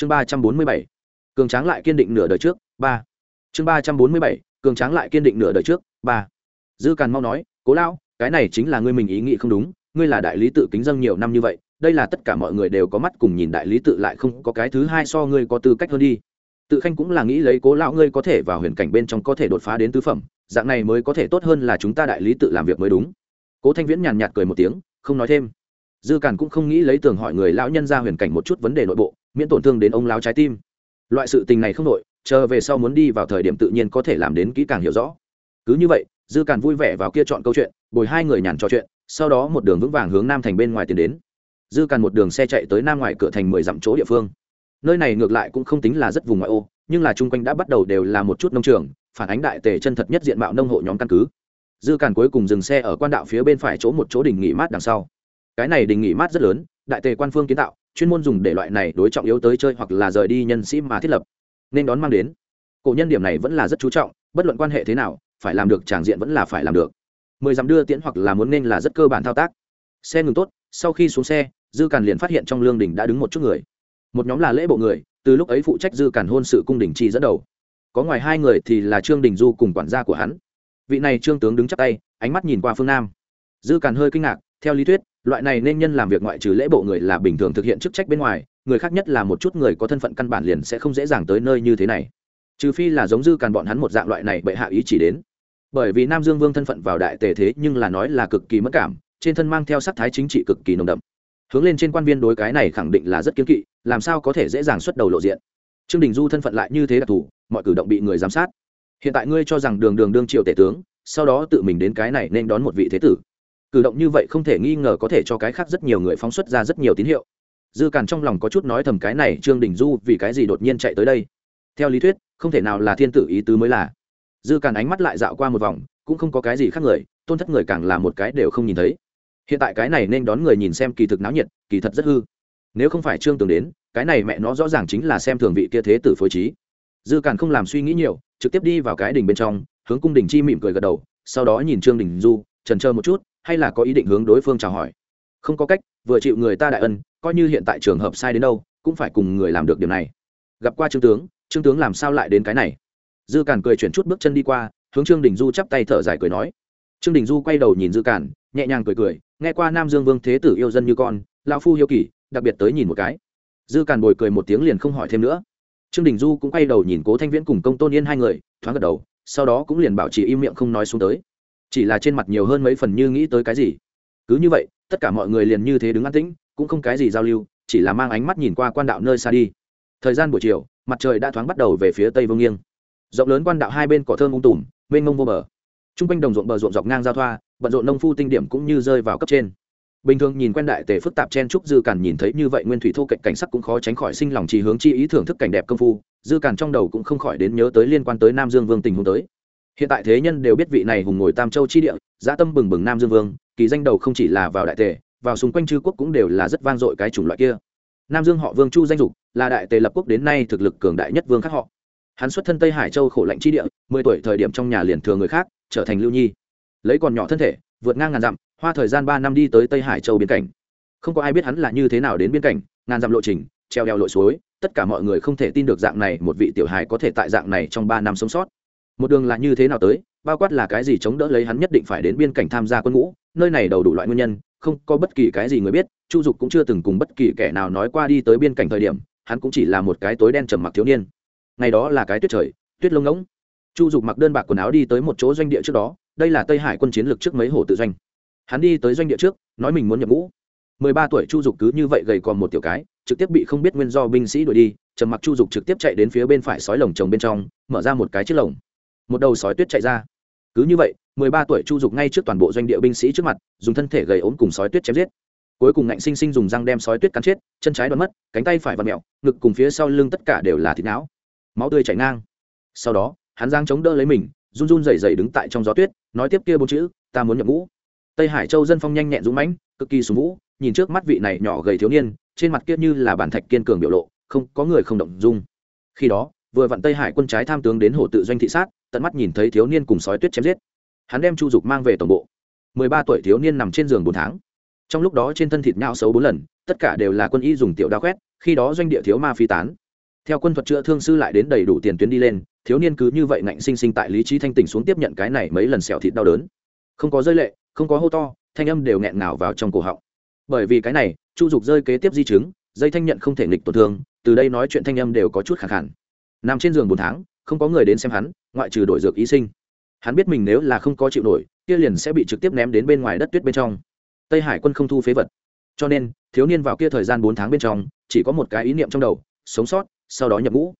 chương ba trăm bốn mươi bảy, cường tráng lại kiên định nửa đời trước, ba. Chương ba trăm bốn mươi bảy, cường tráng lại kiên định nửa đời trước, ba. Dư càn mau nói, cố lão, cái này chính là ngươi mình ý nghĩ không đúng, ngươi là đại lý tự kính dân nhiều năm như vậy, đây là tất cả mọi người đều có mắt cùng nhìn đại lý tự lại không có cái thứ hai so ngươi có tư cách hơn đi. Tự khanh cũng là nghĩ lấy cố lão ngươi có thể vào huyền cảnh bên trong có thể đột phá đến tứ phẩm, dạng này mới có thể tốt hơn là chúng ta đại lý tự làm việc mới đúng. Cố thanh viễn nhàn nhạt cười một tiếng, không nói thêm. Dư càn cũng không nghĩ lấy tường hỏi người lão nhân ra huyền cảnh một chút vấn đề nội bộ miễn tổn thương đến ông lão trái tim. Loại sự tình này không nội, chờ về sau muốn đi vào thời điểm tự nhiên có thể làm đến kỹ càng hiểu rõ. Cứ như vậy, dư càn vui vẻ vào kia chọn câu chuyện, bồi hai người nhàn trò chuyện, sau đó một đường vững vàng hướng nam thành bên ngoài tiến đến. Dư càn một đường xe chạy tới nam ngoài cửa thành mười dặm chỗ địa phương. Nơi này ngược lại cũng không tính là rất vùng ngoại ô, nhưng là chung quanh đã bắt đầu đều là một chút nông trường, phản ánh đại tề chân thật nhất diện mạo nông hộ nhóm căn cứ. Dư càn cuối cùng dừng xe ở quan đạo phía bên phải chỗ một chỗ đình nghỉ mát đằng sau. Cái này đình nghỉ mát rất lớn, đại tề quan phương kiến tạo chuyên môn dùng để loại này đối trọng yếu tới chơi hoặc là rời đi nhân sĩ mà thiết lập. Nên đón mang đến. Cổ nhân điểm này vẫn là rất chú trọng, bất luận quan hệ thế nào, phải làm được tràng diện vẫn là phải làm được. Mười dặm đưa tiễn hoặc là muốn nên là rất cơ bản thao tác. Xe ngừng tốt, sau khi xuống xe, dư càn liền phát hiện trong lương đình đã đứng một chút người. Một nhóm là lễ bộ người, từ lúc ấy phụ trách dư càn hôn sự cung đình chi dẫn đầu. Có ngoài hai người thì là trương đình du cùng quản gia của hắn. Vị này trương tướng đứng chắc tay, ánh mắt nhìn qua phương nam. Dư càn hơi kinh ngạc, theo lý thuyết loại này nên nhân làm việc ngoại trừ lễ bộ người là bình thường thực hiện chức trách bên ngoài, người khác nhất là một chút người có thân phận căn bản liền sẽ không dễ dàng tới nơi như thế này. Trừ phi là giống dư càn bọn hắn một dạng loại này bệ hạ ý chỉ đến. Bởi vì nam dương vương thân phận vào đại tề thế nhưng là nói là cực kỳ mất cảm, trên thân mang theo sắc thái chính trị cực kỳ nồng đậm. Hướng lên trên quan viên đối cái này khẳng định là rất kiếm kỵ, làm sao có thể dễ dàng xuất đầu lộ diện. Trương đình du thân phận lại như thế đặc thù, mọi cử động bị người giám sát. Hiện tại ngươi cho rằng đường đường đương triệu tể tướng, sau đó tự mình đến cái này nên đón một vị thế tử cử động như vậy không thể nghi ngờ có thể cho cái khác rất nhiều người phóng xuất ra rất nhiều tín hiệu. Dư càn trong lòng có chút nói thầm cái này, trương đình du vì cái gì đột nhiên chạy tới đây? Theo lý thuyết, không thể nào là thiên tử ý tứ mới là. Dư càn ánh mắt lại dạo qua một vòng, cũng không có cái gì khác người, tôn thất người càng là một cái đều không nhìn thấy. Hiện tại cái này nên đón người nhìn xem kỳ thực náo nhiệt, kỳ thật rất hư. Nếu không phải trương tường đến, cái này mẹ nó rõ ràng chính là xem thường vị kia thế tử phối trí. Dư càn không làm suy nghĩ nhiều, trực tiếp đi vào cái đình bên trong, hướng cung đình chi mỉm cười gật đầu, sau đó nhìn trương đình du trần trơ một chút hay là có ý định hướng đối phương chào hỏi? Không có cách vừa chịu người ta đại ân coi như hiện tại trường hợp sai đến đâu cũng phải cùng người làm được điều này. Gặp qua trương tướng trương tướng làm sao lại đến cái này? Dư cản cười chuyển chút bước chân đi qua hướng trương đình du chắp tay thở dài cười nói. Trương đình du quay đầu nhìn dư cản, nhẹ nhàng cười cười nghe qua nam dương vương thế tử yêu dân như con lão phu hiếu kỳ đặc biệt tới nhìn một cái. Dư cản bồi cười một tiếng liền không hỏi thêm nữa. Trương đình du cũng quay đầu nhìn cố thanh viễn cùng công tôn yên hai người thoáng gật đầu sau đó cũng liền bảo trì im miệng không nói xuống tới chỉ là trên mặt nhiều hơn mấy phần như nghĩ tới cái gì. Cứ như vậy, tất cả mọi người liền như thế đứng an tĩnh, cũng không cái gì giao lưu, chỉ là mang ánh mắt nhìn qua quan đạo nơi xa đi. Thời gian buổi chiều, mặt trời đã thoáng bắt đầu về phía tây vương nghiêng. Rộng lớn quan đạo hai bên cỏ thơm ung tùm, mênh mông vô bờ. T r u n g quanh đồng ruộng bờ ruộng dọc ngang giao thoa, bận rộn nông phu tinh điểm cũng như rơi vào cấp trên. Bình thường nhìn quen đại tề phức tạp chen trúc dư cản nhìn thấy như vậy nguyên thủy thô cạnh cảnh sắc cũng khó tránh khỏi sinh lòng trì hướng chi ý thưởng thức cảnh đẹp công phu, dư cản trong đầu cũng không khỏi đến nhớ tới liên quan tới nam dương vương tình huống tới hiện tại thế nhân đều biết vị này hùng ngồi tam châu chi địa, dã tâm bừng bừng nam dương vương, kỳ danh đầu không chỉ là vào đại tề, vào xung quanh chư quốc cũng đều là rất vang dội cái chủng loại kia. Nam dương họ vương chu danh dục, là đại tề lập quốc đến nay thực lực cường đại nhất vương khác họ. Hắn xuất thân tây hải châu khổ lạnh chi địa, mười tuổi thời điểm trong nhà liền thừa người khác, trở thành lưu nhi. Lấy còn nhỏ thân thể, vượt ngang ngàn dặm, hoa thời gian ba năm đi tới tây hải châu biên cảnh. Không có ai biết hắn là như thế nào đến biên cảnh, ngàn dặm lộ trình, treo đeo lội suối, tất cả mọi người không thể tin được dạng này một vị tiểu hài có thể tại dạng này trong ba năm sống sót một đường là như thế nào tới, bao quát là cái gì chống đỡ lấy hắn nhất định phải đến biên cảnh tham gia quân ngũ, nơi này đầu đủ loại nguyên nhân, không có bất kỳ cái gì người biết, chu dục cũng chưa từng cùng bất kỳ kẻ nào nói qua đi tới biên cảnh thời điểm, hắn cũng chỉ là một cái tối đen trầm mặc thiếu niên. Ngày đó là cái tuyết trời, tuyết lông ngỗng. Chu dục mặc đơn bạc quần áo đi tới một chỗ doanh địa trước đó, đây là tây hải quân chiến lược trước mấy hồ tự doanh. Hắn đi tới doanh địa trước, nói mình muốn nhập ngũ. Mười ba tuổi chu dục cứ như vậy gầy còn một tiểu cái, trực tiếp bị không biết nguyên do binh sĩ đuổi đi, trầm mặc chu dục trực tiếp chạy đến phía bên phải sói lồng trồng bên trong, mở ra một cái chiếc lồng một đầu sói tuyết chạy ra. Cứ như vậy, mười ba tuổi chu dục ngay trước toàn bộ doanh địa binh sĩ trước mặt, dùng thân thể gầy ốm cùng sói tuyết chém giết. Cuối cùng ngạnh sinh sinh dùng răng đem sói tuyết cắn chết, chân trái đoán mất, cánh tay phải và mẹo, ngực cùng phía sau lưng tất cả đều là thịt não. Máu tươi chảy ngang. Sau đó, hắn giang chống đỡ lấy mình, run run rẩy rẩy đứng tại trong gió tuyết, nói tiếp kia bốn chữ, ta muốn nhập ngũ. Tây hải châu dân phong nhanh nhẹn dũng mãnh, cực kỳ sùng vũ, nhìn trước mắt vị này nhỏ gầy thiếu niên, trên mặt kia như là bản thạch kiên cường biểu lộ, không có người không động dung. Khi đó vừa vặn tây hải quân trái tham tướng đến hồ tự doanh thị sát, tận mắt nhìn thấy thiếu niên cùng sói tuyết chém giết. Hắn đem chu dục mang về tổng bộ. Mười ba tuổi thiếu niên nằm trên giường bốn tháng. Trong lúc đó trên thân thịt nhão xấu bốn lần, tất cả đều là quân y dùng tiểu đa quét, khi đó doanh địa thiếu ma phi tán. Theo quân thuật chữa thương sư lại đến đầy đủ tiền tuyến đi lên, thiếu niên cứ như vậy ngạnh sinh sinh tại lý trí thanh tỉnh xuống tiếp nhận cái này mấy lần xẻo thịt đau đớn. Không có rơi lệ, không có hô to, thanh âm đều nghẹn ngào vào trong cổ họng. Bởi vì cái này, chu dục rơi kế tiếp di chứng, dây thanh nhận không thể nghịch tổn thương, từ đây nói chuyện thanh âm đều có chút khẳng khẳng nằm trên giường bốn tháng, không có người đến xem hắn, ngoại trừ đổi dược y sinh. Hắn biết mình nếu là không có chịu nổi, kia liền sẽ bị trực tiếp ném đến bên ngoài đất tuyết bên trong. Tây hải quân không thu phế vật. Cho nên, thiếu niên vào kia thời gian bốn tháng bên trong, chỉ có một cái ý niệm trong đầu, sống sót, sau đó nhập ngũ.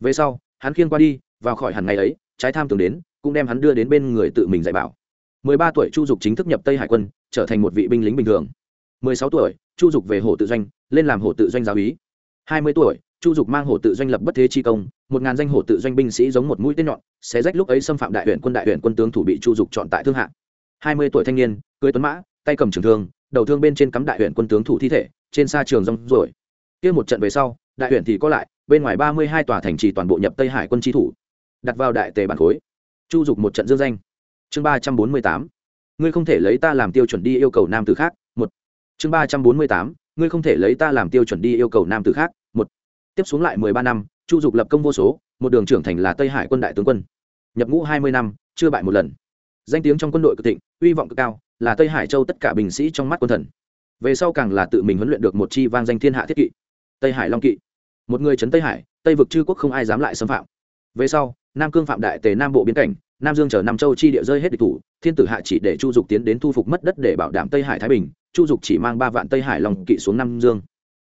Về sau, hắn khiêng qua đi, vào khỏi hẳn ngày ấy, trái tham tưởng đến, cũng đem hắn đưa đến bên người tự mình dạy bảo. 13 tuổi chu dục chính thức nhập tây hải quân, trở thành một vị binh lính bình thường. 16 tuổi, chu dục về hồ tự doanh, lên làm hồ tự doanh giáo úy. 20 tuổi chu dục mang hổ tự doanh lập bất thế chi công, một ngàn danh hổ tự doanh binh sĩ giống một mũi tên nhọn, xé rách lúc ấy xâm phạm đại huyện quân đại huyện quân tướng thủ bị chu dục chọn tại thương hạ. 20 tuổi thanh niên, cưới tuấn mã, tay cầm trường thương, đầu thương bên trên cắm đại huyện quân tướng thủ thi thể, trên xa trường rong rồi kia một trận về sau, đại huyện thì có lại, bên ngoài 32 tòa thành trì toàn bộ nhập tây hải quân chi thủ, đặt vào đại tề bản khối. Chu dục một trận dương danh. Chương ba trăm bốn mươi tám. Ngươi không thể lấy ta làm tiêu chuẩn đi yêu cầu nam tử khác. Một. Chương ba trăm bốn mươi tám. Ngươi không thể lấy ta làm tiêu chuẩn đi yêu cầu nam tử khác tiếp xuống lại mười ba năm, chu dục lập công vô số, một đường trưởng thành là tây hải quân đại tướng quân. Nhập ngũ hai mươi năm, chưa bại một lần. Danh tiếng trong quân đội cực thịnh, uy vọng cực cao, là tây hải châu tất cả binh sĩ trong mắt quân thần. Về sau càng là tự mình huấn luyện được một chi vang danh thiên hạ thiết kỵ, tây hải long kỵ. Một người trấn tây hải, tây vực chư quốc không ai dám lại xâm phạm. Về sau, nam cương phạm đại tề nam bộ biến cảnh, nam dương chờ nam châu chi địa rơi hết địch thủ, thiên tử hạ chỉ để chu dục tiến đến thu phục mất đất để bảo đảm tây hải thái bình, chu dục chỉ mang ba vạn tây hải long kỵ xuống nam dương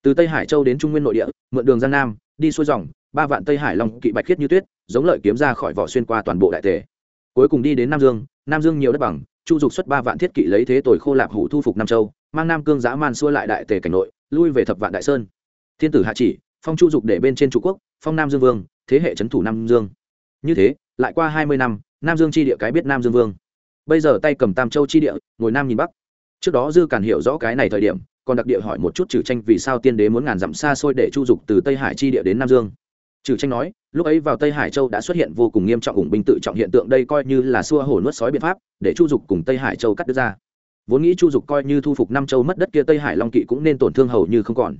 từ tây hải châu đến trung nguyên nội địa, mượn đường giang nam, đi xuôi dòng, ba vạn tây hải long kỵ bạch khiết như tuyết, giống lợi kiếm ra khỏi vỏ xuyên qua toàn bộ đại tề. Cuối cùng đi đến nam dương nam dương nhiều đất bằng, chu dục xuất ba vạn thiết kỵ lấy thế tội khô lạc hủ thu phục nam châu, mang nam cương giã man xua lại đại tề cảnh nội, lui về thập vạn đại sơn. Thiên tử hạ chỉ, phong chu dục để bên trên trụ quốc, phong nam dương vương, thế hệ trấn thủ nam dương. Như thế, lại qua hai mươi năm, nam dương chi địa cái biết nam dương vương. Bây giờ tay cầm tam châu chi địa, ngồi nam nhìn bắc trước đó dư càn hiểu rõ cái này thời điểm, còn đặc địa hỏi một chút trừ tranh vì sao tiên đế muốn ngàn dặm xa xôi để chu dục từ tây hải chi địa đến nam dương. Trừ tranh nói, lúc ấy vào tây hải châu đã xuất hiện vô cùng nghiêm trọng ủng binh tự trọng hiện tượng đây coi như là xua hổ nuốt sói biện pháp, để chu dục cùng tây hải châu cắt đứt ra. Vốn nghĩ chu dục coi như thu phục năm châu mất đất kia tây hải long kỵ cũng nên tổn thương hầu như không còn.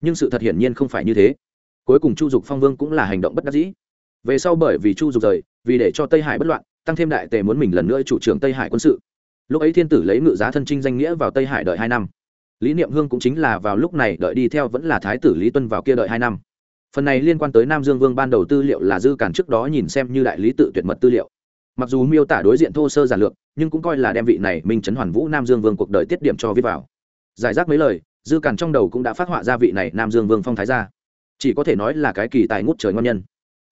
Nhưng sự thật hiển nhiên không phải như thế. Cuối cùng chu dục phong vương cũng là hành động bất đắc dĩ. Về sau bởi vì chu dục rời, vì để cho tây hải bất loạn, tăng thêm đại tề muốn mình lần nữa chủ trưởng tây hải quân sự lúc ấy thiên tử lấy ngự giá thân trinh danh nghĩa vào tây hải đợi hai năm. Lý niệm hương cũng chính là vào lúc này đợi đi theo vẫn là thái tử lý tuân vào kia đợi hai năm. Phần này liên quan tới nam dương vương ban đầu tư liệu là dư cản trước đó nhìn xem như đại lý tự tuyệt mật tư liệu. Mặc dù miêu tả đối diện thô sơ giản lược, nhưng cũng coi là đem vị này minh trấn hoàn vũ nam dương vương cuộc đời tiết điểm cho viết vào. Giải rác mấy lời, dư cản trong đầu cũng đã phát họa ra vị này nam dương vương phong thái gia. Chỉ có thể nói là cái kỳ tài ngút trời ngon nhân.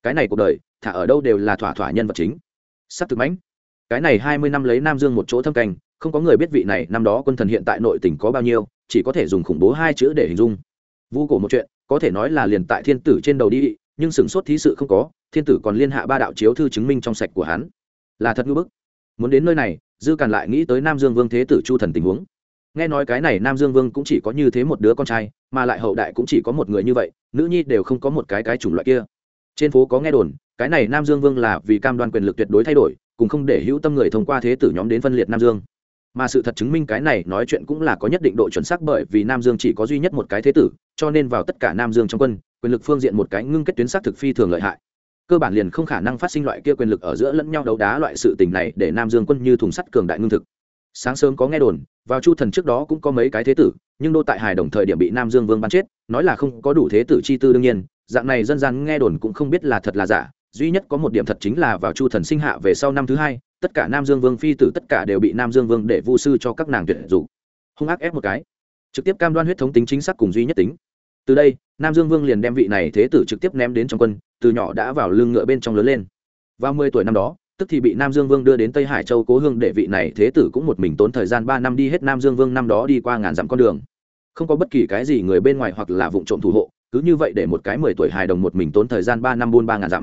Cái này cuộc đời, thả ở đâu đều là thỏa thỏa nhân vật chính. Sắp thực mãnh cái này hai mươi năm lấy nam dương một chỗ thâm canh, không có người biết vị này, năm đó quân thần hiện tại nội tỉnh có bao nhiêu, chỉ có thể dùng khủng bố hai chữ để hình dung. Vu cổ một chuyện, có thể nói là liền tại thiên tử trên đầu đi, nhưng sửng sốt thí sự không có, thiên tử còn liên hạ ba đạo chiếu thư chứng minh trong sạch của hắn. Là thật ngưỡng bức. Muốn đến nơi này, dư càn lại nghĩ tới nam dương vương thế tử chu thần tình huống. Nghe nói cái này nam dương vương cũng chỉ có như thế một đứa con trai, mà lại hậu đại cũng chỉ có một người như vậy, nữ nhi đều không có một cái cái chủng loại kia. Trên phố có nghe đồn, cái này nam dương vương là vì cam đoan quyền lực tuyệt đối thay đổi cùng không để hữu tâm người thông qua thế tử nhóm đến phân liệt nam dương. Mà sự thật chứng minh cái này nói chuyện cũng là có nhất định độ chuẩn xác bởi vì nam dương chỉ có duy nhất một cái thế tử, cho nên vào tất cả nam dương trong quân, quyền lực phương diện một cái ngưng kết tuyến xác thực phi thường lợi hại. Cơ bản liền không khả năng phát sinh loại kia quyền lực ở giữa lẫn nhau đấu đá loại sự tình này để nam dương quân như thùng sắt cường đại ngưng thực. Sáng sớm có nghe đồn, vào chu thần trước đó cũng có mấy cái thế tử, nhưng đô tại hải đồng thời điểm bị nam dương vương bắn chết, nói là không có đủ thế tử chi tư đương nhiên, dạng này dân gian nghe đồn cũng không biết là thật là giả duy nhất có một điểm thật chính là vào chu thần sinh hạ về sau năm thứ hai, tất cả nam dương vương phi tử tất cả đều bị nam dương vương để vu sư cho các nàng tuyệt dụng hung ác ép một cái. Trực tiếp cam đoan huyết thống tính chính xác cùng duy nhất tính. Từ đây, nam dương vương liền đem vị này thế tử trực tiếp ném đến trong quân, từ nhỏ đã vào lưng ngựa bên trong lớn lên. Vào mười tuổi năm đó, tức thì bị nam dương vương đưa đến tây hải châu cố hương để vị này thế tử cũng một mình tốn thời gian ba năm đi hết nam dương vương năm đó đi qua ngàn dặm con đường. Không có bất kỳ cái gì người bên ngoài hoặc là vụ trộm thủ hộ, cứ như vậy để một cái mười tuổi hài đồng một mình tốn thời gian ba năm buôn ba ngàn dặm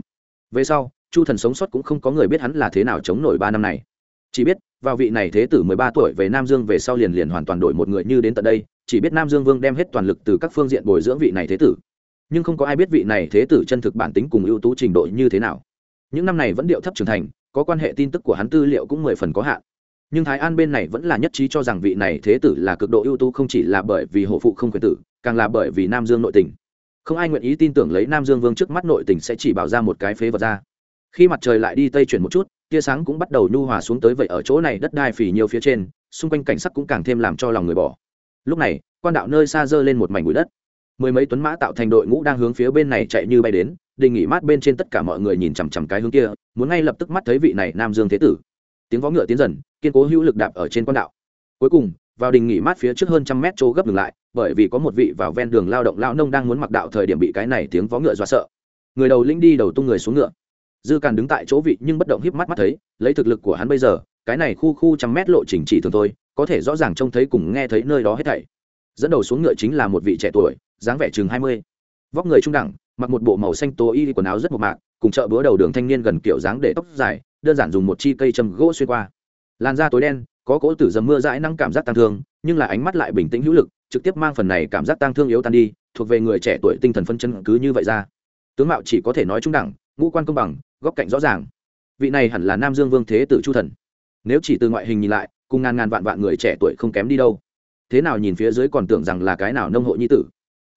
về sau, chu thần sống sót cũng không có người biết hắn là thế nào chống nổi ba năm này. Chỉ biết, vào vị này thế tử mười ba tuổi về nam dương về sau liền liền hoàn toàn đổi một người như đến tận đây, chỉ biết nam dương vương đem hết toàn lực từ các phương diện bồi dưỡng vị này thế tử. Nhưng không có ai biết vị này thế tử chân thực bản tính cùng ưu tú trình độ như thế nào. Những năm này vẫn điệu thấp trưởng thành, có quan hệ tin tức của hắn tư liệu cũng mười phần có hạn. Nhưng thái an bên này vẫn là nhất trí cho rằng vị này thế tử là cực độ ưu tú không chỉ là bởi vì hộ phụ không quyền tử, càng là bởi vì nam dương nội tình không ai nguyện ý tin tưởng lấy nam dương vương trước mắt nội tình sẽ chỉ bảo ra một cái phế vật ra. Khi mặt trời lại đi tây chuyển một chút, tia sáng cũng bắt đầu nhu hòa xuống tới vậy ở chỗ này đất đai phì nhiều phía trên, xung quanh cảnh sắc cũng càng thêm làm cho lòng người bỏ. Lúc này, quan đạo nơi xa dơ lên một mảnh bụi đất. Mười mấy tuấn mã tạo thành đội ngũ đang hướng phía bên này chạy như bay đến, đình nghỉ mát bên trên tất cả mọi người nhìn chằm chằm cái hướng kia, muốn ngay lập tức mắt thấy vị này nam dương thế tử. Tiếng võ ngựa tiến dần, kiên cố hữu lực đạp ở trên quan đạo. Cuối cùng, vào đình nghỉ mát phía trước hơn trăm mét chỗ gấp ngừng lại bởi vì có một vị vào ven đường lao động lao nông đang muốn mặc đạo thời điểm bị cái này tiếng vó ngựa dọa sợ. Người đầu lĩnh đi đầu tung người xuống ngựa. Dư càn đứng tại chỗ vị nhưng bất động híp mắt mắt thấy, lấy thực lực của hắn bây giờ, cái này khu khu trăm mét lộ trình chỉ thường thôi, có thể rõ ràng trông thấy cùng nghe thấy nơi đó hết thảy. Dẫn đầu xuống ngựa chính là một vị trẻ tuổi, dáng vẻ chừng hai mươi. Vóc người trung đẳng, mặc một bộ màu xanh tố y quần áo rất mộc mạc, cùng chợ búa đầu đường thanh niên gần kiểu dáng để tóc dài, đơn giản dùng một chi cây châm gỗ xuyên qua. Làn da tối đen, có cỗ tử dầm mưa dãi năng cảm giác tăng thương, nhưng là ánh mắt lại bình tĩnh hữu lực trực tiếp mang phần này cảm giác tăng thương yếu tan đi, thuộc về người trẻ tuổi tinh thần phân chân cứ như vậy ra. Tướng mạo chỉ có thể nói trung đẳng, ngũ quan công bằng, góc cạnh rõ ràng. Vị này hẳn là nam dương vương thế tử chu thần. Nếu chỉ từ ngoại hình nhìn lại, cùng ngàn ngàn vạn vạn người trẻ tuổi không kém đi đâu. Thế nào nhìn phía dưới còn tưởng rằng là cái nào nông hộ nhi tử.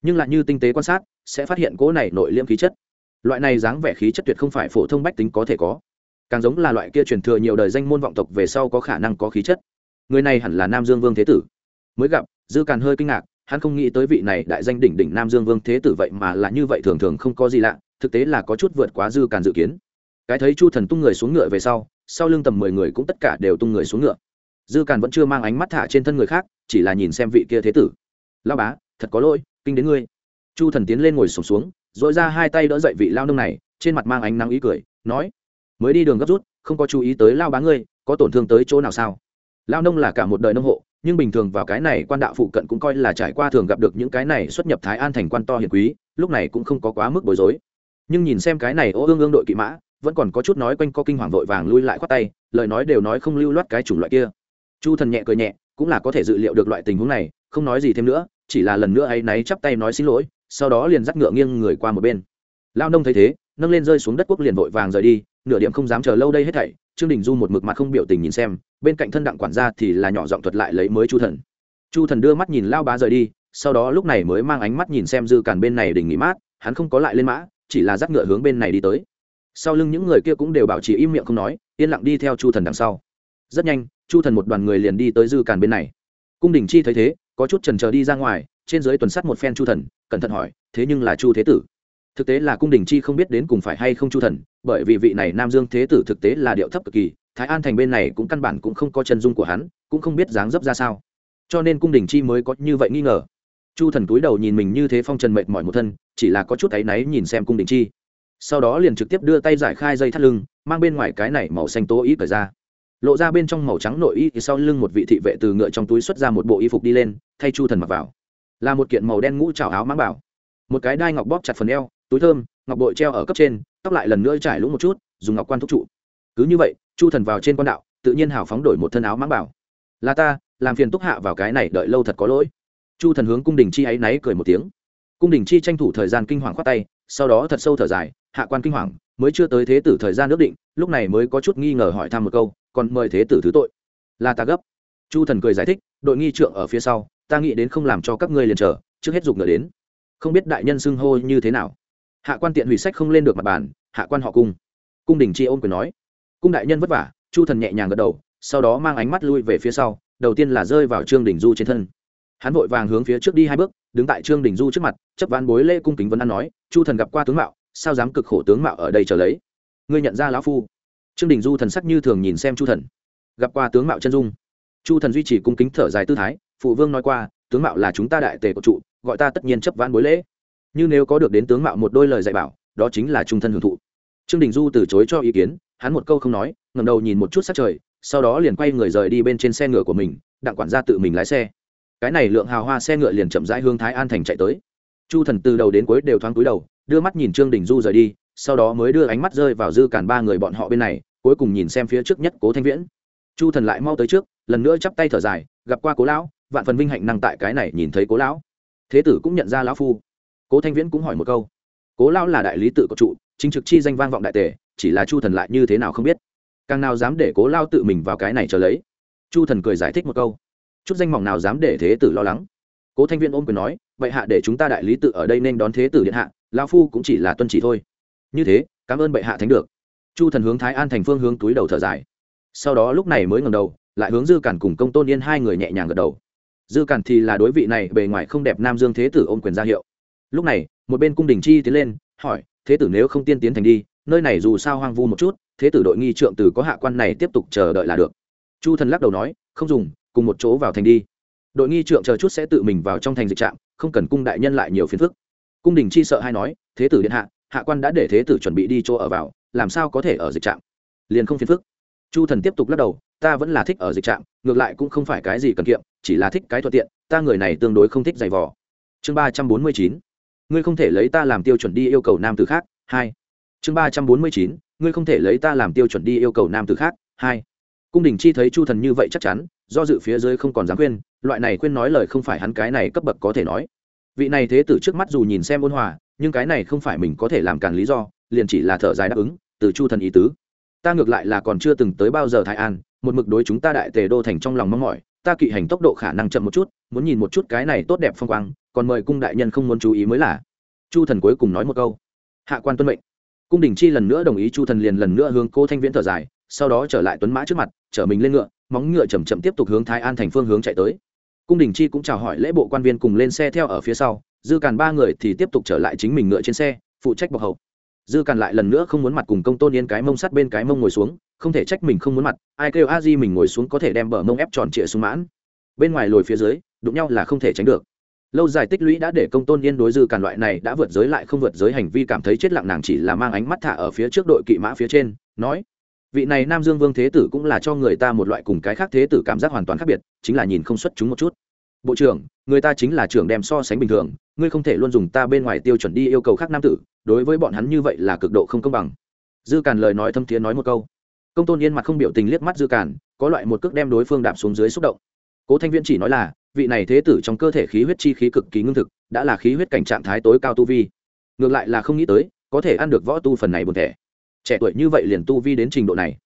Nhưng lại như tinh tế quan sát, sẽ phát hiện cỗ này nội liêm khí chất. Loại này dáng vẻ khí chất tuyệt không phải phổ thông bách tính có thể có. Càng giống là loại kia truyền thừa nhiều đời danh môn vọng tộc về sau có khả năng có khí chất. Người này hẳn là nam dương vương thế tử. Mới gặp dư càn hơi kinh ngạc hắn không nghĩ tới vị này đại danh đỉnh đỉnh nam dương vương thế tử vậy mà là như vậy thường thường không có gì lạ thực tế là có chút vượt quá dư càn dự kiến. Cái thấy chu thần tung người xuống ngựa về sau sau lưng tầm mười người cũng tất cả đều tung người xuống ngựa. Dư càn vẫn chưa mang ánh mắt thả trên thân người khác chỉ là nhìn xem vị kia thế tử. Lao bá thật có lỗi kinh đến ngươi. Chu thần tiến lên ngồi sổm xuống, xuống dội ra hai tay đỡ dậy vị lao nông này trên mặt mang ánh nắng ý cười nói mới đi đường gấp rút không có chú ý tới lao bá ngươi có tổn thương tới chỗ nào sao? Lao nông là cả một đời nông hộ nhưng bình thường vào cái này quan đạo phụ cận cũng coi là trải qua thường gặp được những cái này xuất nhập thái an thành quan to hiền quý, lúc này cũng không có quá mức bối rối. Nhưng nhìn xem cái này ô ương ương đội kỵ mã, vẫn còn có chút nói quanh co kinh hoàng vội vàng lui lại khoát tay, lời nói đều nói không lưu loát cái chủng loại kia. Chu thần nhẹ cười nhẹ, cũng là có thể dự liệu được loại tình huống này, không nói gì thêm nữa, chỉ là lần nữa ấy náy chắp tay nói xin lỗi, sau đó liền dắt ngựa nghiêng người qua một bên. Lao nông thấy thế, nâng lên rơi xuống đất quốc liền vội vàng rời đi, nửa điểm không dám chờ lâu đây hết thảy trương đình du một mực mặt không biểu tình nhìn xem, bên cạnh thân đặng quản gia thì là nhỏ giọng thuật lại lấy mới chu thần. Chu thần đưa mắt nhìn lao bá rời đi, sau đó lúc này mới mang ánh mắt nhìn xem dư càn bên này đình nghỉ mát, hắn không có lại lên mã, chỉ là dắt ngựa hướng bên này đi tới. Sau lưng những người kia cũng đều bảo trì im miệng không nói, yên lặng đi theo chu thần đằng sau. Rất nhanh, chu thần một đoàn người liền đi tới dư càn bên này. Cung đình chi thấy thế, có chút trần trờ đi ra ngoài, trên dưới tuần sắt một phen chu thần, cẩn thận hỏi, thế nhưng là chu thế tử? Thực tế là cung đình chi không biết đến cùng phải hay không chu thần, bởi vì vị này nam dương thế tử thực tế là điệu thấp cực kỳ, thái an thành bên này cũng căn bản cũng không có chân dung của hắn, cũng không biết dáng dấp ra sao. Cho nên cung đình chi mới có như vậy nghi ngờ. Chu thần túi đầu nhìn mình như thế phong trần mệt mỏi một thân, chỉ là có chút áy náy nhìn xem cung đình chi. Sau đó liền trực tiếp đưa tay giải khai dây thắt lưng, mang bên ngoài cái này màu xanh tố ý cởi ra. Lộ ra bên trong màu trắng nội y thì sau lưng một vị thị vệ từ ngựa trong túi xuất ra một bộ y phục đi lên, thay chu thần mặc vào. Là một kiện màu đen ngũ trào áo mang bảo. Một cái đai ngọc bóp chặt phần eo túi thơm, ngọc bội treo ở cấp trên, tóc lại lần nữa trải lũ một chút, dùng ngọc quan thúc trụ. Cứ như vậy, chu thần vào trên quan đạo, tự nhiên hào phóng đổi một thân áo mãng bảo. Là ta, làm phiền túc hạ vào cái này đợi lâu thật có lỗi. Chu thần hướng cung đình chi áy náy cười một tiếng. Cung đình chi tranh thủ thời gian kinh hoàng khoát tay, sau đó thật sâu thở dài, hạ quan kinh hoàng, mới chưa tới thế tử thời gian ước định, lúc này mới có chút nghi ngờ hỏi thăm một câu, còn mời thế tử thứ tội. Là ta gấp. Chu thần cười giải thích, đội nghi trượng ở phía sau, ta nghĩ đến không làm cho các ngươi liền chờ, trước hết dục ngờ đến. Không biết đại nhân xưng hô như thế nào hạ quan tiện hủy sách không lên được mặt bàn, hạ quan họ cung. Cung đình chi ôn quyền nói. Cung đại nhân vất vả, chu thần nhẹ nhàng gật đầu, sau đó mang ánh mắt lui về phía sau, đầu tiên là rơi vào trương đình du trên thân. Hắn vội vàng hướng phía trước đi hai bước, đứng tại trương đình du trước mặt, chấp ván bối lễ cung kính vấn an nói, chu thần gặp qua tướng mạo, sao dám cực khổ tướng mạo ở đây chờ lấy? Ngươi nhận ra lão phu? Trương đình du thần sắc như thường nhìn xem chu thần. Gặp qua tướng mạo chân dung. Chu thần duy trì cung kính thở dài tư thái, phụ vương nói qua, tướng mạo là chúng ta đại tề của trụ, gọi ta tất nhiên chấp ván bối lễ như nếu có được đến tướng mạo một đôi lời dạy bảo, đó chính là trung thân hưởng thụ. Trương đình du từ chối cho ý kiến, hắn một câu không nói ngầm đầu nhìn một chút sát trời, sau đó liền quay người rời đi bên trên xe ngựa của mình, đặng quản gia tự mình lái xe. Cái này lượng hào hoa xe ngựa liền chậm rãi hương thái an thành chạy tới. Chu thần từ đầu đến cuối đều thoáng cúi đầu, đưa mắt nhìn trương đình du rời đi, sau đó mới đưa ánh mắt rơi vào dư cản ba người bọn họ bên này, cuối cùng nhìn xem phía trước nhất cố thanh viễn. Chu thần lại mau tới trước, lần nữa chắp tay thở dài, gặp qua cố lão, vạn phần vinh hạnh năng tại cái này nhìn thấy cố lão. Thế tử cũng nhận ra lão phu cố thanh viễn cũng hỏi một câu. Cố lão là đại lý tự của trụ, chính trực chi danh vang vọng đại tề, chỉ là chu thần lại như thế nào không biết. Càng nào dám để cố lao tự mình vào cái này trở lấy? Chu thần cười giải thích một câu. Chút danh mỏng nào dám để thế tử lo lắng? Cố thanh viên ôm quyền nói vậy hạ để chúng ta đại lý tự ở đây nên đón thế tử điện hạ lao phu cũng chỉ là tuân chỉ thôi. Như thế, cảm ơn bệ hạ thánh được. Chu thần hướng thái an thành phương hướng túi đầu thở dài. Sau đó lúc này mới ngầm đầu, lại hướng dư cản cùng công tôn yên hai người nhẹ nhàng gật đầu. Dư cản thì là đối vị này bề ngoài không đẹp nam dương thế tử ôm quyền ra hiệu lúc này, một bên cung đình chi tiến lên, hỏi, thế tử nếu không tiên tiến thành đi, nơi này dù sao hoang vu một chút, thế tử đội nghi trượng từ có hạ quan này tiếp tục chờ đợi là được. Chu thần lắc đầu nói, không dùng, cùng một chỗ vào thành đi. Đội nghi trượng chờ chút sẽ tự mình vào trong thành dịch trạm, không cần cung đại nhân lại nhiều phiền phức. Cung đình chi sợ hay nói, thế tử điện hạ hạ quan đã để thế tử chuẩn bị đi chỗ ở vào, làm sao có thể ở dịch trạm? Liền không phiền phức. Chu thần tiếp tục lắc đầu, ta vẫn là thích ở dịch trạm, ngược lại cũng không phải cái gì cần kiệm, chỉ là thích cái thuận tiện, ta người này tương đối không thích giày vò. Chương ba trăm bốn mươi chín ngươi không thể lấy ta làm tiêu chuẩn đi yêu cầu nam từ khác, hai. Chương ba trăm bốn mươi chín, ngươi không thể lấy ta làm tiêu chuẩn đi yêu cầu nam từ khác, hai. Cung đình chi thấy chu thần như vậy chắc chắn, do dự phía dưới không còn dám khuyên, loại này khuyên nói lời không phải hắn cái này cấp bậc có thể nói. Vị này thế tử trước mắt dù nhìn xem ôn hòa, nhưng cái này không phải mình có thể làm càn lý do, liền chỉ là thở dài đáp ứng, từ chu thần ý tứ. Ta ngược lại là còn chưa từng tới bao giờ thái an, một mực đối chúng ta đại tề đô thành trong lòng mong mỏi, ta kỵ hành tốc độ khả năng chậm một chút, muốn nhìn một chút cái này tốt đẹp phong quang còn mời cung đại nhân không muốn chú ý mới là. Chu thần cuối cùng nói một câu. Hạ quan tuân mệnh. Cung đình chi lần nữa đồng ý chu thần liền lần nữa hướng cô thanh viễn thở dài, sau đó trở lại tuấn mã trước mặt, chở mình lên ngựa, móng ngựa chầm chậm tiếp tục hướng thái an thành phương hướng chạy tới. Cung đình chi cũng chào hỏi lễ bộ quan viên cùng lên xe theo ở phía sau, dư càn ba người thì tiếp tục trở lại chính mình ngựa trên xe, phụ trách bọc hậu. Dư càn lại lần nữa không muốn mặt cùng công tôn yên cái mông sắt bên cái mông ngồi xuống, không thể trách mình không muốn mặt, ai kêu a di mình ngồi xuống có thể đem bờ mông ép tròn trịa xuống mãn. Bên ngoài lồi phía dưới, đụng nhau là không thể tránh được lâu dài tích lũy đã để công tôn yên đối dư càn loại này đã vượt giới lại không vượt giới hành vi cảm thấy chết lặng nàng chỉ là mang ánh mắt thả ở phía trước đội kỵ mã phía trên, nói, vị này nam dương vương thế tử cũng là cho người ta một loại cùng cái khác thế tử cảm giác hoàn toàn khác biệt, chính là nhìn không xuất chúng một chút. Bộ trưởng, người ta chính là trưởng đem so sánh bình thường, ngươi không thể luôn dùng ta bên ngoài tiêu chuẩn đi yêu cầu khác nam tử, đối với bọn hắn như vậy là cực độ không công bằng. Dư càn lời nói thâm thiế nói một câu. Công tôn yên mặt không biểu tình liếc mắt dư càn, có loại một cước đem đối phương đạp xuống dưới xúc động. Cố thanh viễn chỉ nói là vị này thế tử trong cơ thể khí huyết chi khí cực kỳ ngưng thực, đã là khí huyết cảnh trạng thái tối cao tu vi. Ngược lại là không nghĩ tới, có thể ăn được võ tu phần này buồn thẻ. Trẻ tuổi như vậy liền tu vi đến trình độ này.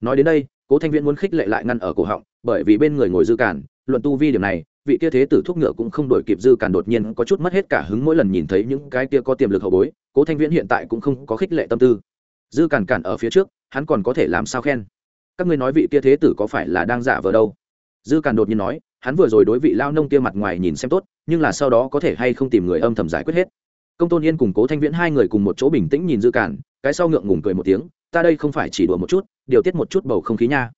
Nói đến đây, cố thanh viễn muốn khích lệ lại ngăn ở cổ họng, bởi vì bên người ngồi dư cản luận tu vi điểm này, vị kia thế tử thuốc ngựa cũng không đổi kịp dư cản đột nhiên có chút mất hết cả hứng mỗi lần nhìn thấy những cái kia có tiềm lực hậu bối, cố thanh viễn hiện tại cũng không có khích lệ tâm tư. Dư cản cản ở phía trước, hắn còn có thể làm sao khen? Các ngươi nói vị kia thế tử có phải là đang giả vờ đâu? Dư cản đột nhiên nói hắn vừa rồi đối vị lao nông kia mặt ngoài nhìn xem tốt, nhưng là sau đó có thể hay không tìm người âm thầm giải quyết hết. Công tôn yên cùng cố thanh viễn hai người cùng một chỗ bình tĩnh nhìn dư cản, cái sau ngượng ngùng cười một tiếng, ta đây không phải chỉ đùa một chút, điều tiết một chút bầu không khí nha.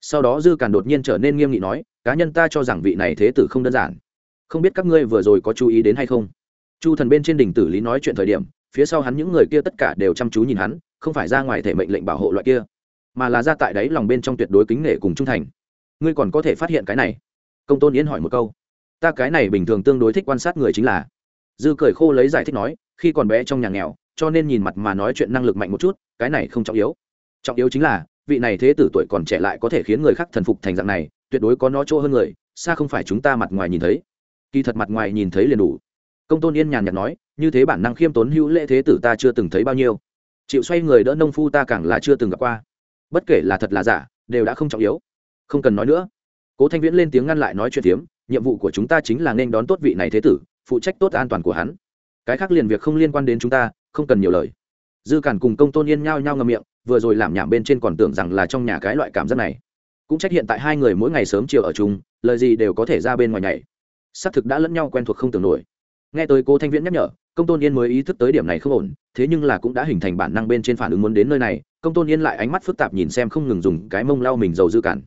Sau đó dư cản đột nhiên trở nên nghiêm nghị nói, cá nhân ta cho rằng vị này thế tử không đơn giản. Không biết các ngươi vừa rồi có chú ý đến hay không? Chu thần bên trên đỉnh tử lý nói chuyện thời điểm, phía sau hắn những người kia tất cả đều chăm chú nhìn hắn, không phải ra ngoài thể mệnh lệnh bảo hộ loại kia, mà là ra tại đấy lòng bên trong tuyệt đối kính nể cùng trung thành. Ngươi còn có thể phát hiện cái này công tôn yến hỏi một câu. Ta cái này bình thường tương đối thích quan sát người chính là. Dư cười khô lấy giải thích nói, khi còn bé trong nhà nghèo, cho nên nhìn mặt mà nói chuyện năng lực mạnh một chút, cái này không trọng yếu. Trọng yếu chính là, vị này thế tử tuổi còn trẻ lại có thể khiến người khác thần phục thành dạng này, tuyệt đối có nó chỗ hơn người, xa không phải chúng ta mặt ngoài nhìn thấy. Kỳ thật mặt ngoài nhìn thấy liền đủ. Công tôn yên nhàn nhạt nói, như thế bản năng khiêm tốn hữu lễ thế tử ta chưa từng thấy bao nhiêu. Chịu xoay người đỡ nông phu ta càng là chưa từng gặp qua. Bất kể là thật là giả, đều đã không trọng yếu. Không cần nói nữa cố thanh viễn lên tiếng ngăn lại nói chuyện tiếm nhiệm vụ của chúng ta chính là nên đón tốt vị này thế tử, phụ trách tốt an toàn của hắn. Cái khác liền việc không liên quan đến chúng ta, không cần nhiều lời. Dư cản cùng công tôn yên nhao nhao ngậm miệng, vừa rồi làm nhảm bên trên còn tưởng rằng là trong nhà cái loại cảm giác này. Cũng trách hiện tại hai người mỗi ngày sớm chiều ở chung, lời gì đều có thể ra bên ngoài nhảy. Xác thực đã lẫn nhau quen thuộc không tưởng nổi. Nghe tới cô thanh viễn nhắc nhở, công tôn yên mới ý thức tới điểm này không ổn, thế nhưng là cũng đã hình thành bản năng bên trên phản ứng muốn đến nơi này. Công tôn yên lại ánh mắt phức tạp nhìn xem không ngừng dùng cái mông lau mình dầu dư cản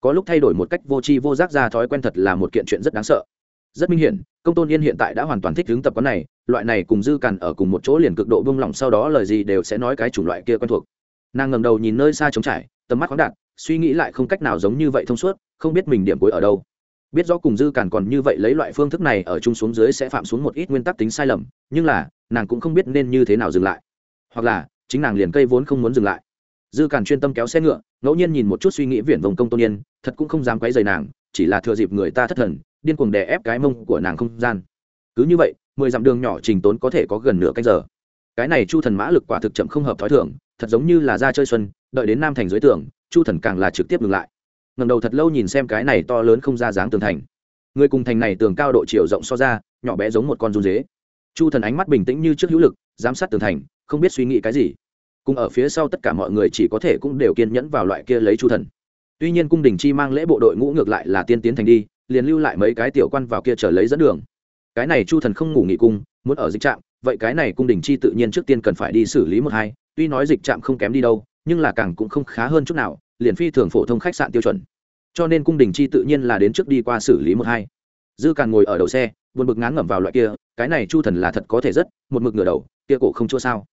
có lúc thay đổi một cách vô tri vô giác ra thói quen thật là một kiện chuyện rất đáng sợ. Rất minh hiển, công tôn yên hiện tại đã hoàn toàn thích hướng tập quán này, loại này cùng dư cằn ở cùng một chỗ liền cực độ buông lỏng sau đó lời gì đều sẽ nói cái chủng loại kia quen thuộc. Nàng ngầm đầu nhìn nơi xa trống trải, tầm mắt khoáng đạt, suy nghĩ lại không cách nào giống như vậy thông suốt, không biết mình điểm cuối ở đâu. Biết rõ cùng dư càn còn như vậy lấy loại phương thức này ở chung xuống dưới sẽ phạm xuống một ít nguyên tắc tính sai lầm, nhưng là, nàng cũng không biết nên như thế nào dừng lại. Hoặc là, chính nàng liền cây vốn không muốn dừng lại dư càn chuyên tâm kéo xe ngựa, ngẫu nhiên nhìn một chút suy nghĩ viển vồng công tôn nhiên thật cũng không dám quấy rầy nàng, chỉ là thừa dịp người ta thất thần, điên cuồng đè ép cái mông của nàng không gian. Cứ như vậy, mười dặm đường nhỏ trình tốn có thể có gần nửa canh giờ. Cái này chu thần mã lực quả thực chậm không hợp thói thường, thật giống như là ra chơi xuân, đợi đến nam thành dưới tường, chu thần càng là trực tiếp ngừng lại. Ngầm đầu thật lâu nhìn xem cái này to lớn không ra dáng tường thành. Người cùng thành này tường cao độ chiều rộng so ra, nhỏ bé giống một con run dế. Chu thần ánh mắt bình tĩnh như trước hữu lực, giám sát tường thành, không biết suy nghĩ cái gì cùng ở phía sau tất cả mọi người chỉ có thể cũng đều kiên nhẫn vào loại kia lấy chu thần. Tuy nhiên cung đình chi mang lễ bộ đội ngũ ngược lại là tiên tiến thành đi, liền lưu lại mấy cái tiểu quan vào kia chờ lấy dẫn đường. Cái này chu thần không ngủ nghỉ cung muốn ở dịch trạm, vậy cái này cung đình chi tự nhiên trước tiên cần phải đi xử lý một hai, tuy nói dịch trạm không kém đi đâu, nhưng là càng cũng không khá hơn chút nào, liền phi thường phổ thông khách sạn tiêu chuẩn. Cho nên cung đình chi tự nhiên là đến trước đi qua xử lý một hai. Dư càng ngồi ở đầu xe, buồn bực ngán ngẩm vào loại kia, cái này chu thần là thật có thể rất, một mực ngửa đầu, kia cổ không chua sao.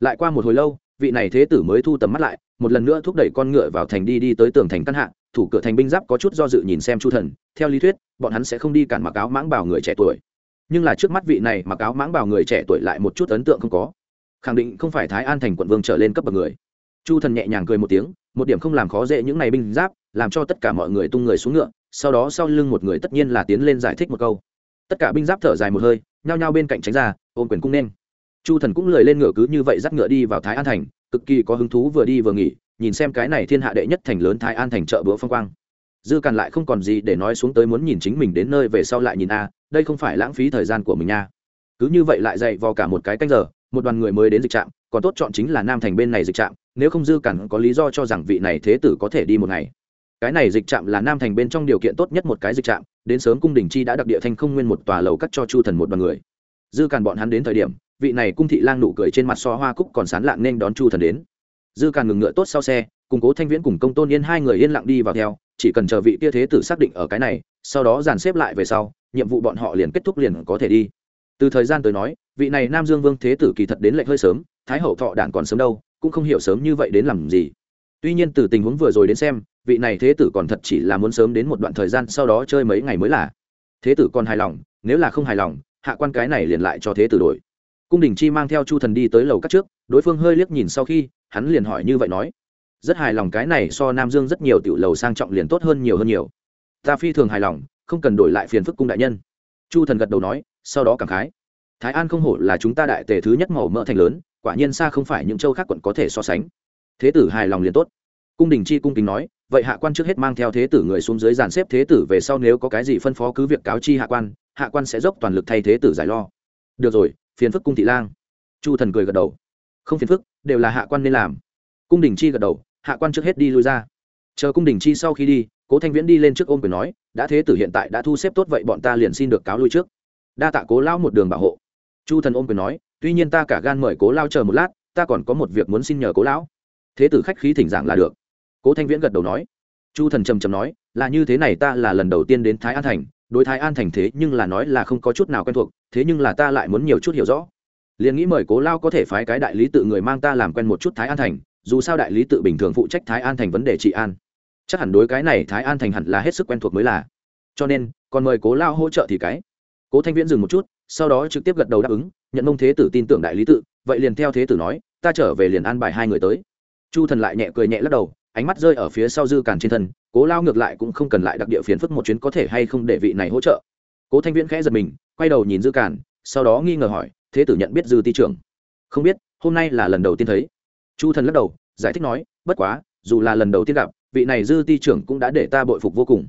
Lại qua một hồi lâu vị này thế tử mới thu tầm mắt lại, một lần nữa thúc đẩy con ngựa vào thành đi đi tới tường thành căn hạ, thủ cửa thành binh giáp có chút do dự nhìn xem chu thần, theo lý thuyết, bọn hắn sẽ không đi cản mặc áo mãng bảo người trẻ tuổi. Nhưng là trước mắt vị này mặc áo mãng bảo người trẻ tuổi lại một chút ấn tượng không có. Khẳng định không phải thái an thành quận vương trở lên cấp bậc người. Chu thần nhẹ nhàng cười một tiếng, một điểm không làm khó dễ những này binh giáp, làm cho tất cả mọi người tung người xuống ngựa, sau đó sau lưng một người tất nhiên là tiến lên giải thích một câu. Tất cả binh giáp thở dài một hơi, nhao nhao bên cạnh tránh ra, ôm quyền cung nên chu thần cũng lười lên ngựa cứ như vậy dắt ngựa đi vào thái an thành, cực kỳ có hứng thú vừa đi vừa nghỉ, nhìn xem cái này thiên hạ đệ nhất thành lớn thái an thành chợ bữa phong quang. Dư càn lại không còn gì để nói xuống tới muốn nhìn chính mình đến nơi về sau lại nhìn a, đây không phải lãng phí thời gian của mình nha cứ như vậy lại dậy vào cả một cái canh giờ, một đoàn người mới đến dịch trạm, còn tốt chọn chính là nam thành bên này dịch trạm, nếu không dư càn có lý do cho rằng vị này thế tử có thể đi một ngày. Cái này dịch trạm là nam thành bên trong điều kiện tốt nhất một cái dịch trạm, đến sớm cung đình chi đã đặc địa thanh không nguyên một tòa lầu cắt cho chu thần một đoàn người dư càn bọn hắn đến thời điểm, vị này cung thị lang nụ cười trên mặt so hoa cúc còn sán lạng nên đón chu thần đến. Dư càn ngừng ngựa tốt sau xe, cùng cố thanh viễn cùng công tôn yên hai người yên lặng đi vào theo, chỉ cần chờ vị tia thế tử xác định ở cái này, sau đó dàn xếp lại về sau, nhiệm vụ bọn họ liền kết thúc liền có thể đi. Từ thời gian tới nói, vị này nam dương vương thế tử kỳ thật đến lệnh hơi sớm, thái hậu thọ đản còn sớm đâu, cũng không hiểu sớm như vậy đến làm gì. Tuy nhiên từ tình huống vừa rồi đến xem, vị này thế tử còn thật chỉ là muốn sớm đến một đoạn thời gian, sau đó chơi mấy ngày mới là. Thế tử còn hài lòng, nếu là không hài lòng hạ quan cái này liền lại cho thế tử đổi. Cung đình chi mang theo chu thần đi tới lầu các trước, đối phương hơi liếc nhìn sau khi, hắn liền hỏi như vậy nói, rất hài lòng cái này so nam dương rất nhiều tiểu lầu sang trọng liền tốt hơn nhiều hơn nhiều. Ta phi thường hài lòng, không cần đổi lại phiền phức cung đại nhân. Chu thần gật đầu nói, sau đó cảm khái, thái an không hổ là chúng ta đại tề thứ nhất màu mỡ thành lớn, quả nhiên xa không phải những châu khác quận có thể so sánh. Thế tử hài lòng liền tốt. Cung đình chi cung kính nói, vậy hạ quan trước hết mang theo thế tử người xuống dưới dàn xếp thế tử về sau nếu có cái gì phân phó cứ việc cáo chi hạ quan hạ quan sẽ dốc toàn lực thay thế tử giải lo. Được rồi, phiền phức cung thị lang. Chu thần cười gật đầu. Không phiền phức, đều là hạ quan nên làm. Cung đình chi gật đầu, hạ quan trước hết đi lui ra. Chờ cung đình chi sau khi đi, cố thanh viễn đi lên trước ôm quyền nói, đã thế tử hiện tại đã thu xếp tốt vậy bọn ta liền xin được cáo lui trước. Đa tạ cố lao một đường bảo hộ. Chu thần ôm quyền nói, tuy nhiên ta cả gan mời cố lao chờ một lát, ta còn có một việc muốn xin nhờ cố lão. Thế tử khách khí thỉnh giảng là được. Cố thanh viễn gật đầu nói. Chu thần trầm trầm nói, là như thế này ta là lần đầu tiên đến thái an thành đối thái an thành thế nhưng là nói là không có chút nào quen thuộc, thế nhưng là ta lại muốn nhiều chút hiểu rõ. Liền nghĩ mời cố lao có thể phái cái đại lý tự người mang ta làm quen một chút thái an thành, dù sao đại lý tự bình thường phụ trách thái an thành vấn đề trị an. Chắc hẳn đối cái này thái an thành hẳn là hết sức quen thuộc mới là. Cho nên, còn mời cố lao hỗ trợ thì cái. Cố thanh viễn dừng một chút, sau đó trực tiếp gật đầu đáp ứng, nhận mông thế tử tin tưởng đại lý tự, vậy liền theo thế tử nói, ta trở về liền an bài hai người tới. Chu thần lại nhẹ cười nhẹ lắc đầu, ánh mắt rơi ở phía sau dư càn trên thân cố lao ngược lại cũng không cần lại đặc địa phiến phức một chuyến có thể hay không để vị này hỗ trợ. Cố thanh viễn khẽ giật mình quay đầu nhìn dư cản, sau đó nghi ngờ hỏi thế tử nhận biết dư ti trưởng? Không biết hôm nay là lần đầu tiên thấy. Chu thần lắc đầu giải thích nói bất quá dù là lần đầu tiên gặp vị này dư ti trưởng cũng đã để ta bội phục vô cùng.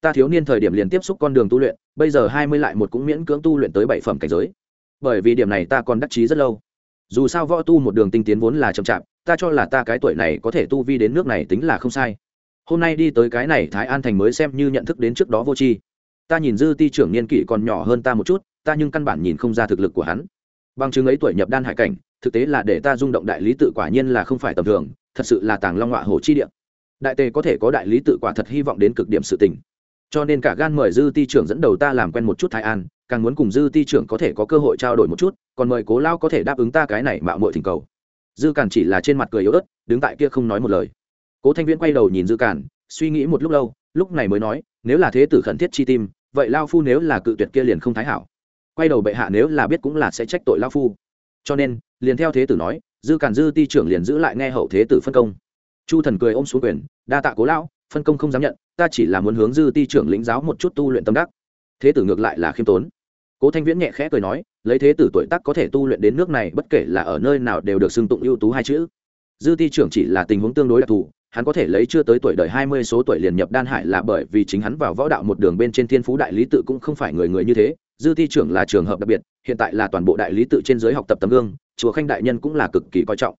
Ta thiếu niên thời điểm liền tiếp xúc con đường tu luyện bây giờ hai mươi lại một cũng miễn cưỡng tu luyện tới bảy phẩm cảnh giới. Bởi vì điểm này ta còn đắc chí rất lâu. Dù sao võ tu một đường tinh tiến vốn là chậm chạp ta cho là ta cái tuổi này có thể tu vi đến nước này tính là không sai hôm nay đi tới cái này thái an thành mới xem như nhận thức đến trước đó vô tri. Ta nhìn dư ti trưởng niên kỷ còn nhỏ hơn ta một chút, ta nhưng căn bản nhìn không ra thực lực của hắn. Bằng chứng ấy tuổi nhập đan hải cảnh, thực tế là để ta rung động đại lý tự quả nhiên là không phải tầm thường, thật sự là tàng long họa hồ chi địa. Đại tề có thể có đại lý tự quả thật hy vọng đến cực điểm sự tình. Cho nên cả gan mời dư ti trưởng dẫn đầu ta làm quen một chút thái an, càng muốn cùng dư ti trưởng có thể có cơ hội trao đổi một chút, còn mời cố lao có thể đáp ứng ta cái này mạo muội thỉnh cầu. Dư càn chỉ là trên mặt cười yếu ớt, đứng tại kia không nói một lời cố thanh viễn quay đầu nhìn dư Cản, suy nghĩ một lúc lâu lúc này mới nói nếu là thế tử khẩn thiết chi tim vậy lao phu nếu là cự tuyệt kia liền không thái hảo. Quay đầu bệ hạ nếu là biết cũng là sẽ trách tội lao phu. Cho nên liền theo thế tử nói dư Cản dư ti trưởng liền giữ lại nghe hậu thế tử phân công. Chu thần cười ôm xuống quyền đa tạ cố lão phân công không dám nhận ta chỉ là muốn hướng dư ti trưởng lĩnh giáo một chút tu luyện tâm đắc. Thế tử ngược lại là khiêm tốn. Cố thanh viễn nhẹ khẽ cười nói lấy thế tử tuổi tác có thể tu luyện đến nước này bất kể là ở nơi nào đều được xưng tụng ưu tú hai chữ. Dư ti trưởng chỉ là tình huống tương đối đặc thù hắn có thể lấy chưa tới tuổi đời hai mươi số tuổi liền nhập đan hải là bởi vì chính hắn vào võ đạo một đường bên trên thiên phú đại lý tự cũng không phải người người như thế. Dư Thi trưởng là trường hợp đặc biệt, hiện tại là toàn bộ đại lý tự trên giới học tập tấm gương, chùa khanh đại nhân cũng là cực kỳ coi trọng.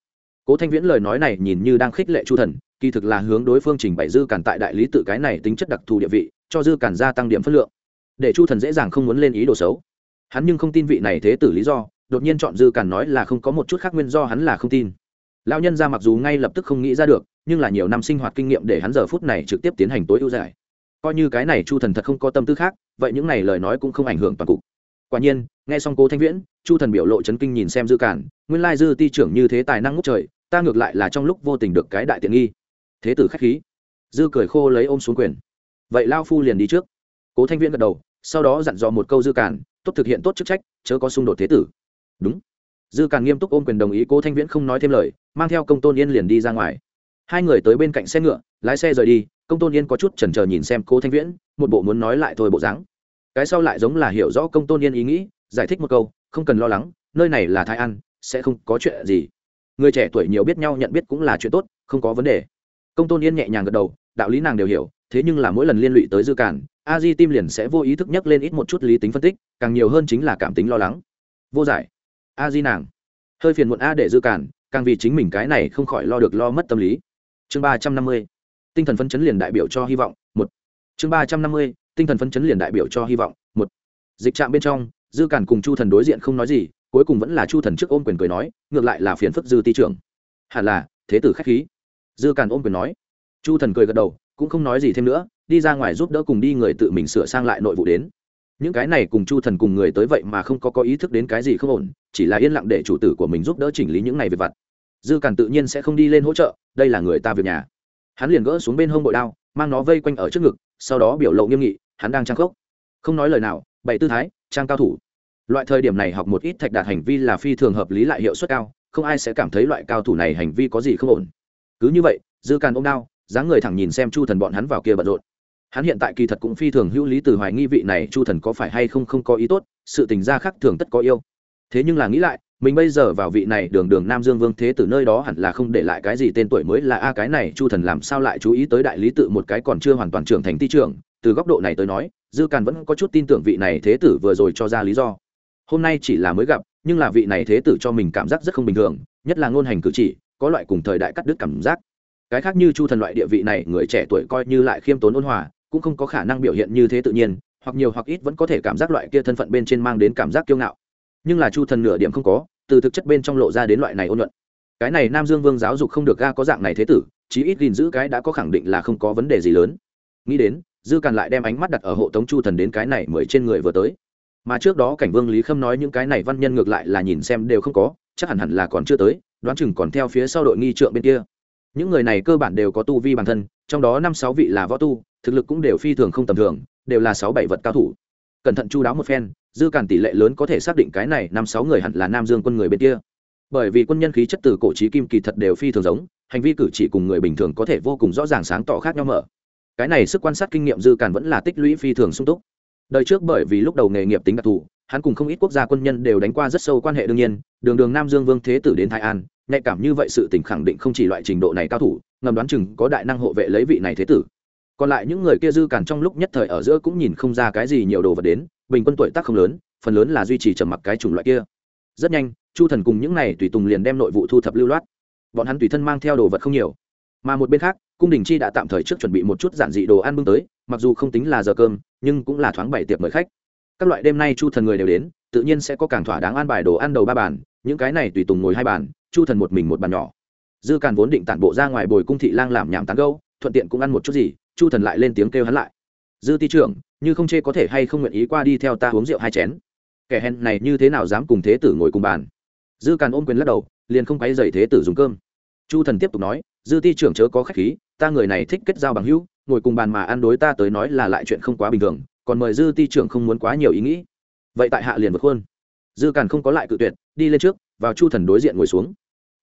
Cố thanh viễn lời nói này nhìn như đang khích lệ chu thần, kỳ thực là hướng đối phương trình bày dư cản tại đại lý tự cái này tính chất đặc thù địa vị, cho dư cản gia tăng điểm phân lượng, để chu thần dễ dàng không muốn lên ý đồ xấu. Hắn nhưng không tin vị này thế tử lý do, đột nhiên chọn dư cản nói là không có một chút khác nguyên do hắn là không tin lão nhân ra mặc dù ngay lập tức không nghĩ ra được, nhưng là nhiều năm sinh hoạt kinh nghiệm để hắn giờ phút này trực tiếp tiến hành tối ưu giải. Coi như cái này chu thần thật không có tâm tư khác, vậy những này lời nói cũng không ảnh hưởng toàn cục. Quả nhiên, nghe xong cố thanh viễn, chu thần biểu lộ chấn kinh nhìn xem dư cản, nguyên lai dư ti trưởng như thế tài năng ngút trời, ta ngược lại là trong lúc vô tình được cái đại tiện nghi. Thế tử khách khí. Dư cười khô lấy ôm xuống quyền. Vậy lao phu liền đi trước. Cố thanh viễn gật đầu, sau đó dặn dò một câu dư cản, tốt thực hiện tốt chức trách, chớ có xung đột thế tử. Đúng. Dư cản nghiêm túc ôm quyền đồng ý, cố thanh viễn không nói thêm lời mang theo công tôn yên liền đi ra ngoài. Hai người tới bên cạnh xe ngựa, lái xe rời đi, công tôn yên có chút chần chờ nhìn xem cố thanh viễn, một bộ muốn nói lại thôi bộ dáng. Cái sau lại giống là hiểu rõ công tôn yên ý nghĩ, giải thích một câu, không cần lo lắng, nơi này là thái an, sẽ không có chuyện gì. Người trẻ tuổi nhiều biết nhau nhận biết cũng là chuyện tốt, không có vấn đề. Công tôn yên nhẹ nhàng gật đầu, đạo lý nàng đều hiểu, thế nhưng là mỗi lần liên lụy tới dư cản, a di tim liền sẽ vô ý thức nhắc lên ít một chút lý tính phân tích, càng nhiều hơn chính là cảm tính lo lắng. Vô giải. A di nàng. Hơi phiền muộn a để dư cản càng vì chính mình cái này không khỏi lo được lo mất tâm lý. Chương ba trăm năm mươi, tinh thần phấn chấn liền đại biểu cho hy vọng, một. Chương ba trăm năm mươi, tinh thần phấn chấn liền đại biểu cho hy vọng, một. Dịch trạm bên trong, dư cản cùng chu thần đối diện không nói gì, cuối cùng vẫn là chu thần trước ôm quyền cười nói, ngược lại là phiền phức dư ti trưởng. Hẳn là, thế tử khách khí. Dư cản ôm quyền nói. Chu thần cười gật đầu, cũng không nói gì thêm nữa, đi ra ngoài giúp đỡ cùng đi người tự mình sửa sang lại nội vụ đến những cái này cùng chu thần cùng người tới vậy mà không có có ý thức đến cái gì không ổn, chỉ là yên lặng để chủ tử của mình giúp đỡ chỉnh lý những này về vặt. Dư cản tự nhiên sẽ không đi lên hỗ trợ, đây là người ta việc nhà. Hắn liền gỡ xuống bên hông bội đao, mang nó vây quanh ở trước ngực, sau đó biểu lộ nghiêm nghị, hắn đang trang khốc. Không nói lời nào bày tư thái, trang cao thủ. Loại thời điểm này học một ít thạch đạt hành vi là phi thường hợp lý lại hiệu suất cao, không ai sẽ cảm thấy loại cao thủ này hành vi có gì không ổn. Cứ như vậy, dư càn ôm đao, dáng người thẳng nhìn xem chu thần bọn hắn vào kia bận rộn hắn hiện tại kỳ thật cũng phi thường hữu lý từ hoài nghi vị này chu thần có phải hay không không có ý tốt, sự tình gia khác thường tất có yêu. Thế nhưng là nghĩ lại, mình bây giờ vào vị này đường đường nam dương vương thế từ nơi đó hẳn là không để lại cái gì tên tuổi mới là, a, cái này chu thần làm sao lại chú ý tới đại lý tự một cái còn chưa hoàn toàn trưởng thành ti trưởng, từ góc độ này tới nói, dư càn vẫn có chút tin tưởng vị này thế tử vừa rồi cho ra lý do. Hôm nay chỉ là mới gặp, nhưng là vị này thế tử cho mình cảm giác rất không bình thường, nhất là ngôn hành cử chỉ, có loại cùng thời đại cắt đứt cảm giác. Cái khác như chu thần loại địa vị này, người trẻ tuổi coi như lại khiêm tốn ôn hòa cũng không có khả năng biểu hiện như thế tự nhiên, hoặc nhiều hoặc ít vẫn có thể cảm giác loại kia thân phận bên trên mang đến cảm giác kiêu ngạo. Nhưng là chu thần nửa điểm không có, từ thực chất bên trong lộ ra đến loại này ôn luận. Cái này nam dương vương giáo dục không được ga có dạng này thế tử, chí ít gìn giữ cái đã có khẳng định là không có vấn đề gì lớn. Nghĩ đến, dư càn lại đem ánh mắt đặt ở hộ tống chu thần đến cái này mới trên người vừa tới. Mà trước đó cảnh vương lý khâm nói những cái này văn nhân ngược lại là nhìn xem đều không có, chắc hẳn hẳn là còn chưa tới, đoán chừng còn theo phía sau đội nghi trượng bên kia. Những người này cơ bản đều có tu vi bản thân, trong đó năm sáu vị là võ tu thực lực cũng đều phi thường không tầm thường, đều là sáu bảy vật cao thủ. Cẩn thận chu đáo một phen, dư càn tỷ lệ lớn có thể xác định cái này năm sáu người hẳn là nam dương quân người bên kia. Bởi vì quân nhân khí chất từ cổ trí kim kỳ thật đều phi thường giống, hành vi cử chỉ cùng người bình thường có thể vô cùng rõ ràng sáng tỏ khác nhau mở. Cái này sức quan sát kinh nghiệm dư càn vẫn là tích lũy phi thường sung túc. Đời trước bởi vì lúc đầu nghề nghiệp tính đặc thù, hắn cùng không ít quốc gia quân nhân đều đánh qua rất sâu quan hệ đương nhiên, đường đường nam dương vương thế tử đến thái an, nhạy cảm như vậy sự tình khẳng định không chỉ loại trình độ này cao thủ, ngầm đoán chừng có đại năng hộ vệ lấy vị này thế tử còn lại những người kia dư càn trong lúc nhất thời ở giữa cũng nhìn không ra cái gì nhiều đồ vật đến, bình quân tuổi tác không lớn, phần lớn là duy trì trầm mặc cái chủng loại kia. Rất nhanh, chu thần cùng những này tùy tùng liền đem nội vụ thu thập lưu loát. Bọn hắn tùy thân mang theo đồ vật không nhiều. Mà một bên khác, cung đình chi đã tạm thời trước chuẩn bị một chút giản dị đồ ăn bưng tới, mặc dù không tính là giờ cơm, nhưng cũng là thoáng bảy tiệc mời khách. Các loại đêm nay chu thần người đều đến, tự nhiên sẽ có càng thỏa đáng ăn bài đồ ăn đầu ba bàn, những cái này tùy tùng ngồi hai bàn, chu thần một mình một bàn nhỏ. Dư càn vốn định tản bộ ra ngoài bồi cung thị lang làm nhảm tán gâu thuận tiện cũng ăn một chút gì chu thần lại lên tiếng kêu hắn lại. Dư ti trưởng, như không chê có thể hay không nguyện ý qua đi theo ta uống rượu hai chén? Kẻ hèn này như thế nào dám cùng thế tử ngồi cùng bàn? Dư càn ôm quyền lắc đầu, liền không quấy dậy thế tử dùng cơm. Chu thần tiếp tục nói, dư ti trưởng chớ có khách khí, ta người này thích kết giao bằng hữu, ngồi cùng bàn mà ăn đối ta tới nói là lại chuyện không quá bình thường, còn mời dư ti trưởng không muốn quá nhiều ý nghĩ. Vậy tại hạ liền vượt khuôn. Dư càn không có lại cự tuyệt, đi lên trước, vào chu thần đối diện ngồi xuống.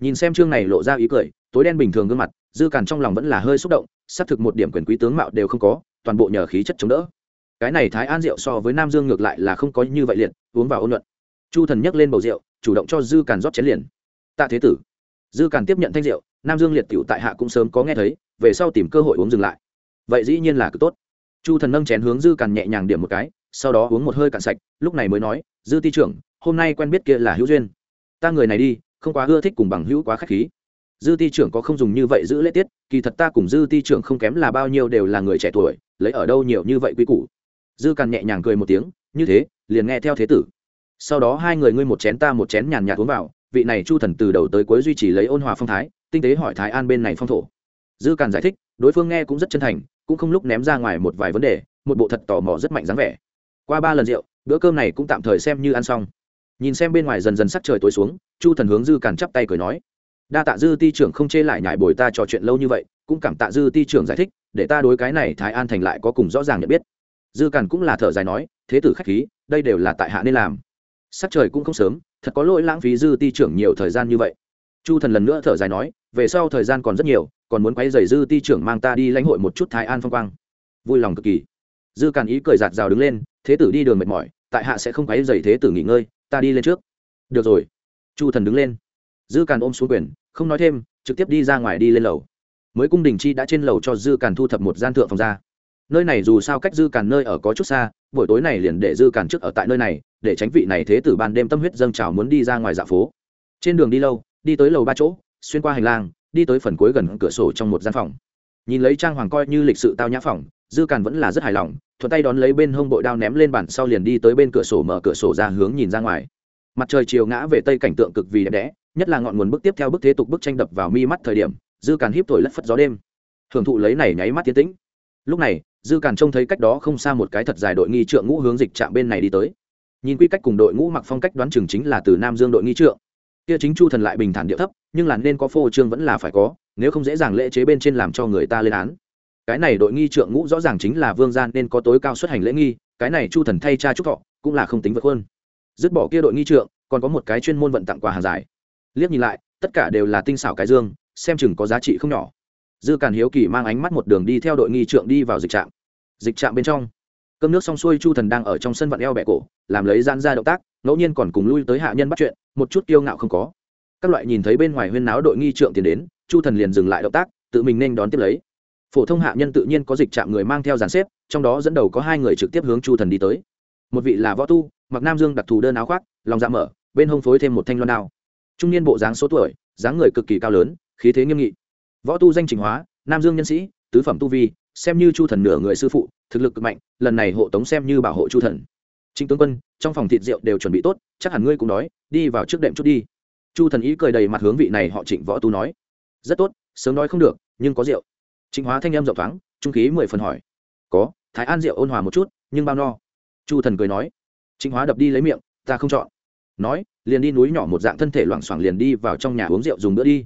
Nhìn xem chương này lộ ra ý cười, tối đen bình thường gương mặt dư càn trong lòng vẫn là hơi xúc động, xác thực một điểm quyền quý tướng mạo đều không có, toàn bộ nhờ khí chất chống đỡ. Cái này thái an rượu so với nam dương ngược lại là không có như vậy liệt, uống vào ôn luận chu thần nhấc lên bầu rượu, chủ động cho dư càn rót chén liền. Tạ thế tử. Dư càn tiếp nhận thanh rượu, nam dương liệt tiểu tại hạ cũng sớm có nghe thấy, về sau tìm cơ hội uống dừng lại. Vậy dĩ nhiên là cực tốt. Chu thần nâng chén hướng dư càn nhẹ nhàng điểm một cái, sau đó uống một hơi cạn sạch, lúc này mới nói, dư ti trưởng, hôm nay quen biết kia là hữu duyên. Ta người này đi, không quá ưa thích cùng bằng hữu quá k h á c h khí dư ti trưởng có không dùng như vậy giữ lễ tiết, kỳ thật ta cùng dư ti trưởng không kém là bao nhiêu đều là người trẻ tuổi, lấy ở đâu nhiều như vậy quy củ. Dư càn nhẹ nhàng cười một tiếng, như thế, liền nghe theo thế tử. Sau đó hai người ngươi một chén ta một chén nhàn nhạt uống vào, vị này chu thần từ đầu tới cuối duy trì lấy ôn hòa phong thái, tinh tế hỏi thái an bên này phong thổ. Dư càn giải thích, đối phương nghe cũng rất chân thành, cũng không lúc ném ra ngoài một vài vấn đề, một bộ thật tò mò rất mạnh dáng vẻ. Qua ba lần rượu, bữa cơm này cũng tạm thời xem như ăn xong. Nhìn xem bên ngoài dần dần sắc trời tối xuống, chu thần hướng dư càn chắp tay cười nói đa tạ dư ti trưởng không chê lại nhải bồi ta trò chuyện lâu như vậy, cũng cảm tạ dư ti trưởng giải thích, để ta đối cái này thái an thành lại có cùng rõ ràng nhận biết. Dư càn cũng là thở dài nói, thế tử khách khí, đây đều là tại hạ nên làm. Sắc trời cũng không sớm, thật có lỗi lãng phí dư ti trưởng nhiều thời gian như vậy. Chu thần lần nữa thở dài nói, về sau thời gian còn rất nhiều, còn muốn quay dày dư ti trưởng mang ta đi lãnh hội một chút thái an phong quang. Vui lòng cực kỳ. Dư càn ý cười giạt rào đứng lên, thế tử đi đường mệt mỏi, tại hạ sẽ không quấy dày thế tử nghỉ ngơi, ta đi lên trước. Được rồi. Chu thần đứng lên dư càn ôm xuống quyền, không nói thêm, trực tiếp đi ra ngoài đi lên lầu. Mới cung đình chi đã trên lầu cho dư càn thu thập một gian thượng phòng ra. Nơi này dù sao cách dư càn nơi ở có chút xa, buổi tối này liền để dư càn trước ở tại nơi này, để tránh vị này thế tử ban đêm tâm huyết dâng trào muốn đi ra ngoài dạ phố. Trên đường đi lâu, đi tới lầu ba chỗ, xuyên qua hành lang, đi tới phần cuối gần cửa sổ trong một gian phòng. Nhìn lấy trang hoàng coi như lịch sự tao nhã phòng, dư càn vẫn là rất hài lòng, thuận tay đón lấy bên hông bội đao ném lên bàn sau liền đi tới bên cửa sổ mở cửa sổ ra hướng nhìn ra ngoài. Mặt trời chiều ngã về tây cảnh tượng cực vì đẹp đẽ nhất là ngọn nguồn bức tiếp theo bức thế tục bức tranh đập vào mi mắt thời điểm, dư càn híp thổi lất phất gió đêm. Hưởng thụ lấy này nháy mắt tiến tĩnh. Lúc này, dư càn trông thấy cách đó không xa một cái thật dài đội nghi trượng ngũ hướng dịch trạm bên này đi tới. Nhìn quy cách cùng đội ngũ mặc phong cách đoán chừng chính là từ nam dương đội nghi trượng. Kia chính chu thần lại bình thản địa thấp, nhưng là nên có phô trương vẫn là phải có, nếu không dễ dàng lễ chế bên trên làm cho người ta lên án. Cái này đội nghi trượng ngũ rõ ràng chính là vương gian nên có tối cao xuất hành lễ nghi, cái này chu thần thay cha trúc thọ, cũng là không tính vượt hơn dứt bỏ kia đội nghi trượng, còn có một cái chuyên môn vận tặng quà hàng giải liếc nhìn lại, tất cả đều là tinh xảo cái dương, xem chừng có giá trị không nhỏ. Dư càn hiếu kỳ mang ánh mắt một đường đi theo đội nghi trượng đi vào dịch trạm. Dịch trạm bên trong, cơm nước xong xuôi chu thần đang ở trong sân vận eo bẹ cổ, làm lấy gian ra động tác, ngẫu nhiên còn cùng lui tới hạ nhân bắt chuyện, một chút kiêu ngạo không có. Các loại nhìn thấy bên ngoài huyên náo đội nghi trượng tiến đến, chu thần liền dừng lại động tác, tự mình nên đón tiếp lấy. Phổ thông hạ nhân tự nhiên có dịch trạm người mang theo dàn xếp, trong đó dẫn đầu có hai người trực tiếp hướng chu thần đi tới. Một vị là võ tu, mặc nam dương đặc thù đơn áo khoác, lòng dạ mở, bên hông phối thêm một thanh loan đao trung niên bộ dáng số tuổi, dáng người cực kỳ cao lớn, khí thế nghiêm nghị. Võ tu danh trình hóa, nam dương nhân sĩ, tứ phẩm tu vi, xem như chu thần nửa người sư phụ, thực lực cực mạnh, lần này hộ tống xem như bảo hộ chu thần. Trịnh tướng quân, trong phòng thịt rượu đều chuẩn bị tốt, chắc hẳn ngươi cũng nói đi vào trước đệm chút đi. Chu thần ý cười đầy mặt hướng vị này họ trịnh võ tu nói. Rất tốt, sớm nói không được, nhưng có rượu. Trịnh hóa thanh âm rộng thoáng, trung khí mười phần hỏi. Có, thái an rượu ôn hòa một chút, nhưng bao no. Chu thần cười nói. Trịnh hóa đập đi lấy miệng, ta không chọn. Nói liền đi núi nhỏ một dạng thân thể loảng xoảng liền đi vào trong nhà uống rượu dùng bữa đi.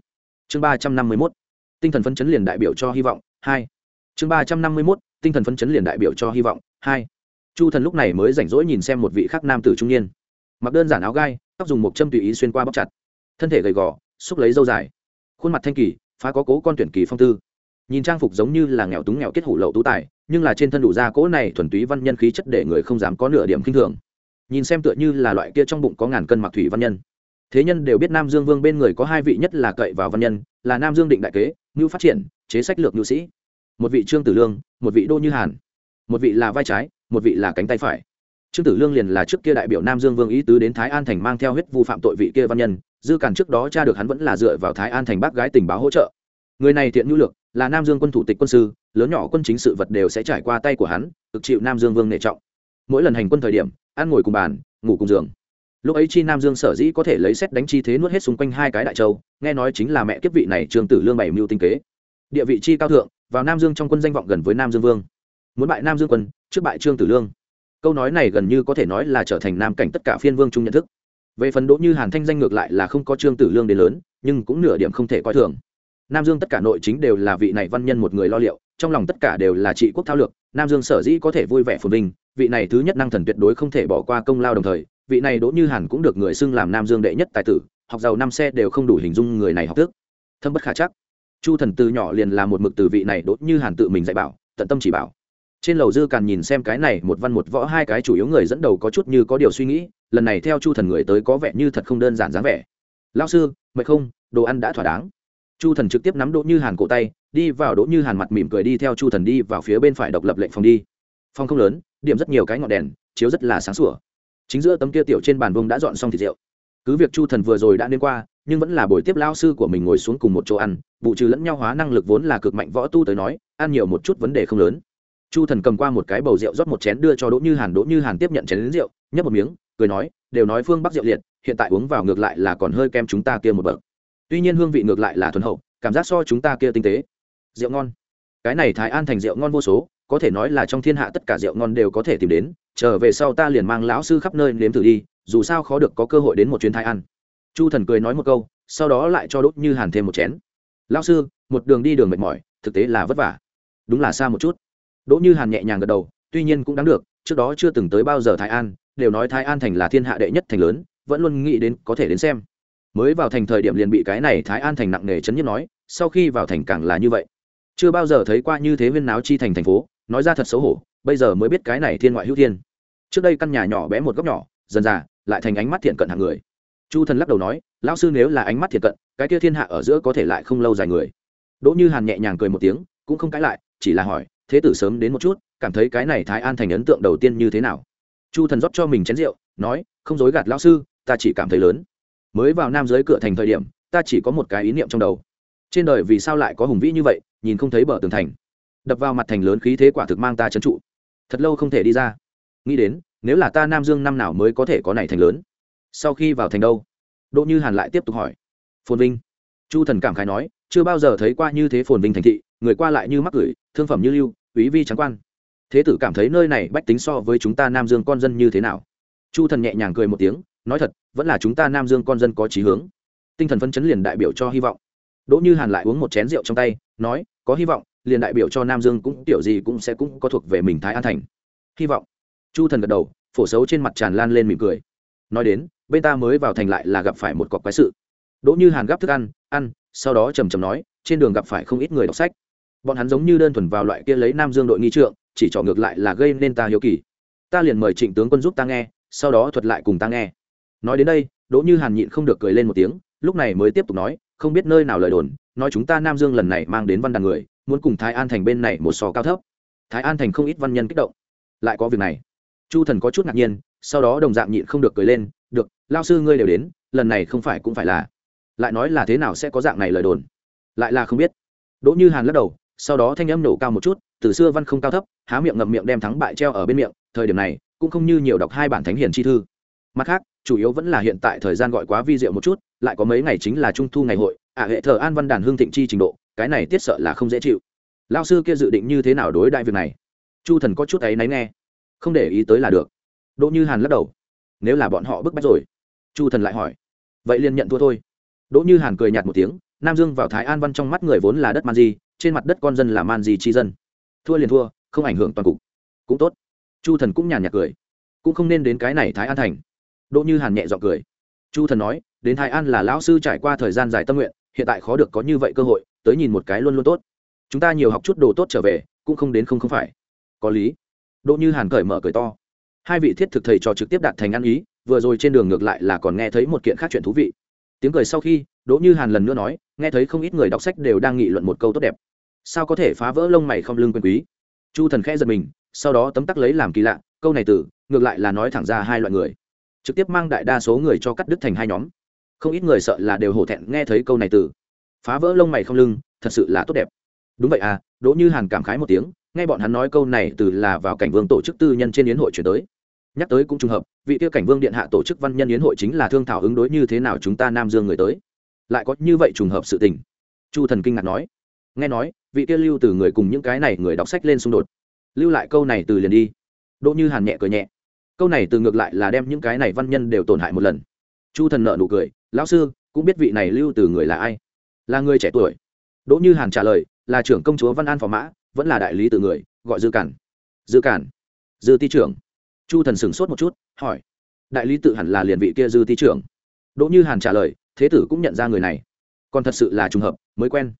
Chương ba trăm năm mươi mốt, tinh thần phấn chấn liền đại biểu cho hy vọng, hai. Chương ba trăm năm mươi mốt, tinh thần phấn chấn liền đại biểu cho hy vọng, hai. Chu thần lúc này mới rảnh rỗi nhìn xem một vị khắc nam tử trung niên. Mặc đơn giản áo gai, tóc dùng một châm tùy ý xuyên qua bóc chặt. Thân thể gầy gò, xúc lấy dâu dài. Khuôn mặt thanh kỳ, phá có cố con tuyển kỳ phong tư. Nhìn trang phục giống như là nghèo túng nghèo kết hủ lậu tú tài, nhưng là trên thân đủ da cỗ này thuần túy văn nhân khí chất để người không dám có nửa điểm khinh thường nhìn xem tựa như là loại kia trong bụng có ngàn cân mặc thủy văn nhân. Thế nhân đều biết nam dương vương bên người có hai vị nhất là cậy vào văn nhân, là nam dương định đại kế, ngưu phát triển, chế sách lược ngưu sĩ. Một vị trương tử lương, một vị đô như hàn. Một vị là vai trái, một vị là cánh tay phải. Trương tử lương liền là trước kia đại biểu nam dương vương ý tứ đến thái an thành mang theo huyết vu phạm tội vị kia văn nhân, dư cản trước đó cha được hắn vẫn là dựa vào thái an thành bác gái tình báo hỗ trợ. Người này thiện nhu lược, là nam dương quân thủ tịch quân sư, lớn nhỏ quân chính sự vật đều sẽ trải qua tay của hắn thực chịu nam dương vương nệ trọng mỗi lần hành quân thời điểm, ăn ngồi cùng bàn, ngủ cùng giường. Lúc ấy chi nam dương sở dĩ có thể lấy xét đánh chi thế nuốt hết xung quanh hai cái đại châu, nghe nói chính là mẹ kiếp vị này trương tử lương bảy mưu tinh kế. Địa vị chi cao thượng, vào nam dương trong quân danh vọng gần với nam dương vương. Muốn bại nam dương quân, trước bại trương tử lương. Câu nói này gần như có thể nói là trở thành nam cảnh tất cả phiên vương chung nhận thức. Về phần đỗ như hàn thanh danh ngược lại là không có trương tử lương đến lớn, nhưng cũng nửa điểm không thể coi thường. Nam dương tất cả nội chính đều là vị này văn nhân một người lo liệu, trong lòng tất cả đều là trị quốc thao lược, nam dương sở dĩ có thể vui vẻ phồn vinh vị này thứ nhất năng thần tuyệt đối không thể bỏ qua công lao đồng thời, vị này đỗ như hàn cũng được người xưng làm nam dương đệ nhất tài tử, học giàu năm xe đều không đủ hình dung người này học thức. Thâm bất khả chắc. Chu thần từ nhỏ liền là một mực từ vị này đỗ như hàn tự mình dạy bảo, tận tâm chỉ bảo. Trên lầu dư càn nhìn xem cái này, một văn một võ hai cái chủ yếu người dẫn đầu có chút như có điều suy nghĩ, lần này theo chu thần người tới có vẻ như thật không đơn giản dáng vẻ. Lao sư, mệt không? Đồ ăn đã thỏa đáng. Chu thần trực tiếp nắm đỗ như hàn cổ tay, đi vào đỗ như hàn mặt mỉm cười đi theo chu thần đi vào phía bên phải độc lập lệnh phòng đi. Phòng không lớn điểm rất nhiều cái ngọn đèn, chiếu rất là sáng sủa. Chính giữa tấm kia tiểu trên bàn vông đã dọn xong thịt rượu. Cứ việc chu thần vừa rồi đã đến qua, nhưng vẫn là buổi tiếp lao sư của mình ngồi xuống cùng một chỗ ăn, vụ trừ lẫn nhau hóa năng lực vốn là cực mạnh võ tu tới nói, ăn nhiều một chút vấn đề không lớn. Chu thần cầm qua một cái bầu rượu rót một chén đưa cho đỗ như hàn, đỗ như hàn tiếp nhận chén đến rượu, nhấp một miếng, cười nói, đều nói phương bắc rượu liệt, hiện tại uống vào ngược lại là còn hơi kem chúng ta kia một bậc. Tuy nhiên hương vị ngược lại là thuần hậu, cảm giác so chúng ta kia tinh tế. Rượu ngon. Cái này thái an thành rượu ngon vô số có thể nói là trong thiên hạ tất cả rượu ngon đều có thể tìm đến, trở về sau ta liền mang lão sư khắp nơi nếm thử đi, dù sao khó được có cơ hội đến một chuyến thái ăn chu thần cười nói một câu, sau đó lại cho đốt như hàn thêm một chén. Lão sư, một đường đi đường mệt mỏi, thực tế là vất vả. Đúng là xa một chút. Đỗ như hàn nhẹ nhàng gật đầu, tuy nhiên cũng đáng được, trước đó chưa từng tới bao giờ thái an, đều nói thái an thành là thiên hạ đệ nhất thành lớn, vẫn luôn nghĩ đến có thể đến xem. Mới vào thành thời điểm liền bị cái này thái an thành nặng nề chấn nhất nói, sau khi vào thành càng là như vậy. Chưa bao giờ thấy qua như thế viên náo chi thành thành phố nói ra thật xấu hổ, bây giờ mới biết cái này thiên ngoại hữu thiên. Trước đây căn nhà nhỏ bé một góc nhỏ, dần dà, lại thành ánh mắt thiện cận hàng người. Chu thần lắc đầu nói, lão sư nếu là ánh mắt thiện cận, cái kia thiên hạ ở giữa có thể lại không lâu dài người. Đỗ như hàn nhẹ nhàng cười một tiếng, cũng không cãi lại, chỉ là hỏi, thế tử sớm đến một chút, cảm thấy cái này thái an thành ấn tượng đầu tiên như thế nào? Chu thần rót cho mình chén rượu, nói, không dối gạt lão sư, ta chỉ cảm thấy lớn. Mới vào nam giới cửa thành thời điểm, ta chỉ có một cái ý niệm trong đầu. Trên đời vì sao lại có hùng vĩ như vậy, nhìn không thấy bờ tường thành đập vào mặt thành lớn khí thế quả thực mang ta trấn trụ. Thật lâu không thể đi ra. Nghĩ đến, nếu là ta nam dương năm nào mới có thể có này thành lớn? Sau khi vào thành đâu? Đỗ như hàn lại tiếp tục hỏi. Phồn vinh. Chu thần cảm khái nói, chưa bao giờ thấy qua như thế phồn vinh thành thị, người qua lại như mắc gửi thương phẩm như lưu quý vi trắng quan. Thế tử cảm thấy nơi này bách tính so với chúng ta nam dương con dân như thế nào? Chu thần nhẹ nhàng cười một tiếng, nói thật, vẫn là chúng ta nam dương con dân có trí hướng. Tinh thần phân chấn liền đại biểu cho hy vọng. Đỗ như hàn lại uống một chén rượu trong tay, nói, có hy vọng liền đại biểu cho nam dương cũng tiểu gì cũng sẽ cũng có thuộc về mình thái an thành. Hy vọng. Chu thần gật đầu, phổ xấu trên mặt tràn lan lên mỉm cười. Nói đến, bên ta mới vào thành lại là gặp phải một cọc quái sự. Đỗ như hàn gắp thức ăn ăn, sau đó trầm trầm nói, trên đường gặp phải không ít người đọc sách. Bọn hắn giống như đơn thuần vào loại kia lấy nam dương đội nghi trượng, chỉ trỏ ngược lại là gây nên ta hiếu kỳ. Ta liền mời trịnh tướng quân giúp ta nghe, sau đó thuật lại cùng ta nghe. Nói đến đây, đỗ như hàn nhịn không được cười lên một tiếng, lúc này mới tiếp tục nói, không biết nơi nào lời đồn, nói chúng ta nam dương lần này mang đến văn đàn người muốn cùng thái an thành bên này một sò cao thấp. Thái an thành không ít văn nhân kích động. Lại có việc này. Chu thần có chút ngạc nhiên sau đó đồng dạng nhịn không được cười lên được lao sư ngươi đều đến lần này không phải cũng phải là. Lại nói là thế nào sẽ có dạng này lời đồn? Lại là không biết. Đỗ như hàn lắc đầu sau đó thanh âm nổ cao một chút từ xưa văn không cao thấp há miệng ngậm miệng đem thắng bại treo ở bên miệng thời điểm này cũng không như nhiều đọc hai bản thánh hiền chi thư. Mặt khác chủ yếu vẫn là hiện tại thời gian gọi quá vi diệu một chút lại có mấy ngày chính là trung thu ngày hội ả à, hệ thờ an văn đàn hương thịnh chi trình độ cái này tiết sợ là không dễ chịu. Lao sư kia dự định như thế nào đối đại việc này? Chu thần có chút ấy náy nghe. Không để ý tới là được. Đỗ như hàn lắc đầu. Nếu là bọn họ bức bách rồi? Chu thần lại hỏi. Vậy liền nhận thua thôi. Đỗ như hàn cười nhạt một tiếng, nam dương vào thái an văn trong mắt người vốn là đất man di, trên mặt đất con dân là man di chi dân. Thua liền thua, không ảnh hưởng toàn cục. Cũng tốt. Chu thần cũng nhàn nhạt cười. Cũng không nên đến cái này thái an thành. Đỗ như hàn nhẹ g i ọ n cười. Chu thần nói, đến thái an là lão sư trải qua thời gian dài tâm nguyện, hiện tại khó được có như vậy cơ hội tới nhìn một cái luôn luôn tốt. Chúng ta nhiều học chút đồ tốt trở về, cũng không đến không không phải. Có lý. Đỗ như hàn cởi mở cười to. Hai vị thiết thực thầy trò trực tiếp đạt thành ăn ý, vừa rồi trên đường ngược lại là còn nghe thấy một kiện khác chuyện thú vị. Tiếng cười sau khi, đỗ như hàn lần nữa nói, nghe thấy không ít người đọc sách đều đang nghị luận một câu tốt đẹp. Sao có thể phá vỡ lông mày không lưng quyền quý? Chu thần khẽ giật mình, sau đó tấm tắc lấy làm kỳ lạ, câu này từ, ngược lại là nói thẳng ra hai loại người. Trực tiếp mang đại đa số người cho cắt đứt thành hai nhóm. Không ít người sợ là đều hổ thẹn nghe thấy câu này từ phá vỡ lông mày không lưng, thật sự là tốt đẹp. Đúng vậy à đỗ như hàn cảm khái một tiếng, nghe bọn hắn nói câu này từ là vào cảnh vương tổ chức tư nhân trên yến hội chuyển tới. Nhắc tới cũng trùng hợp, vị tiêu cảnh vương điện hạ tổ chức văn nhân yến hội chính là thương thảo ứng đối như thế nào chúng ta nam dương người tới. Lại có như vậy trùng hợp sự tình. Chu thần kinh ngạc nói. Nghe nói, vị tiêu lưu từ người cùng những cái này người đọc sách lên xung đột. Lưu lại câu này từ liền đi. Đỗ như hàn nhẹ cười nhẹ. Câu này từ ngược lại là đem những cái này văn nhân đều tổn hại một lần. Chu thần nợ nụ cười. Lão sư, cũng biết vị này lưu từ người là ai? Là người trẻ tuổi. Đỗ như hàn trả lời, là trưởng công chúa văn an phò mã, vẫn là đại lý tự người, gọi dư cản. Dư cản? Dư ti trưởng. Chu thần sửng sốt một chút, hỏi. Đại lý tự hẳn là liền vị kia dư ti trưởng. Đỗ như hàn trả lời, thế tử cũng nhận ra người này. Còn thật sự là trùng hợp, mới quen.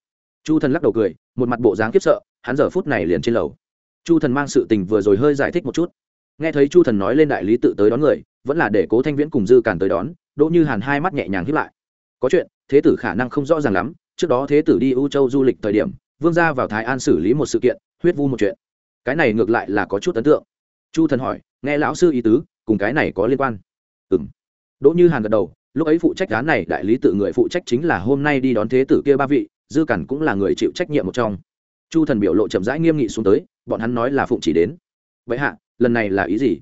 Chu thần lắc đầu cười, một mặt bộ dáng khiếp sợ, hắn giờ phút này liền trên lầu. Chu thần mang sự tình vừa rồi hơi giải thích một chút. Nghe thấy chu thần nói lên đại lý tự tới đón người, vẫn là để cố thanh viễn cùng dư càn tới đón, đỗ như hàn hai mắt nhẹ nhàng hiếp lại. Có chuyện, thế tử khả năng không rõ ràng lắm trước đó thế tử đi u châu du lịch thời điểm, vương gia vào thái an xử lý một sự kiện, huyết vu một chuyện. Cái này ngược lại là có chút ấn tượng. Chu thần hỏi, nghe lão sư ý tứ, cùng cái này có liên quan? Ừ m đỗ như hàn gật đầu, lúc ấy phụ trách án này, đại lý tự người phụ trách chính là hôm nay đi đón thế tử kia ba vị, dư cản cũng là người chịu trách nhiệm một trong. Chu thần biểu lộ chậm rãi nghiêm nghị xuống tới, bọn hắn nói là phụng chỉ đến. Vậy hạ, lần này là ý gì?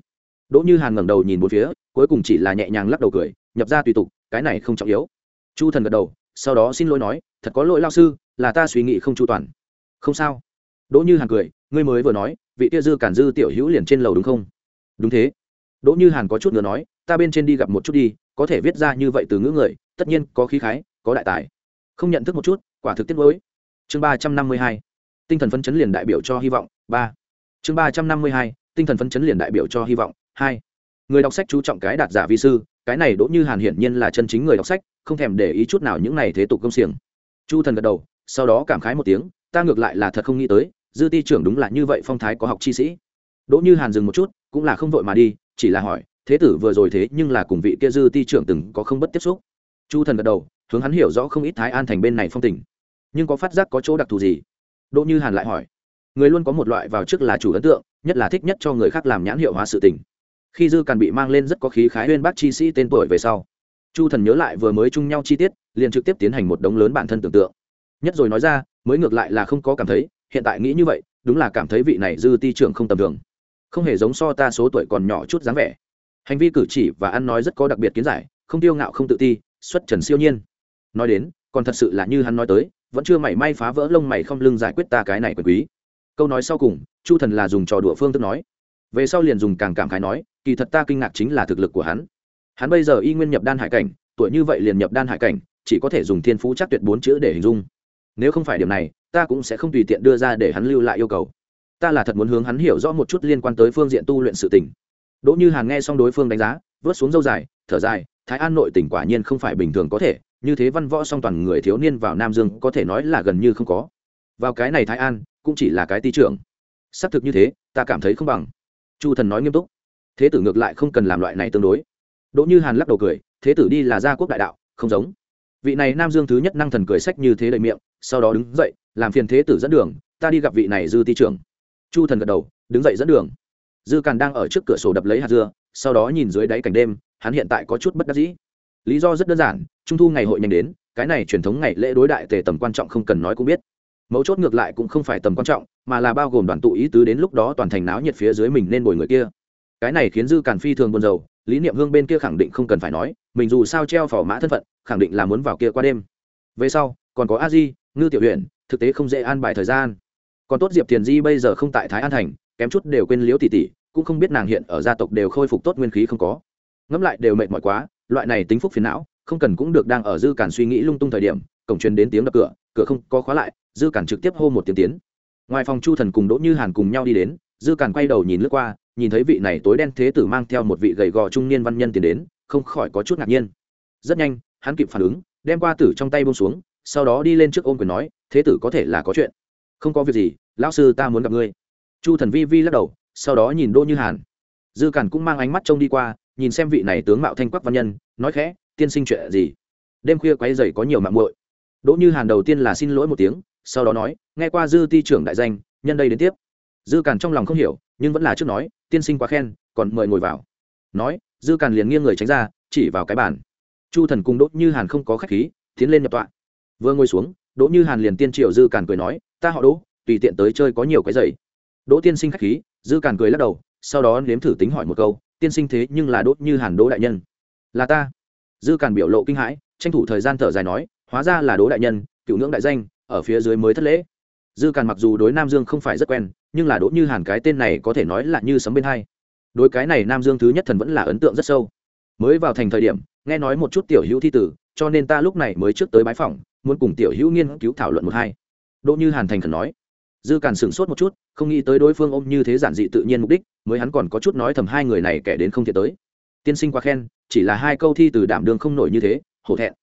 Đỗ như hàn ngẩng đầu nhìn một phía, cuối cùng chỉ là nhẹ nhàng lắc đầu cười, nhập ra tùy tục, cái này không trọng yếu. Chu thần gật đầu, sau đó xin lỗi nói thật có lỗi lao sư, là ta suy nghĩ không chu toàn. Không sao. Đỗ như hàn cười, ngươi mới vừa nói, vị tia dư cản dư tiểu hữu liền trên lầu đúng không? Đúng thế. Đỗ như hàn có chút nữa nói, ta bên trên đi gặp một chút đi, có thể viết ra như vậy từ ngữ người, tất nhiên có khí khái, có đại tài. Không nhận thức một chút, quả thực tiết mới chương ba trăm năm mươi hai, tinh thần phấn chấn liền đại biểu cho hy vọng, ba. Chương ba trăm năm mươi hai, tinh thần phấn chấn liền đại biểu cho hy vọng, hai. Người đọc sách chú trọng cái đạt giả vi sư, cái này đỗ như hàn hiển nhiên là chân chính người đọc sách, không thèm để ý chút nào những này thế tục công xiềng chu thần gật đầu, sau đó cảm khái một tiếng, ta ngược lại là thật không nghĩ tới, dư ti trưởng đúng là như vậy phong thái có học chi sĩ. Đỗ như hàn dừng một chút, cũng là không vội mà đi, chỉ là hỏi, thế tử vừa rồi thế nhưng là cùng vị kia dư ti trưởng từng có không bất tiếp xúc? Chu thần gật đầu, hướng hắn hiểu rõ không ít thái an thành bên này phong tình. Nhưng có phát giác có chỗ đặc thù gì? Đỗ như hàn lại hỏi, người luôn có một loại vào trước là chủ ấn tượng, nhất là thích nhất cho người khác làm nhãn hiệu hóa sự tình. Khi dư càn bị mang lên rất có khí khái huyên bác chi sĩ tên tuổi về sau chu thần nhớ lại vừa mới chung nhau chi tiết, liền trực tiếp tiến hành một đống lớn bản thân tưởng tượng. Nhất rồi nói ra, mới ngược lại là không có cảm thấy, hiện tại nghĩ như vậy, đúng là cảm thấy vị này dư ti trưởng không tầm thường. Không hề giống so ta số tuổi còn nhỏ chút dáng vẻ. Hành vi cử chỉ và ăn nói rất có đặc biệt kiến giải, không tiêu ngạo không tự ti, xuất trần siêu nhiên. Nói đến, còn thật sự là như hắn nói tới, vẫn chưa mảy may phá vỡ lông mày không lưng giải quyết ta cái này quyền quý. Câu nói sau cùng, chu thần là dùng trò đùa phương thức nói. Về sau liền dùng càng cảm khái nói, kỳ thật ta kinh ngạc chính là thực lực của hắn hắn bây giờ y nguyên nhập đan hải cảnh, tuổi như vậy liền nhập đan hải cảnh, chỉ có thể dùng thiên phú chắc tuyệt bốn chữ để hình dung. Nếu không phải điểm này, ta cũng sẽ không tùy tiện đưa ra để hắn lưu lại yêu cầu. Ta là thật muốn hướng hắn hiểu rõ một chút liên quan tới phương diện tu luyện sự tình. Đỗ như hàn nghe xong đối phương đánh giá, vớt xuống dâu dài, thở dài, thái an nội tỉnh quả nhiên không phải bình thường có thể, như thế văn võ song toàn người thiếu niên vào nam dương có thể nói là gần như không có. Vào cái này thái an, cũng chỉ là cái ti trưởng. Xác thực như thế, ta cảm thấy không bằng. Chu thần nói nghiêm túc. Thế tử ngược lại không cần làm loại này tương đối đỗ như hàn lắc đầu cười, thế tử đi là gia quốc đại đạo, không giống. Vị này nam dương thứ nhất năng thần cười sách như thế đầy miệng, sau đó đứng dậy, làm phiền thế tử dẫn đường, ta đi gặp vị này dư ti trưởng. Chu thần gật đầu, đứng dậy dẫn đường. Dư càn đang ở trước cửa sổ đập lấy hạt dưa, sau đó nhìn dưới đáy cảnh đêm, hắn hiện tại có chút bất đắc dĩ. Lý do rất đơn giản, trung thu ngày hội nhanh đến, cái này truyền thống ngày lễ đối đại tề tầm quan trọng không cần nói cũng biết. Mấu chốt ngược lại cũng không phải tầm quan trọng, mà là bao gồm đoàn tụ ý tứ đến lúc đó toàn thành náo nhiệt phía dưới mình nên bồi người kia. Cái này khiến dư càn phi thường buồn rầu lý niệm hương bên kia khẳng định không cần phải nói, mình dù sao treo phỏ mã thân phận, khẳng định là muốn vào kia qua đêm. Về sau, còn có a di, ngư tiểu huyện thực tế không dễ an bài thời gian. Còn tốt diệp thiền di bây giờ không tại thái an thành, kém chút đều quên liễu tỷ tỷ, cũng không biết nàng hiện ở gia tộc đều khôi phục tốt nguyên khí không có. Ngẫm lại đều mệt mỏi quá, loại này tính phúc phiền não, không cần cũng được đang ở dư cản suy nghĩ lung tung thời điểm, cổng truyền đến tiếng đập cửa cửa không có khóa lại, dư cản trực tiếp hô một tiếng tiến. Ngoài phòng chu thần cùng đỗ như hàn cùng nhau đi đến, dư cản quay đầu nhìn lướt qua nhìn thấy vị này tối đen thế tử mang theo một vị gầy gò trung niên văn nhân tiến đến, không khỏi có chút ngạc nhiên. Rất nhanh, hắn kịp phản ứng, đem qua tử trong tay buông xuống, sau đó đi lên trước ôm quyền nói, thế tử có thể là có chuyện. Không có việc gì, lão sư ta muốn gặp ngươi. Chu thần vi vi lắc đầu, sau đó nhìn đỗ như hàn. Dư cản cũng mang ánh mắt trông đi qua, nhìn xem vị này tướng mạo thanh quắc văn nhân, nói khẽ, tiên sinh chuyện gì? Đêm khuya quấy dày có nhiều mạng muội. Đỗ như hàn đầu tiên là xin lỗi một tiếng, sau đó nói, nghe qua dư ti trưởng đại danh, nhân đây đến tiếp. Dư cản trong lòng không hiểu, nhưng vẫn là trước nói tiên sinh quá khen, còn mời ngồi vào. Nói, dư càn liền nghiêng người tránh ra, chỉ vào cái bàn. Chu thần cùng đỗ như hàn không có khách khí, tiến lên nhập tọa. Vừa ngồi xuống, đỗ như hàn liền tiên triệu dư càn cười nói, ta họ đỗ, tùy tiện tới chơi có nhiều cái dày đỗ tiên sinh khách khí, dư càn cười lắc đầu, sau đó nếm thử tính hỏi một câu, tiên sinh thế nhưng là đỗ như hàn đỗ đại nhân? Là ta. Dư càn biểu lộ kinh hãi, tranh thủ thời gian thở dài nói, hóa ra là đỗ đại nhân, cựu ngưỡng đại danh, ở phía dưới mới thất lễ dư càn mặc dù đối nam dương không phải rất quen, nhưng là đỗ như hàn cái tên này có thể nói là như sấm bên hai. Đối cái này nam dương thứ nhất thần vẫn là ấn tượng rất sâu. Mới vào thành thời điểm, nghe nói một chút tiểu hữu thi tử, cho nên ta lúc này mới trước tới bái phỏng, muốn cùng tiểu hữu nghiên cứu thảo luận một hai. Đỗ như hàn thành khẩn nói. Dư càn sửng sốt một chút, không nghĩ tới đối phương ôm như thế giản dị tự nhiên mục đích, mới hắn còn có chút nói thầm hai người này kẻ đến không thể tới. Tiên sinh quá khen, chỉ là hai câu thi từ đảm đương không nổi như thế, hổ thẹn.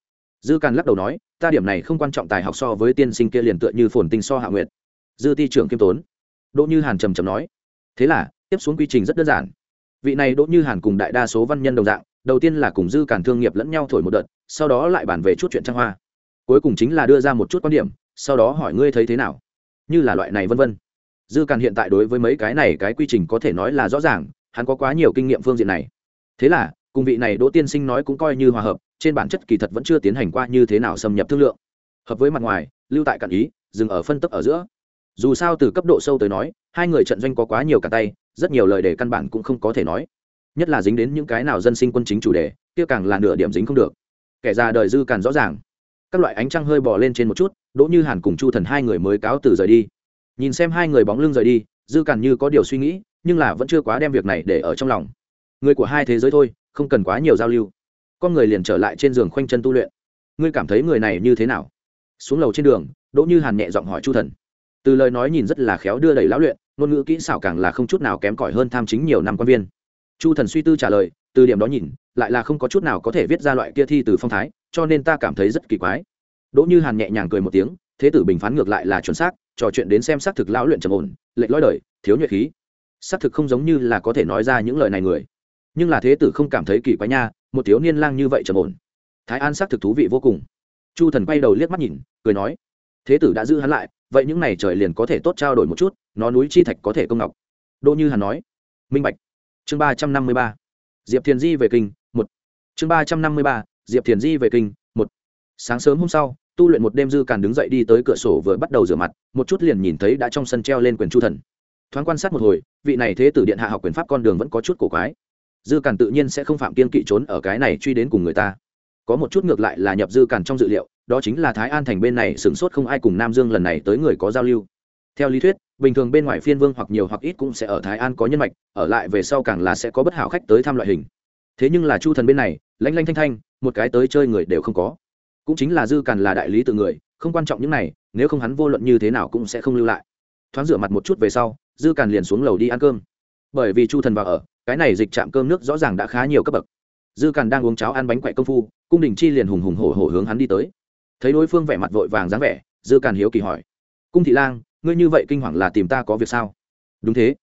Dư càn lắc đầu nói ta điểm này không quan trọng tài học so với tiên sinh kia liền tựa như phồn tinh so hạ nguyệt. Dư ti trưởng kiêm tốn. Đỗ như hàn trầm trầm nói. Thế là, tiếp xuống quy trình rất đơn giản. Vị này đỗ như hàn cùng đại đa số văn nhân đồng dạng, đầu tiên là cùng dư càn thương nghiệp lẫn nhau thổi một đợt, sau đó lại bàn về chút chuyện trang hoa. Cuối cùng chính là đưa ra một chút quan điểm, sau đó hỏi ngươi thấy thế nào? Như là loại này vân vân. Dư càn hiện tại đối với mấy cái này cái quy trình có thể nói là rõ ràng, hắn có quá nhiều kinh nghiệm phương diện này. Thế là, cùng vị này đỗ tiên sinh nói cũng coi như hòa hợp trên bản chất kỳ thật vẫn chưa tiến hành qua như thế nào xâm nhập thương lượng. Hợp với mặt ngoài, lưu tại cạn ý, dừng ở phân tấp ở giữa. Dù sao từ cấp độ sâu tới nói, hai người trận doanh có quá nhiều cả tay, rất nhiều lời để căn bản cũng không có thể nói. Nhất là dính đến những cái nào dân sinh quân chính chủ đề, kia càng là nửa điểm dính không được. Kẻ già đời dư càng rõ ràng. Các loại ánh trăng hơi bỏ lên trên một chút, đỗ như hàn cùng chu thần hai người mới cáo từ rời đi. Nhìn xem hai người bóng lưng rời đi, dư càng như có điều suy nghĩ, nhưng là vẫn chưa quá đem việc này để ở trong lòng. Người của hai thế giới thôi, không cần quá nhiều giao lưu con người liền trở lại trên giường khoanh chân tu luyện. Ngươi cảm thấy người này như thế nào? Xuống lầu trên đường, đỗ như hàn nhẹ giọng hỏi chu thần. Từ lời nói nhìn rất là khéo đưa đẩy lão luyện, ngôn ngữ kỹ xảo càng là không chút nào kém cỏi hơn tham chính nhiều năm quan viên. Chu thần suy tư trả lời, từ điểm đó nhìn, lại là không có chút nào có thể viết ra loại kia thi từ phong thái, cho nên ta cảm thấy rất kỳ quái. Đỗ như hàn nhẹ nhàng cười một tiếng, thế tử bình phán ngược lại là chuẩn xác, trò chuyện đến xem xác thực lão luyện trầm ổn lệnh lõi đời, thiếu nhuệ khí. Xác thực không giống như là có thể nói ra những lời này người. Nhưng là thế tử không cảm thấy kỳ quái nha một thiếu niên lang như vậy trầm ổn. Thái an xác thực thú vị vô cùng. Chu thần quay đầu liếc mắt nhìn, cười nói, thế tử đã giữ hắn lại, vậy những n à y trời liền có thể tốt trao đổi một chút, nó núi chi thạch có thể công ngọc. Đỗ như hắn nói, minh bạch. Chương ba trăm năm mươi ba, diệp thiền di về kinh, một. Chương ba trăm năm mươi ba, diệp thiền di về kinh, một. Sáng sớm hôm sau, tu luyện một đêm dư càn đứng dậy đi tới cửa sổ vừa bắt đầu rửa mặt, một chút liền nhìn thấy đã trong sân treo lên quyền chu thần. Thoáng quan sát một hồi, vị này thế tử điện hạ học quyền pháp con đường vẫn có chút cổ quái dư càn tự nhiên sẽ không phạm kiên kỵ trốn ở cái này truy đến cùng người ta. Có một chút ngược lại là nhập dư càn trong dự liệu, đó chính là thái an thành bên này sửng sốt không ai cùng nam dương lần này tới người có giao lưu. Theo lý thuyết, bình thường bên ngoài phiên vương hoặc nhiều hoặc ít cũng sẽ ở thái an có nhân mạch, ở lại về sau càng là sẽ có bất hảo khách tới thăm loại hình. Thế nhưng là chu thần bên này, lanh lanh thanh thanh, một cái tới chơi người đều không có. Cũng chính là dư càn là đại lý tự người, không quan trọng những này, nếu không hắn vô luận như thế nào cũng sẽ không lưu lại. Thoáng rửa mặt một chút về sau, dư càn liền xuống lầu đi ăn cơm. Bởi vì chu thần vào ở cái này dịch chạm cơm nước rõ ràng đã khá nhiều cấp bậc. Dư càn đang uống cháo ăn bánh quậy công phu, cung đình chi liền hùng hùng hổ hổ hướng hắn đi tới. Thấy đối phương vẻ mặt vội vàng dáng vẻ, dư càn hiếu kỳ hỏi, cung thị lang, ngươi như vậy kinh hoàng là tìm ta có việc sao? Đúng thế.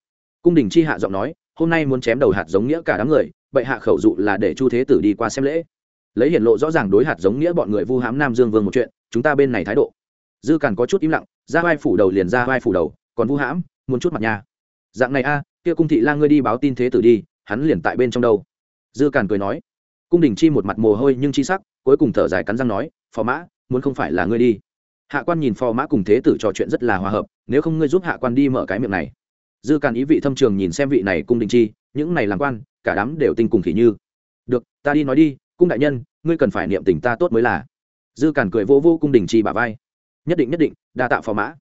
Cung đình chi hạ giọng nói, hôm nay muốn chém đầu hạt giống nghĩa cả đám người, bệ hạ khẩu dụ là để chu thế tử đi qua xem lễ. Lấy hiển lộ rõ ràng đối hạt giống nghĩa bọn người vu hám nam dương vương một chuyện, chúng ta bên này thái độ. Dư càn có chút im lặng, ra vai phủ đầu liền ra vai phủ đầu, còn vu hãm muốn chút mặt nha dạng này a kia cung thị lang ngươi đi báo tin thế tử đi, hắn liền tại bên trong đâu. Dư càn cười nói. Cung đình chi một mặt mồ hôi nhưng chi sắc, cuối cùng thở dài cắn răng nói, phò mã, muốn không phải là ngươi đi. Hạ quan nhìn phò mã cùng thế tử trò chuyện rất là hòa hợp, nếu không ngươi giúp hạ quan đi mở cái miệng này. Dư càn ý vị thâm trường nhìn xem vị này cung đình chi, những này làm quan, cả đám đều tinh cùng khỉ như. Được, ta đi nói đi, cung đại nhân, ngươi cần phải niệm tình ta tốt mới là. Dư càn cười vô vô cung đình chi bả vai. Nhất định nhất định, đa tạ phò mã.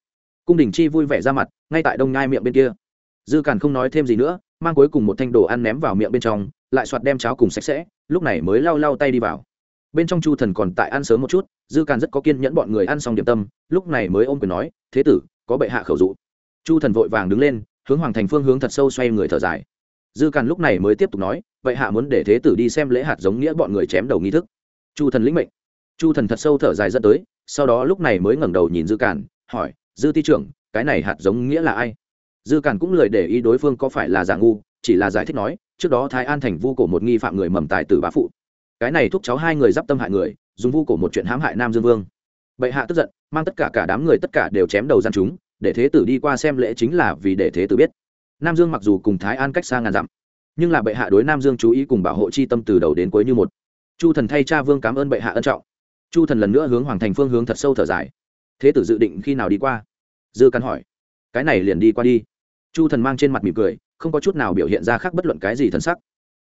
Cung đình chi vui vẻ ra mặt, ngay tại đông ngai miệng bên kia dư càn không nói thêm gì nữa, mang cuối cùng một thanh đồ ăn ném vào miệng bên trong, lại soạt đem cháo cùng sạch sẽ, lúc này mới lau lau tay đi vào. Bên trong chu thần còn tại ăn sớm một chút, dư càn rất có kiên nhẫn bọn người ăn xong điểm tâm, lúc này mới ôm quyền nói, thế tử, có bệ hạ khẩu dụ. Chu thần vội vàng đứng lên, hướng hoàng thành phương hướng thật sâu xoay người thở dài. Dư càn lúc này mới tiếp tục nói, vậy hạ muốn để thế tử đi xem lễ hạt giống nghĩa bọn người chém đầu nghi thức. Chu thần lĩnh mệnh. Chu thần thật sâu thở dài dẫn tới, sau đó lúc này mới ngẩng đầu nhìn dư càn, hỏi, dư ti trưởng, cái này hạt giống nghĩa là ai? Dư càn cũng lời để ý đối phương có phải là giả ngu, chỉ là giải thích nói, trước đó thái an thành vu cổ một nghi phạm người mầm tài tử bá phụ. Cái này thúc cháu hai người d i p tâm hại người, dùng vu cổ một chuyện hãm hại nam dương vương. Bệ hạ tức giận, mang tất cả cả đám người tất cả đều chém đầu gian chúng, để thế tử đi qua xem lễ chính là vì để thế tử biết. Nam dương mặc dù cùng thái an cách xa ngàn dặm, nhưng là bệ hạ đối nam dương chú ý cùng bảo hộ chi tâm từ đầu đến cuối như một. Chu thần thay cha vương cảm ơn bệ hạ ân trọng. Chu thần lần nữa hướng hoàng thành phương hướng thật sâu thở dài. Thế tử dự định khi nào đi qua? Dư cắn hỏi. Cái này liền đi qua đi chu thần mang trên mặt mỉm cười, không có chút nào biểu hiện ra khác bất luận cái gì thân sắc.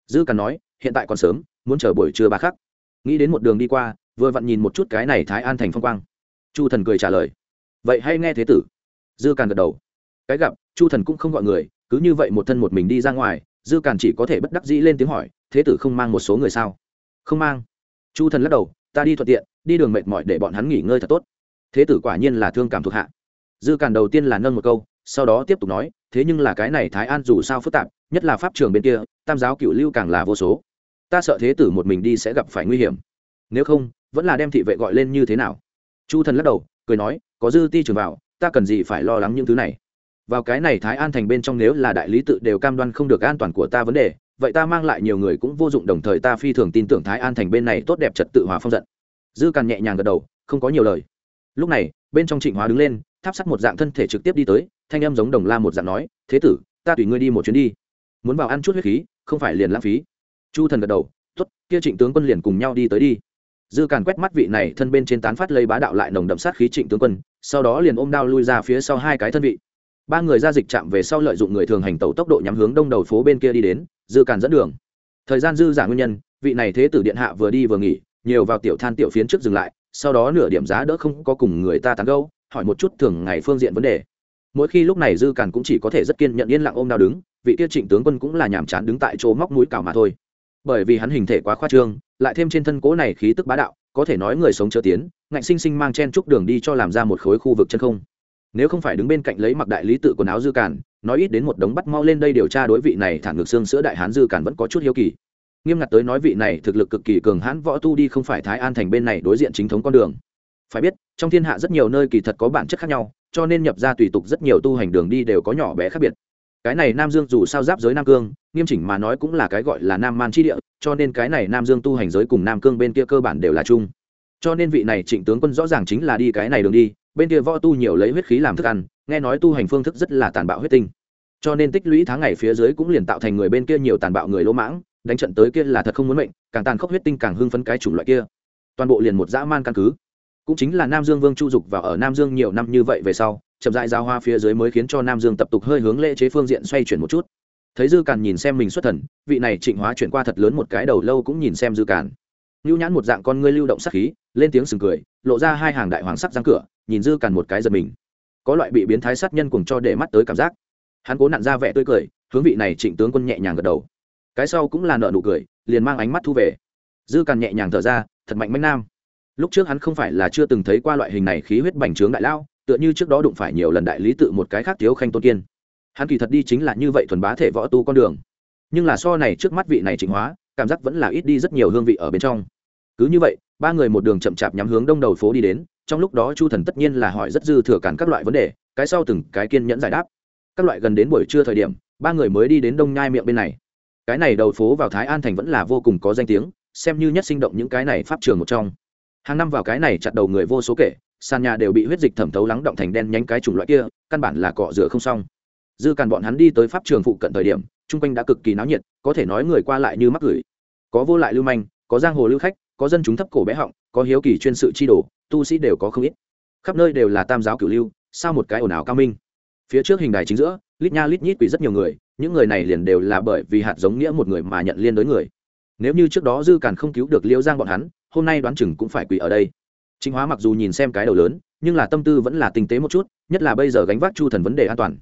Dư Càn nói, hiện tại còn sớm, muốn chờ buổi trưa ba khắc nghĩ đến một đường đi qua, vừa vặn nhìn một chút cái này thái an thành phong quang. Chu thần cười trả lời, vậy hay nghe thế tử. Dư càn gật đầu. Cái gặp, chu thần cũng không gọi người, cứ như vậy một thân một mình đi ra ngoài, dư càn chỉ có thể bất đắc dĩ lên tiếng hỏi, thế tử không mang một số người sao? Không mang. Chu thần lắc đầu, ta đi thuận tiện, đi đường mệt mỏi để bọn hắn nghỉ ngơi thật tốt. Thế tử quả nhiên là thương cảm thuộc hạ. Dư càn đầu tiên là nâng một câu sau đó tiếp tục nói, thế nhưng là cái này thái an dù sao phức tạp, nhất là pháp trường bên kia, tam giáo cựu lưu càng là vô số. Ta sợ thế tử một mình đi sẽ gặp phải nguy hiểm. Nếu không, vẫn là đem thị vệ gọi lên như thế nào? Chu thần lắc đầu, cười nói, có dư ti trường vào, ta cần gì phải lo lắng những thứ này? Vào cái này thái an thành bên trong nếu là đại lý tự đều cam đoan không được an toàn của ta vấn đề, vậy ta mang lại nhiều người cũng vô dụng, đồng thời ta phi thường tin tưởng thái an thành bên này tốt đẹp trật tự hòa phong giận. Dư càn nhẹ nhàng gật đầu, không có nhiều lời. Lúc này, bên trong trịnh hóa đứng lên, tháp sắt một dạng thân thể trực tiếp đi tới thanh em giống đồng la một dạng nói, thế tử, ta tùy ngươi đi một chuyến đi. Muốn vào ăn chút huyết khí, không phải liền lãng phí. Chu thần gật đầu t ố t kia trịnh tướng quân liền cùng nhau đi tới đi. Dư càn quét mắt vị này thân bên trên tán phát lây bá đạo lại nồng đậm sát khí trịnh tướng quân, sau đó liền ôm đao lui ra phía sau hai cái thân vị. Ba người ra dịch chạm về sau lợi dụng người thường hành tàu tốc độ nhắm hướng đông đầu phố bên kia đi đến, dư càn dẫn đường. Thời gian dư giả nguyên nhân, vị này thế tử điện hạ vừa đi vừa nghỉ, nhiều vào tiểu than tiểu phiến trước dừng lại, sau đó nửa điểm giá đỡ không có cùng người ta tán gâu hỏi một chút thường ngày phương diện vấn đề mỗi khi lúc này dư càn cũng chỉ có thể rất kiên nhận yên lặng ôm đau đứng, vị tiết trịnh tướng quân cũng là nhàm chán đứng tại chỗ móc mũi cào mà thôi. Bởi vì hắn hình thể quá khoa trương, lại thêm trên thân cố này khí tức bá đạo, có thể nói người sống chớ tiến, ngạnh sinh sinh mang chen chúc đường đi cho làm ra một khối khu vực chân không. Nếu không phải đứng bên cạnh lấy mặc đại lý tự quần áo dư càn, nói ít đến một đống bắt mau lên đây điều tra đối vị này thản ngược xương sữa đại hán dư càn vẫn có chút hiếu kỳ. Nghiêm ngặt tới nói vị này thực lực cực kỳ cường hãn võ tu đi không phải thái an thành bên này đối diện chính thống con đường. Phải biết, trong thiên hạ rất nhiều nơi kỳ thật có bản chất khác nhau cho nên nhập ra tùy tục rất nhiều tu hành đường đi đều có nhỏ bé khác biệt. Cái này nam dương dù sao giáp giới nam cương, nghiêm chỉnh mà nói cũng là cái gọi là nam man chi địa, cho nên cái này nam dương tu hành giới cùng nam cương bên kia cơ bản đều là chung. Cho nên vị này trịnh tướng quân rõ ràng chính là đi cái này đường đi, bên kia võ tu nhiều lấy huyết khí làm thức ăn, nghe nói tu hành phương thức rất là tàn bạo huyết tinh. Cho nên tích lũy tháng ngày phía dưới cũng liền tạo thành người bên kia nhiều tàn bạo người lỗ mãng, đánh trận tới kia là thật không muốn mệnh, càng tàn khốc huyết tinh càng hưng phấn cái chủng loại kia. Toàn bộ liền một dã man căn cứ cũng chính là nam dương vương chu dục vào ở nam dương nhiều năm như vậy về sau, chậm dại giao hoa phía dưới mới khiến cho nam dương tập tục hơi hướng lễ chế phương diện xoay chuyển một chút. Thấy dư càn nhìn xem mình xuất thần, vị này trịnh hóa chuyển qua thật lớn một cái đầu lâu cũng nhìn xem dư càn. Nhu nhãn một dạng con ngươi lưu động sắc khí, lên tiếng sừng cười, lộ ra hai hàng đại hoàng sắc răng cửa, nhìn dư càn một cái giật mình. Có loại bị biến thái sát nhân cùng cho để mắt tới cảm giác. Hắn cố nặn ra vẻ tươi cười, hướng vị này trịnh tướng quân nhẹ nhàng gật đầu. Cái sau cũng là nợ nụ cười, liền mang ánh mắt thu về. Dư càn nhẹ nhàng thở ra, thật mạnh manh nam lúc trước hắn không phải là chưa từng thấy qua loại hình này khí huyết bành trướng đại lao, tựa như trước đó đụng phải nhiều lần đại lý tự một cái khác thiếu khanh tôn kiên. Hắn kỳ thật đi chính là như vậy thuần bá thể võ tu con đường. Nhưng là so này trước mắt vị này trịnh hóa, cảm giác vẫn là ít đi rất nhiều hương vị ở bên trong. Cứ như vậy, ba người một đường chậm chạp nhắm hướng đông đầu phố đi đến, trong lúc đó chu thần tất nhiên là hỏi rất dư thừa cản các loại vấn đề, cái sau từng cái kiên nhẫn giải đáp. Các loại gần đến buổi trưa thời điểm, ba người mới đi đến đông nhai miệng bên này. Cái này đầu phố vào thái an thành vẫn là vô cùng có danh tiếng, xem như nhất sinh động những cái này pháp trường một trong hàng năm vào cái này chặt đầu người vô số kể, sàn nhà đều bị huyết dịch thẩm thấu lắng động thành đen nhánh cái chủng loại kia, căn bản là cọ rửa không xong. Dư càn bọn hắn đi tới pháp trường phụ cận thời điểm, chung quanh đã cực kỳ náo nhiệt, có thể nói người qua lại như mắc gửi có vô lại lưu manh, có giang hồ lưu khách, có dân chúng thấp cổ bé họng, có hiếu kỳ chuyên sự chi đồ, tu sĩ đều có không ít. Khắp nơi đều là tam giáo cửu lưu, sao một cái ồn ào cao minh. Phía trước hình đài chính giữa, lít nha lít nhít quỷ rất nhiều người, những người này liền đều là bởi vì hạt giống nghĩa một người mà nhận liên đối người. Nếu như trước đó dư càn không cứu được liễu giang bọn hắn hôm nay đoán chừng cũng phải quỳ ở đây. Chính hóa mặc dù nhìn xem cái đầu lớn, nhưng là tâm tư vẫn là tinh tế một chút, nhất là bây giờ gánh vác chu thần vấn đề an toàn.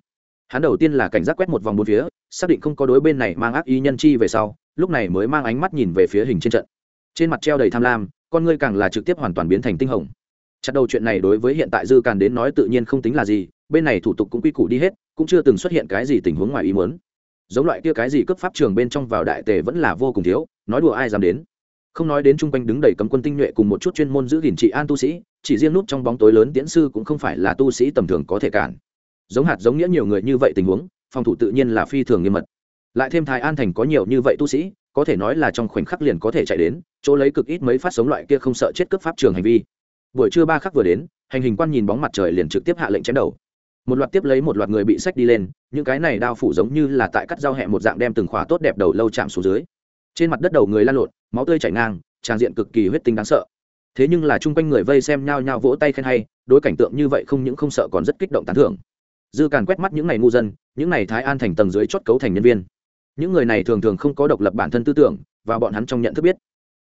Hắn đầu tiên là cảnh giác quét một vòng bốn phía, xác định không có đối bên này mang ác ý nhân chi về sau, lúc này mới mang ánh mắt nhìn về phía hình trên trận. Trên mặt treo đầy tham lam, con ngươi càng là trực tiếp hoàn toàn biến thành tinh hồng. Chặt đầu chuyện này đối với hiện tại dư càn đến nói tự nhiên không tính là gì, bên này thủ tục cũng quy củ đi hết, cũng chưa từng xuất hiện cái gì tình huống ngoài ý muốn. Giống loại kia cái gì cấp pháp trường bên trong vào đại tề vẫn là vô cùng thiếu, nói đùa ai dám đến không nói đến chung quanh đứng đầy cấm quân tinh nhuệ cùng một chút chuyên môn giữ gìn trị an tu sĩ, chỉ riêng nút trong bóng tối lớn tiễn sư cũng không phải là tu sĩ tầm thường có thể cản. Giống hạt giống nghĩa nhiều người như vậy tình huống, phòng thủ tự nhiên là phi thường nghiêm mật. Lại thêm thái an thành có nhiều như vậy tu sĩ, có thể nói là trong khoảnh khắc liền có thể chạy đến, chỗ lấy cực ít mấy phát sống loại kia không sợ chết cướp pháp trường hành vi. Buổi trưa ba khắc vừa đến, hành hình quan nhìn bóng mặt trời liền trực tiếp hạ lệnh chém đầu. Một loạt tiếp lấy một loạt người bị sách đi lên, những cái này đao phủ giống như là tại cắt dao hẹ một dạng đem từng khóa tốt đẹp đầu lâu chạm xuống dưới trên mặt đất đầu người lan lộn, máu tươi chảy ngang tràng diện cực kỳ huyết tinh đáng sợ. Thế nhưng là chung quanh người vây xem nhao nhao vỗ tay khen hay, đối cảnh tượng như vậy không những không sợ còn rất kích động tán thưởng. Dư càn quét mắt những ngày ngu dân, những ngày thái an thành tầng dưới chót cấu thành nhân viên. Những người này thường thường không có độc lập bản thân tư tưởng, và bọn hắn trong nhận thức biết.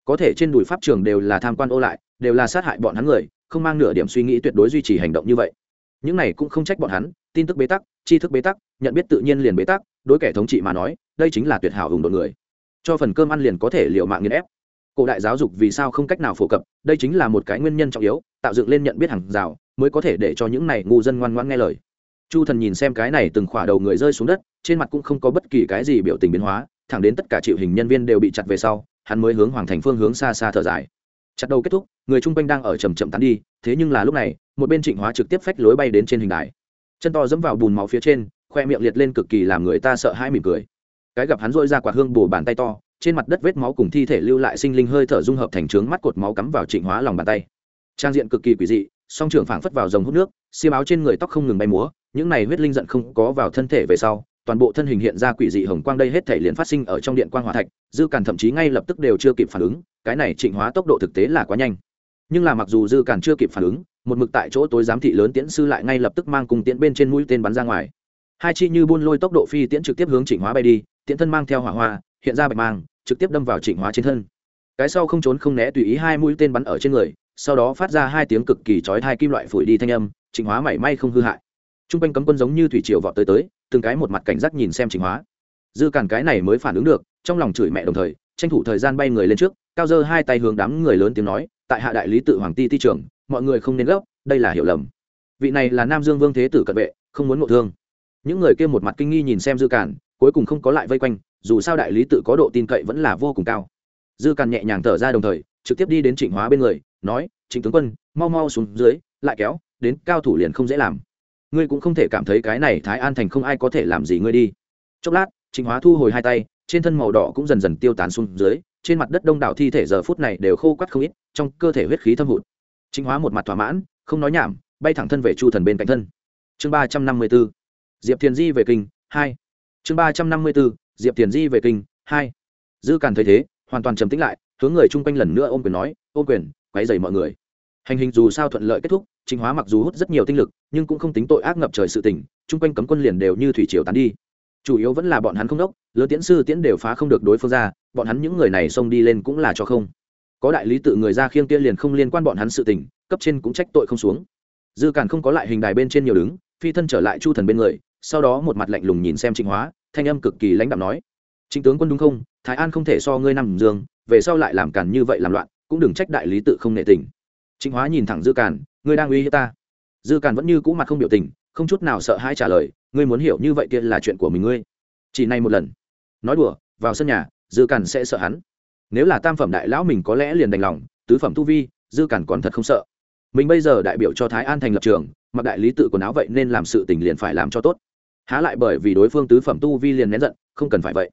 Có thể trên đùi pháp trường đều là tham quan ô lại, đều là sát hại bọn hắn người, không mang nửa điểm suy nghĩ tuyệt đối duy trì hành động như vậy. Những này cũng không trách bọn hắn, tin tức bế tắc, tri thức bế tắc, nhận biết tự nhiên liền bế tắc, đối kẻ thống trị mà nói, đây chính là tuyệt hảo hùng đội người cho phần cơm ăn liền có thể liệu mạng nghiên ép. Cổ đại giáo dục vì sao không cách nào phổ cập, đây chính là một cái nguyên nhân trọng yếu, tạo dựng lên nhận biết hàng rào, mới có thể để cho những này ngu dân ngoan ngoãn nghe lời. Chu thần nhìn xem cái này từng khỏa đầu người rơi xuống đất, trên mặt cũng không có bất kỳ cái gì biểu tình biến hóa, thẳng đến tất cả chịu hình nhân viên đều bị chặt về sau, hắn mới hướng hoàng thành phương hướng xa xa thở dài. Chặt đầu kết thúc, người chung quanh đang ở chầm chậm tán đi, thế nhưng là lúc này, một bên trịnh hóa trực tiếp phách lối bay đến trên hình đài. Chân to dẫm vào bùn máu phía trên, khoe miệng liệt lên cực kỳ làm người ta sợ hãi mỉm cười cái gặp hắn dội ra quả hương bổ bàn tay to, trên mặt đất vết máu cùng thi thể lưu lại sinh linh hơi thở dung hợp thành trướng mắt cột máu cắm vào trịnh hóa lòng bàn tay. Trang diện cực kỳ quỷ dị, song trưởng phảng phất vào dòng hút nước, xiêm áo trên người tóc không ngừng bay múa, những này huyết linh giận không có vào thân thể về sau, toàn bộ thân hình hiện ra quỷ dị hồng quang đây hết thể liền phát sinh ở trong điện quang hỏa thạch, dư càn thậm chí ngay lập tức đều chưa kịp phản ứng, cái này trịnh hóa tốc độ thực tế là quá nhanh. Nhưng là mặc dù dư càn chưa kịp phản ứng, một mực tại chỗ tối giám thị lớn tiễn sư lại ngay lập tức mang cùng tiễn bên trên mũi tên bắn ra ngoài. Hai chi như buôn lôi tốc độ phi tiễn trực tiếp hướng trịnh hóa bay đi tiễn thân mang theo hỏa hoa, hiện ra bạch mang, trực tiếp đâm vào trịnh hóa trên thân. Cái sau không trốn không né tùy ý hai mũi tên bắn ở trên người, sau đó phát ra hai tiếng cực kỳ chói hai kim loại phủi đi thanh âm, trịnh hóa mảy may không hư hại. T r u n g quanh cấm quân giống như thủy triều vọt tới tới, từng cái một mặt cảnh giác nhìn xem trịnh hóa. Dư cản cái này mới phản ứng được, trong lòng chửi mẹ đồng thời, tranh thủ thời gian bay người lên trước, cao dơ hai tay hướng đám người lớn tiếng nói, tại hạ đại lý tự hoàng ti ti trưởng, mọi người không nên gấp, đây là hiểu lầm. Vị này là nam dương vương thế tử cận vệ, không muốn ngộ thương. Những người kia một mặt kinh nghi nhìn xem dư cản cuối cùng không có lại vây quanh, dù sao đại lý tự có độ tin cậy vẫn là vô cùng cao. Dư càn nhẹ nhàng thở ra đồng thời, trực tiếp đi đến trịnh hóa bên người, nói, trịnh tướng quân, mau mau xuống dưới, lại kéo, đến cao thủ liền không dễ làm. Ngươi cũng không thể cảm thấy cái này thái an thành không ai có thể làm gì ngươi đi. Chốc lát, trịnh hóa thu hồi hai tay, trên thân màu đỏ cũng dần dần tiêu tán xuống dưới, trên mặt đất đông đảo thi thể giờ phút này đều khô quắt không ít, trong cơ thể huyết khí thâm hụt. Trịnh hóa một mặt thỏa mãn, không nói nhảm, bay thẳng thân về chu thần bên cạnh thân. Chương ba trăm năm mươi b ố diệp thiền di về kinh, hai chương ba trăm năm mươi bốn, diệp tiền di về kinh, hai. Dư càn thấy thế, hoàn toàn trầm tĩnh lại, hướng người chung quanh lần nữa ôm quyền nói, ôm quyền quáy dày mọi người. Hành hình dù sao thuận lợi kết thúc chính hóa mặc dù hút rất nhiều tinh lực, nhưng cũng không tính tội ác ngập trời sự tình, chung quanh cấm quân liền đều như thủy triều tán đi. Chủ yếu vẫn là bọn hắn không đốc, lớn tiễn sư tiễn đều phá không được đối phương ra, bọn hắn những người này xông đi lên cũng là cho không. Có đại lý tự người ra khiêng kia liền không liên quan bọn hắn sự tình, cấp trên cũng trách tội không xuống. Dư càn không có lại hình đài bên trên nhiều đứng, phi thân trở lại chu thần bên người, sau đó một mặt lạnh lùng nhìn xem trịnh hóa thanh âm cực kỳ lãnh đạm nói chính tướng quân đúng không? Thái an không thể so ngươi nằm dương về sau lại làm càn như vậy làm loạn, cũng đừng trách đại lý tự không nệ tình. Chính hóa nhìn thẳng dư càn, ngươi đang uy hiếp ta? Dư càn vẫn như cũ mặt không biểu tình, không chút nào sợ hãi trả lời, ngươi muốn hiểu như vậy kia là chuyện của mình ngươi. Chỉ này một lần. Nói đùa, vào sân nhà, dư càn sẽ sợ hắn. Nếu là tam phẩm đại lão mình có lẽ liền đành lòng, tứ phẩm tu vi, dư càn còn thật không sợ. Mình bây giờ đại biểu cho thái an thành lập trường, mặc đại lý tự quần áo vậy nên làm sự tình liền phải làm cho tốt há lại bởi vì đối phương tứ phẩm tu vi liền nén giận, không cần phải vậy.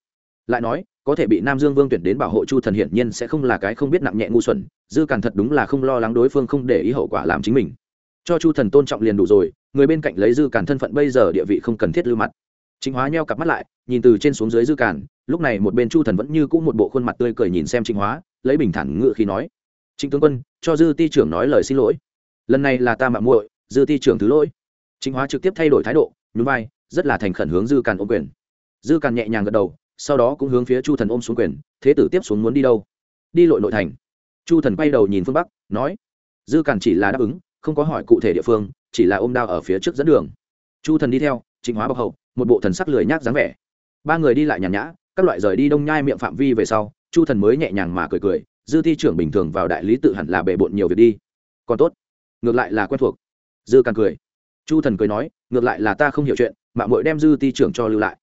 Lại nói, có thể bị nam dương vương tuyển đến bảo hộ chu thần hiển nhiên sẽ không là cái không biết nặng nhẹ ngu xuẩn, dư càn thật đúng là không lo lắng đối phương không để ý hậu quả làm chính mình. Cho chu thần tôn trọng liền đủ rồi, người bên cạnh lấy dư càn thân phận bây giờ địa vị không cần thiết lưu mặt. Chính hóa nheo cặp mắt lại, nhìn từ trên xuống dưới dư càn, lúc này một bên chu thần vẫn như cũ một bộ khuôn mặt tươi cười nhìn xem chính hóa, lấy bình thản ngự khi nói chính tướng quân, cho dư ti trưởng nói lời xin lỗi. Lần này là ta mạng muội, dư ti trưởng thứ lỗi. Chính hóa trực tiếp thay đổi thái độ, nhún vai rất là thành khẩn hướng dư càn ôm quyền. Dư càn nhẹ nhàng gật đầu, sau đó cũng hướng phía chu thần ôm xuống quyền, thế tử tiếp xuống muốn đi đâu? Đi lội nội thành. Chu thần quay đầu nhìn phương bắc, nói, dư càn chỉ là đáp ứng, không có hỏi cụ thể địa phương, chỉ là ôm đao ở phía trước dẫn đường. Chu thần đi theo, trịnh hóa bọc hậu, một bộ thần sắc lười nhác dáng vẻ. Ba người đi lại nhàn nhã, các loại rời đi đông nhai miệng phạm vi về sau, chu thần mới nhẹ nhàng mà cười cười, dư thi trưởng bình thường vào đại lý tự hẳn là bề bộn nhiều việc đi. Còn tốt. Ngược lại là quen thuộc. Dư càng cười. Chu thần cười nói, ngược lại là ta không hiểu chuyện mạng mội đem dư ti trưởng cho lưu lại.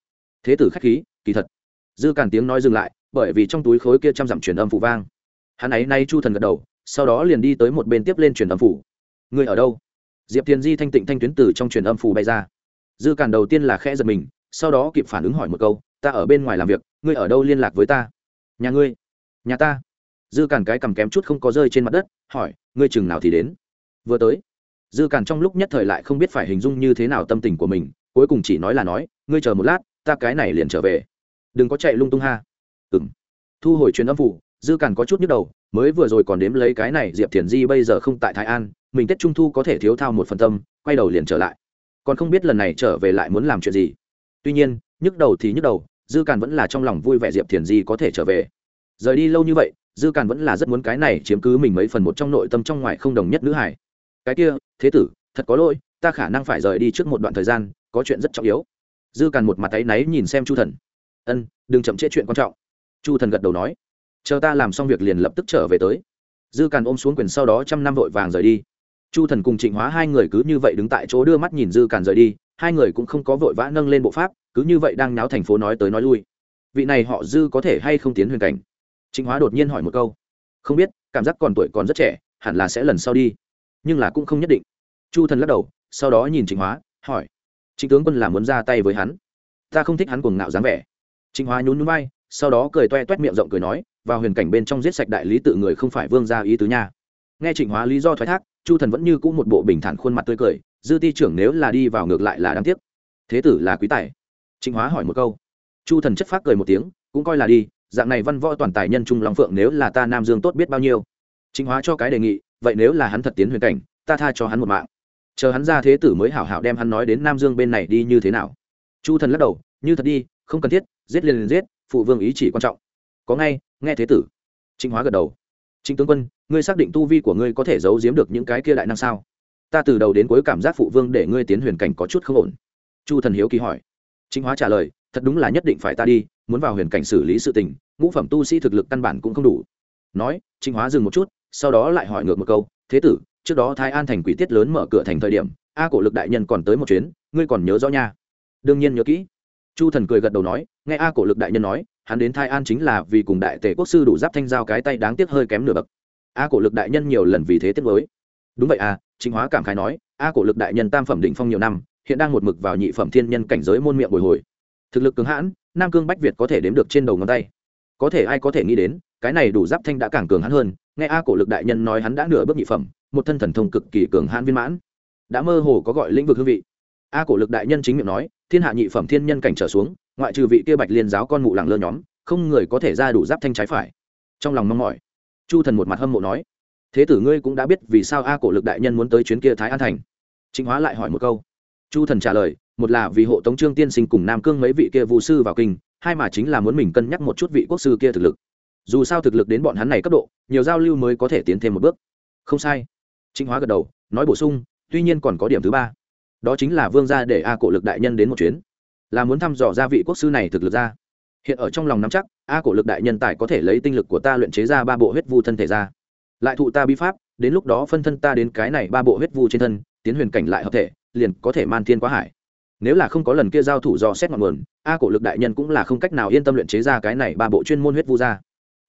Thế tử k h á c h khí, kỳ thật. Dư càn tiếng nói dừng lại, bởi vì trong túi khối kia trăm dặm truyền âm phủ vang. Hắn ấy nay chu thần gật đầu, sau đó liền đi tới một bên tiếp lên truyền âm phủ. Người ở đâu? Diệp thiền di thanh tịnh thanh tuyến từ trong truyền âm phủ bay ra. Dư càn đầu tiên là khẽ giật mình, sau đó kịp phản ứng hỏi một câu, ta ở bên ngoài làm việc, ngươi ở đâu liên lạc với ta? Nhà ngươi. Nhà ta. Dư càn cái cầm kém chút không có rơi trên mặt đất, hỏi, ngươi chừng nào thì đến? Vừa tới. Dư càn trong lúc nhất thời lại không biết phải hình dung như thế nào tâm tình của mình cuối cùng chỉ nói là nói, ngươi chờ một lát, ta cái này liền trở về. Đừng có chạy lung tung ha. Ừng thu hồi truyền âm phủ, dư càn có chút nhức đầu, mới vừa rồi còn đếm lấy cái này diệp thiền di bây giờ không tại thái an, mình tết trung thu có thể thiếu thao một phần tâm, quay đầu liền trở lại. Còn không biết lần này trở về lại muốn làm chuyện gì. Tuy nhiên, nhức đầu thì nhức đầu, dư càn vẫn là trong lòng vui vẻ diệp thiền di có thể trở về. Rời đi lâu như vậy, dư càn vẫn là rất muốn cái này chiếm cứ mình mấy phần một trong nội tâm trong ngoài không đồng nhất nữ hải cái kia, thế tử, thật có lỗi, ta khả năng phải rời đi trước một đoạn thời gian có chuyện rất trọng yếu. Dư càn một mặt tay náy nhìn xem chu thần. Ân, đừng chậm trễ chuyện quan trọng. Chu thần gật đầu nói. Chờ ta làm xong việc liền lập tức trở về tới. Dư càn ôm xuống quyền sau đó trăm năm vội vàng rời đi. Chu thần cùng trịnh hóa hai người cứ như vậy đứng tại chỗ đưa mắt nhìn dư càn rời đi, hai người cũng không có vội vã nâng lên bộ pháp, cứ như vậy đang náo thành phố nói tới nói lui. Vị này họ dư có thể hay không tiến huyền cảnh? Trịnh hóa đột nhiên hỏi một câu. Không biết, cảm giác còn tuổi còn rất trẻ, hẳn là sẽ lần sau đi, nhưng là cũng không nhất định. Chu thần lắc đầu, sau đó nhìn trịnh hóa, hỏi trịnh tướng quân là muốn ra tay với hắn. Ta không thích hắn cuồng ngạo dáng vẻ. Trịnh hóa nhún nhún vai, sau đó cười toe toét miệng rộng cười nói, vào huyền cảnh bên trong giết sạch đại lý tự người không phải vương gia ý tứ nha. Nghe trịnh hóa lý do thoái thác, chu thần vẫn như cũ một bộ bình thản khuôn mặt tươi cười, dư ti trưởng nếu là đi vào ngược lại là đáng tiếc. Thế tử là quý tài. Trịnh hóa hỏi một câu. Chu thần chất phác cười một tiếng, cũng coi là đi, dạng này văn võ toàn tài nhân trung long phượng nếu là ta nam dương tốt biết bao nhiêu? Trịnh hóa cho cái đề nghị, vậy nếu là hắn thật tiến huyền cảnh, ta tha cho hắn một mạng chờ hắn ra thế tử mới hảo hảo đem hắn nói đến nam dương bên này đi như thế nào. Chu thần lắc đầu, như thật đi, không cần thiết, giết liền liền giết, phụ vương ý chỉ quan trọng. Có ngay, nghe thế tử. Trịnh hóa gật đầu. Trịnh tướng quân, ngươi xác định tu vi của ngươi có thể giấu giếm được những cái kia đại năng sao? Ta từ đầu đến cuối cảm giác phụ vương để ngươi tiến huyền cảnh có chút không ổn. Chu thần hiếu kỳ hỏi. Trịnh hóa trả lời, thật đúng là nhất định phải ta đi, muốn vào huyền cảnh xử lý sự tình, ngũ phẩm tu sĩ thực lực căn bản cũng không đủ. Nói, trịnh hóa dừng một chút, sau đó lại hỏi ngược một câu, thế tử trước đó thái an thành quỷ tiết lớn mở cửa thành thời điểm, a cổ lực đại nhân còn tới một chuyến, ngươi còn nhớ rõ nha. Đương nhiên nhớ kỹ. Chu thần cười gật đầu nói, nghe a cổ lực đại nhân nói, hắn đến thái an chính là vì cùng đại tề quốc sư đủ giáp thanh giao cái tay đáng tiếc hơi kém nửa bậc. A cổ lực đại nhân nhiều lần vì thế tiếc mới đúng vậy à chính hóa cảm khái nói, a cổ lực đại nhân tam phẩm định phong nhiều năm, hiện đang một mực vào nhị phẩm thiên nhân cảnh giới môn miệng bồi hồi. Thực lực cứng hãn, nam cương bách việt có thể đếm được trên đầu ngón tay. Có thể ai có thể nghĩ đến, cái này đủ giáp thanh đã càng cường hãn hơn, nghe a cổ lực đại nhân nói hắn đã nửa bước nhị phẩm một thân thần thông cực kỳ cường hãn viên mãn. Đã mơ hồ có gọi lĩnh vực hương vị. A cổ lực đại nhân chính miệng nói, thiên hạ nhị phẩm thiên nhân cảnh trở xuống, ngoại trừ vị kia bạch liên giáo con mụ lẳng lơ nhóm, không người có thể ra đủ giáp thanh trái phải. Trong lòng mong mỏi, chu thần một mặt hâm mộ nói, thế tử ngươi cũng đã biết vì sao a cổ lực đại nhân muốn tới chuyến kia thái an thành. Chính hóa lại hỏi một câu. Chu thần trả lời, một là vì hộ tống trương tiên sinh cùng nam cương mấy vị kia vũ sư vào kinh, hai mà chính là muốn mình cân nhắc một chút vị quốc sư kia thực lực. Dù sao thực lực đến bọn hắn này cấp độ, nhiều giao lưu mới có thể tiến thêm một bước. Không sai chính hóa gật đầu, nói bổ sung, tuy nhiên còn có điểm thứ ba. Đó chính là vương gia để a cổ lực đại nhân đến một chuyến. Là muốn thăm dò gia vị quốc sư này thực lực ra. Hiện ở trong lòng nắm chắc, a cổ lực đại nhân tài có thể lấy tinh lực của ta luyện chế ra ba bộ huyết vu thân thể ra. Lại thụ ta bi pháp, đến lúc đó phân thân ta đến cái này ba bộ huyết vu trên thân, tiến huyền cảnh lại hợp thể, liền có thể man thiên quá hải. Nếu là không có lần kia giao thủ dò xét ngọn nguồn, a cổ lực đại nhân cũng là không cách nào yên tâm luyện chế ra cái này ba bộ chuyên môn huyết vu ra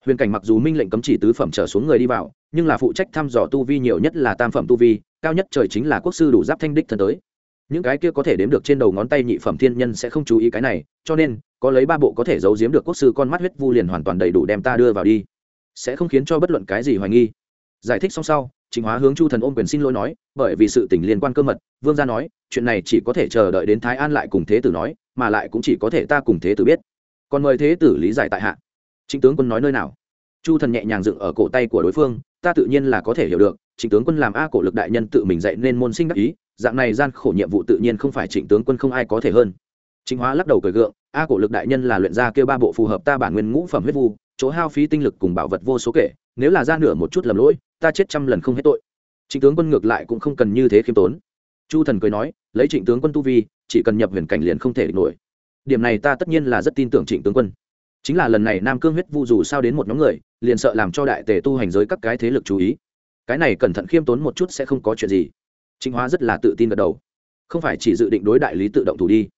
huyền cảnh mặc dù minh lệnh cấm chỉ tứ phẩm trở xuống người đi vào, nhưng là phụ trách thăm dò tu vi nhiều nhất là tam phẩm tu vi, cao nhất trời chính là quốc sư đủ giáp thanh đích thân tới. Những cái kia có thể đếm được trên đầu ngón tay nhị phẩm thiên nhân sẽ không chú ý cái này, cho nên, có lấy ba bộ có thể giấu giếm được quốc sư con mắt huyết vu liền hoàn toàn đầy đủ đem ta đưa vào đi. Sẽ không khiến cho bất luận cái gì hoài nghi. Giải thích xong sau chính hóa hướng chu thần ôm quyền xin lỗi nói, bởi vì sự tình liên quan cơ mật, vương gia nói, chuyện này chỉ có thể chờ đợi đến thái an lại cùng thế tử nói, mà lại cũng chỉ có thể ta cùng thế tử biết. Còn mời thế tử lý giải tại hạ chính tướng quân nói nơi nào? Chu thần nhẹ nhàng dựng ở cổ tay của đối phương, ta tự nhiên là có thể hiểu được, trịnh tướng quân làm a cổ lực đại nhân tự mình dạy nên môn sinh đắc ý, dạng này gian khổ nhiệm vụ tự nhiên không phải trịnh tướng quân không ai có thể hơn. Chính hóa lắc đầu cười gượng, a cổ lực đại nhân là luyện ra kêu ba bộ phù hợp ta bản nguyên ngũ phẩm huyết vu, chỗ hao phí tinh lực cùng bảo vật vô số kể, nếu là ra nửa một chút lầm lỗi, ta chết trăm lần không hết tội. Trịnh tướng quân ngược lại cũng không cần như thế khiêm tốn. Chu thần cười nói, lấy trịnh tướng quân tu vi, chỉ cần nhập huyền cảnh liền không thể địch nổi. Điểm này ta tất nhiên là rất tin tưởng trịnh tướng quân chính là lần này nam cương huyết vu dù sao đến một nhóm người, liền sợ làm cho đại tề tu hành giới các cái thế lực chú ý. Cái này cẩn thận khiêm tốn một chút sẽ không có chuyện gì. Chính hóa rất là tự tin gật đầu. Không phải chỉ dự định đối đại lý tự động thủ đi.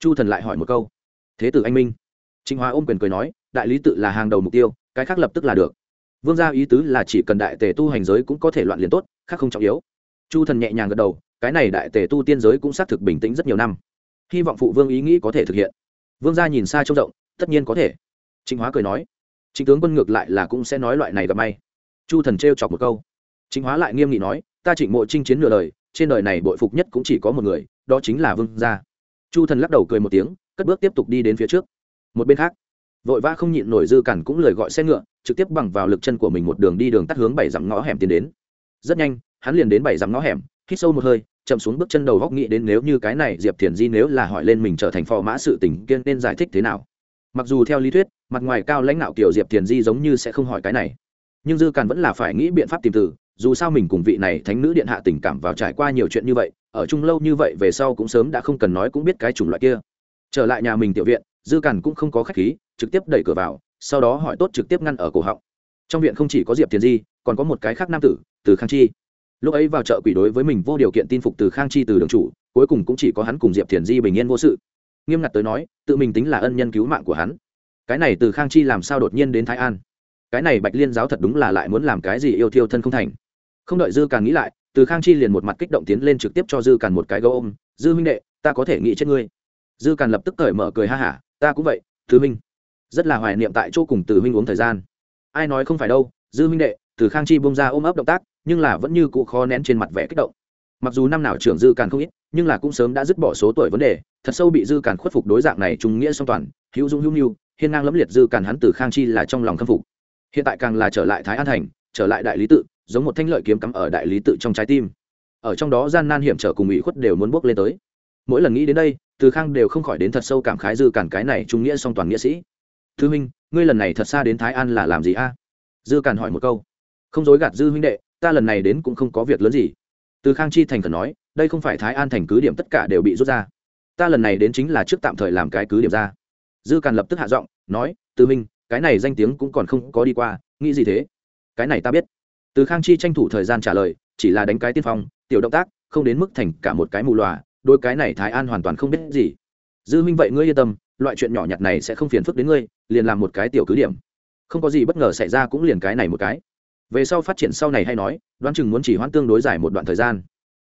Chu thần lại hỏi một câu. Thế tử anh minh. Chính hóa ôm quyền cười nói, đại lý tự là hàng đầu mục tiêu, cái khác lập tức là được. Vương gia ý tứ là chỉ cần đại tề tu hành giới cũng có thể loạn liền tốt, khác không trọng yếu. Chu thần nhẹ nhàng gật đầu, cái này đại tề tu tiên giới cũng xác thực bình tĩnh rất nhiều năm. Hy vọng phụ vương ý nghĩ có thể thực hiện. Vương gia nhìn xa trông rộng, tất nhiên có thể trịnh hóa cười nói, trịnh tướng quân ngược lại là cũng sẽ nói loại này gặp may. Chu thần trêu chọc một câu. Trịnh hóa lại nghiêm nghị nói, ta trịnh mộ chinh chiến nửa đời, trên đời này bội phục nhất cũng chỉ có một người, đó chính là vương gia. Chu thần lắc đầu cười một tiếng, cất bước tiếp tục đi đến phía trước. Một bên khác, vội vã không nhịn nổi dư cản cũng lời gọi xe ngựa, trực tiếp bằng vào lực chân của mình một đường đi đường tắt hướng bảy dặm ngõ hẻm tiến đến. Rất nhanh, hắn liền đến bảy dặm ngõ hẻm, hít sâu một hơi, chậm xuống bước chân đầu góc nghĩ đến nếu như cái này diệp thiền di nếu là hỏi lên mình trở thành phò mã sự tình kiên nên giải thích thế nào mặc dù theo lý thuyết, mặt ngoài cao lãnh đạo kiểu diệp thiền di giống như sẽ không hỏi cái này. Nhưng dư càn vẫn là phải nghĩ biện pháp tìm từ, dù sao mình cùng vị này thánh nữ điện hạ tình cảm vào trải qua nhiều chuyện như vậy, ở chung lâu như vậy về sau cũng sớm đã không cần nói cũng biết cái chủng loại kia. Trở lại nhà mình tiểu viện, dư càn cũng không có khách khí, trực tiếp đẩy cửa vào, sau đó hỏi tốt trực tiếp ngăn ở cổ họng. Trong viện không chỉ có diệp thiền di, còn có một cái khác nam tử, từ khang chi. Lúc ấy vào chợ quỷ đối với mình vô điều kiện tin phục từ khang chi từ đường chủ, cuối cùng cũng chỉ có hắn cùng diệp thiền di bình yên vô sự nghiêm ngặt tới nói, tự mình tính là ân nhân cứu mạng của hắn. Cái này từ khang chi làm sao đột nhiên đến thái an? Cái này bạch liên giáo thật đúng là lại muốn làm cái gì yêu thiêu thân không thành. Không đợi dư càn nghĩ lại, từ khang chi liền một mặt kích động tiến lên trực tiếp cho dư càn một cái gấu ôm, dư huynh đệ, ta có thể nghĩ chết ngươi. Dư càn lập tức cởi mở cười ha hả, ta cũng vậy thứ huynh. Rất là hoài niệm tại chỗ cùng từ huynh uống thời gian. Ai nói không phải đâu, dư huynh đệ, từ khang chi bông ra ôm ấp động tác, nhưng là vẫn như cụ khó nén trên mặt vẻ kích động. Mặc dù năm nào trưởng dư càn không ít nhưng là cũng sớm đã dứt bỏ số tuổi vấn đề, thật sâu bị dư cản khuất phục đối dạng này trung nghĩa song toàn, hữu dung hữu nhu hiên ngang lẫm liệt dư cản hắn từ khang chi là trong lòng khâm phục. Hiện tại càng là trở lại thái an thành, trở lại đại lý tự, giống một thanh lợi kiếm cắm ở đại lý tự trong trái tim. Ở trong đó gian nan hiểm trở cùng ủy khuất đều muốn bước lên tới. Mỗi lần nghĩ đến đây, từ khang đều không khỏi đến thật sâu cảm khái dư cản cái này trung nghĩa song toàn nghĩa sĩ. Thư huynh ngươi lần này thật xa đến thái an là làm gì a? Dư cản hỏi một câu. Không dối gạt dư huynh đệ, ta lần này đến cũng không có việc lớn gì. Từ khang chi thành khẩn nói đây không phải thái an thành cứ điểm tất cả đều bị rút ra. Ta lần này đến chính là trước tạm thời làm cái cứ điểm ra. Dư càn lập tức hạ giọng nói từ Minh, cái này danh tiếng cũng còn không có đi qua nghĩ gì thế? Cái này ta biết. Từ khang chi tranh thủ thời gian trả lời chỉ là đánh cái tiên phong tiểu động tác không đến mức thành cả một cái mù lòa đôi cái này thái an hoàn toàn không biết gì. Dư Minh vậy ngươi yên tâm loại chuyện nhỏ nhặt này sẽ không phiền phức đến ngươi liền làm một cái tiểu cứ điểm. Không có gì bất ngờ xảy ra cũng liền cái này một cái. Về sau phát triển sau này hay nói đoán chừng muốn chỉ hoãn tương đối dài một đoạn thời gian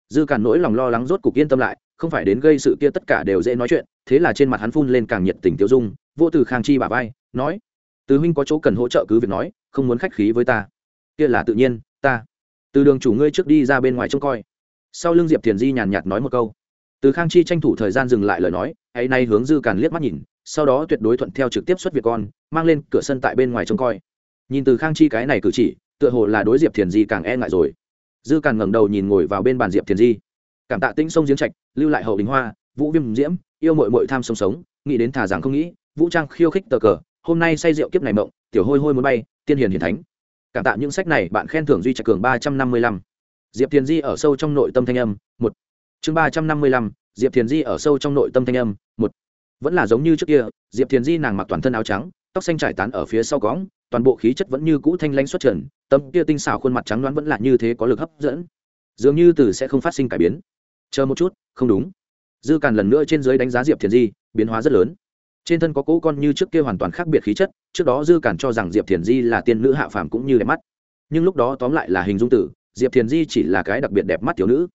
dư càn nỗi lòng lo lắng rốt cục yên tâm lại, không phải đến gây sự kia tất cả đều dễ nói chuyện, thế là trên mặt hắn phun lên càng nhiệt tình tiêu dung, vô từ khang chi bà vai, nói, từ huynh có chỗ cần hỗ trợ cứ việc nói, không muốn khách khí với ta. Kia là tự nhiên, ta. Từ đường chủ ngươi trước đi ra bên ngoài trông coi. Sau lưng diệp thiền di nhàn nhạt nói một câu. Từ khang chi tranh thủ thời gian dừng lại lời nói hãy nay hướng dư càn liếc mắt nhìn, sau đó tuyệt đối thuận theo trực tiếp xuất việc con, mang lên cửa sân tại bên ngoài trông coi. Nhìn từ khang chi cái này cử chỉ, tựa hồ là đối diệp thiền di càng e ngại rồi dư càn ngẩng đầu nhìn ngồi vào bên bàn diệp thiền di cảm tạ tĩnh sông giếng trạch lưu lại hậu đình hoa vũ viêm diễm yêu mội mội tham sống sống nghĩ đến thà rằng không nghĩ vũ trang khiêu khích tờ cờ hôm nay say rượu kiếp này mộng tiểu hôi hôi muốn bay tiên hiền hiền thánh cảm tạ những sách này bạn khen thưởng duy trạch cường ba trăm năm mươi lăm diệp thiền di ở sâu trong nội tâm thanh âm một chương ba trăm năm mươi lăm diệp thiền di ở sâu trong nội tâm thanh âm một vẫn là giống như trước kia diệp thiền di nàng mặc toàn thân áo trắng tóc xanh trải tán ở phía sau cõng, toàn bộ khí chất vẫn như cũ thanh lãnh xuất trần tâm kia tinh xảo khuôn mặt trắng đoán vẫn là như thế có lực hấp dẫn. Dường như từ sẽ không phát sinh cải biến. Chờ một chút, không đúng. Dư càn lần nữa trên dưới đánh giá diệp thiền di, biến hóa rất lớn. Trên thân có cỗ con như trước kia hoàn toàn khác biệt khí chất, trước đó dư càn cho rằng diệp thiền di là tiên nữ hạ phàm cũng như đẹp mắt. Nhưng lúc đó tóm lại là hình dung tử, diệp thiền di chỉ là cái đặc biệt đẹp mắt thiếu nữ.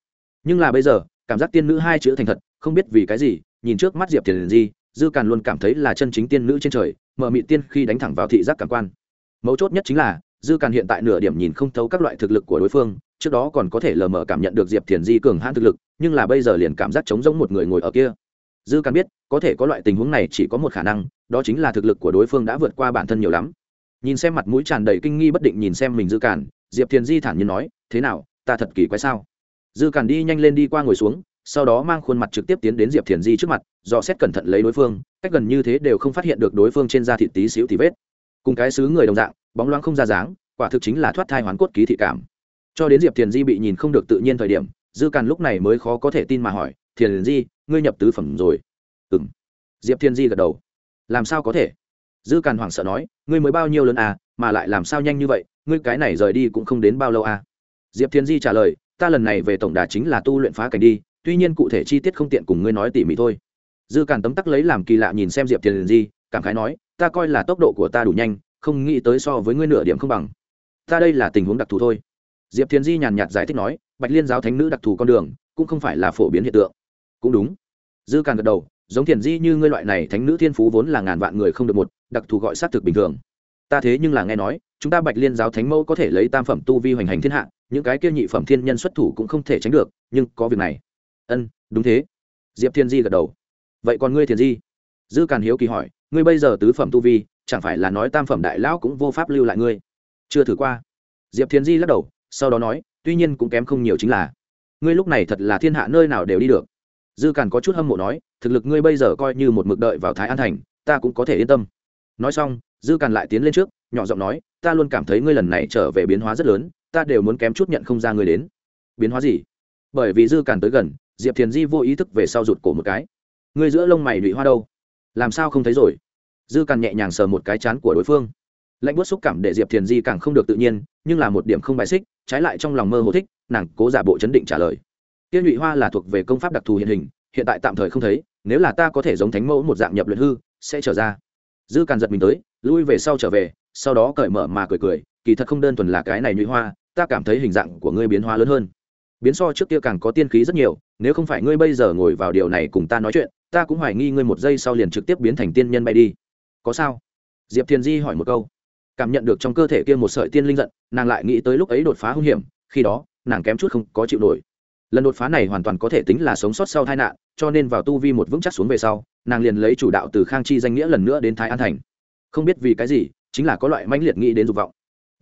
Nhưng là bây giờ, cảm giác tiên nữ hai chữ thành thật, không biết vì cái gì, nhìn trước mắt diệp thiền di, dư càn luôn cảm thấy là chân chính tiên nữ trên trời mở mị tiên khi đánh thẳng vào thị giác cảm quan. Mấu chốt nhất chính là, dư càn hiện tại nửa điểm nhìn không thấu các loại thực lực của đối phương, trước đó còn có thể lờ mờ cảm nhận được diệp thiền di cường hãn thực lực, nhưng là bây giờ liền cảm giác chống giống một người ngồi ở kia. Dư càn biết, có thể có loại tình huống này chỉ có một khả năng, đó chính là thực lực của đối phương đã vượt qua bản thân nhiều lắm. Nhìn xem mặt mũi tràn đầy kinh nghi bất định nhìn xem mình dư càn, diệp thiền di thản nhiên nói, thế nào, ta thật kỳ quái sao? Dư càn đi nhanh lên đi qua ngồi xuống sau đó mang khuôn mặt trực tiếp tiến đến diệp thiền di trước mặt do xét cẩn thận lấy đối phương, cách gần như thế đều không phát hiện được đối phương trên da thịt tí xíu thì vết. Cùng cái xứ người đồng dạng, bóng loáng không ra dáng, quả thực chính là thoát thai hoán cốt ký thị cảm. Cho đến diệp thiền di bị nhìn không được tự nhiên thời điểm, dư càn lúc này mới khó có thể tin mà hỏi, thiền di, ngươi nhập tứ phẩm rồi? Ừ m diệp thiền di gật đầu. Làm sao có thể? Dư càn hoảng sợ nói, ngươi mới bao nhiêu lần à mà lại làm sao nhanh như vậy, ngươi cái này rời đi cũng không đến bao lâu à? Diệp thiền di trả lời, ta lần này về tổng đà chính là tu luyện phá cảnh đi tuy nhiên cụ thể chi tiết không tiện cùng ngươi nói tỉ mỉ thôi. Dư càn tấm tắc lấy làm kỳ lạ nhìn xem diệp thiền di, cảm khái nói, ta coi là tốc độ của ta đủ nhanh, không nghĩ tới so với ngươi nửa điểm không bằng. Ta đây là tình huống đặc thù thôi. Diệp thiền di nhàn nhạt giải thích nói, bạch liên giáo thánh nữ đặc thù con đường, cũng không phải là phổ biến hiện tượng. Cũng đúng. Dư càn gật đầu, giống thiền di như ngươi loại này thánh nữ thiên phú vốn là ngàn vạn người không được một, đặc thù gọi xác thực bình thường. Ta thế nhưng là nghe nói, chúng ta bạch liên giáo thánh mẫu có thể lấy tam phẩm tu vi hoành hành thiên hạ, những cái kia nhị phẩm thiên nhân xuất thủ cũng không thể tránh được, nhưng có việc này ân, đúng thế. Diệp thiên di gật đầu. Vậy còn ngươi thiền di? Dư càn hiếu kỳ hỏi, ngươi bây giờ tứ phẩm tu vi, chẳng phải là nói tam phẩm đại lão cũng vô pháp lưu lại ngươi? Chưa thử qua. Diệp thiên di lắc đầu, sau đó nói, tuy nhiên cũng kém không nhiều chính là, ngươi lúc này thật là thiên hạ nơi nào đều đi được. Dư càn có chút hâm mộ nói, thực lực ngươi bây giờ coi như một mực đợi vào thái an thành, ta cũng có thể yên tâm. Nói xong, dư càn lại tiến lên trước, nhỏ giọng nói, ta luôn cảm thấy ngươi lần này trở về biến hóa rất lớn, ta đều muốn kém chút nhận không ra ngươi đến. Biến hóa gì? Bởi vì dư càn tới gần diệp thiền di vô ý thức về sau rụt cổ một cái. Ngươi giữa lông mày lụy hoa đâu? Làm sao không thấy rồi? Dư càn nhẹ nhàng sờ một cái chán của đối phương. Lạnh bớt xúc cảm để diệp thiền di càng không được tự nhiên, nhưng là một điểm không bài xích, trái lại trong lòng mơ hồ thích, nàng cố giả bộ chấn định trả lời. Tiên nhụy hoa là thuộc về công pháp đặc thù hiện hình, hiện tại tạm thời không thấy, nếu là ta có thể giống thánh mẫu một dạng nhập luyện hư, sẽ trở ra. Dư càn giật mình tới, lui về sau trở về, sau đó cởi mở mà cười cười, kỳ thật không đơn thuần là cái này nhụy hoa, ta cảm thấy hình dạng của ngươi biến hóa lớn hơn biến so trước kia càng có tiên khí rất nhiều, nếu không phải ngươi bây giờ ngồi vào điều này cùng ta nói chuyện, ta cũng hoài nghi ngươi một giây sau liền trực tiếp biến thành tiên nhân bay đi. Có sao? Diệp thiền di hỏi một câu. Cảm nhận được trong cơ thể kia một sợi tiên linh giận, nàng lại nghĩ tới lúc ấy đột phá hung hiểm, khi đó, nàng kém chút không có chịu nổi. Lần đột phá này hoàn toàn có thể tính là sống sót sau tai nạn, cho nên vào tu vi một vững chắc xuống về sau, nàng liền lấy chủ đạo từ khang chi danh nghĩa lần nữa đến thái an thành. Không biết vì cái gì, chính là có loại mãnh liệt nghĩ đến dục vọng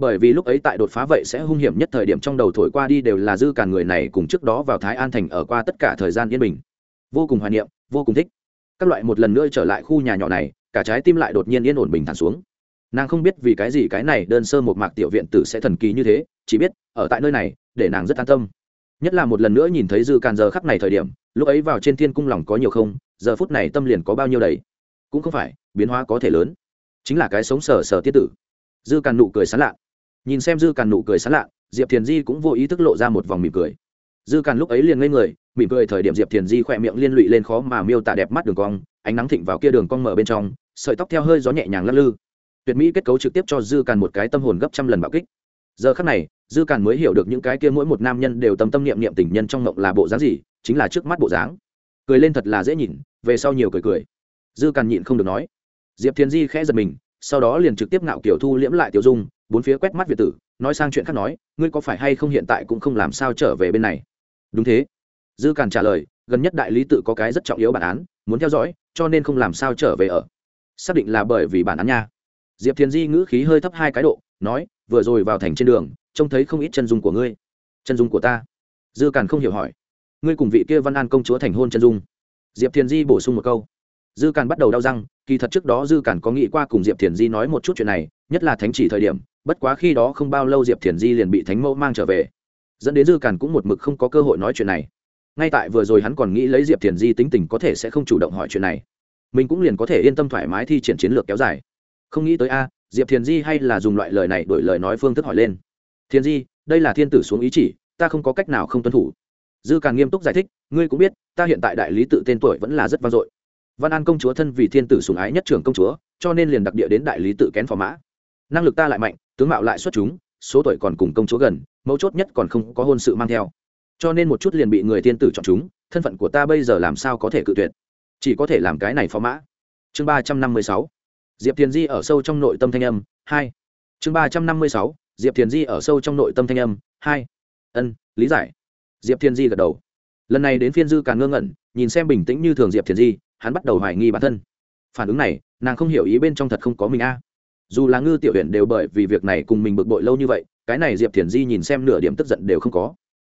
bởi vì lúc ấy tại đột phá vậy sẽ hung hiểm nhất thời điểm trong đầu thổi qua đi đều là dư càn người này cùng trước đó vào thái an thành ở qua tất cả thời gian yên bình. Vô cùng hoài niệm, vô cùng thích. Các loại một lần nữa trở lại khu nhà nhỏ này, cả trái tim lại đột nhiên yên ổn bình thản xuống. Nàng không biết vì cái gì cái này đơn sơ một mạc tiểu viện tử sẽ thần kỳ như thế, chỉ biết, ở tại nơi này, để nàng rất an tâm. Nhất là một lần nữa nhìn thấy dư càn giờ khắc này thời điểm, lúc ấy vào trên thiên cung lòng có nhiều không, giờ phút này tâm liền có bao nhiêu đầy. Cũng không phải, biến hóa có thể lớn. Chính là cái sống sờ sờ tiết tử. Dư càn nụ cười sán lạ nhìn xem dư càn nụ cười sán lạ, diệp thiền di cũng vô ý thức lộ ra một vòng mỉm cười. Dư càn lúc ấy liền ngây người, mỉm cười thời điểm diệp thiền di khỏe miệng liên lụy lên khó mà miêu tả đẹp mắt đường cong, ánh nắng thịnh vào kia đường cong mở bên trong, sợi tóc theo hơi gió nhẹ nhàng lắc lư. Tuyệt mỹ kết cấu trực tiếp cho dư càn một cái tâm hồn gấp trăm lần bạo kích. Giờ khắc này, dư càn mới hiểu được những cái kia mỗi một nam nhân đều tâm tâm niệm niệm tình nhân trong mộng là bộ dáng gì, chính là trước mắt bộ dáng. Cười lên thật là dễ nhìn, về sau nhiều cười cười. Dư càn nhịn không được nói. Diệp thiền di khẽ giật mình sau đó liền trực tiếp ngạo kiểu thu liễm lại tiểu dung, bốn phía quét mắt việt tử, nói sang chuyện khác nói, ngươi có phải hay không hiện tại cũng không làm sao trở về bên này? Đúng thế. Dư càn trả lời, gần nhất đại lý tự có cái rất trọng yếu bản án, muốn theo dõi, cho nên không làm sao trở về ở. Xác định là bởi vì bản án nha. Diệp thiền di ngữ khí hơi thấp hai cái độ, nói, vừa rồi vào thành trên đường, trông thấy không ít chân dung của ngươi. Chân dung của ta? Dư càn không hiểu hỏi. Ngươi cùng vị kia văn an công chúa thành hôn chân dung. Diệp thiền di bổ sung một câu. Dư càn bắt đầu đau răng kỳ thật trước đó dư càn có nghĩ qua cùng diệp thiền di nói một chút chuyện này, nhất là thánh chỉ thời điểm, bất quá khi đó không bao lâu diệp thiền di liền bị thánh mẫu mang trở về. Dẫn đến dư càn cũng một mực không có cơ hội nói chuyện này. Ngay tại vừa rồi hắn còn nghĩ lấy diệp thiền di tính tình có thể sẽ không chủ động hỏi chuyện này. Mình cũng liền có thể yên tâm thoải mái thi triển chiến lược kéo dài. Không nghĩ tới a, diệp thiền di hay là dùng loại lời này đổi lời nói phương thức hỏi lên. Thiền di, đây là thiên tử xuống ý chỉ, ta không có cách nào không tuân thủ. Dư càng nghiêm túc giải thích, ngươi cũng biết, ta hiện tại đại lý tự tên tuổi vẫn là rất vang dội văn an công chúa thân vì thiên tử sùng ái nhất trưởng công chúa, cho nên liền đặc địa đến đại lý tự kén phò mã. Năng lực ta lại mạnh, tướng mạo lại xuất chúng, số tuổi còn cùng công chúa gần, mấu chốt nhất còn không có hôn sự mang theo. Cho nên một chút liền bị người thiên tử chọn chúng, thân phận của ta bây giờ làm sao có thể cự tuyệt? Chỉ có thể làm cái này phó mã. Chương ba trăm năm mươi sáu, diệp thiền di ở sâu trong nội tâm thanh âm, hai. Chương ba trăm năm mươi sáu, diệp thiền di ở sâu trong nội tâm thanh âm, hai. Ân, lý giải. Diệp thiền di gật đầu. Lần này đến phiên dư càng ngơ ngẩn, nhìn xem bình tĩnh như thường diệp thiền di hắn bắt đầu hoài nghi bản thân. Phản ứng này, nàng không hiểu ý bên trong thật không có mình a. Dù là ngư tiểu huyện đều bởi vì việc này cùng mình bực bội lâu như vậy, cái này diệp thiền di nhìn xem nửa điểm tức giận đều không có.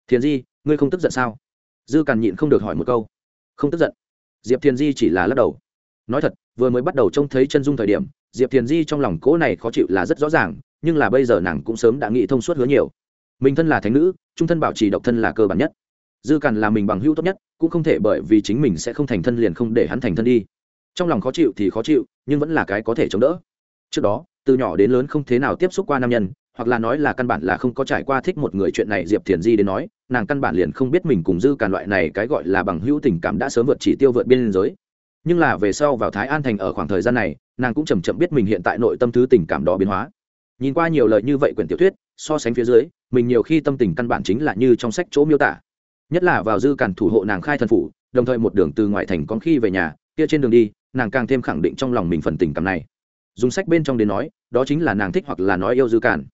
Thiền di, ngươi không tức giận sao? Dư càn nhịn không được hỏi một câu. Không tức giận. Diệp thiền di chỉ là lắc đầu. Nói thật, vừa mới bắt đầu trông thấy chân dung thời điểm, diệp thiền di trong lòng cỗ này khó chịu là rất rõ ràng, nhưng là bây giờ nàng cũng sớm đã nghĩ thông suốt hứa nhiều. Mình thân là thánh nữ, trung thân bảo trì độc thân là cơ bản nhất. Dư càn là mình bằng hữu tốt nhất cũng không thể bởi vì chính mình sẽ không thành thân liền không để hắn thành thân đi. Trong lòng khó chịu thì khó chịu, nhưng vẫn là cái có thể chống đỡ. Trước đó, từ nhỏ đến lớn không thế nào tiếp xúc qua nam nhân, hoặc là nói là căn bản là không có trải qua thích một người chuyện này diệp thiền di đến nói, nàng căn bản liền không biết mình cùng dư càn loại này cái gọi là bằng hữu tình cảm đã sớm vượt chỉ tiêu vượt biên giới. Nhưng là về sau vào thái an thành ở khoảng thời gian này, nàng cũng chầm chậm biết mình hiện tại nội tâm thứ tình cảm đó biến hóa. Nhìn qua nhiều lời như vậy quyển tiểu thuyết, so sánh phía dưới, mình nhiều khi tâm tình căn bản chính là như trong sách chỗ miêu tả nhất là vào dư cản thủ hộ nàng khai thần phủ, đồng thời một đường từ ngoại thành con khi về nhà, kia trên đường đi, nàng càng thêm khẳng định trong lòng mình phần tình cảm này. Dùng sách bên trong đến nói, đó chính là nàng thích hoặc là nói yêu dư cản.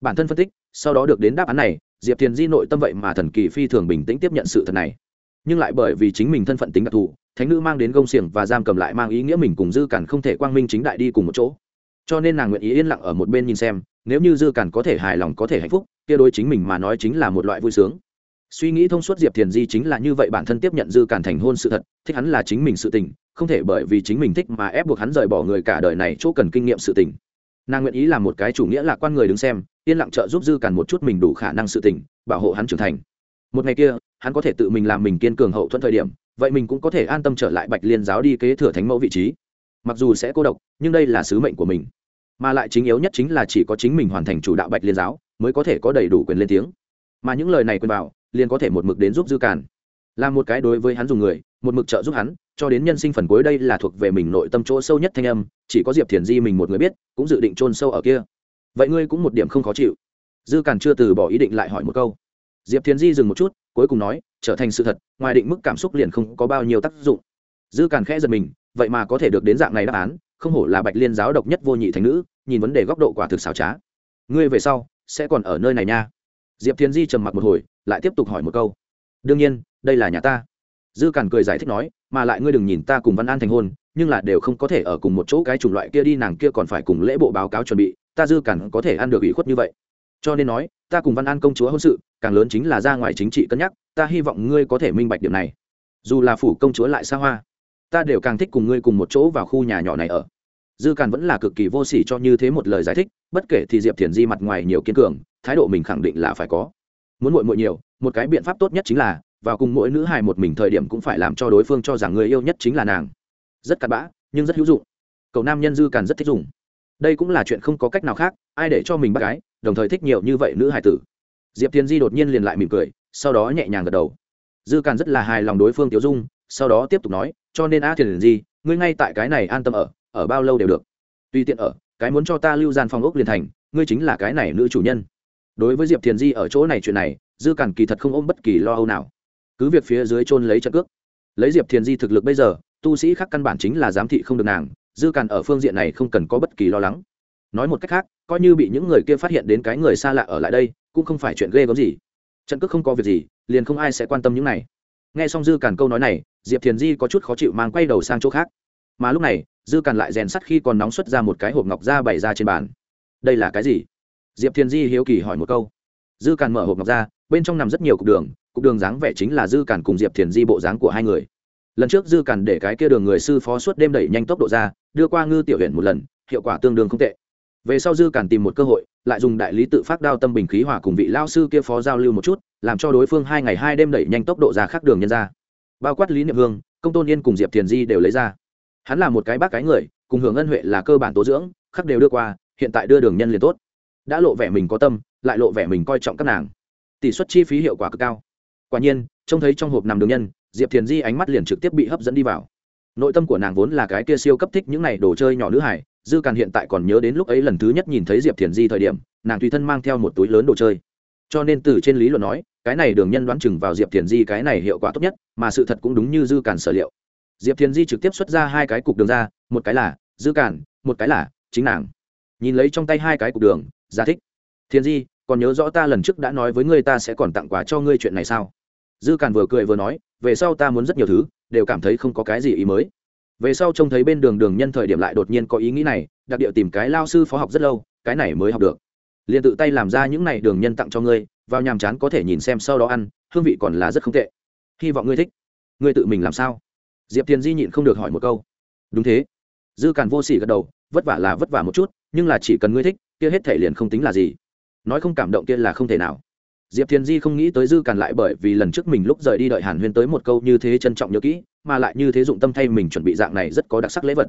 Bản thân phân tích, sau đó được đến đáp án này, diệp thiền di nội tâm vậy mà thần kỳ phi thường bình tĩnh tiếp nhận sự thật này. Nhưng lại bởi vì chính mình thân phận tính đặc thù, thánh nữ mang đến gông xiềng và giam cầm lại mang ý nghĩa mình cùng dư cản không thể quang minh chính đại đi cùng một chỗ. Cho nên nàng nguyện ý yên lặng ở một bên nhìn xem, nếu như dư cản có thể hài lòng, có thể hạnh phúc, kia đối chính mình mà nói chính là một loại vui sướng suy nghĩ thông suốt diệp thiền di chính là như vậy bản thân tiếp nhận dư cản thành hôn sự thật, thích hắn là chính mình sự tình, không thể bởi vì chính mình thích mà ép buộc hắn rời bỏ người cả đời này chỗ cần kinh nghiệm sự tình. Nàng nguyện ý làm một cái chủ nghĩa là quan người đứng xem, yên lặng trợ giúp dư cản một chút mình đủ khả năng sự tình, bảo hộ hắn trưởng thành. Một ngày kia, hắn có thể tự mình làm mình kiên cường hậu thuẫn thời điểm, vậy mình cũng có thể an tâm trở lại bạch liên giáo đi kế thừa thánh mẫu vị trí. Mặc dù sẽ cô độc, nhưng đây là sứ mệnh của mình. Mà lại chính yếu nhất chính là chỉ có chính mình hoàn thành chủ đạo bạch liên giáo, mới có thể có đầy đủ quyền lên tiếng. Mà những lời này quyền vào liền có thể một mực đến giúp dư càn. Là một cái đối với hắn dùng người, một mực trợ giúp hắn, cho đến nhân sinh phần cuối đây là thuộc về mình nội tâm chỗ sâu nhất thanh âm, chỉ có diệp thiền di mình một người biết, cũng dự định chôn sâu ở kia. Vậy ngươi cũng một điểm không khó chịu. Dư càn chưa từ bỏ ý định lại hỏi một câu. Diệp thiền di dừng một chút, cuối cùng nói, trở thành sự thật, ngoài định mức cảm xúc liền không có bao nhiêu tác dụng. Dư càn khẽ giật mình, vậy mà có thể được đến dạng này đáp án, không hổ là bạch liên giáo độc nhất vô nhị thành nữ, nhìn vấn đề góc độ quả thực xảo trá. Ngươi về sau, sẽ còn ở nơi này nha. Diệp thiền di trầm mặc một hồi lại tiếp tục hỏi một câu. Đương nhiên, đây là nhà ta. Dư càn cười giải thích nói, mà lại ngươi đừng nhìn ta cùng văn an thành hôn, nhưng là đều không có thể ở cùng một chỗ cái chủng loại kia đi, nàng kia còn phải cùng lễ bộ báo cáo chuẩn bị, ta dư càn có thể ăn được ủy khuất như vậy. Cho nên nói, ta cùng văn an công chúa hôn sự, càng lớn chính là ra ngoài chính trị cân nhắc, ta hy vọng ngươi có thể minh bạch điểm này. Dù là phủ công chúa lại xa hoa, ta đều càng thích cùng ngươi cùng một chỗ vào khu nhà nhỏ này ở. Dư càn vẫn là cực kỳ vô s ỉ cho như thế một lời giải thích, bất kể thì diệp thiền di mặt ngoài nhiều kiên cường, thái độ mình khẳng định là phải có muốn muội muội nhiều, một cái biện pháp tốt nhất chính là, vào cùng mỗi nữ hài một mình thời điểm cũng phải làm cho đối phương cho rằng người yêu nhất chính là nàng. Rất cặn bã, nhưng rất hữu dụng. Cậu nam nhân dư càn rất thích dùng. Đây cũng là chuyện không có cách nào khác, ai để cho mình bác gái, đồng thời thích nhiều như vậy nữ hài tử. Diệp Thiên di đột nhiên liền lại mỉm cười, sau đó nhẹ nhàng gật đầu. Dư càn rất là hài lòng đối phương tiểu dung, sau đó tiếp tục nói, cho nên a thiền di, ngươi ngay tại cái này an tâm ở ở bao lâu đều được. Tùy tiện ở, cái muốn cho ta lưu gian phòng ốc liền thành, ngươi chính là cái này nữ chủ nhân đối với diệp thiền di ở chỗ này chuyện này, dư cản kỳ thật không ôm bất kỳ lo âu nào. Cứ việc phía dưới trôn lấy trận cước. Lấy diệp thiền di thực lực bây giờ, tu sĩ khác căn bản chính là giám thị không được nàng, dư cản ở phương diện này không cần có bất kỳ lo lắng. Nói một cách khác, coi như bị những người kia phát hiện đến cái người xa lạ ở lại đây, cũng không phải chuyện ghê gớm gì. Trận cước không có việc gì, liền không ai sẽ quan tâm những này. Nghe xong dư cản câu nói này, diệp thiền di có chút khó chịu mang quay đầu sang chỗ khác. Mà lúc này, dư cản lại rèn sắt khi còn nóng xuất ra một cái hộp ngọc da bày ra trên bàn. Đây là cái gì? Diệp Thiên di hiếu kỳ hỏi một câu. Dư càn mở hộp ngọc ra, bên trong nằm rất nhiều cục đường cục đường dáng vẻ chính là dư càn cùng diệp thiền di bộ dáng của hai người. Lần trước dư càn để cái kia đường người sư phó suốt đêm đẩy nhanh tốc độ ra, đưa qua ngư tiểu huyện một lần, hiệu quả tương đương không tệ. Về sau dư càn tìm một cơ hội, lại dùng đại lý tự phát đao tâm bình khí hòa cùng vị lao sư kia phó giao lưu một chút, làm cho đối phương hai ngày hai đêm đẩy nhanh tốc độ ra khác đường nhân ra. Bao quát lý niệm hương, công tôn yên cùng diệp thiền di đều lấy ra. Hắn là một cái bác cái người, cùng hưởng ân huệ là cơ bản tố dưỡng, khắc đều đưa qua, hiện tại đưa đường nhân liền tốt đã lộ vẻ mình có tâm, lại lộ vẻ mình coi trọng các nàng. Tỷ suất chi phí hiệu quả cực cao. Quả nhiên, trông thấy trong hộp nằm đường nhân, diệp thiền di ánh mắt liền trực tiếp bị hấp dẫn đi vào. Nội tâm của nàng vốn là cái kia siêu cấp thích những n à y đồ chơi nhỏ nữ hải dư càn hiện tại còn nhớ đến lúc ấy lần thứ nhất nhìn thấy diệp thiền di thời điểm, nàng tùy thân mang theo một túi lớn đồ chơi. Cho nên từ trên lý luận nói, cái này đường nhân đoán chừng vào diệp thiền di cái này hiệu quả tốt nhất, mà sự thật cũng đúng như dư càn sở liệu. Diệp thiền di trực tiếp xuất ra hai cái cục đường ra, một cái là dư càn, một cái là chính nàng. Nhìn lấy trong tay hai cái cục đường giải thích. Thiên di, còn nhớ rõ ta lần trước đã nói với ngươi ta sẽ còn tặng quà cho ngươi chuyện này sao? Dư càn vừa cười vừa nói, về sau ta muốn rất nhiều thứ, đều cảm thấy không có cái gì ý mới. Về sau trông thấy bên đường đường nhân thời điểm lại đột nhiên có ý nghĩ này, đặc địa tìm cái lao sư phó học rất lâu, cái này mới học được. Liền tự tay làm ra những này đường nhân tặng cho ngươi, vào nhàm chán có thể nhìn xem sau đó ăn, hương vị còn là rất không tệ. Hy vọng ngươi thích. Ngươi tự mình làm sao? Diệp thiên di nhịn không được hỏi một câu. Đúng thế. Dư càn vô s ỉ gật đầu, vất vả là vất vả một chút nhưng là chỉ cần ngươi thích, kia hết thể liền không tính là gì. Nói không cảm động kia là không thể nào. Diệp thiền di không nghĩ tới dư càn lại bởi vì lần trước mình lúc rời đi đợi hàn huyên tới một câu như thế trân trọng nhớ kỹ, mà lại như thế dụng tâm thay mình chuẩn bị dạng này rất có đặc sắc lễ vật.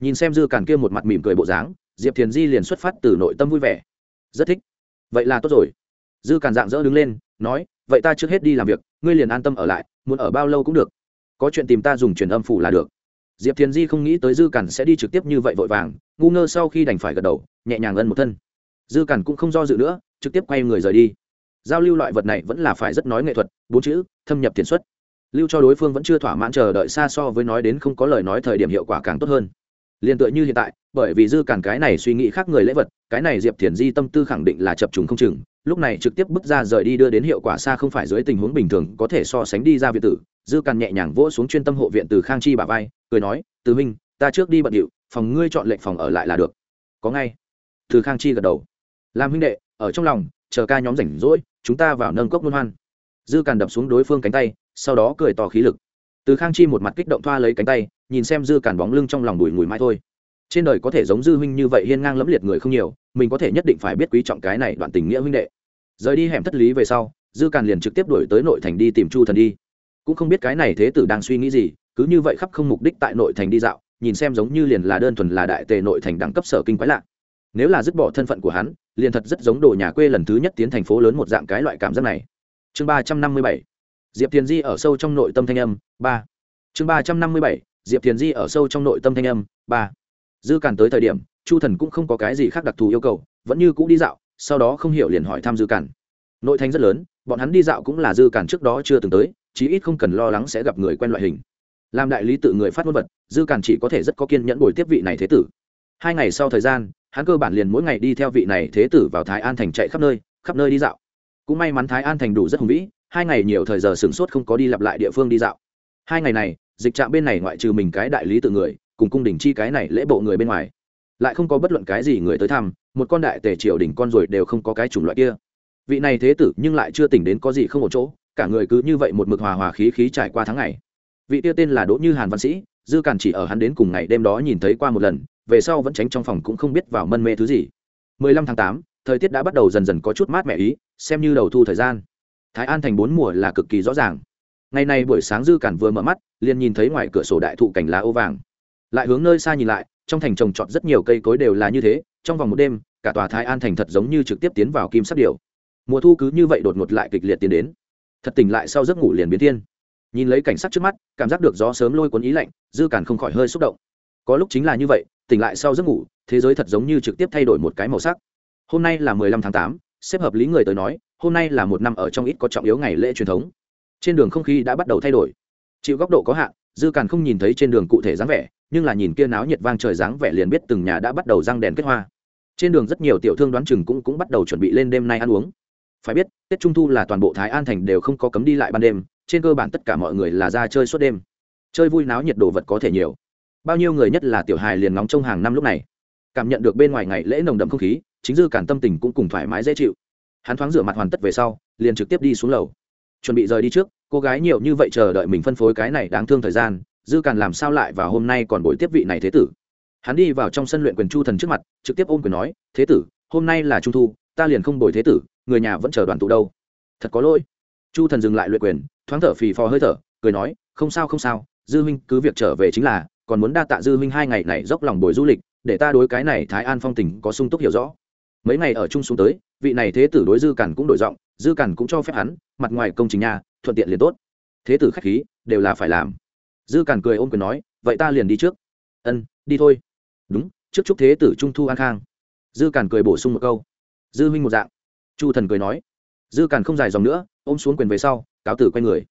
Nhìn xem dư càn kia một mặt mỉm cười bộ dáng, diệp thiền di liền xuất phát từ nội tâm vui vẻ. Rất thích. Vậy là tốt rồi. Dư càn dạng dỡ đứng lên, nói, vậy ta trước hết đi làm việc, ngươi liền an tâm ở lại, muốn ở bao lâu cũng được. Có chuyện tìm ta dùng truyền âm phủ là được diệp thiền di không nghĩ tới dư cản sẽ đi trực tiếp như vậy vội vàng, ngu ngơ sau khi đành phải gật đầu, nhẹ nhàng ân một thân. Dư cản cũng không do dự nữa, trực tiếp quay người rời đi. Giao lưu loại vật này vẫn là phải rất nói nghệ thuật, bốn chữ, thâm nhập tiền xuất. Lưu cho đối phương vẫn chưa thỏa mãn chờ đợi xa so với nói đến không có lời nói thời điểm hiệu quả càng tốt hơn. Liền tựa như hiện tại, bởi vì dư cản cái này suy nghĩ khác người lễ vật cái này diệp thiền di tâm tư khẳng định là chập trùng không chừng, lúc này trực tiếp bước ra rời đi đưa đến hiệu quả xa không phải dưới tình huống bình thường có thể so sánh đi ra viện tử. Dư càn nhẹ nhàng vỗ xuống chuyên tâm hộ viện từ khang chi bà vai, cười nói, từ minh ta trước đi bận điệu, phòng ngươi chọn lệnh phòng ở lại là được. Có ngay. Từ khang chi gật đầu. Làm huynh đệ, ở trong lòng, chờ ca nhóm rảnh rỗi, chúng ta vào nâng cốc luân hoan. Dư càn đập xuống đối phương cánh tay, sau đó cười tỏ khí lực. Từ khang chi một mặt kích động thoa lấy cánh tay, nhìn xem dư càn bóng lưng trong lòng đùi ngùi mai thôi trên đời có thể giống dư huynh như vậy hiên ngang lẫm liệt người không nhiều, mình có thể nhất định phải biết quý trọng cái này đoạn tình nghĩa huynh đệ. Rời đi hẻm thất lý về sau, dư càn liền trực tiếp đuổi tới nội thành đi tìm chu thần đi. Cũng không biết cái này thế tử đang suy nghĩ gì, cứ như vậy khắp không mục đích tại nội thành đi dạo, nhìn xem giống như liền là đơn thuần là đại tề nội thành đẳng cấp sở kinh quái lạ. Nếu là dứt bỏ thân phận của hắn, liền thật rất giống đồ nhà quê lần thứ nhất tiến thành phố lớn một dạng cái loại cảm giác này. Chương ba trăm năm mươi bảy, diệp thiền di ở sâu trong nội tâm thanh âm, ba. Chương ba trăm năm mươi bảy, diệp thiền di ở sâu trong nội tâm thanh âm, ba dư càn tới thời điểm, chu thần cũng không có cái gì khác đặc thù yêu cầu, vẫn như cũ đi dạo, sau đó không hiểu liền hỏi thăm dư càn. Nội thành rất lớn, bọn hắn đi dạo cũng là dư càn trước đó chưa từng tới, chí ít không cần lo lắng sẽ gặp người quen loại hình. Làm đại lý tự người phát ngôn vật, dư càn chỉ có thể rất có kiên nhẫn bồi tiếp vị này thế tử. Hai ngày sau thời gian, hắn cơ bản liền mỗi ngày đi theo vị này thế tử vào thái an thành chạy khắp nơi khắp nơi đi dạo. Cũng may mắn thái an thành đủ rất hùng vĩ, hai ngày nhiều thời giờ sửng sốt không có đi lặp lại địa phương đi dạo. Hai ngày này, dịch trạm bên này ngoại trừ mình cái đại lý tự người cùng cung đình chi cái này lễ bộ người bên ngoài. Lại không có bất luận cái gì người tới thăm một con đại tề triều đỉnh con rồi đều không có cái chủng loại kia. Vị này thế tử nhưng lại chưa tỉnh đến có gì không một chỗ cả người cứ như vậy một mực hòa hòa khí khí trải qua tháng ngày. Vị tia tên là đỗ như hàn văn sĩ dư cản chỉ ở hắn đến cùng ngày đêm đó nhìn thấy qua một lần về sau vẫn tránh trong phòng cũng không biết vào mân mê thứ gì. 15 tháng 8, thời tiết đã bắt đầu dần dần có chút mát mẻ ý xem như đầu thu thời gian. Thái an thành bốn mùa là cực kỳ rõ ràng. Ngày nay buổi sáng dư cản vừa mở mắt liền nhìn thấy ngoài cửa sổ đại thụ cảnh lá ô vàng lại hướng nơi xa nhìn lại, trong thành trồng trọt rất nhiều cây cối đều là như thế, trong vòng một đêm, cả tòa thái an thành thật giống như trực tiếp tiến vào kim sắc điều mùa thu cứ như vậy đột ngột lại kịch liệt tiến đến. Thật tỉnh lại sau giấc ngủ liền biến thiên. Nhìn lấy cảnh sắc trước mắt, cảm giác được gió sớm lôi cuốn ý lạnh, dư cản không khỏi hơi xúc động. Có lúc chính là như vậy, tỉnh lại sau giấc ngủ, thế giới thật giống như trực tiếp thay đổi một cái màu sắc. Hôm nay là mười lăm tháng tám, xếp hợp lý người tới nói, hôm nay là một năm ở trong ít có trọng yếu ngày lễ truyền thống. Trên đường không khí đã bắt đầu thay đổi. Chịu góc độ có hạn, dư càn không nhìn thấy trên đường cụ thể dáng vẻ nhưng là nhìn kia náo nhiệt vang trời dáng vẻ liền biết từng nhà đã bắt đầu răng đèn kết hoa. Trên đường rất nhiều tiểu thương đoán chừng cũng cũng bắt đầu chuẩn bị lên đêm nay ăn uống. Phải biết, tết trung thu là toàn bộ thái an thành đều không có cấm đi lại ban đêm, trên cơ bản tất cả mọi người là ra chơi suốt đêm. Chơi vui náo nhiệt đồ vật có thể nhiều. Bao nhiêu người nhất là tiểu hài liền nóng trong hàng năm lúc này. Cảm nhận được bên ngoài ngày lễ nồng đậm không khí, chính dư cản tâm tình cũng cùng thoải mái dễ chịu. Hắn thoáng rửa mặt hoàn tất về sau, liền trực tiếp đi xuống lầu. Chuẩn bị rời đi trước, cô gái nhiều như vậy chờ đợi mình phân phối cái này đáng thương thời gian dư càn làm sao lại và hôm nay còn buổi tiếp vị này thế tử? Hắn đi vào trong sân luyện quyền chu thần trước mặt, trực tiếp ôm quyền nói, thế tử, hôm nay là trung thu, ta liền không bồi thế tử, người nhà vẫn chờ đoàn tụ đâu. Thật có lỗi. Chu thần dừng lại luyện quyền, thoáng thở phì phò hơi thở, cười nói, không sao không sao, dư huynh cứ việc trở về chính là, còn muốn đa tạ dư huynh hai ngày này dốc lòng bồi du lịch, để ta đối cái này thái an phong tình có sung túc hiểu rõ. Mấy ngày ở chung xuống tới, vị này thế tử đối dư cản cũng đổi giọng, dư cản cũng cho phép hắn, mặt ngoài công trình nhà thuận tiện liền tốt. Thế tử khách khí, đều là phải làm dư cản cười ôm quyền nói, vậy ta liền đi trước. Ân, đi thôi. Đúng, trước chúc thế tử trung thu an khang. Dư cản cười bổ sung một câu. Dư huynh một dạng. Chu thần cười nói. Dư cản không dài dòng nữa, ôm xuống quyền về sau, cáo tử quay người.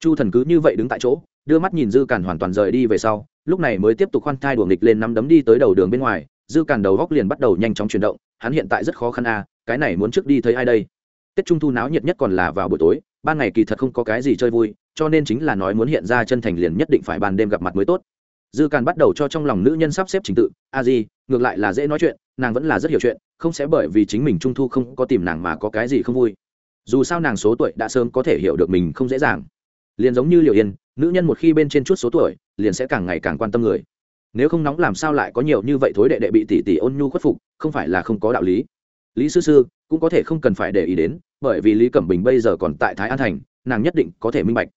Chu thần cứ như vậy đứng tại chỗ, đưa mắt nhìn dư cản hoàn toàn rời đi về sau, lúc này mới tiếp tục khoan thai đuồng nghịch lên nắm đấm đi tới đầu đường bên ngoài. Dư cản đầu góc liền bắt đầu nhanh chóng chuyển động, hắn hiện tại rất khó khăn a cái này muốn trước đi thấy ai đây? Tết trung thu náo nhiệt nhất còn là vào buổi tối, ban ngày kỳ thật không có cái gì chơi vui cho nên chính là nói muốn hiện ra chân thành liền nhất định phải ban đêm gặp mặt mới tốt. Dư càn bắt đầu cho trong lòng nữ nhân sắp xếp trình tự, a di, ngược lại là dễ nói chuyện, nàng vẫn là rất hiểu chuyện, không sẽ bởi vì chính mình trung thu không có tìm nàng mà có cái gì không vui. Dù sao nàng số tuổi đã sớm có thể hiểu được mình không dễ dàng. Liền giống như Liễu yên, nữ nhân một khi bên trên chút số tuổi, liền sẽ càng ngày càng quan tâm người. Nếu không nóng làm sao lại có nhiều như vậy thối đệ đệ bị tỷ tỷ ôn nhu khuất phục, không phải là không có đạo lý. Lý sư sư, cũng có thể không cần phải để ý đến, bởi vì lý cẩm bình bây giờ còn tại thái an thành, nàng nhất định có thể minh bạch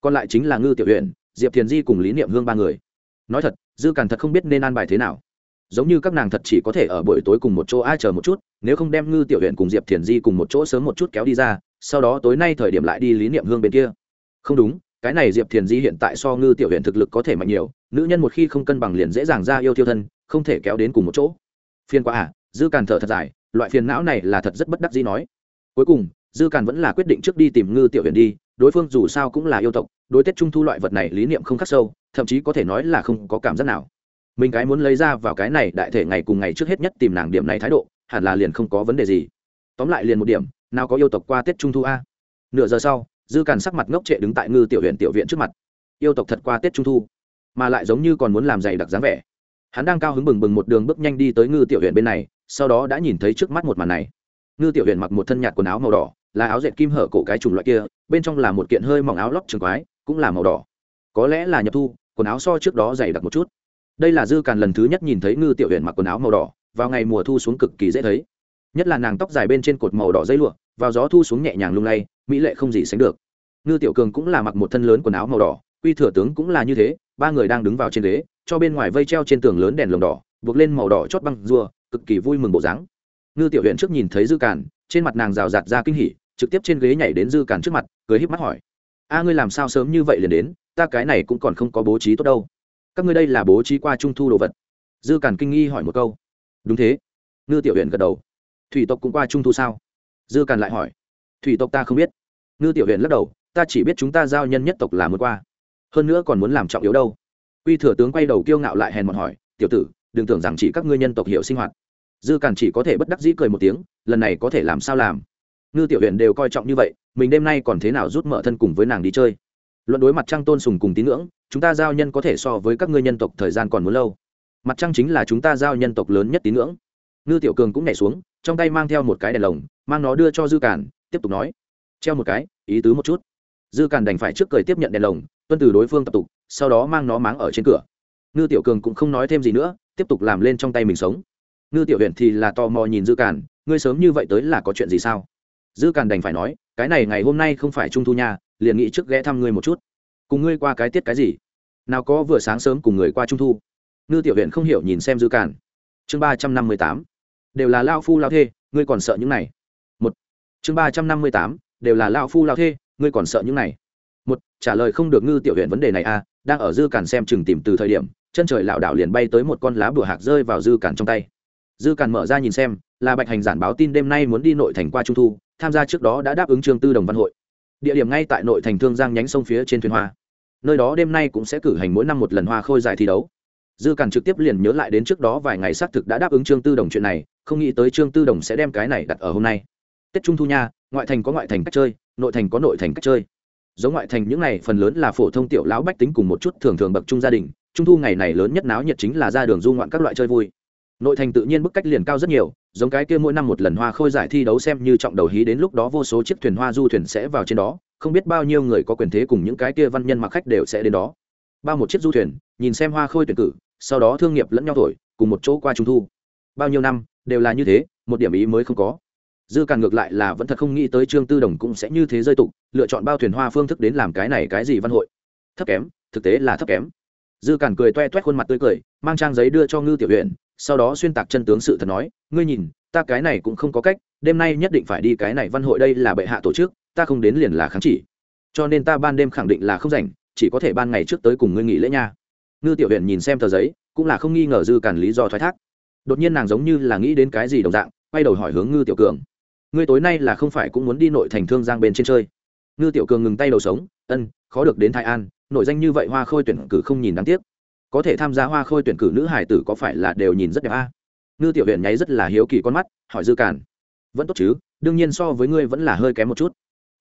còn lại chính là ngư tiểu huyện, diệp thiền di cùng lý niệm hương ba người. Nói thật, dư càn thật không biết nên an bài thế nào. Giống như các nàng thật chỉ có thể ở buổi tối cùng một chỗ ai chờ một chút, nếu không đem ngư tiểu huyện cùng diệp thiền di cùng một chỗ sớm một chút kéo đi ra, sau đó tối nay thời điểm lại đi lý niệm hương bên kia. Không đúng, cái này diệp thiền di hiện tại so ngư tiểu huyện thực lực có thể mạnh nhiều, nữ nhân một khi không cân bằng liền dễ dàng ra yêu thiêu thân, không thể kéo đến cùng một chỗ. Phiên quá à dư càn thở thật dài, loại phiền não này là thật rất bất đắc dĩ nói. Cuối cùng, dư càn vẫn là quyết định trước đi tìm ngư tiểu huyện đi đối phương dù sao cũng là yêu tộc, đối tết trung thu loại vật này lý niệm không khắc sâu, thậm chí có thể nói là không có cảm giác nào. Mình cái muốn lấy ra vào cái này đại thể ngày cùng ngày trước hết nhất tìm nàng điểm này thái độ, hẳn là liền không có vấn đề gì. Tóm lại liền một điểm, nào có yêu tộc qua tết trung thu a? Nửa giờ sau, dư càn sắc mặt ngốc trệ đứng tại ngư tiểu huyện tiểu viện trước mặt. Yêu tộc thật qua tết trung thu, mà lại giống như còn muốn làm dày đặc dáng vẻ. Hắn đang cao hứng bừng bừng một đường bước nhanh đi tới ngư tiểu huyện bên này, sau đó đã nhìn thấy trước mắt một màn này. Ngư tiểu huyện mặc một thân nhạt quần áo màu đỏ là áo dệt kim hở cổ cái chủng loại kia, bên trong là một kiện hơi mỏng áo lóc trường quái, cũng là màu đỏ. Có lẽ là nhập thu, quần áo so trước đó dày đặc một chút. Đây là dư càn lần thứ nhất nhìn thấy ngư tiểu huyện mặc quần áo màu đỏ, vào ngày mùa thu xuống cực kỳ dễ thấy. Nhất là nàng tóc dài bên trên cột màu đỏ dây lụa, vào gió thu xuống nhẹ nhàng lung lay, mỹ lệ không gì sánh được. Ngư tiểu cường cũng là mặc một thân lớn quần áo màu đỏ, quy thừa tướng cũng là như thế, ba người đang đứng vào trên ghế, cho bên ngoài vây treo trên tường lớn đèn lồng đỏ, buộc lên màu đỏ chót băng rùa cực kỳ vui mừng bộ dáng. Ngư tiểu huyện trước nhìn thấy dư càn, trên mặt nàng rào rạt ra kinh hỉ trực tiếp trên ghế nhảy đến dư càn trước mặt, cười híp mắt hỏi. A, ngươi làm sao sớm như vậy liền đến? Ta cái này cũng còn không có bố trí tốt đâu. Các ngươi đây là bố trí qua trung thu đồ vật. Dư càn kinh nghi hỏi một câu. Đúng thế. Ngư tiểu huyện gật đầu. Thủy tộc cũng qua trung thu sao? Dư càn lại hỏi. Thủy tộc ta không biết. Ngư tiểu huyện lắc đầu. Ta chỉ biết chúng ta giao nhân nhất tộc là muốn qua. Hơn nữa còn muốn làm trọng yếu đâu. Quy thừa tướng quay đầu kiêu ngạo lại hèn mọn hỏi. Tiểu tử, đừng tưởng rằng chỉ các ngươi nhân tộc hiểu sinh hoạt. Dư càn chỉ có thể bất đắc dĩ cười một tiếng. Lần này có thể làm sao làm? Ngư tiểu huyện đều coi trọng như vậy, mình đêm nay còn thế nào rút mở thân cùng với nàng đi chơi? Luận đối mặt trăng tôn sùng cùng tín ngưỡng, chúng ta giao nhân có thể so với các ngươi nhân tộc thời gian còn muốn lâu. Mặt trăng chính là chúng ta giao nhân tộc lớn nhất tín ngưỡng. Ngư tiểu cường cũng nhảy xuống, trong tay mang theo một cái đèn lồng, mang nó đưa cho dư cản tiếp tục nói. Treo một cái, ý tứ một chút. Dư cản đành phải trước cười tiếp nhận đèn lồng, tuân từ đối phương tập tục, sau đó mang nó máng ở trên cửa. Ngư tiểu cường cũng không nói thêm gì nữa, tiếp tục làm lên trong tay mình sống. Ngư tiểu huyện thì là tò mò nhìn dư cản ngươi sớm như vậy tới là có chuyện gì sao? Dư Càn đành phải nói, cái này ngày hôm nay không phải trung thu nha, liền nghĩ trước ghé thăm ngươi một chút. Cùng ngươi qua cái tiết cái gì? Nào có vừa sáng sớm cùng người qua trung thu. Ngư tiểu huyện không hiểu nhìn xem dư Càn. chương ba trăm năm mươi tám, đều là lao phu lao thê, ngươi còn sợ những này. Một, chương ba trăm năm mươi tám, đều là lao phu lao thê, ngươi còn sợ những này. Một, trả lời không được ngư tiểu huyện vấn đề này à đang ở dư Càn xem chừng tìm từ thời điểm, chân trời lảo đảo liền bay tới một con lá bùa hạc rơi vào dư Càn trong tay. Dư Càn mở ra nhìn xem là bạch hành giản báo tin đêm nay muốn đi nội thành qua trung thu, tham gia trước đó đã đáp ứng trường tư đồng văn hội. Địa điểm ngay tại nội thành thương giang nhánh sông phía trên thuyền hoa. Nơi đó đêm nay cũng sẽ cử hành mỗi năm một lần hoa khôi giải thi đấu. Dư càn trực tiếp liền nhớ lại đến trước đó vài ngày xác thực đã đáp ứng trương tư đồng chuyện này, không nghĩ tới trương tư đồng sẽ đem cái này đặt ở hôm nay. Tết trung thu nha, ngoại thành có ngoại thành cách chơi, nội thành có nội thành cách chơi. Giống ngoại thành những này, phần lớn là phổ thông tiểu lão bách tính cùng một chút thường thường bậc trung gia đình, trung thu ngày này lớn nhất náo nhiệt chính là ra đường du ngoạn các loại chơi vui. Nội thành tự nhiên bức cách liền cao rất nhiều giống cái kia mỗi năm một lần hoa khôi giải thi đấu xem như trọng đầu hí đến lúc đó vô số chiếc thuyền hoa du thuyền sẽ vào trên đó, không biết bao nhiêu người có quyền thế cùng những cái kia văn nhân mặc khách đều sẽ đến đó. Bao một chiếc du thuyền, nhìn xem hoa khôi tuyển cử, sau đó thương nghiệp lẫn nhau thổi, cùng một chỗ qua trung thu. Bao nhiêu năm, đều là như thế, một điểm ý mới không có. Dư càn ngược lại là vẫn thật không nghĩ tới trương tư đồng cũng sẽ như thế rơi tục, lựa chọn bao thuyền hoa phương thức đến làm cái này cái gì văn hội. Thấp kém, thực tế là thấp kém. Dư càn cười toe toét khuôn mặt tươi cười, mang trang giấy đưa cho ngư tiểu huyện sau đó xuyên tạc chân tướng sự thật nói, ngươi nhìn, ta cái này cũng không có cách, đêm nay nhất định phải đi cái này văn hội đây là bệ hạ tổ chức, ta không đến liền là kháng chỉ. Cho nên ta ban đêm khẳng định là không rảnh, chỉ có thể ban ngày trước tới cùng ngươi nghỉ lễ nha. Ngư tiểu huyện nhìn xem tờ giấy, cũng là không nghi ngờ dư càn lý do thoái thác. Đột nhiên nàng giống như là nghĩ đến cái gì đồng dạng, quay đầu hỏi hướng ngư tiểu cường. Ngươi tối nay là không phải cũng muốn đi nội thành thương giang bên trên chơi? Ngư tiểu cường ngừng tay đầu sống, ân, khó được đến thái an, nội danh như vậy hoa khôi tuyển cử không nhìn đáng tiếc có thể tham gia hoa khôi tuyển cử nữ hải tử có phải là đều nhìn rất đẹp a? À? ngư tiểu huyện nháy rất là hiếu kỳ con mắt, hỏi dư càn. Vẫn tốt chứ, đương nhiên so với ngươi vẫn là hơi kém một chút.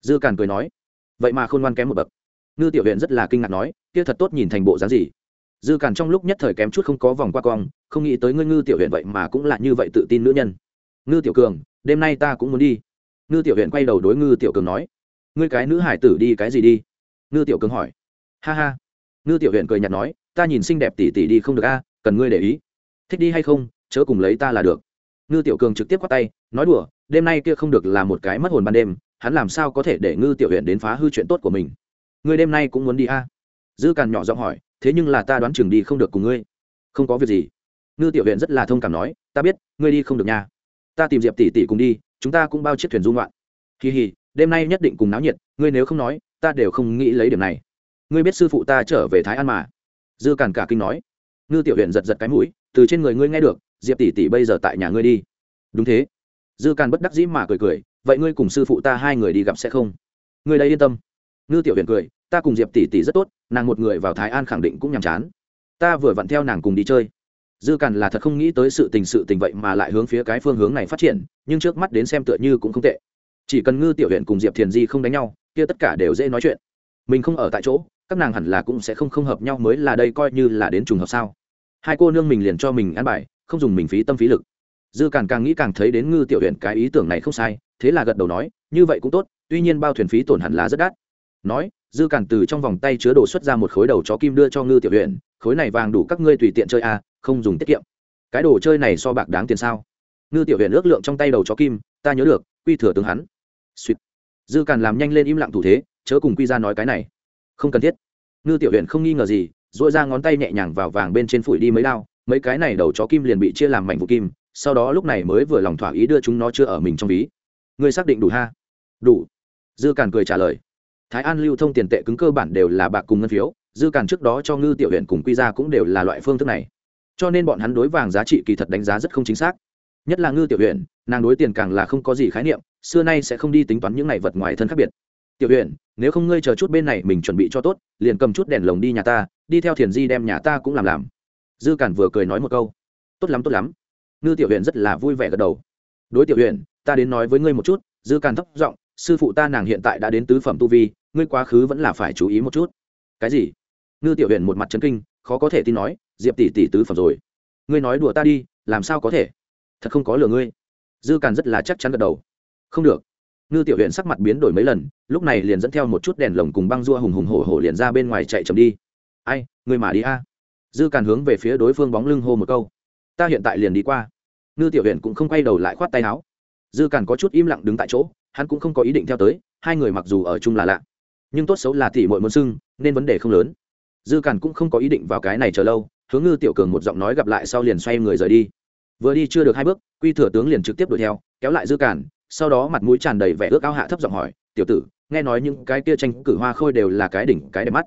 Dư càn cười nói. Vậy mà khôn ngoan kém một bậc. Ngư tiểu huyện rất là kinh ngạc nói, kia thật tốt nhìn thành bộ dáng gì? Dư càn trong lúc nhất thời kém chút không có vòng qua cong, không nghĩ tới ngươi ngư tiểu huyện vậy mà cũng là như vậy tự tin nữ nhân. Ngư tiểu cường, đêm nay ta cũng muốn đi. Ngư tiểu huyện quay đầu đối ngư tiểu cường nói. Ngươi cái nữ hải tử đi cái gì đi? Ngư tiểu cường hỏi. Ha ha. Ngư tiểu huyện cười nhạt nói ta nhìn xinh đẹp tỉ tỉ đi không được a, cần ngươi để ý. Thích đi hay không, chớ cùng lấy ta là được. Ngư tiểu cường trực tiếp quát tay, nói đùa, đêm nay kia không được là một cái mất hồn ban đêm, hắn làm sao có thể để ngư tiểu huyện đến phá hư chuyện tốt của mình? Ngươi đêm nay cũng muốn đi a? Dư càn nhỏ giọng hỏi, thế nhưng là ta đoán chừng đi không được cùng ngươi. Không có việc gì. Ngư tiểu huyện rất là thông cảm nói, ta biết, ngươi đi không được nha. Ta tìm diệp tỷ tỷ cùng đi, chúng ta cũng bao chiếc thuyền dung loạn kỳ hì, đêm nay nhất định cùng náo nhiệt, ngươi nếu không nói, ta đều không nghĩ lấy điểm này. Ngươi biết sư phụ ta trở về thái an mà dư càn cả kinh nói. Ngư tiểu huyện giật giật cái mũi, từ trên người ngươi nghe được, diệp tỷ tỷ bây giờ tại nhà ngươi đi. Đúng thế. Dư càn bất đắc dĩ mà cười cười, vậy ngươi cùng sư phụ ta hai người đi gặp sẽ không? Ngươi đây yên tâm. Ngư tiểu huyện cười, ta cùng diệp tỷ tỷ rất tốt, nàng một người vào thái an khẳng định cũng nhàm chán. Ta vừa vặn theo nàng cùng đi chơi. Dư càn là thật không nghĩ tới sự tình sự tình vậy mà lại hướng phía cái phương hướng này phát triển, nhưng trước mắt đến xem tựa như cũng không tệ. Chỉ cần ngư tiểu huyện cùng diệp thiền di không đánh nhau, kia tất cả đều dễ nói chuyện. Mình không ở tại chỗ các nàng hẳn là cũng sẽ không không hợp nhau mới là đây coi như là đến trùng hợp sao. Hai cô nương mình liền cho mình ăn bài, không dùng mình phí tâm phí lực. Dư càng càng nghĩ càng thấy đến ngư tiểu huyện cái ý tưởng này không sai, thế là gật đầu nói, như vậy cũng tốt, tuy nhiên bao thuyền phí tổn hẳn là rất đắt. Nói, dư càng từ trong vòng tay chứa đồ xuất ra một khối đầu chó kim đưa cho ngư tiểu huyện khối này vàng đủ các ngươi tùy tiện chơi à không dùng tiết kiệm. Cái đồ chơi này so bạc đáng tiền sao? Ngư tiểu huyện ước lượng trong tay đầu chó kim, ta nhớ được, quy thừa tướng hắn. Suýt. Dư càng làm nhanh lên im lặng thủ thế, chớ cùng quy ra nói cái này không cần thiết. Ngư tiểu huyện không nghi ngờ gì dội ra ngón tay nhẹ nhàng vào vàng bên trên phủi đi mấy đao, mấy cái này đầu chó kim liền bị chia làm mảnh vụ kim, sau đó lúc này mới vừa lòng thỏa ý đưa chúng nó chưa ở mình trong ví. Ngươi xác định đủ ha? Đủ. Dư càn cười trả lời. Thái an lưu thông tiền tệ cứng cơ bản đều là bạc cùng ngân phiếu, dư càn trước đó cho ngư tiểu huyện cùng quy ra cũng đều là loại phương thức này. Cho nên bọn hắn đối vàng giá trị kỳ thật đánh giá rất không chính xác. Nhất là ngư tiểu huyện nàng đối tiền càng là không có gì khái niệm, xưa nay sẽ không đi tính toán những này vật ngoài thân khác biệt tiểu huyện nếu không ngươi chờ chút bên này mình chuẩn bị cho tốt, liền cầm chút đèn lồng đi nhà ta, đi theo thiền di đem nhà ta cũng làm làm. Dư cản vừa cười nói một câu. Tốt lắm tốt lắm. Ngư tiểu huyện rất là vui vẻ gật đầu. Đối tiểu huyện ta đến nói với ngươi một chút. Dư càn thấp giọng, sư phụ ta nàng hiện tại đã đến tứ phẩm tu vi, ngươi quá khứ vẫn là phải chú ý một chút. Cái gì? Ngư tiểu huyện một mặt trấn kinh, khó có thể tin nói, diệp tỷ tỷ tứ phẩm rồi. Ngươi nói đùa ta đi, làm sao có thể? Thật không có lừa ngươi. Dư càn rất là chắc chắn gật đầu. Không được ngư tiểu huyện sắc mặt biến đổi mấy lần, lúc này liền dẫn theo một chút đèn lồng cùng băng dua hùng hùng hổ hổ liền ra bên ngoài chạy chậm đi. Ai, ngươi mà đi a? Dư càn hướng về phía đối phương bóng lưng hô một câu. Ta hiện tại liền đi qua. Ngư tiểu huyện cũng không quay đầu lại khoát tay áo. Dư càn có chút im lặng đứng tại chỗ, hắn cũng không có ý định theo tới, hai người mặc dù ở chung là lạ, nhưng tốt xấu là tỷ mội muốn sưng nên vấn đề không lớn. Dư càn cũng không có ý định vào cái này chờ lâu, hướng ngư tiểu cường một giọng nói gặp lại sau liền xoay người rời đi. Vừa đi chưa được hai bước, quy thừa tướng liền trực tiếp đuổi theo, kéo lại dư càn sau đó mặt mũi tràn đầy vẻ ước ao hạ thấp giọng hỏi, tiểu tử, nghe nói những cái kia tranh cử hoa khôi đều là cái đỉnh, cái đẹp mắt.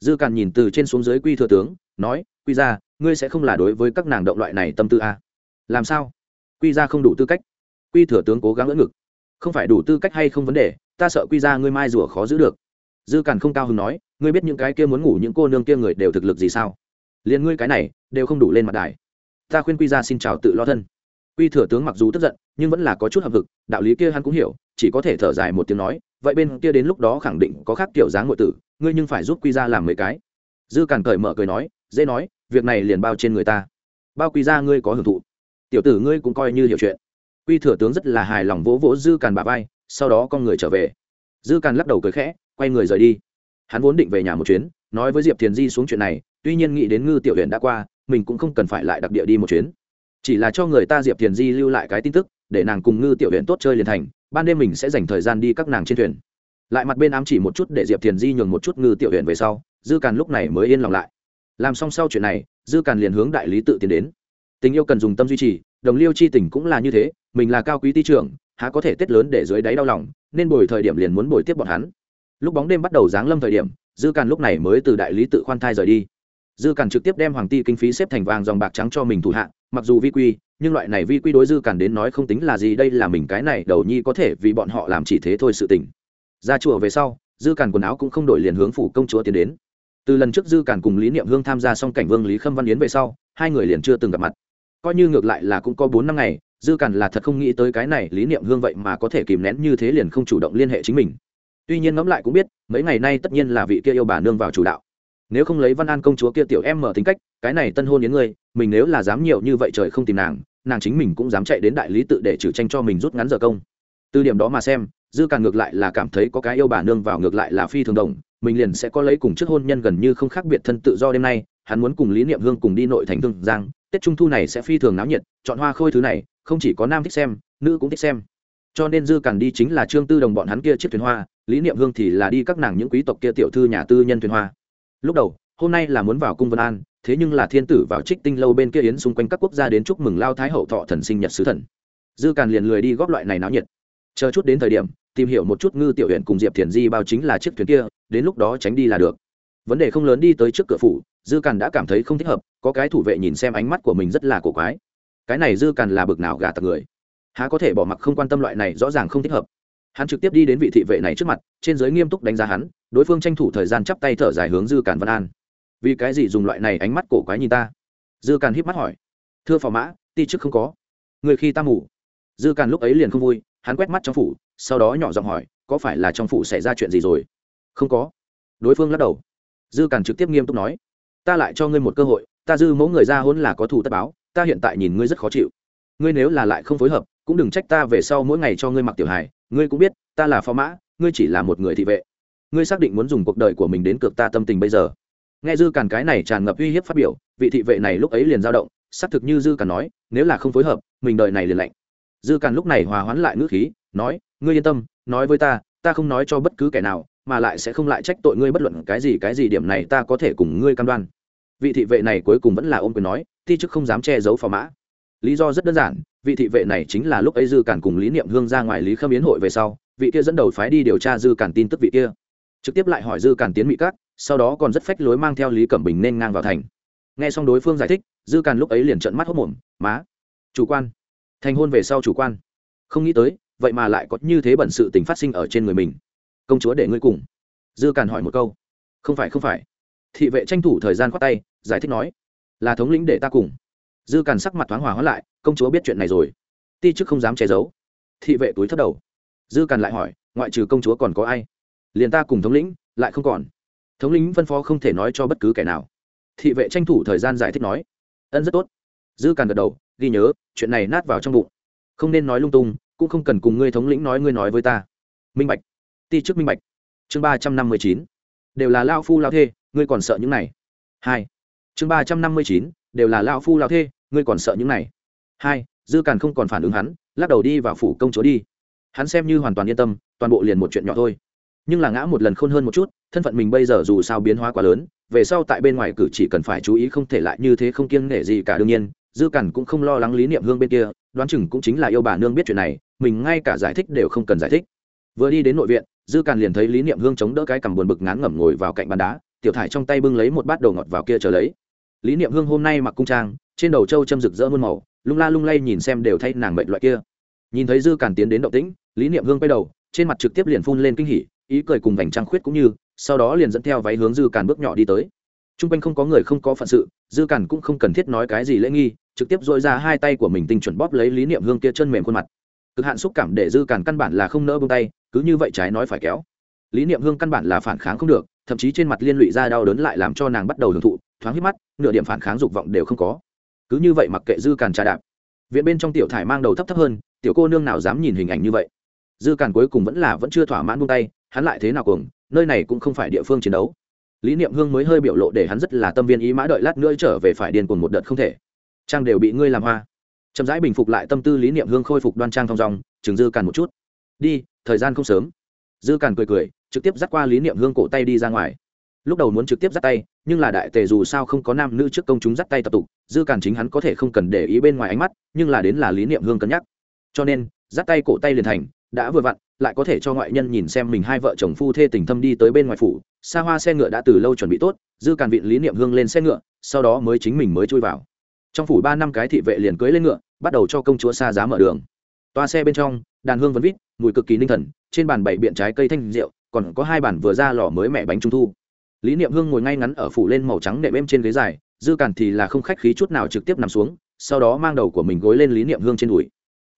Dư càn nhìn từ trên xuống dưới quy thừa tướng, nói, quy ra ngươi sẽ không là đối với các nàng động loại này tâm tư a à? làm sao? Quy ra không đủ tư cách. Quy thừa tướng cố gắng ngỡ ngực, không phải đủ tư cách hay không vấn đề, ta sợ quy ra ngươi mai rùa khó giữ được. Dư càn không cao hứng nói, ngươi biết những cái kia muốn ngủ những cô nương kia người đều thực lực gì sao? Liền ngươi cái này, đều không đủ lên mặt đài. Ta khuyên quy ra xin chào tự lo thân quy thừa tướng mặc dù tức giận nhưng vẫn là có chút hợp lực, đạo lý kia hắn cũng hiểu chỉ có thể thở dài một tiếng nói vậy bên kia đến lúc đó khẳng định có khác kiểu dáng ngội tử ngươi nhưng phải giúp quy gia làm mấy cái. Dư Cản cởi mở cười nói dễ nói việc này liền bao trên người ta. Bao quy gia ngươi có hưởng thụ. Tiểu tử ngươi cũng coi như hiểu chuyện. Quy thừa tướng rất là hài lòng vỗ vỗ dư Cản bà vai sau đó con người trở về. Dư Cản lắc đầu cười khẽ quay người rời đi. Hắn vốn định về nhà một chuyến nói với diệp thiền di xuống chuyện này tuy nhiên nghĩ đến ngư tiểu huyện đã qua mình cũng không cần phải lại đặc địa đi một chuyến chỉ là cho người ta diệp thiền di lưu lại cái tin tức, để nàng cùng ngư tiểu huyện tốt chơi liền thành, ban đêm mình sẽ dành thời gian đi các nàng trên thuyền. Lại mặt bên ám chỉ một chút để diệp thiền di nhường một chút ngư tiểu huyện về sau, dư càn lúc này mới yên lòng lại. Làm xong sau chuyện này, dư càn liền hướng đại lý tự tiến đến. Tình yêu cần dùng tâm duy trì, đồng liêu chi tình cũng là như thế, mình là cao quý ti trưởng, há có thể tết lớn để dưới đáy đau lòng, nên bồi thời điểm liền muốn bồi tiếp bọn hắn. Lúc bóng đêm bắt đầu giáng lâm thời điểm, dư càn lúc này mới từ đại lý tự khoan thai rời đi dư càn trực tiếp đem hoàng ti kinh phí xếp thành vàng dòng bạc trắng cho mình thủ hạ, mặc dù vi quy, nhưng loại này vi quy đối dư càn đến nói không tính là gì, đây là mình cái này đầu nhi có thể vì bọn họ làm chỉ thế thôi sự tình. Ra chùa về sau, dư càn quần áo cũng không đổi liền hướng phủ công chúa tiến đến. Từ lần trước dư càn cùng lý niệm hương tham gia xong cảnh vương lý khâm văn yến về sau, hai người liền chưa từng gặp mặt. Coi như ngược lại là cũng có bốn năm ngày, dư càn là thật không nghĩ tới cái này lý niệm hương vậy mà có thể kìm nén như thế liền không chủ động liên hệ chính mình. Tuy nhiên ngẫm lại cũng biết, mấy ngày nay tất nhiên là vị kia yêu bà nương vào chủ đạo nếu không lấy văn an công chúa kia tiểu em mở tính cách, cái này tân hôn đến ngươi, mình nếu là dám nhiều như vậy trời không tìm nàng nàng chính mình cũng dám chạy đến đại lý tự để trừ tranh cho mình rút ngắn giờ công. Từ điểm đó mà xem, dư càn ngược lại là cảm thấy có cái yêu bà nương vào ngược lại là phi thường đồng, mình liền sẽ có lấy cùng trước hôn nhân gần như không khác biệt thân tự do đêm nay, hắn muốn cùng lý niệm hương cùng đi nội thành thương giang, tết trung thu này sẽ phi thường náo nhiệt, chọn hoa khôi thứ này, không chỉ có nam thích xem, nữ cũng thích xem. Cho nên dư càn đi chính là trương tư đồng bọn hắn kia chiếc thuyền hoa, lý niệm hương thì là đi các nàng những quý tộc kia tiểu thư nhà tư nhân thuyền hoa lúc đầu, hôm nay là muốn vào cung vân an, thế nhưng là thiên tử vào trích tinh lâu bên kia yến xung quanh các quốc gia đến chúc mừng lao thái hậu thọ thần sinh nhật sứ thần. Dư càn liền lười đi góp loại này náo nhiệt. Chờ chút đến thời điểm, tìm hiểu một chút ngư tiểu huyện cùng diệp thiền di bao chính là chiếc thuyền kia, đến lúc đó tránh đi là được. Vấn đề không lớn đi tới trước cửa phủ, dư càn đã cảm thấy không thích hợp, có cái thủ vệ nhìn xem ánh mắt của mình rất là cổ quái. Cái này dư càn là bực nào gà tặc người? Há có thể bỏ mặc không quan tâm loại này rõ ràng không thích hợp hắn trực tiếp đi đến vị thị vệ này trước mặt, trên giới nghiêm túc đánh giá hắn, đối phương tranh thủ thời gian chắp tay thở dài hướng dư càn văn an. Vì cái gì dùng loại này ánh mắt cổ quái nhìn ta? Dư càn híp mắt hỏi. Thưa phò mã, ti chức không có. Người khi ta ngủ dư càn lúc ấy liền không vui, hắn quét mắt trong phủ, sau đó nhỏ giọng hỏi, có phải là trong phủ xảy ra chuyện gì rồi? Không có. Đối phương lắc đầu. Dư càn trực tiếp nghiêm túc nói, ta lại cho ngươi một cơ hội, ta dư mẫu người ra hôn là có thù tất báo, ta hiện tại nhìn ngươi rất khó chịu. Ngươi nếu là lại không phối hợp, cũng đừng trách ta về sau mỗi ngày cho ngươi mặc tiểu hài ngươi cũng biết, ta là phó mã, ngươi chỉ là một người thị vệ. Ngươi xác định muốn dùng cuộc đời của mình đến cược ta tâm tình bây giờ. Nghe dư càn cái này tràn ngập uy hiếp phát biểu, vị thị vệ này lúc ấy liền dao động, xác thực như dư càn nói, nếu là không phối hợp, mình đợi này liền lạnh. Dư càn lúc này hòa hoãn lại ngữ khí, nói, ngươi yên tâm, nói với ta ta không nói cho bất cứ kẻ nào, mà lại sẽ không lại trách tội ngươi bất luận cái gì cái gì điểm này ta có thể cùng ngươi cam đoan. Vị thị vệ này cuối cùng vẫn là ôm quyền nói, ti chức không dám che giấu phò mã. Lý do rất đơn giản vị thị vệ này chính là lúc ấy dư cản cùng lý niệm hương ra ngoài lý khâm yến hội về sau vị kia dẫn đầu phái đi điều tra dư cản tin tức vị kia. Trực tiếp lại hỏi dư cản tiến mỹ cát, sau đó còn rất phách lối mang theo lý cẩm bình nên ngang vào thành. Nghe xong đối phương giải thích dư cản lúc ấy liền trợn mắt hốt mồm má chủ quan. Thành hôn về sau chủ quan. Không nghĩ tới vậy mà lại có như thế bẩn sự tình phát sinh ở trên người mình. Công chúa để ngươi cùng. Dư cản hỏi một câu. Không phải không phải. Thị vệ tranh thủ thời gian khoát tay giải thích nói là thống lĩnh để ta cùng dư càn sắc mặt thoáng hòa hóa lại, công chúa biết chuyện này rồi. Ti chức không dám che giấu. Thị vệ túi thất đầu. Dư càn lại hỏi, ngoại trừ công chúa còn có ai? Liền ta cùng thống lĩnh lại không còn. Thống lĩnh phân phó không thể nói cho bất cứ kẻ nào. Thị vệ tranh thủ thời gian giải thích nói, ân rất tốt. Dư càn gật đầu, ghi nhớ, chuyện này nát vào trong bụng. Không nên nói lung tung, cũng không cần cùng ngươi thống lĩnh nói ngươi nói với ta. Minh bạch. Ti chức minh bạch. Chương ba trăm năm mươi chín. Đều là lao phu lao thê, ngươi còn sợ những này. Hai. Chương ba trăm năm mươi chín đều là lao phu lao thê, ngươi còn sợ những này. Hai, dư càn không còn phản ứng hắn, lắc đầu đi vào phủ công chúa đi. Hắn xem như hoàn toàn yên tâm, toàn bộ liền một chuyện nhỏ thôi. Nhưng là ngã một lần khôn hơn một chút, thân phận mình bây giờ dù sao biến hóa quá lớn, về sau tại bên ngoài cử chỉ cần phải chú ý không thể lại như thế không kiêng nể gì cả đương nhiên, dư cản cũng không lo lắng lý niệm hương bên kia, đoán chừng cũng chính là yêu bà nương biết chuyện này, mình ngay cả giải thích đều không cần giải thích. Vừa đi đến nội viện, dư càn liền thấy lý niệm hương chống đỡ cái cằm buồn bực ngán ngẩm ngồi vào cạnh bàn đá, tiểu thải trong tay bưng lấy một bát đồ ngọt vào kia chờ lấy lý niệm hương hôm nay mặc cung trang, trên đầu trâu châm rực rỡ muôn màu, lung la lung lay nhìn xem đều thay nàng mệnh loại kia. Nhìn thấy dư càn tiến đến động tĩnh, lý niệm hương quay đầu, trên mặt trực tiếp liền phun lên kinh hỉ, ý cười cùng vành trăng khuyết cũng như, sau đó liền dẫn theo váy hướng dư càn bước nhỏ đi tới. T r u n g quanh không có người không có phận sự, dư càn cũng không cần thiết nói cái gì lễ nghi, trực tiếp dội ra hai tay của mình tinh chuẩn bóp lấy lý niệm hương kia chân mềm khuôn mặt. Cực hạn xúc cảm để dư càn căn bản là không nỡ bông tay, cứ như vậy trái nói phải kéo. Lý niệm hương căn bản là phản kháng không được thậm chí trên mặt liên lụy ra đau đớn lại làm cho nàng bắt đầu hưởng thụ, thoáng hít mắt, nửa điểm phản kháng dục vọng đều không có. Cứ như vậy mặc kệ dư càn trà đạp. Viện bên trong tiểu thải mang đầu thấp thấp hơn, tiểu cô nương nào dám nhìn hình ảnh như vậy. Dư càn cuối cùng vẫn là vẫn chưa thỏa mãn buông tay, hắn lại thế nào cùng nơi này cũng không phải địa phương chiến đấu. Lý niệm hương mới hơi biểu lộ để hắn rất là tâm viên ý mã đợi lát nữa trở về phải điên cùng một đợt không thể. Trang đều bị ngươi làm hoa. Chậm rãi bình phục lại tâm tư lý niệm hương khôi phục đoan trang thong dong, chừng dư càn một chút. Đi, thời gian không sớm. Dư càn cười cười trực tiếp dắt qua lý niệm hương cổ tay đi ra ngoài. Lúc đầu muốn trực tiếp dắt tay, nhưng là đại tề dù sao không có nam nữ trước công chúng dắt tay tập tục, dư càn chính hắn có thể không cần để ý bên ngoài ánh mắt, nhưng là đến là lý niệm hương cân nhắc. Cho nên, dắt tay cổ tay liền thành, đã vừa vặn, lại có thể cho ngoại nhân nhìn xem mình hai vợ chồng phu thê tình thâm đi tới bên ngoài phủ, xa hoa xe ngựa đã từ lâu chuẩn bị tốt, dư càn vịn lý niệm hương lên xe ngựa, sau đó mới chính mình mới chui vào. Trong phủ ba năm cái thị vệ liền cưới lên ngựa, bắt đầu cho công chúa xa giá mở đường. Toa xe bên trong, đàn hương vẫn vít mùi cực kỳ ninh thần, trên bàn bảy biện trái cây thanh rượu, còn có hai bản vừa ra lò mới mẹ bánh trung thu. Lý niệm hương ngồi ngay ngắn ở phủ lên màu trắng nệm êm trên ghế dài, dư cản thì là không khách khí chút nào trực tiếp nằm xuống, sau đó mang đầu của mình gối lên lý niệm hương trên đùi.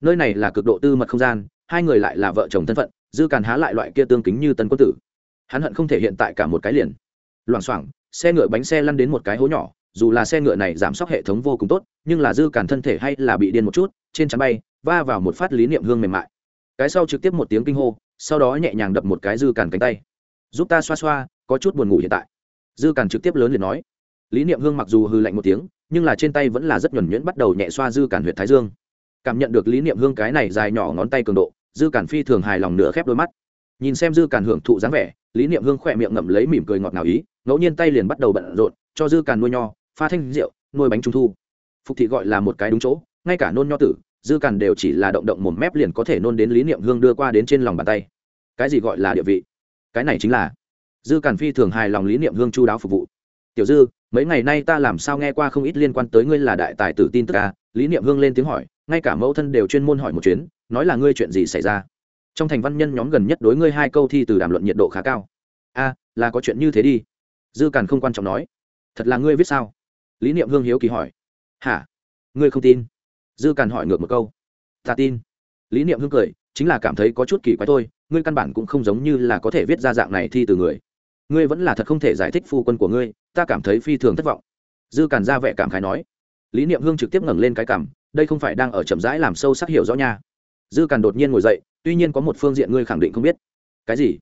Nơi này là cực độ tư mật không gian, hai người lại là vợ chồng thân phận, dư cản há lại loại kia tương kính như tân quân tử. Hắn hận không thể hiện tại cả một cái liền. Loảng xoảng, xe ngựa bánh xe lăn đến một cái hố nhỏ, dù là xe ngựa này giảm sóc hệ thống vô cùng tốt, nhưng là dư cản thân thể hay là bị điên một chút, trên chắn bay, va vào một phát lý niệm hương mềm mại cái sau trực tiếp một tiếng kinh hô, sau đó nhẹ nhàng đập một cái dư càn cánh tay. Giúp ta xoa xoa, có chút buồn ngủ hiện tại. Dư càn trực tiếp lớn liền nói. Lý niệm hương mặc dù hư lạnh một tiếng, nhưng là trên tay vẫn là rất nhuẩn nhuyễn bắt đầu nhẹ xoa dư càn huyện thái dương. Cảm nhận được lý niệm hương cái này dài nhỏ ngón tay cường độ, dư càn phi thường hài lòng nửa khép đôi mắt. Nhìn xem dư càn hưởng thụ dáng vẻ, lý niệm hương khỏe miệng ngậm lấy mỉm cười ngọt ngào ý, ngẫu nhiên tay liền bắt đầu bận rộn, cho dư càn nuôi nho, pha thanh rượu, nuôi bánh trung thu. Phục thị gọi là một cái đúng chỗ, ngay cả nôn nho tử dư càn đều chỉ là động động một mép liền có thể nôn đến lý niệm hương đưa qua đến trên lòng bàn tay. Cái gì gọi là địa vị? Cái này chính là dư càn phi thường hài lòng lý niệm hương chu đáo phục vụ. Tiểu dư, mấy ngày nay ta làm sao nghe qua không ít liên quan tới ngươi là đại tài tử tin tức à? lý niệm hương lên tiếng hỏi, ngay cả mẫu thân đều chuyên môn hỏi một chuyến, nói là ngươi chuyện gì xảy ra? Trong thành văn nhân nhóm gần nhất đối ngươi hai câu thi từ đàm luận nhiệt độ khá cao. A là có chuyện như thế đi. Dư càn không quan trọng nói. Thật là ngươi viết sao? Lý niệm hương hiếu kỳ hỏi. Hả? Ngươi không tin? Dư càn hỏi ngược một câu. Ta tin. Lý niệm hương cười, chính là cảm thấy có chút kỳ quái thôi, ngươi căn bản cũng không giống như là có thể viết ra dạng này thi từ người. Ngươi vẫn là thật không thể giải thích phu quân của ngươi, ta cảm thấy phi thường thất vọng. Dư càn ra vẻ cảm khái nói. Lý niệm hương trực tiếp ngẩng lên cái cảm đây không phải đang ở chậm rãi làm sâu sắc hiểu rõ nha. Dư càn đột nhiên ngồi dậy, tuy nhiên có một phương diện ngươi khẳng định không biết. Cái gì?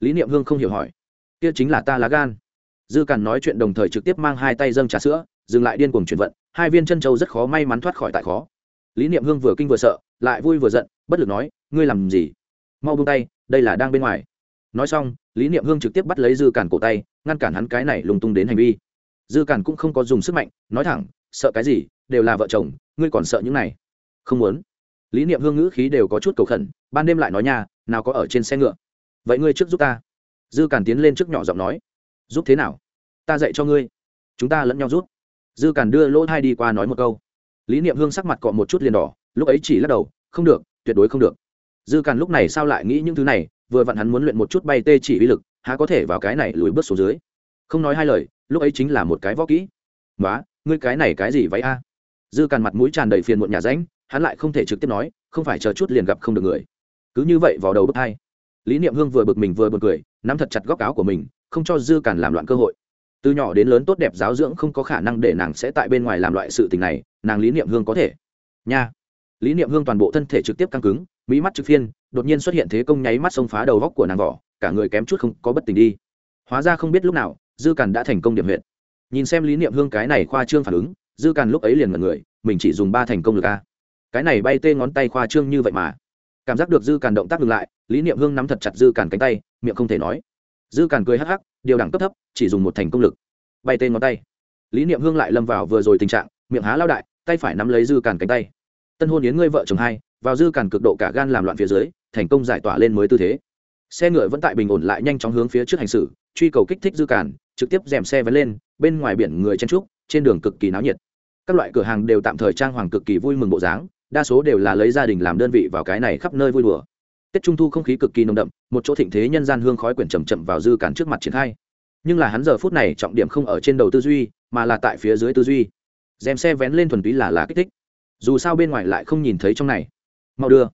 Lý niệm hương không hiểu hỏi. Kia chính là ta lá gan. Dư càn nói chuyện đồng thời trực tiếp mang hai tay dâng trà sữa, dừng lại điên cuồng chuyển vận, hai viên chân châu rất khó may mắn thoát khỏi tại khó lý niệm hương vừa kinh vừa sợ, lại vui vừa giận, bất lực nói, ngươi làm gì? Mau buông tay, đây là đang bên ngoài. Nói xong, lý niệm hương trực tiếp bắt lấy dư Cản cổ tay, ngăn cản hắn cái này lùng tung đến hành vi. Dư Cản cũng không có dùng sức mạnh, nói thẳng, sợ cái gì? Đều là vợ chồng, ngươi còn sợ những này? Không muốn. Lý niệm hương ngữ khí đều có chút cầu khẩn, ban đêm lại nói nhà nào có ở trên xe ngựa. Vậy ngươi trước giúp ta. Dư Cản tiến lên trước nhỏ giọng nói, giúp thế nào? Ta dạy cho ngươi, chúng ta lẫn nhau giúp. Dư Cản đưa lỗ thai đi qua nói một câu lý niệm hương sắc mặt cọ một chút liền đỏ, lúc ấy chỉ lắc đầu, không được, tuyệt đối không được. Dư càn lúc này sao lại nghĩ những thứ này, vừa vặn hắn muốn luyện một chút bay tê chỉ uy lực, há có thể vào cái này lùi bước xuống dưới. Không nói hai lời, lúc ấy chính là một cái võ kỹ. Nói ngươi cái này cái gì váy a? Dư càn mặt mũi tràn đầy phiền muộn nhà ránh, hắn lại không thể trực tiếp nói, không phải chờ chút liền gặp không được người. Cứ như vậy vào đầu bước hai, lý niệm hương vừa bực mình vừa b u ồ n cười, nắm thật chặt góc áo của mình, không cho dư càn làm loạn cơ hội từ nhỏ đến lớn tốt đẹp giáo dưỡng không có khả năng để nàng sẽ tại bên ngoài làm loại sự tình này, nàng lý niệm hương có thể. Nha. Lý niệm hương toàn bộ thân thể trực tiếp căng cứng, mỹ mắt trực phiên, đột nhiên xuất hiện thế công nháy mắt xông phá đầu góc của nàng vỏ, cả người kém chút không có bất tình đi. Hóa ra không biết lúc nào, dư càn đã thành công điểm huyện nhìn xem lý niệm hương cái này khoa trương phản ứng, dư càn lúc ấy liền mật người, mình chỉ dùng ba thành công lực a. Cái này bay tê ngón tay khoa trương như vậy mà. Cảm giác được dư càn động tác ngừng lại, lý niệm hương nắm thật chặt dư càn cánh tay, miệng không thể nói. Dư càn cười hắc hắc điều đẳng cấp thấp, chỉ dùng một thành công lực. Bay tên ngón tay. Lý niệm hương lại lâm vào vừa rồi tình trạng, miệng há lao đại, tay phải nắm lấy dư càn cánh tay. Tân hôn yến ngươi vợ chồng hai, vào dư càn cực độ cả gan làm loạn phía dưới, thành công giải tỏa lên mới tư thế. Xe ngựa vẫn tại bình ổn lại nhanh chóng hướng phía trước hành xử, truy cầu kích thích dư càn, trực tiếp dèm xe vẫn lên, bên ngoài biển người chen trúc, trên đường cực kỳ náo nhiệt. Các loại cửa hàng đều tạm thời trang hoàng cực kỳ vui mừng bộ dáng, đa số đều là lấy gia đình làm đơn vị vào cái này khắp nơi vui đùa tết trung thu không khí cực kỳ nồng đậm, một chỗ thịnh thế nhân gian hương khói quyển chầm chậm vào dư cản trước mặt triển khai. Nhưng là hắn giờ phút này trọng điểm không ở trên đầu tư duy, mà là tại phía dưới tư duy. Dèm xe vén lên thuần túy là là kích thích. Dù sao bên ngoài lại không nhìn thấy trong này. Mau đưa.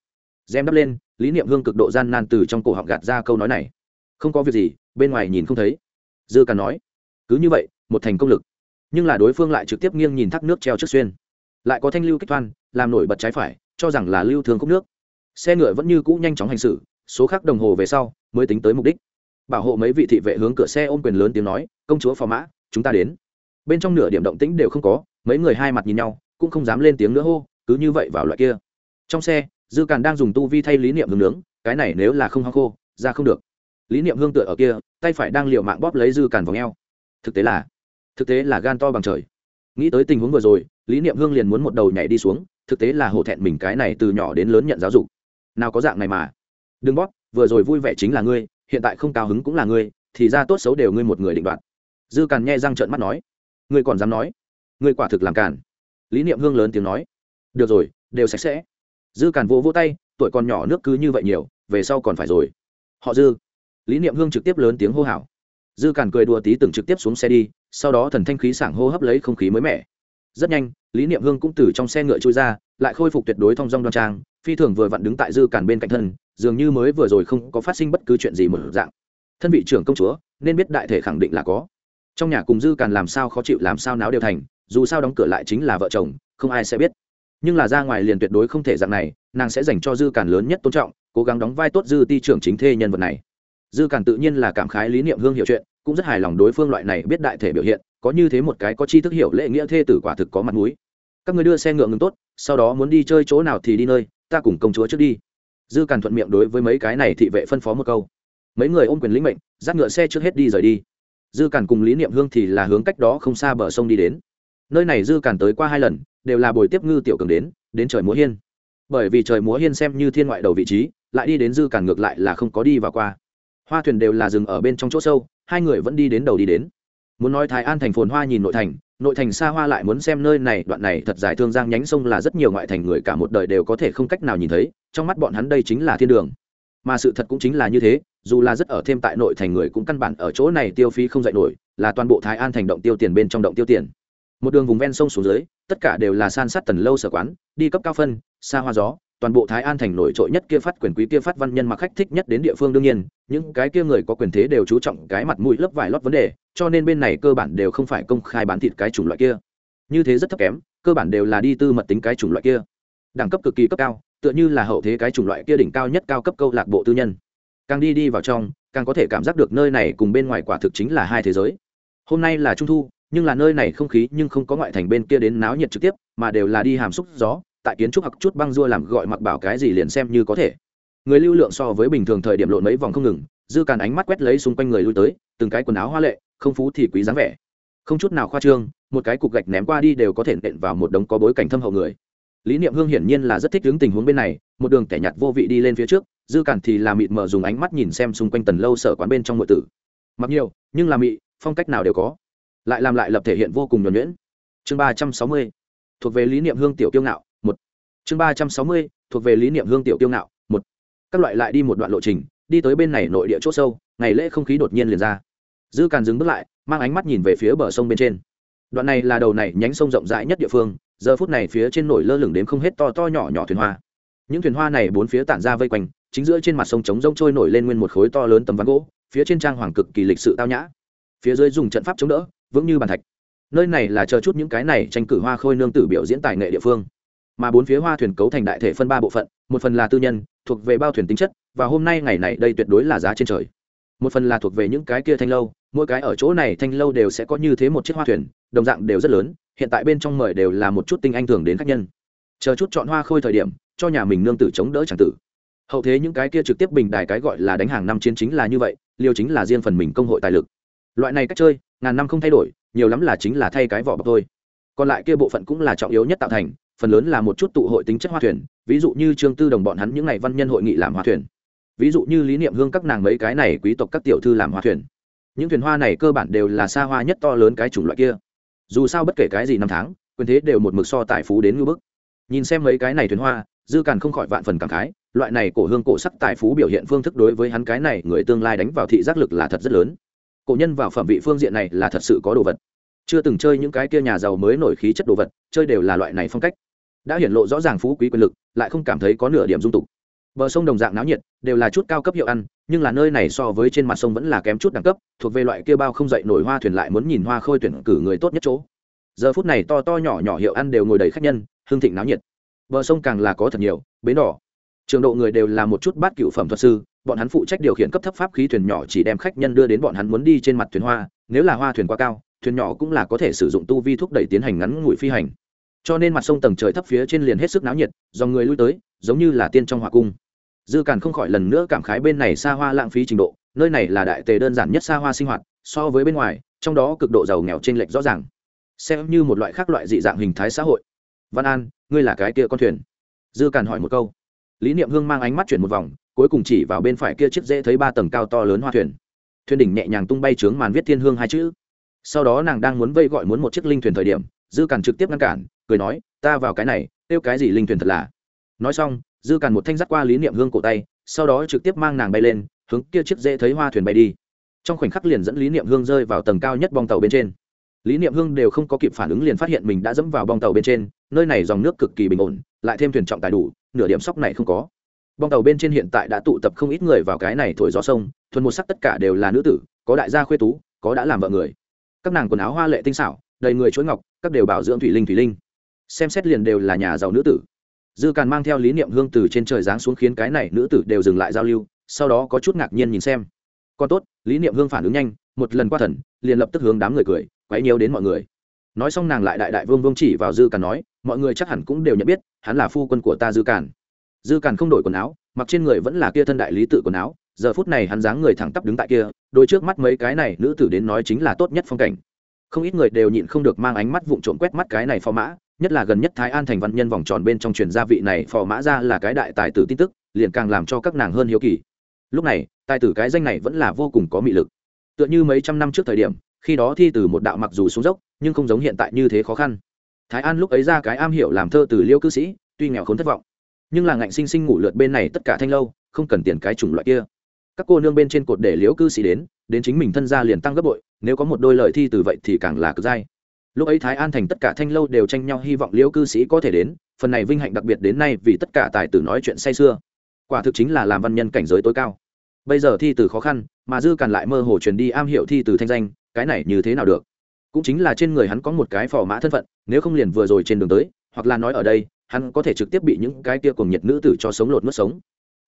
Dèm đắp lên, lý niệm hương cực độ gian nan từ trong cổ họng gạt ra câu nói này. Không có việc gì, bên ngoài nhìn không thấy. Dư cản nói. Cứ như vậy, một thành công lực. Nhưng là đối phương lại trực tiếp nghiêng nhìn thác nước treo trước xuyên. Lại có thanh lưu kích thoan làm nổi bật trái phải, cho rằng là lưu thường khúc nước xe ngựa vẫn như cũ nhanh chóng hành xử, số khác đồng hồ về sau mới tính tới mục đích. Bảo hộ mấy vị thị vệ hướng cửa xe ôm quyền lớn tiếng nói, công chúa phò mã, chúng ta đến. Bên trong nửa điểm động tĩnh đều không có, mấy người hai mặt nhìn nhau, cũng không dám lên tiếng nữa hô, cứ như vậy vào loại kia. Trong xe, dư càn đang dùng tu vi thay lý niệm hương nướng, cái này nếu là không hăng khô, ra không được. Lý niệm hương tựa ở kia, tay phải đang liều mạng bóp lấy dư càn vào ngheo thực tế là, thực tế là gan to bằng trời. Nghĩ tới tình huống vừa rồi, lý niệm hương liền muốn một đầu nhảy đi xuống, thực tế là hổ thẹn mình cái này từ nhỏ đến lớn nhận giáo dục nào có dạng này mà. Đừng bóp, vừa rồi vui vẻ chính là ngươi, hiện tại không cao hứng cũng là ngươi, thì ra tốt xấu đều ngươi một người định đoạt. Dư càn nghe răng trợn mắt nói. Ngươi còn dám nói? Ngươi quả thực làm càn. Lý niệm hương lớn tiếng nói. Được rồi, đều sạch sẽ. Dư càn vỗ vỗ tay, tuổi còn nhỏ nước cứ như vậy nhiều, về sau còn phải rồi. Họ dư. Lý niệm hương trực tiếp lớn tiếng hô hào. Dư càn cười đùa tí từng trực tiếp xuống xe đi, sau đó thần thanh khí sảng hô hấp lấy không khí mới mẻ. Rất nhanh, lý niệm hương cũng từ trong xe ngựa trôi ra lại khôi phục tuyệt đối thong dong đoan trang, phi thường vừa vặn đứng tại dư càn bên cạnh thân, dường như mới vừa rồi không có phát sinh bất cứ chuyện gì một dạng. Thân vị trưởng công chúa, nên biết đại thể khẳng định là có. Trong nhà cùng dư càn làm sao khó chịu làm sao náo đều thành, dù sao đóng cửa lại chính là vợ chồng, không ai sẽ biết. Nhưng là ra ngoài liền tuyệt đối không thể dạng này, nàng sẽ dành cho dư càn lớn nhất tôn trọng, cố gắng đóng vai tốt dư ti trưởng chính thê nhân vật này. Dư càn tự nhiên là cảm khái lý niệm hương hiểu chuyện, cũng rất hài lòng đối phương loại này biết đại thể biểu hiện, có như thế một cái có chi thức hiểu lễ nghĩa thê tử quả thực có mặt mũi các người đưa xe ngựa ngừng tốt, sau đó muốn đi chơi chỗ nào thì đi nơi, ta cùng công chúa trước đi. Dư càn thuận miệng đối với mấy cái này thị vệ phân phó một câu. Mấy người ôm quyền lĩnh mệnh, dắt ngựa xe trước hết đi rời đi. Dư càn cùng lý niệm hương thì là hướng cách đó không xa bờ sông đi đến. Nơi này dư càn tới qua hai lần, đều là buổi tiếp ngư tiểu cường đến đến trời múa hiên. Bởi vì trời múa hiên xem như thiên ngoại đầu vị trí, lại đi đến dư càn ngược lại là không có đi vào qua. Hoa thuyền đều là dừng ở bên trong chỗ sâu, hai người vẫn đi đến đầu đi đến. Muốn nói thái an thành phồn hoa nhìn nội thành nội thành xa hoa lại muốn xem nơi này, đoạn này thật dài thương giang nhánh sông là rất nhiều ngoại thành người cả một đời đều có thể không cách nào nhìn thấy, trong mắt bọn hắn đây chính là thiên đường. Mà sự thật cũng chính là như thế, dù là rất ở thêm tại nội thành người cũng căn bản ở chỗ này tiêu phí không dạy nổi, là toàn bộ thái an thành động tiêu tiền bên trong động tiêu tiền. Một đường vùng ven sông xuống dưới, tất cả đều là san sát tần lâu sở quán, đi cấp cao phân, xa hoa gió toàn bộ thái an thành nổi trội nhất kia phát quyền quý kia phát văn nhân mặc khách thích nhất đến địa phương đương nhiên, những cái kia người có quyền thế đều chú trọng cái mặt mũi lớp vải lót vấn đề, cho nên bên này cơ bản đều không phải công khai bán thịt cái chủng loại kia. Như thế rất thấp kém, cơ bản đều là đi tư mật tính cái chủng loại kia. Đẳng cấp cực kỳ cấp cao, tựa như là hậu thế cái chủng loại kia đỉnh cao nhất cao cấp câu lạc bộ tư nhân. Càng đi đi vào trong, càng có thể cảm giác được nơi này cùng bên ngoài quả thực chính là hai thế giới. Hôm nay là trung thu, nhưng là nơi này không khí nhưng không có ngoại thành bên kia đến náo nhiệt trực tiếp, mà đều là đi hàm xúc gió tại kiến trúc học chút băng dua làm gọi mặc bảo cái gì liền xem như có thể. Người lưu lượng so với bình thường thời điểm lộn mấy vòng không ngừng, dư càn ánh mắt quét lấy xung quanh người lui tới, từng cái quần áo hoa lệ, không phú thì quý dáng vẻ. Không chút nào khoa trương, một cái cục gạch ném qua đi đều có thể nện vào một đống có bối cảnh thâm hậu người. Lý niệm hương hiển nhiên là rất thích đứng tình huống bên này, một đường tẻ nhạt vô vị đi lên phía trước, dư càn thì là mịt mờ dùng ánh mắt nhìn xem xung quanh tần lâu sở quán bên trong ngụy tử. Mặc nhiều, nhưng là mị, phong cách nào đều có. Lại làm lại lập thể hiện vô cùng nhuẩn nhuyễn. Chương ba trăm sáu mươi, thuộc về lý niệm hương tiểu kiêu ngạo chương ba trăm sáu mươi, thuộc về lý niệm hương tiểu tiêu ngạo, một. Các loại lại đi một đoạn lộ trình, đi tới bên này nội địa c h ỗ sâu, ngày lễ không khí đột nhiên liền ra. Dư càn dừng bước lại, mang ánh mắt nhìn về phía bờ sông bên trên. Đoạn này là đầu này nhánh sông rộng rãi nhất địa phương, giờ phút này phía trên nổi lơ lửng đến không hết to to nhỏ nhỏ thuyền hoa. Những thuyền hoa này bốn phía tản ra vây quanh, chính giữa trên mặt sông trống rông trôi nổi lên nguyên một khối to lớn tấm ván gỗ, phía trên trang hoàng cực kỳ lịch sự tao nhã. Phía dưới dùng trận pháp chống đỡ, vững như bàn thạch. Nơi này là chờ chút những cái này tranh cử hoa khôi nương tử biểu diễn tài nghệ địa phương mà bốn phía hoa thuyền cấu thành đại thể phân ba bộ phận, một phần là tư nhân, thuộc về bao thuyền tính chất, và hôm nay ngày này đây tuyệt đối là giá trên trời. Một phần là thuộc về những cái kia thanh lâu, mỗi cái ở chỗ này thanh lâu đều sẽ có như thế một chiếc hoa thuyền, đồng dạng đều rất lớn, hiện tại bên trong mời đều là một chút tinh anh thường đến khách nhân. Chờ chút chọn hoa khôi thời điểm, cho nhà mình nương tử chống đỡ chẳng tử. Hậu thế những cái kia trực tiếp bình đài cái gọi là đánh hàng năm chiến chính là như vậy liều chính là riêng phần mình công hội tài lực. Loại này cách chơi, ngàn năm không thay đổi, nhiều lắm là chính là thay cái vỏ bọc thôi. Còn lại kia bộ phận cũng là trọng yếu nhất tạo thành phần lớn là một chút tụ hội tính chất hoa thuyền, ví dụ như trương tư đồng bọn hắn những ngày văn nhân hội nghị làm hoa thuyền. Ví dụ như lý niệm hương các nàng mấy cái này quý tộc các tiểu thư làm hoa thuyền. Những thuyền hoa này cơ bản đều là xa hoa nhất to lớn cái chủng loại kia. Dù sao bất kể cái gì năm tháng, quyền thế đều một mực so tài phú đến ngưỡng bức. Nhìn xem mấy cái này thuyền hoa, dư càn không khỏi vạn phần cảm khái, loại này cổ hương cổ sắc tài phú biểu hiện phương thức đối với hắn cái này người tương lai đánh vào thị giác lực là thật rất lớn. Cổ nhân vào phẩm vị phương diện này là thật sự có đồ vật. Chưa từng chơi những cái kia nhà giàu mới nổi khí chất đồ vật, chơi đều là loại này phong cách đã hiển lộ rõ ràng phú quý quyền lực, lại không cảm thấy có nửa điểm dung tục. Bờ sông đồng dạng náo nhiệt, đều là chút cao cấp hiệu ăn, nhưng là nơi này so với trên mặt sông vẫn là kém chút đẳng cấp, thuộc về loại kia bao không dậy nổi hoa thuyền lại muốn nhìn hoa khôi tuyển cử người tốt nhất chỗ. Giờ phút này to to nhỏ nhỏ hiệu ăn đều ngồi đầy khách nhân, hương thịnh náo nhiệt. Bờ sông càng là có thật nhiều, bến đỏ. Trường độ người đều là một chút bát cựu phẩm thuật sư, bọn hắn phụ trách điều khiển cấp thấp pháp khí thuyền nhỏ chỉ đem khách nhân đưa đến bọn hắn muốn đi trên mặt thuyền hoa, nếu là hoa thuyền quá cao, thuyền nhỏ cũng là có thể sử dụng tu vi thúc đẩy tiến hành ngắn ngủi phi hành cho nên mặt sông tầng trời thấp phía trên liền hết sức náo nhiệt, do người lui tới, giống như là tiên trong hòa cung. Dư càn không khỏi lần nữa cảm khái bên này xa hoa lãng phí trình độ, nơi này là đại tề đơn giản nhất xa hoa sinh hoạt, so với bên ngoài, trong đó cực độ giàu nghèo t r ê n lệch rõ ràng. Xem như một loại khác loại dị dạng hình thái xã hội. Văn an, ngươi là cái kia con thuyền? Dư càn hỏi một câu. Lý niệm hương mang ánh mắt chuyển một vòng, cuối cùng chỉ vào bên phải kia chiếc dễ thấy ba tầng cao to lớn hoa thuyền. Thuyền đỉnh nhẹ nhàng tung bay trướng màn viết thiên hương hai chữ. Sau đó nàng đang muốn vây gọi muốn một chiếc linh thuyền thời điểm, dư càn trực tiếp ngăn cản cười nói, ta vào cái này, kêu cái gì linh thuyền thật là. Nói xong, dư càn một thanh dắt qua lý niệm hương cổ tay, sau đó trực tiếp mang nàng bay lên, hướng kia chiếc dễ thấy hoa thuyền bay đi. Trong khoảnh khắc liền dẫn lý niệm hương rơi vào tầng cao nhất bong tàu bên trên. Lý niệm hương đều không có kịp phản ứng liền phát hiện mình đã dẫm vào bong tàu bên trên, nơi này dòng nước cực kỳ bình ổn, lại thêm thuyền trọng tài đủ, nửa điểm sóc này không có. Bong tàu bên trên hiện tại đã tụ tập không ít người vào cái này thổi gió sông, thuần một sắc tất cả đều là nữ tử, có đại gia khuê tú, có đã làm vợ người. Các nàng quần áo hoa lệ tinh xảo, đầy người chuỗi ngọc, các đều bảo dưỡng thủy linh thủy linh xem xét liền đều là nhà giàu nữ tử. Dư càn mang theo lý niệm hương từ trên trời giáng xuống khiến cái này nữ tử đều dừng lại giao lưu, sau đó có chút ngạc nhiên nhìn xem. Còn tốt, lý niệm hương phản ứng nhanh, một lần qua thần, liền lập tức hướng đám người cười, quấy nhiều đến mọi người. Nói xong nàng lại đại đại vương vương chỉ vào dư càn nói, mọi người chắc hẳn cũng đều nhận biết, hắn là phu quân của ta dư càn. Dư càn không đổi quần áo, mặc trên người vẫn là kia thân đại lý tự quần áo, giờ phút này hắn dáng người thẳng tắp đứng tại kia, đôi trước mắt mấy cái này nữ tử đến nói chính là tốt nhất phong cảnh. Không ít người đều nhịn không được mang ánh mắt vụng trộm quét mắt cái này phò mã nhất là gần nhất thái an thành văn nhân vòng tròn bên trong truyền gia vị này, phò mã ra là cái đại tài tử tin tức, liền càng làm cho các nàng hơn hiếu kỳ. Lúc này, tài tử cái danh này vẫn là vô cùng có mị lực. Tựa như mấy trăm năm trước thời điểm, khi đó thi từ một đạo mặc dù xuống dốc, nhưng không giống hiện tại như thế khó khăn. Thái an lúc ấy ra cái am hiểu làm thơ từ liêu cư sĩ, tuy nghèo khốn thất vọng, nhưng là ngạnh sinh sinh ngủ lượt bên này tất cả thanh lâu, không cần tiền cái chủng loại kia. Các cô nương bên trên cột để liễu cư sĩ đến đến chính mình thân gia liền tăng gấp bội, nếu có một đôi lời thi từ vậy thì càng là cực dai lúc ấy thái an thành tất cả thanh lâu đều tranh nhau hy vọng liễu cư sĩ có thể đến, phần này vinh hạnh đặc biệt đến nay vì tất cả tài tử nói chuyện say xưa quả thực chính là làm văn nhân cảnh giới tối cao. Bây giờ thi từ khó khăn, mà dư càn lại mơ hồ truyền đi am hiểu thi từ thanh danh, cái này như thế nào được? Cũng chính là trên người hắn có một cái phò mã thân phận, nếu không liền vừa rồi trên đường tới, hoặc là nói ở đây, hắn có thể trực tiếp bị những cái kia cùng nhiệt nữ tử cho sống lột mất sống.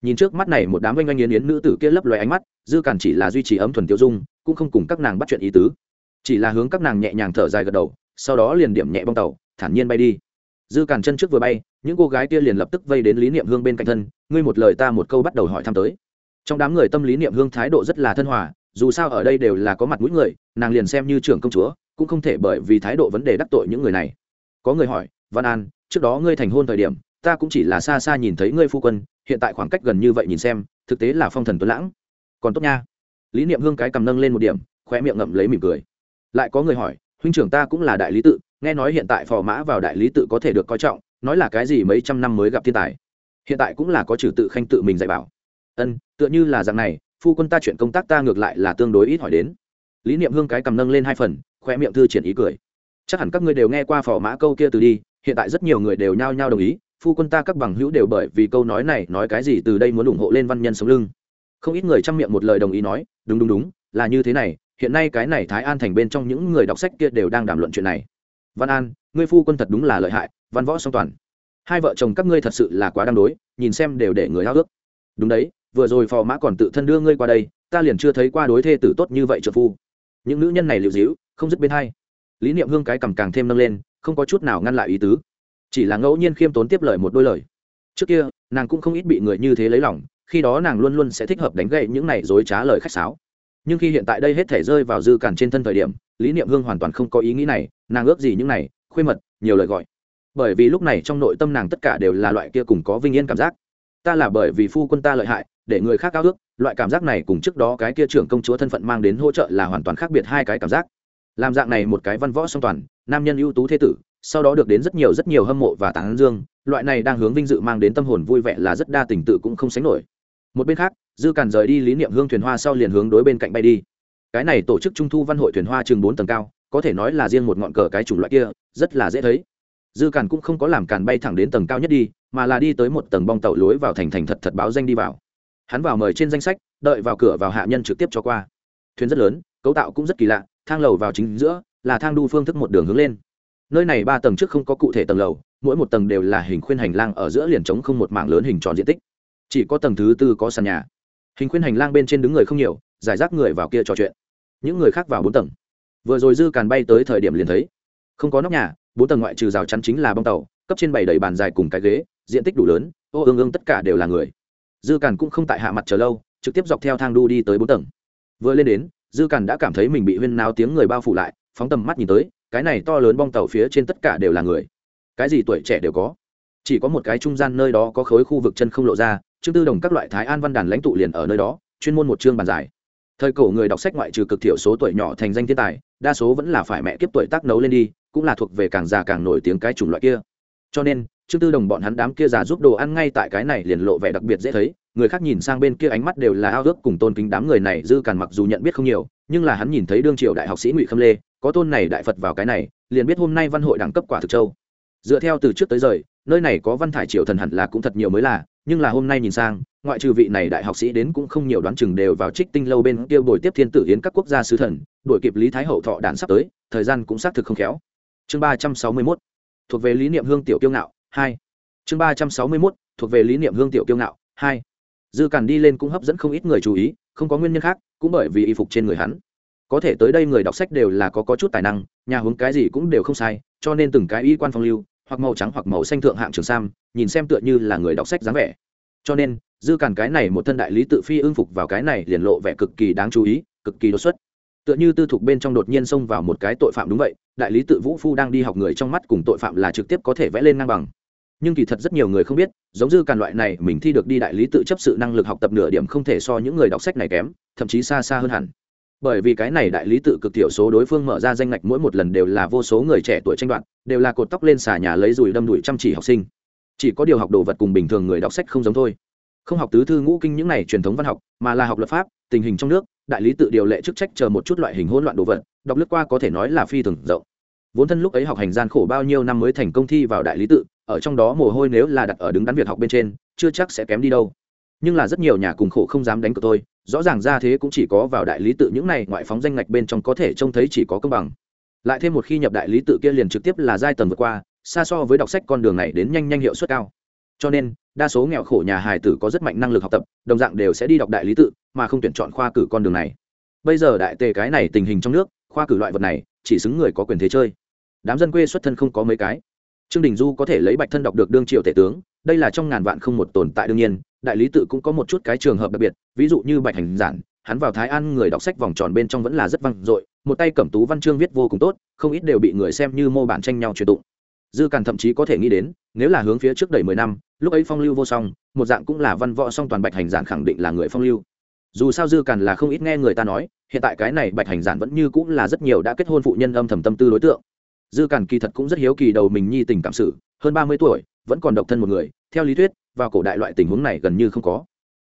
Nhìn trước mắt này một đám oanh oanh yến yến nữ tử kia lấp loài ánh mắt, dư càn chỉ là duy trì ấm thuần tiêu dung, cũng không cùng các nàng bắt chuyện ý tứ chỉ là hướng các nàng nhẹ nhàng thở dài gật đầu, sau đó liền điểm nhẹ bong tàu, thản nhiên bay đi. Dư càn chân trước vừa bay, những cô gái kia liền lập tức vây đến lý niệm hương bên cạnh thân, ngươi một lời ta một câu bắt đầu hỏi thăm tới. Trong đám người tâm lý niệm hương thái độ rất là thân hòa, dù sao ở đây đều là có mặt mũi người, nàng liền xem như trưởng công chúa, cũng không thể bởi vì thái độ vấn đề đắc tội những người này. Có người hỏi, văn an, trước đó ngươi thành hôn thời điểm, ta cũng chỉ là xa xa nhìn thấy ngươi phu quân, hiện tại khoảng cách gần như vậy nhìn xem, thực tế là phong thần tuấn lãng. Còn tốt nha. Lý niệm hương cái cầm nâng lên một điểm khoe miệng ngậm lấy mỉm cười lại có người hỏi, huynh trưởng ta cũng là đại lý tự, nghe nói hiện tại phò mã vào đại lý tự có thể được coi trọng, nói là cái gì mấy trăm năm mới gặp thiên tài. Hiện tại cũng là có trừ tự khanh tự mình dạy bảo. Ân, tựa như là dạng này, phu quân ta chuyện công tác ta ngược lại là tương đối ít hỏi đến. Lý niệm hương cái cầm nâng lên hai phần, khoe miệng thư triển ý cười. Chắc hẳn các ngươi đều nghe qua phò mã câu kia từ đi, hiện tại rất nhiều người đều nhao nhao đồng ý, phu quân ta các bằng hữu đều bởi vì câu nói này nói cái gì từ đây muốn ủng hộ lên văn nhân sống lưng. Không ít người chăm miệng một lời đồng ý nói, đúng đúng đúng, là như thế này hiện nay cái này thái an thành bên trong những người đọc sách kia đều đang đàm luận chuyện này. Văn an, ngươi phu quân thật đúng là lợi hại, văn võ song toàn. Hai vợ chồng các ngươi thật sự là quá đang đối, nhìn xem đều để người hao ước đúng đấy, vừa rồi phò mã còn tự thân đưa ngươi qua đây, ta liền chưa thấy qua đối thê tử tốt như vậy trợ phu. Những nữ nhân này liệu dĩu, không dứt bên hay lý niệm hương cái cầm càng thêm nâng lên, không có chút nào ngăn lại ý tứ. Chỉ là ngẫu nhiên khiêm tốn tiếp lời một đôi lời. Trước kia, nàng cũng không ít bị người như thế lấy lòng, khi đó nàng luôn luôn sẽ thích hợp đánh gậy những này dối trá lời khách sáo nhưng khi hiện tại đây hết thể rơi vào dư cản trên thân thời điểm, lý niệm hương hoàn toàn không có ý nghĩ này, nàng ước gì những này, khuê mật, nhiều lời gọi. Bởi vì lúc này trong nội tâm nàng tất cả đều là loại kia cùng có vinh yên cảm giác. Ta là bởi vì phu quân ta lợi hại, để người khác ao ước, loại cảm giác này cùng trước đó cái kia trưởng công chúa thân phận mang đến hỗ trợ là hoàn toàn khác biệt hai cái cảm giác. Làm dạng này một cái văn võ song toàn, nam nhân ưu tú thế tử, sau đó được đến rất nhiều rất nhiều hâm mộ và tán dương, loại này đang hướng vinh dự mang đến tâm hồn vui vẻ là rất đa tình tự cũng không sánh nổi. Một bên khác dư càn rời đi lý niệm hương thuyền hoa sau liền hướng đối bên cạnh bay đi. Cái này tổ chức trung thu văn hội thuyền hoa chừng bốn tầng cao, có thể nói là riêng một ngọn cờ cái chủng loại kia, rất là dễ thấy. Dư càn cũng không có làm càn bay thẳng đến tầng cao nhất đi, mà là đi tới một tầng bong tàu lối vào thành thành thật thật báo danh đi vào. Hắn vào mời trên danh sách, đợi vào cửa vào hạ nhân trực tiếp cho qua. Thuyền rất lớn, cấu tạo cũng rất kỳ lạ, thang lầu vào chính giữa, là thang đu phương thức một đường hướng lên. Nơi này ba tầng trước không có cụ thể tầng lầu, mỗi một tầng đều là hình khuyên hành lang ở giữa liền trống không một mảng lớn hình tròn diện tích. Chỉ có tầng thứ tư có sàn nhà hình khuyên hành lang bên trên đứng người không nhiều, giải rác người vào kia trò chuyện. Những người khác vào bốn tầng. Vừa rồi dư càn bay tới thời điểm liền thấy, không có nóc nhà, bốn tầng ngoại trừ rào chắn chính là bong tàu, cấp trên bảy đầy bàn dài cùng cái ghế, diện tích đủ lớn, ô ương ương tất cả đều là người. Dư càn cũng không tại hạ mặt chờ lâu, trực tiếp dọc theo thang đu đi tới bốn tầng. Vừa lên đến, dư càn đã cảm thấy mình bị huyên náo tiếng người bao phủ lại, phóng tầm mắt nhìn tới, cái này to lớn bong tàu phía trên tất cả đều là người. Cái gì tuổi trẻ đều có. Chỉ có một cái trung gian nơi đó có khối khu vực chân không lộ ra chương tư đồng các loại thái an văn đàn lãnh tụ liền ở nơi đó, chuyên môn một chương bàn giải. Thời cổ người đọc sách ngoại trừ cực thiểu số tuổi nhỏ thành danh thiên tài, đa số vẫn là phải mẹ kiếp tuổi tác nấu lên đi, cũng là thuộc về càng già càng nổi tiếng cái chủng loại kia. Cho nên chương tư đồng bọn hắn đám kia già giúp đồ ăn ngay tại cái này liền lộ vẻ đặc biệt dễ thấy, người khác nhìn sang bên kia ánh mắt đều là ao ước cùng tôn kính đám người này, dư càn mặc dù nhận biết không nhiều, nhưng là hắn nhìn thấy đương triều đại học sĩ ngụy khâm lê, có tôn này đại phật vào cái này, liền biết hôm nay văn hội đẳng cấp quả thực châu. Dựa theo từ trước tới giờ, nơi này có văn thải triều thần hẳn là cũng thật nhiều mới là nhưng là hôm nay nhìn sang, ngoại trừ vị này đại học sĩ đến cũng không nhiều đoán chừng đều vào trích tinh lâu bên kia bồi tiếp thiên tử hiến các quốc gia sứ thần đổi kịp lý thái hậu thọ đản sắp tới, thời gian cũng xác thực không khéo. Chương ba trăm sáu mươi mốt, thuộc về lý niệm hương tiểu kiêu ngạo, hai. Chương ba trăm sáu mươi mốt, thuộc về lý niệm hương tiểu kiêu ngạo, hai. Dư càn đi lên cũng hấp dẫn không ít người chú ý, không có nguyên nhân khác, cũng bởi vì y phục trên người hắn. Có thể tới đây người đọc sách đều là có có chút tài năng, nhà hướng cái gì cũng đều không sai, cho nên từng cái y quan phong lưu hoặc màu trắng hoặc màu xanh thượng hạng trường sam, nhìn xem tựa như là người đọc sách dáng vẻ. Cho nên, dư càn cái này một thân đại lý tự phi ưng phục vào cái này liền lộ vẻ cực kỳ đáng chú ý, cực kỳ đột xuất. Tựa như tư thục bên trong đột nhiên xông vào một cái tội phạm đúng vậy, đại lý tự vũ phu đang đi học người trong mắt cùng tội phạm là trực tiếp có thể vẽ lên ngang bằng. Nhưng kỳ thật rất nhiều người không biết, giống dư càn loại này mình thi được đi đại lý tự chấp sự năng lực học tập nửa điểm không thể so những người đọc sách này kém, thậm chí xa xa hơn hẳn bởi vì cái này đại lý tự cực thiểu số đối phương mở ra danh ngạch mỗi một lần đều là vô số người trẻ tuổi tranh đoạt, đều là cột tóc lên xà nhà lấy dùi đâm đuổi chăm chỉ học sinh. Chỉ có điều học đồ vật cùng bình thường người đọc sách không giống thôi. Không học tứ thư ngũ kinh những này truyền thống văn học, mà là học luật pháp, tình hình trong nước, đại lý tự điều lệ chức trách chờ một chút loại hình hỗn loạn đồ vật, đọc lướt qua có thể nói là phi thường rộng. Vốn thân lúc ấy học hành gian khổ bao nhiêu năm mới thành công thi vào đại lý tự, ở trong đó mồ hôi nếu là đặt ở đứng đắn việc học bên trên, chưa chắc sẽ kém đi đâu nhưng là rất nhiều nhà cùng khổ không dám đánh cược tôi, rõ ràng ra thế cũng chỉ có vào đại lý tự những này ngoại phóng danh ngạch bên trong có thể trông thấy chỉ có công bằng. Lại thêm một khi nhập đại lý tự kia liền trực tiếp là giai tầng vượt qua, xa so với đọc sách con đường này đến nhanh nhanh hiệu suất cao. Cho nên, đa số nghèo khổ nhà hài tử có rất mạnh năng lực học tập, đồng dạng đều sẽ đi đọc đại lý tự, mà không tuyển chọn khoa cử con đường này. Bây giờ đại tề cái này tình hình trong nước, khoa cử loại vật này, chỉ xứng người có quyền thế chơi. Đám dân quê xuất thân không có mấy cái. Trương đình du có thể lấy bạch thân đọc được đương triều tể tướng, đây là trong ngàn vạn không một tồn tại đương nhiên đại lý tự cũng có một chút cái trường hợp đặc biệt, ví dụ như bạch hành giản, hắn vào thái an người đọc sách vòng tròn bên trong vẫn là rất vang dội, một tay cẩm tú văn chương viết vô cùng tốt, không ít đều bị người xem như mô bản tranh nhau truyền tụng. Dư càn thậm chí có thể nghĩ đến, nếu là hướng phía trước đầy mười năm, lúc ấy phong lưu vô song, một dạng cũng là văn võ song toàn bạch hành giản khẳng định là người phong lưu. Dù sao dư càn là không ít nghe người ta nói, hiện tại cái này bạch hành giản vẫn như cũng là rất nhiều đã kết hôn phụ nhân âm thầm tâm tư đối tượng. Dư càn kỳ thật cũng rất hiếu kỳ đầu mình nhi tình cảm sự, hơn ba mươi tuổi, vẫn còn độc thân một người, theo lý thuyết vào cổ đại loại tình huống này gần như không có.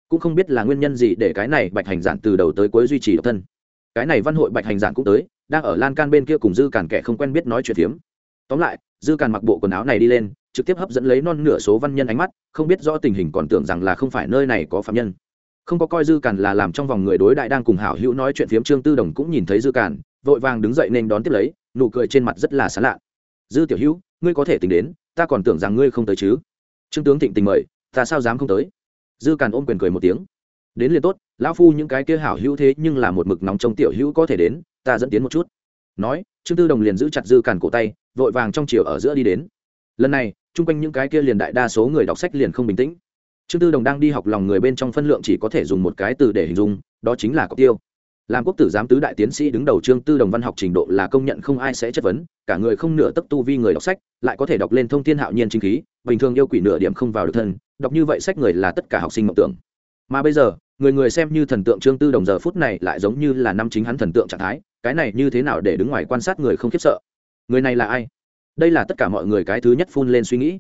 Cũng không biết là nguyên nhân gì để cái này bạch hành giản từ đầu tới cuối duy trì độc thân. Cái này văn hội bạch hành giản cũng tới, đang ở lan can bên kia cùng dư càn kẻ không quen biết nói chuyện phiếm. Tóm lại, dư càn mặc bộ quần áo này đi lên, trực tiếp hấp dẫn lấy non nửa số văn nhân ánh mắt, không biết rõ tình hình còn tưởng rằng là không phải nơi này có phạm nhân. Không có coi dư càn là làm trong vòng người đối đại đang cùng hảo hữu nói chuyện phiếm trương tư đồng cũng nhìn thấy dư càn, vội vàng đứng dậy nên đón tiếp lấy, nụ cười trên mặt rất là xán lạ. Dư tiểu hữu, ngươi có thể tính đến, ta còn tưởng rằng ngươi không tới chứ. Trương tướng thịnh tình mời ta sao dám không tới? Dư càn ôm quyền cười một tiếng. Đến liền tốt, lão phu những cái kia hảo hữu thế nhưng là một mực nóng trong tiểu hữu có thể đến, ta dẫn tiến một chút. Nói, trương tư đồng liền giữ chặt dư càn cổ tay, vội vàng trong chiều ở giữa đi đến. Lần này, chung quanh những cái kia liền đại đa số người đọc sách liền không bình tĩnh. Trương tư đồng đang đi học lòng người bên trong phân lượng chỉ có thể dùng một cái từ để hình dung, đó chính là cọc tiêu. Làm quốc tử giám tứ đại tiến sĩ đứng đầu trương tư đồng văn học trình độ là công nhận không ai sẽ chất vấn, cả người không nửa tấc tu vi người đọc sách, lại có thể đọc lên thông thiên hạo nhiên chính khí, bình thường yêu quỷ nửa điểm không vào được thân đọc như vậy sách người là tất cả học sinh mộng tưởng. Mà bây giờ, người người xem như thần tượng trương tư đồng giờ phút này lại giống như là năm chính hắn thần tượng trạng thái, cái này như thế nào để đứng ngoài quan sát người không khiếp sợ? Người này là ai? Đây là tất cả mọi người cái thứ nhất phun lên suy nghĩ.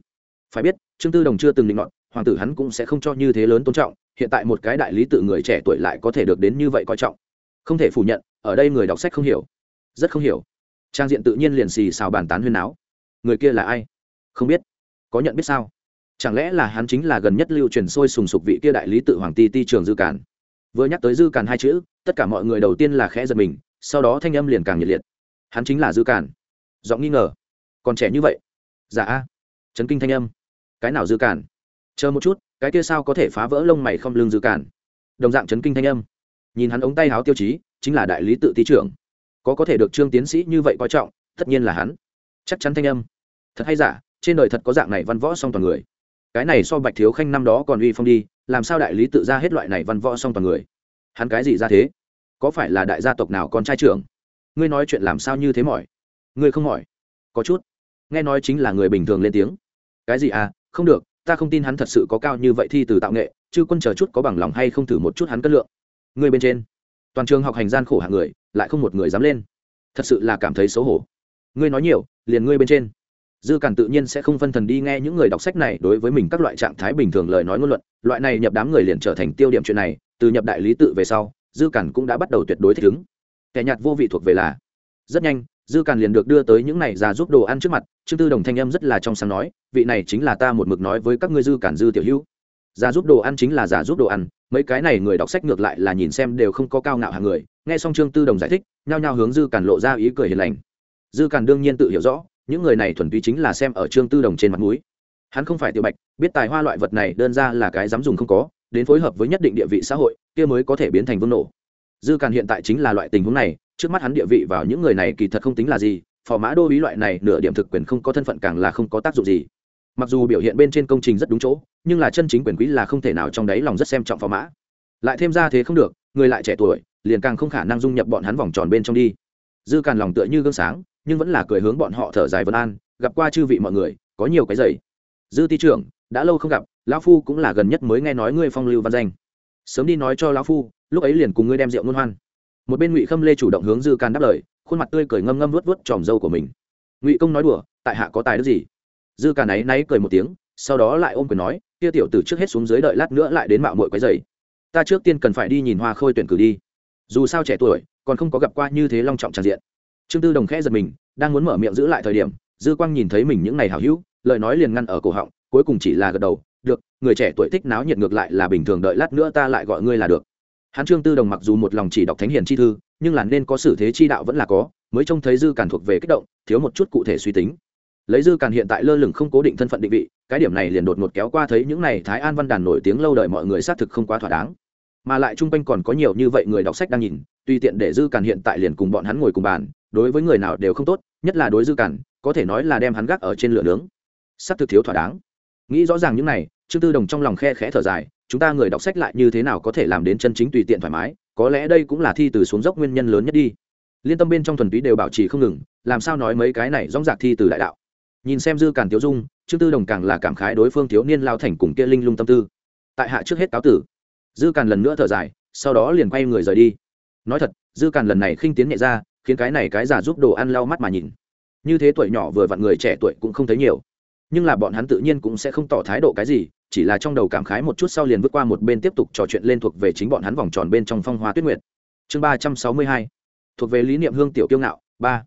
Phải biết, trương tư đồng chưa từng định luận hoàng tử hắn cũng sẽ không cho như thế lớn tôn trọng, hiện tại một cái đại lý tự người trẻ tuổi lại có thể được đến như vậy coi trọng. Không thể phủ nhận, ở đây người đọc sách không hiểu. Rất không hiểu. Trang diện tự nhiên liền xì xào bàn tán huyên áo người kia là ai? Không biết. Có nhận biết sao? Chẳng lẽ là hắn chính là gần nhất lưu truyền sôi sùng sục vị kia đại lý tự hoàng ti ti trường dư càn? Vừa nhắc tới dư càn hai chữ, tất cả mọi người đầu tiên là khẽ giật mình, sau đó thanh âm liền càng nhiệt liệt. Hắn chính là dư càn. Giọng nghi ngờ. Còn trẻ như vậy? Dạ a. Chấn kinh thanh âm. Cái nào dư càn? Chờ một chút, cái kia sao có thể phá vỡ lông mày không lương dư càn? Đồng dạng chấn kinh thanh âm. Nhìn hắn ống tay háo tiêu chí, chính là đại lý tự ti trưởng có có thể được trương tiến sĩ như vậy coi trọng, tất nhiên là hắn. Chắc chắn thanh âm. Thật hay giả, trên đời thật có dạng này văn võ song toàn người cái này so bạch thiếu khanh năm đó còn uy phong đi, làm sao đại lý tự ra hết loại này văn võ song toàn người? Hắn cái gì ra thế? Có phải là đại gia tộc nào con trai trưởng? Ngươi nói chuyện làm sao như thế mỏi? Ngươi không mỏi? Có chút. Nghe nói chính là người bình thường lên tiếng. Cái gì à? Không được, ta không tin hắn thật sự có cao như vậy thi từ tạo nghệ, chứ quân chờ chút có bằng lòng hay không thử một chút hắn cân lượng. Người bên trên. Toàn trường học hành gian khổ hạng người, lại không một người dám lên. Thật sự là cảm thấy xấu hổ. Ngươi nói nhiều, liền ngươi bên trên dư cản tự nhiên sẽ không phân thần đi nghe những người đọc sách này đối với mình các loại trạng thái bình thường lời nói ngôn luận. Loại này nhập đám người liền trở thành tiêu điểm chuyện này, từ nhập đại lý tự về sau, dư cản cũng đã bắt đầu tuyệt đối thích ứng. Kẻ nhạt vô vị thuộc về là. Rất nhanh, dư cản liền được đưa tới những này ra giúp đồ ăn trước mặt, trương tư đồng thanh âm rất là trong sáng nói, vị này chính là ta một mực nói với các ngươi dư cản dư tiểu hữu. Giả giúp đồ ăn chính là giả giúp đồ ăn, mấy cái này người đọc sách ngược lại là nhìn xem đều không có cao ngạo hàng người. Nghe xong trương tư đồng giải thích, nhao nhao hướng dư cản lộ ra ý cười hiền lành. Dư cản đương nhiên tự hiểu rõ những người này thuần túy chính là xem ở trương tư đồng trên mặt mũi. hắn không phải tiểu bạch, biết tài hoa loại vật này đơn ra là cái dám dùng không có, đến phối hợp với nhất định địa vị xã hội, kia mới có thể biến thành vương nổ. Dư càn hiện tại chính là loại tình huống này, trước mắt hắn địa vị vào những người này kỳ thật không tính là gì, phò mã đô ý loại này nửa điểm thực quyền không có thân phận càng là không có tác dụng gì. Mặc dù biểu hiện bên trên công trình rất đúng chỗ, nhưng là chân chính quyền quý là không thể nào trong đấy lòng rất xem trọng phò mã. Lại thêm ra thế không được, người lại trẻ tuổi, liền càng không khả năng dung nhập bọn hắn vòng tròn bên trong đi. Dư càn lòng tựa như gương sáng nhưng vẫn là cười hướng bọn họ thở dài vân an, gặp qua chư vị mọi người, có nhiều cái giày dư ti trưởng, đã lâu không gặp, lão phu cũng là gần nhất mới nghe nói ngươi phong lưu văn danh. Sớm đi nói cho lão phu, lúc ấy liền cùng ngươi đem rượu ngôn hoan. Một bên ngụy khâm lê chủ động hướng dư càn đáp lời, khuôn mặt tươi cười ngâm ngâm vớt vớt tròm dâu của mình. Ngụy công nói đùa, tại hạ có tài đức gì? Dư càn ấy náy cười một tiếng, sau đó lại ôm quyền nói, kia tiểu tử trước hết xuống dưới đợi lát nữa lại đến mạo muội quái dày ta trước tiên cần phải đi nhìn hoa khôi tuyển cử đi. Dù sao trẻ tuổi, còn không có gặp qua như thế long trọng tràn diện trương tư đồng khẽ giật mình, đang muốn mở miệng giữ lại thời điểm, dư quang nhìn thấy mình những ngày hảo hữu, lời nói liền ngăn ở cổ họng, cuối cùng chỉ là gật đầu, được, người trẻ tuổi thích náo nhiệt ngược lại là bình thường, đợi lát nữa ta lại gọi ngươi là được. Hắn trương tư đồng mặc dù một lòng chỉ đọc thánh hiền chi thư, nhưng là nên có xử thế chi đạo vẫn là có, mới trông thấy dư càn thuộc về kích động, thiếu một chút cụ thể suy tính. Lấy dư càn hiện tại lơ lửng không cố định thân phận định vị, cái điểm này liền đột ngột kéo qua thấy những này thái an văn đàn nổi tiếng lâu đời mọi người xác thực không quá thỏa đáng mà lại chung quanh còn có nhiều như vậy người đọc sách đang nhìn, tùy tiện để dư càn hiện tại liền cùng bọn hắn ngồi cùng bàn, đối với người nào đều không tốt, nhất là đối dư càn có thể nói là đem hắn gác ở trên lửa nướng. Sắp thực thiếu thỏa đáng. Nghĩ rõ ràng những này, trương tư đồng trong lòng khe khẽ thở dài, chúng ta người đọc sách lại như thế nào có thể làm đến chân chính tùy tiện thoải mái, có lẽ đây cũng là thi từ xuống dốc nguyên nhân lớn nhất đi. Liên tâm bên trong thuần túy đều bảo trì không ngừng, làm sao nói mấy cái này dóng dạc thi từ đại đạo. Nhìn xem dư càn tiêu dung, trương tư đồng càng là cảm khái đối phương thiếu niên lao thành cùng kia linh lung tâm tư. Tại hạ trước hết cáo tử dư càn lần nữa thở dài, sau đó liền quay người rời đi. Nói thật, dư càn lần này khinh tiến nhẹ ra, khiến cái này cái giả giúp đồ ăn lau mắt mà nhìn. Như thế tuổi nhỏ vừa vặn người trẻ tuổi cũng không thấy nhiều. Nhưng là bọn hắn tự nhiên cũng sẽ không tỏ thái độ cái gì, chỉ là trong đầu cảm khái một chút sau liền vượt qua một bên tiếp tục trò chuyện lên thuộc về chính bọn hắn vòng tròn bên trong phong hoa tuyết nguyệt. Chương ba trăm sáu mươi hai, thuộc về lý niệm hương tiểu kiêu ngạo, ba.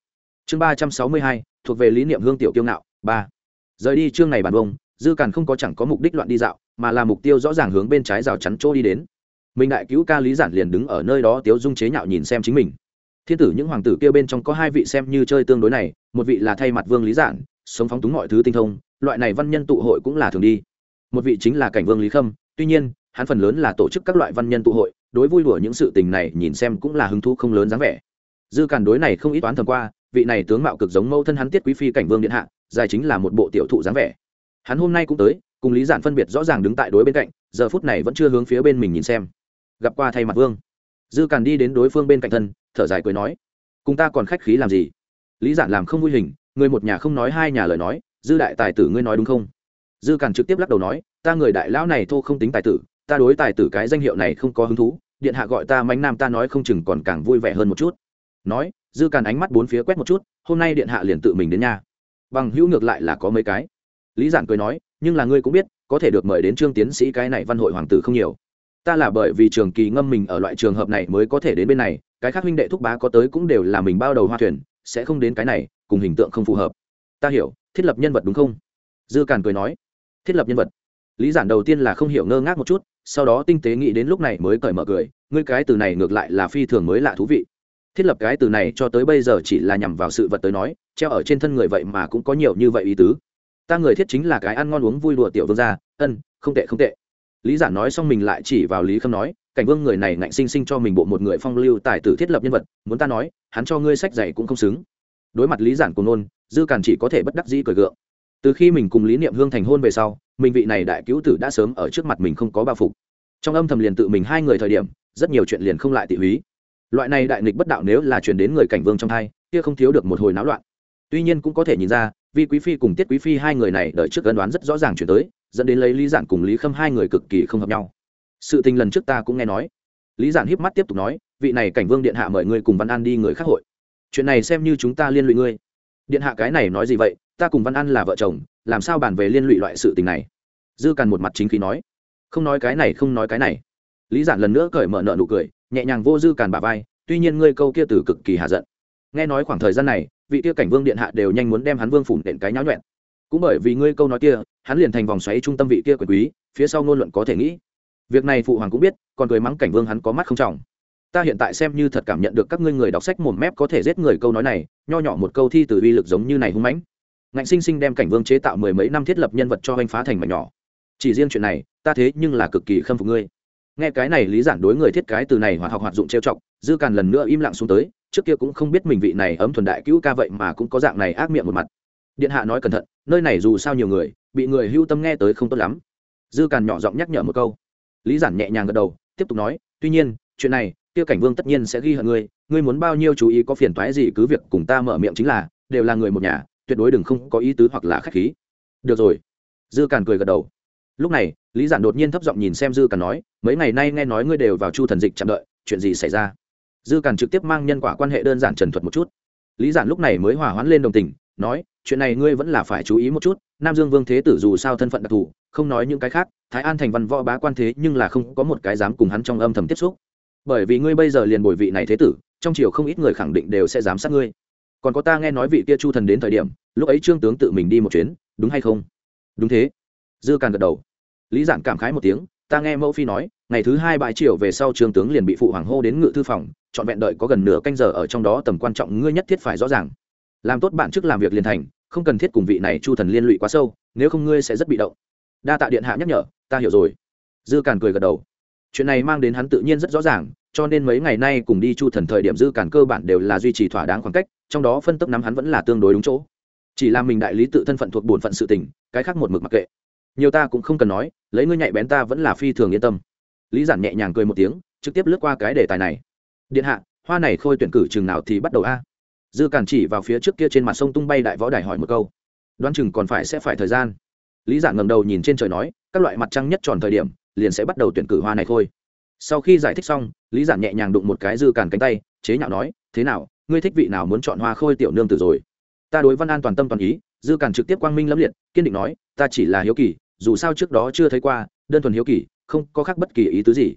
Chương ba trăm sáu mươi hai, thuộc về lý niệm hương tiểu kiêu ngạo, ba. Rời đi chương này bàn bông dư càn không có chẳng có mục đích loạn đi dạo, mà là mục tiêu rõ ràng hướng bên trái rào chắn chỗ đi đến. Mình đại cứu ca lý giản liền đứng ở nơi đó tiếu dung chế nhạo nhìn xem chính mình. Thiên tử những hoàng tử kia bên trong có hai vị xem như chơi tương đối này, một vị là thay mặt vương lý giản, sống phóng túng mọi thứ tinh thông, loại này văn nhân tụ hội cũng là thường đi. Một vị chính là cảnh vương lý khâm, tuy nhiên, hắn phần lớn là tổ chức các loại văn nhân tụ hội, đối vui đùa những sự tình này nhìn xem cũng là hứng thú không lớn dáng vẻ. Dư càn đối này không ít toán thầm qua, vị này tướng mạo cực giống mẫu thân hắn tiết quý phi cảnh vương điện hạ, dài chính là một bộ tiểu thụ dáng vẻ hắn hôm nay cũng tới, cùng lý giản phân biệt rõ ràng đứng tại đối bên cạnh, giờ phút này vẫn chưa hướng phía bên mình nhìn xem. Gặp qua thay mặt vương. Dư càn đi đến đối phương bên cạnh thân, thở dài cười nói, cùng ta còn khách khí làm gì? Lý giản làm không vui hình, người một nhà không nói hai nhà lời nói, dư đại tài tử ngươi nói đúng không? Dư càn trực tiếp lắc đầu nói, ta người đại lão này thô không tính tài tử, ta đối tài tử cái danh hiệu này không có hứng thú, điện hạ gọi ta mánh nam ta nói không chừng còn càng vui vẻ hơn một chút. Nói, dư càn ánh mắt bốn phía quét một chút, hôm nay điện hạ liền tự mình đến nhà. Bằng hữu ngược lại là có mấy cái lý giản cười nói, nhưng là ngươi cũng biết, có thể được mời đến trương tiến sĩ cái này văn hội hoàng tử không nhiều. Ta là bởi vì trường kỳ ngâm mình ở loại trường hợp này mới có thể đến bên này, cái khác huynh đệ thúc bá có tới cũng đều là mình bao đầu hoa thuyền, sẽ không đến cái này, cùng hình tượng không phù hợp. Ta hiểu, thiết lập nhân vật đúng không? Dư càn cười nói. Thiết lập nhân vật? Lý giản đầu tiên là không hiểu ngơ ngác một chút, sau đó tinh tế nghĩ đến lúc này mới cởi mở cười, ngươi cái từ này ngược lại là phi thường mới lạ thú vị. Thiết lập cái từ này cho tới bây giờ chỉ là nhằm vào sự vật tới nói, treo ở trên thân người vậy mà cũng có nhiều như vậy ý tứ ta người thiết chính là cái ăn ngon uống vui đùa tiểu vương gia, ân, không tệ không tệ. Lý giản nói xong mình lại chỉ vào lý khâm nói, cảnh vương người này ngạnh sinh sinh cho mình bộ một người phong lưu tài tử thiết lập nhân vật, muốn ta nói, hắn cho ngươi sách dạy cũng không xứng. Đối mặt lý giản của nôn dư càn chỉ có thể bất đắc dĩ cười gượng. Từ khi mình cùng lý niệm hương thành hôn về sau, mình vị này đại cứu tử đã sớm ở trước mặt mình không có bao phục. Trong âm thầm liền tự mình hai người thời điểm, rất nhiều chuyện liền không lại tị húy. Loại này đại nghịch bất đạo nếu là chuyển đến người cảnh vương trong thai, kia không thiếu được một hồi náo loạn. Tuy nhiên cũng có thể nhìn ra vì quý phi cùng tiết quý phi hai người này đợi trước ân đoán rất rõ ràng chuyển tới, dẫn đến lấy lý giản cùng lý khâm hai người cực kỳ không hợp nhau. Sự tình lần trước ta cũng nghe nói. Lý giản híp mắt tiếp tục nói, vị này cảnh vương điện hạ mời ngươi cùng văn an đi người khác hội. Chuyện này xem như chúng ta liên lụy ngươi. Điện hạ cái này nói gì vậy? Ta cùng văn an là vợ chồng, làm sao bàn về liên lụy loại sự tình này? Dư càn một mặt chính khí nói. Không nói cái này, không nói cái này. Lý giản lần nữa cởi mở nợ nụ cười, nhẹ nhàng vô dư càn bà vai, tuy nhiên ngươi câu kia từ cực kỳ hạ giận. Nghe nói khoảng thời gian này vị kia cảnh vương điện hạ đều nhanh muốn đem hắn vương phủ đện cái nháo nhuẹn. Cũng bởi vì ngươi câu nói kia, hắn liền thành vòng xoáy trung tâm vị kia quyền quý, phía sau ngôn luận có thể nghĩ. Việc này phụ hoàng cũng biết, còn cười mắng cảnh vương hắn có mắt không trọng. Ta hiện tại xem như thật cảm nhận được các ngươi người đọc sách mồm mép có thể giết người câu nói này, nho nhỏ một câu thi từ uy lực giống như này hung mãnh. Ngạnh sinh sinh đem cảnh vương chế tạo mười mấy năm thiết lập nhân vật cho anh phá thành mảnh nhỏ. Chỉ riêng chuyện này, ta thế nhưng là cực kỳ khâm phục ngươi. Nghe cái này lý giản đối người thiết cái từ này hoạt học hoạt dụng trêu chọc, dư càn lần nữa im lặng xuống tới trước kia cũng không biết mình vị này ấm thuần đại cứu ca vậy mà cũng có dạng này ác miệng một mặt. Điện hạ nói cẩn thận, nơi này dù sao nhiều người, bị người hưu tâm nghe tới không tốt lắm. Dư càn nhỏ giọng nhắc nhở một câu. Lý giản nhẹ nhàng gật đầu, tiếp tục nói, tuy nhiên, chuyện này, kia cảnh vương tất nhiên sẽ ghi hận ngươi ngươi muốn bao nhiêu chú ý có phiền toái gì cứ việc cùng ta mở miệng chính là, đều là người một nhà, tuyệt đối đừng không có ý tứ hoặc là khách khí. Được rồi. Dư càn cười gật đầu. Lúc này, lý giản đột nhiên thấp giọng nhìn xem dư càn nói, mấy ngày nay nghe nói ngươi đều vào chu thần dịch chậm đợi, chuyện gì xảy ra? Dư càn trực tiếp mang nhân quả quan hệ đơn giản trần thuật một chút. Lý giản lúc này mới hòa hoãn lên đồng tình, nói, chuyện này ngươi vẫn là phải chú ý một chút, nam dương vương thế tử dù sao thân phận đặc thù, không nói những cái khác, thái an thành văn võ bá quan thế nhưng là không có một cái dám cùng hắn trong âm thầm tiếp xúc. Bởi vì ngươi bây giờ liền bồi vị này thế tử, trong triều không ít người khẳng định đều sẽ giám sát ngươi. Còn có ta nghe nói vị kia chu thần đến thời điểm, lúc ấy trương tướng tự mình đi một chuyến, đúng hay không? Đúng thế. Dư càn gật đầu. Lý giản cảm khái một tiếng ta nghe mẫu phi nói, ngày thứ hai bãi chiều về sau trương tướng liền bị phụ hoàng hô đến ngự thư phòng, trọn vẹn đợi có gần nửa canh giờ ở trong đó tầm quan trọng ngươi nhất thiết phải rõ ràng. Làm tốt bản chức làm việc liền thành, không cần thiết cùng vị này chu thần liên lụy quá sâu, nếu không ngươi sẽ rất bị động. Đa tạ điện hạ nhắc nhở, ta hiểu rồi. Dư càn cười gật đầu. Chuyện này mang đến hắn tự nhiên rất rõ ràng, cho nên mấy ngày nay cùng đi chu thần thời điểm dư càn cơ bản đều là duy trì thỏa đáng khoảng cách, trong đó phân tốc nắm hắn vẫn là tương đối đúng chỗ. Chỉ là mình đại lý tự thân phận thuộc bổn phận sự tình, cái khác một mực mặc kệ nhiều ta cũng không cần nói, lấy ngươi nhạy bén ta vẫn là phi thường yên tâm. Lý giản nhẹ nhàng cười một tiếng, trực tiếp lướt qua cái đề tài này. Điện hạ, hoa này khôi tuyển cử chừng nào thì bắt đầu a? Dư càn chỉ vào phía trước kia trên mặt sông tung bay đại võ đài hỏi một câu. Đoán chừng còn phải sẽ phải thời gian. Lý giản ngầm đầu nhìn trên trời nói, các loại mặt trăng nhất tròn thời điểm, liền sẽ bắt đầu tuyển cử hoa này khôi. Sau khi giải thích xong, lý giản nhẹ nhàng đụng một cái dư càn cánh tay, chế nhạo nói, thế nào, ngươi thích vị nào muốn chọn hoa khôi tiểu nương tử rồi? Ta đối văn an toàn tâm toàn ý, dư càn trực tiếp quang minh lâm liệt, kiên định nói, ta chỉ là hiếu kỳ dù sao trước đó chưa thấy qua, đơn thuần hiếu kỳ, không có khác bất kỳ ý tứ gì.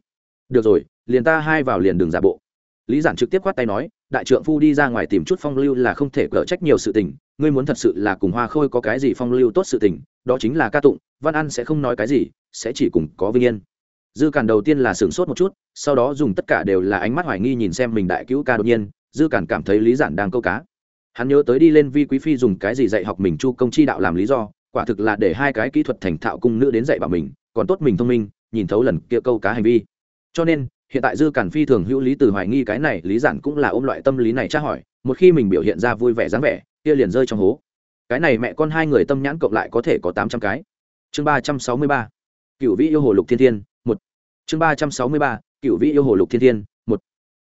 Được rồi, liền ta hai vào liền đường giả bộ. Lý giản trực tiếp quát tay nói, đại trượng phu đi ra ngoài tìm chút phong lưu là không thể cở trách nhiều sự tình, ngươi muốn thật sự là cùng hoa khôi có cái gì phong lưu tốt sự tình, đó chính là ca tụng, văn an sẽ không nói cái gì, sẽ chỉ cùng có vinh yên. Dư cản đầu tiên là sửng sốt một chút, sau đó dùng tất cả đều là ánh mắt hoài nghi nhìn xem mình đại cứu ca đột nhiên, dư cản cảm thấy lý giản đang câu cá. Hắn nhớ tới đi lên vi quý phi dùng cái gì dạy học mình chu công chi đạo làm lý do quả thực là để hai cái kỹ thuật thành thạo cung nữ đến dạy bảo mình, còn tốt mình thông minh, nhìn thấu lần kia câu cá hành vi. Cho nên, hiện tại dư cản phi thường hữu lý từ hoài nghi cái này, lý giản cũng là ôm loại tâm lý này tra hỏi, một khi mình biểu hiện ra vui vẻ dáng vẻ, kia liền rơi trong hố. Cái này mẹ con hai người tâm nhãn cộng lại có thể có tám trăm cái. Chương ba trăm sáu mươi ba cựu vĩ yêu hồ lục thiên thiên, một. Chương ba trăm sáu mươi ba cựu vĩ yêu hồ lục thiên thiên, một.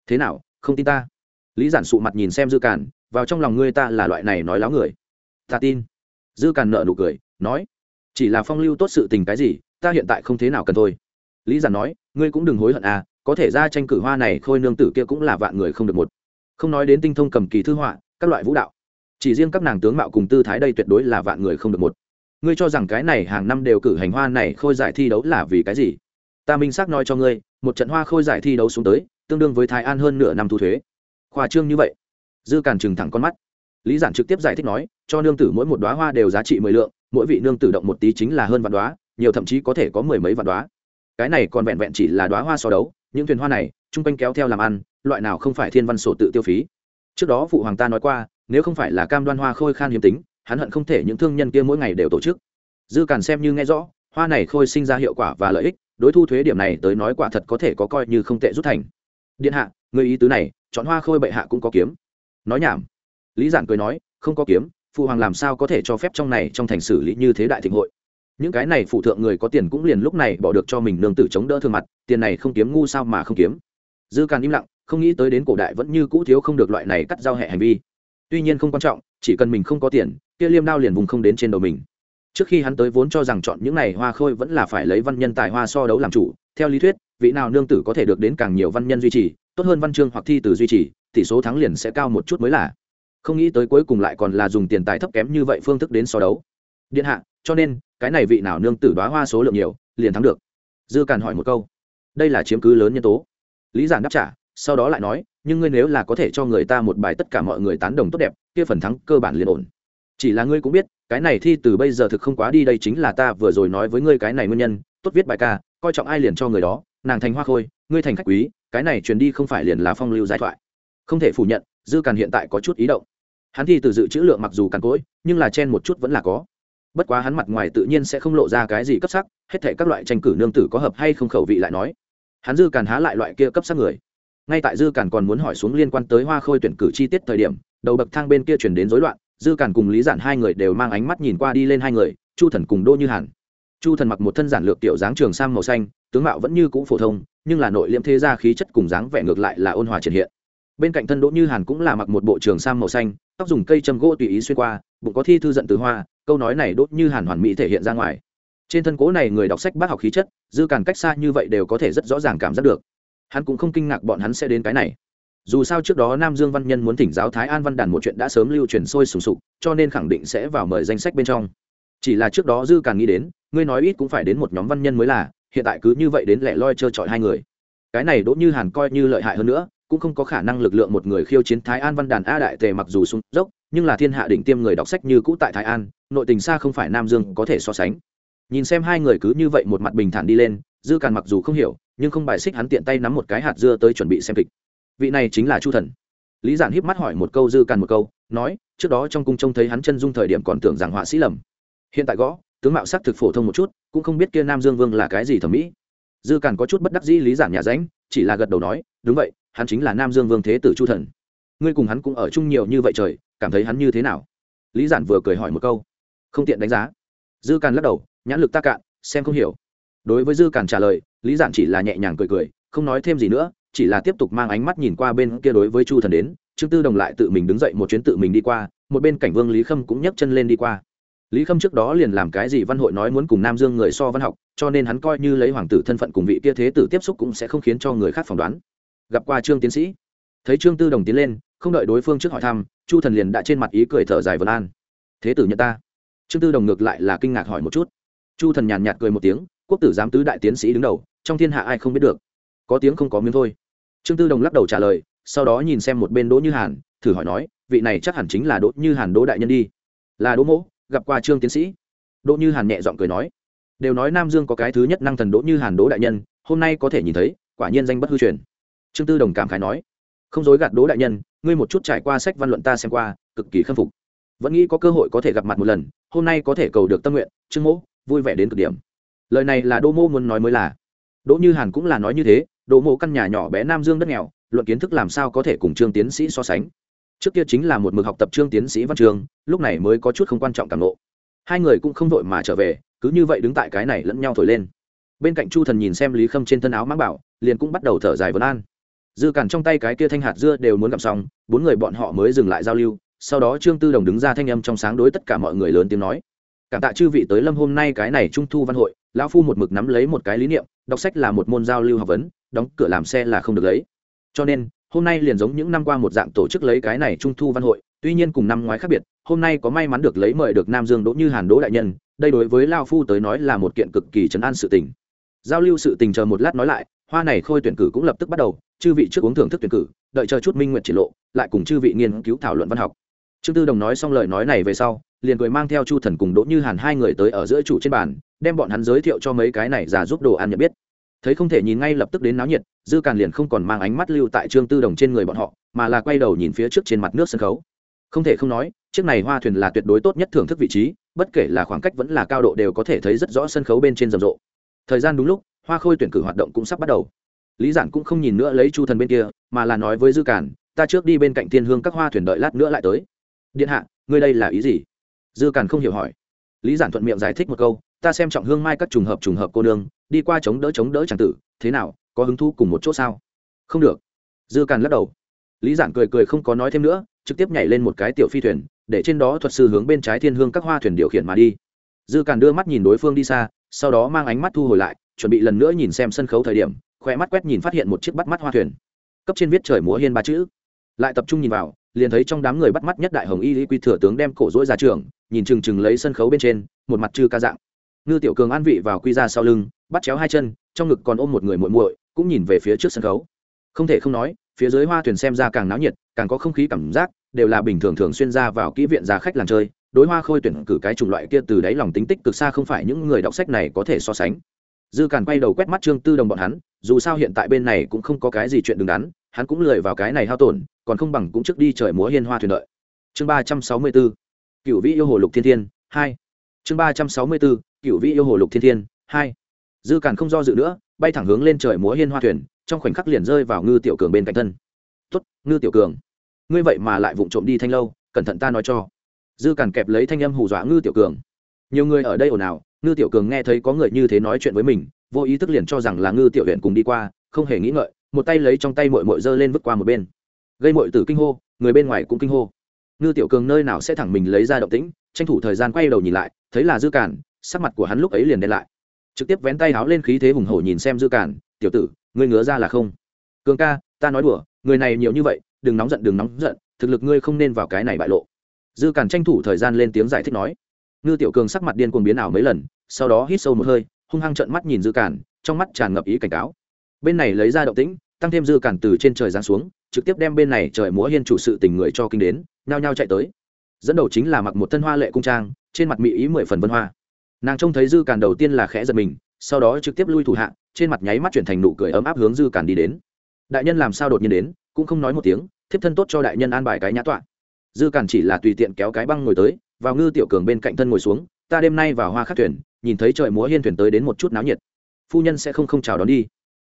Thế nào, không tin ta? Lý giản sụ mặt nhìn xem dư cản, vào trong lòng ngươi ta là loại này nói láo người. Ta tin dư Càn nợ nụ cười, nói, chỉ là phong lưu tốt sự tình cái gì, ta hiện tại không thế nào cần thôi. Lý giản nói, ngươi cũng đừng hối hận à có thể ra tranh cử hoa này khôi nương tử kia cũng là vạn người không được một. Không nói đến tinh thông cầm kỳ thư họa, các loại vũ đạo. Chỉ riêng các nàng tướng mạo cùng tư thái đây tuyệt đối là vạn người không được một. Ngươi cho rằng cái này hàng năm đều cử hành hoa này khôi giải thi đấu là vì cái gì? Ta minh xác nói cho ngươi, một trận hoa khôi giải thi đấu xuống tới, tương đương với thái an hơn nửa năm thu thuế. Khoa trương như vậy. Dư càn trừng thẳng con mắt lý giản trực tiếp giải thích nói, cho nương tử mỗi một đoá hoa đều giá trị mười lượng, mỗi vị nương tử động một tí chính là hơn vạn đoá nhiều thậm chí có thể có mười mấy vạn đoá cái này còn vẹn vẹn chỉ là đoá hoa so đấu, những thuyền hoa này chung quanh kéo theo làm ăn, loại nào không phải thiên văn sổ tự tiêu phí. Trước đó phụ hoàng ta nói qua, nếu không phải là cam đoan hoa khôi khan hiếm tính, hắn hận không thể những thương nhân kia mỗi ngày đều tổ chức. Dư càn xem như nghe rõ, hoa này khôi sinh ra hiệu quả và lợi ích, đối thu thuế điểm này tới nói quả thật có thể có coi như không tệ rút thành. Điện hạ, người ý tứ này, chọn hoa khôi bệ hạ cũng có kiếm. Nói nhảm lý giản cười nói, không có kiếm, phụ hoàng làm sao có thể cho phép trong này trong thành xử lý như thế đại thịnh hội? Những cái này phụ thượng người có tiền cũng liền lúc này bỏ được cho mình nương tử chống đỡ thương mặt, tiền này không kiếm ngu sao mà không kiếm? Dư càn im lặng, không nghĩ tới đến cổ đại vẫn như cũ thiếu không được loại này cắt giao hệ hành vi. Tuy nhiên không quan trọng, chỉ cần mình không có tiền, kia liêm đao liền vùng không đến trên đầu mình. Trước khi hắn tới vốn cho rằng chọn những này hoa khôi vẫn là phải lấy văn nhân tài hoa so đấu làm chủ, theo lý thuyết, vị nào nương tử có thể được đến càng nhiều văn nhân duy trì, tốt hơn văn chương hoặc thi từ duy trì, tỷ số thắng liền sẽ cao một chút mới là không nghĩ tới cuối cùng lại còn là dùng tiền tài thấp kém như vậy phương thức đến so đấu. Điện hạ, cho nên, cái này vị nào nương tử đoá hoa số lượng nhiều, liền thắng được. Dư càn hỏi một câu. Đây là chiếm cứ lớn nhân tố. Lý giản đáp trả, sau đó lại nói, nhưng ngươi nếu là có thể cho người ta một bài tất cả mọi người tán đồng tốt đẹp, kia phần thắng cơ bản liền ổn. Chỉ là ngươi cũng biết, cái này thi từ bây giờ thực không quá đi đây chính là ta vừa rồi nói với ngươi cái này nguyên nhân, tốt viết bài ca, coi trọng ai liền cho người đó, nàng thành hoa khôi, ngươi thành khách quý, cái này truyền đi không phải liền là phong lưu giải thoại. Không thể phủ nhận, dư càn hiện tại có chút ý động hắn thi từ dự trữ lượng mặc dù càn cỗi, nhưng là chen một chút vẫn là có. Bất quá hắn mặt ngoài tự nhiên sẽ không lộ ra cái gì cấp sắc, hết thể các loại tranh cử nương tử có hợp hay không khẩu vị lại nói. Hắn dư càn há lại loại kia cấp sắc người. Ngay tại dư càn còn muốn hỏi xuống liên quan tới hoa khôi tuyển cử chi tiết thời điểm, đầu bậc thang bên kia chuyển đến rối loạn, dư càn cùng lý giản hai người đều mang ánh mắt nhìn qua đi lên hai người, chu thần cùng đô như hàn. Chu thần mặc một thân giản lược tiểu dáng trường sang màu xanh, tướng mạo vẫn như cũ phổ thông, nhưng là nội liễm thế gia khí chất cùng dáng vẻ ngược lại là ôn hòa triển hiện bên cạnh thân đỗ như hàn cũng là mặc một bộ trường sam màu xanh, tóc dùng cây châm gỗ tùy ý xuyên qua, bụng có thi thư giận từ hoa, câu nói này đốt như hàn hoàn mỹ thể hiện ra ngoài. Trên thân cố này người đọc sách bác học khí chất, dư càng cách xa như vậy đều có thể rất rõ ràng cảm giác được. Hắn cũng không kinh ngạc bọn hắn sẽ đến cái này. Dù sao trước đó nam dương văn nhân muốn thỉnh giáo thái an văn đàn một chuyện đã sớm lưu truyền sôi sùng sục, cho nên khẳng định sẽ vào mời danh sách bên trong. Chỉ là trước đó dư càng nghĩ đến, ngươi nói ít cũng phải đến một nhóm văn nhân mới là, hiện tại cứ như vậy đến lẻ loi trơ trọi hai người. Cái này đỗ như hàn coi như lợi hại hơn nữa cũng không có khả năng lực lượng một người khiêu chiến thái an văn đàn a đại tề mặc dù sung dốc, nhưng là thiên hạ đỉnh tiêm người đọc sách như cũ tại thái an, nội tình xa không phải nam dương có thể so sánh. Nhìn xem hai người cứ như vậy một mặt bình thản đi lên, dư càn mặc dù không hiểu, nhưng không bài xích hắn tiện tay nắm một cái hạt dưa tới chuẩn bị xem kịch. Vị này chính là chu thần. Lý giản híp mắt hỏi một câu, dư càn một câu, nói, trước đó trong cung trông thấy hắn chân dung thời điểm còn tưởng rằng họa sĩ lầm. Hiện tại gõ, tướng mạo sắc thực phổ thông một chút, cũng không biết kia nam dương vương là cái gì thẩm mỹ. Dư càn có chút bất đắc dĩ lý giản nhà ránh, chỉ là gật đầu nói, đúng vậy hắn chính là nam dương vương thế tử chu thần. Ngươi cùng hắn cũng ở chung nhiều như vậy trời, cảm thấy hắn như thế nào? Lý giản vừa cười hỏi một câu. Không tiện đánh giá. Dư càn lắc đầu, nhãn lực ta cạn, xem không hiểu. Đối với dư càn trả lời, lý giản chỉ là nhẹ nhàng cười cười, không nói thêm gì nữa, chỉ là tiếp tục mang ánh mắt nhìn qua bên kia đối với chu thần đến. Trương tư đồng lại tự mình đứng dậy một chuyến tự mình đi qua, một bên cảnh vương lý khâm cũng nhấc chân lên đi qua. Lý khâm trước đó liền làm cái gì văn hội nói muốn cùng nam dương người so văn học, cho nên hắn coi như lấy hoàng tử thân phận cùng vị kia thế tử tiếp xúc cũng sẽ không khiến cho người khác phỏng đoán gặp qua trương tiến sĩ. Thấy trương tư đồng tiến lên, không đợi đối phương trước hỏi thăm, chu thần liền đã trên mặt ý cười thở dài vân an. Thế tử nhận ta. Trương tư đồng ngược lại là kinh ngạc hỏi một chút. Chu thần nhàn nhạt cười một tiếng, quốc tử giám tứ đại tiến sĩ đứng đầu, trong thiên hạ ai không biết được. Có tiếng không có miếng thôi. Trương tư đồng lắc đầu trả lời, sau đó nhìn xem một bên đỗ như hàn, thử hỏi nói, vị này chắc hẳn chính là đỗ như hàn đỗ đại nhân đi. Là đỗ mỗ, gặp qua trương tiến sĩ. Đỗ như hàn nhẹ giọng cười nói, đều nói nam dương có cái thứ nhất năng thần đỗ như hàn đỗ đại nhân, hôm nay có thể nhìn thấy, quả nhiên danh bất hư truyền trương tư đồng cảm khái nói, không dối gạt đỗ đại nhân, ngươi một chút trải qua sách văn luận ta xem qua, cực kỳ khâm phục. Vẫn nghĩ có cơ hội có thể gặp mặt một lần, hôm nay có thể cầu được tâm nguyện, trương mỗ, vui vẻ đến cực điểm. Lời này là đỗ mô muốn nói mới là. Đỗ như hàn cũng là nói như thế, đỗ mô căn nhà nhỏ bé nam dương đất nghèo, luận kiến thức làm sao có thể cùng trương tiến sĩ so sánh. Trước kia chính là một mực học tập trương tiến sĩ văn trường, lúc này mới có chút không quan trọng cảm lộ hai người cũng không vội mà trở về, cứ như vậy đứng tại cái này lẫn nhau thổi lên. Bên cạnh chu thần nhìn xem lý khâm trên thân áo mang bảo, liền cũng bắt đầu thở dài vấn an dư cản trong tay cái kia thanh hạt dưa đều muốn gặp xong, bốn người bọn họ mới dừng lại giao lưu, sau đó trương tư đồng đứng ra thanh âm trong sáng đối tất cả mọi người lớn tiếng nói. Cảm tạ chư vị tới lâm hôm nay cái này trung thu văn hội, lão phu một mực nắm lấy một cái lý niệm, đọc sách là một môn giao lưu học vấn, đóng cửa làm xe là không được lấy. Cho nên, hôm nay liền giống những năm qua một dạng tổ chức lấy cái này trung thu văn hội, tuy nhiên cùng năm ngoái khác biệt, hôm nay có may mắn được lấy mời được nam dương đỗ như hàn đỗ đại nhân, đây đối với lao phu tới nói là một kiện cực kỳ chấn an sự tình. Giao lưu sự tình chờ một lát nói lại, hoa này khôi tuyển cử cũng lập tức bắt đầu chư vị trước uống thưởng thức tuyển cử, đợi chờ chút minh nguyện triển lộ, lại cùng chư vị nghiên cứu thảo luận văn học. Trương tư đồng nói xong lời nói này về sau, liền cười mang theo chu thần cùng đỗ như hàn hai người tới ở giữa chủ trên bàn, đem bọn hắn giới thiệu cho mấy cái này già giúp đồ ăn nhận biết. Thấy không thể nhìn ngay lập tức đến náo nhiệt, dư càn liền không còn mang ánh mắt lưu tại trương tư đồng trên người bọn họ, mà là quay đầu nhìn phía trước trên mặt nước sân khấu. Không thể không nói, chiếc này hoa thuyền là tuyệt đối tốt nhất thưởng thức vị trí, bất kể là khoảng cách vẫn là cao độ đều có thể thấy rất rõ sân khấu bên trên rầm rộ. Thời gian đúng lúc, hoa khôi tuyển cử hoạt động cũng sắp bắt đầu lý giản cũng không nhìn nữa lấy chu thần bên kia, mà là nói với dư cản ta trước đi bên cạnh thiên hương các hoa thuyền đợi lát nữa lại tới. Điện hạ, ngươi đây là ý gì? Dư cản không hiểu hỏi. Lý giản thuận miệng giải thích một câu, ta xem trọng hương mai các trùng hợp trùng hợp cô nương, đi qua chống đỡ chống đỡ chẳng tử, thế nào, có hứng thú cùng một chỗ sao? Không được. Dư càn lắc đầu. Lý giản cười cười không có nói thêm nữa, trực tiếp nhảy lên một cái tiểu phi thuyền, để trên đó thuật sư hướng bên trái thiên hương các hoa thuyền điều khiển mà đi. Dư càn đưa mắt nhìn đối phương đi xa, sau đó mang ánh mắt thu hồi lại, chuẩn bị lần nữa nhìn xem sân khấu thời điểm khoe mắt quét nhìn phát hiện một chiếc bắt mắt hoa thuyền. Cấp trên viết trời múa hiên ba chữ. Lại tập trung nhìn vào, liền thấy trong đám người bắt mắt nhất đại hồng y lý quy thừa tướng đem cổ dỗi ra trường, nhìn chừng chừng lấy sân khấu bên trên, một mặt chư ca dạng. Ngư tiểu cường an vị vào quy ra sau lưng, bắt chéo hai chân, trong ngực còn ôm một người muội muội, cũng nhìn về phía trước sân khấu. Không thể không nói, phía dưới hoa thuyền xem ra càng náo nhiệt, càng có không khí cảm giác, đều là bình thường thường xuyên ra vào kỹ viện già khách làm chơi, đối hoa khôi tuyển cử cái chủng loại kia từ đáy lòng tính tích cực xa không phải những người đọc sách này có thể so sánh dư càn quay đầu quét mắt trương tư đồng bọn hắn, dù sao hiện tại bên này cũng không có cái gì chuyện đứng đắn, hắn cũng lười vào cái này hao tổn, còn không bằng cũng trước đi trời múa hiên hoa thuyền lợi. chương ba trăm sáu mươi bốn cựu vĩ yêu hồ lục thiên thiên, hai. Chương ba trăm sáu mươi bốn cựu vĩ yêu hồ lục thiên thiên, hai. Dư càn không do dự nữa, bay thẳng hướng lên trời múa hiên hoa thuyền, trong khoảnh khắc liền rơi vào ngư tiểu cường bên cạnh thân. Tuất ngư tiểu cường, ngươi vậy mà lại vụng trộm đi thanh lâu, cẩn thận ta nói cho. Dư càn kẹp lấy thanh âm hù dọa ngư tiểu cường. Nhiều người ở đây ồn ào ngư tiểu cường nghe thấy có người như thế nói chuyện với mình, vô ý thức liền cho rằng là ngư tiểu huyện cùng đi qua, không hề nghĩ ngợi, một tay lấy trong tay mội mội giơ lên vứt qua một bên. Gây mội từ kinh hô, người bên ngoài cũng kinh hô. Ngư tiểu cường nơi nào sẽ thẳng mình lấy ra động tĩnh, tranh thủ thời gian quay đầu nhìn lại, thấy là dư cản, sắc mặt của hắn lúc ấy liền đen lại. Trực tiếp vén tay háo lên khí thế hùng hổ nhìn xem dư cản, tiểu tử, ngươi ngứa ra là không? Cường ca, ta nói đùa, người này nhiều như vậy, đừng nóng giận, đừng nóng giận, thực lực ngươi không nên vào cái này bại lộ. Dư cản tranh thủ thời gian lên tiếng giải thích nói ngư tiểu cường sắc mặt điên cuồng biến ảo mấy lần, sau đó hít sâu một hơi, hung hăng trợn mắt nhìn dư cản trong mắt tràn ngập ý cảnh cáo. Bên này lấy ra động tĩnh, tăng thêm dư cản từ trên trời giáng xuống, trực tiếp đem bên này trời múa hiên chủ sự tình người cho kinh đến, nhao nhao chạy tới. Dẫn đầu chính là mặc một thân hoa lệ cung trang, trên mặt mỹ ý mười phần vân hoa. Nàng trông thấy dư cản đầu tiên là khẽ giật mình, sau đó trực tiếp lui thủ hạ, trên mặt nháy mắt chuyển thành nụ cười ấm áp hướng dư cản đi đến. Đại nhân làm sao đột nhiên đến, cũng không nói một tiếng, thiếp thân tốt cho đại nhân an bài cái nhã tọa dư cản chỉ là tùy tiện kéo cái băng ngồi tới, vào ngư tiểu cường bên cạnh thân ngồi xuống, ta đêm nay vào hoa khắc thuyền, nhìn thấy trời múa hiên thuyền tới đến một chút náo nhiệt. Phu nhân sẽ không không chào đón đi.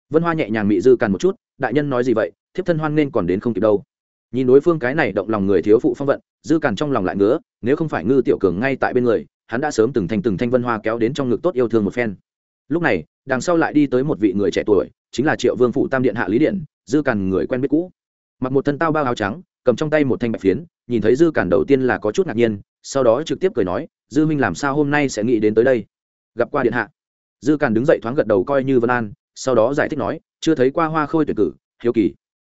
Vân hoa nhẹ nhàng mị dư càn một chút, đại nhân nói gì vậy, thiếp thân hoan nên còn đến không kịp đâu. Nhìn đối phương cái này động lòng người thiếu phụ phong vận, dư càn trong lòng lại ngứa, nếu không phải ngư tiểu cường ngay tại bên người, hắn đã sớm từng thành từng thanh vân hoa kéo đến trong ngực tốt yêu thương một phen. Lúc này, đằng sau lại đi tới một vị người trẻ tuổi, chính là triệu vương phụ tam điện hạ lý điện, dư càn người quen biết cũ. Mặc một thân tao bao áo trắng, cầm trong tay một thanh bạch phiến nhìn thấy dư cản đầu tiên là có chút ngạc nhiên, sau đó trực tiếp cười nói, dư minh làm sao hôm nay sẽ nghĩ đến tới đây? Gặp qua điện hạ. Dư cản đứng dậy thoáng gật đầu coi như vân an, sau đó giải thích nói, chưa thấy qua hoa khôi tuyển cử, hiếu kỳ.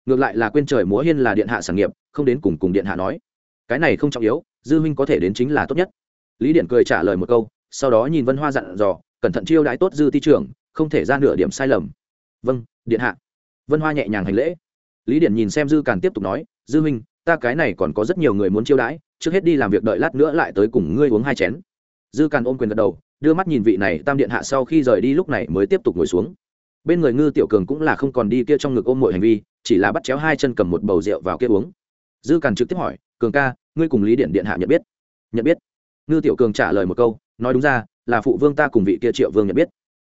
Ngược lại là quên trời múa hiên là điện hạ sản nghiệp, không đến cùng cùng điện hạ nói. Cái này không trọng yếu, dư minh có thể đến chính là tốt nhất. Lý điện cười trả lời một câu, sau đó nhìn vân hoa dặn dò, cẩn thận chiêu đãi tốt dư ti trưởng, không thể ra nửa điểm sai lầm. Vâng điện hạ. Vân hoa nhẹ nhàng hành lễ. Lý điển nhìn xem dư càn tiếp tục nói, dư minh ta cái này còn có rất nhiều người muốn chiêu đãi, trước hết đi làm việc đợi lát nữa lại tới cùng ngươi uống hai chén. Dư càn ôm quyền gật đầu, đưa mắt nhìn vị này tam điện hạ sau khi rời đi lúc này mới tiếp tục ngồi xuống. Bên người ngư tiểu cường cũng là không còn đi kia trong ngực ôm mọi hành vi, chỉ là bắt chéo hai chân cầm một bầu rượu vào kia uống. Dư càn trực tiếp hỏi, cường ca, ngươi cùng lý điện điện hạ nhận biết? Nhận biết. Ngư tiểu cường trả lời một câu, nói đúng ra, là phụ vương ta cùng vị kia triệu vương nhận biết.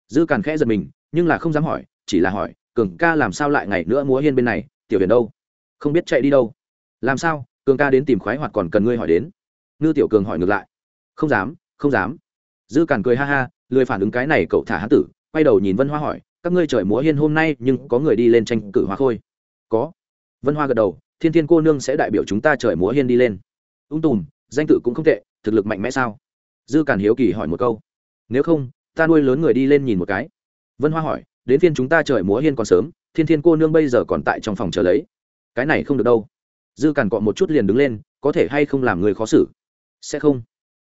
Dư càn khẽ giật mình, nhưng là không dám hỏi, chỉ là hỏi, cường ca làm sao lại ngày nữa múa hiên bên này, tiểu huyền đâu? Không biết chạy đi đâu làm sao, cường ca đến tìm khoái hoạt còn cần ngươi hỏi đến. Ngư tiểu cường hỏi ngược lại. Không dám không dám. Dư càn cười ha ha, lười phản ứng cái này cậu thả hán tử, quay đầu nhìn vân hoa hỏi, các ngươi trời múa hiên hôm nay, nhưng có người đi lên tranh cử hoa khôi. Có. Vân hoa gật đầu, thiên thiên cô nương sẽ đại biểu chúng ta trời múa hiên đi lên. Ung tùm, danh tự cũng không tệ, thực lực mạnh mẽ sao? Dư càn hiếu kỳ hỏi một câu. Nếu không, ta nuôi lớn người đi lên nhìn một cái. Vân hoa hỏi, đến phiên chúng ta trời múa hiên còn sớm, thiên thiên cô nương bây giờ còn tại trong phòng chờ lấy. Cái này không được đâu dư càn cọ một chút liền đứng lên, có thể hay không làm người khó xử? Sẽ không.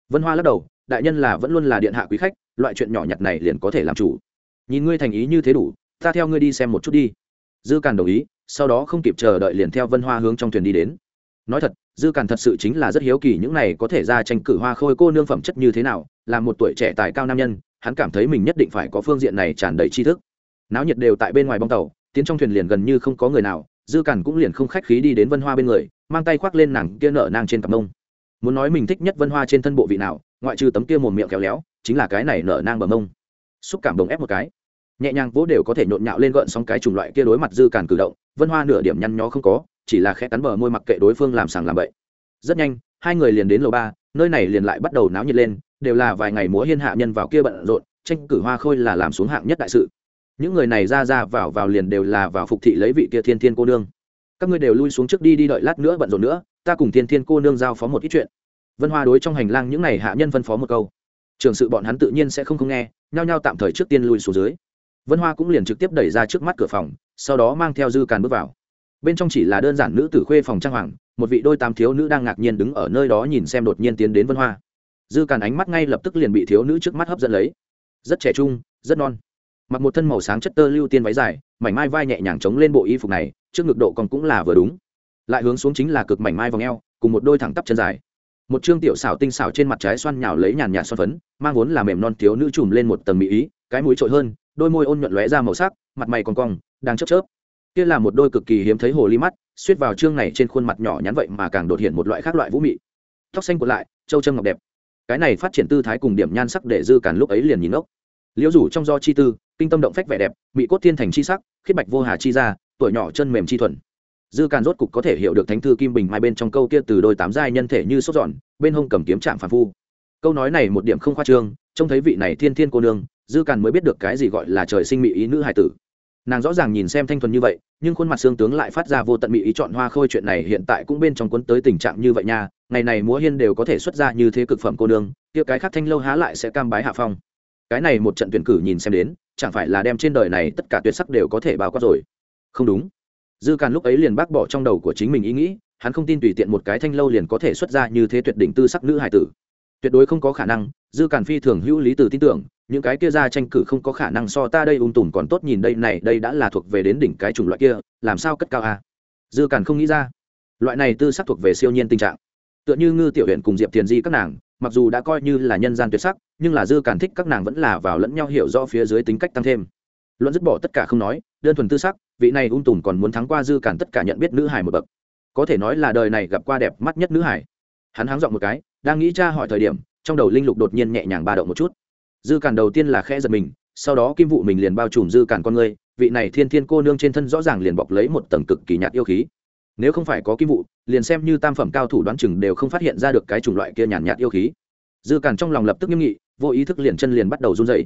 Vân hoa lắc đầu, đại nhân là vẫn luôn là điện hạ quý khách, loại chuyện nhỏ nhặt này liền có thể làm chủ. Nhìn ngươi thành ý như thế đủ, ta theo ngươi đi xem một chút đi. Dư càn đồng ý, sau đó không kịp chờ đợi liền theo vân hoa hướng trong thuyền đi đến. Nói thật, dư càn thật sự chính là rất hiếu kỳ những này có thể ra tranh cử hoa khôi cô nương phẩm chất như thế nào, là một tuổi trẻ tài cao nam nhân, hắn cảm thấy mình nhất định phải có phương diện này tràn đầy tri thức. Náo nhiệt đều tại bên ngoài bong tàu, tiến trong thuyền liền gần như không có người nào dư cản cũng liền không khách khí đi đến vân hoa bên người, mang tay khoác lên nàng kia nở nang trên cặp mông. Muốn nói mình thích nhất vân hoa trên thân bộ vị nào, ngoại trừ tấm kia mồm miệng kéo léo, chính là cái này nở nang bờ mông. Xúc cảm đồng ép một cái. Nhẹ nhàng vỗ đều có thể nhộn nhạo lên gợn xong cái chủng loại kia đối mặt dư cản cử động, vân hoa nửa điểm nhăn nhó không có, chỉ là khẽ cắn bờ môi mặc kệ đối phương làm sàng làm bậy. Rất nhanh, hai người liền đến lầu ba, nơi này liền lại bắt đầu náo nhiệt lên, đều là vài ngày múa hiên hạ nhân vào kia bận rộn, tranh cử hoa khôi là làm xuống hạng nhất đại sự những người này ra ra vào vào liền đều là vào phục thị lấy vị kia thiên thiên cô nương. Các ngươi đều lui xuống trước đi đi đợi lát nữa bận rộn nữa, ta cùng thiên thiên cô nương giao phó một ít chuyện. Vân hoa đối trong hành lang những n à y hạ nhân phân phó một câu. Trường sự bọn hắn tự nhiên sẽ không không nghe, nhao nhao tạm thời trước tiên lui xuống dưới. Vân hoa cũng liền trực tiếp đẩy ra trước mắt cửa phòng, sau đó mang theo dư càn bước vào. Bên trong chỉ là đơn giản nữ tử khuê phòng trang hoàng, một vị đôi tam thiếu nữ đang ngạc nhiên đứng ở nơi đó nhìn xem đột nhiên tiến đến vân hoa. Dư càn ánh mắt ngay lập tức liền bị thiếu nữ trước mắt hấp dẫn lấy. Rất trẻ trung, rất non mặc một thân màu sáng chất tơ lưu tiên váy dài, mảnh mai vai nhẹ nhàng chống lên bộ y phục này, trước ngực độ còn cũng là vừa đúng. Lại hướng xuống chính là cực mảnh mai vòng eo, cùng một đôi thẳng tắp chân dài. Một chương tiểu xảo tinh xảo trên mặt trái xoan nhào lấy nhàn nhạt xoan phấn, mang vốn là mềm non thiếu nữ chùm lên một tầng mỹ ý, cái mũi trội hơn, đôi môi ôn nhuận lóe ra màu sắc, mặt mày còn cong, đang chớp chớp. Kia là một đôi cực kỳ hiếm thấy hồ ly mắt suýt vào chương này trên khuôn mặt nhỏ nhắn vậy mà càng đột hiện một loại khác loại vũ mị. Tóc xanh của lại châu châm ngọc đẹp. Cái này phát triển tư thái cùng điểm nhan sắc để dư càn lúc ấy liền nhìn ốc liễu rủ trong do chi tư, kinh tâm động phách vẻ đẹp mỹ cốt thiên thành chi sắc, khiết bạch vô hà chi ra tuổi nhỏ chân mềm chi thuần. Dư càn rốt cục có thể hiểu được thánh thư kim bình mai bên trong câu kia từ đôi tám giai nhân thể như sốt giòn, bên hông cầm kiếm chạm phản phu. Câu nói này một điểm không khoa trương, trông thấy vị này thiên thiên cô nương, dư càn mới biết được cái gì gọi là trời sinh mỹ ý nữ hải tử. Nàng rõ ràng nhìn xem thanh thuần như vậy, nhưng khuôn mặt xương tướng lại phát ra vô tận mỹ ý chọn hoa khôi chuyện này hiện tại cũng bên trong cuốn tới tình trạng như vậy nha, ngày này múa hiên đều có thể xuất ra như thế cực phẩm cô nương, kia cái khác thanh lâu há lại sẽ cam bái hạ phong cái này một trận tuyển cử nhìn xem đến, chẳng phải là đem trên đời này tất cả tuyệt sắc đều có thể bao quát rồi. Không đúng. Dư càn lúc ấy liền bác bỏ trong đầu của chính mình ý nghĩ, hắn không tin tùy tiện một cái thanh lâu liền có thể xuất ra như thế tuyệt đỉnh tư sắc nữ hải tử. Tuyệt đối không có khả năng, dư càn phi thường hữu lý từ tin tưởng, những cái kia ra tranh cử không có khả năng so ta đây ung tùm còn tốt nhìn đây này, đây đã là thuộc về đến đỉnh cái chủng loại kia, làm sao cất cao à? dư càn không nghĩ ra. Loại này tư sắc thuộc về siêu nhiên tình trạng. Tựa như ngư tiểu huyện cùng diệp thiền di các nàng mặc dù đã coi như là nhân gian tuyệt sắc, nhưng là dư càn thích các nàng vẫn là vào lẫn nhau hiểu rõ phía dưới tính cách tăng thêm. Luận dứt bỏ tất cả không nói, đơn thuần tư sắc, vị này ung tùm còn muốn thắng qua dư càn tất cả nhận biết nữ hải một bậc. Có thể nói là đời này gặp qua đẹp mắt nhất nữ hải. Hắn háng dọn một cái, đang nghĩ cha hỏi thời điểm, trong đầu linh lục đột nhiên nhẹ nhàng ba động một chút. Dư càn đầu tiên là khẽ giật mình, sau đó kim vụ mình liền bao trùm dư càn con người, vị này thiên thiên cô nương trên thân rõ ràng liền bọc lấy một tầng cực kỳ nhạt yêu khí nếu không phải có kim vụ liền xem như tam phẩm cao thủ đoán chừng đều không phát hiện ra được cái chủng loại kia nhàn nhạt, nhạt yêu khí. Dư càn trong lòng lập tức nghiêm nghị vô ý thức liền chân liền bắt đầu run dậy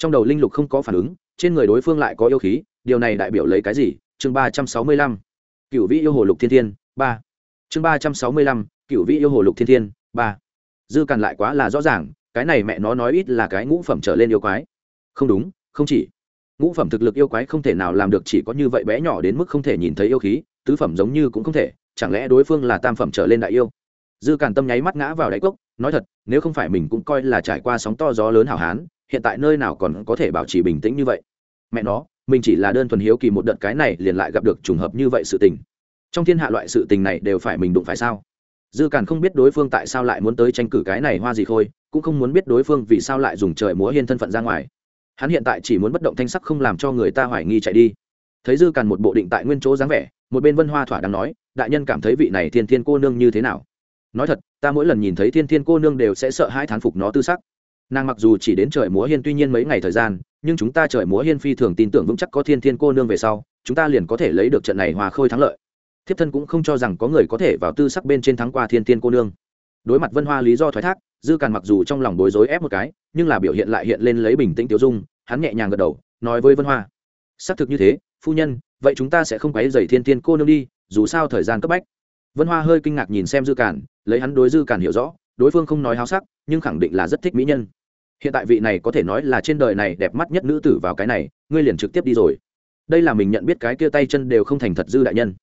trong đầu linh lục không có phản ứng trên người đối phương lại có yêu khí điều này đại biểu lấy cái gì? Chương ba trăm sáu mươi lăm cựu vĩ yêu hồ lục thiên thiên ba. Chương ba trăm sáu mươi lăm cựu vĩ yêu hồ lục thiên thiên ba. Dư càn lại quá là rõ ràng cái này mẹ nó nói ít là cái ngũ phẩm trở lên yêu quái. Không đúng không chỉ. Ngũ phẩm thực lực yêu quái không thể nào làm được chỉ có như vậy bé nhỏ đến mức không thể nhìn thấy yêu khí tứ phẩm giống như cũng không thể, chẳng lẽ đối phương là tam phẩm trở lên đại yêu? Dư càn tâm nháy mắt ngã vào đáy cốc, nói thật, nếu không phải mình cũng coi là trải qua sóng to gió lớn hảo hán, hiện tại nơi nào còn có thể bảo trì bình tĩnh như vậy? Mẹ nó, mình chỉ là đơn thuần hiếu kỳ một đợt cái này liền lại gặp được trùng hợp như vậy sự tình. Trong thiên hạ loại sự tình này đều phải mình đụng phải sao? Dư càn không biết đối phương tại sao lại muốn tới tranh cử cái này hoa gì khôi, cũng không muốn biết đối phương vì sao lại dùng trời múa hiên thân phận ra ngoài. Hắn hiện tại chỉ muốn bất động thanh sắc không làm cho người ta hoài nghi chạy đi thấy dư càn một bộ định tại nguyên chỗ dáng vẻ, một bên vân hoa thỏa đang nói, đại nhân cảm thấy vị này thiên thiên cô nương như thế nào? Nói thật, ta mỗi lần nhìn thấy thiên thiên cô nương đều sẽ sợ hai thán phục nó tư sắc. Nàng mặc dù chỉ đến trời múa hiên tuy nhiên mấy ngày thời gian, nhưng chúng ta trời múa hiên phi thường tin tưởng vững chắc có thiên thiên cô nương về sau, chúng ta liền có thể lấy được trận này hòa khôi thắng lợi. Thiếp thân cũng không cho rằng có người có thể vào tư sắc bên trên thắng qua thiên thiên cô nương. Đối mặt vân hoa lý do thoái thác, dư càn mặc dù trong lòng bối rối ép một cái, nhưng là biểu hiện lại hiện lên lấy bình tĩnh tiêu dung, hắn nhẹ nhàng gật đầu, nói với vân hoa, xác thực như thế phu nhân, vậy chúng ta sẽ không quấy dày thiên thiên cô nương đi, dù sao thời gian cấp bách. Vân hoa hơi kinh ngạc nhìn xem dư càn lấy hắn đối dư càn hiểu rõ, đối phương không nói háo sắc, nhưng khẳng định là rất thích mỹ nhân. Hiện tại vị này có thể nói là trên đời này đẹp mắt nhất nữ tử vào cái này, ngươi liền trực tiếp đi rồi. Đây là mình nhận biết cái kia tay chân đều không thành thật dư đại nhân.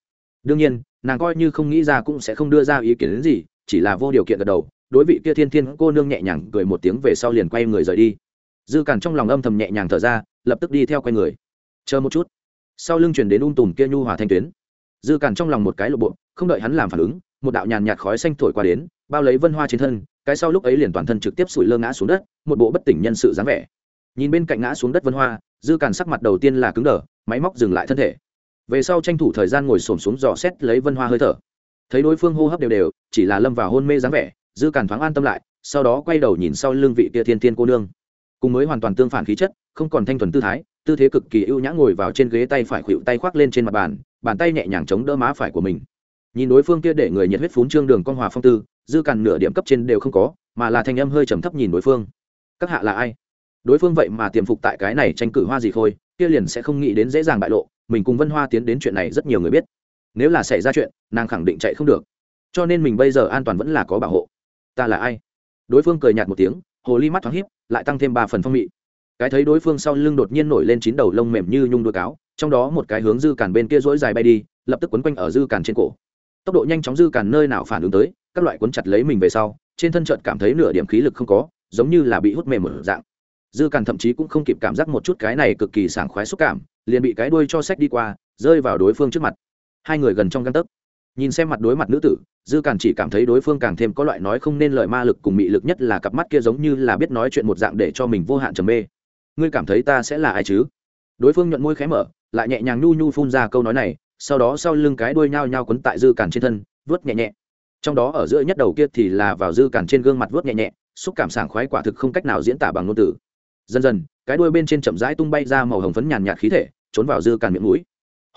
Đương nhiên, nàng coi như không nghĩ ra cũng sẽ không đưa ra ý kiến đến gì, chỉ là vô điều kiện gật đầu, đối vị kia thiên thiên cô nương nhẹ nhàng cười một tiếng về sau liền quay người rời đi. Dư càn trong lòng âm thầm nhẹ nhàng thở ra, lập tức đi theo quay người. Chờ một chút sau lưng chuyển đến un tùm kia nhu hòa thanh tuyến. Dư càn trong lòng một cái lộ bộ, không đợi hắn làm phản ứng, một đạo nhàn nhạt khói xanh thổi qua đến, bao lấy vân hoa trên thân, cái sau lúc ấy liền toàn thân trực tiếp sủi lơ ngã xuống đất, một bộ bất tỉnh nhân sự dáng vẻ. Nhìn bên cạnh ngã xuống đất vân hoa, dư càn sắc mặt đầu tiên là cứng đờ, máy móc dừng lại thân thể. Về sau tranh thủ thời gian ngồi xổm xuống dò xét lấy vân hoa hơi thở. Thấy đối phương hô hấp đều đều, chỉ là lâm vào hôn mê dáng vẻ, dư càn thoáng an tâm lại, sau đó quay đầu nhìn sau lưng vị kia thiên thiên cô nương. Cùng mới hoàn toàn tương phản khí chất, không còn thanh thuần tư thái tư thế cực kỳ ưu nhã ngồi vào trên ghế tay phải khuỵu tay khoác lên trên mặt bàn bàn tay nhẹ nhàng chống đỡ má phải của mình. Nhìn đối phương kia để người nhiệt huyết phún trương đường con hòa phong tư, dư cằn nửa điểm cấp trên đều không có, mà là thanh âm hơi trầm thấp nhìn đối phương. Các hạ là ai? Đối phương vậy mà tiềm phục tại cái này tranh cử hoa gì khôi, kia liền sẽ không nghĩ đến dễ dàng bại lộ, mình cùng vân hoa tiến đến chuyện này rất nhiều người biết. Nếu là xảy ra chuyện, nàng khẳng định chạy không được. Cho nên mình bây giờ an toàn vẫn là có bảo hộ. Ta là ai? Đối phương cười nhạt một tiếng, hồ ly mắt thoáng hiếp lại tăng thêm ba phần phong mị cái thấy đối phương sau lưng đột nhiên nổi lên chín đầu lông mềm như nhung đuôi cáo, trong đó một cái hướng dư càn bên kia rỗi dài bay đi, lập tức quấn quanh ở dư càn trên cổ. Tốc độ nhanh chóng dư càn nơi nào phản ứng tới, các loại quấn chặt lấy mình về sau, trên thân trận cảm thấy nửa điểm khí lực không có, giống như là bị hút mềm một dạng. Dư càn thậm chí cũng không kịp cảm giác một chút cái này cực kỳ sảng khoái xúc cảm, liền bị cái đuôi cho sách đi qua, rơi vào đối phương trước mặt. Hai người gần trong găng tấc. Nhìn xem mặt đối mặt nữ tử, dư càn chỉ cảm thấy đối phương càng thêm có loại nói không nên lời ma lực cùng mị lực nhất là cặp mắt kia giống như là biết nói chuyện một dạng để cho mình vô hạn trầm mê ngươi cảm thấy ta sẽ là ai chứ? Đối phương nhuận môi khé mở, lại nhẹ nhàng nhu nhu phun ra câu nói này, sau đó sau lưng cái đuôi nhao nhao quấn tại dư cản trên thân vớt nhẹ nhẹ. Trong đó ở giữa nhất đầu kia thì là vào dư cản trên gương mặt vớt nhẹ nhẹ, xúc cảm sảng khoái quả thực không cách nào diễn tả bằng ngôn từ. Dần dần, cái đuôi bên trên chậm rãi tung bay ra màu hồng phấn nhàn nhạt khí thể, trốn vào dư cản miệng mũi.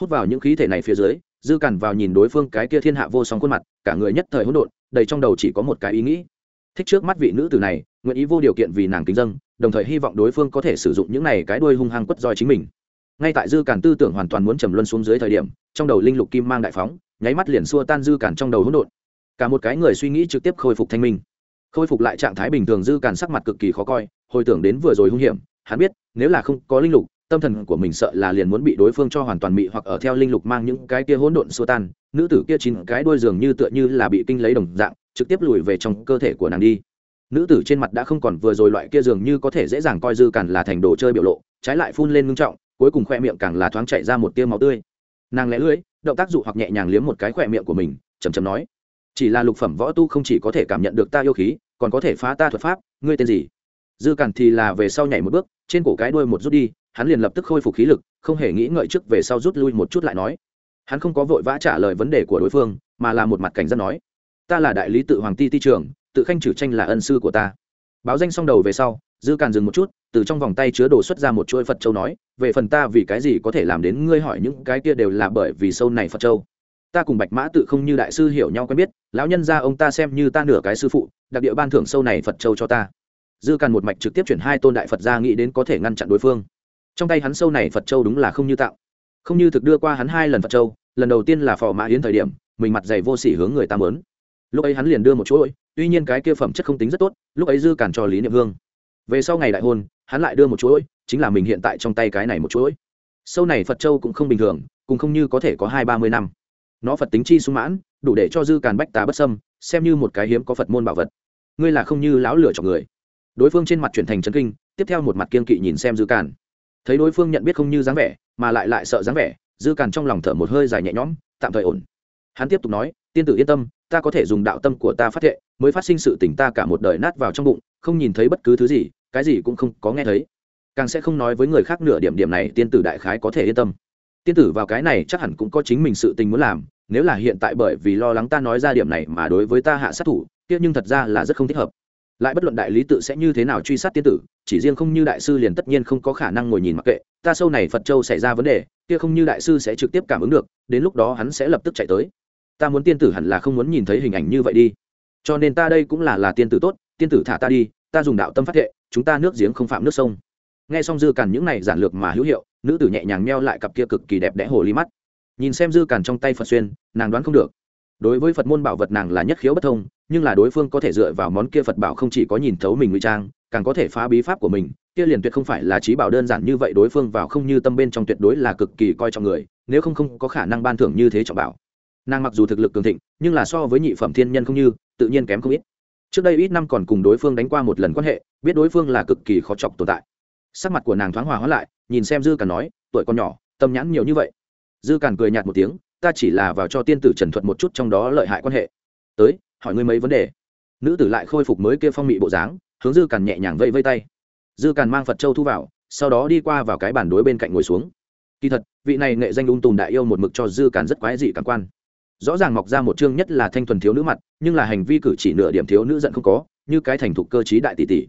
Hút vào những khí thể này phía dưới, dư cản vào nhìn đối phương cái kia thiên hạ vô song khuôn mặt, cả người nhất thời hỗn độn, đầy trong đầu chỉ có một cái ý nghĩ. Thích trước mắt vị nữ tử này nguyện ý vô điều kiện vì nàng kính dâng đồng thời hy vọng đối phương có thể sử dụng những này cái đuôi hung hăng quất roi chính mình. Ngay tại dư cản tư tưởng hoàn toàn muốn trầm luân xuống dưới thời điểm, trong đầu linh lục kim mang đại phóng, nháy mắt liền xua tan dư cản trong đầu hỗn độn. Cả một cái người suy nghĩ trực tiếp khôi phục thanh minh. Khôi phục lại trạng thái bình thường dư cản sắc mặt cực kỳ khó coi, hồi tưởng đến vừa rồi hung hiểm, hắn biết, nếu là không có linh lục, tâm thần của mình sợ là liền muốn bị đối phương cho hoàn toàn mị hoặc ở theo linh lục mang những cái kia hỗn độn xua tan, nữ tử kia chín cái đuôi dường như tựa như là bị kinh lấy đồng dạng, trực tiếp lùi về trong cơ thể của nàng đi nữ tử trên mặt đã không còn vừa rồi loại kia dường như có thể dễ dàng coi dư càn là thành đồ chơi biểu lộ, trái lại phun lên ngưng trọng, cuối cùng khoe miệng càng là thoáng chạy ra một tia máu tươi. Nàng lẽ lưỡi, động tác dụ hoặc nhẹ nhàng liếm một cái khoe miệng của mình chầm chầm nói, chỉ là lục phẩm võ tu không chỉ có thể cảm nhận được ta yêu khí, còn có thể phá ta thuật pháp, ngươi tên gì? Dư cản thì là về sau nhảy một bước, trên cổ cái đuôi một rút đi, hắn liền lập tức khôi phục khí lực, không hề nghĩ ngợi trước về sau rút lui một chút lại nói. Hắn không có vội vã trả lời vấn đề của đối phương, mà là một mặt cảnh giác nói ta là đại lý tự hoàng ti ti trưởng, tự khanh trừ tranh là ân sư của ta. Báo danh xong đầu về sau dư càn dừng một chút từ trong vòng tay chứa đồ xuất ra một chuỗi phật châu nói về phần ta vì cái gì có thể làm đến ngươi hỏi những cái kia đều là bởi vì sâu này phật châu. Ta cùng bạch mã tự không như đại sư hiểu nhau quen biết lão nhân ra ông ta xem như ta nửa cái sư phụ đặc địa ban thưởng sâu này phật châu cho ta. Dư càn một mạch trực tiếp chuyển hai tôn đại phật ra nghĩ đến có thể ngăn chặn đối phương. Trong tay hắn sâu này phật châu đúng là không như tạo. Không như thực đưa qua hắn hai lần phật châu lần đầu tiên là phò mã yến thời điểm mình mặt dày vô sỉ hướng người ta mớn lúc ấy hắn liền đưa một chuỗi tuy nhiên cái kia phẩm chất không tính rất tốt, lúc ấy dư càn cho lý niệm hương về sau ngày đại hôn, hắn lại đưa một chuỗi chính là mình hiện tại trong tay cái này một chuỗi sâu này phật châu cũng không bình thường, cũng không như có thể có hai ba mươi năm. Nó phật tính chi sung mãn, đủ để cho dư càn bách tà bất sâm xem như một cái hiếm có phật môn bảo vật. Ngươi là không như lão lửa chọc người. Đối phương trên mặt chuyển thành chân kinh, tiếp theo một mặt kiên kỵ nhìn xem dư càn thấy đối phương nhận biết không như dáng vẻ, mà lại lại sợ dáng vẻ, dư càn trong lòng thở một hơi dài nhẹ nhõm, tạm thời ổn. Hắn tiếp tục nói tiên tử yên tâm, ta có thể dùng đạo tâm của ta phát thệ, mới phát sinh sự tỉnh ta cả một đời nát vào trong bụng, không nhìn thấy bất cứ thứ gì, cái gì cũng không có nghe thấy. Càng sẽ không nói với người khác nửa điểm điểm này, tiên tử đại khái có thể yên tâm. Tiên tử vào cái này chắc hẳn cũng có chính mình sự tình muốn làm, nếu là hiện tại bởi vì lo lắng ta nói ra điểm này mà đối với ta hạ sát thủ, kia nhưng thật ra là rất không thích hợp. Lại bất luận đại lý tự sẽ như thế nào truy sát tiên tử, chỉ riêng không như đại sư liền tất nhiên không có khả năng ngồi nhìn mặc kệ, ta sâu này phật châu xảy ra vấn đề, kia không như đại sư sẽ trực tiếp cảm ứng được, đến lúc đó hắn sẽ lập tức chạy tới ta muốn tiên tử hẳn là không muốn nhìn thấy hình ảnh như vậy đi. Cho nên ta đây cũng là là tiên tử tốt, tiên tử thả ta đi, ta dùng đạo tâm phát thệ, chúng ta nước giếng không phạm nước sông. Nghe xong dư càn những này giản lược mà hữu hiệu, nữ tử nhẹ nhàng meo lại cặp kia cực kỳ đẹp đẽ hồ ly mắt. Nhìn xem dư càn trong tay phật xuyên, nàng đoán không được. Đối với phật môn bảo vật nàng là nhất khiếu bất thông, nhưng là đối phương có thể dựa vào món kia phật bảo không chỉ có nhìn thấu mình ngụy trang, càng có thể phá bí pháp của mình, kia liền tuyệt không phải là trí bảo đơn giản như vậy đối phương vào không như tâm bên trong tuyệt đối là cực kỳ coi trọng người, nếu không không có khả năng ban thưởng như thế trọng bảo nàng mặc dù thực lực cường thịnh, nhưng là so với nhị phẩm thiên nhân không như, tự nhiên kém không ít. Trước đây ít năm còn cùng đối phương đánh qua một lần quan hệ, biết đối phương là cực kỳ khó chọc tồn tại. Sắc mặt của nàng thoáng hòa hóa lại, nhìn xem dư càn nói, tuổi con nhỏ, tâm nhãn nhiều như vậy. Dư càn cười nhạt một tiếng, ta chỉ là vào cho tiên tử trần thuật một chút trong đó lợi hại quan hệ. Tới, hỏi ngươi mấy vấn đề. Nữ tử lại khôi phục mới kia phong mị bộ dáng, hướng dư càn nhẹ nhàng vây vây tay. Dư càn mang phật châu thu vào, sau đó đi qua vào cái bàn đối bên cạnh ngồi xuống. Kỳ thật, vị này nghệ danh ung tùm đại yêu một mực cho dư càn rất quái dị cảm quan rõ ràng mọc ra một chương nhất là thanh thuần thiếu nữ mặt, nhưng là hành vi cử chỉ nửa điểm thiếu nữ giận không có, như cái thành thục cơ t đại tỷ tỷ.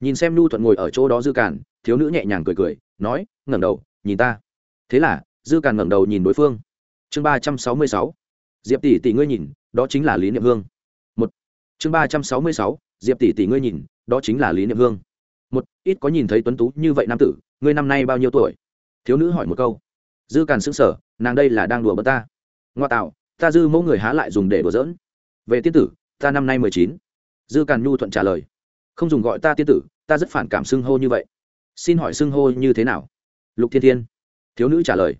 Nhìn xem nhu thuận ngồi ở chỗ đó dư càn, thiếu nữ nhẹ nhàng cười cười, nói, ngẩng đầu, nhìn ta. Thế là, dư càn ngẩng đầu nhìn đối phương. Chương ba trăm sáu mươi sáu. Diệp tỷ tỷ ngươi nhìn, đó chính là lý niệm hương. Một. Chương ba trăm sáu mươi sáu. Diệp tỷ tỷ ngươi nhìn, đó chính là lý niệm hương. Một. Ít có nhìn thấy tuấn tú như vậy nam tử, ngươi năm nay bao nhiêu tuổi? Thiếu nữ hỏi một câu. Dư càn xứng sở nàng đây là đang đùa bật ta. Ngoa tạo ta dư mẫu người há lại dùng để đùa giỡn. Về tiên tử, ta năm nay mười chín. Dư càn nhu thuận trả lời. Không dùng gọi ta tiên tử, ta rất phản cảm xưng hô như vậy. Xin hỏi xưng hô như thế nào? Lục thiên thiên. Thiếu nữ trả lời.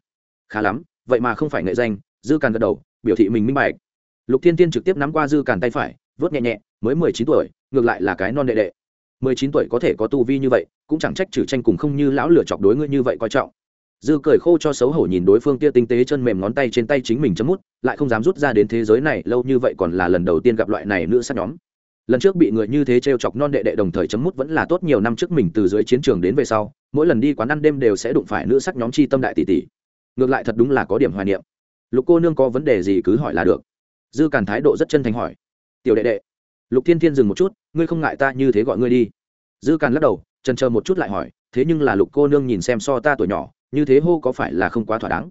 Khá lắm, vậy mà không phải nghệ danh, dư càn gật đầu, biểu thị mình minh bạch. Lục thiên thiên trực tiếp nắm qua dư càn tay phải, vớt nhẹ nhẹ, mới mười chín tuổi, ngược lại là cái non đệ đệ. mười chín tuổi có thể có tu vi như vậy, cũng chẳng trách trừ tranh cùng không như lão lửa chọc đối ngươi như vậy coi trọng dư cười khô cho xấu hổ nhìn đối phương kia tinh tế chân mềm ngón tay trên tay chính mình chấm mút, lại không dám rút ra đến thế giới này, lâu như vậy còn là lần đầu tiên gặp loại này nữ sát nhóm. Lần trước bị người như thế t r e o chọc non đệ đệ đồng thời chấm mút vẫn là tốt nhiều năm trước mình từ dưới chiến trường đến về sau, mỗi lần đi quán ăn đêm đều sẽ đụng phải nữ sắc nhóm chi tâm đại tỷ tỷ. Ngược lại thật đúng là có điểm hoài niệm. Lục cô nương có vấn đề gì cứ hỏi là được. Dư càn thái độ rất chân thành hỏi. Tiểu đệ đệ, lục thiên thiên dừng một chút, ngươi không ngại ta như thế gọi ngươi đi. Dư càn lắc đầu, trần chờ một chút lại hỏi, thế nhưng là lục cô nương nhìn xem so ta tuổi nhỏ như thế hô có phải là không quá thỏa đáng?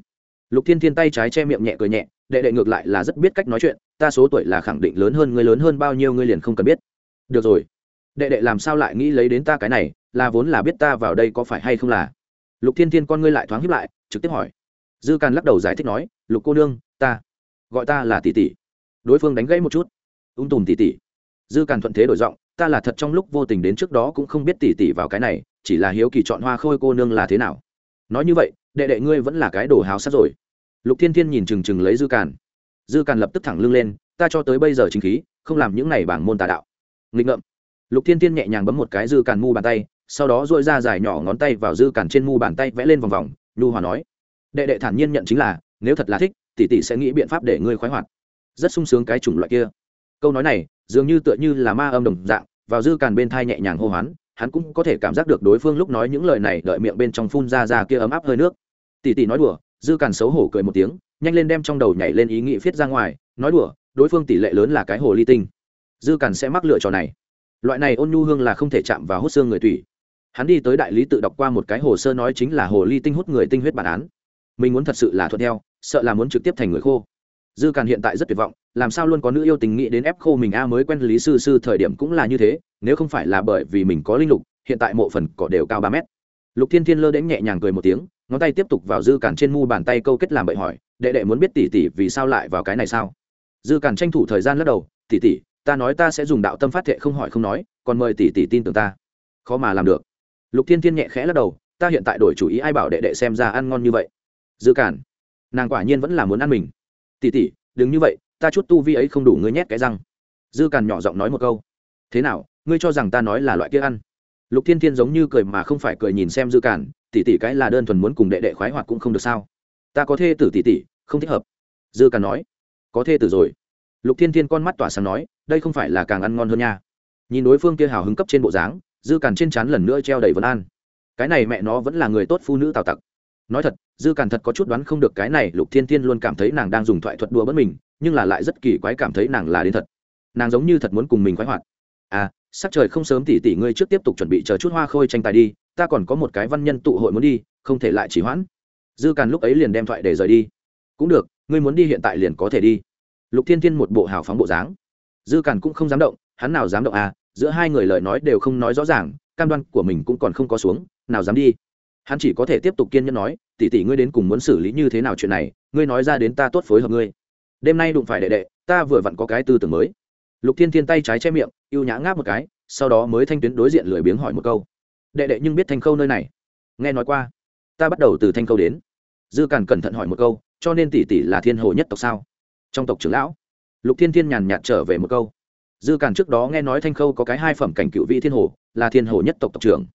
Lục thiên thiên tay trái che miệng nhẹ cười nhẹ, đệ đệ ngược lại là rất biết cách nói chuyện, ta số tuổi là khẳng định lớn hơn ngươi, lớn hơn bao nhiêu ngươi liền không cần biết. Được rồi. Đệ đệ làm sao lại nghĩ lấy đến ta cái này, là vốn là biết ta vào đây có phải hay không là? Lục thiên thiên con ngươi lại thoáng hiếp lại, trực tiếp hỏi. Dư càn lắc đầu giải thích nói, lục cô nương, ta gọi ta là tỷ tỷ. Đối phương đánh gãy một chút. Ung tùm tỷ tỷ. Dư càn thuận thế đổi giọng, ta là thật trong lúc vô tình đến trước đó cũng không biết tỷ tỷ vào cái này, chỉ là hiếu kỳ chọn hoa khôi cô nương là thế nào nói như vậy, đệ đệ ngươi vẫn là cái đồ háo sắc rồi. Lục thiên thiên nhìn chừng chừng lấy dư càn. Dư càn lập tức thẳng lưng lên, ta cho tới bây giờ chính khí, không làm những này bảng môn tà đạo. Nghịch ngợm. Lục thiên thiên nhẹ nhàng bấm một cái dư càn mu bàn tay, sau đó dội ra dài nhỏ ngón tay vào dư càn trên mu bàn tay vẽ lên vòng vòng, nhu hòa nói. Đệ đệ thản nhiên nhận chính là, nếu thật là thích, tỷ tỷ sẽ nghĩ biện pháp để ngươi khoái hoạt. Rất sung sướng cái chủng loại kia. Câu nói này, dường như tựa như là ma âm đồng dạng, vào dư càn bên thai nhẹ nhàng hô hoán hắn cũng có thể cảm giác được đối phương lúc nói những lời này, đợi miệng bên trong phun ra ra kia ấm áp hơi nước. Tỷ tỷ nói đùa, dư càn xấu hổ cười một tiếng, nhanh lên đem trong đầu nhảy lên ý nghĩ viết ra ngoài, nói đùa, đối phương tỷ lệ lớn là cái hồ ly tinh. Dư càn sẽ mắc lựa trò này. Loại này ôn nhu hương là không thể chạm vào hút xương người tùy hắn đi tới đại lý tự đọc qua một cái hồ sơ nói chính là hồ ly tinh hút người tinh huyết bản án. Mình muốn thật sự là thuận theo, sợ là muốn trực tiếp thành người khô. Dư càn hiện tại rất tuyệt vọng làm sao luôn có nữ yêu tình nghĩ đến ép khô mình a, mới quen lý sư sư thời điểm cũng là như thế, nếu không phải là bởi vì mình có linh lục, hiện tại mộ phần cỏ đều cao ba mét. Lục thiên thiên lơ đến nhẹ nhàng cười một tiếng, ngón tay tiếp tục vào dư cản trên mu bàn tay câu kết làm bậy hỏi, đệ đệ muốn biết tỷ tỷ vì sao lại vào cái này sao? Dư cản tranh thủ thời gian lắc đầu, tỷ tỷ, ta nói ta sẽ dùng đạo tâm phát thệ không hỏi không nói, còn mời tỷ tỷ tin tưởng ta. Khó mà làm được. Lục thiên thiên nhẹ khẽ lắc đầu, ta hiện tại đổi chủ ý ai bảo đệ đệ xem ra ăn ngon như vậy. Dư cản nàng quả nhiên vẫn là muốn ăn mình. Tỷ tỷ, đừng như vậy ta chút tu vi ấy không đủ ngươi nhét cái răng. Dư càn nhỏ giọng nói một câu. Thế nào ngươi cho rằng ta nói là loại kia ăn? Lục thiên thiên giống như cười mà không phải cười nhìn xem dư Càn, tỷ tỷ cái là đơn thuần muốn cùng đệ đệ khoái hoạt cũng không được sao? Ta có thê tử tỷ tỷ không thích hợp. Dư Càn nói. Có thê tử rồi. Lục thiên thiên con mắt tỏa sáng nói đây không phải là càng ăn ngon hơn nha. Nhìn đối phương kia hào hứng cấp trên bộ dáng dư Càn trên chán lần nữa treo đầy vấn an. Cái này mẹ nó vẫn là người tốt phụ nữ tào tặc. Nói thật dư Càn thật có chút đoán không được cái này lục thiên thiên luôn cảm thấy nàng đang dùng thoại thuật đùa bất mình nhưng là lại rất kỳ quái cảm thấy nàng là đến thật. Nàng giống như thật muốn cùng mình khoái hoạt. À sắc trời không sớm tỉ tỉ ngươi trước tiếp tục chuẩn bị chờ chút hoa khôi tranh tài đi, ta còn có một cái văn nhân tụ hội muốn đi, không thể lại chỉ hoãn. Dư càn lúc ấy liền đem thoại để rời đi. Cũng được, ngươi muốn đi hiện tại liền có thể đi. Lục thiên thiên một bộ hào phóng bộ dáng. Dư càn cũng không dám động, hắn nào dám động à giữa hai người lời nói đều không nói rõ ràng, cam đoan của mình cũng còn không có xuống, nào dám đi. Hắn chỉ có thể tiếp tục kiên nhẫn nói tỉ tỉ ngươi đến cùng muốn xử lý như thế nào chuyện này, ngươi nói ra đến ta tốt phối hợp ngươi đêm nay đụng phải đệ đệ, ta vừa vặn có cái tư tưởng mới. Lục thiên thiên tay trái che miệng y ê u nhã ngáp một cái, sau đó mới thanh tuyến đối diện lười biếng hỏi một câu. Đệ đệ nhưng biết thanh khâu nơi này? Nghe nói qua. Ta bắt đầu từ thanh khâu đến. Dư càn cẩn thận hỏi một câu, cho nên tỷ tỷ là thiên hồ nhất tộc sao? Trong tộc trưởng lão. Lục thiên thiên nhàn nhạt trở về một câu. Dư càn trước đó nghe nói thanh khâu có cái hai phẩm cảnh cựu vị thiên hồ, là thiên hồ nhất tộc tộc trưởng.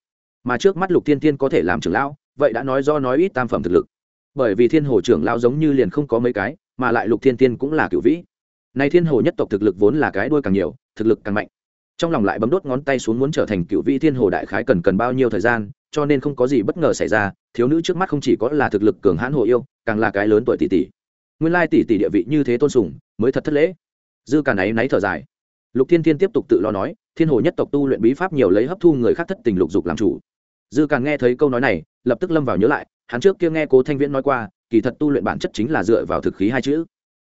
Mà trước mắt lục thiên thiên có thể làm trưởng lão, vậy đã nói do nói ít tam phẩm thực lực. Bởi vì thiên hồ trưởng lão giống như liền không có mấy cái mà lại lục thiên thiên cũng là cựu vĩ. Nay thiên hồ nhất tộc thực lực vốn là cái đuôi càng nhiều, thực lực càng mạnh. Trong lòng lại bấm đốt ngón tay xuống muốn trở thành cựu vĩ thiên hồ đại khái cần cần bao nhiêu thời gian, cho nên không có gì bất ngờ xảy ra, thiếu nữ trước mắt không chỉ có là thực lực cường hãn hồ yêu, càng là cái lớn tuổi tỷ tỷ. Nguyên lai tỷ tỷ địa vị như thế tôn sùng, mới thật thất lễ. Dư cả náy náy thở dài. Lục thiên thiên tiếp tục tự lo nói, thiên hồ nhất tộc tu luyện bí pháp nhiều lấy hấp thu người khác thất tình lục dục làm chủ. Dư càng nghe thấy câu nói này, lập tức lâm vào nhớ lại, hắn trước kia nghe cố thanh viễn nói qua kỳ thật tu luyện bản chất chính là dựa vào thực khí hai chữ.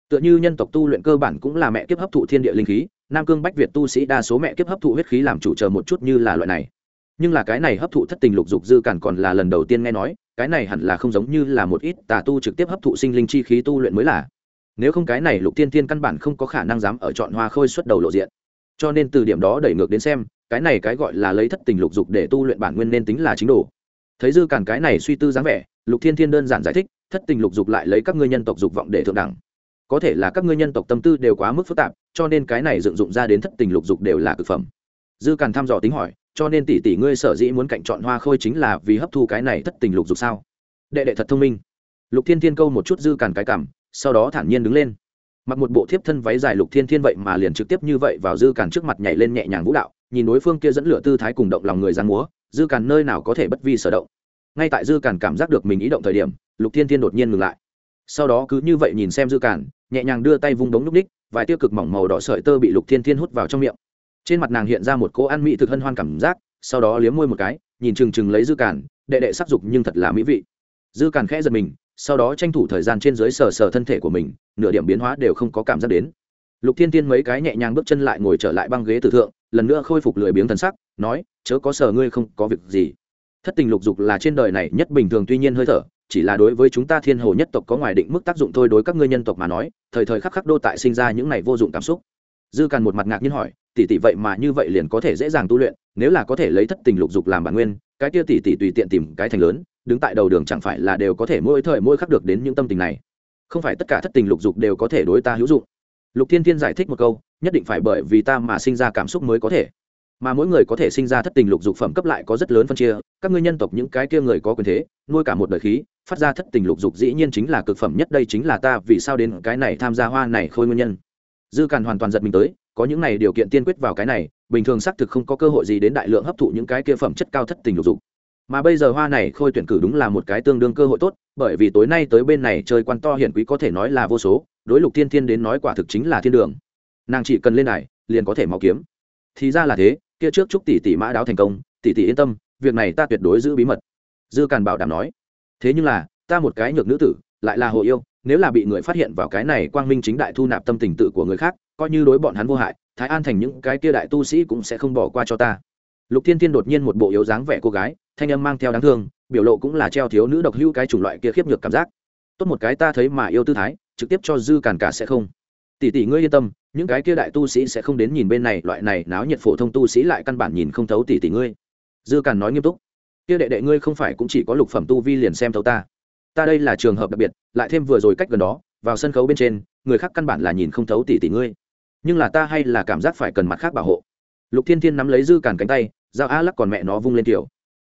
Tựa như nhân tộc tu luyện cơ bản cũng là mẹ kiếp hấp thụ thiên địa linh khí, nam cương bách việt tu sĩ đa số mẹ kiếp hấp thụ huyết khí làm chủ chờ một chút như là loại này. Nhưng là cái này hấp thụ thất tình lục dục dư cản còn là lần đầu tiên nghe nói, cái này hẳn là không giống như là một ít tà tu trực tiếp hấp thụ sinh linh chi khí tu luyện mới là. Nếu không cái này lục tiên tiên căn bản không có khả năng dám ở chọn hoa khôi xuất đầu lộ diện. Cho nên từ điểm đó đẩy ngược đến xem, cái này cái gọi là lấy thất tình lục dục để tu luyện bản nguyên nên tính là chính đồ thấy dư cản cái này suy tư dáng vẻ, lục thiên thiên đơn giản giải thích, thất tình lục dục lại lấy các ngươi nhân tộc dục vọng để thượng đẳng. Có thể là các ngươi nhân tộc tâm tư đều quá mức phức tạp, cho nên cái này dựng dụng ra đến thất tình lục dục đều là cực phẩm. Dư càn thăm dò tính hỏi, cho nên tỷ tỷ ngươi sở dĩ muốn cạnh chọn hoa khôi chính là vì hấp thu cái này thất tình lục dục sao? Đệ đệ thật thông minh. Lục thiên thiên câu một chút dư càn cái cảm, sau đó thản nhiên đứng lên. Mặc một bộ thiếp thân váy dài lục thiên thiên vậy mà liền trực tiếp như vậy vào dư càn trước mặt nhảy lên nhẹ nhàng vũ đạo, nhìn đối phương kia dẫn lửa tư thái cùng động lòng người giang múa dư càn nơi nào có thể bất vi sở động. Ngay tại dư càn cảm giác được mình ý động thời điểm, lục thiên thiên đột nhiên ngừng lại. Sau đó cứ như vậy nhìn xem dư càn, nhẹ nhàng đưa tay vung đống núp ních vài tiêu cực mỏng màu đỏ sợi tơ bị lục thiên thiên hút vào trong miệng. Trên mặt nàng hiện ra một cỗ ăn mỹ thực hân hoan cảm giác, sau đó liếm môi một cái, nhìn chừng chừng lấy dư càn, đệ đệ sắc dục nhưng thật là mỹ vị. Dư càn khẽ giật mình, sau đó tranh thủ thời gian trên dưới sờ sờ thân thể của mình, nửa điểm biến hóa đều không có cảm giác đến. Lục thiên tiên mấy cái nhẹ nhàng bước chân lại ngồi trở lại băng ghế tử thượng, lần nữa khôi phục lười biếng thần sắc, nói chớ có sở ngươi không có việc gì. Thất tình lục dục là trên đời này nhất bình thường tuy nhiên hơi thở, chỉ là đối với chúng ta thiên hồ nhất tộc có ngoài định mức tác dụng thôi, đối các ngươi nhân tộc mà nói, thời thời khắc khắc đô tại sinh ra những này vô dụng cảm xúc. Dư càn một mặt ngạc nhiên hỏi, tỷ tỷ vậy mà như vậy liền có thể dễ dàng tu luyện, nếu là có thể lấy thất tình lục dục làm bản nguyên, cái kia tỷ tỷ tùy tiện tìm cái thành lớn, đứng tại đầu đường chẳng phải là đều có thể mỗi thời mỗi khắc được đến những tâm tình này? Không phải tất cả thất tình lục dục đều có thể đối ta hữu dụng. Lục thiên thiên giải thích một câu, nhất định phải bởi vì ta mà sinh ra cảm xúc mới có thể mà mỗi người có thể sinh ra thất tình lục dục phẩm cấp lại có rất lớn phân chia, các ngươi nhân tộc những cái kia người có quyền thế, nuôi cả một đời khí, phát ra thất tình lục dục dĩ nhiên chính là cực phẩm nhất đây chính là ta, vì sao đến cái này tham gia hoa này khôi nguyên nhân. Dư càn hoàn toàn giật mình tới, có những này điều kiện tiên quyết vào cái này, bình thường xác thực không có cơ hội gì đến đại lượng hấp thụ những cái kia phẩm chất cao thất tình lục dục. Mà bây giờ hoa này khôi tuyển cử đúng là một cái tương đương cơ hội tốt, bởi vì tối nay tới bên này chơi quan to hiển quý có thể nói là vô số, đối lục thiên thiên đến nói quả thực chính là thiên đường. Nàng chỉ cần lên này, liền có thể máu kiếm. Thì ra là thế kia trước chúc tỷ tỷ mã đáo thành công, tỷ tỷ yên tâm, việc này ta tuyệt đối giữ bí mật. Dư càn bảo đảm nói. Thế nhưng là, ta một cái nhược nữ tử, lại là hồ yêu, nếu là bị người phát hiện vào cái này quang minh chính đại thu nạp tâm tình tự của người khác, coi như đối bọn hắn vô hại, thái an thành những cái kia đại tu sĩ cũng sẽ không bỏ qua cho ta. Lục thiên thiên đột nhiên một bộ yếu dáng vẻ cô gái, thanh âm mang theo đáng thương, biểu lộ cũng là treo thiếu nữ độc hữu cái chủng loại kia khiếp nhược cảm giác. Tốt một cái ta thấy mà yêu tư thái, trực tiếp cho dư càn cả sẽ không. Tỷ tỷ ngươi yên tâm những cái kia đại tu sĩ sẽ không đến nhìn bên này, loại này náo nhiệt phổ thông tu sĩ lại căn bản nhìn không thấu tỷ tỷ ngươi. Dư càn nói nghiêm túc. Kia đệ đệ ngươi không phải cũng chỉ có lục phẩm tu vi liền xem thấu ta? Ta đây là trường hợp đặc biệt, lại thêm vừa rồi cách gần đó, vào sân khấu bên trên, người khác căn bản là nhìn không thấu tỷ tỷ ngươi. Nhưng là ta hay là cảm giác phải cần mặt khác bảo hộ. Lục thiên thiên nắm lấy dư càn cánh tay, giao a lắc còn mẹ nó vung lên kiểu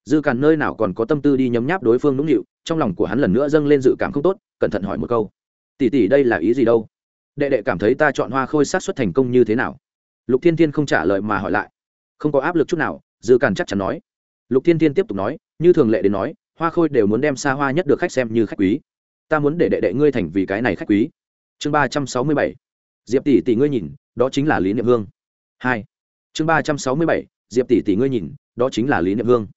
dư càn nơi nào còn có tâm tư đi nhấm nháp đối phương nũng nịu, trong lòng của hắn lần nữa dâng lên dự cảm không tốt, cẩn thận hỏi một câu. Tỷ tỷ đây là ý gì đâu? Đệ đệ cảm thấy ta chọn hoa khôi sát xuất thành công như thế nào? Lục thiên thiên không trả lời mà hỏi lại. Không có áp lực chút nào, dư càn chắc chắn nói. Lục thiên thiên tiếp tục nói, như thường lệ đến nói, hoa khôi đều muốn đem xa hoa nhất được khách xem như khách quý. Ta muốn để đệ đệ ngươi thành vì cái này khách quý. Chương ba trăm sáu mươi bảy. Diệp tỷ tỷ ngươi nhìn, đó chính là lý niệm hương. Hai. Chương ba trăm sáu mươi bảy. Diệp tỷ tỷ ngươi nhìn, đó chính là lý niệm hương.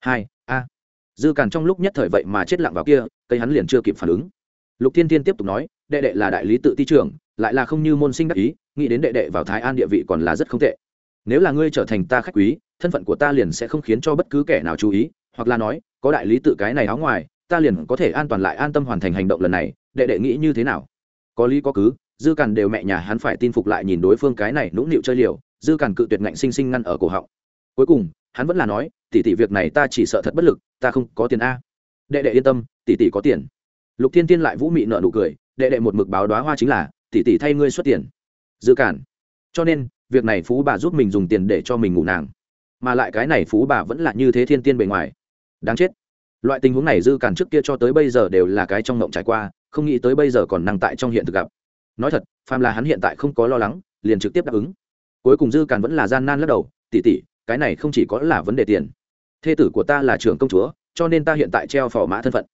Hai, a. Dư càn trong lúc nhất thời vậy mà chết lặng vào kia, cây hắn liền chưa kịp phản ứng. Lục thiên thiên tiếp tục nói, đệ đệ là đại lý tự ti trưởng lại là không như môn sinh đắc ý, nghĩ đến đệ đệ vào thái an địa vị còn là rất không tệ. Nếu là ngươi trở thành ta khách quý, thân phận của ta liền sẽ không khiến cho bất cứ kẻ nào chú ý, hoặc là nói, có đại lý tự cái này áo ngoài, ta liền có thể an toàn lại an tâm hoàn thành hành động lần này, đệ đệ nghĩ như thế nào? Có lý có cứ, dư càn đều mẹ nhà hắn phải tin phục lại nhìn đối phương cái này nũng nịu chơi liều, dư càn cự tuyệt ngạnh sinh sinh ngăn ở cổ họng. Cuối cùng, hắn vẫn là nói, tỷ tỷ việc này ta chỉ sợ thật bất lực, ta không có tiền a. Đệ đệ yên tâm, tỷ tỷ có tiền. Lục thiên tiên lại vũ mị nợ nụ cười, đệ đệ một mực báo đoá hoa chính là tỷ tỷ thay ngươi xuất tiền. Dư cản. Cho nên, việc này phú bà giúp mình dùng tiền để cho mình ngủ nàng. Mà lại cái này phú bà vẫn là như thế thiên tiên bề ngoài. Đáng chết. Loại tình huống này dư cản trước kia cho tới bây giờ đều là cái trong ngộng trải qua, không nghĩ tới bây giờ còn năng tại trong hiện thực gặp. Nói thật, phàm là hắn hiện tại không có lo lắng, liền trực tiếp đáp ứng. Cuối cùng dư cản vẫn là gian nan lắc đầu, tỷ tỷ, cái này không chỉ có là vấn đề tiền. Thê tử của ta là trưởng công chúa, cho nên ta hiện tại treo phò mã thân phận.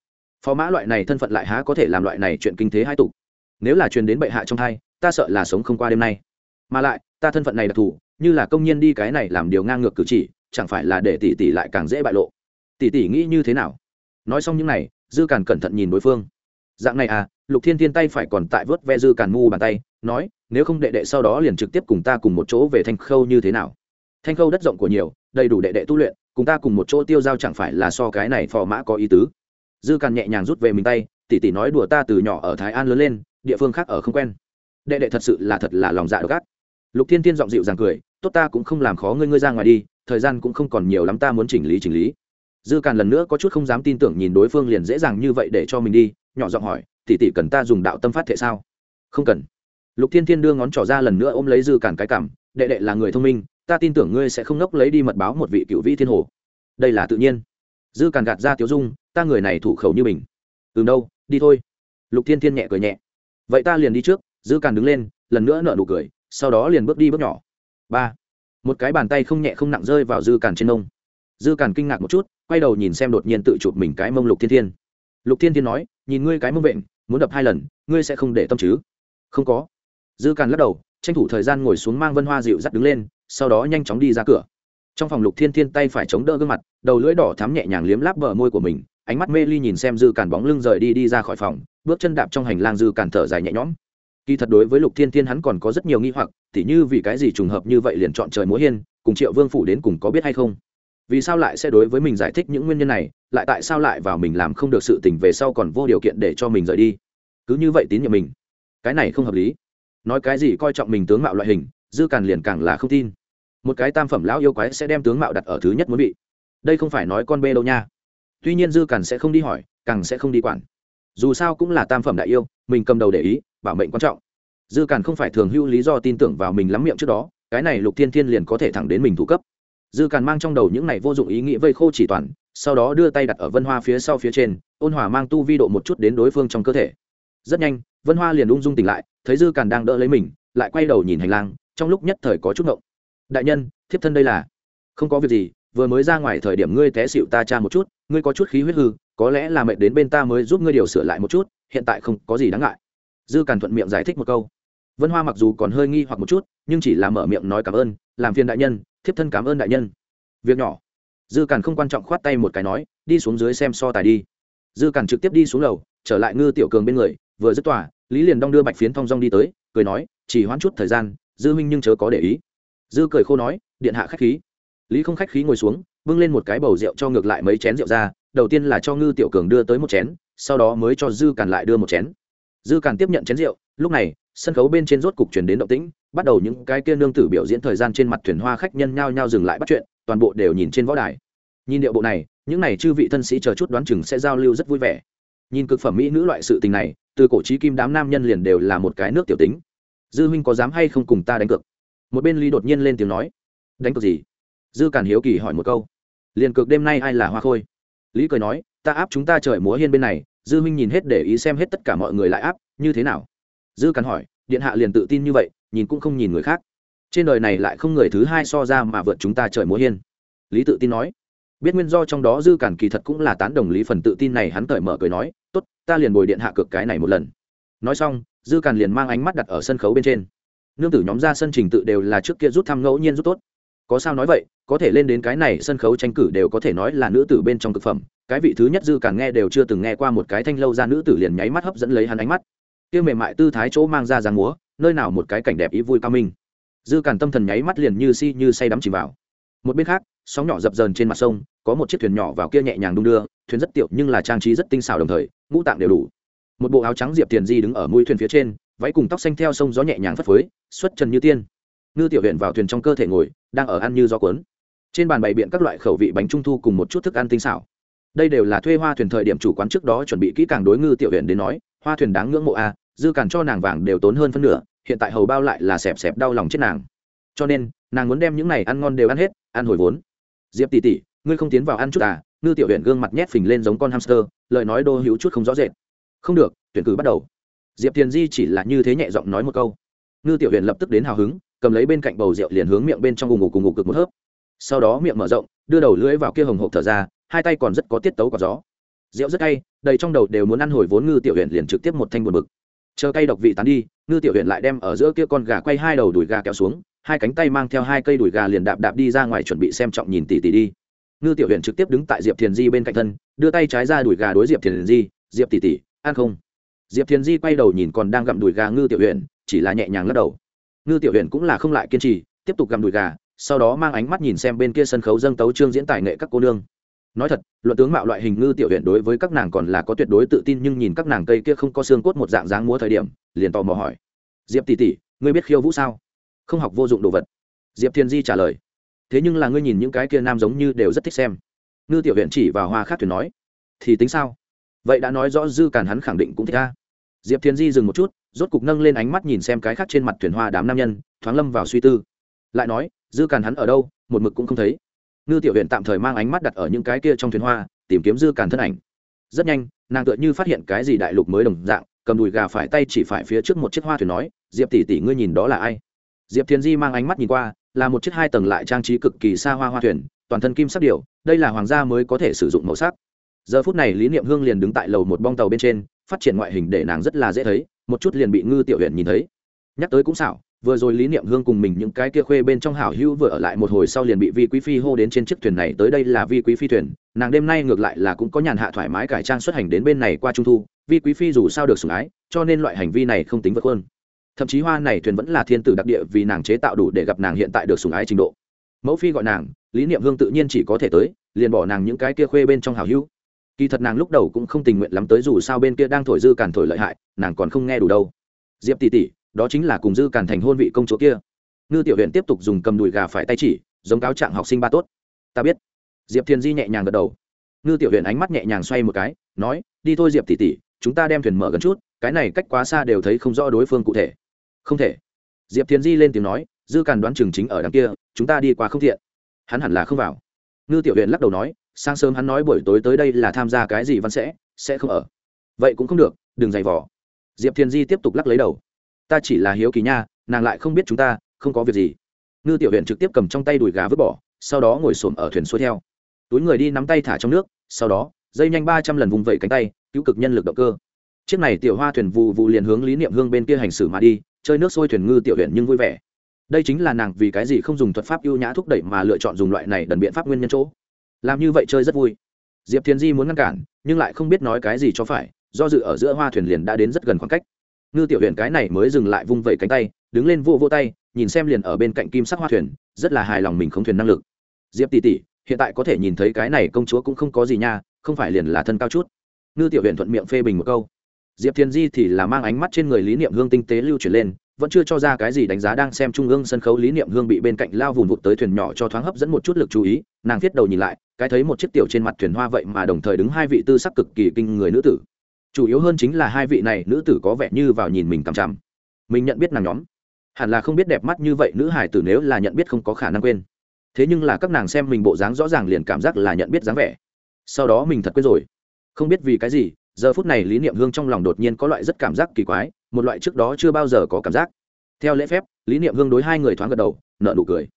Phò mã loại này thân phận lại há có thể làm loại này chuyện kinh thế hai tục nếu là truyền đến bệ hạ trong hai ta sợ là sống không qua đêm nay. Mà lại, ta thân phận này đặc thù, như là công nhân đi cái này làm điều ngang ngược cử chỉ, chẳng phải là để tỷ tỷ lại càng dễ bại lộ. Tỷ tỷ nghĩ như thế nào? Nói xong những này, dư càn cẩn thận nhìn đối phương. Dạng này à lục thiên thiên tay phải còn tại vớt ve dư càn mu bàn tay, nói, nếu không đệ đệ sau đó liền trực tiếp cùng ta cùng một chỗ về thanh khâu như thế nào? Thanh khâu đất rộng của nhiều, đầy đủ đệ đệ tu luyện, cùng ta cùng một chỗ tiêu giao chẳng phải là so cái này phò mã có ý tứ? Dư càn nhẹ nhàng rút về mình tay, tỷ tỷ nói đùa ta từ nhỏ ở thái an lớn lên địa phương khác ở không quen. Đệ đệ thật sự là thật là lòng dạ độc ác. Lục thiên thiên giọng dịu dàng cười, tốt ta cũng không làm khó ngươi ngươi ra ngoài đi, thời gian cũng không còn nhiều lắm, ta muốn chỉnh lý chỉnh lý. Dư càn lần nữa có chút không dám tin tưởng nhìn đối phương liền dễ dàng như vậy để cho mình đi, nhỏ giọng hỏi, tỷ tỷ cần ta dùng đạo tâm phát thệ sao? Không cần. Lục thiên thiên đưa ngón trỏ ra lần nữa ôm lấy dư càn cái cảm đệ đệ là người thông minh, ta tin tưởng ngươi sẽ không ngốc lấy đi mật báo một vị cựu vĩ thiên hồ. Đây là tự nhiên. Dư càn gạt ra tiếu dung, ta người này thủ khẩu như mình. Từ đâu, đi thôi. Lục thiên thiên nhẹ cười nhẹ vậy ta liền đi trước dư càn đứng lên, lần nữa nợ nụ cười, sau đó liền bước đi bước nhỏ. Ba. Một cái bàn tay không nhẹ không nặng rơi vào dư càn trên mông. Dư càn kinh ngạc một chút, quay đầu nhìn xem đột nhiên tự chụp mình cái mông lục thiên thiên. Lục thiên thiên nói, nhìn ngươi cái mông bệnh, muốn đập hai lần, ngươi sẽ không để tâm chứ? Không có. Dư càn lắc đầu, tranh thủ thời gian ngồi xuống mang vân hoa dịu dắt đứng lên, sau đó nhanh chóng đi ra cửa. Trong phòng lục thiên thiên tay phải chống đỡ gương mặt, đầu lưỡi đỏ thắm nhẹ nhàng liếm láp bờ môi của mình, ánh mắt mê ly nhìn xem dư càn bóng lưng rời đi đi ra khỏi phòng bước chân đạp trong hành lang dư cản thở dài nhẹ nhõm. Kỳ thật đối với lục thiên thiên hắn còn có rất nhiều nghi hoặc, tỉ như vì cái gì trùng hợp như vậy liền chọn trời múa hiên, cùng triệu vương phủ đến cùng có biết hay không? Vì sao lại sẽ đối với mình giải thích những nguyên nhân này, lại tại sao lại vào mình làm không được sự tình về sau còn vô điều kiện để cho mình rời đi? Cứ như vậy tín nhiệm mình. Cái này không hợp lý. Nói cái gì coi trọng mình tướng mạo loại hình, dư càn liền càng là không tin. Một cái tam phẩm lão yêu quái sẽ đem tướng mạo đặt ở thứ nhất muốn bị. Đây không phải nói con bê đâu nha. Tuy nhiên dư càn sẽ không đi hỏi, càng sẽ không đi quản dù sao cũng là tam phẩm đại yêu, mình cầm đầu để ý, bảo mệnh quan trọng. Dư càn không phải thường hữu lý do tin tưởng vào mình lắm miệng trước đó, cái này lục thiên thiên liền có thể thẳng đến mình thủ cấp. Dư càn mang trong đầu những này vô dụng ý nghĩ vây khô chỉ toàn, sau đó đưa tay đặt ở vân hoa phía sau phía trên, ôn hòa mang tu vi độ một chút đến đối phương trong cơ thể. Rất nhanh, vân hoa liền ung dung tỉnh lại, thấy dư càn đang đỡ lấy mình, lại quay đầu nhìn hành lang, trong lúc nhất thời có chút ngộng. Đại nhân, thiếp thân đây là? Không có việc gì, vừa mới ra ngoài thời điểm ngươi té xịu ta cha một chút, ngươi có chút khí huyết hư có lẽ là mệt đến bên ta mới giúp ngươi điều sửa lại một chút, hiện tại không có gì đáng ngại. Dư càn thuận miệng giải thích một câu. Vân hoa mặc dù còn hơi nghi hoặc một chút, nhưng chỉ là mở miệng nói cảm ơn, làm phiền đại nhân, thiếp thân cảm ơn đại nhân. Việc nhỏ. Dư càn không quan trọng khoát tay một cái nói, đi xuống dưới xem so tài đi. Dư càn trực tiếp đi xuống lầu, trở lại ngư tiểu cường bên người, vừa dứt tỏa lý liền đong đưa bạch phiến thong dong đi tới, cười nói, chỉ hoãn chút thời gian, dư huynh nhưng chớ có để ý. Dư cười khô nói, điện hạ khách khí. Lý không khách khí ngồi xuống, bưng lên một cái bầu rượu cho ngược lại mấy chén rượu ra đầu tiên là cho ngư tiểu cường đưa tới một chén, sau đó mới cho dư càn lại đưa một chén. Dư càn tiếp nhận chén rượu, lúc này, sân khấu bên trên rốt cục truyền đến động tĩnh, bắt đầu những cái kia nương tử biểu diễn thời gian trên mặt thuyền hoa khách nhân nhao nhao dừng lại bắt chuyện, toàn bộ đều nhìn trên võ đài. Nhìn điệu bộ này, những này chư vị thân sĩ chờ chút đoán chừng sẽ giao lưu rất vui vẻ. Nhìn cực phẩm mỹ nữ loại sự tình này, từ cổ trí kim đám nam nhân liền đều là một cái nước tiểu tính. Dư huynh có dám hay không cùng ta đánh cược? Một bên ly đột nhiên lên tiếng nói. Đánh cược gì? Dư càn hiếu kỳ hỏi một câu. Liền cực đêm nay ai là hoa khôi? Lý cười nói, ta áp chúng ta trời múa hiên bên này, dư huynh nhìn hết để ý xem hết tất cả mọi người lại áp, như thế nào? Dư cắn hỏi, điện hạ liền tự tin như vậy, nhìn cũng không nhìn người khác. Trên đời này lại không người thứ hai so ra mà vượt chúng ta trời múa hiên. Lý tự tin nói. Biết nguyên do trong đó dư cản kỳ thật cũng là tán đồng lý phần tự tin này, hắn cởi mở cười nói, tốt, ta liền bồi điện hạ cực cái này một lần. Nói xong, dư cản liền mang ánh mắt đặt ở sân khấu bên trên. Nương tử nhóm ra sân trình tự đều là trước kia rút thăm ngẫu nhiên rút tốt có sao nói vậy, có thể lên đến cái này sân khấu tranh cử đều có thể nói là nữ tử bên trong thực phẩm. Cái vị thứ nhất dư càng nghe đều chưa từng nghe qua một cái thanh lâu ra nữ tử liền nháy mắt hấp dẫn lấy hắn ánh mắt. Kia mềm mại tư thái chỗ mang ra dáng múa, nơi nào một cái cảnh đẹp ý vui cao minh. Dư càn tâm thần nháy mắt liền như si như say đắm chìm vào. Một bên khác, sóng nhỏ dập dờn trên mặt sông, có một chiếc thuyền nhỏ vào kia nhẹ nhàng đung đưa, thuyền rất tiệu nhưng là trang trí rất tinh xảo đồng thời, ngũ tạng đều đủ. Một bộ áo trắng diệp tiền di đứng ở mũi thuyền phía trên, váy cùng tóc xanh theo sông gió nhẹ nhàng phất phới, xuất trần như tiên. Ngư tiểu huyện vào thuyền trong cơ thể ngồi đang ở ăn như gió cuốn. Trên bàn bày biện các loại khẩu vị bánh trung thu cùng một chút thức ăn tinh xảo. Đây đều là thuê hoa thuyền thời điểm chủ quán trước đó chuẩn bị kỹ càng đối ngư tiểu huyện đến nói, hoa thuyền đáng ngưỡng mộ a, dư càn cho nàng vàng đều tốn hơn phân nửa, hiện tại hầu bao lại là xẹp xẹp đau lòng chết nàng. Cho nên, nàng muốn đem những này ăn ngon đều ăn hết, ăn hồi vốn. Diệp tỷ tỷ, ngươi không tiến vào ăn chút à? Ngư tiểu huyện gương mặt nhét phình lên giống con hamster, lời nói đô hữu chút không rõ rệt. Không được, tuyển cử bắt đầu. Diệp tiền di chỉ là như thế nhẹ giọng nói một câu. Ngư tiểu huyện lập tức đến hào hứng cầm lấy bên cạnh bầu rượu liền hướng miệng bên trong ù ngủ cùng ngủ cực một hớp. Sau đó miệng mở rộng, đưa đầu lưỡi vào kia hồng hộp thở ra, hai tay còn rất có tiết tấu có gió. Rượu rất cay, đầy trong đầu đều muốn ăn hồi vốn ngư tiểu huyện liền trực tiếp một thanh buồn bực. Chờ cay độc vị tán đi, ngư tiểu huyện lại đem ở giữa kia con gà quay hai đầu đùi gà kéo xuống, hai cánh tay mang theo hai cây đùi gà liền đạp đạp đi ra ngoài chuẩn bị xem trọng nhìn tỷ tỷ đi. Ngư tiểu huyện trực tiếp đứng tại diệp thiền di bên cạnh thân, đưa tay trái ra đùi gà đối diệp thiền di, diệp tỷ tỷ ăn không? Diệp thiền di quay đầu nhìn còn đang gặm đùi gà ngư tiểu huyện chỉ là nhẹ nhàng lắc đầu ngư tiểu huyện cũng là không lại kiên trì, tiếp tục gặm đùi gà, sau đó mang ánh mắt nhìn xem bên kia sân khấu dâng tấu trương diễn tài nghệ các cô nương. Nói thật, luận tướng mạo loại hình ngư tiểu huyện đối với các nàng còn là có tuyệt đối tự tin nhưng nhìn các nàng cây kia không có xương cốt một dạng dáng múa thời điểm, liền tò mò hỏi. Diệp tỷ tỷ, ngươi biết khiêu vũ sao? Không học vô dụng đồ vật. Diệp thiên di trả lời. Thế nhưng là ngươi nhìn những cái kia nam giống như đều rất thích xem. Ngư tiểu huyện chỉ vào hoa khác thuyền nói. Thì tính sao? Vậy đã nói rõ dư càn hắn khẳng định cũng thích ta diệp thiên di dừng một chút, rốt cục nâng lên ánh mắt nhìn xem cái khác trên mặt thuyền hoa đám nam nhân, thoáng lâm vào suy tư. Lại nói, dư càn hắn ở đâu, một mực cũng không thấy. Ngư tiểu huyện tạm thời mang ánh mắt đặt ở những cái kia trong thuyền hoa, tìm kiếm dư càn thân ảnh. Rất nhanh, nàng tựa như phát hiện cái gì đại lục mới đồng dạng, cầm đùi gà phải tay chỉ phải phía trước một chiếc hoa thuyền nói, diệp tỷ tỷ ngươi nhìn đó là ai? Diệp Thiên di mang ánh mắt nhìn qua, là một chiếc hai tầng lại trang trí cực kỳ xa hoa hoa thuyền, toàn thân kim sắc điều đây là hoàng gia mới có thể sử dụng màu sắc. Giờ phút này lý niệm hương liền đứng tại lầu một bong tàu bên trên phát triển ngoại hình để nàng rất là dễ thấy, một chút liền bị ngư tiểu huyện nhìn thấy. Nhắc tới cũng xảo, vừa rồi lý niệm hương cùng mình những cái kia khuê bên trong hảo hữu vừa ở lại một hồi sau liền bị vi quý phi hô đến trên chiếc thuyền này, tới đây là vi quý phi thuyền, nàng đêm nay ngược lại là cũng có nhàn hạ thoải mái cải trang xuất hành đến bên này qua trung thu, vi quý phi dù sao được sủng ái, cho nên loại hành vi này không tính vượt hơn thậm chí hoa này thuyền vẫn là thiên tử đặc địa vì nàng chế tạo đủ để gặp nàng hiện tại được sủng ái trình độ. Mẫu phi gọi nàng, lý niệm hương tự nhiên chỉ có thể tới, liền bỏ nàng những cái kia khuê bên trong hảo hữu kỳ thật nàng lúc đầu cũng không tình nguyện lắm tới dù sao bên kia đang thổi dư càn thổi lợi hại, nàng còn không nghe đủ đâu. Diệp tỷ tỷ, đó chính là cùng dư càn thành hôn vị công chúa kia. Ngư tiểu huyện tiếp tục dùng cầm đùi gà phải tay chỉ, giống cáo trạng học sinh ba tốt. Ta biết. Diệp thiên di nhẹ nhàng gật đầu. Ngư tiểu huyện ánh mắt nhẹ nhàng xoay một cái, nói, đi thôi diệp tỷ tỷ, chúng ta đem thuyền mở gần chút, cái này cách quá xa đều thấy không rõ đối phương cụ thể. Không thể. Diệp thiên di lên tiếng nói, dư càn đoán trường chính ở đằng kia, chúng ta đi qua không thiện hắn hẳn là không vào. Ngư tiểu huyện lắc đầu nói sáng sớm hắn nói buổi tối tới đây là tham gia cái gì văn sẽ sẽ không ở. Vậy cũng không được, đừng giày vỏ diệp thiên di tiếp tục lắc lấy đầu. Ta chỉ là hiếu kỳ nha, nàng lại không biết chúng ta, không có việc gì. Ngư tiểu huyện trực tiếp cầm trong tay đùi gà vứt bỏ, sau đó ngồi xổm ở thuyền xuôi theo. Túi người đi nắm tay thả trong nước, sau đó, dây nhanh ba trăm lần vùng vẫy cánh tay, cứu cực nhân lực động cơ. Chiếc này tiểu hoa thuyền vụ vụ liền hướng lý niệm hương bên kia hành xử mà đi, chơi nước sôi thuyền ngư tiểu huyện nhưng vui vẻ. Đây chính là nàng vì cái gì không dùng thuật pháp ưu nhã thúc đẩy mà lựa chọn dùng loại này đần biện pháp nguyên nhân chỗ làm như vậy chơi rất vui. Diệp thiên di muốn ngăn cản, nhưng lại không biết nói cái gì cho phải, do dự ở giữa hoa thuyền liền đã đến rất gần khoảng cách. Ngư tiểu huyện cái này mới dừng lại vung vẩy cánh tay, đứng lên vô vô tay, nhìn xem liền ở bên cạnh kim sắc hoa thuyền, rất là hài lòng mình không thuyền năng lực. Diệp tỷ tỷ, hiện tại có thể nhìn thấy cái này công chúa cũng không có gì nha, không phải liền là thân cao chút. Ngư tiểu huyện thuận miệng phê bình một câu. Diệp thiên di thì là mang ánh mắt trên người lý niệm hương tinh tế lưu chuyển lên vẫn chưa cho ra cái gì đánh giá đang xem trung ương sân khấu lý niệm hương bị bên cạnh lao vùn vụt tới thuyền nhỏ cho thoáng hấp dẫn một chút lực chú ý, nàng thiết đầu nhìn lại, cái thấy một chiếc tiểu trên mặt thuyền hoa vậy mà đồng thời đứng hai vị tư sắc cực kỳ kinh người nữ tử. Chủ yếu hơn chính là hai vị này nữ tử có vẻ như vào nhìn mình cằm chằm. Mình nhận biết nàng nhóm. Hẳn là không biết đẹp mắt như vậy nữ hải tử nếu là nhận biết không có khả năng quên. Thế nhưng là các nàng xem mình bộ dáng rõ ràng liền cảm giác là nhận biết dáng vẻ. Sau đó mình thật quên rồi. Không biết vì cái gì, giờ phút này lý niệm hương trong lòng đột nhiên có loại rất cảm giác kỳ quái một loại trước đó chưa bao giờ có cảm giác. Theo lễ phép, lý niệm hương đối hai người thoáng gật đầu nợ nụ cười.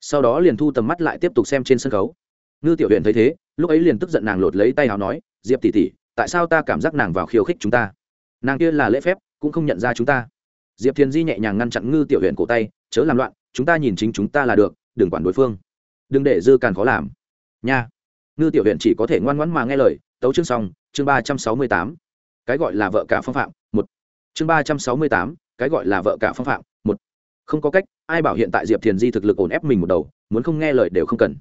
Sau đó liền thu tầm mắt lại tiếp tục xem trên sân khấu. Ngư tiểu huyện thấy thế, lúc ấy liền tức giận nàng lột lấy tay nào nói, diệp tỉ tỉ tại sao ta cảm giác nàng vào khiêu khích chúng ta? Nàng kia là lễ phép, cũng không nhận ra chúng ta. Diệp thiền di nhẹ nhàng ngăn chặn ngư tiểu huyện cổ tay, chớ làm loạn, chúng ta nhìn chính chúng ta là được, đừng quản đối phương. Đừng để dư càn khó làm. Nha. Ngư tiểu huyện chỉ có thể ngoan ngoãn mà nghe lời, tấu chương xong, chương ba trăm sáu mươi tám. Cái gọi là vợ cả phong phạm, một chương ba trăm sáu mươi tám, cái gọi là vợ cả phong phạm, một. Không có cách, ai bảo hiện tại diệp thiền di thực lực ổn ép mình một đầu, muốn không nghe lời đều không cần.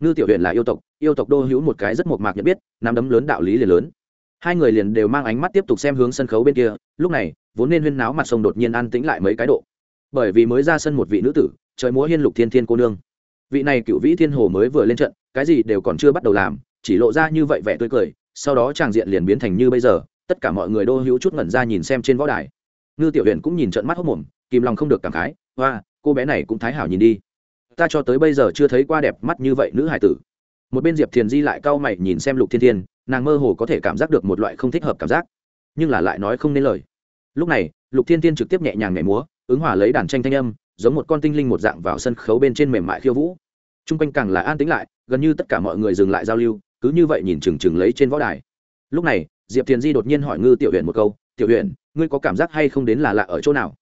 Ngư tiểu huyện là yêu tộc yêu tộc đô hữu một cái rất mộc mạc nhận biết, nắm đấm lớn đạo lý liền lớn. Hai người liền đều mang ánh mắt tiếp tục xem hướng sân khấu bên kia, lúc này, vốn nên huyên náo mặt sông đột nhiên an tĩnh lại mấy cái độ. Bởi vì mới ra sân một vị nữ tử, trời múa hiên lục thiên thiên cô nương. Vị này cựu vĩ thiên hồ mới vừa lên trận, cái gì đều còn chưa bắt đầu làm, chỉ lộ ra như vậy vẻ tươi cười, sau đó tràng diện liền biến thành như bây giờ tất cả mọi người đô hữu chút ngẩn ra nhìn xem trên võ đài. Ngư tiểu huyền cũng nhìn trận mắt hốc mồm, kìm lòng không được cảm khái, hoa, cô bé này cũng thái hảo nhìn đi. Ta cho tới bây giờ chưa thấy qua đẹp mắt như vậy nữ hải tử. Một bên diệp thiền di lại cau mày nhìn xem lục thiên thiên, nàng mơ hồ có thể cảm giác được một loại không thích hợp cảm giác, nhưng là lại nói không nên lời. Lúc này, lục thiên thiên trực tiếp nhẹ nhàng nhảy múa, ứng hỏa lấy đàn tranh thanh âm, giống một con tinh linh một dạng vào sân khấu bên trên mềm mại khiêu vũ. T r u n g quanh càng là an tính lại, gần như tất cả mọi người dừng lại giao lưu, cứ như vậy nhìn chừng chừng lấy trên võ đài. Lúc này diệp thiền di đột nhiên hỏi ngư tiểu huyện một câu, tiểu huyện ngươi có cảm giác hay không đến là lạ ở chỗ nào?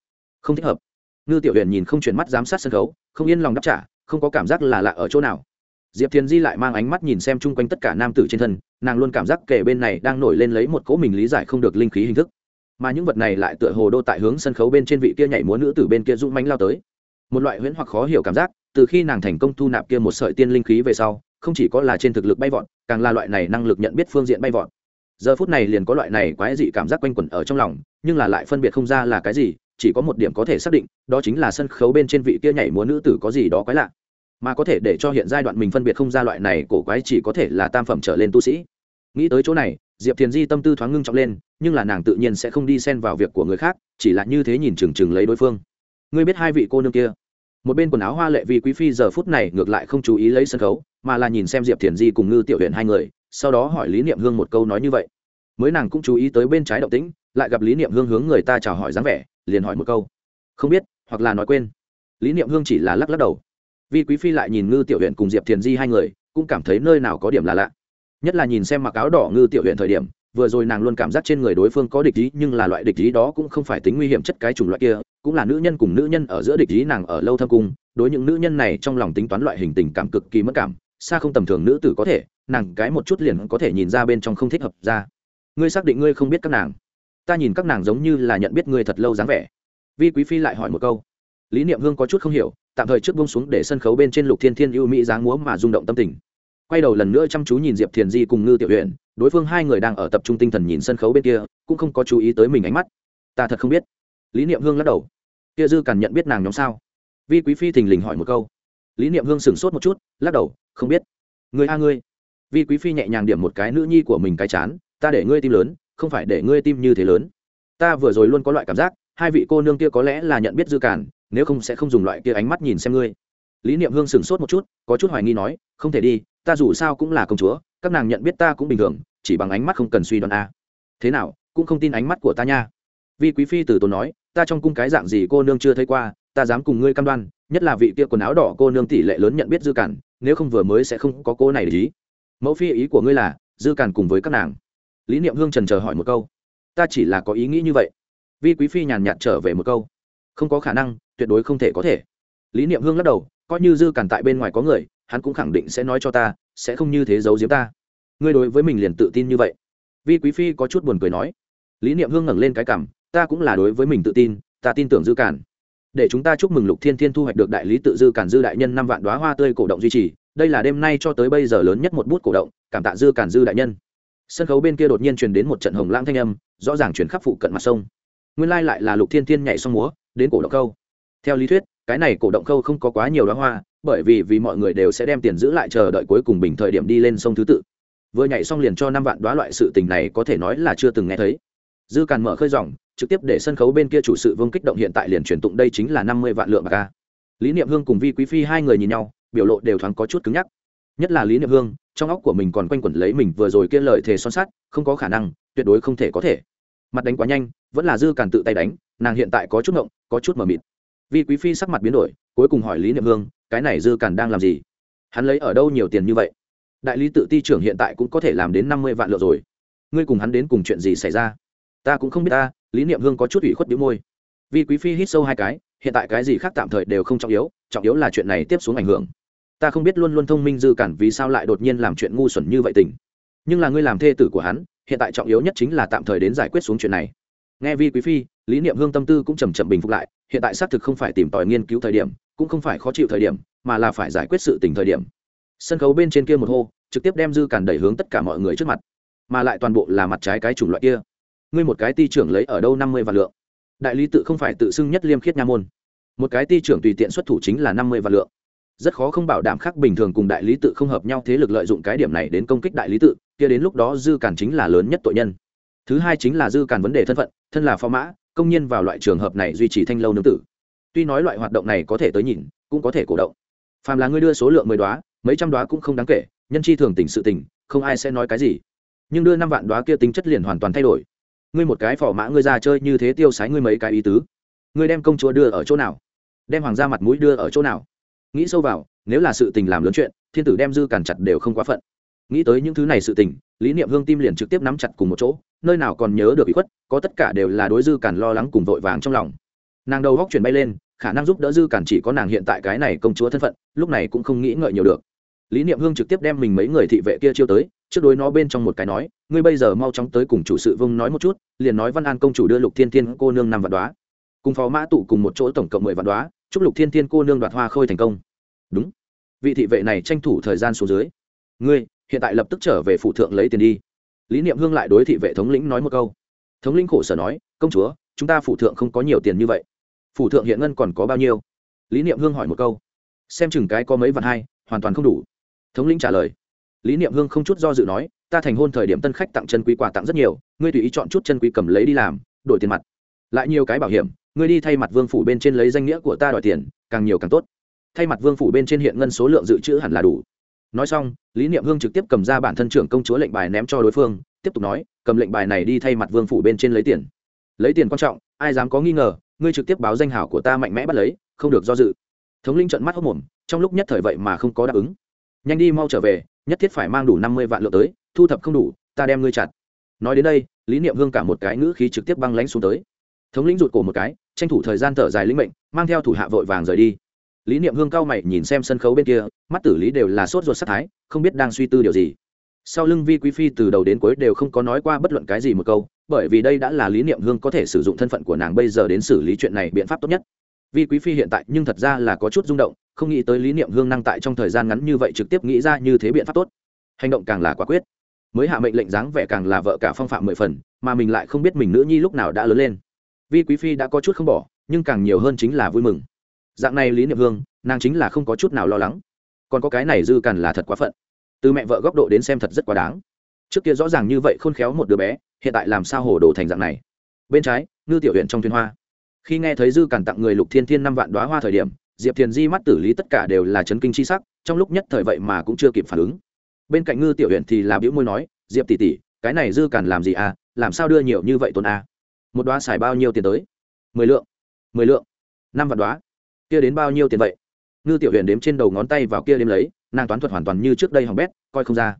Không thích hợp. Ngư tiểu huyện nhìn không chuyển mắt giám sát sân khấu, không yên lòng đáp trả, không có cảm giác là lạ ở chỗ nào. Diệp thiền di lại mang ánh mắt nhìn xem chung quanh tất cả nam tử trên thân, nàng luôn cảm giác kể bên này đang nổi lên lấy một cỗ mình lý giải không được linh khí hình thức. Mà những vật này lại tựa hồ đô tại hướng sân khấu bên trên vị kia nhảy múa nữ từ bên kia rũ mánh lao tới. Một loại huyễn hoặc khó hiểu cảm giác, từ khi nàng thành công thu nạp kia một sợi tiên linh khí về sau, không chỉ có là trên thực lực bay vọt, càng là loại này năng lực nhận biết phương diện bay vọt giờ phút này liền có loại này quái dị cảm giác quanh quẩn ở trong lòng, nhưng là lại phân biệt không ra là cái gì, chỉ có một điểm có thể xác định, đó chính là sân khấu bên trên vị kia nhảy múa nữ tử có gì đó quái lạ. Mà có thể để cho hiện giai đoạn mình phân biệt không ra loại này cổ quái chỉ có thể là tam phẩm trở lên tu sĩ. Nghĩ tới chỗ này, diệp thiền di tâm tư thoáng ngưng trọng lên, nhưng là nàng tự nhiên sẽ không đi xen vào việc của người khác, chỉ là như thế nhìn chừng chừng lấy đối phương. Ngươi biết hai vị cô nương kia? Một bên quần áo hoa lệ vì quý phi giờ phút này ngược lại không chú ý lấy sân khấu, mà là nhìn xem diệp thiền di cùng ngư tiểu huyện hai người sau đó hỏi lý niệm hương một câu nói như vậy. Mới nàng cũng chú ý tới bên trái động tĩnh, lại gặp lý niệm hương hướng người ta chào hỏi dáng vẻ, liền hỏi một câu. Không biết, hoặc là nói quên. Lý niệm hương chỉ là lắc lắc đầu. Vi quý phi lại nhìn ngư tiểu huyện cùng diệp thiền di hai người, cũng cảm thấy nơi nào có điểm là lạ. Nhất là nhìn xem mặc áo đỏ ngư tiểu huyện thời điểm, vừa rồi nàng luôn cảm giác trên người đối phương có địch ý, nhưng là loại địch ý đó cũng không phải tính nguy hiểm chất cái chủng loại kia, cũng là nữ nhân cùng nữ nhân ở giữa địch ý nàng ở lâu thâm cung, đối những nữ nhân này trong lòng tính toán loại hình tình cảm cực kỳ mất cảm xa không tầm thường nữ tử có thể, nàng cái một chút liền có thể nhìn ra bên trong không thích hợp ra. Ngươi xác định ngươi không biết các nàng. Ta nhìn các nàng giống như là nhận biết ngươi thật lâu dáng vẻ. Vi quý phi lại hỏi một câu. Lý niệm hương có chút không hiểu, tạm thời trước bông xuống để sân khấu bên trên lục thiên thiên ưu mỹ dáng múa mà rung động tâm tình. Quay đầu lần nữa chăm chú nhìn diệp thiền di cùng ngư tiểu huyện đối phương hai người đang ở tập trung tinh thần nhìn sân khấu bên kia, cũng không có chú ý tới mình ánh mắt. Ta thật không biết. Lý niệm hương lắc đầu. Kia dư càn nhận biết nàng nhóm sao? Vi quý phi thình lình hỏi một câu. Lý niệm hương sửng sốt một chút lắc đầu, không biết. Người a ngươi. Vi quý phi nhẹ nhàng điểm một cái nữ nhi của mình cái chán, ta để ngươi tim lớn, không phải để ngươi tim như thế lớn. Ta vừa rồi luôn có loại cảm giác, hai vị cô nương kia có lẽ là nhận biết dư cản, nếu không sẽ không dùng loại kia ánh mắt nhìn xem ngươi. Lý niệm hương sửng sốt một chút, có chút hoài nghi nói, không thể đi, ta dù sao cũng là công chúa, các nàng nhận biết ta cũng bình thường, chỉ bằng ánh mắt không cần suy đoán a. Thế nào, cũng không tin ánh mắt của ta nha. Vi quý phi từ tốn nói, ta trong cung cái dạng gì cô nương chưa thấy qua, ta dám cùng ngươi cam đoan, nhất là vị kia quần áo đỏ cô nương tỷ lệ lớn nhận biết dư cản nếu không vừa mới sẽ không có cô này để ý. Mẫu phi ý của ngươi là, dư cản cùng với các nàng. Lý niệm hương trần chờ hỏi một câu. Ta chỉ là có ý nghĩ như vậy. Vi quý phi nhàn nhạt trở về một câu. Không có khả năng, tuyệt đối không thể có thể. Lý niệm hương lắc đầu, coi như dư cản tại bên ngoài có người, hắn cũng khẳng định sẽ nói cho ta, sẽ không như thế giấu giếm ta. Ngươi đối với mình liền tự tin như vậy. Vi quý phi có chút buồn cười nói. Lý niệm hương ngẩng lên cái cảm ta cũng là đối với mình tự tin, ta tin tưởng dư cản để chúng ta chúc mừng lục thiên thiên thu hoạch được đại lý tự dư cản dư đại nhân năm vạn đoá hoa tươi cổ động duy trì. Đây là đêm nay cho tới bây giờ lớn nhất một bút cổ động, cảm tạ dư cản dư đại nhân. Sân khấu bên kia đột nhiên truyền đến một trận hồng lãng thanh âm, rõ ràng chuyển khắp phụ cận mặt sông. Nguyên lai lại là lục thiên thiên nhảy xong múa, đến cổ động câu theo lý thuyết, cái này cổ động câu không có quá nhiều đoá hoa, bởi vì vì mọi người đều sẽ đem tiền giữ lại chờ đợi cuối cùng bình thời điểm đi lên sông thứ tự. Vừa nhảy xong liền cho năm vạn đoá loại sự tình này có thể nói là chưa từng nghe thấy dư càn mở khơi dòng, trực tiếp để sân khấu bên kia chủ sự vương kích động hiện tại liền truyền tụng đây chính là năm mươi vạn lượng bạc ca lý niệm hương cùng vi quý phi hai người nhìn nhau, biểu lộ đều thoáng có chút cứng nhắc. Nhất là lý niệm hương, trong óc của mình còn quanh quẩn lấy mình vừa rồi kia lời thề son sắt, không có khả năng, tuyệt đối không thể có thể. Mặt đánh quá nhanh, vẫn là dư càn tự tay đánh, nàng hiện tại có chút ngộng, có chút mờ mịt. Vi quý phi sắc mặt biến đổi, cuối cùng hỏi lý niệm hương, cái này dư càn đang làm gì? Hắn lấy ở đâu nhiều tiền như vậy? Đại lý tự ti trưởng hiện tại cũng có thể làm đến năm mươi vạn lượng rồi. Ngươi cùng hắn đến cùng chuyện gì xảy ra? Ta cũng không biết ta, lý niệm hương có chút ủy khuất biểu môi. Vì quý phi hít sâu hai cái, hiện tại cái gì khác tạm thời đều không trọng yếu trọng yếu là chuyện này tiếp xuống ảnh hưởng. Ta không biết luôn luôn thông minh dư cản vì sao lại đột nhiên làm chuyện ngu xuẩn như vậy tình. Nhưng là ngươi làm thê tử của hắn, hiện tại trọng yếu nhất chính là tạm thời đến giải quyết xuống chuyện này. Nghe vi quý phi, lý niệm hương tâm tư cũng chầm chậm bình phục lại, hiện tại xác thực không phải tìm tòi nghiên cứu thời điểm, cũng không phải khó chịu thời điểm, mà là phải giải quyết sự tình thời điểm. Sân khấu bên trên kia một hô, trực tiếp đem dư cản đẩy hướng tất cả mọi người trước mặt, mà lại toàn bộ là mặt trái cái chủng loại kia ngươi một cái ti trưởng lấy ở đâu năm mươi vạn lượng? Đại lý tự không phải tự xưng nhất liêm khiết nha môn. Một cái ti trưởng tùy tiện xuất thủ chính là năm mươi vạn lượng. Rất khó không bảo đảm khác bình thường cùng đại lý tự không hợp nhau thế lực lợi dụng cái điểm này đến công kích đại lý tự, kia đến lúc đó dư cản chính là lớn nhất tội nhân. Thứ hai chính là dư cản vấn đề thân phận, thân là phó mã, công nhân vào loại trường hợp này duy trì thanh lâu nương tử. Tuy nói loại hoạt động này có thể tới nhìn, cũng có thể cổ động. Phàm là ngươi đưa số lượng mười đoá mấy trăm đoá cũng không đáng kể, nhân chi thường tình sự tình, không ai sẽ nói cái gì. Nhưng đưa năm vạn đoá kia tính chất liền hoàn toàn thay đổi ngươi một cái phò mã ngươi ra chơi như thế tiêu sái ngươi mấy cái ý tứ. Ngươi đem công chúa đưa ở chỗ nào? Đem hoàng gia mặt mũi đưa ở chỗ nào? Nghĩ sâu vào, nếu là sự tình làm lớn chuyện, thiên tử đem dư càn chặt đều không quá phận. Nghĩ tới những thứ này sự tình, lý niệm hương tim liền trực tiếp nắm chặt cùng một chỗ, nơi nào còn nhớ được bị khuất, có tất cả đều là đối dư càn lo lắng cùng vội vàng trong lòng. Nàng đầu góc chuyển bay lên, khả năng giúp đỡ dư càn chỉ có nàng hiện tại cái này công chúa thân phận, lúc này cũng không nghĩ ngợi nhiều được. Lý niệm hương trực tiếp đem mình mấy người thị vệ kia chiêu tới trước đối nó bên trong một cái nói, ngươi bây giờ mau chóng tới cùng chủ sự vương nói một chút, liền nói văn an công chủ đưa lục thiên thiên cô nương năm vạn đoá cùng phó mã tụ cùng một chỗ tổng cộng mười vạn đoá chúc lục thiên thiên cô nương đoạt hoa khôi thành công. Đúng. Vị thị vệ này tranh thủ thời gian xuống dưới. Ngươi, hiện tại lập tức trở về phủ thượng lấy tiền đi. Lý niệm hương lại đối thị vệ thống lĩnh nói một câu. Thống lĩnh khổ sở nói, công chúa, chúng ta phủ thượng không có nhiều tiền như vậy. Phủ thượng hiện ngân còn có bao nhiêu? Lý niệm hương hỏi một câu. Xem chừng cái có mấy vạn hai, hoàn toàn không đủ. Thống lĩnh trả lời lý niệm hương không chút do dự nói, ta thành hôn thời điểm tân khách tặng chân quý quà tặng rất nhiều, ngươi tùy ý chọn chút chân quý cầm lấy đi làm, đổi tiền mặt. Lại nhiều cái bảo hiểm, ngươi đi thay mặt vương phủ bên trên lấy danh nghĩa của ta đòi tiền, càng nhiều càng tốt. Thay mặt vương phủ bên trên hiện ngân số lượng dự trữ hẳn là đủ. Nói xong, lý niệm hương trực tiếp cầm ra bản thân trưởng công chúa lệnh bài ném cho đối phương, tiếp tục nói, cầm lệnh bài này đi thay mặt vương phủ bên trên lấy tiền. Lấy tiền quan trọng, ai dám có nghi ngờ, ngươi trực tiếp báo danh hảo của ta mạnh mẽ bắt lấy, không được do dự. Thống linh trận mắt hốc mồm, trong lúc nhất thời vậy mà không có đáp ứng. Nhanh đi mau trở về nhất thiết phải mang đủ năm mươi vạn lượng tới, thu thập không đủ, ta đem ngươi chặt. Nói đến đây, lý niệm hương cả một cái ngữ khí trực tiếp băng lánh xuống tới. Thống lĩnh rụt cổ một cái, tranh thủ thời gian thở dài lĩnh mệnh, mang theo thủ hạ vội vàng rời đi. Lý niệm hương cao mày nhìn xem sân khấu bên kia, mắt tử lý đều là sốt ruột sắc thái, không biết đang suy tư điều gì. Sau lưng vi quý phi từ đầu đến cuối đều không có nói qua bất luận cái gì một câu, bởi vì đây đã là lý niệm hương có thể sử dụng thân phận của nàng bây giờ đến xử lý chuyện này biện pháp tốt nhất vi quý phi hiện tại nhưng thật ra là có chút rung động, không nghĩ tới lý niệm hương năng tại trong thời gian ngắn như vậy trực tiếp nghĩ ra như thế biện pháp tốt. Hành động càng là quả quyết. Mới hạ mệnh lệnh dáng vẻ càng là vợ cả phong phạm mười phần, mà mình lại không biết mình nữ nhi lúc nào đã lớn lên. Vi quý phi đã có chút không bỏ, nhưng càng nhiều hơn chính là vui mừng. Dạng này lý niệm hương, nàng chính là không có chút nào lo lắng. Còn có cái này dư càn là thật quá phận. Từ mẹ vợ góc độ đến xem thật rất quá đáng. Trước kia rõ ràng như vậy khôn khéo một đứa bé, hiện tại làm sao hồ đồ thành dạng này? Bên trái, ngư tiểu huyện trong thuyền hoa khi nghe thấy dư cản tặng người lục thiên thiên năm vạn đoá hoa thời điểm, diệp thiền di mắt tử lý tất cả đều là chấn kinh c h i sắc, trong lúc nhất thời vậy mà cũng chưa kịp phản ứng. Bên cạnh ngư tiểu huyện thì là biểu môi nói, diệp tỷ tỷ, cái này dư cản làm gì à? Làm sao đưa nhiều như vậy tôn à một đoá xài bao nhiêu tiền tới? Mười lượng. Mười lượng? Năm vạn đoá? Kia đến bao nhiêu tiền vậy? Ngư tiểu huyện đếm trên đầu ngón tay vào kia đếm lấy, nàng toán thuật hoàn toàn như trước đây hỏng bét, coi không ra.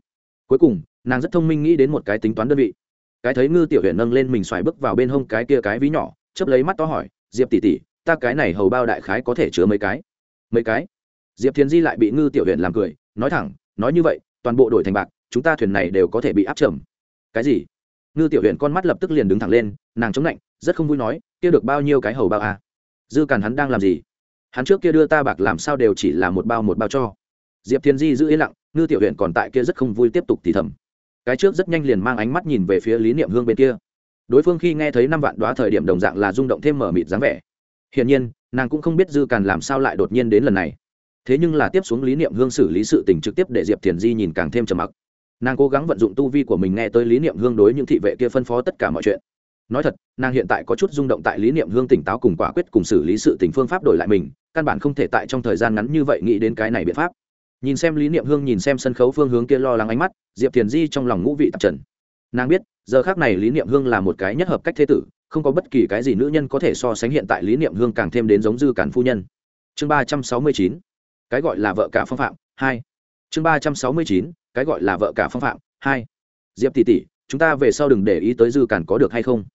Cuối cùng, nàng rất thông minh nghĩ đến một cái tính toán đơn vị. Cái thấy ngư tiểu huyện nâng lên mình xoài bước vào bên hông cái kia cái ví nhỏ chấp lấy mắt to hỏi diệp tỷ tỷ, ta cái này hầu bao đại khái có thể chứa mấy cái? Mấy cái? Diệp thiền di lại bị ngư tiểu huyện làm cười, nói thẳng, nói như vậy, toàn bộ đổi thành bạc, chúng ta thuyền này đều có thể bị áp trầm. Cái gì? Ngư tiểu huyện con mắt lập tức liền đứng thẳng lên, nàng chống lạnh, rất không vui nói, kia được bao nhiêu cái hầu bao à? dư càn hắn đang làm gì? Hắn trước kia đưa ta bạc làm sao đều chỉ là một bao một bao cho. Diệp thiên di giữ yên lặng, ngư tiểu huyện còn tại kia rất không vui tiếp tục thì thầm. Cái trước rất nhanh liền mang ánh mắt nhìn về phía lý niệm hương bên kia đối phương khi nghe thấy năm vạn đoá thời điểm đồng dạng là rung động thêm mở mịt dáng vẻ. Hiển nhiên, nàng cũng không biết dư càn làm sao lại đột nhiên đến lần này. Thế nhưng là tiếp xuống lý niệm hương xử lý sự tình trực tiếp để diệp thiền di nhìn càng thêm trầm mặc. Nàng cố gắng vận dụng tu vi của mình nghe tới lý niệm hương đối những thị vệ kia phân phó tất cả mọi chuyện. Nói thật, nàng hiện tại có chút rung động tại lý niệm hương tỉnh táo cùng quả quyết cùng xử lý sự tình phương pháp đổi lại mình, căn bản không thể tại trong thời gian ngắn như vậy nghĩ đến cái này biện pháp. Nhìn xem lý niệm hương nhìn xem sân khấu phương hướng kia lo lắng ánh mắt, diệp thiền di trong lòng ngũ vị tạp trần. Nàng biết giờ khác này lý niệm hương là một cái nhất hợp cách thế tử, không có bất kỳ cái gì nữ nhân có thể so sánh hiện tại lý niệm hương càng thêm đến giống dư cản phu nhân. Chương ba trăm sáu mươi chín, cái gọi là vợ cả phong phạm, hai. Chương ba trăm sáu mươi chín, cái gọi là vợ cả phong phạm, hai. Diệp tỷ tỷ, chúng ta về sau đừng để ý tới dư cản có được hay không.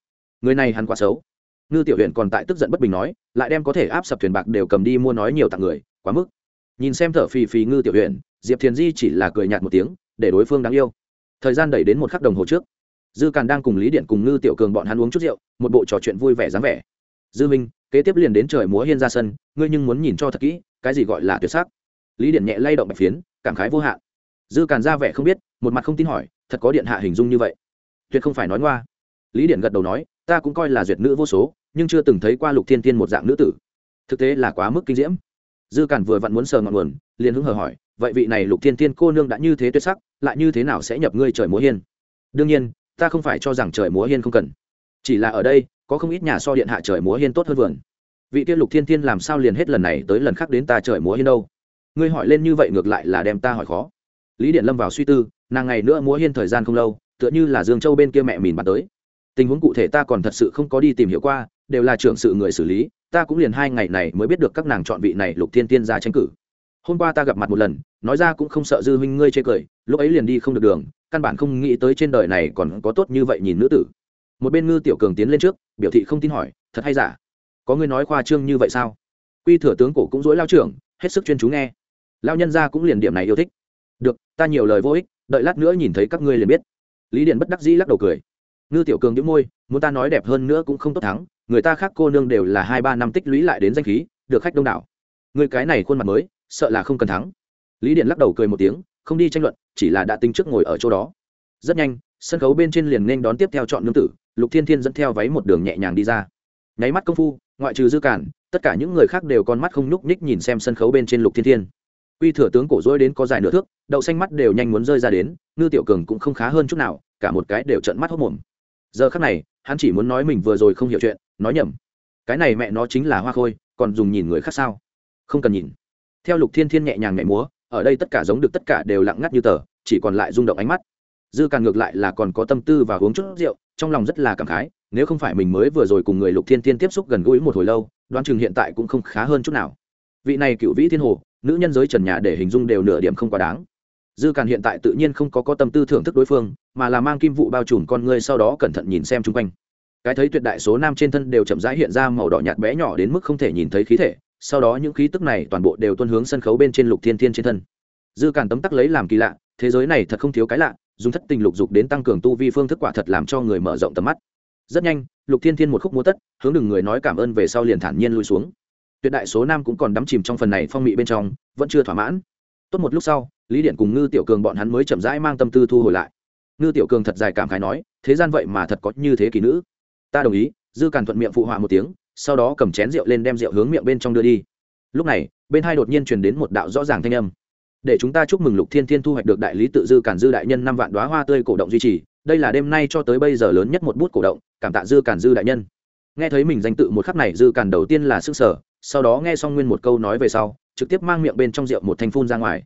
Người này hắn quá xấu. Ngư tiểu huyện còn tại tức giận bất bình nói, lại đem có thể áp sập thuyền bạc đều cầm đi mua nói nhiều tặng người, quá mức. Nhìn xem thở phì phì ngư tiểu huyện diệp thiền di chỉ là cười nhạt một tiếng, để đối phương đáng yêu. Thời gian đẩy đến một khắc đồng hồ trước dư càn đang cùng lý điện cùng ngư tiểu cường bọn hắn uống chút rượu, một bộ trò chuyện vui vẻ dáng vẻ. Dư minh, kế tiếp liền đến trời múa hiên ra sân, ngươi nhưng muốn nhìn cho thật kỹ, cái gì gọi là tuyệt sắc? Lý điện nhẹ lay động bạch phiến, cảm khái vô hạn. Dư càn ra vẻ không biết, một mặt không tin hỏi, thật có điện hạ hình dung như vậy? Tuyệt không phải nói ngoa. Lý điện gật đầu nói, ta cũng coi là duyệt nữ vô số, nhưng chưa từng thấy qua lục thiên tiên một dạng nữ tử. Thực tế là quá mức kinh diễm. Dư càn vừa vặn muốn sờ ngọn nguồn, liền hứng hờ hỏi, vậy vị này lục thiên tiên cô nương đã như thế tuyệt sắc, lại như thế nào sẽ nhập ngươi trời múa hiên? Đương nhiên ta không phải cho rằng trời múa hiên không cần. Chỉ là ở đây, có không ít nhà so điện hạ trời múa hiên tốt hơn vườn. Vị tiên lục thiên tiên làm sao liền hết lần này tới lần khác đến ta trời múa hiên đâu? Ngươi hỏi lên như vậy ngược lại là đem ta hỏi khó. Lý điện lâm vào suy tư, nàng ngày nữa múa hiên thời gian không lâu, tựa như là dương châu bên kia mẹ mìn bắn tới. Tình huống cụ thể ta còn thật sự không có đi tìm hiểu qua, đều là trưởng sự người xử lý, ta cũng liền hai ngày này mới biết được các nàng chọn vị này lục thiên tiên ra tranh cử. Hôm qua ta gặp mặt một lần nói ra cũng không sợ dư huynh ngươi chê cười, lúc ấy liền đi không được đường, căn bản không nghĩ tới trên đời này còn có tốt như vậy nhìn nữ tử. Một bên ngư tiểu cường tiến lên trước, biểu thị không tin hỏi, thật hay giả? Có người nói khoa trương như vậy sao? Quy thừa tướng cổ cũng dối lao trưởng, hết sức chuyên chú nghe. Lao nhân ra cũng liền điểm này yêu thích. Được, ta nhiều lời vô ích, đợi lát nữa nhìn thấy các ngươi liền biết. Lý điện bất đắc dĩ lắc đầu cười. Ngư tiểu cường đĩu môi, muốn ta nói đẹp hơn nữa cũng không tốt thắng, người ta khác cô nương đều là hai ba năm tích lũy lại đến danh khí, được khách đông đảo. Người cái này khuôn mặt mới, sợ là không cần thắng lý điện lắc đầu cười một tiếng, không đi tranh luận, chỉ là đã tính trước ngồi ở chỗ đó. Rất nhanh, sân khấu bên trên liền nên đón tiếp theo chọn nương tử, lục thiên thiên dẫn theo váy một đường nhẹ nhàng đi ra. Nháy mắt công phu, ngoại trừ dư cản, tất cả những người khác đều con mắt không nhúc nhích nhìn xem sân khấu bên trên lục thiên thiên. Uy thừa tướng cổ dối đến có dài nửa thước, đậu xanh mắt đều nhanh muốn rơi ra đến, ngư tiểu cường cũng không khá hơn chút nào, cả một cái đều trận mắt hốc mồm. Giờ khắc này, hắn chỉ muốn nói mình vừa rồi không hiểu chuyện, nói nhầm. Cái này mẹ nó chính là hoa khôi, còn dùng nhìn người khác sao? Không cần nhìn. Theo lục thiên thiên nhẹ nhàng nhảy múa ở đây tất cả giống được tất cả đều lặng ngắt như tờ, chỉ còn lại rung động ánh mắt. Dư Càn ngược lại là còn có tâm tư và uống chút rượu, trong lòng rất là cảm khái, nếu không phải mình mới vừa rồi cùng người lục thiên thiên tiếp xúc gần gũi một hồi lâu, đoán chừng hiện tại cũng không khá hơn chút nào. Vị này cựu vĩ thiên hồ, nữ nhân giới trần nhà để hình dung đều nửa điểm không quá đáng. Dư càn hiện tại tự nhiên không có có tâm tư thưởng thức đối phương, mà là mang kim vụ bao trùm con ngươi sau đó cẩn thận nhìn xem chung quanh. Cái thấy tuyệt đại số nam trên thân đều chậm rãi hiện ra màu đỏ nhạt bé nhỏ đến mức không thể nhìn thấy khí thể sau đó những khí tức này toàn bộ đều tuân hướng sân khấu bên trên lục thiên thiên trên thân. Dư càn tấm tắc lấy làm kỳ lạ, thế giới này thật không thiếu cái lạ, dùng thất tình lục dục đến tăng cường tu vi phương thức quả thật làm cho người mở rộng tầm mắt. Rất nhanh, lục thiên thiên một khúc múa tất, hướng đừng người nói cảm ơn về sau liền thản nhiên lui xuống. Tuyệt đại số nam cũng còn đắm chìm trong phần này phong mị bên trong, vẫn chưa thỏa mãn. Tốt một lúc sau, lý điện cùng ngư tiểu cường bọn hắn mới chậm rãi mang tâm tư thu hồi lại. Ngư tiểu cường thật dài cảm khái nói, thế gian vậy mà thật có như thế kỳ nữ. Ta đồng ý. Dư càn thuận miệng phụ họa một tiếng sau đó cầm chén rượu lên đem rượu hướng miệng bên trong đưa đi. Lúc này, bên hai đột nhiên truyền đến một đạo rõ ràng thanh âm. Để chúng ta chúc mừng lục thiên thiên thu hoạch được đại lý tự dư cản dư đại nhân năm vạn đoá hoa tươi cổ động duy trì. Đây là đêm nay cho tới bây giờ lớn nhất một bút cổ động, cảm tạ dư cản dư đại nhân. Nghe thấy mình danh tự một khắc này, dư cản đầu tiên là sức sở sau đó nghe xong nguyên một câu nói về sau, trực tiếp mang miệng bên trong rượu một thanh phun ra ngoài.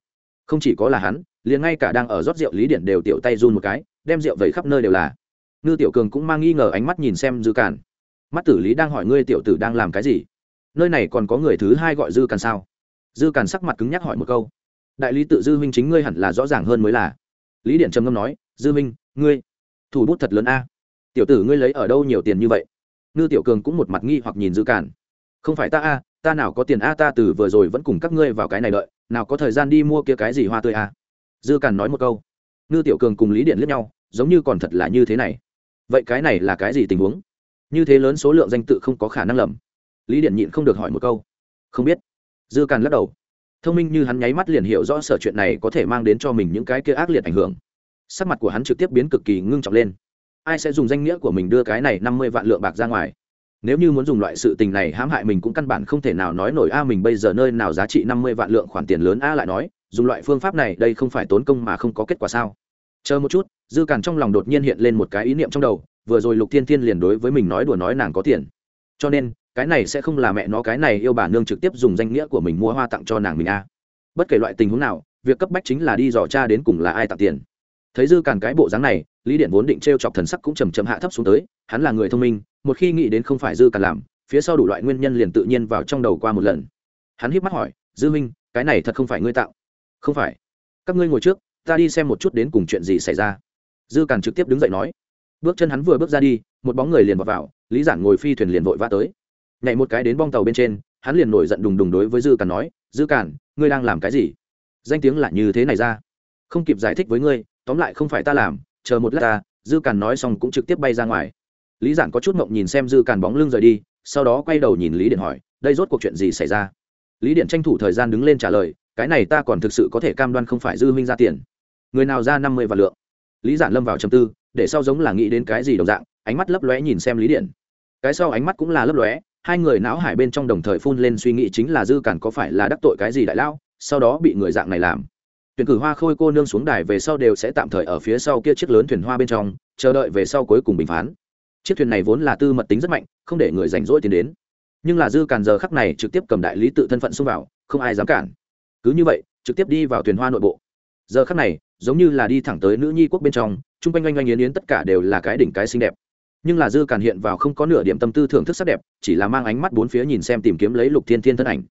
Không chỉ có là hắn, liền ngay cả đang ở rót rượu lý điển đều tiểu tay run một cái, đem rượu vẩy khắp nơi đều là. Ngư tiểu cường cũng mang nghi ngờ ánh mắt nhìn xem dư cản mắt tử lý đang hỏi ngươi tiểu tử đang làm cái gì? Nơi này còn có người thứ hai gọi dư Càn sao? Dư Càn sắc mặt cứng nhắc hỏi một câu. Đại lý tự dư huynh chính ngươi hẳn là rõ ràng hơn mới là. Lý điện trầm ngâm nói, dư huynh, ngươi, thủ bút thật lớn a. Tiểu tử ngươi lấy ở đâu nhiều tiền như vậy? Ngư tiểu cường cũng một mặt nghi hoặc nhìn dư Càn. không phải ta a, ta nào có tiền a, ta từ vừa rồi vẫn cùng các ngươi vào cái này đợi, nào có thời gian đi mua kia cái gì hoa tươi a? Dư Càn nói một câu. Ngư tiểu cường cùng lý điện liếc nhau, giống như còn thật là như thế này. Vậy cái này là cái gì tình huống? Như thế lớn số lượng danh tự không có khả năng lầm. Lý điện nhịn không được hỏi một câu. Không biết. Dư càn lắc đầu. Thông minh như hắn nháy mắt liền hiểu rõ sở chuyện này có thể mang đến cho mình những cái kia ác liệt ảnh hưởng. Sắc mặt của hắn trực tiếp biến cực kỳ ngưng trọng lên. Ai sẽ dùng danh nghĩa của mình đưa cái này năm mươi vạn lượng bạc ra ngoài? Nếu như muốn dùng loại sự tình này hãm hại mình cũng căn bản không thể nào nói nổi, a, mình bây giờ nơi nào giá trị năm mươi vạn lượng khoản tiền lớn? A lại nói, dùng loại phương pháp này, đây không phải tốn công mà không có kết quả sao? Chờ một chút, dư càn trong lòng đột nhiên hiện lên một cái ý niệm trong đầu vừa rồi lục thiên thiên liền đối với mình nói đùa nói nàng có tiền. Cho nên, cái này sẽ không là mẹ nó, cái này yêu bà nương trực tiếp dùng danh nghĩa của mình mua hoa tặng cho nàng mình a. À. bất kể loại tình huống nào, việc cấp bách chính là đi dò cha đến cùng là ai tặng tiền. Thấy dư càn cái bộ dáng này, lý điện vốn định t r e o chọc thần sắc cũng chầm chầm hạ thấp xuống tới, hắn là người thông minh, một khi nghĩ đến không phải dư càn làm, phía sau đủ loại nguyên nhân liền tự nhiên vào trong đầu qua một lần. Hắn híp mắt hỏi, dư minh, cái này thật không phải ngươi tạo không phải. Các ngươi ngồi trước, ta đi xem một chút đến cùng chuyện gì xảy ra. Dư càn trực tiếp đứng dậy nói bước chân hắn vừa bước ra đi một bóng người liền vào, vào lý giản ngồi phi thuyền liền vội vã tới. Nhảy một cái đến bong tàu bên trên hắn liền nổi giận đùng đùng đối với dư càn nói dư càn ngươi đang làm cái gì? Danh tiếng là như thế này ra. Không kịp giải thích với ngươi tóm lại không phải ta làm chờ một lát ta dư càn nói xong cũng trực tiếp bay ra ngoài. Lý giản có chút mộng nhìn xem dư càn bóng lưng rời đi sau đó quay đầu nhìn lý điện hỏi đây rốt cuộc chuyện gì xảy ra? Lý điện tranh thủ thời gian đứng lên trả lời cái này ta còn thực sự có thể cam đoan không phải dư huynh ra tiền. Người nào ra năm mươi vạn lượng? Lý giản lâm vào trầm tư để sau giống là nghĩ đến cái gì đồng dạng ánh mắt lấp lóe nhìn xem lý điện. Cái sau ánh mắt cũng là lấp lóe hai người não hải bên trong đồng thời phun lên suy nghĩ chính là dư cản có phải là đắc tội cái gì đại lao, sau đó bị người dạng này làm. Tuyển cử hoa khôi cô nương xuống đài về sau đều sẽ tạm thời ở phía sau kia chiếc lớn thuyền hoa bên trong chờ đợi về sau cuối cùng bình phán. Chiếc thuyền này vốn là tư mật tính rất mạnh không để người rảnh rỗi tiến đến. Nhưng là dư cản giờ khắc này trực tiếp cầm đại lý tự thân phận xông vào không ai dám cản. Cứ như vậy trực tiếp đi vào thuyền hoa nội bộ. Giờ khắc này giống như là đi thẳng tới nữ nhi quốc bên trong chung quanh oanh oanh yến yến tất cả đều là cái đỉnh cái xinh đẹp. Nhưng là dư càn hiện vào không có nửa điểm tâm tư thưởng thức sắc đẹp, chỉ là mang ánh mắt bốn phía nhìn xem tìm kiếm lấy lục thiên thiên thân ảnh.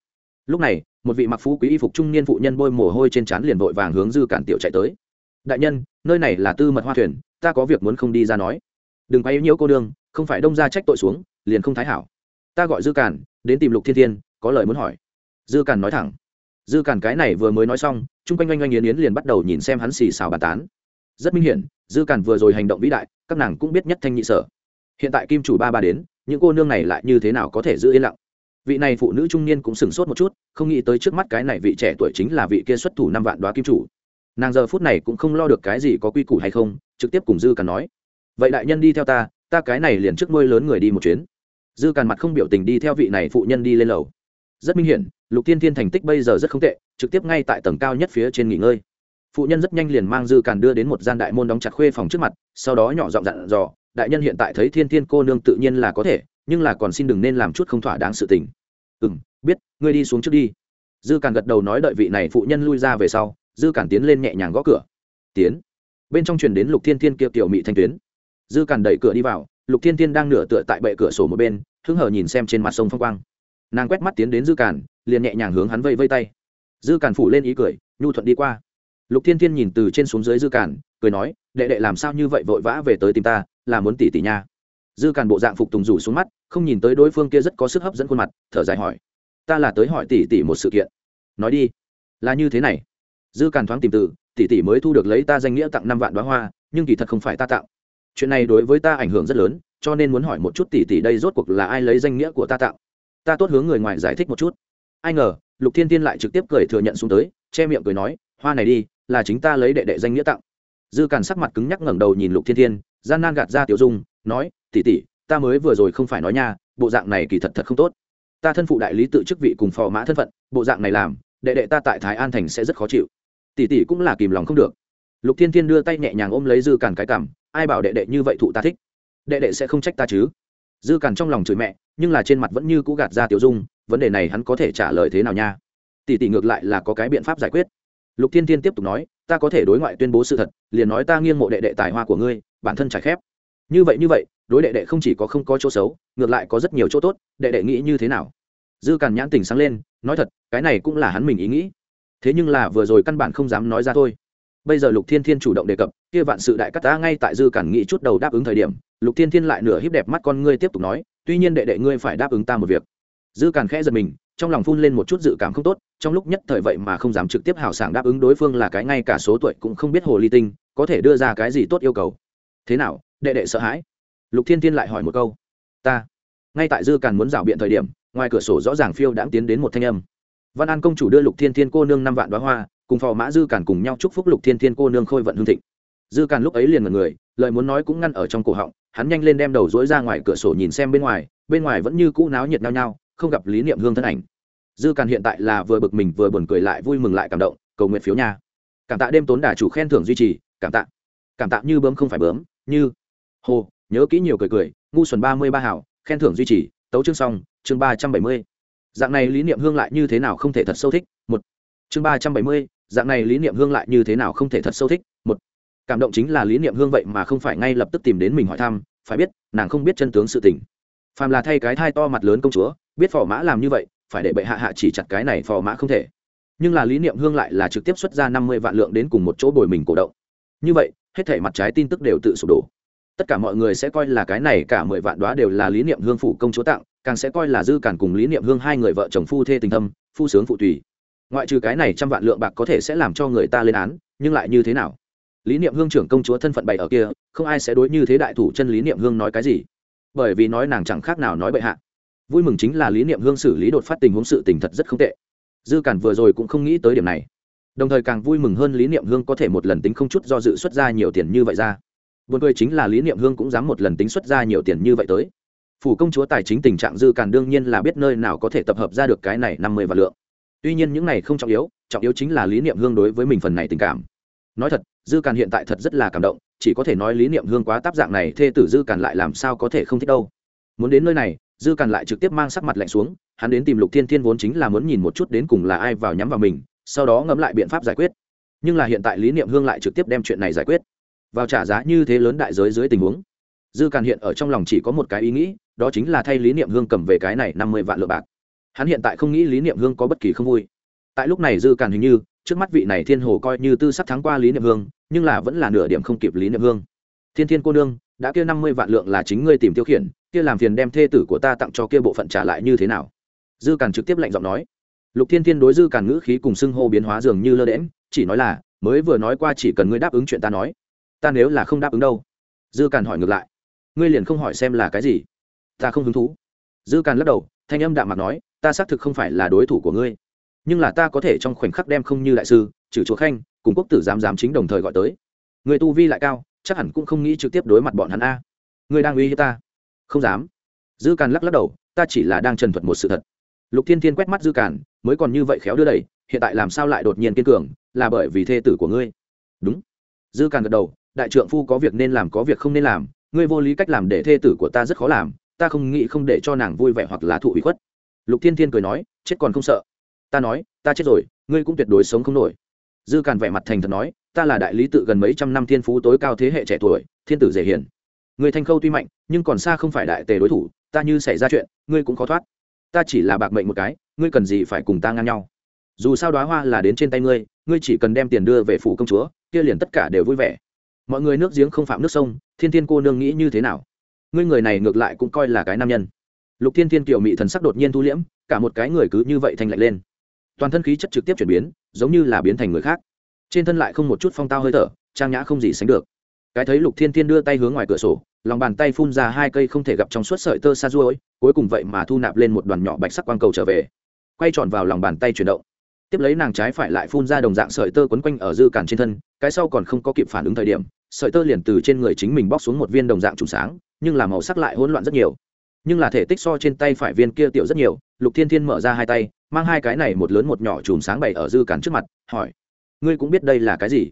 Lúc này, một vị mặc phú quý y phục trung niên phụ nhân bôi mồ hôi trên trán liền vội vàng hướng dư càn tiểu chạy tới. Đại nhân, nơi này là tư mật hoa thuyền, ta có việc muốn không đi ra nói. Đừng quay nhiễu cô đương không phải đông ra trách tội xuống, liền không thái hảo. Ta gọi dư càn, đến tìm lục thiên thiên, có lời muốn hỏi. Dư càn nói thẳng. Dư càn cái này vừa mới nói xong, chung quanh oanh oanh yến yến liền bắt đầu nhìn xem hắn xì xào bàn tán rất minh hiển, dư càn vừa rồi hành động vĩ đại, các nàng cũng biết nhất thanh nhị sở. Hiện tại kim chủ ba ba đến, những cô nương này lại như thế nào có thể giữ yên lặng? Vị này phụ nữ trung niên cũng sửng sốt một chút, không nghĩ tới trước mắt cái này vị trẻ tuổi chính là vị kia xuất thủ năm vạn đoá kim chủ. Nàng giờ phút này cũng không lo được cái gì có quy củ hay không, trực tiếp cùng dư càn nói. Vậy đại nhân đi theo ta ta cái này liền trước môi lớn người đi một chuyến. Dư càn mặt không biểu tình đi theo vị này phụ nhân đi lên lầu. Rất minh hiển, lục tiên thiên thành tích bây giờ rất không tệ, trực tiếp ngay tại tầng cao nhất phía trên nghỉ ngơi phụ nhân rất nhanh liền mang dư càn đưa đến một gian đại môn đóng chặt khuê phòng trước mặt, sau đó nhỏ giọng dặn dò, đại nhân hiện tại thấy thiên thiên cô nương tự nhiên là có thể, nhưng là còn xin đừng nên làm chút không thỏa đáng sự tình. Ừ m biết, ngươi đi xuống trước đi. Dư càn gật đầu nói đợi vị này phụ nhân lui ra về sau, dư càn tiến lên nhẹ nhàng gõ cửa. Tiến. Bên trong truyền đến lục thiên thiên kia tiểu mị thanh tuyến. Dư càn đẩy cửa đi vào, lục thiên thiên đang nửa tựa tại bệ cửa sổ một bên, hứng hở nhìn xem trên mặt sông phong quang. Nàng quét mắt tiến đến dư càn, liền nhẹ nhàng hướng hắn vây vây tay. Dư càn phủ lên ý cười, nhu thuận đi qua lục thiên thiên nhìn từ trên xuống dưới dư càn, cười nói, đệ đệ làm sao như vậy vội vã về tới tìm ta, là muốn tỷ tỷ nha. Dư càn bộ dạng phục tùng rủ xuống mắt, không nhìn tới đối phương kia rất có sức hấp dẫn khuôn mặt, thở dài hỏi, ta là tới hỏi tỷ tỷ một sự kiện. Nói đi. Là như thế này. Dư càn thoáng tìm từ tỷ tỷ mới thu được lấy ta danh nghĩa tặng năm vạn đoá hoa, nhưng kỳ thật không phải ta tặng. Chuyện này đối với ta ảnh hưởng rất lớn, cho nên muốn hỏi một chút tỷ tỷ đây rốt cuộc là ai lấy danh nghĩa của ta tặng. Ta tốt hướng người ngoài giải thích một chút. Ai ngờ, lục thiên tiên lại trực tiếp cười thừa nhận xuống tới, che miệng cười nói, hoa này đi là chính ta lấy đệ đệ danh nghĩa tặng. Dư càn sắc mặt cứng nhắc ngẩng đầu nhìn lục thiên thiên, gian nan gạt ra tiểu dung, nói tỉ tỉ ta mới vừa rồi không phải nói nha, bộ dạng này kỳ thật thật không tốt. Ta thân phụ đại lý tự chức vị cùng phò mã thân phận, bộ dạng này làm, đệ đệ ta tại thái an thành sẽ rất khó chịu. Tỷ tỷ cũng là kìm lòng không được. Lục thiên thiên đưa tay nhẹ nhàng ôm lấy dư càn cái cảm ai bảo đệ đệ như vậy thụ ta thích? Đệ đệ sẽ không trách ta chứ? Dư càn trong lòng chửi mẹ, nhưng là trên mặt vẫn như cũ gạt ra tiểu dung, vấn đề này hắn có thể trả lời thế nào nha? Tỷ tỷ ngược lại là có cái biện pháp giải quyết lục thiên thiên tiếp tục nói, ta có thể đối ngoại tuyên bố sự thật, liền nói ta nghiêng mộ đệ đệ tài hoa của ngươi, bản thân trải khép. Như vậy như vậy, đối đệ đệ không chỉ có không có chỗ xấu, ngược lại có rất nhiều chỗ tốt, đệ đệ nghĩ như thế nào? Dư càn nhãn tình sáng lên, nói thật, cái này cũng là hắn mình ý nghĩ. Thế nhưng là vừa rồi căn bản không dám nói ra thôi. Bây giờ lục thiên thiên chủ động đề cập, kia vạn sự đại cắt ta ngay tại dư càn nghĩ chút đầu đáp ứng thời điểm. Lục thiên thiên lại nửa híp đẹp mắt con ngươi tiếp tục nói, tuy nhiên đệ đệ ngươi phải đáp ứng ta một việc. Dư càn khẽ giật mình trong lòng phun lên một chút dự cảm không tốt, trong lúc nhất thời vậy mà không dám trực tiếp hào sảng đáp ứng đối phương là cái ngay cả số tuổi cũng không biết hồ ly tinh, có thể đưa ra cái gì tốt yêu cầu. Thế nào, đệ đệ sợ hãi? Lục thiên thiên lại hỏi một câu. Ta, ngay tại dư càn muốn rảo biện thời điểm, ngoài cửa sổ rõ ràng phiêu đãng tiến đến một thanh âm. Văn an công chủ đưa lục thiên thiên cô nương năm vạn đoá hoa, cùng phò mã dư càn cùng nhau chúc phúc lục thiên thiên cô nương khôi vận hương thịnh. Dư càn lúc ấy liền mật người, lời muốn nói cũng ngăn ở trong cổ họng, hắn nhanh lên đem đầu dối ra ngoài cửa sổ nhìn xem bên ngoài bên ngoài vẫn như cũ náo nhiệt nao nhau không gặp lý niệm hương thân ảnh. Dư càn hiện tại là vừa bực mình vừa buồn cười lại vui mừng lại cảm động, cầu nguyện phiếu nha. Cảm tạ đêm tốn đà chủ khen thưởng duy trì, cảm tạ. Cảm tạ như bướm không phải bướm, như. Hồ, nhớ kỹ nhiều cười cười, ngu xuẩn ba mươi ba hảo, khen thưởng duy trì, tấu chương xong, chương ba trăm bảy mươi. Dạng này lý niệm hương lại như thế nào không thể thật sâu thích, một. Chương ba trăm bảy mươi, dạng này lý niệm hương lại như thế nào không thể thật sâu thích, một. Cảm động chính là lý niệm hương vậy mà không phải ngay lập tức tìm đến mình hỏi thăm, phải biết, nàng không biết chân tướng sự tình. Phàm là thay cái thai to mặt lớn công chúa biết phò mã làm như vậy, phải để bệ hạ hạ chỉ chặt cái này phò mã không thể. Nhưng là lý niệm hương lại là trực tiếp xuất ra năm mươi vạn lượng đến cùng một chỗ bồi mình cổ động. Như vậy, hết thể mặt trái tin tức đều tự sụp đổ. Tất cả mọi người sẽ coi là cái này cả mười vạn đoá đều là lý niệm hương phủ công chúa tặng, càng sẽ coi là dư cản cùng lý niệm hương hai người vợ chồng phu thê tình thâm, phu sướng phụ tùy. Ngoại trừ cái này trăm vạn lượng bạc có thể sẽ làm cho người ta lên án, nhưng lại như thế nào? Lý niệm hương trưởng công chúa thân phận bày ở kia, không ai sẽ đối như thế đại thủ chân lý niệm hương nói cái gì. Bởi vì nói nàng chẳng khác nào nói bệ hạ vui mừng chính là lý niệm hương xử lý đột phát tình huống sự tình thật rất không tệ. Dư cản vừa rồi cũng không nghĩ tới điểm này. Đồng thời càng vui mừng hơn lý niệm hương có thể một lần tính không chút do dự xuất ra nhiều tiền như vậy ra. Buồn cười chính là lý niệm hương cũng dám một lần tính xuất ra nhiều tiền như vậy tới. Phủ công chúa tài chính tình trạng dư cản đương nhiên là biết nơi nào có thể tập hợp ra được cái này năm mươi vạn lượng. Tuy nhiên những này không trọng yếu trọng yếu chính là lý niệm hương đối với mình phần này tình cảm. Nói thật, dư càn hiện tại thật rất là cảm động, chỉ có thể nói lý niệm hương quá táp dạng này thê tử dư càn lại làm sao có thể không thích đâu. Muốn đến nơi này dư càn lại trực tiếp mang sắc mặt lạnh xuống, hắn đến tìm lục thiên thiên vốn chính là muốn nhìn một chút đến cùng là ai vào nhắm vào mình, sau đó ngẫm lại biện pháp giải quyết. Nhưng là hiện tại lý niệm hương lại trực tiếp đem chuyện này giải quyết. Vào trả giá như thế lớn đại giới dưới tình huống, dư càn hiện ở trong lòng chỉ có một cái ý nghĩ, đó chính là thay lý niệm hương cầm về cái này năm mươi vạn lượng bạc. Hắn hiện tại không nghĩ lý niệm hương có bất kỳ không vui. Tại lúc này dư càn hình như, trước mắt vị này thiên hồ coi như tư sắc thắng qua lý niệm hương, nhưng là vẫn là nửa điểm không kịp lý niệm hương. Thiên thiên cô nương, đã kia năm mươi vạn lượng là chính ngươi tìm tiêu khiển kia làm phiền đem thê tử của ta tặng cho kia bộ phận trả lại như thế nào? Dư càn trực tiếp lạnh giọng nói. Lục thiên thiên đối dư càn ngữ khí cùng xưng hô biến hóa dường như lơ đễm chỉ nói là, mới vừa nói qua chỉ cần ngươi đáp ứng chuyện ta nói, ta nếu là không đáp ứng đâu? Dư càn hỏi ngược lại. Ngươi liền không hỏi xem là cái gì? Ta không hứng thú. Dư càn lắc đầu, thanh âm đạm mặt nói, ta xác thực không phải là đối thủ của ngươi, nhưng là ta có thể trong khoảnh khắc đem không như đại sư, trừ chúa khanh, cùng quốc tử giám giám chính đồng thời gọi tới. Người tu vi lại cao, chắc hẳn cũng không nghĩ trực tiếp đối mặt bọn hắn a. Người đang uy hiếp ta không dám. Dư càn lắc lắc đầu, ta chỉ là đang trần thuật một sự thật. Lục thiên thiên quét mắt dư càn, mới còn như vậy khéo đưa đẩy, hiện tại làm sao lại đột nhiên kiên cường, là bởi vì thê tử của ngươi. Đúng. Dư càn gật đầu, đại trượng phu có việc nên làm có việc không nên làm, ngươi vô lý cách làm để thê tử của ta rất khó làm, ta không nghĩ không để cho nàng vui vẻ hoặc là thụ ủy khuất. Lục thiên thiên cười nói, chết còn không sợ. Ta nói, ta chết rồi, ngươi cũng tuyệt đối sống không nổi. Dư càn vẻ mặt thành thật nói, ta là đại lý tự gần mấy trăm năm thiên phú tối cao thế hệ trẻ tuổi, thiên tử dễ hiền người thanh khâu tuy mạnh, nhưng còn xa không phải đại tề đối thủ, ta như xảy ra chuyện, ngươi cũng khó thoát. Ta chỉ là bạc mệnh một cái, ngươi cần gì phải cùng ta ngang nhau? Dù sao đoá hoa là đến trên tay ngươi ngươi chỉ cần đem tiền đưa về phủ công chúa, kia liền tất cả đều vui vẻ. Mọi người nước giếng không phạm nước sông, thiên thiên cô nương nghĩ như thế nào? Ngươi người này ngược lại cũng coi là cái nam nhân. Lục thiên thiên kiểu mị thần sắc đột nhiên thu liễm, cả một cái người cứ như vậy thanh lạnh lên. Toàn thân khí chất trực tiếp chuyển biến, giống như là biến thành người khác. Trên thân lại không một chút phong tao hơi thở, trang nhã không gì sánh được cái thấy lục thiên thiên đưa tay hướng ngoài cửa sổ lòng bàn tay phun ra hai cây không thể gặp trong suốt sợi tơ xa ruôi cuối cùng vậy mà thu nạp lên một đoàn nhỏ bạch sắc quang cầu trở về, quay tròn vào lòng bàn tay chuyển động. Tiếp lấy nàng trái phải lại phun ra đồng dạng sợi tơ quấn quanh ở dư cản trên thân, cái sau còn không có kịp phản ứng thời điểm, sợi tơ liền từ trên người chính mình bóc xuống một viên đồng dạng trùng sáng, nhưng là màu sắc lại hỗn loạn rất nhiều. Nhưng là thể tích so trên tay phải viên kia tiểu rất nhiều, lục thiên thiên mở ra hai tay, mang hai cái này một lớn một nhỏ chùm sáng bày ở dư cản trước mặt, hỏi, ngươi cũng biết đây là cái gì?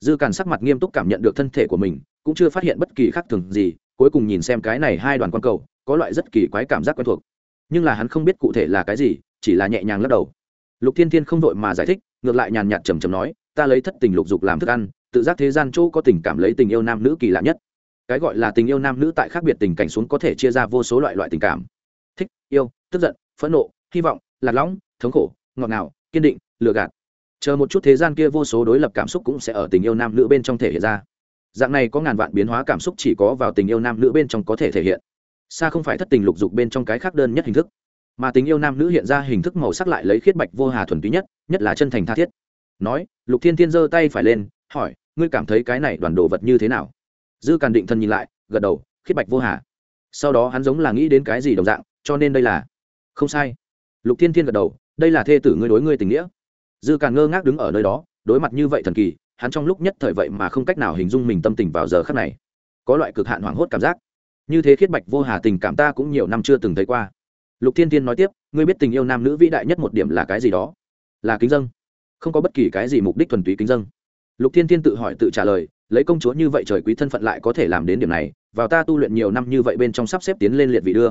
Dư càn sắc mặt nghiêm túc cảm nhận được thân thể của mình, cũng chưa phát hiện bất kỳ khác thường gì, cuối cùng nhìn xem cái này hai đoàn quan cầu, có loại rất kỳ quái cảm giác quen thuộc. Nhưng là hắn không biết cụ thể là cái gì, chỉ là nhẹ nhàng lắc đầu. Lục thiên thiên không đội mà giải thích, ngược lại nhàn nhạt trầm trầm nói, ta lấy thất tình lục dục làm thức ăn, tự giác thế gian chỗ có tình cảm lấy tình yêu nam nữ kỳ lạ nhất. Cái gọi là tình yêu nam nữ tại khác biệt tình cảnh xuống có thể chia ra vô số loại loại tình cảm. Thích, yêu, tức giận, phẫn nộ, hy vọng, lạc lõng, thống khổ, ngọt ngào, kiên định, lừa gạt chờ một chút thế gian kia vô số đối lập cảm xúc cũng sẽ ở tình yêu nam nữ bên trong thể hiện ra. Dạng này có ngàn vạn biến hóa cảm xúc chỉ có vào tình yêu nam nữ bên trong có thể thể hiện. Xa không phải thất tình lục dục bên trong cái khác đơn nhất hình thức, mà tình yêu nam nữ hiện ra hình thức màu sắc lại lấy khiết bạch vô hà thuần túy nhất nhất là chân thành tha thiết. Nói, lục thiên thiên giơ tay phải lên, hỏi, ngươi cảm thấy cái này đoàn đồ vật như thế nào? Dư càn định thân nhìn lại, gật đầu, khiết bạch vô hà. Sau đó hắn giống là nghĩ đến cái gì đồng dạng, cho nên đây là, không sai. Lục thiên thiên gật đầu, đây là thê tử ngươi đối ngươi tình nghĩa dư càn ngơ ngác đứng ở nơi đó, đối mặt như vậy thần kỳ, hắn trong lúc nhất thời vậy mà không cách nào hình dung mình tâm tình vào giờ khắc này. Có loại cực hạn hoảng hốt cảm giác. Như thế khiết bạch vô hà tình cảm ta cũng nhiều năm chưa từng thấy qua. Lục thiên thiên nói tiếp, ngươi biết tình yêu nam nữ vĩ đại nhất một điểm là cái gì đó? Là kính dân không có bất kỳ cái gì mục đích thuần túy kính dân lục thiên thiên tự hỏi tự trả lời, lấy công chúa như vậy trời quý thân phận lại có thể làm đến điểm này, vào ta tu luyện nhiều năm như vậy bên trong sắp xếp tiến lên liệt vị đưa.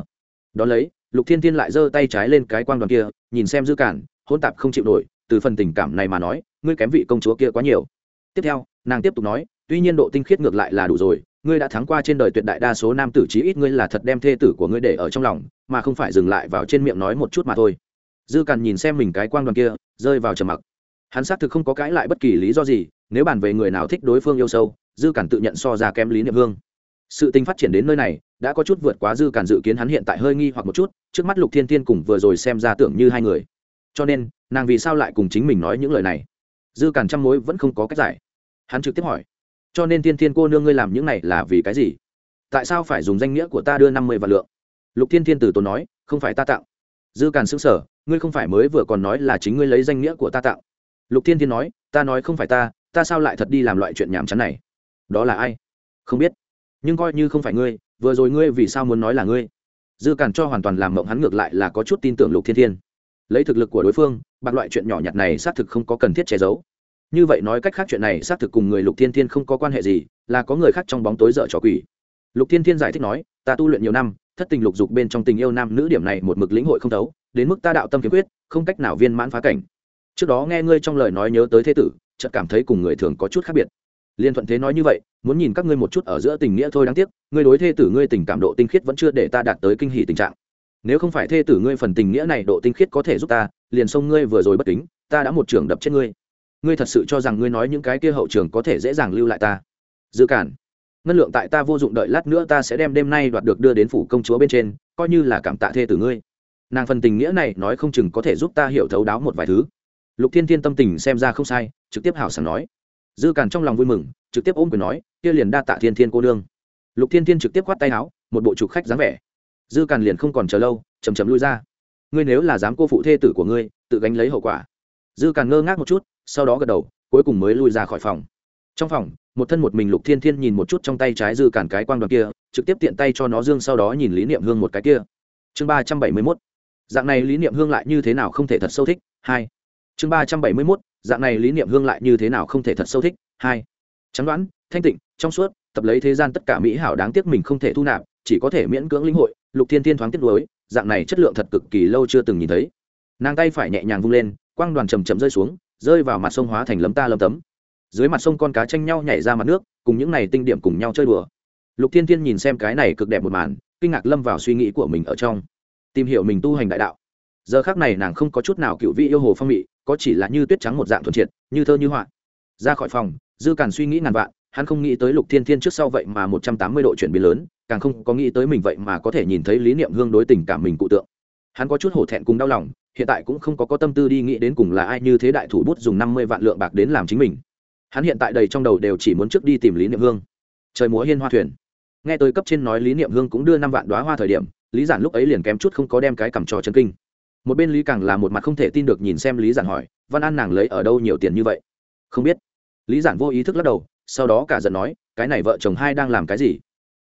Đón lấy, lục thiên thiên lại giơ tay trái lên cái quang đoàn kia, nhìn xem dư cản hôn tạp không chịu nổi từ phần tình cảm này mà nói, ngươi kém vị công chúa kia quá nhiều. Tiếp theo, nàng tiếp tục nói, tuy nhiên độ tinh khiết ngược lại là đủ rồi, ngươi đã thắng qua trên đời tuyệt đại đa số nam tử trí ít ngươi là thật đem thê tử của ngươi để ở trong lòng, mà không phải dừng lại vào trên miệng nói một chút mà thôi. Dư cằn nhìn xem mình cái quang đoàn kia, rơi vào trầm mặc. Hắn xác thực không có cãi lại bất kỳ lý do gì, nếu bàn về người nào thích đối phương yêu sâu, dư cằn tự nhận so ra kém lý niệm hương. Sự tình phát triển đến nơi này, đã có chút vượt quá dư cản dự kiến hắn hiện tại hơi nghi hoặc một chút, trước mắt lục thiên thiên cùng vừa rồi xem ra tưởng như hai người. Cho nên nàng vì sao lại cùng chính mình nói những lời này? Dư càn trăm mối vẫn không có cách giải. Hắn trực tiếp hỏi. Cho nên thiên thiên cô nương ngươi làm những này là vì cái gì? Tại sao phải dùng danh nghĩa của ta đưa năm mươi vạn lượng? Lục thiên thiên từ tốn nói, không phải ta tặng dư càn xứng sở ngươi không phải mới vừa còn nói là chính ngươi lấy danh nghĩa của ta tặng lục thiên thiên nói, ta nói không phải ta ta sao lại thật đi làm loại chuyện nhảm chán này? Đó là ai? Không biết. Nhưng coi như không phải ngươi, vừa rồi ngươi vì sao muốn nói là ngươi? Dư càn cho hoàn toàn làm mộng hắn ngược lại là có chút tin tưởng lục thiên thiên lấy thực lực của đối phương, bạc loại chuyện nhỏ nhặt này xác thực không có cần thiết che giấu. Như vậy nói cách khác chuyện này xác thực cùng người lục thiên thiên không có quan hệ gì, là có người khác trong bóng tối dở trò quỷ. Lục thiên thiên giải thích nói, ta tu luyện nhiều năm, thất tình lục dục bên trong tình yêu nam nữ điểm này một mực lĩnh hội không thấu, đến mức ta đạo tâm kiếm quyết, không cách nào viên mãn phá cảnh. Trước đó nghe ngươi trong lời nói nhớ tới thế tử, chợt cảm thấy cùng người thường có chút khác biệt. Liên thuận thế nói như vậy, muốn nhìn các ngươi một chút ở giữa tình nghĩa thôi, đáng tiếc, ngươi đối thê tử ngươi tình cảm độ tinh khiết vẫn chưa để ta đạt tới kinh hỷ tình trạng nếu không phải thê tử ngươi phần tình nghĩa này độ tinh khiết có thể giúp ta, liền xông ngươi vừa rồi bất kính, ta đã một trường đập chết ngươi. Ngươi thật sự cho rằng ngươi nói những cái kia hậu trường có thể dễ dàng lưu lại ta? Dự cản, ngân lượng tại ta vô dụng đợi lát nữa ta sẽ đem đêm nay đoạt được đưa đến phủ công chúa bên trên, coi như là cảm tạ thê tử ngươi. Nàng phần tình nghĩa này nói không chừng có thể giúp ta hiểu thấu đáo một vài thứ. Lục thiên thiên tâm tình xem ra không sai, trực tiếp hảo sảng nói. Dư cản trong lòng vui mừng, trực tiếp ôm quyền nói, kia liền đa tạ thiên thiên cô nương. Lục thiên thiên trực tiếp khoát tay áo, một bộ trục khách dáng vẻ dư càn liền không còn chờ lâu chầm chầm lui ra. Ngươi nếu là dám cô phụ thê tử của ngươi, tự gánh lấy hậu quả. Dư càn ngơ ngác một chút, sau đó gật đầu, cuối cùng mới lui ra khỏi phòng. Trong phòng, một thân một mình lục thiên thiên nhìn một chút trong tay trái dư càn cái quang đoàn kia, trực tiếp tiện tay cho nó dương sau đó nhìn lý niệm hương một cái kia. Chương ba trăm bảy mươi mốt. Dạng này lý niệm hương lại như thế nào không thể thật sâu thích? Hai. Chương ba trăm bảy mươi mốt. Dạng này lý niệm hương lại như thế nào không thể thật sâu thích? Hai. Chắn đoán, thanh tịnh, trong suốt, tập lấy thế gian tất cả mỹ hảo đáng tiếc mình không thể thu nạp chỉ có thể miễn cưỡng linh hội, lục thiên thiên thoáng tiếc nuối, dạng này chất lượng thật cực kỳ lâu chưa từng nhìn thấy. Nàng tay phải nhẹ nhàng vung lên, quang đoàn chầm chậm rơi xuống, rơi vào mặt sông hóa thành lấm ta lấm tấm. Dưới mặt sông con cá tranh nhau nhảy ra mặt nước, cùng những này tinh điểm cùng nhau chơi đùa. Lục thiên thiên nhìn xem cái này cực đẹp một màn, kinh ngạc lâm vào suy nghĩ của mình ở trong. Tìm hiểu mình tu hành đại đạo. Giờ khác này nàng không có chút nào cựu vị yêu hồ phong mị, có chỉ là như tuyết trắng một dạng thuần triệt, như thơ như họa. Ra khỏi phòng, dư càn suy nghĩ ngàn vạn hắn không nghĩ tới lục thiên thiên trước sau vậy mà một trăm tám mươi độ chuyển biến lớn, càng không có nghĩ tới mình vậy mà có thể nhìn thấy lý niệm hương đối tình cảm mình cụ tượng. Hắn có chút hổ thẹn cùng đau lòng, hiện tại cũng không có có tâm tư đi nghĩ đến cùng là ai như thế đại thủ bút dùng năm mươi vạn lượng bạc đến làm chính mình. Hắn hiện tại đầy trong đầu đều chỉ muốn trước đi tìm lý niệm hương. Trời múa hiên hoa thuyền. Nghe tới cấp trên nói lý niệm hương cũng đưa năm vạn đoá hoa thời điểm, lý giản lúc ấy liền kém chút không có đem cái cầm trò chân kinh. Một bên lý càng là một mặt không thể tin được nhìn xem lý giản hỏi, văn an nàng lấy ở đâu nhiều tiền như vậy? Không biết. Lý giản vô ý thức lắc đầu sau đó cả giận nói, cái này vợ chồng hai đang làm cái gì?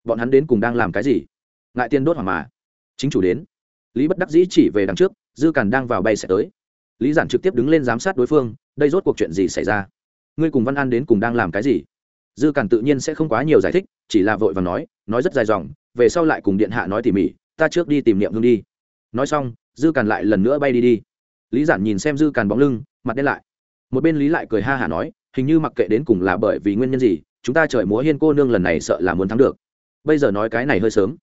Bọn hắn đến cùng đang làm cái gì? Ngại tiên đốt hoàng mà. Chính chủ đến. Lý bất đắc dĩ chỉ về đằng trước, dư càn đang vào bay sẽ tới. Lý giản trực tiếp đứng lên giám sát đối phương, đây rốt cuộc chuyện gì xảy ra? Ngươi cùng văn an đến cùng đang làm cái gì? Dư càn tự nhiên sẽ không quá nhiều giải thích, chỉ là vội và nói nói rất dài dòng, về sau lại cùng điện hạ nói tỉ mỉ, ta trước đi tìm niệm hương đi. Nói xong, dư càn lại lần nữa bay đi đi. Lý giản nhìn xem dư càn bóng lưng, mặt đen lại. Một bên lý lại cười ha hả nói hình như mặc kệ đến cùng là bởi vì nguyên nhân gì, chúng ta trời múa hiên cô nương lần này sợ là muốn thắng được. Bây giờ nói cái này hơi sớm.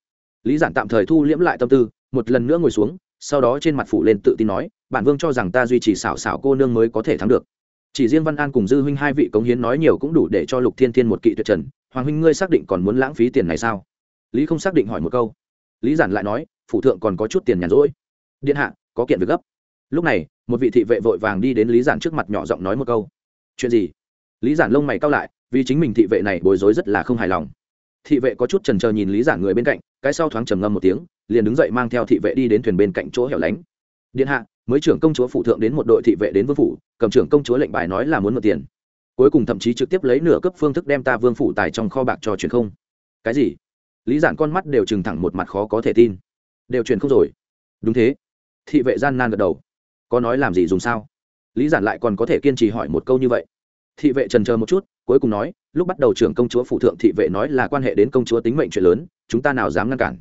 Lý giản tạm thời thu liễm lại tâm tư, một lần nữa ngồi xuống, sau đó trên mặt phủ lên tự tin nói, bản vương cho rằng ta duy trì xảo xảo cô nương mới có thể thắng được. Chỉ riêng văn an cùng dư huynh hai vị cống hiến nói nhiều cũng đủ để cho lục thiên thiên một kỵ tuyệt trần, hoàng huynh ngươi xác định còn muốn lãng phí tiền này sao? Lý không xác định hỏi một câu. Lý giản lại nói, phủ thượng còn có chút tiền nhàn rỗi. Điện hạ, có kiện việc gấp. Lúc này, một vị thị vệ vội vàng đi đến lý giản trước mặt nhỏ giọng nói một câu. Chuyện gì? Lý giản lông mày cao lại, vì chính mình thị vệ này bối rối rất là không hài lòng. Thị vệ có chút trần trờ nhìn lý giản người bên cạnh, cái sau thoáng trầm ngâm một tiếng, liền đứng dậy mang theo thị vệ đi đến thuyền bên cạnh chỗ hẻo lánh. Điện hạ, mới trưởng công chúa phụ thượng đến một đội thị vệ đến vương phủ, cầm trưởng công chúa lệnh bài nói là muốn mượn tiền. Cuối cùng thậm chí trực tiếp lấy nửa cấp phương thức đem ta vương phủ tài trong kho bạc cho truyền không. Cái gì? Lý giản con mắt đều trừng thẳng một mặt khó có thể tin. Đều truyền không rồi. Đúng thế. Thị vệ gian nan gật đầu. Có nói làm gì dùng sao? Lý giản lại còn có thể kiên trì hỏi một câu như vậy thị vệ trần chờ một chút, cuối cùng nói, lúc bắt đầu trưởng công chúa phụ thượng thị vệ nói là quan hệ đến công chúa tính mệnh chuyện lớn, chúng ta nào dám ngăn cản.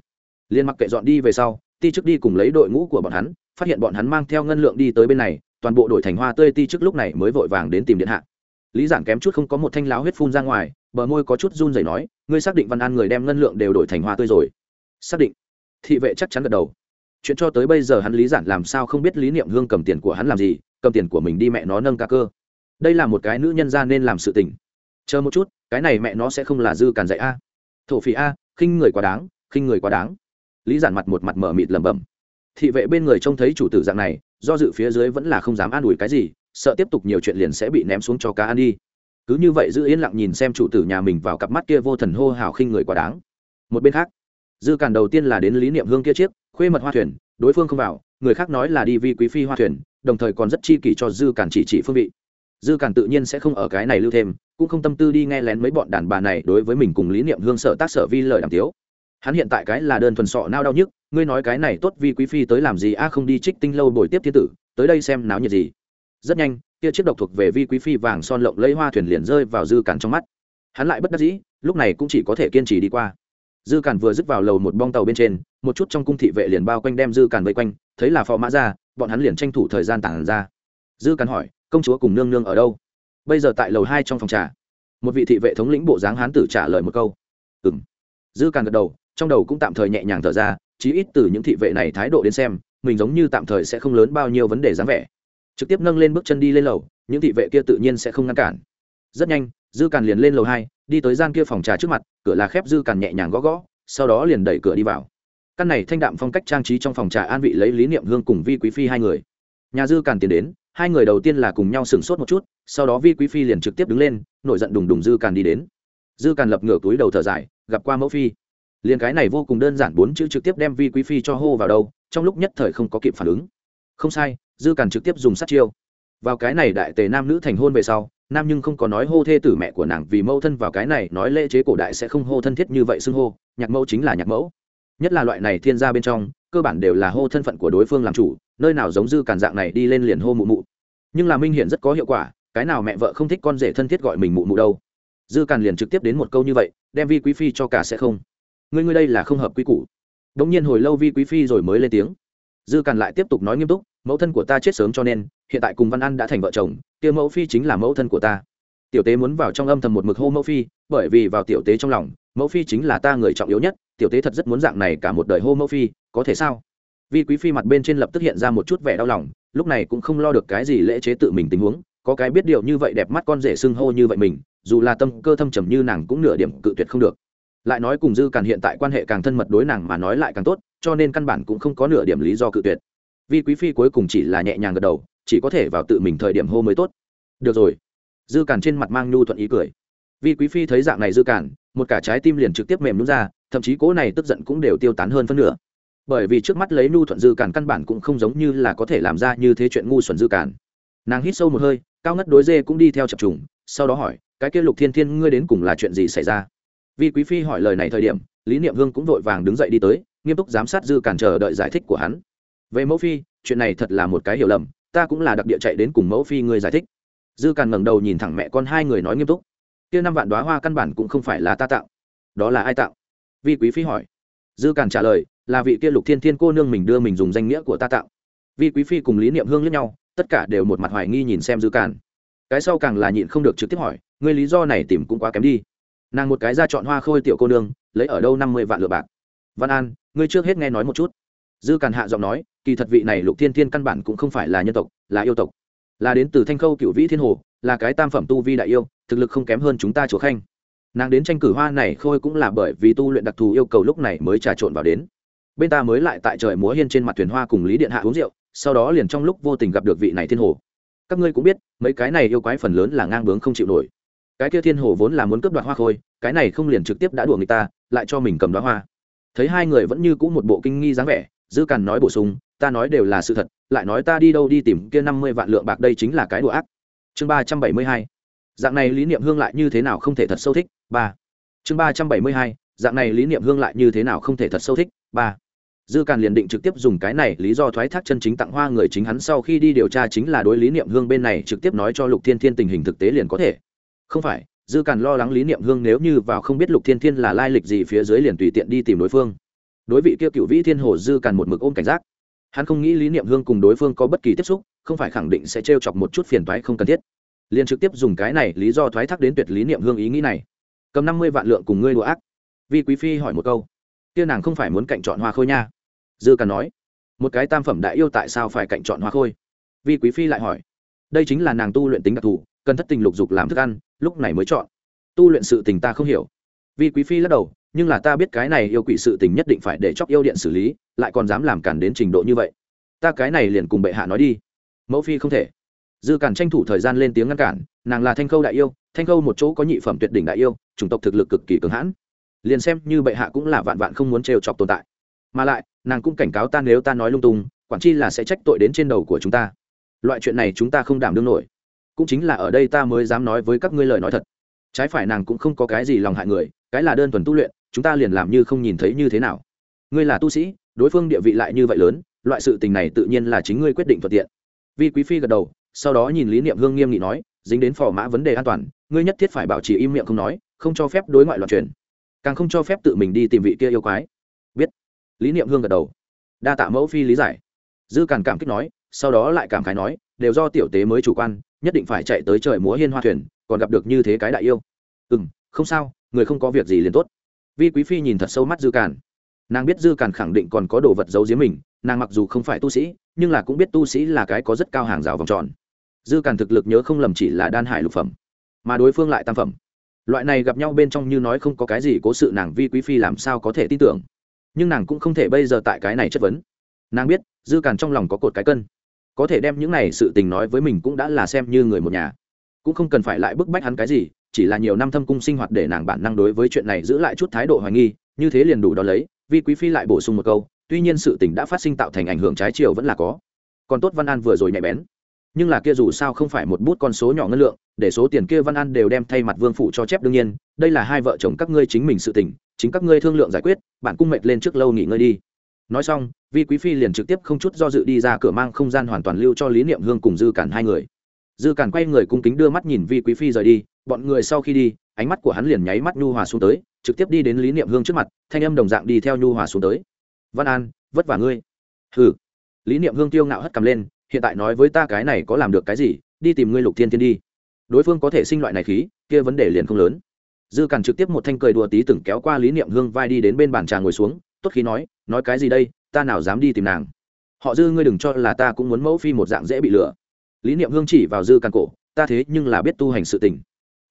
Liên mặc kệ dọn đi về sau, ti chức đi cùng lấy đội ngũ của bọn hắn, phát hiện bọn hắn mang theo ngân lượng đi tới bên này, toàn bộ đổi thành hoa tươi ti chức lúc này mới vội vàng đến tìm điện hạ. Lý giản kém chút không có một thanh láo huyết phun ra ngoài, bờ môi có chút run rẩy nói, ngươi xác định văn an người đem ngân lượng đều đổi thành hoa tươi rồi. Xác định. Thị vệ chắc chắn gật đầu. Chuyện cho tới bây giờ hắn lý giản làm sao không biết lý niệm hương cầm tiền của hắn làm gì, cầm tiền của mình đi mẹ nó nâng ca cơ đây là một cái nữ nhân ra nên làm sự tình. Chờ một chút, cái này mẹ nó sẽ không là dư càn dạy a. Thổ phỉ a, khinh người quá đáng, khinh người quá đáng. Lý giản mặt một mặt mở mịt lẩm bẩm. Thị vệ bên người trông thấy chủ tử dạng này, do dự phía dưới vẫn là không dám an ủi cái gì, sợ tiếp tục nhiều chuyện liền sẽ bị ném xuống cho cá ăn đi. Cứ như vậy giữ yên lặng nhìn xem chủ tử nhà mình vào cặp mắt kia vô thần hô hào khinh người quá đáng. Một bên khác, dư càn đầu tiên là đến lý niệm hương kia chiếc, khuê mật hoa thuyền, đối phương không vào, người khác nói là đi vi quý phi hoa thuyền, đồng thời còn rất chi kỷ cho dư càn chỉ chỉ phương vị dư cản tự nhiên sẽ không ở cái này lưu thêm, cũng không tâm tư đi nghe lén mấy bọn đàn bà này đối với mình cùng lý niệm hương sợ tác sở vi lời đàm tiếu. Hắn hiện tại cái là đơn thuần sọ nao đau nhức, ngươi nói cái này tốt vi quý phi tới làm gì, a, không đi trích tinh lâu bồi tiếp thiên tử, tới đây xem náo nhiệt gì. Rất nhanh, kia chiếc độc thuộc về vi quý phi vàng son lộng lấy hoa thuyền liền rơi vào dư cản trong mắt. Hắn lại bất đắc dĩ, lúc này cũng chỉ có thể kiên trì đi qua. Dư cản vừa dứt vào lầu một bong tàu bên trên, một chút trong cung thị vệ liền bao quanh đem dư cản vây quanh, thấy là phò mã ra, bọn hắn liền tranh thủ thời gian tản ra. Dư cản hỏi công chúa cùng nương nương ở đâu? Bây giờ tại lầu hai trong phòng trà. Một vị thị vệ thống lĩnh bộ dáng hán tử trả lời một câu. Ừ m dư càn gật đầu, trong đầu cũng tạm thời nhẹ nhàng thở ra, chí ít từ những thị vệ này thái độ đến xem, mình giống như tạm thời sẽ không lớn bao nhiêu vấn đề dáng vẻ. Trực tiếp nâng lên bước chân đi lên lầu, những thị vệ kia tự nhiên sẽ không ngăn cản. Rất nhanh, dư càn liền lên lầu hai, đi tới gian kia phòng trà trước mặt, cửa là khép dư càn nhẹ nhàng gõ gõ, sau đó liền đẩy cửa đi vào. Căn này thanh đạm phong cách trang trí trong phòng trà an vị lấy lý niệm hương cùng vi quý phi hai người. Nhà dư càn tiến đến hai người đầu tiên là cùng nhau sửng sốt một chút, sau đó vi quý phi liền trực tiếp đứng lên, nổi giận đùng đùng dư càn đi đến. Dư càn lập ngửa túi đầu thở dài, gặp qua mẫu phi. Liền cái này vô cùng đơn giản bốn chữ trực tiếp đem vi quý phi cho hô vào đâu trong lúc nhất thời không có kịp phản ứng. Không sai, dư càn trực tiếp dùng sát chiêu. Vào cái này đại tề nam nữ thành hôn về sau, nam nhưng không có nói hô thê tử mẹ của nàng vì mẫu thân vào cái này nói lễ chế cổ đại sẽ không hô thân thiết như vậy xưng hô, nhạc mẫu chính là nhạc mẫu. Nhất là loại này thiên gia bên trong, cơ bản đều là hô thân phận của đối phương làm chủ nơi nào giống dư càn dạng này đi lên liền hô mụ mụ. Nhưng là minh hiển rất có hiệu quả, cái nào mẹ vợ không thích con rể thân thiết gọi mình mụ mụ đâu. Dư càn liền trực tiếp đến một câu như vậy, đem vi quý phi cho cả sẽ không. Ngươi ngươi đây là không hợp quy củ. Đống nhiên hồi lâu vi quý phi rồi mới lên tiếng. Dư càn lại tiếp tục nói nghiêm túc, mẫu thân của ta chết sớm cho nên, hiện tại cùng văn an đã thành vợ chồng, kia mẫu phi chính là mẫu thân của ta. Tiểu tế muốn vào trong âm thầm một mực hô mẫu phi, bởi vì vào tiểu tế trong lòng, mẫu phi chính là ta người trọng yếu nhất, tiểu tế thật rất muốn dạng này cả một đời hô mẫu phi, có thể sao? Vi quý phi mặt bên trên lập tức hiện ra một chút vẻ đau lòng, lúc này cũng không lo được cái gì lễ chế tự mình tình huống, có cái biết điều như vậy đẹp mắt con rể xưng hô như vậy mình, dù là tâm cơ thâm trầm như nàng cũng nửa điểm cự tuyệt không được. Lại nói cùng dư càn hiện tại quan hệ càng thân mật đối nàng mà nói lại càng tốt, cho nên căn bản cũng không có nửa điểm lý do cự tuyệt. Vi quý phi cuối cùng chỉ là nhẹ nhàng gật đầu, chỉ có thể vào tự mình thời điểm hô mới tốt. Được rồi. Dư càn trên mặt mang nhu thuận ý cười. Vi quý phi thấy dạng này dư càn, một cả trái tim liền trực tiếp mềm nhún ra, thậm chí cố này tức giận cũng đều tiêu tán hơn phân nửa bởi vì trước mắt lấy nhu thuận dư cản căn bản cũng không giống như là có thể làm ra như thế chuyện ngu xuẩn dư cản nàng hít sâu một hơi, cao ngất đối dê cũng đi theo chập trùng, sau đó hỏi, cái kia lục thiên thiên, ngươi đến cùng là chuyện gì xảy ra? Vì quý phi hỏi lời này thời điểm, lý niệm hương cũng vội vàng đứng dậy đi tới, nghiêm túc giám sát dư cản chờ đợi giải thích của hắn. Về mẫu phi, chuyện này thật là một cái hiểu lầm, ta cũng là đặc địa chạy đến cùng mẫu phi ngươi giải thích. Dư càn ngẩng đầu nhìn thẳng mẹ con hai người nói nghiêm túc, kia năm vạn đoá hoa căn bản cũng không phải là ta tạo, đó là ai tạo? Vi quý phi hỏi. Dư càn trả lời là vị kia lục thiên thiên cô nương mình đưa mình dùng danh nghĩa của ta tạo. Vi quý phi cùng lý niệm hương lẫn nhau, tất cả đều một mặt hoài nghi nhìn xem dư càn. Cái sau càng là nhịn không được trực tiếp hỏi, ngươi lý do này tìm cũng quá kém đi. Nàng một cái ra chọn hoa khôi tiểu cô nương, lấy ở đâu năm mươi vạn lựa bạc. Văn an, ngươi trước hết nghe nói một chút. Dư càn hạ giọng nói, kỳ thật vị này lục thiên thiên căn bản cũng không phải là nhân tộc, là yêu tộc. Là đến từ thanh khâu cựu vĩ thiên hồ, là cái tam phẩm tu vi đại yêu, thực lực không kém hơn chúng ta chúa khanh. Nàng đến tranh cử hoa này khôi cũng là bởi vì tu luyện đặc thù yêu cầu lúc này mới trà trộn vào đến bên ta mới lại tại trời múa hiên trên mặt thuyền hoa cùng lý điện hạ uống rượu, sau đó liền trong lúc vô tình gặp được vị này thiên hồ. Các ngươi cũng biết, mấy cái này yêu quái phần lớn là ngang bướng không chịu nổi. Cái kia thiên hồ vốn là muốn cướp đoạt hoa khôi, cái này không liền trực tiếp đã đùa người ta, lại cho mình cầm đoá hoa. Thấy hai người vẫn như cũ một bộ kinh nghi dáng vẻ, dư càn nói bổ sung, ta nói đều là sự thật, lại nói ta đi đâu đi tìm kia năm mươi vạn lượng bạc đây chính là cái đùa ác. Chương ba trăm bảy mươi hai. Dạng này lý niệm hương lại như thế nào không thể thật sâu thích? Ba. Chương ba trăm bảy mươi hai. Dạng này lý niệm hương lại như thế nào không thể thật sâu thích? Ba dư càn liền định trực tiếp dùng cái này lý do thoái thác chân chính tặng hoa người chính hắn sau khi đi điều tra chính là đối lý niệm hương bên này trực tiếp nói cho lục thiên thiên tình hình thực tế liền có thể. Không phải, dư càn lo lắng lý niệm hương nếu như vào không biết lục thiên thiên là lai lịch gì phía dưới liền tùy tiện đi tìm đối phương. Đối vị kia cựu vĩ thiên hồ dư càn một mực ôm cảnh giác. Hắn không nghĩ lý niệm hương cùng đối phương có bất kỳ tiếp xúc, không phải khẳng định sẽ t chọc một chút phiền toái không cần thiết. Liền trực tiếp dùng cái này lý do thoái thác đến tuyệt lý niệm hương ý nghĩ này. Cầm năm mươi vạn lượng cùng ngươi đùa ác. Vi quý phi hỏi một câu. Kia nàng không phải muốn cạnh chọn hoa khôi nha dư càn nói, một cái tam phẩm đại yêu tại sao phải cạnh chọn hoa khôi? Vi quý phi lại hỏi, đây chính là nàng tu luyện tính đặc thù, cần thất tình lục dục làm thức ăn, lúc này mới chọn. Tu luyện sự tình ta không hiểu. Vi quý phi lắc đầu, nhưng là ta biết cái này yêu quỷ sự tình nhất định phải để chóc yêu điện xử lý, lại còn dám làm cản đến trình độ như vậy. Ta cái này liền cùng bệ hạ nói đi. Mẫu phi không thể. Dư cản tranh thủ thời gian lên tiếng ngăn cản, nàng là thanh khâu đại yêu, thanh khâu một chỗ có nhị phẩm tuyệt đỉnh đại yêu, chủng tộc thực lực cực kỳ cường hãn. Liền xem như bệ hạ cũng là vạn vạn không muốn trêu chọc tồn tại. Mà lại nàng cũng cảnh cáo ta nếu ta nói lung tung, quản chi là sẽ trách tội đến trên đầu của chúng ta. Loại chuyện này chúng ta không đảm đương nổi. Cũng chính là ở đây ta mới dám nói với các ngươi lời nói thật. Trái phải nàng cũng không có cái gì lòng hại người, cái là đơn thuần tu luyện, chúng ta liền làm như không nhìn thấy như thế nào. Ngươi là tu sĩ, đối phương địa vị lại như vậy lớn, loại sự tình này tự nhiên là chính ngươi quyết định thuận tiện. Vi quý phi gật đầu, sau đó nhìn lý niệm hương nghiêm nghị nói, dính đến phò mã vấn đề an toàn, ngươi nhất thiết phải bảo trì im miệng không nói, không cho phép đối ngoại loạn truyền. Càng không cho phép tự mình đi tìm vị kia yêu quái lý niệm hương gật đầu. Đa tạ mẫu phi lý giải. Dư càn cảm kích nói, sau đó lại cảm khái nói, đều do tiểu tế mới chủ quan, nhất định phải chạy tới trời múa hiên hoa thuyền, còn gặp được như thế cái đại yêu. Ừ m không sao, người không có việc gì liền tốt. Vi quý phi nhìn thật sâu mắt dư càn. Nàng biết dư càn khẳng định còn có đồ vật giấu giếm mình, nàng mặc dù không phải tu sĩ, nhưng là cũng biết tu sĩ là cái có rất cao hàng rào vòng tròn. Dư càn thực lực nhớ không lầm chỉ là đan hải lục phẩm, mà đối phương lại tam phẩm. Loại này gặp nhau bên trong như nói không có cái gì cố sự, nàng vi quý phi làm sao có thể tin tưởng? Nhưng nàng cũng không thể bây giờ tại cái này chất vấn. Nàng biết, dư càn trong lòng có cột cái cân. Có thể đem những này sự tình nói với mình cũng đã là xem như người một nhà. Cũng không cần phải lại bức bách hắn cái gì, chỉ là nhiều năm thâm cung sinh hoạt để nàng bản năng đối với chuyện này giữ lại chút thái độ hoài nghi, như thế liền đủ đ ó lấy, vi quý phi lại bổ sung một câu, tuy nhiên sự tình đã phát sinh tạo thành ảnh hưởng trái chiều vẫn là có. Còn tốt văn an vừa rồi nhạy bén. Nhưng là kia dù sao không phải một bút con số nhỏ ngân lượng, để số tiền kia văn an đều đem thay mặt vương phủ cho chép đương nhiên, đây là hai vợ chồng các ngươi chính mình sự tình chính các ngươi thương lượng giải quyết, bạn cung mệt lên trước lâu nghỉ ngơi đi. Nói xong, vi quý phi liền trực tiếp không chút do dự đi ra cửa mang không gian hoàn toàn lưu cho lý niệm hương cùng dư cản hai người. Dư cản quay người cung kính đưa mắt nhìn vi quý phi rời đi, bọn người sau khi đi, ánh mắt của hắn liền nháy mắt nhu hòa xuống tới, trực tiếp đi đến lý niệm hương trước mặt, thanh âm đồng dạng đi theo nhu hòa xuống tới. Văn an, vất vả ngươi. Hừ. Lý niệm hương tiêu ngạo hất cầm lên, hiện tại nói với ta cái này có làm được cái gì, đi tìm ngươi lục thiên thiên đi. Đối phương có thể sinh loại này khí, kia vấn đề liền không lớn dư càn trực tiếp một thanh cười đùa tí từng kéo qua lý niệm hương vai đi đến bên bàn trà ngồi xuống, tốt Khi nói nói cái gì đây, ta nào dám đi tìm nàng. Họ dư ngươi đừng cho là ta cũng muốn mẫu phi một dạng dễ bị lừa. Lý niệm hương chỉ vào dư càn cổ, ta thế nhưng là biết tu hành sự tình.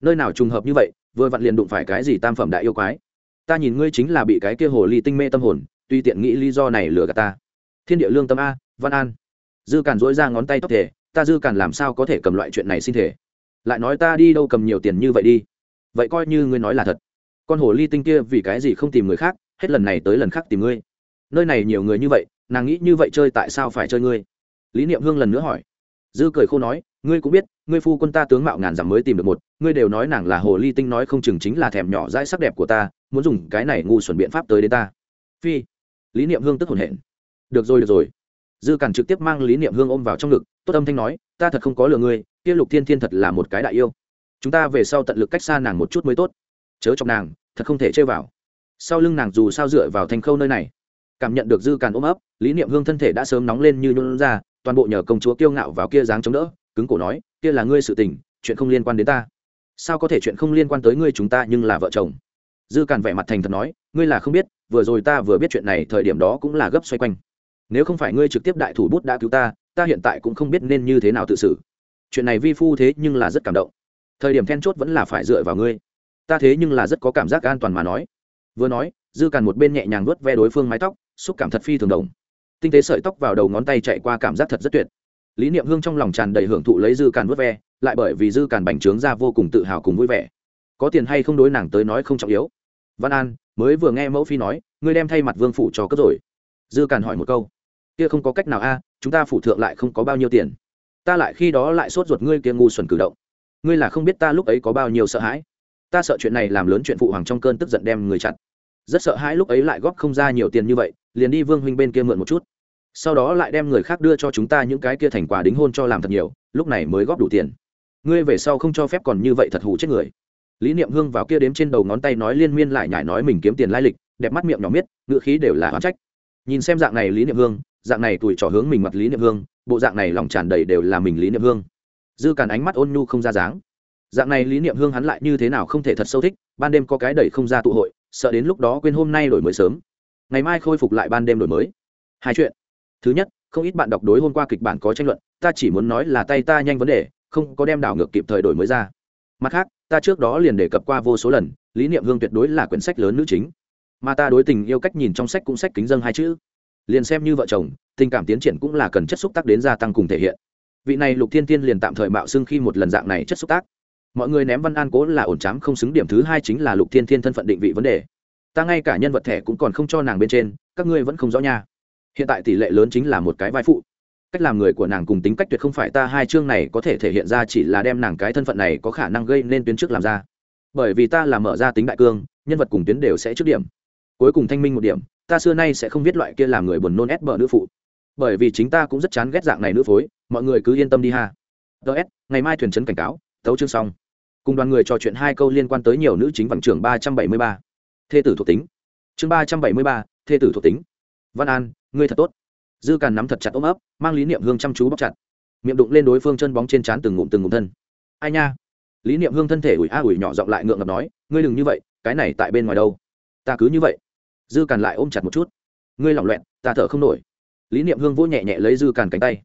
Nơi nào trùng hợp như vậy, vừa vặn liền đụng phải cái gì tam phẩm đại yêu quái. Ta nhìn ngươi chính là bị cái kia hồ ly tinh mê tâm hồn, tuy tiện nghĩ lý do này lừa gạt ta. Thiên địa lương tâm a, văn an. Dư càn dỗi ra ngón tay tóc thể ta dư càn làm sao có thể cầm loại chuyện này xin thể lại nói ta đi đâu cầm nhiều tiền như vậy đi vậy coi như ngươi nói là thật. Con hồ ly tinh kia vì cái gì không tìm người khác, hết lần này tới lần khác tìm ngươi. Nơi này nhiều người như vậy, nàng nghĩ như vậy chơi tại sao phải chơi ngươi? Lý niệm hương lần nữa hỏi. Dư cười khô nói, ngươi cũng biết, ngươi phu quân ta tướng mạo ngàn dặm mới tìm được một, ngươi đều nói nàng là hồ ly tinh nói không chừng chính là thèm nhỏ dãi sắc đẹp của ta, muốn dùng cái này ngu xuẩn biện pháp tới đến ta. Phi. Lý niệm hương tức hồn hển. Được rồi được rồi. Dư càn trực tiếp mang lý niệm hương ôm vào trong ngực, tốt âm thanh nói, ta thật không có lừa ngươi, kia lục thiên thiên thật là một cái đại yêu chúng ta về sau tận lực cách xa nàng một chút mới tốt. Chớ trong nàng, thật không thể chơi vào. Sau lưng nàng dù sao dựa vào thành khâu nơi này. Cảm nhận được dư càn ôm ấp, lý niệm hương thân thể đã sớm nóng lên như nhún ra, toàn bộ nhờ công chúa kiêu ngạo vào kia dáng chống đỡ, cứng cổ nói, kia là ngươi sự tình, chuyện không liên quan đến ta. Sao có thể chuyện không liên quan tới ngươi chúng ta nhưng là vợ chồng? Dư càn vẻ mặt thành thật nói, ngươi là không biết, vừa rồi ta vừa biết chuyện này thời điểm đó cũng là gấp xoay quanh. Nếu không phải ngươi trực tiếp đại thủ bút đã cứu ta ta hiện tại cũng không biết nên như thế nào tự xử. Chuyện này vi phu thế nhưng là rất cảm động thời điểm then chốt vẫn là phải dựa vào ngươi. Ta thế nhưng là rất có cảm giác an toàn mà nói. Vừa nói, dư càn một bên nhẹ nhàng vớt ve đối phương mái tóc, xúc cảm thật phi thường đồng. Tinh tế sợi tóc vào đầu ngón tay chạy qua cảm giác thật rất tuyệt. Lý niệm hương trong lòng tràn đầy hưởng thụ lấy dư càn vớt ve, lại bởi vì dư càn bành trướng ra vô cùng tự hào cùng vui vẻ. Có tiền hay không đối nàng tới nói không trọng yếu. Văn an, mới vừa nghe mẫu phi nói, ngươi đem thay mặt vương phủ cho cất rồi. Dư càn hỏi một câu, kia không có cách nào a, chúng ta phủ thượng lại không có bao nhiêu tiền. Ta lại khi đó lại sốt ruột ngươi kia ngu xuẩn cử động ngươi là không biết ta lúc ấy có bao nhiêu sợ hãi. Ta sợ chuyện này làm lớn chuyện phụ hoàng trong cơn tức giận đem người chặn rất sợ hãi lúc ấy lại góp không ra nhiều tiền như vậy, liền đi vương huynh bên kia mượn một chút. Sau đó lại đem người khác đưa cho chúng ta những cái kia thành quả đính hôn cho làm thật nhiều, lúc này mới góp đủ tiền. Ngươi về sau không cho phép còn như vậy thật hù chết người. Lý niệm hương vào kia đếm trên đầu ngón tay nói liên miên lại nhải nói mình kiếm tiền lai lịch, đẹp mắt miệng nhỏ miết, ngựa khí đều là oán trách. Nhìn xem dạng này lý niệm hương, dạng này tuổi trò hướng mình mặt lý niệm hương, bộ dạng này lòng tràn đầy đều là mình lý niệm hương dư càn ánh mắt ôn nhu không ra dáng. Dạng này lý niệm hương hắn lại như thế nào không thể thật sâu thích, ban đêm có cái đẩy không ra tụ hội, sợ đến lúc đó quên hôm nay đổi mới sớm. Ngày mai khôi phục lại ban đêm đổi mới. Hai chuyện. Thứ nhất, không ít bạn đọc đối hôm qua kịch bản có tranh luận, ta chỉ muốn nói là tay ta nhanh vấn đề, không có đem đảo ngược kịp thời đổi mới ra. Mặt khác, ta trước đó liền đề cập qua vô số lần, lý niệm hương tuyệt đối là quyển sách lớn nữ chính. Mà ta đối tình yêu cách nhìn trong sách cũng sách kính dân hai chữ. Liền xem như vợ chồng, tình cảm tiến triển cũng là cần chất xúc tác đến gia tăng cùng thể hiện vị này lục thiên tiên liền tạm thời mạo xưng khi một lần dạng này chất xúc tác. Mọi người ném văn an cố là ổn chám không xứng điểm thứ hai chính là lục thiên thiên thân phận định vị vấn đề. Ta ngay cả nhân vật thẻ cũng còn không cho nàng bên trên, các ngươi vẫn không rõ nha. Hiện tại tỷ lệ lớn chính là một cái vai phụ. Cách làm người của nàng cùng tính cách tuyệt không phải ta, hai chương này có thể thể hiện ra chỉ là đem nàng cái thân phận này có khả năng gây nên tuyến trước làm ra. Bởi vì ta là mở ra tính đại cương, nhân vật cùng tuyến đều sẽ trước điểm. Cuối cùng thanh minh một điểm, ta xưa nay sẽ không viết loại kia làm người buồn nôn ép bờ nữ phụ. Bởi vì chính ta cũng rất chán ghét dạng này nữ phối mọi người cứ yên tâm đi ha. Ts ngày mai thuyền trấn cảnh cáo tấu chương xong. Cùng đoàn người trò chuyện hai câu liên quan tới nhiều nữ chính vẳng trưởng ba trăm bảy mươi ba. Thê tử thuộc tính. Chương ba trăm bảy mươi ba, thê tử thuộc tính. Văn an, ngươi thật tốt. Dư càn nắm thật chặt ôm ấp, mang lý niệm hương chăm chú bóc chặt. Miệng đụng lên đối phương chân bóng trên trán từng ngụm từng ngụm thân. Ai nha? Lý niệm hương thân thể ủi a ủi nhỏ giọng lại ngượng ngập nói, ngươi đừng như vậy, cái này tại bên ngoài đâu. Ta cứ như vậy. Dư càn lại ôm chặt một chút. Ngươi lỏng loẹn ta thở không nổi. Lý niệm hương vỗ nhẹ nhẹ lấy dư càn cánh tay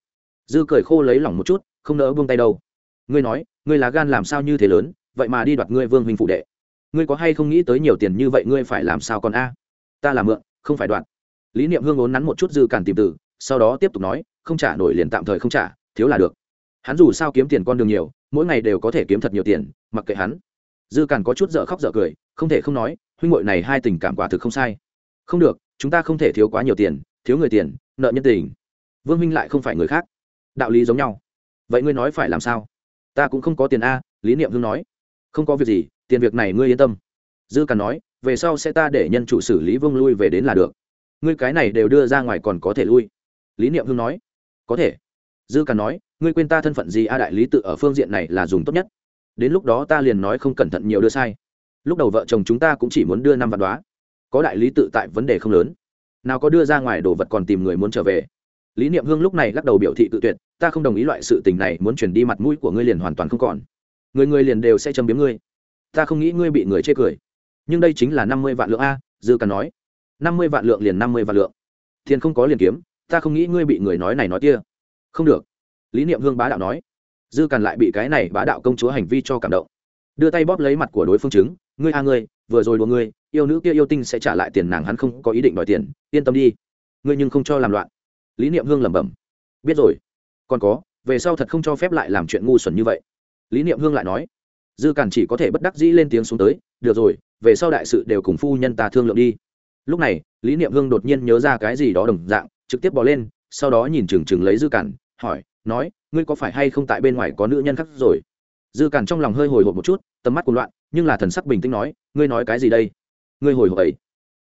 dư cười khô lấy lỏng một chút, không nỡ buông tay đâu. Ngươi nói, ngươi là gan làm sao như thế lớn, vậy mà đi đoạt ngươi vương huynh phụ đệ. Ngươi có hay không nghĩ tới nhiều tiền như vậy ngươi phải làm sao còn a? Ta làm mượn, không phải đoạt. Lý niệm hương ốn nắn một chút dư càn tìm tử sau đó tiếp tục nói, không trả nổi liền tạm thời không trả, thiếu là được. Hắn dù sao kiếm tiền con đường nhiều, mỗi ngày đều có thể kiếm thật nhiều tiền, mặc kệ hắn. Dư càn có chút dở khóc dở cười, không thể không nói, huynh hội này hai tình cảm quả thực không sai. Không được, chúng ta không thể thiếu quá nhiều tiền, thiếu người tiền, nợ nhân tình. Vương minh lại không phải người khác đạo lý giống nhau. Vậy ngươi nói phải làm sao? Ta cũng không có tiền a, lý niệm hưng nói. Không có việc gì, tiền việc này ngươi yên tâm. Dư càn nói, về sau sẽ ta để nhân chủ xử lý vương lui về đến là được. Ngươi cái này đều đưa ra ngoài còn có thể lui. Lý niệm hưng nói. Có thể. Dư càn nói, ngươi quên ta thân phận gì a đại lý tự ở phương diện này là dùng tốt nhất. Đến lúc đó ta liền nói không cẩn thận nhiều đưa sai. Lúc đầu vợ chồng chúng ta cũng chỉ muốn đưa năm vạn đoá có đại lý tự tại vấn đề không lớn. Nào có đưa ra ngoài đồ vật còn tìm người muốn trở về lý niệm hương lúc này lắc đầu biểu thị tự tuyệt, ta không đồng ý loại sự tình này, muốn chuyển đi mặt mũi của ngươi liền hoàn toàn không còn. Người người liền đều sẽ châm biếm ngươi. Ta không nghĩ ngươi bị người chê cười. Nhưng đây chính là năm mươi vạn lượng a, dư càn nói. năm mươi vạn lượng liền năm mươi vạn lượng. Tiền không có liền kiếm, ta không nghĩ ngươi bị người nói này nói kia. Không được. Lý niệm hương bá đạo nói. Dư càn lại bị cái này bá đạo công chúa hành vi cho cảm động. Đưa tay bóp lấy mặt của đối phương chứng ngươi a ngươi, vừa rồi đùa ngươi, yêu nữ kia yêu tinh sẽ trả lại tiền nàng, hắn không có ý định đòi tiền. Yên tâm đi. Ngươi nhưng không cho làm loạn lý niệm hương lẩm bẩm. Biết rồi. Còn có, về sau thật không cho phép lại làm chuyện ngu xuẩn như vậy. Lý niệm hương lại nói. Dư cản chỉ có thể bất đắc dĩ lên tiếng xuống tới. Được rồi, về sau đại sự đều cùng phu nhân ta thương lượng đi. Lúc này, lý niệm hương đột nhiên nhớ ra cái gì đó đồng dạng, trực tiếp bỏ lên, sau đó nhìn chừng chừng lấy dư cản, hỏi, nói, ngươi có phải hay không tại bên ngoài có nữ nhân khác rồi? Dư cản trong lòng hơi hồi hộp một chút, tầm mắt cuồng loạn, nhưng là thần sắc bình tĩnh nói, ngươi nói cái gì đây? Ngươi hồi hộp ấy?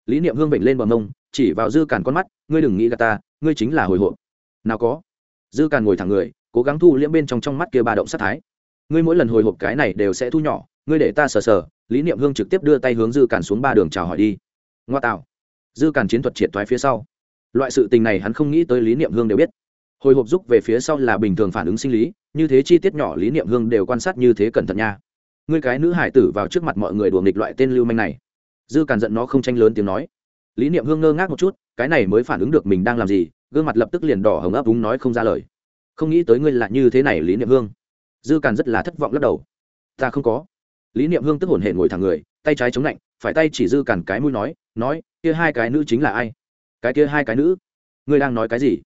Lý niệm hương bệnh lên bờ mông chỉ vào dư càn con mắt, ngươi đừng nghĩ gà ta, ngươi chính là hồi hộp. Nào có. Dư càn ngồi thẳng người, cố gắng thu liễm bên trong trong mắt kia ba động sát thái. Ngươi mỗi lần hồi hộp cái này đều sẽ thu nhỏ, ngươi để ta sờ sờ. Lý niệm hương trực tiếp đưa tay hướng dư càn xuống ba đường chào hỏi đi. Ngoa tạo. Dư càn chiến thuật triệt thoái phía sau. Loại sự tình này hắn không nghĩ tới lý niệm hương đều biết. Hồi hộp giúp về phía sau là bình thường phản ứng sinh lý, như thế chi tiết nhỏ lý niệm hương đều quan sát như thế cẩn thận nha. Ngươi cái nữ hải tử vào trước mặt mọi người đùa nghịch loại tên lưu manh này. Dư càn giận nó không tranh lớn tiếng nói lý niệm hương ngơ ngác một chút, cái này mới phản ứng được mình đang làm gì, gương mặt lập tức liền đỏ hồng ấp đúng nói không ra lời. Không nghĩ tới ngươi lại như thế này, lý niệm hương. Dư càn rất là thất vọng lắc đầu. Ta không có. Lý niệm hương tức hồn hệ ngồi thẳng người, tay trái chống lạnh, phải tay chỉ dư càn cái mũi nói nói, kia hai cái nữ chính là ai? Cái kia hai cái nữ? Ngươi đang nói cái gì?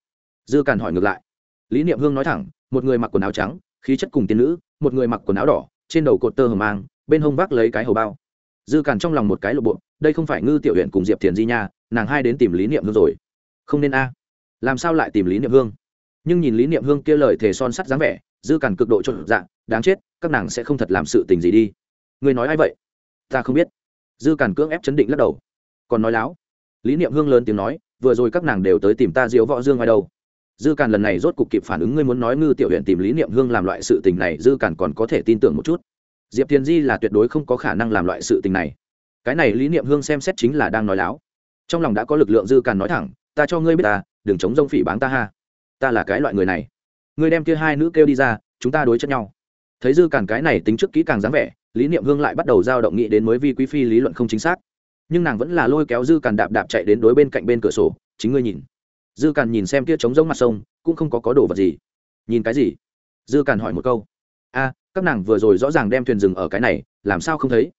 Dư càn hỏi ngược lại. Lý niệm hương nói thẳng, một người mặc quần áo trắng, khí chất cùng tiên nữ, một người mặc quần áo đỏ, trên đầu cột tơ hờ mang, bên hông vác lấy cái hầu bao dư càn trong lòng một cái lộ bộ, đây không phải ngư tiểu huyện cùng diệp thiền di nha, nàng hai đến tìm lý niệm hương rồi. Không nên a. Làm sao lại tìm lý niệm hương? Nhưng nhìn lý niệm hương kia lời thề son sắt dáng vẻ, dư càn cực độ trộn dạng đáng chết, các nàng sẽ không thật làm sự tình gì đi. Người nói ai vậy? Ta không biết. Dư càn cưỡng ép chấn định lắc đầu. Còn nói láo. Lý niệm hương lớn tiếng nói, vừa rồi các nàng đều tới tìm ta diễu võ dương ngoài đâu. Dư càn lần này rốt cục kịp phản ứng, ngươi muốn nói ngư tiểu huyện tìm lý niệm hương làm loại sự tình này, dư càn còn có thể tin tưởng một chút diệp thiền di là tuyệt đối không có khả năng làm loại sự tình này. Cái này lý niệm hương xem xét chính là đang nói láo. Trong lòng đã có lực lượng dư càn nói thẳng, ta cho ngươi biết ta, đừng chống rông phỉ báng ta ha. Ta là cái loại người này. Ngươi đem kia hai nữ kêu đi ra, chúng ta đối chất nhau. Thấy dư càn cái này tính trước kỹ càng dáng vẻ, lý niệm hương lại bắt đầu giao động nghĩ đến mới vi quý phi lý luận không chính xác. Nhưng nàng vẫn là lôi kéo dư càn đạp đạp chạy đến đối bên cạnh bên cửa sổ, chính ngươi nhìn. Dư càn nhìn xem kia trống giống mặt sông, cũng không có có đồ vật gì. Nhìn cái gì? Dư càn hỏi một câu. A các nàng vừa rồi rõ ràng đem thuyền rừng ở cái này, làm sao không thấy?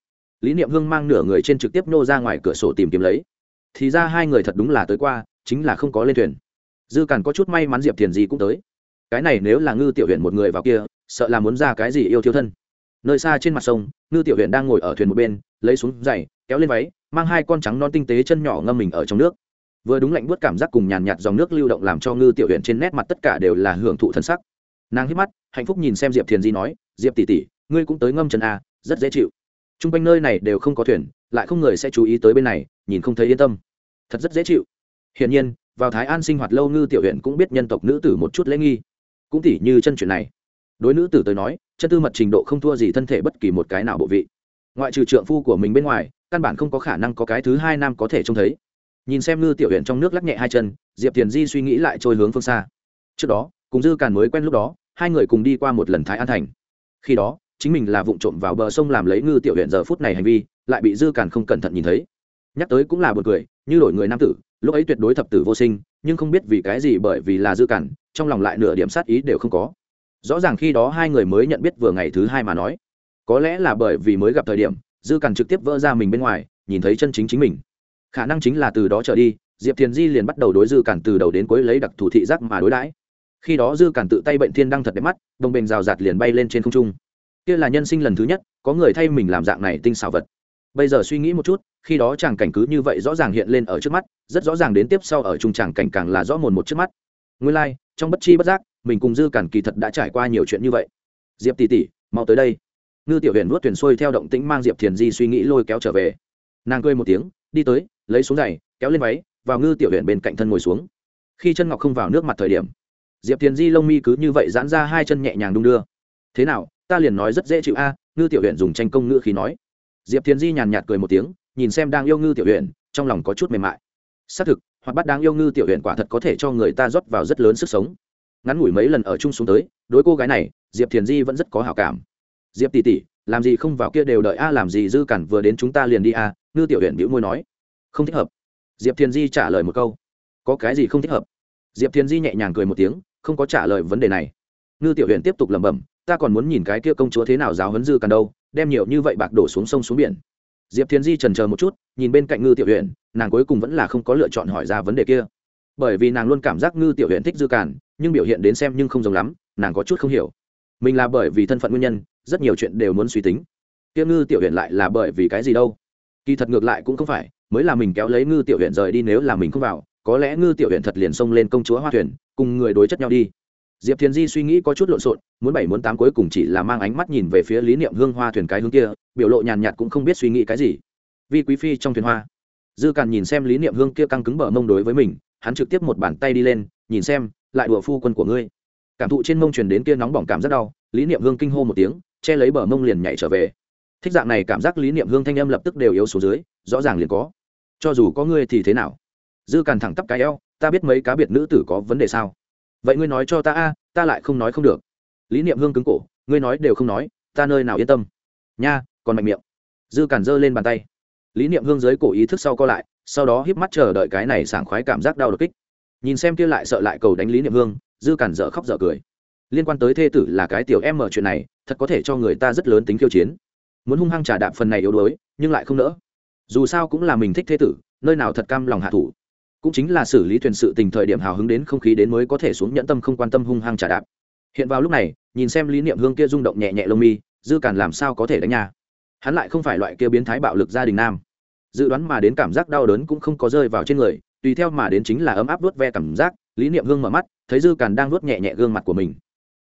Lý niệm hương mang nửa người trên trực tiếp nô ra ngoài cửa sổ tìm kiếm lấy. Thì ra hai người thật đúng là tới qua, chính là không có lên thuyền. Dư càn có chút may mắn diệp thiền gì cũng tới. Cái này nếu là ngư tiểu huyện một người vào kia, sợ là muốn ra cái gì yêu thiếu thân. Nơi xa trên mặt sông, ngư tiểu huyện đang ngồi ở thuyền một bên, lấy xuống giày kéo lên váy, mang hai con trắng non tinh tế chân nhỏ ngâm mình ở trong nước. Vừa đúng lạnh buốt cảm giác cùng nhàn nhạt dòng nước lưu động làm cho ngư tiểu huyện trên nét mặt tất cả đều là hưởng thụ thân sắc. Nàng hít mắt, hạnh phúc nhìn xem diệp thiền di nói diệp tỷ tỷ, ngươi cũng tới ngâm chân a, rất dễ chịu. T r u n g quanh nơi này đều không có thuyền, lại không người sẽ chú ý tới bên này, nhìn không thấy yên tâm. Thật rất dễ chịu. Hiển nhiên, vào thái an sinh hoạt lâu ngư tiểu huyện cũng biết nhân tộc nữ tử một chút lễ nghi. Cũng tỉ như chân chuyện này. Đối nữ tử tới nói, chân tư mật trình độ không thua gì thân thể bất kỳ một cái nào bộ vị. Ngoại trừ trượng phu của mình bên ngoài, căn bản không có khả năng có cái thứ hai nam có thể trông thấy. Nhìn xem ngư tiểu huyện trong nước lắc nhẹ hai chân, diệp tiền di suy nghĩ lại trôi hướng phương xa. Trước đó, cùng dư càn mới quen lúc đó, hai người cùng đi qua một lần thái an thành khi đó, chính mình là vụ trộm vào bờ sông làm lấy ngư tiểu huyện giờ phút này hành vi, lại bị dư càn không cẩn thận nhìn thấy. Nhắc tới cũng là b u ồ n cười, như đổi người nam tử, lúc ấy tuyệt đối thập tử vô sinh, nhưng không biết vì cái gì bởi vì là dư càn, trong lòng lại nửa điểm sát ý đều không có. Rõ ràng khi đó hai người mới nhận biết vừa ngày thứ hai mà nói. Có lẽ là bởi vì mới gặp thời điểm, dư càn trực tiếp vỡ ra mình bên ngoài, nhìn thấy chân chính chính mình. Khả năng chính là từ đó trở đi, diệp thiền di liền bắt đầu đối dư càn từ đầu đến cuối lấy đặc thù thị giác mà đối đãi khi đó dư cản tự tay bệnh thiên đăng thật đẹp mắt đồng bền rào rạt liền bay lên trên không trung. Kia là nhân sinh lần thứ nhất có người thay mình làm dạng này tinh xảo vật. Bây giờ suy nghĩ một chút khi đó chàng cảnh cứ như vậy rõ ràng hiện lên ở trước mắt rất rõ ràng đến tiếp sau ở chung chàng cảnh càng là rõ mồn một trước mắt. Nguyên lai、like, trong bất chi bất giác mình cùng dư cản kỳ thật đã trải qua nhiều chuyện như vậy. Diệp tỷ tỷ mau tới đây. Ngư tiểu huyền vuốt thuyền xuôi theo động tĩnh mang diệp thiền di suy nghĩ lôi kéo trở về. Nàng cười một tiếng đi tới lấy xuống giày kéo lên váy vào ngư tiểu huyền bên cạnh thân ngồi xuống. Khi chân ngọc không vào nước mặt thời điểm diệp thiền di lông mi cứ như vậy giãn ra hai chân nhẹ nhàng đung đưa. Thế nào, ta liền nói rất dễ chịu a, ngư tiểu huyện dùng tranh công ngữ khí nói. Diệp thiền di nhàn nhạt cười một tiếng, nhìn xem đang yêu ngư tiểu huyện trong lòng có chút mềm mại. Xác thực hoặc bắt đáng yêu ngư tiểu huyện quả thật có thể cho người ta rót vào rất lớn sức sống. Ngắn ngủi mấy lần ở chung xuống tới, đối cô gái này, diệp thiền di vẫn rất có hào cảm. Diệp tỉ tỉ làm gì không vào kia đều đợi a, làm gì dư cản vừa đến chúng ta liền đi a, ngư tiểu huyện bĩu môi nói. Không thích hợp. Diệp thiền di trả lời một câu. Có cái gì không thích hợp? Diệp thiền di nhẹ nhàng cười một tiếng không có trả lời vấn đề này. Ngư tiểu huyện tiếp tục lẩm bẩm, ta còn muốn nhìn cái kia công chúa thế nào giáo huấn dư càn đâu, đem nhiều như vậy bạc đổ xuống sông xuống biển. Diệp thiến di trần chờ một chút, nhìn bên cạnh ngư tiểu huyện nàng cuối cùng vẫn là không có lựa chọn hỏi ra vấn đề kia. Bởi vì nàng luôn cảm giác ngư tiểu huyện thích dư càn, nhưng biểu hiện đến xem nhưng không giống lắm, nàng có chút không hiểu. Mình là bởi vì thân phận nguyên nhân, rất nhiều chuyện đều muốn suy tính. Kia ngư tiểu huyện lại là bởi vì cái gì đâu? Kỳ thật ngược lại cũng không phải, mới là mình kéo lấy ngư tiểu huyện rời đi nếu là mình không vào, có lẽ ngư tiểu huyện thật liền xông lên công chúa hoa thuyền cùng người đối chất nhau đi. Diệp thiền di suy nghĩ có chút lộn xộn, muốn bảy muốn tám cuối cùng chỉ là mang ánh mắt nhìn về phía lý niệm hương hoa thuyền cái hướng kia, biểu lộ nhàn nhạt cũng không biết suy nghĩ cái gì. Vi quý phi trong thuyền hoa. Dư càn nhìn xem lý niệm hương kia căng cứng bờ mông đối với mình, hắn trực tiếp một bàn tay đi lên, nhìn xem, lại đùa phu quân của ngươi. Cảm thụ trên mông truyền đến kia nóng bỏng cảm rất đau, lý niệm hương kinh hô một tiếng, che lấy bờ mông liền nhảy trở về. Thích dạng này cảm giác lý niệm hương thanh âm lập tức đều yếu xuống dưới, rõ ràng liền có. Cho dù có ngươi thì thế nào? Dư càn thẳng tắp cái eo ta biết mấy cá biệt nữ tử có vấn đề sao? Vậy ngươi nói cho ta a, ta lại không nói không được. Lý niệm hương cứng cổ, ngươi nói đều không nói, ta nơi nào yên tâm? Nha, còn mạnh miệng. Dư cản giơ lên bàn tay. Lý niệm hương dưới cổ ý thức sau co lại, sau đó híp mắt chờ đợi cái này sảng khoái cảm giác đau đột kích. Nhìn xem kia lại sợ lại cầu đánh lý niệm hương, dư cản dở khóc dở cười. Liên quan tới thê tử là cái tiểu em mở chuyện này, thật có thể cho người ta rất lớn tính khiêu chiến. Muốn hung hăng trả đạp phần này yếu đuối, nhưng lại không nỡ. Dù sao cũng là mình thích thê tử, nơi nào thật cam lòng hạ thủ cũng chính là xử lý thuyền sự tình thời điểm hào hứng đến không khí đến mới có thể xuống nhẫn tâm không quan tâm hung hăng trả đạp. Hiện vào lúc này, nhìn xem lý niệm hương kia rung động nhẹ nhẹ lông mi, dư càn làm sao có thể đánh nhà hắn lại không phải loại kia biến thái bạo lực gia đình nam. Dự đoán mà đến cảm giác đau đớn cũng không có rơi vào trên người, tùy theo mà đến chính là ấm áp vuốt ve cảm giác, lý niệm hương mở mắt, thấy dư càn đang vuốt nhẹ nhẹ gương mặt của mình.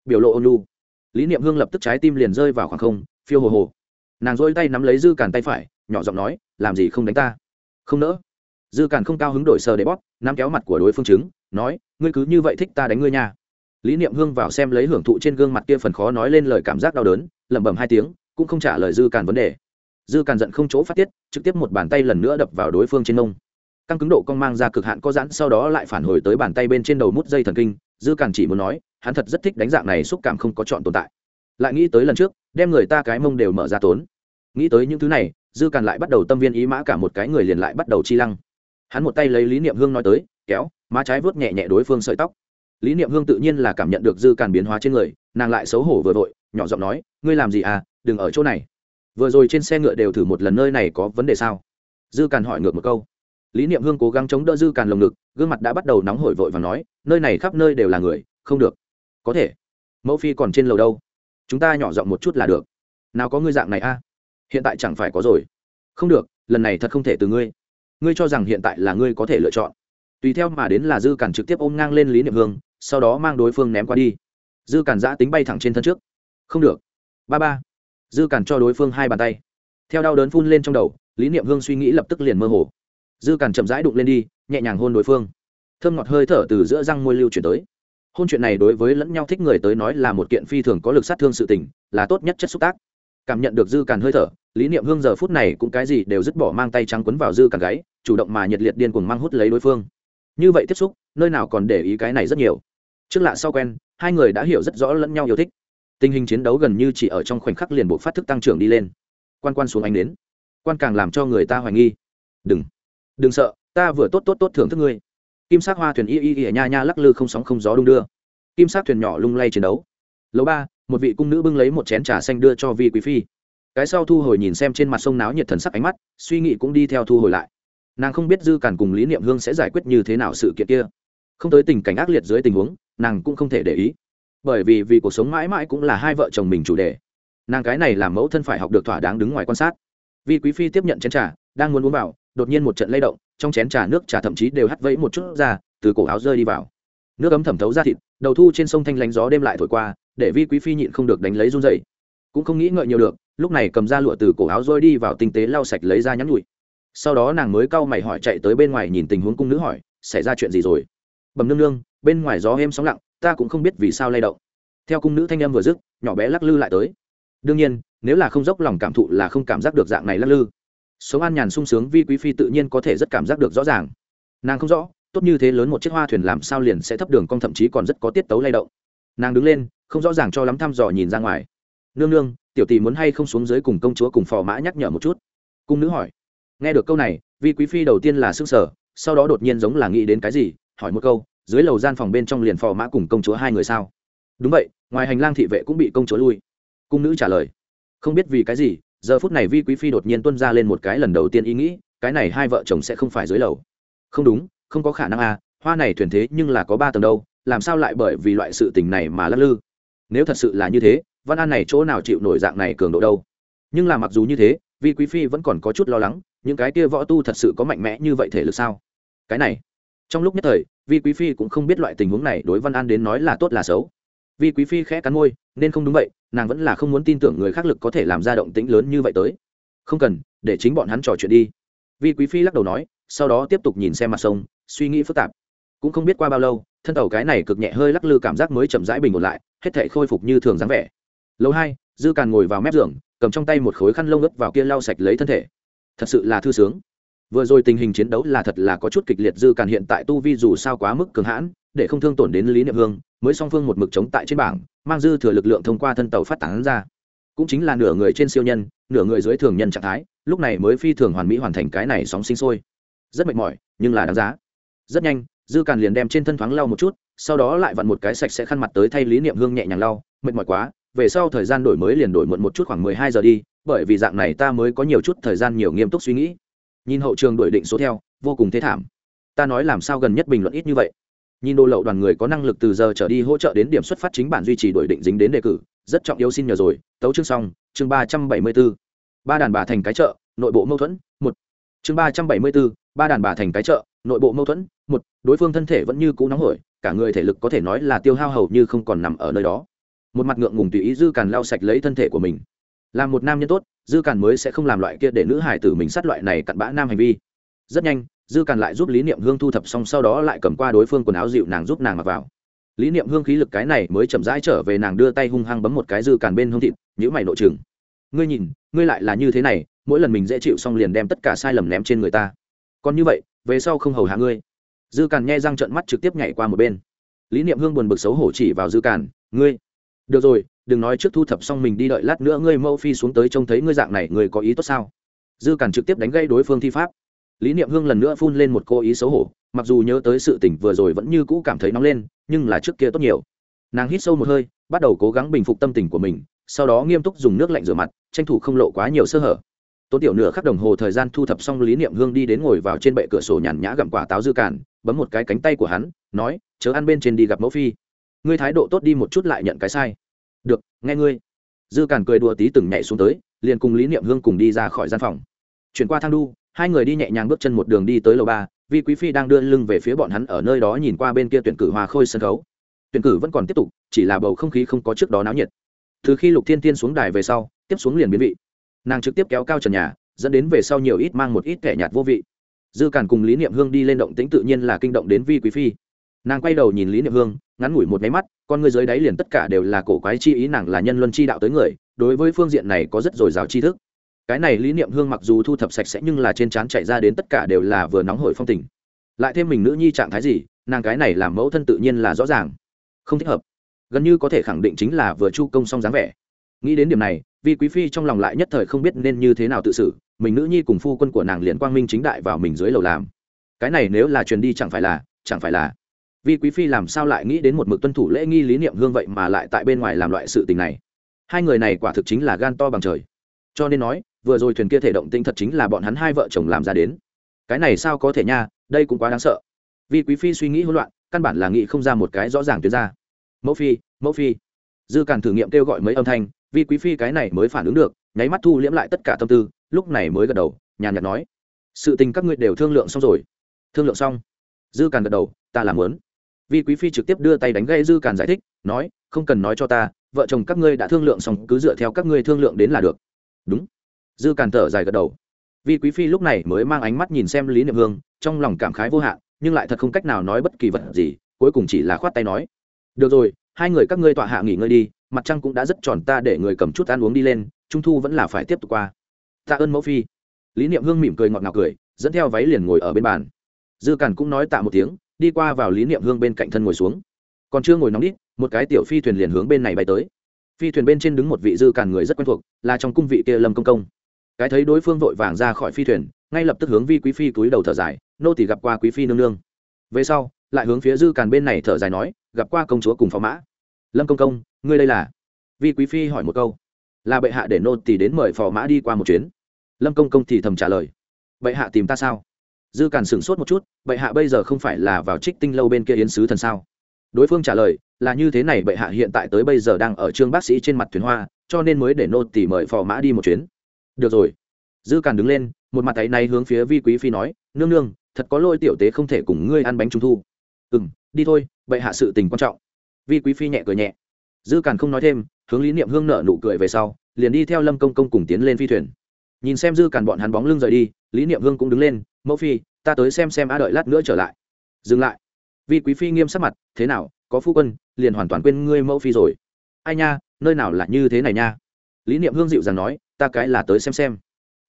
Biểu lộ ôn lu lý niệm hương lập tức trái tim liền rơi vào khoảng không, phiêu hồ hồ. Nàng dỗi tay nắm lấy dư càn tay phải, nhỏ giọng nói, làm gì không đánh ta? Không nỡ dư càn không cao hứng đổi sờ để bóp, nắm kéo mặt của đối phương chứng nói, ngươi cứ như vậy thích ta đánh ngươi nha. Lý niệm hương vào xem lấy hưởng thụ trên gương mặt kia phần khó nói lên lời cảm giác đau đớn, lẩm bẩm hai tiếng, cũng không trả lời dư càn vấn đề. Dư càn giận không chỗ phát tiết, trực tiếp một bàn tay lần nữa đập vào đối phương trên nông căng cứng độ con mang ra cực hạn có giãn, sau đó lại phản hồi tới bàn tay bên trên đầu mút dây thần kinh, dư càn chỉ muốn nói, hắn thật rất thích đánh dạng này, xúc cảm không có chọn tồn tại. Lại nghĩ tới lần trước, đem người ta cái mông đều mở ra tốn. Nghĩ tới những thứ này, dư càn lại bắt đầu tâm viên ý mã cả một cái người liền lại bắt đầu chi lăng hắn một tay lấy lý niệm hương nói tới, kéo, má trái vớt nhẹ nhẹ đối phương sợi tóc. Lý niệm hương tự nhiên là cảm nhận được dư càn biến hóa trên người, nàng lại xấu hổ vừa vội, nhỏ giọng nói, ngươi làm gì à đừng ở chỗ này. Vừa rồi trên xe ngựa đều thử một lần nơi này có vấn đề sao? Dư càn hỏi ngược một câu. Lý niệm hương cố gắng chống đỡ dư càn lồng ngực, gương mặt đã bắt đầu nóng hổi vội và nói, nơi này khắp nơi đều là người, không được. Có thể. Mẫu phi còn trên lầu đâu? Chúng ta nhỏ giọng một chút là được. Nào có ngươi dạng này a? Hiện tại chẳng phải có rồi. Không được, lần này thật không thể từ ngươi ngươi cho rằng hiện tại là ngươi có thể lựa chọn. Tùy theo mà đến là dư cản trực tiếp ôm ngang lên lý niệm hương, sau đó mang đối phương ném qua đi. Dư cản giã tính bay thẳng trên thân trước. Không được. Ba ba. Dư cản cho đối phương hai bàn tay. Theo đau đớn phun lên trong đầu, lý niệm hương suy nghĩ lập tức liền mơ hồ. Dư cản chậm rãi đụng lên đi, nhẹ nhàng hôn đối phương. Thơm ngọt hơi thở từ giữa răng môi lưu chuyển tới. Hôn chuyện này đối với lẫn nhau thích người tới nói là một kiện phi thường có lực sát thương sự tình, là tốt nhất chất xúc tác. Cảm nhận được dư càn hơi thở, lý niệm hương giờ phút này cũng cái gì đều dứt bỏ mang tay trắng quấn vào dư càn gáy chủ động mà nhiệt liệt điên cuồng mang hút lấy đối phương. Như vậy tiếp xúc, nơi nào còn để ý cái này rất nhiều. Trước lạ sau quen, hai người đã hiểu rất rõ lẫn nhau yêu thích. Tình hình chiến đấu gần như chỉ ở trong khoảnh khắc liền bộ phát thức tăng trưởng đi lên. Quan quan xuống ánh đến. Quan càng làm cho người ta hoài nghi. Đừng. Đừng sợ, ta vừa tốt tốt tốt thưởng thức ngươi. Kim sắc hoa thuyền y y y nha nha lắc lư không sóng không gió đung đưa. Kim sắc thuyền nhỏ lung lay chiến đấu. Lầu ba, một vị cung nữ bưng lấy một chén trà xanh đưa cho vi quý phi. Cái sau thu hồi nhìn xem trên mặt sông náo nhiệt thần sắc ánh mắt, suy nghĩ cũng đi theo thu hồi lại nàng không biết dư cản cùng lý niệm hương sẽ giải quyết như thế nào sự kiện kia. Không tới tình cảnh ác liệt dưới tình huống, nàng cũng không thể để ý. Bởi vì vì cuộc sống mãi mãi cũng là hai vợ chồng mình chủ đề. Nàng cái này làm mẫu thân phải học được thỏa đáng đứng ngoài quan sát. Vi quý phi tiếp nhận chén trà, đang muốn uống vào, đột nhiên một trận lay động, trong chén trà nước trà thậm chí đều hắt vẫy một chút ra, từ cổ áo rơi đi vào. Nước ấm thẩm thấu ra thịt, đầu thu trên sông thanh lánh gió đêm lại thổi qua, để vi quý phi nhịn không được đánh lấy run dày cũng không nghĩ ngợi nhiều được, lúc này cầm ra lụa từ cổ áo rơi đi vào tinh tế lau sạch lấy ra nhắn nhụi sau đó nàng mới cau mày hỏi chạy tới bên ngoài nhìn tình huống cung nữ hỏi, xảy ra chuyện gì rồi? Bầm nương nương, bên ngoài gió êm sóng lặng, ta cũng không biết vì sao lay động. Theo cung nữ thanh em vừa dứt, nhỏ bé lắc lư lại tới. Đương nhiên, nếu là không dốc lòng cảm thụ là không cảm giác được dạng này lắc lư. Sống an nhàn sung sướng vi quý phi tự nhiên có thể rất cảm giác được rõ ràng. Nàng không rõ, tốt như thế lớn một chiếc hoa thuyền làm sao liền sẽ thấp đường cong thậm chí còn rất có tiết tấu lay động. Nàng đứng lên, không rõ ràng cho lắm thăm dò nhìn ra ngoài. Nương nương, tiểu tỷ muốn hay không xuống dưới cùng công chúa cùng phò mã nhắc nhở một chút? Cung nữ hỏi nghe được câu này, vi quý phi đầu tiên là s ư n g sở sau đó đột nhiên giống là nghĩ đến cái gì, hỏi một câu, dưới lầu gian phòng bên trong liền phò mã cùng công chúa hai người sao? Đúng vậy, ngoài hành lang thị vệ cũng bị công chúa lui. Cung nữ trả lời, không biết vì cái gì, giờ phút này vi quý phi đột nhiên tuân ra lên một cái lần đầu tiên ý nghĩ, cái này hai vợ chồng sẽ không phải dưới lầu. Không đúng, không có khả năng à hoa này thuyền thế nhưng là có ba tầng đâu, làm sao lại bởi vì loại sự tình này mà lắc lư? Nếu thật sự là như thế, văn an này chỗ nào chịu nổi dạng này cường độ đâu? Nhưng là mặc dù như thế vi quý phi vẫn còn có chút lo lắng, những cái kia võ tu thật sự có mạnh mẽ như vậy thể lực sao? Cái này, trong lúc nhất thời vi quý phi cũng không biết loại tình huống này đối văn an đến nói là tốt là xấu. Vi quý phi khẽ cắn môi, nên không đúng vậy, nàng vẫn là không muốn tin tưởng người khác lực có thể làm ra động tĩnh lớn như vậy tới. Không cần, để chính bọn hắn trò chuyện đi. Vi quý phi lắc đầu nói, sau đó tiếp tục nhìn xem mặt sông, suy nghĩ phức tạp. Cũng không biết qua bao lâu, thân tàu cái này cực nhẹ hơi lắc lư cảm giác mới chậm rãi bình ổn lại, hết thể khôi phục như thường dáng vẻ. Lâu hai, dư càn ngồi vào mép giường cầm trong tay một khối khăn lông ướp vào kia lau sạch lấy thân thể. Thật sự là thư sướng. Vừa rồi tình hình chiến đấu là thật là có chút kịch liệt dư càn hiện tại tu vi dù sao quá mức cường hãn, để không thương tổn đến lý niệm hương, mới song phương một mực chống tại trên bảng, mang dư thừa lực lượng thông qua thân tàu phát tán ra. Cũng chính là nửa người trên siêu nhân, nửa người dưới thường nhân trạng thái, lúc này mới phi thường hoàn mỹ hoàn thành cái này sóng sinh sôi. Rất mệt mỏi, nhưng là đáng giá. Rất nhanh, dư càn liền đem trên thân thoáng lau một chút, sau đó lại vặn một cái sạch sẽ khăn mặt tới thay lý niệm hương nhẹ nhàng lau, mệt mỏi quá về sau thời gian đổi mới liền đổi muộn một chút khoảng mười hai giờ đi, bởi vì dạng này ta mới có nhiều chút thời gian nhiều nghiêm túc suy nghĩ. Nhìn hậu trường đổi định số theo, vô cùng thế thảm. Ta nói làm sao gần nhất bình luận ít như vậy? Nhìn đô lậu đoàn người có năng lực từ giờ trở đi hỗ trợ đến điểm xuất phát chính bản duy trì đổi định dính đến đề cử, rất trọng yếu xin nhờ rồi. Tấu chương xong, chương ba trăm bảy mươi b ố ba đàn bà thành cái chợ, nội bộ mâu thuẫn, một. Chương ba trăm bảy mươi b ố ba đàn bà thành cái chợ, nội bộ mâu thuẫn, một. Đối phương thân thể vẫn như cũ nóng hổi, cả người thể lực có thể nói là tiêu hao hầu như không còn nằm ở nơi đó một mặt ngượng ngùng tùy ý dư càn lau sạch lấy thân thể của mình. Làm một nam nhân tốt, dư càn mới sẽ không làm loại kia để nữ hải tử mình sát loại này cặn bã nam hành vi. Rất nhanh, dư càn lại giúp lý niệm hương thu thập xong, sau đó lại cầm qua đối phương quần áo dịu nàng giúp nàng mặc vào. Lý niệm hương khí lực cái này mới chậm rãi trở về, nàng đưa tay hung hăng bấm một cái dư càn bên hông thịt nhữ mày nội trường ngươi nhìn, ngươi lại là như thế này, mỗi lần mình dễ chịu xong liền đem tất cả sai lầm ném trên người ta. Còn như vậy, về sau không hầu hạ ngươi. Dư càn nghe răng trợn mắt trực tiếp nhảy qua một bên. Lý niệm hương buồn bực xấu hổ chỉ vào dư càn, ngươi được rồi, đừng nói trước thu thập xong mình đi đợi lát nữa ngươi mẫu phi xuống tới trông thấy ngươi dạng này ngươi có ý tốt sao? Dư cản trực tiếp đánh gây đối phương thi pháp. Lý niệm hương lần nữa phun lên một cô ý xấu hổ, mặc dù nhớ tới sự tỉnh vừa rồi vẫn như cũ cảm thấy nóng lên, nhưng là trước kia tốt nhiều. Nàng hít sâu một hơi, bắt đầu cố gắng bình phục tâm tình của mình, sau đó nghiêm túc dùng nước lạnh rửa mặt, tranh thủ không lộ quá nhiều sơ hở. Tốn tiểu nửa khắc đồng hồ thời gian thu thập xong lý niệm hương đi đến ngồi vào trên bệ cửa sổ nhàn nhã gặm quả táo dư cản, bấm một cái cánh tay của hắn, nói, chớ ăn bên trên đi gặp mẫu phi ngươi thái độ tốt đi một chút lại nhận cái sai. Được, nghe ngươi. Dư càn cười đùa tí từng nhảy xuống tới, liền cùng lý niệm hương cùng đi ra khỏi gian phòng. Chuyển qua thang đu, hai người đi nhẹ nhàng bước chân một đường đi tới lầu ba vi quý phi đang đưa lưng về phía bọn hắn ở nơi đó nhìn qua bên kia tuyển cử hòa khôi sân khấu. Tuyển cử vẫn còn tiếp tục, chỉ là bầu không khí không có trước đó náo nhiệt. Từ khi lục thiên tiên xuống đài về sau, tiếp xuống liền biến vị. Nàng trực tiếp kéo cao trần nhà, dẫn đến về sau nhiều ít mang một ít kẻ nhạt vô vị. Dư càn cùng lý niệm hương đi lên động tĩnh tự nhiên là kinh động đến vi quý phi nàng quay đầu nhìn lý niệm hương, ngắn ngủi một máy mắt, con người dưới đáy liền tất cả đều là cổ quái chi ý nàng là nhân luân chi đạo tới người, đối với phương diện này có rất dồi dào tri thức. Cái này lý niệm hương mặc dù thu thập sạch sẽ nhưng là trên trán chạy ra đến tất cả đều là vừa nóng hổi phong tình. Lại thêm mình nữ nhi trạng thái gì, nàng cái này làm mẫu thân tự nhiên là rõ ràng, không thích hợp. Gần như có thể khẳng định chính là vừa chu công xong dáng vẻ. Nghĩ đến điểm này, vì quý phi trong lòng lại nhất thời không biết nên như thế nào tự xử, mình nữ nhi cùng phu quân của nàng liền quang minh chính đại vào mình dưới lầu làm. Cái này nếu là truyền đi chẳng phải là, chẳng phải là vì quý phi làm sao lại nghĩ đến một mực tuân thủ lễ nghi lý niệm hương vậy mà lại tại bên ngoài làm loại sự tình này? Hai người này quả thực chính là gan to bằng trời. Cho nên nói, vừa rồi thuyền kia thể động tinh thật chính là bọn hắn hai vợ chồng làm ra đến. Cái này sao có thể nha, đây cũng quá đáng sợ. Vì quý phi suy nghĩ hỗn loạn, căn bản là nghĩ không ra một cái rõ ràng tuyến ra. Mẫu phi mẫu phi. Dư càn thử nghiệm kêu gọi mấy âm thanh, vì quý phi cái này mới phản ứng được, nháy mắt thu liễm lại tất cả tâm tư, lúc này mới gật đầu, nhàn nhạt nói. Sự tình các ngươi đều thương lượng xong rồi. Thương lượng xong. Dư càn gật đầu, ta làm lớn Vi quý phi trực tiếp đưa tay đánh gây dư càn giải thích, nói, không cần nói cho ta, vợ chồng các ngươi đã thương lượng xong, cứ dựa theo các ngươi thương lượng đến là được. Đúng. Dư càn thở dài gật đầu. Vi quý phi lúc này mới mang ánh mắt nhìn xem lý niệm hương, trong lòng cảm khái vô hạn, nhưng lại thật không cách nào nói bất kỳ vật gì, cuối cùng chỉ là khoát tay nói, được rồi, hai người các ngươi tọa hạ nghỉ ngơi đi, mặt trăng cũng đã rất tròn ta để người cầm chút ăn uống đi lên, trung thu vẫn là phải tiếp tục qua. Tạ ơn mẫu phi. Lý niệm hương mỉm cười ngọt ngào cười, dẫn theo váy liền ngồi ở bên bàn. Dư càn cũng nói tạ một tiếng đi qua vào lý niệm hương bên cạnh thân ngồi xuống. Còn chưa ngồi nóng đít một cái tiểu phi thuyền liền hướng bên này bay tới. Phi thuyền bên trên đứng một vị dư càn người rất quen thuộc, là trong cung vị kia lâm công công. Cái thấy đối phương vội vàng ra khỏi phi thuyền, ngay lập tức hướng vi quý phi túi đầu thở dài, nô tỷ gặp qua quý phi nương nương. Về sau, lại hướng phía dư càn bên này thở dài nói, gặp qua công chúa cùng phó mã. Lâm công công, ngươi đây là? Vi quý phi hỏi một câu. Là bệ hạ để nô tỷ đến mời phò mã đi qua một chuyến. Lâm công công thì thầm trả lời. Bệ hạ tìm ta sao? Dư càn sửng sốt một chút, bệ hạ bây giờ không phải là vào trích tinh lâu bên kia yến sứ thần sao? Đối phương trả lời, là như thế này, bệ hạ hiện tại tới bây giờ đang ở trương bác sĩ trên mặt thuyền hoa, cho nên mới để nô tỉ mời phò mã đi một chuyến. Được rồi. Dư càn đứng lên, một mặt tay này hướng phía vi quý phi nói, nương nương, thật có lôi tiểu tế không thể cùng ngươi ăn bánh trung thu. Ừ m đi thôi, bệ hạ sự tình quan trọng. Vi quý phi nhẹ cười nhẹ. Dư càn không nói thêm, hướng lý niệm hương nở nụ cười về sau, liền đi theo lâm công công cùng tiến lên phi thuyền nhìn xem dư càn bọn hắn bóng lưng rời đi, lý niệm hương cũng đứng lên, mẫu phi, ta tới xem xem a đợi lát nữa trở lại. Dừng lại. Vi quý phi nghiêm sắc mặt, thế nào, có phu quân, liền hoàn toàn quên ngươi mẫu phi rồi. Ai nha, nơi nào là như thế này nha? Lý niệm hương dịu dàng nói, ta cái là tới xem xem.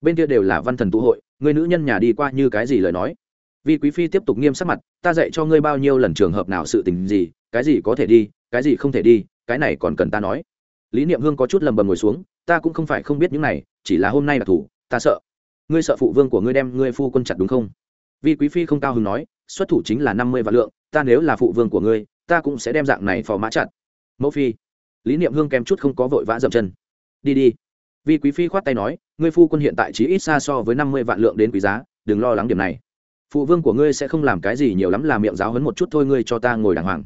Bên kia đều là văn thần tụ hội người nữ nhân nhà đi qua như cái gì lời nói? Vi quý phi tiếp tục nghiêm sắc mặt, ta dạy cho ngươi bao nhiêu lần trường hợp nào sự tình gì, cái gì có thể đi, cái gì không thể đi, cái này còn cần ta nói. Lý niệm hương có chút lầm bầm ngồi xuống, ta cũng không phải không biết những này chỉ là hôm nay là thủ, ta sợ. Ngươi sợ phụ vương của ngươi đem ngươi phu quân chặt đúng không? Vi quý phi không cao hứng nói, xuất thủ chính là năm mươi vạn lượng, ta nếu là phụ vương của ngươi, ta cũng sẽ đem dạng này phò mã chặt. Mẫu phi, lý niệm hương kém chút không có vội vã dậm chân. Đi đi. Vi quý phi khoát tay nói, ngươi phu quân hiện tại chỉ ít xa so với năm mươi vạn lượng đến quý giá, đừng lo lắng điểm này. Phụ vương của ngươi sẽ không làm cái gì nhiều lắm là miệng giáo hấn một chút thôi, ngươi cho ta ngồi đàng hoàng.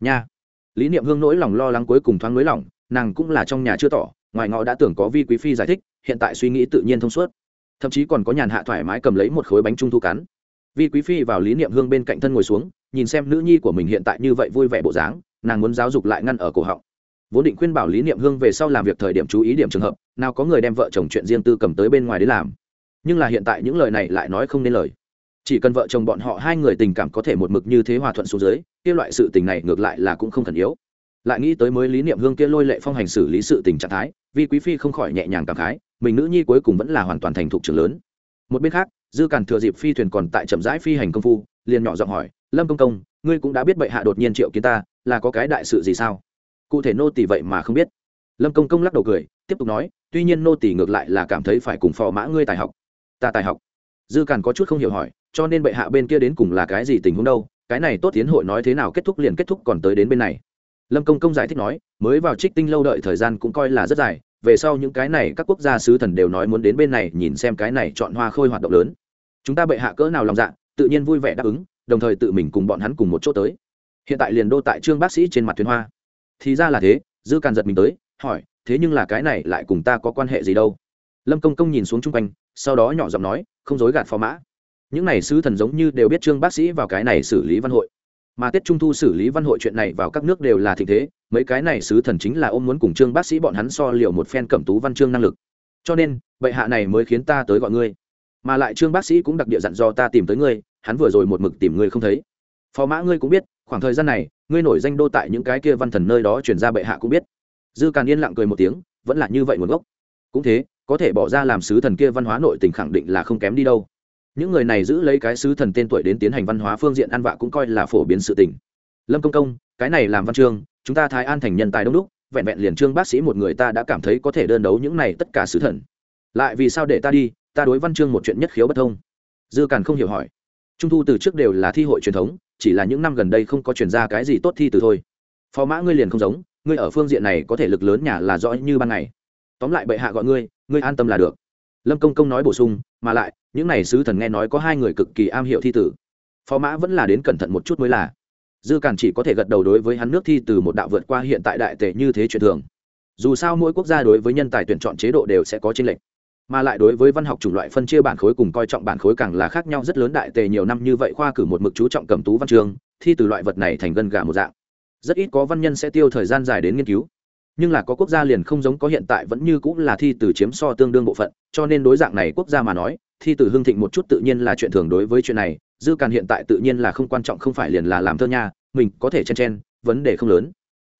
Nha. Lý niệm hương nỗi lòng lo lắng cuối cùng thoáng nới lỏng nàng cũng là trong nhà chưa tỏ, ngoài ngõ đã tưởng có vi quý phi giải thích hiện tại suy nghĩ tự nhiên thông suốt. Thậm chí còn có nhàn hạ thoải mái cầm lấy một khối bánh trung thu cắn. Vi quý phi vào lý niệm hương bên cạnh thân ngồi xuống, nhìn xem nữ nhi của mình hiện tại như vậy vui vẻ bộ dáng, nàng muốn giáo dục lại ngăn ở cổ họng. Vốn định khuyên bảo lý niệm hương về sau làm việc thời điểm chú ý điểm trường hợp, nào có người đem vợ chồng chuyện riêng tư cầm tới bên ngoài đến làm. Nhưng là hiện tại những lời này lại nói không nên lời. Chỉ cần vợ chồng bọn họ hai người tình cảm có thể một mực như thế hòa thuận xuống dưới, kia loại sự tình này ngược lại là cũng không cần yếu. Lại nghĩ tới mới lý niệm hương kia lôi lệ phong hành xử lý sự tình trạng thái, vi quý phi không khỏi nhẹ nhàng cảm khái mình nữ nhi cuối cùng vẫn là hoàn toàn thành thục trưởng lớn. Một bên khác, dư càn thừa dịp phi thuyền còn tại chậm rãi phi hành công phu, liền nhỏ giọng hỏi, lâm công công, ngươi cũng đã biết bệ hạ đột nhiên triệu kiến ta, là có cái đại sự gì sao? Cụ thể nô tỷ vậy mà không biết. Lâm công công lắc đầu cười, tiếp tục nói, tuy nhiên nô tỷ ngược lại là cảm thấy phải cùng phò mã ngươi tài học. Ta tài học? Dư càn có chút không hiểu hỏi, cho nên bệ hạ bên kia đến cùng là cái gì tình huống đâu? Cái này tốt tiến hội nói thế nào kết thúc liền kết thúc còn tới đến bên này. Lâm công công giải thích nói, mới vào trích tinh lâu đợi thời gian cũng coi là rất dài về sau những cái này các quốc gia sứ thần đều nói muốn đến bên này nhìn xem cái này chọn hoa khôi hoạt động lớn. Chúng ta bệ hạ cỡ nào lòng dạ tự nhiên vui vẻ đáp ứng, đồng thời tự mình cùng bọn hắn cùng một chỗ tới. Hiện tại liền đô tại trương bác sĩ trên mặt thuyền hoa. Thì ra là thế, dư càn giật mình tới, hỏi, thế nhưng là cái này lại cùng ta có quan hệ gì đâu? Lâm công công nhìn xuống chung quanh, sau đó nhỏ giọng nói, không dối gạt phò mã. Những này sứ thần giống như đều biết trương bác sĩ vào cái này xử lý văn hội mà tết trung thu xử lý văn hội chuyện này vào các nước đều là thịnh thế, mấy cái này sứ thần chính là ôm muốn cùng trương bác sĩ bọn hắn so liệu một phen cẩm tú văn chương năng lực. Cho nên, bệ hạ này mới khiến ta tới gọi ngươi. Mà lại trương bác sĩ cũng đặc địa dặn do ta tìm tới ngươi, hắn vừa rồi một mực tìm ngươi không thấy. Phó mã ngươi cũng biết, khoảng thời gian này, ngươi nổi danh đô tại những cái kia văn thần nơi đó chuyển ra bệ hạ cũng biết. Dư càn yên lặng cười một tiếng, vẫn là như vậy nguồn gốc. Cũng thế, có thể bỏ ra làm sứ thần kia văn hóa nội tình khẳng định là không kém đi đâu những người này giữ lấy cái sứ thần tên tuổi đến tiến hành văn hóa phương diện ăn vạ cũng coi là phổ biến sự tình. Lâm công công, cái này làm văn chương, chúng ta thái an thành nhân tài đông đúc, vẹn vẹn liền trương bác sĩ một người ta đã cảm thấy có thể đơn đấu những này tất cả sứ thần. Lại vì sao để ta đi, ta đối văn chương một chuyện nhất khiếu bất thông. Dư càn không hiểu hỏi. Trung thu từ trước đều là thi hội truyền thống, chỉ là những năm gần đây không có truyền ra cái gì tốt thi từ thôi. Phó mã ngươi liền không giống, ngươi ở phương diện này có thể lực lớn nhà là rõ như ban ngày. Tóm lại bệ hạ gọi ngươi ngươi an tâm là được lâm công công nói bổ sung, mà lại, những này sứ thần nghe nói có hai người cực kỳ am hiểu thi tử. Phó mã vẫn là đến cẩn thận một chút mới là. Dư càn chỉ có thể gật đầu đối với hắn nước thi từ một đạo vượt qua hiện tại đại tệ như thế chuyện thường. Dù sao mỗi quốc gia đối với nhân tài tuyển chọn chế độ đều sẽ có tranh lệch. Mà lại đối với văn học chủng loại phân chia bản khối cùng coi trọng bản khối càng là khác nhau rất lớn đại tề nhiều năm như vậy khoa cử một mực chú trọng cầm tú văn chương, thi từ loại vật này thành gân gà một dạng. Rất ít có văn nhân sẽ tiêu thời gian dài đến nghiên cứu nhưng là có quốc gia liền không giống có hiện tại vẫn như cũng là thi từ chiếm so tương đương bộ phận cho nên đối dạng này quốc gia mà nói thi từ hưng thịnh một chút tự nhiên là chuyện thường đối với chuyện này dư càn hiện tại tự nhiên là không quan trọng không phải liền là làm thơ nha mình có thể chen chen vấn đề không lớn.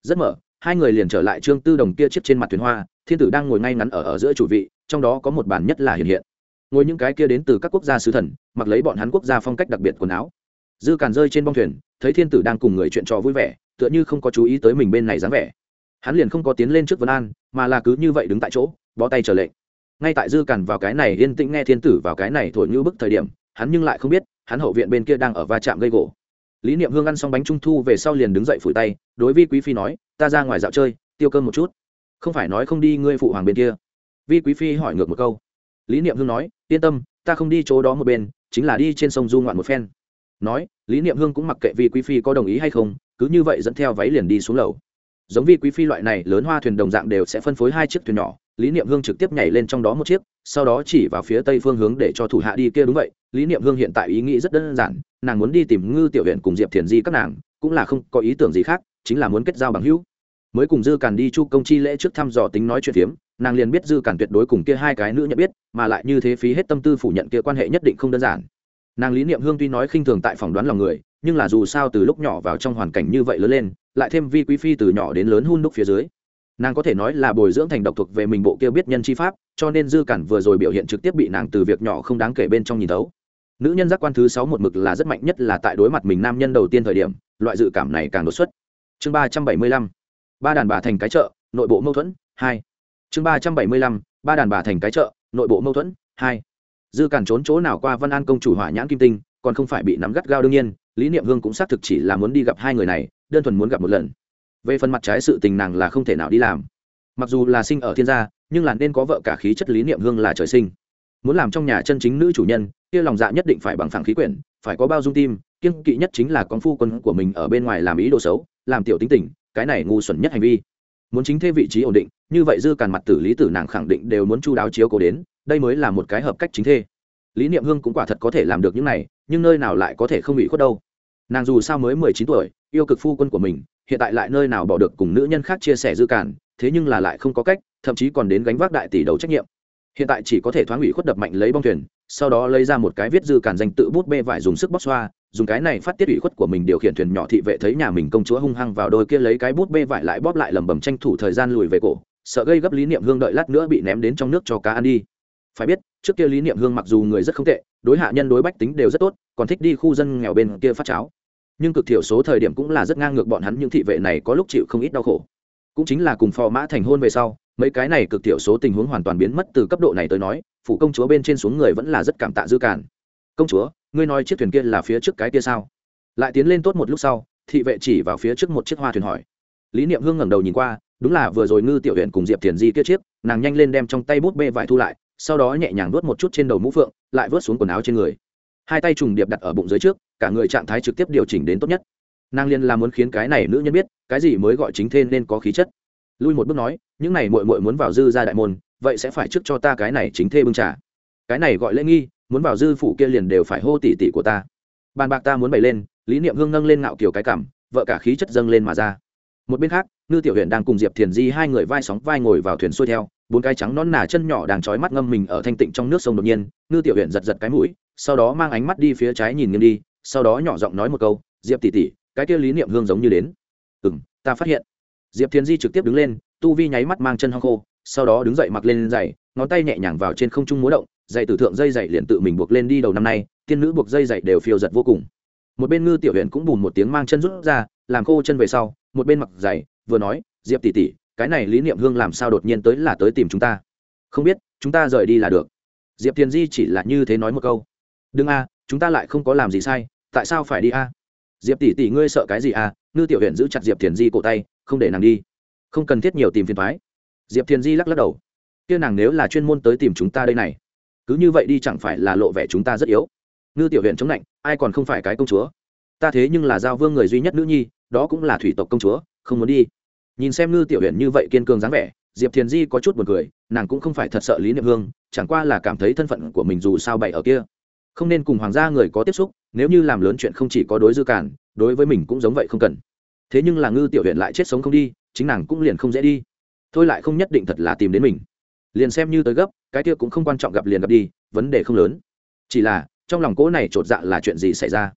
Rất mở hai người liền trở lại trương tư đồng kia chiếc trên mặt thuyền hoa thiên tử đang ngồi ngay ngắn ở, ở giữa chủ vị trong đó có một bản nhất là hiện hiện. Ngồi những cái kia đến từ các quốc gia sứ thần mặc lấy bọn hắn quốc gia phong cách đặc biệt quần áo. Dư càn rơi trên bong thuyền thấy thiên tử đang cùng người chuyện trò vui vẻ tựa như không có chú ý tới mình bên này dáng vẻ hắn liền không có tiến lên trước vân an, mà là cứ như vậy đứng tại chỗ, bó tay trở lệnh. Ngay tại dư cằn vào cái này, yên tĩnh nghe thiên tử vào cái này thổi như bức thời điểm, hắn nhưng lại không biết, hắn hậu viện bên kia đang ở va chạm gây gỗ. Lý niệm hương ăn xong bánh trung thu về sau liền đứng dậy phủi tay, đối vi quý phi nói, ta ra ngoài dạo chơi, tiêu cơm một chút. Không phải nói không đi ngươi phụ hoàng bên kia? Vi quý phi hỏi ngược một câu. Lý niệm hương nói, yên tâm, ta không đi chỗ đó một bên, chính là đi trên sông du ngoạn một phen. Nói, lý niệm hương cũng mặc kệ vi quý phi có đồng ý hay không, cứ như vậy dẫn theo váy liền đi xuống lầu giống vi quý phi loại này lớn hoa thuyền đồng dạng đều sẽ phân phối hai chiếc thuyền nhỏ, lý niệm hương trực tiếp nhảy lên trong đó một chiếc, sau đó chỉ vào phía tây phương hướng để cho thủ hạ đi kia đúng vậy, lý niệm hương hiện tại ý nghĩ rất đơn giản, nàng muốn đi tìm ngư tiểu huyện cùng diệp thiền di các nàng, cũng là không có ý tưởng gì khác, chính là muốn kết giao bằng hữu. Mới cùng dư càn đi chu công chi lễ trước thăm dò tính nói chuyện phiếm, nàng liền biết dư càn tuyệt đối cùng kia hai cái nữ nhận biết, mà lại như thế phí hết tâm tư phủ nhận kia quan hệ nhất định không đơn giản. Nàng lý niệm hương tuy nói khinh thường tại phỏng đoán lòng người nhưng là dù sao từ lúc nhỏ vào trong hoàn cảnh như vậy lớn lên, lại thêm vi quý phi từ nhỏ đến lớn hun đúc phía dưới. Nàng có thể nói là bồi dưỡng thành độc thuộc về mình bộ kia biết nhân chi pháp, cho nên dư cản vừa rồi biểu hiện trực tiếp bị nàng từ việc nhỏ không đáng kể bên trong nhìn thấu. Nữ nhân giác quan thứ sáu một mực là rất mạnh nhất là tại đối mặt mình nam nhân đầu tiên thời điểm, loại dự cảm này càng đột xuất. Chương ba trăm bảy mươi lăm, ba đàn bà thành cái chợ, nội bộ mâu thuẫn, hai. Chương ba trăm bảy mươi lăm, ba đàn bà thành cái chợ, nội bộ mâu thuẫn, hai. Dư cản trốn chỗ nào qua văn an công chủ hỏa nhãn kim tinh, còn không phải bị nắm gắt gao đương nhiên lý niệm hương cũng xác thực chỉ là muốn đi gặp hai người này, đơn thuần muốn gặp một lần. Về phần mặt trái sự tình nàng là không thể nào đi làm. Mặc dù là sinh ở thiên gia, nhưng là nên có vợ cả khí chất lý niệm hương là trời sinh. Muốn làm trong nhà chân chính nữ chủ nhân, kia lòng dạ nhất định phải bằng phẳng khí quyển, phải có bao dung tim kiên kỵ nhất chính là con phu quân của mình ở bên ngoài làm ý đồ xấu, làm tiểu tính tình, cái này ngu xuẩn nhất hành vi. Muốn chính thế vị trí ổn định, như vậy dư càn mặt tử lý tử nàng khẳng định đều muốn chu đáo chiếu cố đến, đây mới là một cái hợp cách chính thê. Lý niệm hương cũng quả thật có thể làm được những này, nhưng nơi nào lại có thể không bị khuất đâu nàng dù sao mới mười chín tuổi, yêu cực phu quân của mình, hiện tại lại nơi nào bỏ được cùng nữ nhân khác chia sẻ dư cản, thế nhưng là lại không có cách, thậm chí còn đến gánh vác đại tỷ đầu trách nhiệm. Hiện tại chỉ có thể thoáng ủy khuất đập mạnh lấy bong thuyền, sau đó lấy ra một cái viết dư cản danh tự bút bê vải dùng sức bóc xoa, dùng cái này phát tiết ủy khuất của mình điều khiển thuyền nhỏ thị vệ thấy nhà mình công chúa hung hăng vào đôi kia lấy cái bút bê vải lại bóp lại lầm bầm tranh thủ thời gian lùi về cổ, sợ gây gấp lý niệm hương đợi lát nữa bị ném đến trong nước cho cá ăn đi phải biết, trước kia lý niệm hương mặc dù người rất không tệ, đối hạ nhân đối bách tính đều rất tốt, còn thích đi khu dân nghèo bên kia phát cháo. Nhưng cực thiểu số thời điểm cũng là rất ngang ngược bọn hắn những thị vệ này có lúc chịu không ít đau khổ. Cũng chính là cùng phò mã thành hôn về sau, mấy cái này cực thiểu số tình huống hoàn toàn biến mất từ cấp độ này tới nói, phủ công chúa bên trên xuống người vẫn là rất cảm tạ dư cản công chúa, ngươi nói chiếc thuyền kia là phía trước cái kia sao? Lại tiến lên tốt một lúc sau, thị vệ chỉ vào phía trước một chiếc hoa thuyền hỏi. Lý niệm hương ngẩng đầu nhìn qua, đúng là vừa rồi ngư tiểu huyện cùng diệp thiền di kia chiếc, nàng nhanh lên đem trong tay bút bê vải thu lại sau đó nhẹ nhàng vớt một chút trên đầu mũ phượng, lại vớt xuống quần áo trên người. Hai tay trùng điệp đặt ở bụng dưới trước, cả người trạng thái trực tiếp điều chỉnh đến tốt nhất. Nàng liên là muốn khiến cái này nữ nhân biết, cái gì mới gọi chính thên nên có khí chất. Lui một bước nói, những này mội mội muốn vào dư ra đại môn, vậy sẽ phải trước cho ta cái này chính thê bưng trà. Cái này gọi lễ nghi, muốn vào dư phủ kia liền đều phải hô tỉ tỉ của ta. Bàn bạc ta muốn bày lên, lý niệm hương nâng lên ngạo kiểu cái cảm, vợ cả khí chất dâng lên mà ra. Một bên khác, ngư tiểu huyện đang cùng diệp thiền di hai người vai sóng vai ngồi vào thuyền xuôi theo bốn cái trắng nón nà chân nhỏ đang trói mắt ngâm mình ở thanh tịnh trong nước sông đột nhiên, ngư tiểu huyện giật giật cái mũi, sau đó mang ánh mắt đi phía trái nhìn nghiêng đi, sau đó nhỏ giọng nói một câu, diệp tỉ tỉ cái kia lý niệm hương giống như đến. Ừ m ta phát hiện. Diệp thiền di trực tiếp đứng lên, tu vi nháy mắt mang chân hong khô, sau đó đứng dậy mặc lên giày, ngón tay nhẹ nhàng vào trên không trung múa động dạy tử thượng dây dày liền tự mình buộc lên đi đầu năm nay, tiên nữ buộc dây dày đều phiêu giật vô cùng. Một bên ngư tiểu huyện cũng bùn một tiếng mang chân rút ra, làm khô chân về sau, một bên mặc giày, vừa nói, diệp tỉ tỉ cái này lý niệm hương làm sao đột nhiên tới là tới tìm chúng ta? Không biết, chúng ta rời đi là được. Diệp thiền di chỉ là như thế nói một câu. Đừng a, chúng ta lại không có làm gì sai, tại sao phải đi a? Diệp tỷ tỷ ngươi sợ cái gì a? Ngư tiểu huyện giữ chặt diệp thiền di cổ tay, không để nàng đi. Không cần thiết nhiều tìm phiền thoái diệp thiền di lắc lắc đầu. Kia nàng nếu là chuyên môn tới tìm chúng ta đây này, cứ như vậy đi chẳng phải là lộ vẻ chúng ta rất yếu. Ngư tiểu huyện chống lạnh, ai còn không phải cái công chúa? Ta thế nhưng là giao vương người duy nhất nữ nhi, đó cũng là thủy tộc công chúa, không muốn đi nhìn xem ngư tiểu huyện như vậy kiên cường dáng vẻ, diệp thiền di có chút b u ồ n cười, nàng cũng không phải thật sợ lý niệm hương, chẳng qua là cảm thấy thân phận của mình dù sao bậy ở kia. Không nên cùng hoàng gia người có tiếp xúc, nếu như làm lớn chuyện không chỉ có đối dư cản đối với mình cũng giống vậy không cần. Thế nhưng là ngư tiểu huyện lại chết sống không đi, chính nàng cũng liền không dễ đi. Thôi lại không nhất định thật là tìm đến mình. Liền xem như tới gấp, cái kia cũng không quan trọng gặp liền gặp đi, vấn đề không lớn. Chỉ là, trong lòng cỗ này t r ộ t dạ là chuyện gì xảy ra?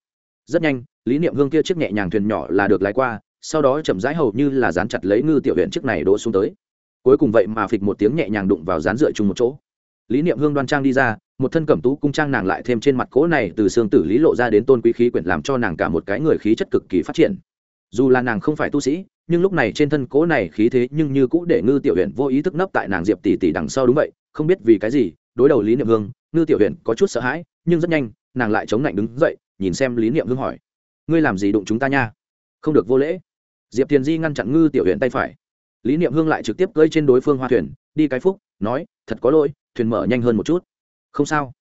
Rất nhanh, lý niệm hương kia chiếc nhẹ nhàng thuyền nhỏ là được lái qua sau đó chậm rãi hầu như là dán chặt lấy ngư tiểu huyện trước này đổ xuống tới. Cuối cùng vậy mà phịch một tiếng nhẹ nhàng đụng vào dán dựa chung một chỗ. Lý niệm hương đoan trang đi ra, một thân cẩm tú cung trang nàng lại thêm trên mặt cỗ này từ xương tử lý lộ ra đến tôn quý khí quyển làm cho nàng cả một cái người khí chất cực kỳ phát triển. Dù là nàng không phải tu sĩ, nhưng lúc này trên thân cỗ này khí thế nhưng như cũ để ngư tiểu huyện vô ý thức nấp tại nàng diệp tỷ tỷ đằng sau đúng vậy, không biết vì cái gì, đối đầu lý niệm hương, ngư tiểu huyện có chút sợ hãi, nhưng rất nhanh, nàng lại chống lạnh đứng dậy, nhìn xem lý niệm hương hỏi, ngươi làm gì đụng chúng ta nha? Không được vô lễ diệp thiền di ngăn chặn ngư tiểu huyện tay phải. Lý niệm hương lại trực tiếp cưỡi trên đối phương hoa thuyền, đi cái phúc, nói, thật có lỗi, thuyền mở nhanh hơn một chút. Không sao.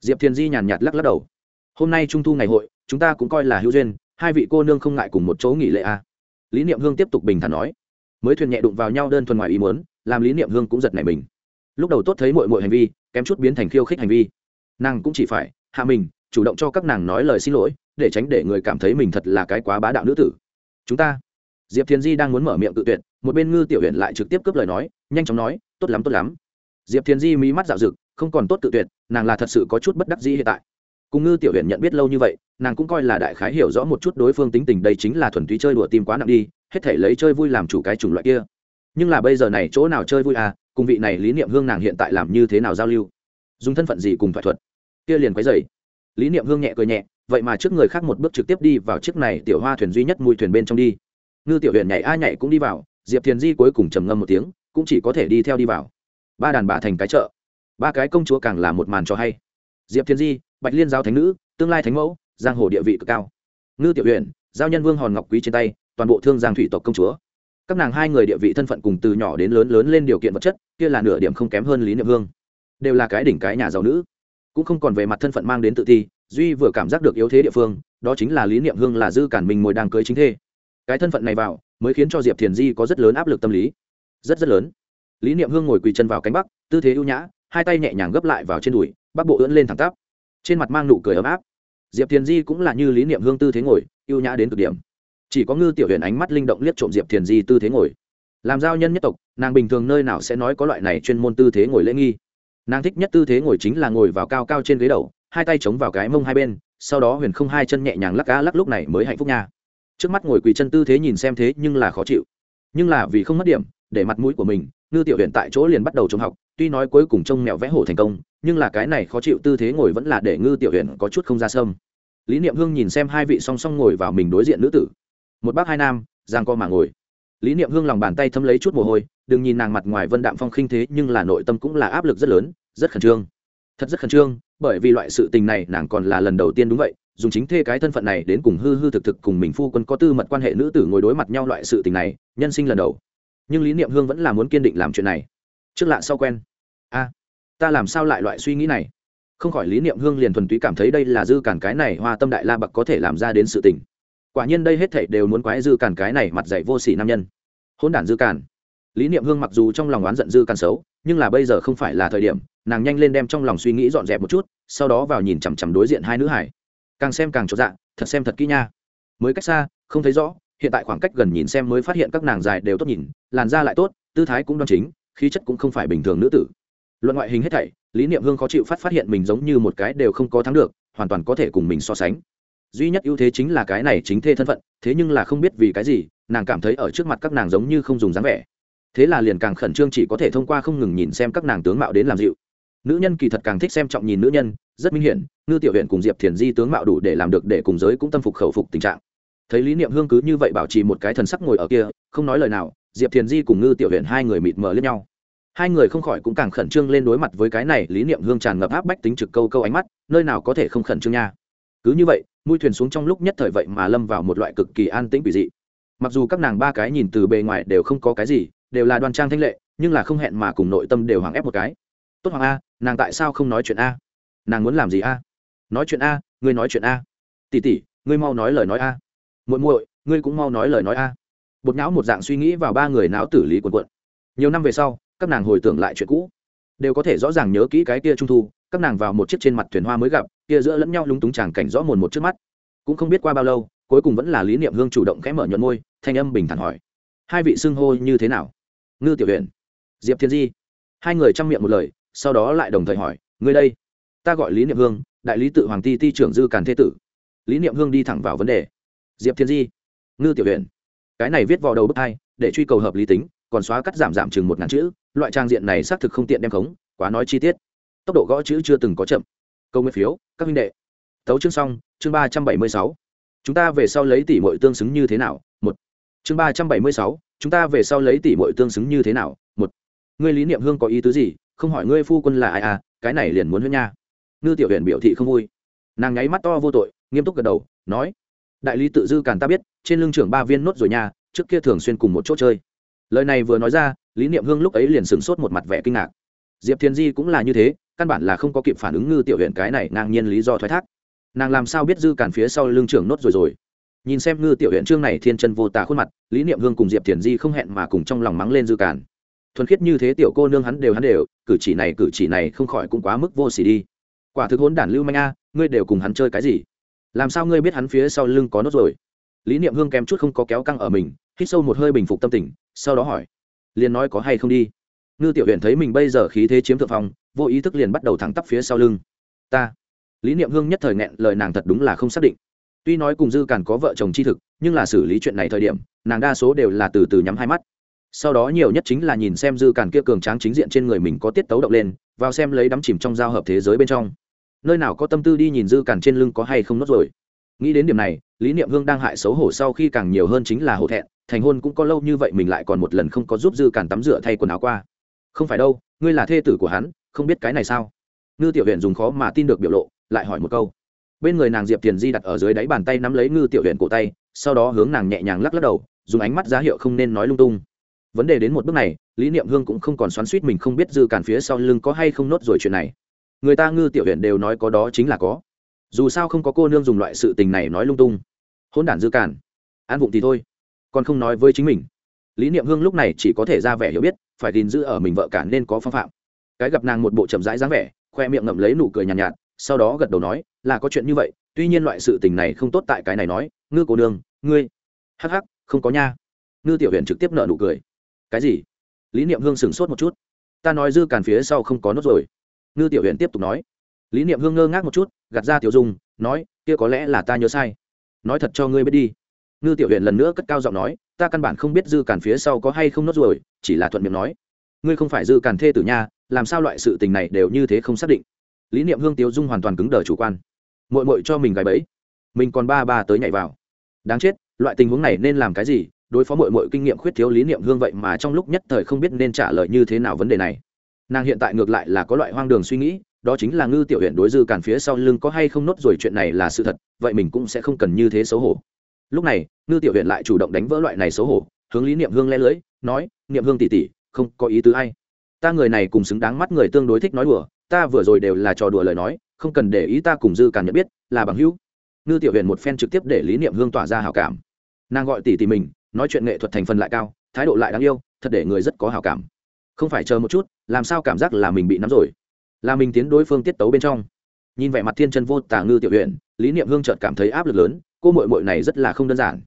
Diệp thiền di nhàn nhạt lắc lắc đầu. Hôm nay trung thu ngày hội, chúng ta cũng coi là hữu duyên, hai vị cô nương không ngại cùng một chỗ nghỉ lễ à. lý niệm hương tiếp tục bình thản nói. Mới thuyền nhẹ đụng vào nhau đơn thuần ngoài ý muốn, làm lý niệm hương cũng giật nảy mình. Lúc đầu tốt thấy mọi mọi hành vi, kém chút biến thành khiêu khích hành vi. Nàng cũng chỉ phải, hạ mình, chủ động cho các nàng nói lời xin lỗi, để tránh để người cảm thấy mình thật là cái quá bá đạo nữ tử. Chúng ta diệp thiền di đang muốn mở miệng tự tuyệt, một bên ngư tiểu huyện lại trực tiếp cướp lời nói, nhanh chóng nói, tốt lắm tốt lắm. Diệp thiền di mí mắt dạo rực không còn tốt tự tuyệt, nàng là thật sự có chút bất đắc dĩ hiện tại. Cùng ngư tiểu huyện nhận biết lâu như vậy, nàng cũng coi là đại khái hiểu rõ một chút đối phương tính tình đây chính là thuần túy chơi đùa tim quá nặng đi, hết thể lấy chơi vui làm chủ cái chủng loại kia. Nhưng là bây giờ này chỗ nào chơi vui à cùng vị này lý niệm hương nàng hiện tại làm như thế nào giao lưu? Dùng thân phận gì cùng thoại thuật? Kia liền quấy dày lý niệm hương nhẹ cười nhẹ, vậy mà trước người khác một bước trực tiếp đi vào chiếc này tiểu hoa thuyền duy nhất mùi thuyền bên trong đi ngư tiểu huyện nhảy a nhảy cũng đi vào, diệp thiền di cuối cùng trầm ngâm một tiếng, cũng chỉ có thể đi theo đi vào. Ba đàn bà thành cái chợ. Ba cái công chúa càng là một màn cho hay. Diệp thiền di, bạch liên Giao thánh nữ, tương lai thánh mẫu, giang hồ địa vị cực cao. Ngư tiểu huyện giao nhân vương hòn ngọc quý trên tay, toàn bộ thương giang thủy tộc công chúa. Các nàng hai người địa vị thân phận cùng từ nhỏ đến lớn lớn lên điều kiện vật chất, kia là nửa điểm không kém hơn lý niệm hương. Đều là cái đỉnh cái nhà giàu nữ. Cũng không còn về mặt thân phận mang đến tự ti, duy vừa cảm giác được yếu thế địa phương, đó chính là lý niệm hương là dư cản mình ngồi đang cưới chính thê cái thân phận này vào, mới khiến cho diệp thiền di có rất lớn áp lực tâm lý. Rất rất lớn. Lý niệm hương ngồi quỳ chân vào cánh bắc, tư thế ưu nhã, hai tay nhẹ nhàng gấp lại vào trên đùi, bắc bộ ưỡn lên thẳng tắp. Trên mặt mang nụ cười ấm áp. Diệp thiền di cũng là như lý niệm hương tư thế ngồi, ưu nhã đến cực điểm. Chỉ có ngư tiểu huyền ánh mắt linh động liếc trộm diệp thiền di tư thế ngồi. Làm giao nhân nhất tộc, nàng bình thường nơi nào sẽ nói có loại này chuyên môn tư thế ngồi lễ nghi? Nàng thích nhất tư thế ngồi chính là ngồi vào cao cao trên ghế đầu, hai tay chống vào cái mông hai bên, sau đó huyền không hai chân nhẹ nhàng lắc cá lắc lúc này mới hạnh phúc nha trước mắt ngồi quỳ chân tư thế nhìn xem thế nhưng là khó chịu. Nhưng là vì không mất điểm, để mặt mũi của mình, ngư tiểu huyện tại chỗ liền bắt đầu trông học, tuy nói cuối cùng trông mèo vẽ hổ thành công, nhưng là cái này khó chịu tư thế ngồi vẫn là để ngư tiểu huyện có chút không ra sâm. Lý niệm hương nhìn xem hai vị song song ngồi vào mình đối diện nữ tử. Một bác hai nam, giang co mà ngồi. Lý niệm hương lòng bàn tay thấm lấy chút mồ hôi, đừng nhìn nàng mặt ngoài vân đạm phong khinh thế, nhưng là nội tâm cũng là áp lực rất lớn, rất khẩn trương. Thật rất khẩn trương, bởi vì loại sự tình này nàng còn là lần đầu tiên đúng vậy dùng chính thê cái thân phận này đến cùng hư hư thực thực cùng mình phu quân có tư mật quan hệ nữ tử ngồi đối mặt nhau loại sự tình này, nhân sinh lần đầu. Nhưng lý niệm hương vẫn là muốn kiên định làm chuyện này. Trước lạ sau quen. A, ta làm sao lại loại suy nghĩ này? Không khỏi lý niệm hương liền thuần túy cảm thấy đây là dư cản cái này hoa tâm đại la bậc có thể làm ra đến sự tình. Quả nhiên đây hết thảy đều muốn quái dư cản cái này mặt dạy vô sỉ nam nhân. Hôn đản dư cản. Lý niệm hương mặc dù trong lòng oán giận dư cản xấu, nhưng là bây giờ không phải là thời điểm, nàng nhanh lên đem trong lòng suy nghĩ dọn dẹp một chút, sau đó vào nhìn chằm chằm đối diện hai nữ hải càng xem càng chột dạ thật xem thật kỹ nha. Mới cách xa, không thấy rõ, hiện tại khoảng cách gần nhìn xem mới phát hiện các nàng dài đều tốt nhìn, làn da lại tốt, tư thái cũng đoan chính, khí chất cũng không phải bình thường nữ tử. Luận ngoại hình hết thảy, lý niệm hương khó chịu phát phát hiện mình giống như một cái đều không có thắng được, hoàn toàn có thể cùng mình so sánh. Duy nhất ưu thế chính là cái này chính thê thân phận, thế nhưng là không biết vì cái gì, nàng cảm thấy ở trước mặt các nàng giống như không dùng dáng vẻ. Thế là liền càng khẩn trương chỉ có thể thông qua không ngừng nhìn xem các nàng tướng mạo đến làm dịu. Nữ nhân kỳ thật càng thích xem trọng nhìn nữ nhân rất minh hiển, ngư tiểu huyện cùng diệp thiền di tướng mạo đủ để làm được để cùng giới cũng tâm phục khẩu phục tình trạng. Thấy lý niệm hương cứ như vậy bảo trì một cái thần sắc ngồi ở kia, không nói lời nào, diệp thiền di cùng ngư tiểu huyện hai người mịt mờ lên nhau. Hai người không khỏi cũng càng khẩn trương lên đối mặt với cái này, lý niệm hương tràn ngập áp bách tính trực câu câu ánh mắt, nơi nào có thể không khẩn trương nha. Cứ như vậy, mũi thuyền xuống trong lúc nhất thời vậy mà lâm vào một loại cực kỳ an tĩnh quỷ dị. Mặc dù các nàng ba cái nhìn từ bề ngoài đều không có cái gì, đều là đoan trang thanh lệ, nhưng là không hẹn mà cùng nội tâm đều hoàng ép một cái. Tốt hoàng a, nàng tại sao không nói chuyện a? Nàng muốn làm gì a? Nói chuyện a, ngươi nói chuyện a. Tỉ tỉ, ngươi mau nói lời nói a. Muội muội, ngươi cũng mau nói lời nói a. Bột não một dạng suy nghĩ vào ba người não tử lý quần quận nhiều năm về sau, các nàng hồi tưởng lại chuyện cũ. Đều có thể rõ ràng nhớ kỹ cái kia trung thu, các nàng vào một chiếc trên mặt thuyền hoa mới gặp, kia giữa lẫn nhau lúng túng chàng cảnh rõ mồn một trước mắt. Cũng không biết qua bao lâu, cuối cùng vẫn là lý niệm hương chủ động khẽ mở nhuận môi, thanh âm bình thản hỏi. Hai vị xưng hô như thế nào? Ngư tiểu huyền, diệp thiên di. Hai người chăm miệng một lời, sau đó lại đồng thời hỏi, ngươi đây? Ta gọi lý niệm hương đại lý tự hoàng ti ti trưởng dư càn thế tử lý niệm hương đi thẳng vào vấn đề diệp thiên di ngư tiểu huyện cái này viết vào đầu bức hai để truy cầu hợp lý tính còn xóa cắt giảm giảm chừng một ngàn chữ loại trang diện này xác thực không tiện đem khống quá nói chi tiết tốc độ gõ chữ chưa từng có chậm câu nguyên phiếu các minh đệ tấu chương xong chương ba trăm bảy mươi sáu chúng ta về sau lấy tỷ mội tương xứng như thế nào một chương ba trăm bảy mươi sáu chúng ta về sau lấy tỷ mội tương xứng như thế nào một ngươi lý niệm hương có ý tứ gì không hỏi ngươi phu quân là ai à cái này liền muốn huyết nha ngư tiểu huyện biểu thị không vui. Nàng nháy mắt to vô tội, nghiêm túc gật đầu, nói, đại lý tự dư càn ta biết, trên lưng trưởng ba viên nốt rồi nha, trước kia thường xuyên cùng một chỗ chơi. Lời này vừa nói ra, lý niệm hương lúc ấy liền sửng sốt một mặt vẻ kinh ngạc. Diệp thiên di cũng là như thế, căn bản là không có kịp phản ứng ngư tiểu huyện cái này ngang nhiên lý do thoái thác. Nàng làm sao biết dư càn phía sau lưng trưởng nốt rồi rồi? Nhìn xem ngư tiểu huyện trương này thiên chân vô tà khuôn mặt, lý niệm hương cùng diệp thiền di không hẹn mà cùng trong lòng mắng lên dư càn. Thuần khiết như thế tiểu cô nương hắn đều hắn đều, cử chỉ này cử chỉ này không khỏi cũng quá mức vô xỉ đi quả thực hỗn đản lưu manh a, ngươi đều cùng hắn chơi cái gì? Làm sao ngươi biết hắn phía sau lưng có nốt rồi lý niệm hương kém chút không có kéo căng ở mình, hít sâu một hơi bình phục tâm tình, sau đó hỏi, liền nói có hay không đi? Ngư tiểu huyện thấy mình bây giờ khí thế chiếm thượng phong, vô ý thức liền bắt đầu thẳng tắp phía sau lưng. Ta. Lý niệm hương nhất thời nghẹn, lời nàng thật đúng là không xác định. Tuy nói cùng dư càn có vợ chồng chi thực, nhưng là xử lý chuyện này thời điểm, nàng đa số đều là từ từ nhắm hai mắt. Sau đó nhiều nhất chính là nhìn xem dư càn kia cường tráng chính diện trên người mình có tiết tấu động lên vào xem lấy đắm chìm trong giao hợp thế giới bên trong. Nơi nào có tâm tư đi nhìn dư càn trên lưng có hay không nốt rồi. Nghĩ đến điểm này, lý niệm hương đang hại xấu hổ sau khi càng nhiều hơn chính là hổ thẹn, thành hôn cũng có lâu như vậy mình lại còn một lần không có giúp dư càn tắm rửa thay quần áo qua. Không phải đâu, ngươi là thê tử của hắn, không biết cái này sao? Ngư tiểu huyện dùng khó mà tin được biểu lộ, lại hỏi một câu. Bên người nàng diệp tiền di đặt ở dưới đáy bàn tay nắm lấy ngư tiểu huyện cổ tay, sau đó hướng nàng nhẹ nhàng lắc lắc đầu, dùng ánh mắt giá hiệu không nên nói lung tung vấn đề đến một bước này lý niệm hương cũng không còn xoắn suýt mình không biết dư càn phía sau lưng có hay không nốt rồi chuyện này. Người ta ngư tiểu huyện đều nói có đó chính là có. Dù sao không có cô nương dùng loại sự tình này nói lung tung. Hôn đản dư càn. An vụng thì thôi. Còn không nói với chính mình. Lý niệm hương lúc này chỉ có thể ra vẻ hiểu biết phải gìn giữ ở mình vợ cả nên có phong phạm. Cái gặp nàng một bộ chậm rãi dáng vẻ khoe miệng ngậm lấy nụ cười nhàn nhạt, nhạt sau đó gật đầu nói là có chuyện như vậy tuy nhiên loại sự tình này không tốt tại cái này nói ngư cô nương ngươi hắc hắc không có nha. Ngư tiểu huyện trực tiếp nợ nụ cười cái gì? Lý niệm hương sửng sốt một chút. Ta nói dư càn phía sau không có nốt rồi. Ngư tiểu huyện tiếp tục nói. Lý niệm hương ngơ ngác một chút, gạt ra tiểu dung, nói, kia có lẽ là ta nhớ sai. Nói thật cho ngươi biết đi. Ngư tiểu huyện lần nữa cất cao giọng nói, ta căn bản không biết dư càn phía sau có hay không nốt rồi, chỉ là thuận miệng nói. Ngươi không phải dư càn thê tử nha, làm sao loại sự tình này đều như thế không xác định? Lý niệm hương Tiểu dung hoàn toàn cứng đờ chủ quan. Mội mội cho mình gài bẫy. Mình còn ba ba tới nhảy vào. Đáng chết, loại tình huống này nên làm cái gì đối phó mọi mọi kinh nghiệm khuyết thiếu lý niệm hương vậy mà trong lúc nhất thời không biết nên trả lời như thế nào vấn đề này. Nàng hiện tại ngược lại là có loại hoang đường suy nghĩ, đó chính là ngư tiểu huyện đối dư càn phía sau lưng có hay không nốt rồi chuyện này là sự thật, vậy mình cũng sẽ không cần như thế xấu hổ. Lúc này, ngư tiểu huyện lại chủ động đánh vỡ loại này xấu hổ, hướng lý niệm hương le lưới, nói, niệm hương tỉ tỉ không có ý tứ hay ta người này cùng xứng đáng mắt người tương đối thích nói đùa, ta vừa rồi đều là trò đùa lời nói, không cần để ý ta cùng dư càn nhận biết, là bằng hữu. Ngư tiểu huyện một phen trực tiếp để lý niệm hương tỏa ra hào cảm. Nàng gọi tỷ tỷ mình nói chuyện nghệ thuật thành phần lại cao, thái độ lại đáng yêu, thật để người rất có hào cảm. Không phải chờ một chút, làm sao cảm giác là mình bị nắm rồi? Là mình tiến đối phương tiết tấu bên trong. Nhìn vẻ mặt thiên chân vô tả ngư tiểu huyện lý niệm hương chợt cảm thấy áp lực lớn, cô mội mội này rất là không đơn giản.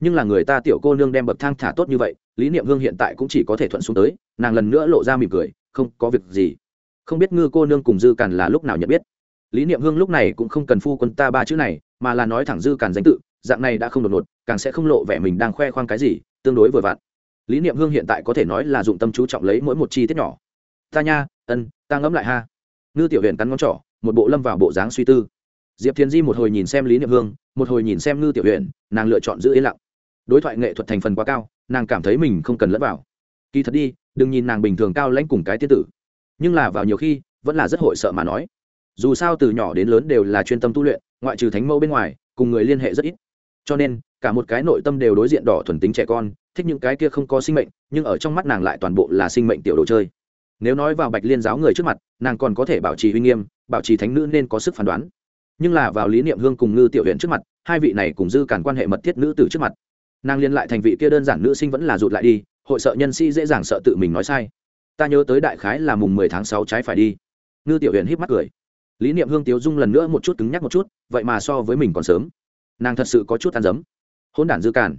Nhưng là người ta tiểu cô nương đem bậc thang thả tốt như vậy, lý niệm hương hiện tại cũng chỉ có thể thuận xuống tới, nàng lần nữa lộ ra mỉm cười, không, có việc gì. Không biết ngư cô nương cùng dư càn là lúc nào nhận biết. Lý niệm hương lúc này cũng không cần phu quân ta ba chữ này, mà là nói thẳng dư càn danh tự dạng này đã không đột ngột, càng sẽ không lộ vẻ mình đang khoe khoang cái gì, tương đối vừa vặn. Lý niệm hương hiện tại có thể nói là dụng tâm chú trọng lấy mỗi một chi tiết nhỏ. Ta nha, ân, ta ngẫm lại ha. Ngư tiểu huyền cắn ngón trỏ, một bộ lâm vào bộ dáng suy tư. Diệp thiền di một hồi nhìn xem lý niệm hương, một hồi nhìn xem ngư tiểu huyền nàng lựa chọn giữ yên lặng. Đối thoại nghệ thuật thành phần quá cao, nàng cảm thấy mình không cần lẫn vào. Kỳ thật đi, đừng nhìn nàng bình thường cao lãnh cùng cái tiết tử. Nhưng là vào nhiều khi, vẫn là rất hội sợ mà nói. Dù sao từ nhỏ đến lớn đều là chuyên tâm tu luyện, ngoại trừ thánh mẫu bên ngoài, cùng người liên hệ rất ít cho nên, cả một cái nội tâm đều đối diện đỏ thuần tính trẻ con, thích những cái kia không có sinh mệnh, nhưng ở trong mắt nàng lại toàn bộ là sinh mệnh tiểu đồ chơi. Nếu nói vào bạch liên giáo người trước mặt, nàng còn có thể bảo trì uy nghiêm, bảo trì thánh nữ nên có sức phán đoán. Nhưng là vào lý niệm hương cùng ngư tiểu huyện trước mặt, hai vị này cùng dư cản quan hệ mật thiết nữ từ trước mặt. Nàng liên lại thành vị kia đơn giản nữ sinh vẫn là rụt lại đi, hội sợ nhân sĩ dễ dàng sợ tự mình nói sai. Ta nhớ tới đại khái là mùng mười tháng sáu trái phải đi. Ngư tiểu huyện híp mắt cười. Lý niệm hương tiếu dung lần nữa một chút cứng nhắc một chút, vậy mà so với mình còn sớm nàng thật sự có chút ăn dấm. Hôn đản dư cản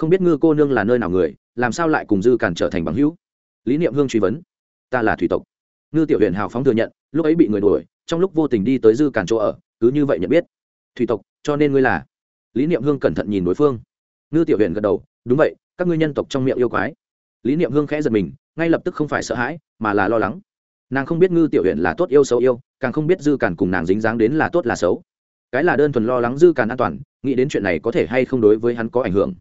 không biết ngư cô nương là nơi nào người, làm sao lại cùng dư cản trở thành bằng hữu? Lý niệm hương truy vấn. Ta là thủy tộc. Ngư tiểu huyền hào phóng thừa nhận, lúc ấy bị người đuổi, trong lúc vô tình đi tới dư cản chỗ ở, cứ như vậy nhận biết. Thủy tộc, cho nên ngươi là? Lý niệm hương cẩn thận nhìn đối phương. Ngư tiểu huyền gật đầu, đúng vậy, các ngươi nhân tộc trong miệng yêu quái. Lý niệm hương khẽ giật mình, ngay lập tức không phải sợ hãi, mà là lo lắng. Nàng không biết ngư tiểu huyện là tốt yêu xấu yêu, càng không biết dư cản cùng nàng dính dáng đến là tốt là xấu cái là đơn thuần lo lắng dư càn an toàn, nghĩ đến chuyện này có thể hay không đối với hắn có ảnh hưởng.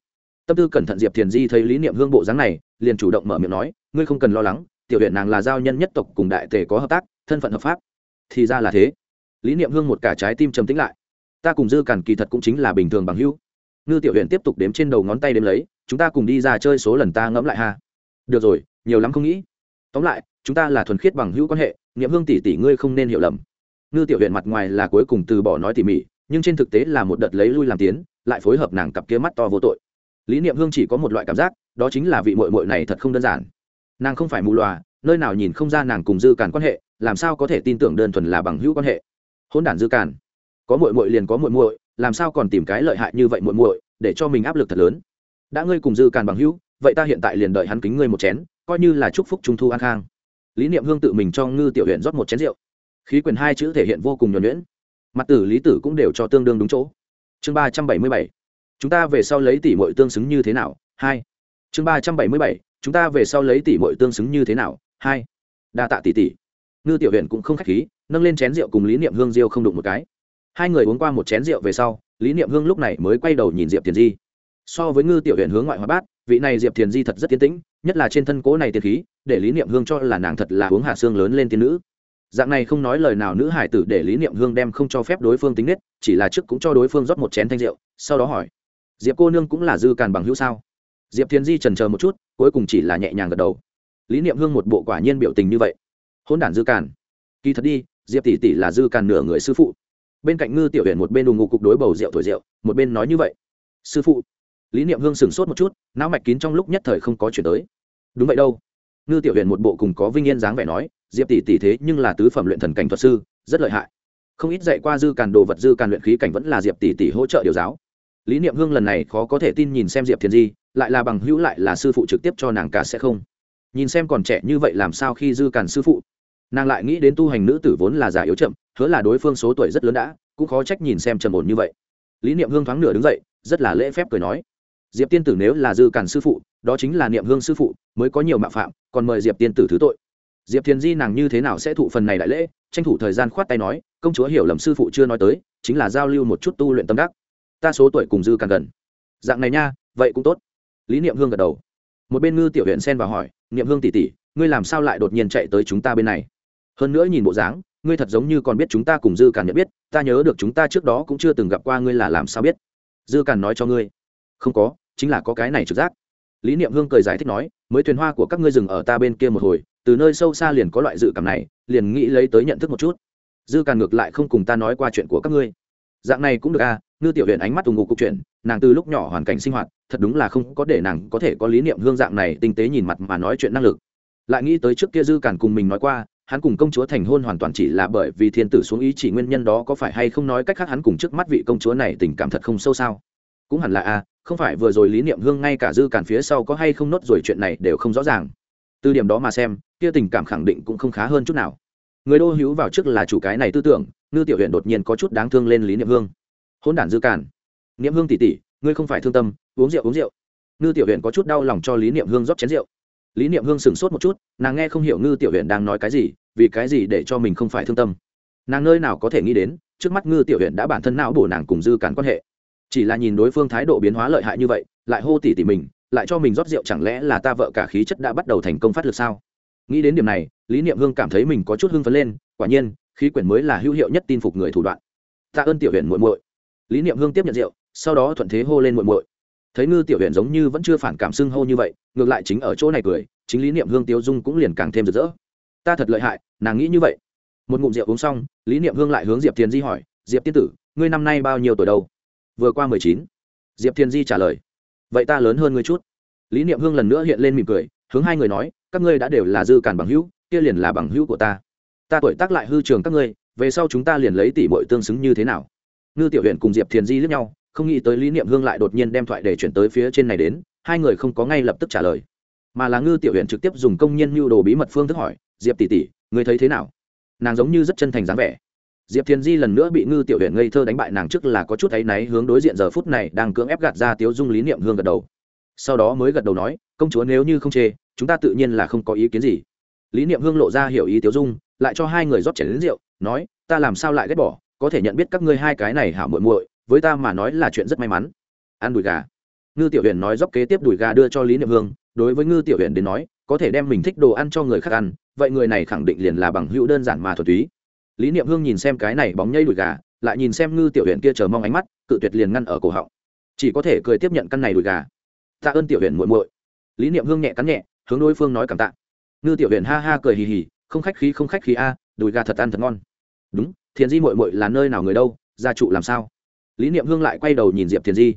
Tâm tư cẩn thận diệp thiền di thấy lý niệm hương bộ dáng này, liền chủ động mở miệng nói, ngươi không cần lo lắng, tiểu huyện nàng là giao nhân nhất tộc cùng đại tề có hợp tác, thân phận hợp pháp. Thì ra là thế. Lý niệm hương một cả trái tim trầm tĩnh lại. Ta cùng dư càn kỳ thật cũng chính là bình thường bằng hữu. Ngư tiểu huyện tiếp tục đếm trên đầu ngón tay đếm lấy, chúng ta cùng đi ra chơi số lần ta ngẫm lại ha. Được rồi, nhiều lắm không nghĩ. Tóm lại, chúng ta là thuần khiết bằng hữu quan hệ, niệm hương tỷ tỷ ngươi không nên hiểu lầm ngư tiểu huyện mặt ngoài là cuối cùng từ bỏ nói tỉ mỉ, nhưng trên thực tế là một đợt lấy lui làm tiến, lại phối hợp nàng cặp kia mắt to vô tội. Lý niệm hương chỉ có một loại cảm giác, đó chính là vị mội mội này thật không đơn giản. Nàng không phải mù loà, nơi nào nhìn không ra nàng cùng dư càn quan hệ, làm sao có thể tin tưởng đơn thuần là bằng hữu quan hệ? Hôn đản dư càn, có mội mội liền có mội mội làm sao còn tìm cái lợi hại như vậy mội mội để cho mình áp lực thật lớn? Đã ngươi cùng dư càn bằng hữu, vậy ta hiện tại liền đợi hắn kính ngươi một chén, coi như là chúc phúc trung thu an khang. Lý niệm hương tự mình cho ngư tiểu huyện rót một chén rượu khí quyền hai chữ thể hiện vô cùng nhuẩn nhuyễn. Mặt tử lý tử cũng đều cho tương đương đúng chỗ. Chương ba trăm bảy mươi bảy. Chúng ta về sau lấy tỷ mọi tương xứng như thế nào? Hai. Chương ba trăm bảy mươi bảy. Chúng ta về sau lấy tỷ mọi tương xứng như thế nào? Hai. Đa tạ tỷ tỷ. Ngư tiểu huyện cũng không k h á c h khí, nâng lên chén rượu cùng lý niệm hương diêu không đụng một cái. Hai người uống qua một chén rượu về sau, lý niệm hương lúc này mới quay đầu nhìn diệp tiền di. So với ngư tiểu huyện hướng ngoại hóa bát, vị này diệp thiền di thật rất tiến tĩnh, nhất là trên thân cố này tiền khí, để lý niệm hương cho là nàng thật là uống hạ xương lớn lên tiên nữ dạng này không nói lời nào nữ hải tử để lý niệm hương đem không cho phép đối phương tính nết, chỉ là trước cũng cho đối phương rót một chén thanh rượu, sau đó hỏi, diệp cô nương cũng là dư càn bằng hữu sao? Diệp thiền di trần chờ một chút, cuối cùng chỉ là nhẹ nhàng gật đầu. Lý niệm hương một bộ quả nhiên biểu tình như vậy. Hôn đản dư càn. Kỳ thật đi, diệp tỷ tỷ là dư càn nửa người sư phụ. Bên cạnh ngư tiểu huyện một bên đùng ngục cục đối bầu rượu thổi rượu, một bên nói như vậy. Sư phụ. Lý niệm hương sửng sốt một chút, não mạch kín trong lúc nhất thời không có chuyển tới. Đúng vậy đâu ngư tiểu huyện một bộ cùng có vinh yên dáng vẻ nói, diệp tỷ tỷ thế nhưng là tứ phẩm luyện thần cảnh thuật sư, rất lợi hại. Không ít dạy qua dư càn đồ vật, dư càn luyện khí cảnh vẫn là diệp tỷ tỷ hỗ trợ điều giáo. Lý niệm hương lần này khó có thể tin nhìn xem diệp thiền di, lại là bằng hữu lại là sư phụ trực tiếp cho nàng cả sẽ không. Nhìn xem còn trẻ như vậy làm sao khi dư càn sư phụ? Nàng lại nghĩ đến tu hành nữ tử vốn là già yếu chậm, hứa là đối phương số tuổi rất lớn đã, cũng khó trách nhìn xem trầm ổn như vậy. Lý niệm hương thoáng nửa đứng dậy, rất là lễ phép cười nói diệp tiên tử nếu là dư cản sư phụ, đó chính là niệm hương sư phụ, mới có nhiều mạo phạm, còn mời diệp tiên tử thứ tội. Diệp thiền di nàng như thế nào sẽ thụ phần này đại lễ? Tranh thủ thời gian khoát tay nói, công chúa hiểu lầm sư phụ chưa nói tới, chính là giao lưu một chút tu luyện tâm đắc. Ta số tuổi cùng dư càng gần. Dạng này nha, vậy cũng tốt. Lý niệm hương gật đầu. Một bên ngư tiểu huyện xen vào hỏi, niệm hương tỷ tỷ, ngươi làm sao lại đột nhiên chạy tới chúng ta bên này? Hơn nữa nhìn bộ dáng, ngươi thật giống như còn biết chúng ta cùng dư càn nhận biết, ta nhớ được chúng ta trước đó cũng chưa từng gặp qua ngươi là làm sao biết. Dư càn nói cho ngươi. Không có chính là có cái này trực giác. Lý niệm hương cười giải thích nói mới thuyền hoa của các ngươi dừng ở ta bên kia một hồi từ nơi sâu xa liền có loại dự cảm này liền nghĩ lấy tới nhận thức một chút. Dư càn ngược lại không cùng ta nói qua chuyện của các ngươi. Dạng này cũng được à ngư tiểu huyện ánh mắt tù ngụ cục chuyện nàng từ lúc nhỏ hoàn cảnh sinh hoạt thật đúng là không có để nàng có thể có lý niệm hương dạng này tinh tế nhìn mặt mà nói chuyện năng lực. Lại nghĩ tới trước kia dư càn cùng mình nói qua hắn cùng công chúa thành hôn hoàn toàn chỉ là bởi vì thiên tử xuống ý chỉ nguyên nhân đó có phải hay không nói cách khác hắn cùng trước mắt vị công chúa này tình cảm thật không sâu sao? Cũng hẳn là a à, không phải vừa rồi lý niệm hương ngay cả dư cản phía sau có hay không nốt rồi chuyện này đều không rõ ràng. Từ điểm đó mà xem, kia tình cảm khẳng định cũng không khá hơn chút nào. Người đô hữu vào trước là chủ cái này tư tưởng, ngư tiểu huyện đột nhiên có chút đáng thương lên lý niệm hương. Hôn đản dư cản. niệm hương tỉ tỉ ngươi không phải thương tâm, uống rượu uống rượu. Ngư tiểu huyện có chút đau lòng cho lý niệm hương rót chén rượu. Lý niệm hương sửng sốt một chút, nàng nghe không hiểu ngư tiểu huyện đang nói cái gì, vì cái gì để cho mình không phải thương tâm. Nàng nơi nào có thể nghĩ đến, trước mắt ngư tiểu huyện đã bản thân não bổ nàng cùng dư cản quan hệ chỉ là nhìn đối phương thái độ biến hóa lợi hại như vậy, lại hô tỉ tỉ mình, lại cho mình rót rượu chẳng lẽ là ta vợ cả khí chất đã bắt đầu thành công phát lực sao? Nghĩ đến điểm này, lý niệm hương cảm thấy mình có chút hưng phấn lên, quả nhiên, khí quyển mới là hữu hiệu nhất tin phục người thủ đoạn. Tạ ơn tiểu huyện muội muội. Lý niệm hương tiếp nhận rượu, sau đó thuận thế hô lên muội muội. Thấy ngư tiểu huyện giống như vẫn chưa phản cảm xưng hô như vậy, ngược lại chính ở chỗ này cười, chính lý niệm hương tiêu dung cũng liền càng thêm rực rỡ. Ta thật lợi hại, nàng nghĩ như vậy. Một ngụm rượu uống xong, lý niệm hương lại hướng diệp thiền di hỏi, diệp tiên tử, ngươi năm nay bao nhiêu tuổi đâu? Vừa qua mười chín. Diệp Thiên di trả lời. Vậy ta lớn hơn ngươi chút. Lý niệm hương lần nữa hiện lên mỉm cười, hướng hai người nói, các ngươi đã đều là dư cản bằng hữu, kia liền là bằng hữu của ta. Ta tuổi tác lại hư trường các ngươi, về sau chúng ta liền lấy tỷ muội tương xứng như thế nào? Ngư tiểu huyện cùng diệp thiền di lướt nhau, không nghĩ tới lý niệm hương lại đột nhiên đem thoại để chuyển tới phía trên này đến, hai người không có ngay lập tức trả lời. Mà là ngư tiểu huyện trực tiếp dùng công nhân mưu đồ bí mật phương thức hỏi, diệp tỷ tỷ người thấy thế nào? Nàng giống như rất chân thành dáng vẻ diệp thiền di lần nữa bị ngư tiểu huyện ngây thơ đánh bại, nàng trước là có chút thấy náy, hướng đối diện giờ phút này đang cưỡng ép gạt ra tiếu dung lý niệm hương gật đầu. Sau đó mới gật đầu nói, công chúa nếu như không chê, chúng ta tự nhiên là không có ý kiến gì. Lý niệm hương lộ ra hiểu ý tiếu dung, lại cho hai người rót chảy đến rượu, nói, ta làm sao lại ghét bỏ, có thể nhận biết các ngươi hai cái này hảo muội muội, với ta mà nói là chuyện rất may mắn. Ăn đùi gà. Ngư tiểu huyện nói dốc kế tiếp đùi gà đưa cho lý niệm hương, đối với ngư tiểu huyện đến nói, có thể đem mình thích đồ ăn cho người khác ăn, vậy người này khẳng định liền là bằng hữu đơn giản mà thuần túy lý niệm hương nhìn xem cái này bóng nhây đùi gà, lại nhìn xem ngư tiểu huyện kia chờ mong ánh mắt, cự tuyệt liền ngăn ở cổ họng. Chỉ có thể cười tiếp nhận căn này đùi gà. Tạ ơn tiểu huyện muội muội. Lý niệm hương nhẹ cắn nhẹ, hướng đối phương nói cảm tạ. Ngư tiểu huyện ha ha cười hì hì, không khách khí, không khách khí a, đùi gà thật ăn thật ngon. Đúng, thiền di muội muội là nơi nào người đâu, gia trụ làm sao? Lý niệm hương lại quay đầu nhìn diệp thiền di.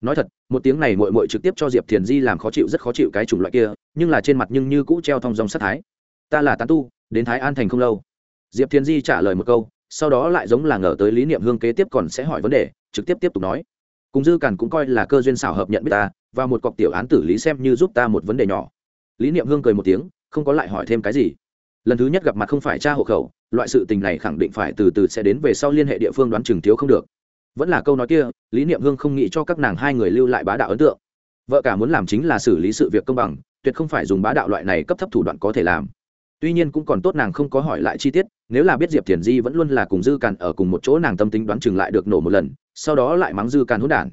Nói thật, một tiếng này muội muội trực tiếp cho diệp thiền di làm khó chịu, rất khó chịu cái chủng loại kia, nhưng là trên mặt nhưng như cũ treo thong dòng sát thái. Ta là tán tu, đến thái an thành không lâu diệp Thiên di trả lời một câu, sau đó lại giống là ngờ tới lý niệm hương kế tiếp còn sẽ hỏi vấn đề, trực tiếp tiếp tục nói. Cùng dư càn cũng coi là cơ duyên xảo hợp nhận biết ta, và một cọc tiểu án tử lý xem như giúp ta một vấn đề nhỏ. Lý niệm hương cười một tiếng, không có lại hỏi thêm cái gì. Lần thứ nhất gặp mặt không phải cha hộ khẩu, loại sự tình này khẳng định phải từ từ sẽ đến về sau liên hệ địa phương đoán chừng thiếu không được. Vẫn là câu nói kia, lý niệm hương không nghĩ cho các nàng hai người lưu lại bá đạo ấn tượng. Vợ cả muốn làm chính là xử lý sự việc công bằng, tuyệt không phải dùng bá đạo loại này cấp thấp thủ đoạn có thể làm tuy nhiên cũng còn tốt nàng không có hỏi lại chi tiết, nếu là biết diệp thiền di vẫn luôn là cùng dư càn ở cùng một chỗ, nàng tâm tính đoán chừng lại được nổ một lần, sau đó lại mắng dư càn hỗn đản.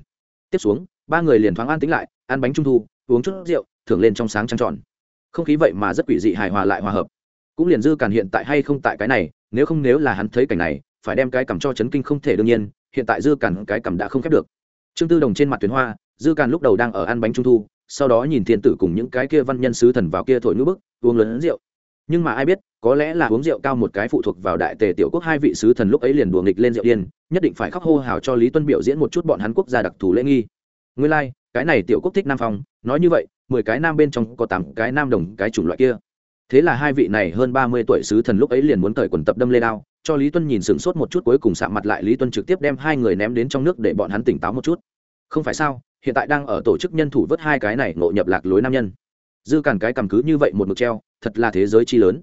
Tiếp xuống, ba người liền thoáng an tính lại, ăn bánh trung thu, uống chút rượu, thưởng lên trong sáng trăng tròn. Không khí vậy mà rất quỷ dị hài hòa lại hòa hợp. Cũng liền dư càn hiện tại hay không tại cái này, nếu không nếu là hắn thấy cảnh này, phải đem cái cầm cho chấn kinh không thể đương nhiên, hiện tại dư càn cái cầm đã không khép được. Trương tư đồng trên mặt tuyến hoa, dư càn lúc đầu đang ở ăn bánh trung thu, sau đó nhìn thiên tử cùng những cái kia văn nhân sứ thần vào kia thổi ngữ bức, uống lớn rượu nhưng mà ai biết có lẽ là uống rượu cao một cái phụ thuộc vào đại tề tiểu quốc hai vị sứ thần lúc ấy liền đùa nghịch lên rượu điên nhất định phải khóc hô hào cho lý tuân biểu diễn một chút bọn hắn quốc gia đặc thù lễ nghi. Nguyên lai、like, cái này tiểu quốc thích nam phong nói như vậy mười cái nam bên trong có tám cái nam đồng cái chủng loại kia. Thế là hai vị này hơn ba mươi tuổi sứ thần lúc ấy liền muốn cởi quần tập đâm lê đao cho lý tuân nhìn sửng sốt một chút cuối cùng sạm mặt lại lý tuân trực tiếp đem hai người ném đến trong nước để bọn hắn tỉnh táo một chút. Không phải sao hiện tại đang ở tổ chức nhân thủ vớt hai cái này ngộ nhập lạc lối nam nhân. Dư càn cái cầm cứ như vậy một mực treo thật là thế giới chi lớn.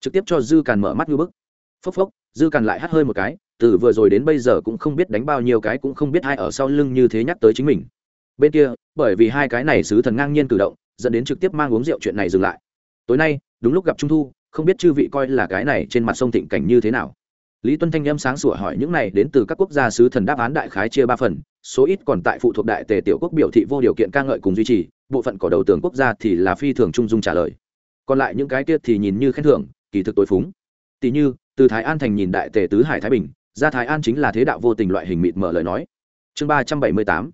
Trực tiếp cho dư càn mở mắt như bức. Phốc phốc, dư càn lại hắt hơi một cái, từ vừa rồi đến bây giờ cũng không biết đánh bao nhiêu cái cũng không biết ai ở sau lưng như thế nhắc tới chính mình. Bên kia, bởi vì hai cái này sứ thần ngang nhiên cử động, dẫn đến trực tiếp mang uống rượu chuyện này dừng lại. Tối nay, đúng lúc gặp trung thu, không biết chư vị coi là cái này trên mặt sông thịnh cảnh như thế nào. Lý tuân thanh â m sáng sủa hỏi những này đến từ các quốc gia sứ thần đáp án đại khái chia ba phần, số ít còn tại phụ thuộc đại tề tiểu quốc biểu thị vô điều kiện ca ngợi cùng duy trì, bộ phận cỏ đầu tường quốc gia thì là phi thường trung dung trả lời còn lại những cái kia thì nhìn như khen thưởng, kỳ thực tối phúng. Tỷ như, từ thái an thành nhìn đại tề tứ hải thái bình, ra thái an chính là thế đạo vô tình loại hình mịt mở lời nói. Chương ba trăm bảy mươi tám,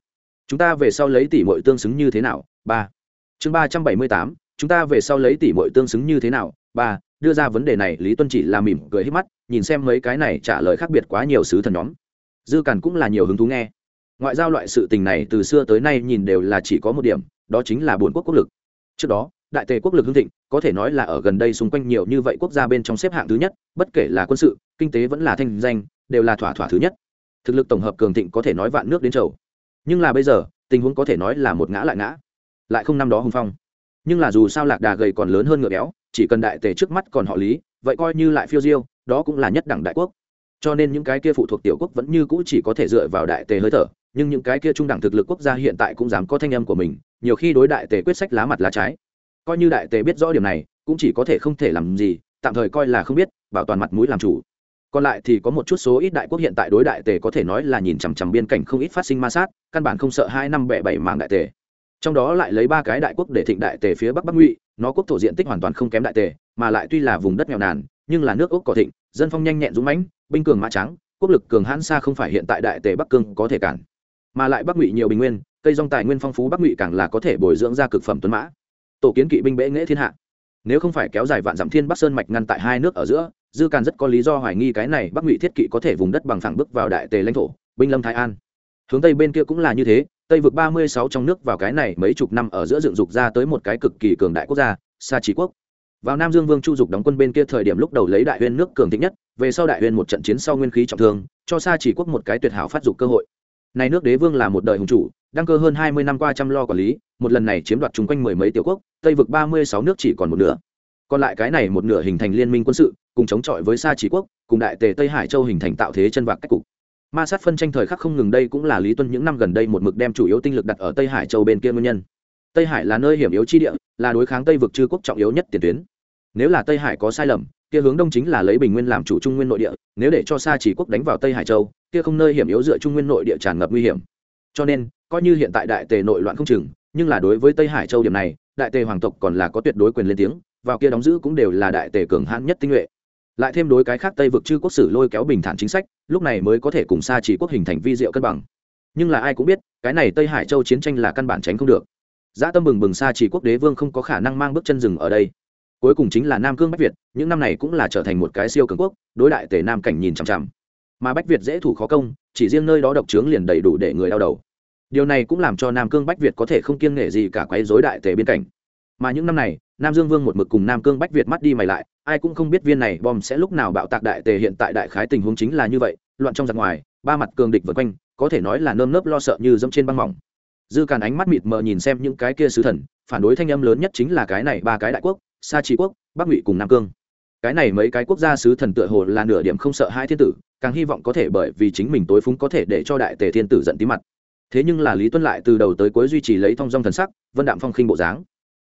chúng ta về sau lấy tỷ mọi tương xứng như thế nào? Ba. Chương ba trăm bảy mươi tám, chúng ta về sau lấy tỷ mọi tương xứng như thế nào? Ba. Đưa ra vấn đề này, lý tuân chỉ là mỉm cười hết mắt, nhìn xem mấy cái này trả lời khác biệt quá nhiều sứ thần nhóm. Dư càn cũng là nhiều hứng thú nghe. Ngoại giao loại sự tình này từ xưa tới nay nhìn đều là chỉ có một điểm, đó chính là buồn quốc quốc lực. Trước đó đại tề quốc lực hưng thịnh, có thể nói là ở gần đây xung quanh nhiều như vậy quốc gia bên trong xếp hạng thứ nhất, bất kể là quân sự, kinh tế vẫn là thanh danh, đều là thỏa thỏa thứ nhất. Thực lực tổng hợp cường thịnh có thể nói vạn nước đến chầu. Nhưng là bây giờ, tình huống có thể nói là một ngã lại ngã. Lại không năm đó hùng phong. Nhưng là dù sao lạc đà gầy còn lớn hơn ngựa béo, chỉ cần đại tề trước mắt còn họ lý, vậy coi như lại phiêu diêu, đó cũng là nhất đẳng đại quốc. Cho nên những cái kia phụ thuộc tiểu quốc vẫn như cũ chỉ có thể dựa vào đại tề hơi thở, nhưng những cái kia trung đẳng thực lực quốc gia hiện tại cũng dám có thanh âm của mình, nhiều khi đối đại tề quyết sách lá mặt lá trái coi như đại tề biết rõ điểm này, cũng chỉ có thể không thể làm gì, tạm thời coi là không biết, bảo toàn mặt mũi làm chủ. Còn lại thì có một chút số ít đại quốc hiện tại đối đại tề có thể nói là nhìn chằm chằm biên cảnh không ít phát sinh ma sát, căn bản không sợ hai năm bẻ bảy mạng đại tề trong đó lại lấy ba cái đại quốc để thịnh đại tề phía bắc bắc ngụy, nó quốc thổ diện tích hoàn toàn không kém đại tề mà lại tuy là vùng đất nghèo nàn, nhưng là nước ốc cỏ thịnh, dân phong nhanh nhẹn dũng mãnh, binh cường mã trắng, quốc lực cường hãn xa không phải hiện tại đại tề bắc cương có thể cản. Mà lại bắc ngụy nhiều bình nguyên, cây rong tài nguyên phong phú bắc ngụy càng là có thể bồi dưỡng ra cực phẩm tuấn mã tổ kiến kỵ binh bệ nghễ thiên hạ. Nếu không phải kéo dài vạn dặm thiên bắc sơn mạch ngăn tại hai nước ở giữa, dư càn rất có lý do hoài nghi cái này bắc ngụy thiết kỵ có thể vùng đất bằng phẳng bước vào đại tề lãnh thổ, binh lâm thái an. Hướng tây bên kia cũng là như thế, tây vực ba mươi sáu trong nước vào cái này mấy chục năm ở giữa dựng dục ra tới một cái cực kỳ cường đại quốc gia, sa trí quốc. Vào nam dương vương chu dục đóng quân bên kia thời điểm lúc đầu lấy đại huyên nước cường thịnh nhất, về sau đại huyên một trận chiến sau nguyên khí trọng thương, cho sa chỉ quốc một cái tuyệt hảo phát dục cơ hội nay nước đế vương là một đời hùng chủ, đăng cơ hơn hai mươi năm qua chăm lo quản lý, một lần này chiếm đoạt chung quanh mười mấy tiểu quốc, tây vực ba mươi sáu nước chỉ còn một nửa. Còn lại cái này một nửa hình thành liên minh quân sự, cùng chống chọi với sa chỉ quốc, cùng đại tề tây hải châu hình thành tạo thế chân vạc cách cục. Ma sát phân tranh thời khắc không ngừng đây cũng là lý tuân những năm gần đây một mực đem chủ yếu tinh lực đặt ở tây hải châu bên kia nguyên nhân. Tây hải là nơi hiểm yếu chi địa, là đối kháng tây vực chư quốc trọng yếu nhất tiền tuyến. Nếu là tây hải có sai lầm kia hướng đông chính là lấy bình nguyên làm chủ trung nguyên nội địa, nếu để cho xa chỉ quốc đánh vào tây hải châu, kia không nơi hiểm yếu dựa trung nguyên nội địa tràn ngập nguy hiểm. Cho nên, coi như hiện tại đại tề nội loạn không chừng, nhưng là đối với tây hải châu điểm này, đại tề hoàng tộc còn là có tuyệt đối quyền lên tiếng, vào kia đóng giữ cũng đều là đại tề cường hãn nhất tinh nhuệ. Lại thêm đối cái khác tây vực chư quốc sử lôi kéo bình thản chính sách, lúc này mới có thể cùng xa chỉ quốc hình thành vi diệu cân bằng. Nhưng là ai cũng biết, cái này tây hải châu chiến tranh là căn bản tránh không được. Dã tâm bừng bừng xa chỉ quốc đế vương không có khả năng mang bước chân rừng ở đây cuối cùng chính là nam cương bách việt, những năm này cũng là trở thành một cái siêu cường quốc, đối đại tề nam cảnh nhìn chằm chằm. Mà bách việt dễ thủ khó công, chỉ riêng nơi đó độc trướng liền đầy đủ để người đau đầu. Điều này cũng làm cho nam cương bách việt có thể không kiêng nể gì cả quấy dối đại tề biên cảnh. Mà những năm này, nam dương vương một mực cùng nam cương bách việt mắt đi mày lại, ai cũng không biết viên này bom sẽ lúc nào bạo tạc đại tề hiện tại đại khái tình huống chính là như vậy, loạn trong giặc ngoài, ba mặt cường địch vượt quanh, có thể nói là nơm nớp lo sợ như dẫm trên băng mỏng. Dư càn ánh mắt mịt mờ nhìn xem những cái kia sứ thần, phản đối thanh âm lớn nhất chính là cái này ba cái đại quốc sa trí quốc, bắc ngụy cùng nam cương. Cái này mấy cái quốc gia sứ thần tựa hồ là nửa điểm không sợ hai thiên tử, càng hy vọng có thể bởi vì chính mình tối phúng có thể để cho đại tề thiên tử giận tí mặt. Thế nhưng là lý tuân lại từ đầu tới cuối duy trì lấy thong dong thần sắc, vân đạm phong khinh bộ dáng.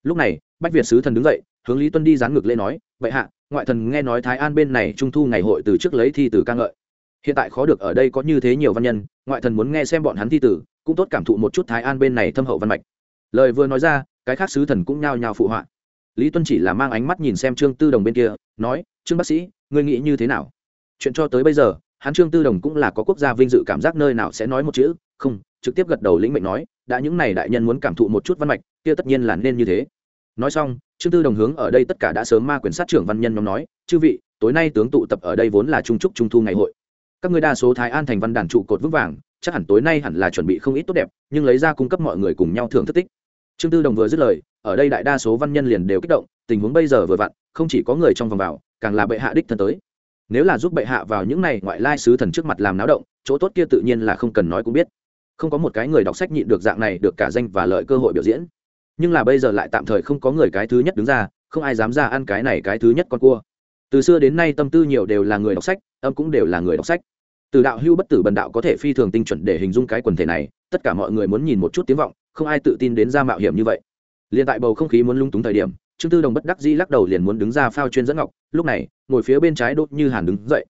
Lúc này, bách việt sứ thần đứng dậy, hướng lý tuân đi dán ngược lên nói vậy hạ, ngoại thần nghe nói thái an bên này trung thu ngày hội từ trước lấy thi tử ca ngợi. Hiện tại khó được ở đây có như thế nhiều văn nhân, ngoại thần muốn nghe xem bọn hắn thi tử, cũng tốt cảm thụ một chút thái an bên này thâm hậu văn mạch. Lời vừa nói ra, cái khác sứ thần cũng nhao nhao phụ họa lý tuân chỉ là mang ánh mắt nhìn xem trương tư đồng bên kia, nói, trương bác sĩ, ngươi nghĩ như thế nào? Chuyện cho tới bây giờ, hắn trương tư đồng cũng là có quốc gia vinh dự cảm giác nơi nào sẽ nói một chữ, không, trực tiếp gật đầu lĩnh mệnh nói, đã những này đại nhân muốn cảm thụ một chút văn mạch, kia tất nhiên là nên như thế. Nói xong, trương tư đồng hướng ở đây tất cả đã sớm ma quyền sát trưởng văn nhân nhóm nói, chư vị, tối nay tướng tụ tập ở đây vốn là trung trúc trung thu ngày hội. Các người đa số thái an thành văn đàn trụ cột vững vàng, chắc hẳn tối nay hẳn là chuẩn bị không ít tốt đẹp, nhưng lấy ra cung cấp mọi người cùng nhau thưởng thức tích trương tư đồng vừa dứt lời, ở đây đại đa số văn nhân liền đều kích động, tình huống bây giờ vừa vặn, không chỉ có người trong vòng vào, càng là bệ hạ đích thân tới. Nếu là giúp bệ hạ vào những này ngoại lai sứ thần trước mặt làm náo động, chỗ tốt kia tự nhiên là không cần nói cũng biết. Không có một cái người đọc sách nhịn được dạng này được cả danh và lợi cơ hội biểu diễn. Nhưng là bây giờ lại tạm thời không có người cái thứ nhất đứng ra, không ai dám ra ăn cái này cái thứ nhất con cua. Từ xưa đến nay tâm tư nhiều đều là người đọc sách, âm cũng đều là người đọc sách từ đạo hưu bất tử bần đạo có thể phi thường tinh chuẩn để hình dung cái quần thể này, tất cả mọi người muốn nhìn một chút tiếng vọng, không ai tự tin đến ra mạo hiểm như vậy. Liền tại bầu không khí muốn lung túng thời điểm, trương tư đồng bất đắc dĩ lắc đầu liền muốn đứng ra phao chuyên dẫn ngọc, lúc này, ngồi phía bên trái đốt như hàn đứng dậy.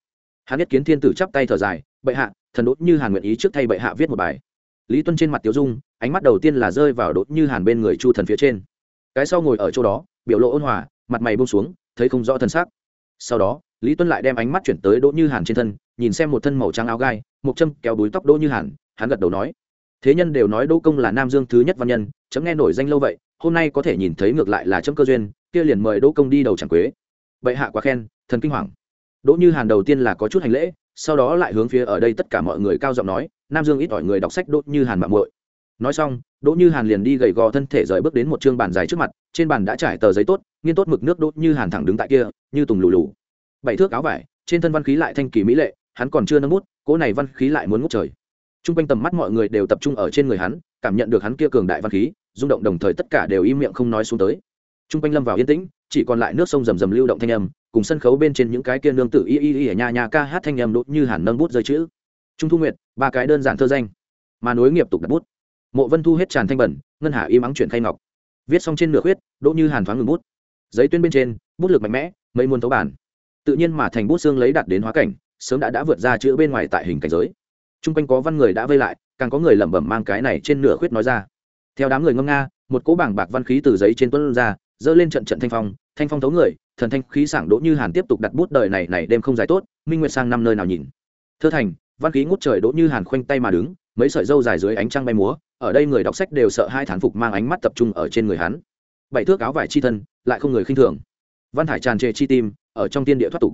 Hắn nhất kiến thiên tử chắp tay thở dài, bệ hạ, thần đốt như hàn nguyện ý trước thay bệ hạ viết một bài. Lý tuân trên mặt tiêu dung, ánh mắt đầu tiên là rơi vào đốt như hàn bên người chu thần phía trên. Cái sau ngồi ở chỗ đó, biểu lộ ôn hòa, mặt mày bông xuống, thấy không rõ thân xác. Sau đó lý tuân lại đem ánh mắt chuyển tới đỗ như hàn trên thân, nhìn xem một thân màu trắng áo gai, một châm kéo đuối tóc đỗ như hàn, hắn gật đầu nói, thế nhân đều nói đỗ công là nam dương thứ nhất văn nhân, chấm nghe nổi danh lâu vậy, hôm nay có thể nhìn thấy ngược lại là chấm cơ duyên, kia liền mời đỗ công đi đầu chẳng quế. Bệ hạ quá khen, thần kinh hoàng đỗ như hàn đầu tiên là có chút hành lễ, sau đó lại hướng phía ở đây tất cả mọi người cao giọng nói, nam dương ít ỏi người đọc sách đỗ như hàn mạng muội. Nói xong, đỗ như hàn liền đi gầy gò thân thể rời bước đến một chương bàn dài trước mặt, trên bàn đã trải tờ giấy tốt, nghiên tốt mực nước đỗ như hàn thẳng đứng tại kia, như tùng lù lù bảy thước áo vải, trên thân văn khí lại thanh kỳ mỹ lệ, hắn còn chưa nâng bút, cỗ này văn khí lại muốn ngút trời. T r u n g quanh tầm mắt mọi người đều tập trung ở trên người hắn, cảm nhận được hắn kia cường đại văn khí, rung động đồng thời tất cả đều im miệng không nói xuống tới. T r u n g quanh lâm vào yên tĩnh, chỉ còn lại nước sông rầm rầm lưu động thanh âm, cùng sân khấu bên trên những cái kia nương tự y y y ở nhà nhà ca hát thanh âm đốt như hẳn nâng bút rơi chữ. Trung thu nguyệt, ba cái đơn giản thơ danh. Mà nối nghiệp tục đặt bút. Mộ vân thu hết tràn thanh bẩn, ngân hà im ắng chuyển khay ngọc. Viết xong trên nửa khuyết đỗ như hàn thoáng ngừng bút. Giấy tuyên bên trên, bút lực mạnh mẽ mây muôn tấu bản tự nhiên mà thành bút xương lấy đặt đến hóa cảnh, sớm đã đã vượt ra chữ bên ngoài tại hình cảnh giới. T r u n g quanh có văn người đã vây lại, càng có người lẩm bẩm mang cái này trên nửa khuyết nói ra. Theo đám người ngâm nga, một cỗ bảng bạc văn khí từ giấy trên tuấn ra, dơ lên trận trận thanh phong thanh phong thấu người, thần thanh khí sảng đỗ như hàn tiếp tục đặt bút đời này này đêm không dài tốt, minh nguyệt sang năm nơi nào nhìn. Thơ thành, văn khí ngút trời đỗ như hàn khoanh tay mà đứng, mấy sợi dâu dài dưới ánh trăng bay múa, ở đây người đọc sách đều sợ hai thán phục mang ánh mắt tập trung ở trên người hắn. Bảy thước áo vải chi thân, lại không người khinh thường văn hải tràn trề chi tim, ở trong Thiên địa thoát tục.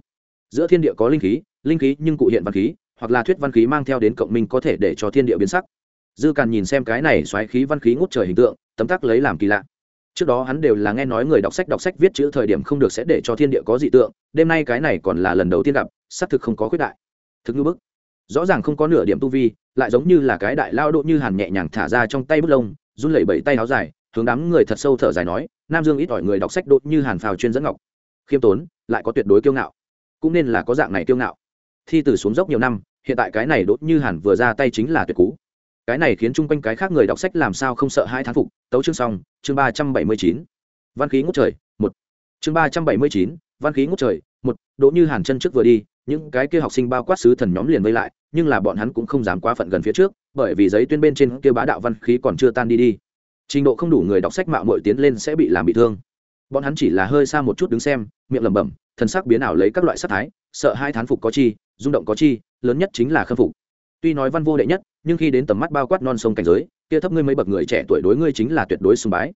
Giữa thiên địa có linh khí linh khí nhưng cụ hiện văn khí, hoặc là thuyết văn khí mang theo đến cộng minh có thể để cho thiên địa biến sắc. Dư càn nhìn xem cái này xoáy khí văn khí ngút trời hình tượng, tấm tắc lấy làm kỳ lạ. Trước đó hắn đều là nghe nói người đọc sách đọc sách viết chữ thời điểm không được sẽ để cho thiên địa có dị tượng, đêm nay cái này còn là lần đầu tiên gặp, xác thực không có khuyết đại. Thực như bức. Rõ ràng không có nửa điểm tu vi, lại giống như là cái đại lao độ như hàn nhẹ nhàng thả ra trong tay bút lông, run lẩy bẩy tay áo dài, hướng đám người thật sâu thở dài nói, nam dương ít ỏi người đọc sách đột như hàn phào chuyên dẫn ngọc khiêm tốn, lại có tuyệt đối kiêu ngạo. Cũng nên là có dạng này kiêu ngạo. Thi từ xuống dốc nhiều năm, hiện tại cái này đốt như hẳn vừa ra tay chính là tuyệt cú. Cái này khiến chung quanh cái khác người đọc sách làm sao không sợ hai thán phục. Tấu chương xong, chương ba trăm bảy mươi chín. Văn khí ngút trời, một. Chương ba trăm bảy mươi chín, văn khí ngút trời, một. Đỗ như hàn chân trước vừa đi, những cái kia học sinh bao quát sứ thần nhóm liền vây lại, nhưng là bọn hắn cũng không dám quá phận gần phía trước, bởi vì giấy tuyên bên trên kia bá đạo văn khí còn chưa tan đi đi. Trình độ không đủ người đọc sách mạo mội tiến lên sẽ bị làm bị thương bọn hắn chỉ là hơi xa một chút đứng xem, miệng lẩm bẩm, thần sắc biến ảo lấy các loại sắc thái, sợ hai thán phục có chi, rung động có chi, lớn nhất chính là khâm phục. Tuy nói văn vô đệ nhất, nhưng khi đến tầm mắt bao quát non sông cảnh giới, kia thấp ngươi mấy bậc người trẻ tuổi đối ngươi chính là tuyệt đối sùng bái.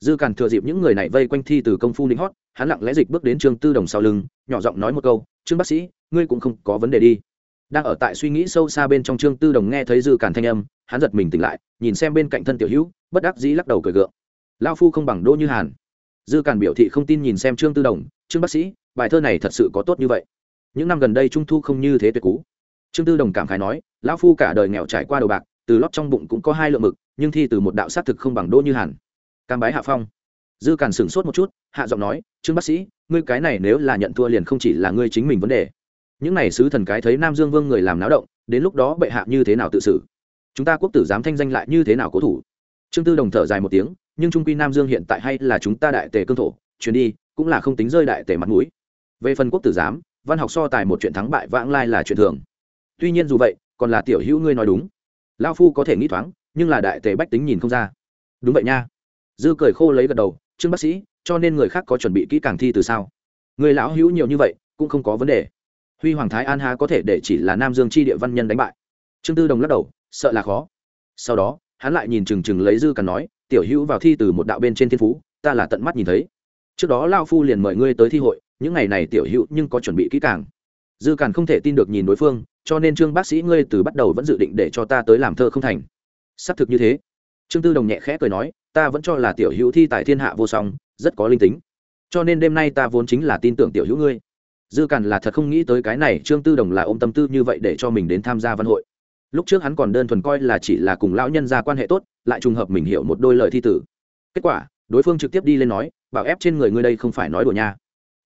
Dư càn thừa dịp những người này vây quanh thi từ công phu lính hót, hắn lặng lẽ dịch bước đến trương tư đồng sau lưng, nhỏ giọng nói một câu, trương bác sĩ, ngươi cũng không có vấn đề đi. Đang ở tại suy nghĩ sâu xa bên trong trương tư đồng nghe thấy dư càn thanh âm, hắn giật mình tỉnh lại, nhìn xem bên cạnh thân tiểu hữu, bất đắc dĩ lắc đầu cười gượng. Lao phu không bằng đỗ như hàn dư càn biểu thị không tin nhìn xem trương tư đồng, trương bác sĩ, bài thơ này thật sự có tốt như vậy. Những năm gần đây trung thu không như thế tuyệt cú trương tư đồng cảm khái nói, lão phu cả đời nghèo trải qua đầu bạc, từ lót trong bụng cũng có hai lượng mực, nhưng thi từ một đạo xác thực không bằng đỗ như hàn. Cam bái hạ phong. Dư càn sửng sốt một chút, hạ giọng nói, trương bác sĩ, ngươi cái này nếu là nhận thua liền không chỉ là ngươi chính mình vấn đề. Những n à y sứ thần cái thấy nam dương vương người làm náo động, đến lúc đó bệ hạ như thế nào tự xử? Chúng ta quốc tử dám thanh danh lại như thế nào cố thủ? Trương tư đồng thở dài một tiếng nhưng trung quy nam dương hiện tại hay là chúng ta đại tề cương thổ chuyến đi, cũng là không tính rơi đại tề mặt mũi. Về phần quốc tử giám, văn học so tài một chuyện thắng bại vãng lai là chuyện thường. Tuy nhiên dù vậy, còn là tiểu hữu ngươi nói đúng. Lao phu có thể nghĩ thoáng, nhưng là đại tề bách tính nhìn không ra. Đúng vậy nha. Dư cười khô lấy gật đầu, trương bác sĩ, cho nên người khác có chuẩn bị kỹ càng thi từ sao? Người lão hữu nhiều như vậy, cũng không có vấn đề. Huy hoàng thái an ha có thể để chỉ là nam dương chi địa văn nhân đánh bại? Trương tư đồng lắc đầu, sợ là khó. Sau đó, hắn lại nhìn chừng chừng lấy dư cằn nói tiểu hữu vào thi từ một đạo bên trên thiên phú, ta là tận mắt nhìn thấy. Trước đó lao phu liền mời ngươi tới thi hội, những ngày này tiểu hữu nhưng có chuẩn bị kỹ càng. Dư càn không thể tin được nhìn đối phương, cho nên trương bác sĩ ngươi từ bắt đầu vẫn dự định để cho ta tới làm thơ không thành. Xác thực như thế. Trương tư đồng nhẹ khẽ cười nói, ta vẫn cho là tiểu hữu thi tại thiên hạ vô song, rất có linh tính. Cho nên đêm nay ta vốn chính là tin tưởng tiểu hữu ngươi. Dư càn là thật không nghĩ tới cái này, trương tư đồng là ôm tâm tư như vậy để cho mình đến tham gia văn hội lúc trước hắn còn đơn thuần coi là chỉ là cùng lão nhân ra quan hệ tốt, lại trùng hợp mình hiểu một đôi lời thi tử. Kết quả, đối phương trực tiếp đi lên nói, bảo ép trên người ngươi đây không phải nói đùa nha.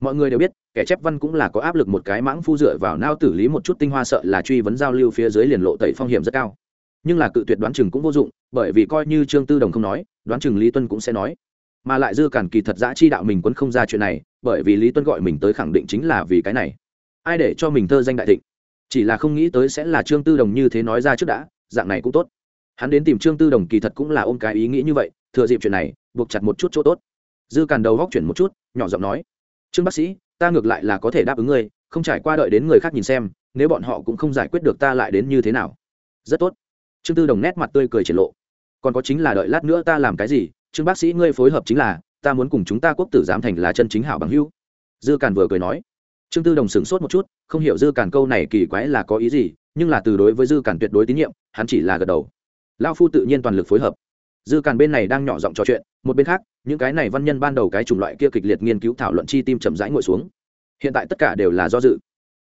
Mọi người đều biết, kẻ chép văn cũng là có áp lực một cái mãng phu dựa vào nao tử lý một chút tinh hoa sợ là truy vấn giao lưu phía dưới liền lộ tẩy phong hiểm rất cao. Nhưng là cự tuyệt đoán chừng cũng vô dụng, bởi vì coi như trương tư đồng không nói, đoán chừng lý tuân cũng sẽ nói. Mà lại dư cản kỳ thật giã chi đạo mình quấn không ra chuyện này, bởi vì lý tuân gọi mình tới khẳng định chính là vì cái này. Ai để cho mình thơ danh đại thịnh? Chỉ là không nghĩ tới sẽ là trương tư đồng như thế nói ra trước đã, dạng này cũng tốt. Hắn đến tìm trương tư đồng kỳ thật cũng là ôm cái ý nghĩ như vậy, thừa dịp chuyện này, buộc chặt một chút chỗ tốt. Dư càn đầu góc chuyển một chút, nhỏ giọng nói, trương bác sĩ, ta ngược lại là có thể đáp ứng ngươi, không trải qua đợi đến người khác nhìn xem, nếu bọn họ cũng không giải quyết được ta lại đến như thế nào? Rất tốt. Trương tư đồng nét mặt tươi cười triển lộ. Còn có chính là đợi lát nữa ta làm cái gì? Trương bác sĩ, ngươi phối hợp chính là, ta muốn cùng chúng ta quốc tử giám thành là chân chính hảo bằng hữu. Dư càn vừa cười nói trương tư đồng sửng sốt một chút, không hiểu dư càn câu này kỳ quái là có ý gì, nhưng là từ đối với dư càn tuyệt đối tín nhiệm, hắn chỉ là gật đầu. Lao phu tự nhiên toàn lực phối hợp. Dư càn bên này đang nhỏ giọng trò chuyện, một bên khác, những cái này văn nhân ban đầu cái chủng loại kia kịch liệt nghiên cứu thảo luận chi tim chậm rãi ngồi xuống. Hiện tại tất cả đều là do dự.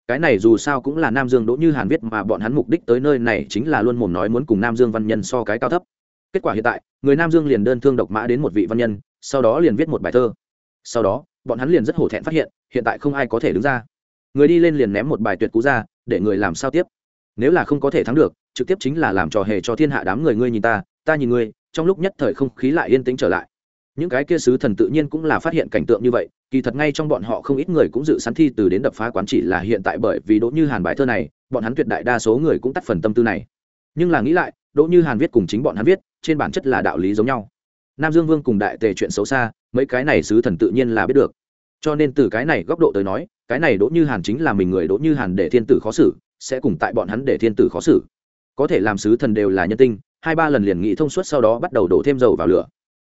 Cái này dù sao cũng là nam dương đỗ như hàn viết mà bọn hắn mục đích tới nơi này chính là luôn mồm nói muốn cùng nam dương văn nhân so cái cao thấp. Kết quả hiện tại, người nam dương liền đơn thương độc mã đến một vị văn nhân, sau đó liền viết một bài thơ. Sau đó, bọn hắn liền rất hổ thẹn phát hiện hiện tại không ai có thể đứng ra. Người đi lên liền ném một bài tuyệt cú ra, để người làm sao tiếp? Nếu là không có thể thắng được, trực tiếp chính là làm trò hề cho thiên hạ đám người ngươi nhìn ta ta nhìn ngươi, trong lúc nhất thời không khí lại yên tĩnh trở lại. Những cái kia sứ thần tự nhiên cũng là phát hiện cảnh tượng như vậy, kỳ thật ngay trong bọn họ không ít người cũng dự sẵn thi từ đến đập phá quán chỉ là hiện tại bởi vì đỗ như hàn bài thơ này, bọn hắn tuyệt đại đa số người cũng tắt phần tâm tư này. Nhưng là nghĩ lại, đỗ như hàn viết cùng chính bọn hắn viết, trên bản chất là đạo lý giống nhau. Nam dương vương cùng đại tề chuyện xấu xa, mấy cái này sứ thần tự nhiên là biết được cho nên từ cái này góc độ tới nói, cái này đỗ như hàn chính là mình người đỗ như hàn để thiên tử khó xử, sẽ cùng tại bọn hắn để thiên tử khó xử. Có thể làm sứ thần đều là nhân tinh, hai ba lần liền nghĩ thông suốt sau đó bắt đầu đổ thêm dầu vào lửa.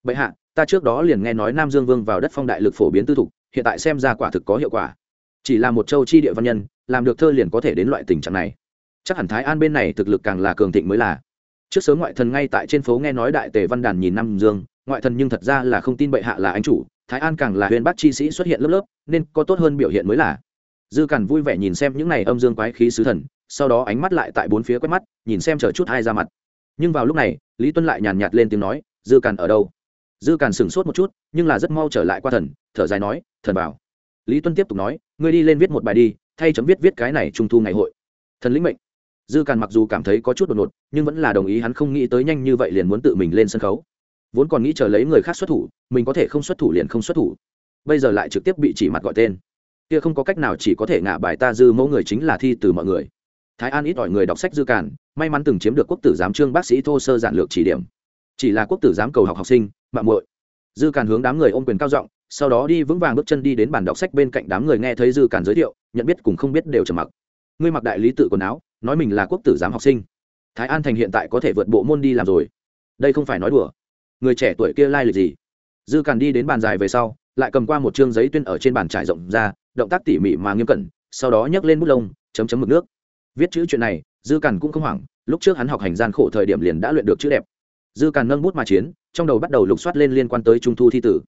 Bệ hạ, ta trước đó liền nghe nói nam dương vương vào đất phong đại lực phổ biến tư thục, hiện tại xem ra quả thực có hiệu quả. Chỉ là một châu chi địa văn nhân, làm được thơ liền có thể đến loại tình trạng này. Chắc hẳn thái an bên này thực lực càng là cường thịnh mới là. Trước sớm ngoại thần ngay tại trên phố nghe nói đại tề văn đàn nhìn nam dương, ngoại thần nhưng thật ra là không tin bệ hạ là anh chủ thái an càng là huyền bác chi sĩ xuất hiện lớp lớp, nên có tốt hơn biểu hiện mới là. Dư càn vui vẻ nhìn xem những này âm dương quái khí sứ thần, sau đó ánh mắt lại tại bốn phía quét mắt, nhìn xem chờ chút hai ra mặt. Nhưng vào lúc này, lý tuân lại nhàn nhạt lên tiếng nói, dư càn ở đâu? Dư càn sửng sốt một chút, nhưng là rất mau trở lại qua thần, thở dài nói, thần bảo. Lý tuân tiếp tục nói, ngươi đi lên viết một bài đi, thay chấm viết viết cái này trung thu ngày hội. Thần lĩnh mệnh. Dư càn mặc dù cảm thấy có chút đột ngột, nhưng vẫn là đồng ý hắn không nghĩ tới nhanh như vậy liền muốn tự mình lên sân khấu vốn còn nghĩ chờ lấy người khác xuất thủ mình có thể không xuất thủ liền không xuất thủ. Bây giờ lại trực tiếp bị chỉ mặt gọi tên. Kia không có cách nào chỉ có thể ngả bài ta dư mẫu người chính là thi từ mọi người. Thái an ít ỏi người đọc sách dư cản, may mắn từng chiếm được quốc tử giám trương bác sĩ thô sơ giản lược chỉ điểm. Chỉ là quốc tử giám cầu học học sinh mạng muội. Dư cản hướng đám người ôm quyền cao giọng sau đó đi vững vàng bước chân đi đến bàn đọc sách bên cạnh đám người nghe thấy dư cản giới thiệu nhận biết cùng không biết đều trầm mặc. Ngươi mặc đại lý tự quần áo nói mình là quốc tử giám học sinh. Thái an thành hiện tại có thể vượt bộ môn đi làm rồi. Đây không phải nói đùa người trẻ tuổi kia lai lịch gì? Dư càn đi đến bàn dài về sau, lại cầm qua một chương giấy tuyên ở trên bàn trải rộng ra, động tác tỉ mỉ mà nghiêm cẩn, sau đó nhấc lên bút lông, chấm chấm mực nước. Viết chữ chuyện này, dư càn cũng không hoảng, lúc trước hắn học hành gian khổ thời điểm liền đã luyện được chữ đẹp. Dư càn nâng bút mà chiến, trong đầu bắt đầu lục soát lên liên quan tới trung thu thi tử.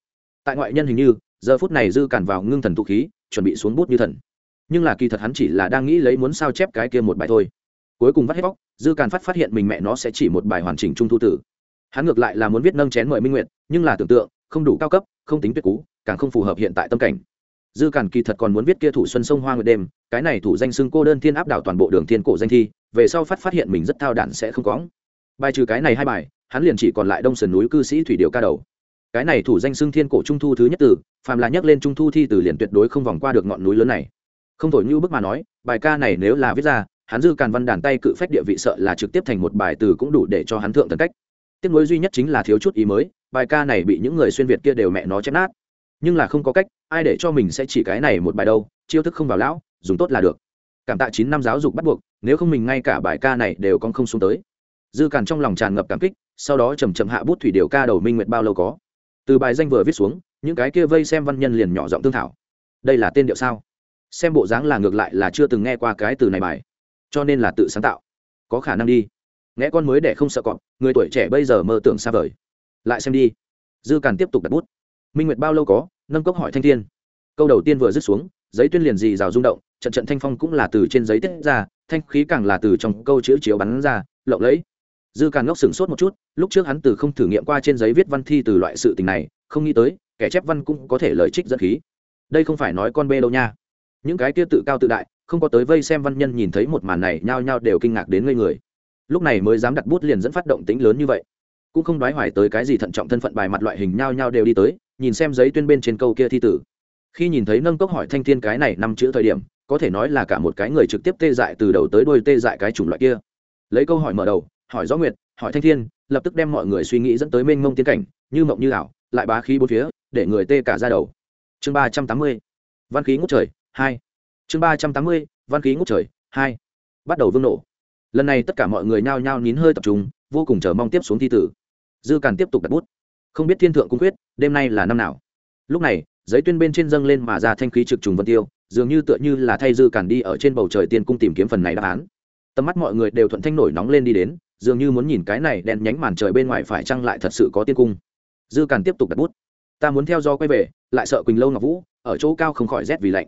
Tại ngoại nhân hình như, giờ phút này dư càn vào ngưng thần tụ khí, chuẩn bị xuống bút như thần. Nhưng là kỳ thật hắn chỉ là đang nghĩ lấy muốn sao chép cái kia một bài thôi. Cuối cùng vắt hết bóc, dư càn phát phát hiện mình mẹ nó sẽ chỉ một bài hoàn chỉnh trung thu tử hắn ngược lại là muốn viết nâng chén mời minh nguyện nhưng là tưởng tượng, không đủ cao cấp, không tính tuyệt cú, càng không phù hợp hiện tại tâm cảnh. Dư càn kỳ thật còn muốn viết kia thủ xuân sông hoa nguyệt đêm, cái này thủ danh xưng cô đơn thiên áp đảo toàn bộ đường thiên cổ danh thi, về sau phát phát hiện mình rất thao đản sẽ không có bài trừ cái này hai bài, hắn liền chỉ còn lại đông sườn núi cư sĩ thủy điệu ca đầu. Cái này thủ danh xưng thiên cổ trung thu thứ nhất từ, phàm là nhắc lên trung thu thi từ liền tuyệt đối không vòng qua được ngọn núi lớn này. Không thổi như bức mà nói, bài ca này nếu là viết ra, hắn dư càn văn đàn tay cự phách địa vị sợ là trực tiếp thành một bài từ cũng đủ để cho hắn thượng thần cách. Tiếc nuối duy nhất chính là thiếu chút ý mới, bài ca này bị những người xuyên việt kia đều mẹ nó chép nát. Nhưng là không có cách, ai để cho mình sẽ chỉ cái này một bài đâu, chiêu thức không vào lão, dùng tốt là được. Cảm tạ chín năm giáo dục bắt buộc, nếu không mình ngay cả bài ca này đều con không xuống tới. Dư càn trong lòng tràn ngập cảm kích, sau đó chầm chậm hạ bút thủy điều ca đầu minh nguyệt bao lâu có. Từ bài danh vừa viết xuống, những cái kia vây xem văn nhân liền nhỏ giọng thương thảo. Đây là tên điệu sao? Xem bộ dáng là ngược lại là chưa từng nghe qua cái từ này bài. Cho nên là tự sáng tạo. Có khả năng đi nghe con mới để không sợ cọp, người tuổi trẻ bây giờ mơ tưởng xa vời. Lại xem đi. Dư càn tiếp tục đặt bút. Minh nguyệt bao lâu có? Nâng cốc hỏi thanh thiên. Câu đầu tiên vừa dứt xuống, giấy tuyên liền dì rào rung động, trận trận thanh phong cũng là từ trên giấy tiết ra, thanh khí càng là từ trong câu chữ chiếu bắn ra, lộng lẫy. Dư càn ngốc sửng sốt một chút, lúc trước hắn từ không thử nghiệm qua trên giấy viết văn thi từ loại sự tình này, không nghĩ tới, kẻ chép văn cũng có thể lời trích dẫn khí. Đây không phải nói con bê đâu nha. Những cái kia tự cao tự đại, không có tới vây xem văn nhân nhìn thấy một màn này, nhao nhao đều kinh ngạc đến ngây người lúc này mới dám đặt bút liền dẫn phát động tính lớn như vậy. Cũng không đoái hoài tới cái gì thận trọng thân phận bài mặt loại hình nhau nhau đều đi tới, nhìn xem giấy tuyên bên trên câu kia thi tử. Khi nhìn thấy nâng cốc hỏi thanh thiên cái này năm chữ thời điểm, có thể nói là cả một cái người trực tiếp tê dại từ đầu tới đuôi tê dại cái chủng loại kia. Lấy câu hỏi mở đầu, hỏi rõ nguyệt, hỏi thanh thiên, lập tức đem mọi người suy nghĩ dẫn tới mênh mông tiến cảnh, như mộng như ảo, lại bá khí bốn phía, để người tê cả ra đầu. Chương ba trăm tám mươi, văn khí ngút trời, hai. Chương ba trăm tám mươi, văn khí ngút trời, hai. Bắt đầu vương nổ lần này tất cả mọi người nhao nhao nín hơi tập trung, vô cùng chờ mong tiếp xuống thi tử. Dư càn tiếp tục đặt bút. Không biết thiên thượng cung quyết, đêm nay là năm nào? Lúc này, giấy tuyên bên trên dâng lên mà ra thanh khí trực trùng vân tiêu, dường như tựa như là thay dư càn đi ở trên bầu trời tiên cung tìm kiếm phần này đáp án. Tầm mắt mọi người đều thuận thanh nổi nóng lên đi đến, dường như muốn nhìn cái này đen nhánh màn trời bên ngoài phải chăng lại thật sự có tiên cung. Dư càn tiếp tục đặt bút. Ta muốn theo do quay về, lại sợ quỳnh lâu ngọc vũ, ở chỗ cao không khỏi rét vì lạnh.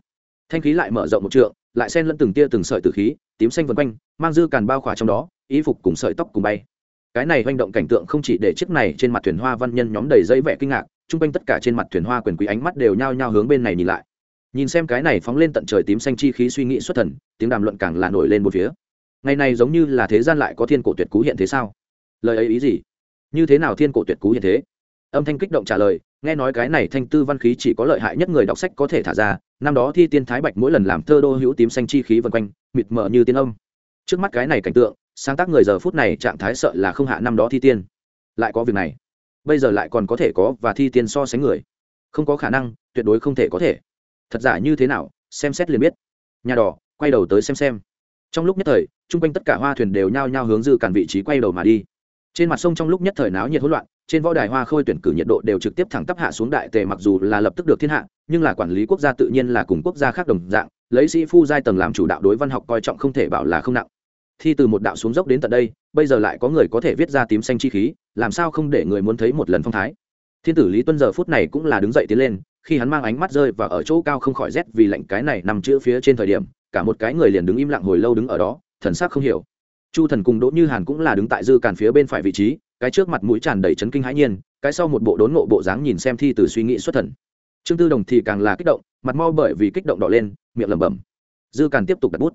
Thanh khí lại mở rộng một trượng lại xen lẫn từng tia từng sợi tử khí, tím xanh vân quanh, mang dư càn bao khỏa trong đó, y phục cùng sợi tóc cùng bay. Cái này hoành động cảnh tượng không chỉ để chiếc này trên mặt thuyền hoa văn nhân nhóm đầy dây vẻ kinh ngạc, chung quanh tất cả trên mặt thuyền hoa quyền quý ánh mắt đều nhao nhao hướng bên này nhìn lại. Nhìn xem cái này phóng lên tận trời tím xanh chi khí suy nghĩ xuất thần, tiếng đàm luận càng là nổi lên một phía. Ngày này giống như là thế gian lại có thiên cổ tuyệt cú hiện thế sao? Lời ấy ý gì? Như thế nào thiên cổ tuyệt cú hiện thế? Âm thanh kích động trả lời nghe nói cái này thanh tư văn khí chỉ có lợi hại nhất người đọc sách có thể thả ra, năm đó thi tiên thái bạch mỗi lần làm thơ đô hữu tím xanh chi khí vân quanh, mịt mờ như tiên âm. Trước mắt cái này cảnh tượng, sáng tác người giờ phút này trạng thái sợ là không hạ năm đó thi tiên. Lại có việc này. Bây giờ lại còn có thể có và thi tiên so sánh người. Không có khả năng, tuyệt đối không thể có thể. Thật giả như thế nào, xem xét liền biết. Nhà đỏ, quay đầu tới xem xem. Trong lúc nhất thời, chung quanh tất cả hoa thuyền đều nhao nhao hướng dư cản vị trí quay đầu mà đi. Trên mặt sông trong lúc nhất thời náo nhiệt hỗn loạn trên võ đài hoa khôi tuyển cử nhiệt độ đều trực tiếp thẳng tắp hạ xuống đại tề mặc dù là lập tức được thiên hạ, nhưng là quản lý quốc gia tự nhiên là cùng quốc gia khác đồng dạng, lấy sĩ phu giai tầng làm chủ đạo đối văn học coi trọng không thể bảo là không nặng. Thi từ một đạo xuống dốc đến tận đây, bây giờ lại có người có thể viết ra tím xanh chi khí, làm sao không để người muốn thấy một lần phong thái? Thiên tử lý tuân giờ phút này cũng là đứng dậy tiến lên, khi hắn mang ánh mắt rơi và ở chỗ cao không khỏi rét vì lạnh cái này nằm chữ phía trên thời điểm, cả một cái người liền đứng im lặng hồi lâu đứng ở đó, thần sắc không hiểu. Chu thần cùng đỗ như hàn cũng là đứng tại dư càn phía bên phải vị trí cái trước mặt mũi tràn đầy chấn kinh hãi nhiên, cái sau một bộ đốn ngộ bộ dáng nhìn xem thi từ suy nghĩ xuất thần. Trương tư đồng thì càng là kích động, mặt mo bởi vì kích động đỏ lên, miệng lẩm bẩm. Dư càn tiếp tục đặt bút.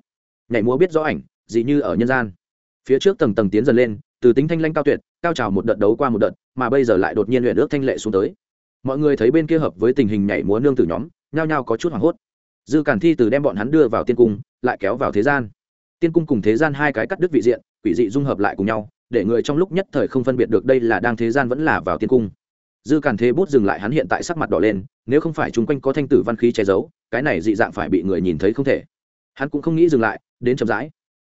Nhảy múa biết rõ ảnh dị như ở nhân gian. Phía trước tầng tầng tiến dần lên, từ tính thanh lanh cao tuyệt, cao trào một đợt đấu qua một đợt, mà bây giờ lại đột nhiên luyện ước thanh lệ xuống tới. Mọi người thấy bên kia hợp với tình hình nhảy múa nương tử nhóm, nhao nhao có chút hoảng hốt. Dư cản thi từ đem bọn hắn đưa vào tiên cung, lại kéo vào thế gian. Tiên cung cùng thế gian hai cái cắt đứt vị diện, quỷ dị dung hợp lại cùng nhau để người trong lúc nhất thời không phân biệt được đây là đang thế gian vẫn là vào tiên cung. Dư càn thế bút dừng lại hắn hiện tại sắc mặt đỏ lên nếu không phải chung quanh có thanh tử văn khí che giấu cái này dị dạng phải bị người nhìn thấy không thể. Hắn cũng không nghĩ dừng lại đến chậm rãi.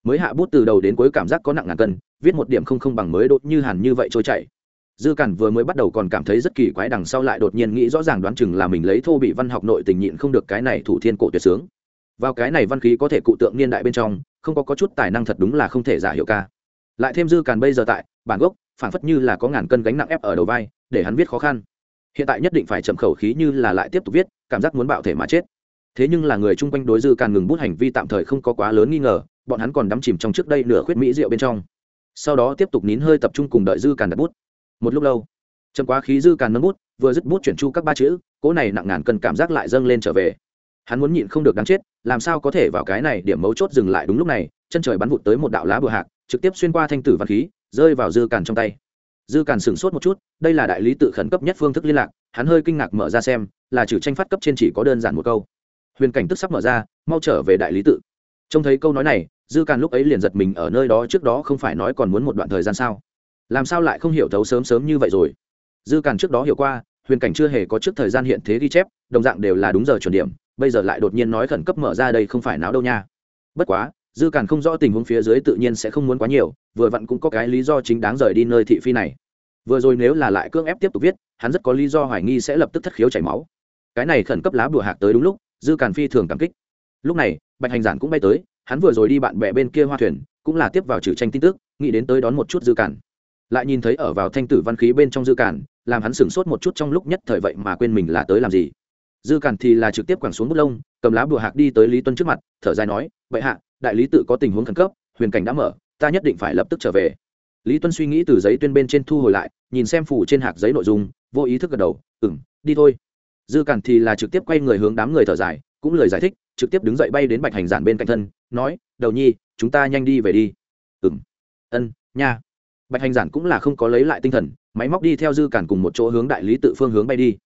Mới hạ bút từ đầu đến cuối cảm giác có nặng ngàn cân viết một điểm không không bằng mới đột như hàn như vậy trôi chảy. Dư cản vừa mới bắt đầu còn cảm thấy rất kỳ quái đằng sau lại đột nhiên nghĩ rõ ràng đoán chừng là mình lấy thô bị văn học nội tình nhịn không được cái này thủ thiên cổ tuyệt sướng. Vào cái này văn khí có thể cụ tượng niên đại bên trong không có, có chút tài năng thật đúng là không thể giả hiệu ca lại thêm dư càn bây giờ tại, bản gốc phản phất như là có ngàn cân gánh nặng ép ở đầu vai, để hắn viết khó khăn. Hiện tại nhất định phải chậm khẩu khí như là lại tiếp tục viết, cảm giác muốn bạo thể mà chết. Thế nhưng là người chung quanh đối dư càn ngừng bút hành vi tạm thời không có quá lớn nghi ngờ, bọn hắn còn đắm chìm trong trước đây nửa khuyết mỹ rượu bên trong. Sau đó tiếp tục nín hơi tập trung cùng đợi dư càn đặt bút. Một lúc lâu, chậm quá khí dư càn nâng bút, vừa dứt bút chuyển chu các ba chữ, cỗ này nặng ngàn cân cảm giác lại dâng lên trở về. Hắn muốn nhịn không được đáng chết, làm sao có thể vào cái này điểm mấu chốt dừng lại đúng lúc này, chân trời bắn vụt tới một đạo lá bừa hạc trực tiếp xuyên qua thanh tử văn khí, rơi vào dư càn trong tay. Dư càn sửng sốt một chút, đây là đại lý tự khẩn cấp nhất phương thức liên lạc, hắn hơi kinh ngạc mở ra xem, là trừ tranh phát cấp trên chỉ có đơn giản một câu. Huyền cảnh tức sắp mở ra, mau trở về đại lý tự. Trông thấy câu nói này, dư càn lúc ấy liền giật mình ở nơi đó trước đó không phải nói còn muốn một đoạn thời gian sao? Làm sao lại không hiểu thấu sớm sớm như vậy rồi? Dư càn trước đó hiểu qua, huyền cảnh chưa hề có trước thời gian hiện thế ghi chép, đồng dạng đều là đúng giờ chuẩn điểm, bây giờ lại đột nhiên nói khẩn cấp mở ra đây không phải não đâu nha. Bất quá dư càn không rõ tình huống phía dưới tự nhiên sẽ không muốn quá nhiều, vừa vặn cũng có cái lý do chính đáng rời đi nơi thị phi này. Vừa rồi nếu là lại cưỡng ép tiếp tục viết, hắn rất có lý do hoài nghi sẽ lập tức thất khiếu chảy máu. Cái này khẩn cấp lá bùa hạc tới đúng lúc, dư càn phi thường cảm kích. Lúc này, bạch hành giản cũng bay tới, hắn vừa rồi đi bạn bè bên kia hoa thuyền, cũng là tiếp vào trừ tranh tin tức, nghĩ đến tới đón một chút dư càn. Lại nhìn thấy ở vào thanh tử văn khí bên trong dư càn, làm hắn sửng sốt một chút trong lúc nhất thời vậy mà quên mình là tới làm gì. Dư càn thì là trực tiếp quẳng xuống bút lông, cầm lá bùa hạc đi tới lý tuân trước mặt, thở dài nói vậy hạ đại lý tự có tình huống khẩn cấp, huyền cảnh đã mở, ta nhất định phải lập tức trở về. Lý tuân suy nghĩ từ giấy tuyên bên trên thu hồi lại, nhìn xem phủ trên hạt giấy nội dung, vô ý thức gật đầu ừng đi thôi. Dư cản thì là trực tiếp quay người hướng đám người thở dài, cũng lời giải thích, trực tiếp đứng dậy bay đến bạch hành giản bên cạnh thân, nói, đầu nhi, chúng ta nhanh đi về đi. Ừng ân, nha. Bạch hành giản cũng là không có lấy lại tinh thần, máy móc đi theo dư cản cùng một chỗ hướng đại lý tự phương hướng bay đi.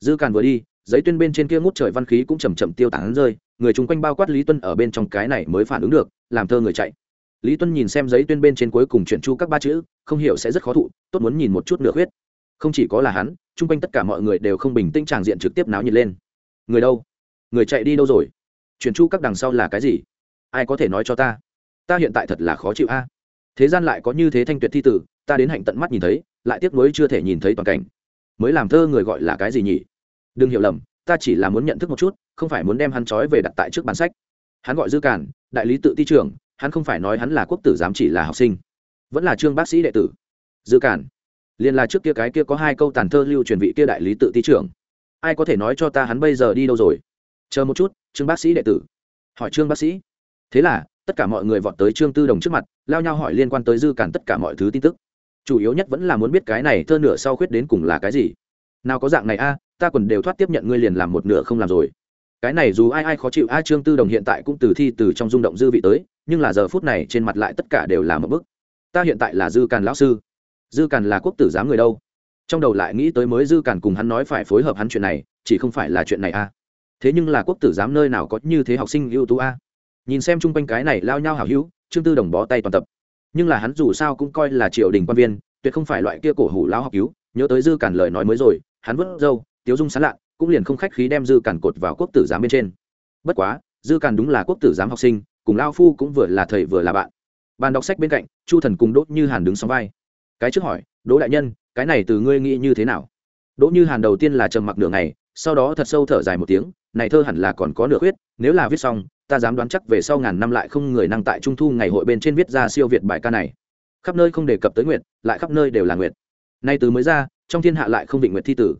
Dư cản vừa đi, giấy tuyên bên trên kia ngút trời văn khí cũng chầm chậm tiêu tán rơi người chung quanh bao quát lý tuân ở bên trong cái này mới phản ứng được, làm thơ người chạy. Lý tuân nhìn xem giấy tuyên bên trên cuối cùng chuyển chu các ba chữ, không hiểu sẽ rất khó thụ, tốt muốn nhìn một chút nửa huyết không chỉ có là hắn, chung quanh tất cả mọi người đều không bình tĩnh tràng diện trực tiếp náo nhiệt lên. Người đâu? Người chạy đi đâu rồi? Chuyển chu các đằng sau là cái gì? Ai có thể nói cho ta? Ta hiện tại thật là khó chịu a. Thế gian lại có như thế thanh tuyệt thi tử, ta đến hạnh tận mắt nhìn thấy, lại tiếc nuối chưa thể nhìn thấy toàn cảnh. Mới làm thơ người gọi là cái gì nhỉ? Đừng hiểu lầm ta chỉ là muốn nhận thức một chút, không phải muốn đem hắn trói về đặt tại trước bản sách. Hắn gọi dư cản đại lý tự ti trưởng, hắn không phải nói hắn là quốc tử giám chỉ là học sinh, vẫn là trương bác sĩ đệ tử. Dư cản liền là trước kia cái kia có hai câu tàn thơ lưu truyền vị kia đại lý tự ti trưởng. Ai có thể nói cho ta hắn bây giờ đi đâu rồi? Chờ một chút, trương bác sĩ đệ tử. Hỏi trương bác sĩ. Thế là, tất cả mọi người vọt tới trương tư đồng trước mặt, lao nhau hỏi liên quan tới dư cản tất cả mọi thứ tin tức. Chủ yếu nhất vẫn là muốn biết cái này thơ nửa sau khuyết đến cùng là cái gì nào có dạng này a, ta còn đều thoát tiếp nhận ngươi liền làm một nửa không làm rồi. Cái này dù ai ai khó chịu a trương tư đồng hiện tại cũng từ thi từ trong rung động dư vị tới, nhưng là giờ phút này trên mặt lại tất cả đều là một bức. Ta hiện tại là dư càn lão sư. Dư càn là quốc tử giám người đâu? Trong đầu lại nghĩ tới mới dư càn cùng hắn nói phải phối hợp hắn chuyện này, chỉ không phải là chuyện này a. Thế nhưng là quốc tử giám nơi nào có như thế học sinh ưu tú a? Nhìn xem chung quanh cái này lao nhau hảo hữu, trương tư đồng bó tay toàn tập. Nhưng là hắn dù sao cũng coi là triều đình quan viên, tuyệt không phải loại kia cổ hủ lao học cứu, nhớ tới dư cản lời nói mới rồi hắn vớt râu, tiếu dung sán lạ cũng liền không khách khí đem dư cản cột vào quốc tử giám bên trên. Bất quá, dư cản đúng là quốc tử giám học sinh, cùng lao phu cũng vừa là thầy vừa là bạn. Bàn đọc sách bên cạnh, chu thần cùng đốt như hàn đứng sóng vai. Cái trước hỏi, đỗ đại nhân, cái này từ ngươi nghĩ như thế nào? Đỗ như hàn đầu tiên là trầm mặc nửa ngày, sau đó thật sâu thở dài một tiếng, này thơ hẳn là còn có nửa khuyết, nếu là viết xong, ta dám đoán chắc về sau ngàn năm lại không người năng tại trung thu ngày hội bên trên viết ra siêu việt bài ca này. Khắp nơi không đề cập tới nguyệt lại khắp nơi đều là nguyệt nay từ mới ra, trong thiên hạ lại không định nguyện thi tử.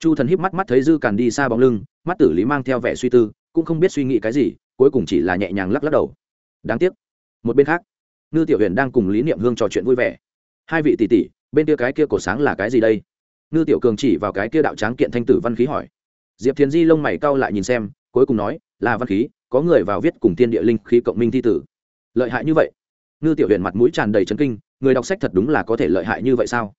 Chu thần híp mắt mắt thấy dư càn đi xa bóng lưng, mắt tử lý mang theo vẻ suy tư, cũng không biết suy nghĩ cái gì, cuối cùng chỉ là nhẹ nhàng lắc lắc đầu. Đáng tiếc. Một bên khác, ngư tiểu huyền đang cùng lý niệm hương trò chuyện vui vẻ. Hai vị tỷ tỷ, bên kia cái kia cổ sáng là cái gì đây? Ngư tiểu cường chỉ vào cái kia đạo tráng kiện thanh tử văn khí hỏi. Diệp thiền di lông mày cau lại nhìn xem, cuối cùng nói, là văn khí, có người vào viết cùng tiên địa linh khí cộng minh thi tử. Lợi hại như vậy. Ngư tiểu huyền mặt mũi tràn đầy chấn kinh, người đọc sách thật đúng là có thể lợi hại như vậy sao?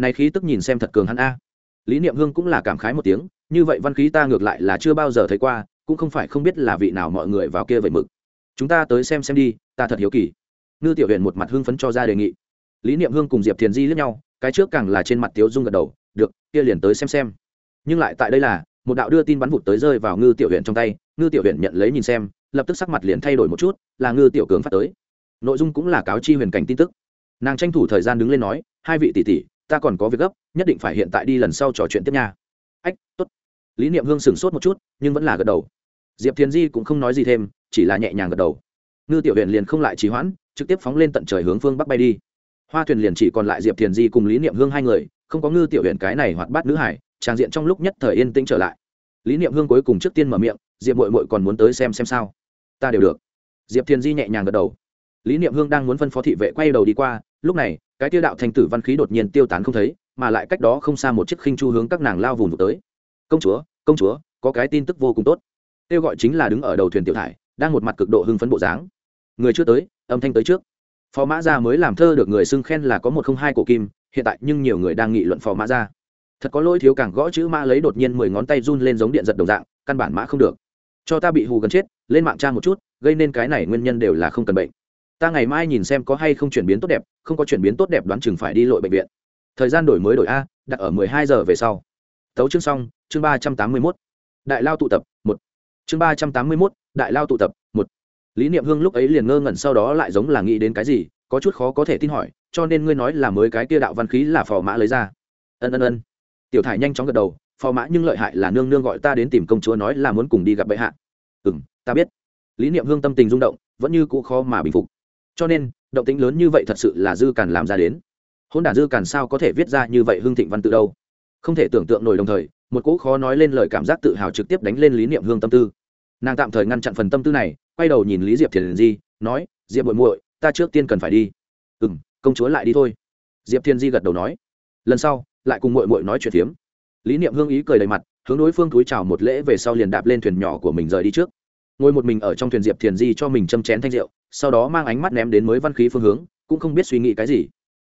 Này khí tức nhìn xem thật cường hắn a. Lý niệm hương cũng là cảm khái một tiếng, như vậy văn khí ta ngược lại là chưa bao giờ thấy qua, cũng không phải không biết là vị nào mọi người vào kia vậy mực. Chúng ta tới xem xem đi, ta thật hiếu kỳ. Ngư tiểu huyền một mặt hưng phấn cho ra đề nghị. Lý niệm hương cùng diệp thiền di lướt nhau, cái trước càng là trên mặt tiếu dung gật đầu, được, kia liền tới xem xem. Nhưng lại tại đây là, một đạo đưa tin bắn vụt tới rơi vào ngư tiểu huyền trong tay, ngư tiểu huyền nhận lấy nhìn xem, lập tức sắc mặt liền thay đổi một chút, là ngư tiểu cường phát tới. Nội dung cũng là cáo chi huyền cảnh tin tức. Nàng tranh thủ thời gian đứng lên nói, hai vị tỷ tỷ ta còn có việc gấp, nhất định phải hiện tại đi lần sau trò chuyện tiếp nha. Ách, tốt. Lý niệm hương sửng sốt một chút, nhưng vẫn là gật đầu. Diệp thiền di cũng không nói gì thêm, chỉ là nhẹ nhàng gật đầu. Ngư tiểu huyện liền không lại trì hoãn, trực tiếp phóng lên tận trời hướng phương bắc bay đi. Hoa thuyền liền chỉ còn lại diệp thiền di cùng lý niệm hương hai người, không có ngư tiểu huyện cái này hoạt bát nữ hải, trang diện trong lúc nhất thời yên tĩnh trở lại. Lý niệm hương cuối cùng trước tiên mở miệng, diệp mội mội còn muốn tới xem xem sao? Ta đều được. Diệp thiền di nhẹ nhàng gật đầu. Lý niệm hương đang muốn phân phó thị vệ quay đầu đi qua, lúc này cái tiêu đạo thành tử văn khí đột nhiên tiêu tán không thấy, mà lại cách đó không xa một chiếc khinh chu hướng các nàng lao vùng tới. Công chúa công chúa, có cái tin tức vô cùng tốt. Kêu gọi chính là đứng ở đầu thuyền tiểu thải, đang một mặt cực độ hưng phấn bộ dáng. Người chưa tới, âm thanh tới trước. Phó mã gia mới làm thơ được người xưng khen là có một không hai cổ kim, hiện tại nhưng nhiều người đang nghị luận phó mã gia. Thật có lỗi thiếu càng gõ chữ mã lấy đột nhiên mười ngón tay run lên giống điện giật đồng dạng, căn bản mã không được. Cho ta bị hù gần chết, lên mạng tra một chút, gây nên cái này nguyên nhân đều là không cần bệnh ta ngày mai nhìn xem có hay không chuyển biến tốt đẹp, không có chuyển biến tốt đẹp đoán chừng phải đi lội bệnh viện. Thời gian đổi mới đổi a, đặt ở mười hai giờ về sau. Tấu chương xong, chương ba trăm tám mươi mốt. Đại lao tụ tập, một. Chương ba trăm tám mươi mốt, đại lao tụ tập, một. Lý niệm hương lúc ấy liền ngơ ngẩn sau đó lại giống là nghĩ đến cái gì, có chút khó có thể tin hỏi, cho nên ngươi nói là mới cái kia đạo văn khí là phò mã lấy ra. Ân ân ân. Tiểu thải nhanh chóng gật đầu, phò mã nhưng lợi hại là nương nương gọi ta đến tìm công chúa nói là muốn cùng đi gặp bệ hạ. Ừ m ta biết. Lý niệm hương tâm tình rung động, vẫn như cũ khó mà bình phục cho nên, động tính lớn như vậy thật sự là dư càn làm ra đến. Hôn đản dư càn sao có thể viết ra như vậy hương thịnh văn tự đâu? Không thể tưởng tượng nổi đồng thời, một cỗ khó nói lên lời cảm giác tự hào trực tiếp đánh lên lý niệm hương tâm tư. Nàng tạm thời ngăn chặn phần tâm tư này, quay đầu nhìn lý diệp thiền di, nói, diệp muội muội, ta trước tiên cần phải đi. Ừ m công chúa lại đi thôi. Diệp thiên di gật đầu nói. Lần sau, lại cùng muội muội nói chuyện phiếm. Lý niệm hương ý cười đầy mặt, hướng đối phương túi chào một lễ về sau liền đạp lên thuyền nhỏ của mình rời đi trước ngồi một mình ở trong thuyền diệp thiền di cho mình châm chén thanh rượu, sau đó mang ánh mắt ném đến mới văn khí phương hướng, cũng không biết suy nghĩ cái gì.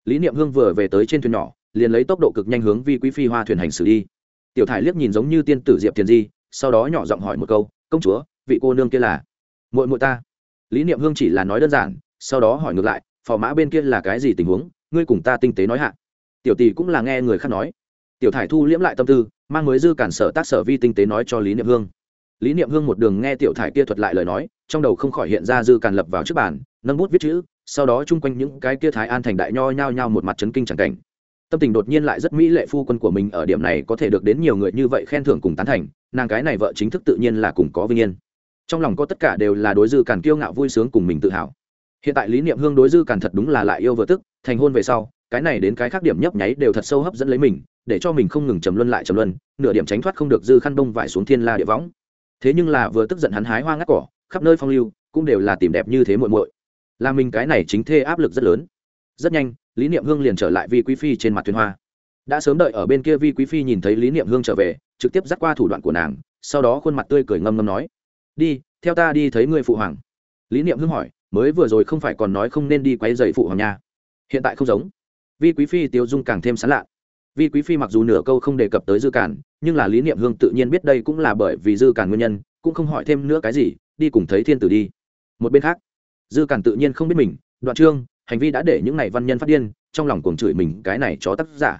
Lý niệm hương vừa về tới trên thuyền nhỏ, liền lấy tốc độ cực nhanh hướng vi quý phi hoa thuyền hành xử đi. Tiểu thải liếc nhìn giống như tiên tử diệp thiền di, sau đó nhỏ giọng hỏi một câu, công chúa, vị cô nương kia là? Muội muội ta. Lý niệm hương chỉ là nói đơn giản, sau đó hỏi ngược lại, phò mã bên kia là cái gì tình huống? Ngươi cùng ta tinh tế nói hạ. Tiểu tỷ cũng là nghe người khác nói. Tiểu thải thu liễm lại tâm tư, mang mới dư cản sở tác sở vi tinh tế nói cho lý niệm hương lý niệm hương một đường nghe tiểu thải kia thuật lại lời nói, trong đầu không khỏi hiện ra dư càn lập vào trước bàn, nâng bút viết chữ, sau đó chung quanh những cái kia thái an thành đại nho nhao nhao một mặt chấn kinh chẳng cảnh. Tâm tình đột nhiên lại rất mỹ lệ phu quân của mình ở điểm này có thể được đến nhiều người như vậy khen thưởng cùng tán thành, nàng cái này vợ chính thức tự nhiên là cùng có vinh yên. Trong lòng có tất cả đều là đối dư càn kiêu ngạo vui sướng cùng mình tự hào. Hiện tại lý niệm hương đối dư càn thật đúng là lại yêu vừa tức, thành hôn về sau, cái này đến cái khác điểm nhấp nháy đều thật sâu hấp dẫn lấy mình, để cho mình không ngừng trầm luân lại trầm luân, nửa điểm tránh thoát không được dư khăn đông vải xuống thiên la địa võng thế nhưng là vừa tức giận hắn hái hoa ngắt cỏ, khắp nơi phong lưu, cũng đều là tìm đẹp như thế muội muội. Là mình cái này chính thê áp lực rất lớn. Rất nhanh, lý niệm hương liền trở lại vi quý phi trên mặt thuyền hoa. Đã sớm đợi ở bên kia vi quý phi nhìn thấy lý niệm hương trở về, trực tiếp dắt qua thủ đoạn của nàng, sau đó khuôn mặt tươi cười ngâm ngâm nói, đi, theo ta đi thấy người phụ hoàng. Lý niệm hương hỏi, mới vừa rồi không phải còn nói không nên đi quay dậy phụ hoàng nha? Hiện tại không giống. Vi quý phi tiêu dung càng thêm sán lạ vi quý phi mặc dù nửa câu không đề cập tới dư cản, nhưng là lý niệm hương tự nhiên biết đây cũng là bởi vì dư cản nguyên nhân, cũng không hỏi thêm nữa cái gì, đi cùng thấy thiên tử đi. Một bên khác, dư cản tự nhiên không biết mình, đoạn trương, hành vi đã để những này văn nhân phát điên, trong lòng cuồng chửi mình cái này chó tác giả.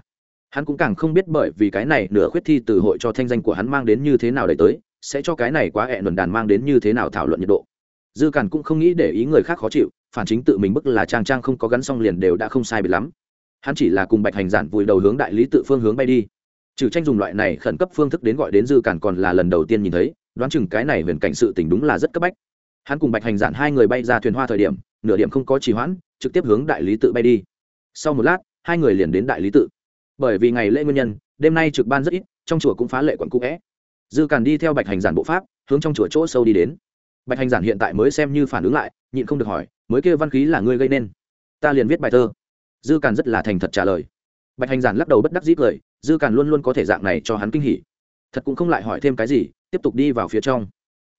Hắn cũng càng không biết bởi vì cái này nửa khuyết thi từ hội cho thanh danh của hắn mang đến như thế nào để tới, sẽ cho cái này quá hẹn luận đàn mang đến như thế nào thảo luận nhiệt độ. Dư cản cũng không nghĩ để ý người khác khó chịu, phản chính tự mình bức là trang trang không có gắn xong liền đều đã không sai biệt lắm hắn chỉ là cùng bạch hành giản vùi đầu hướng đại lý tự phương hướng bay đi. Trừ tranh dùng loại này khẩn cấp phương thức đến gọi đến dư cản còn là lần đầu tiên nhìn thấy, đoán chừng cái này huyền cảnh sự tình đúng là rất cấp bách. Hắn cùng bạch hành giản hai người bay ra thuyền hoa thời điểm, nửa điểm không có trì hoãn, trực tiếp hướng đại lý tự bay đi. Sau một lát, hai người liền đến đại lý tự. Bởi vì ngày lễ nguyên nhân, đêm nay trực ban rất ít, trong chùa cũng phá lệ quận cũ vẽ. Dư càn đi theo bạch hành giản bộ pháp, hướng trong chùa chỗ sâu đi đến. Bạch hành giản hiện tại mới xem như phản ứng lại, nhịn không được hỏi, mới kêu văn khí là ngươi gây nên? Ta liền viết bài thơ dư càn rất là thành thật trả lời. Bạch hành giản lắc đầu bất đắc dĩ cười, dư càn luôn luôn có thể dạng này cho hắn kinh hỉ. Thật cũng không lại hỏi thêm cái gì, tiếp tục đi vào phía trong.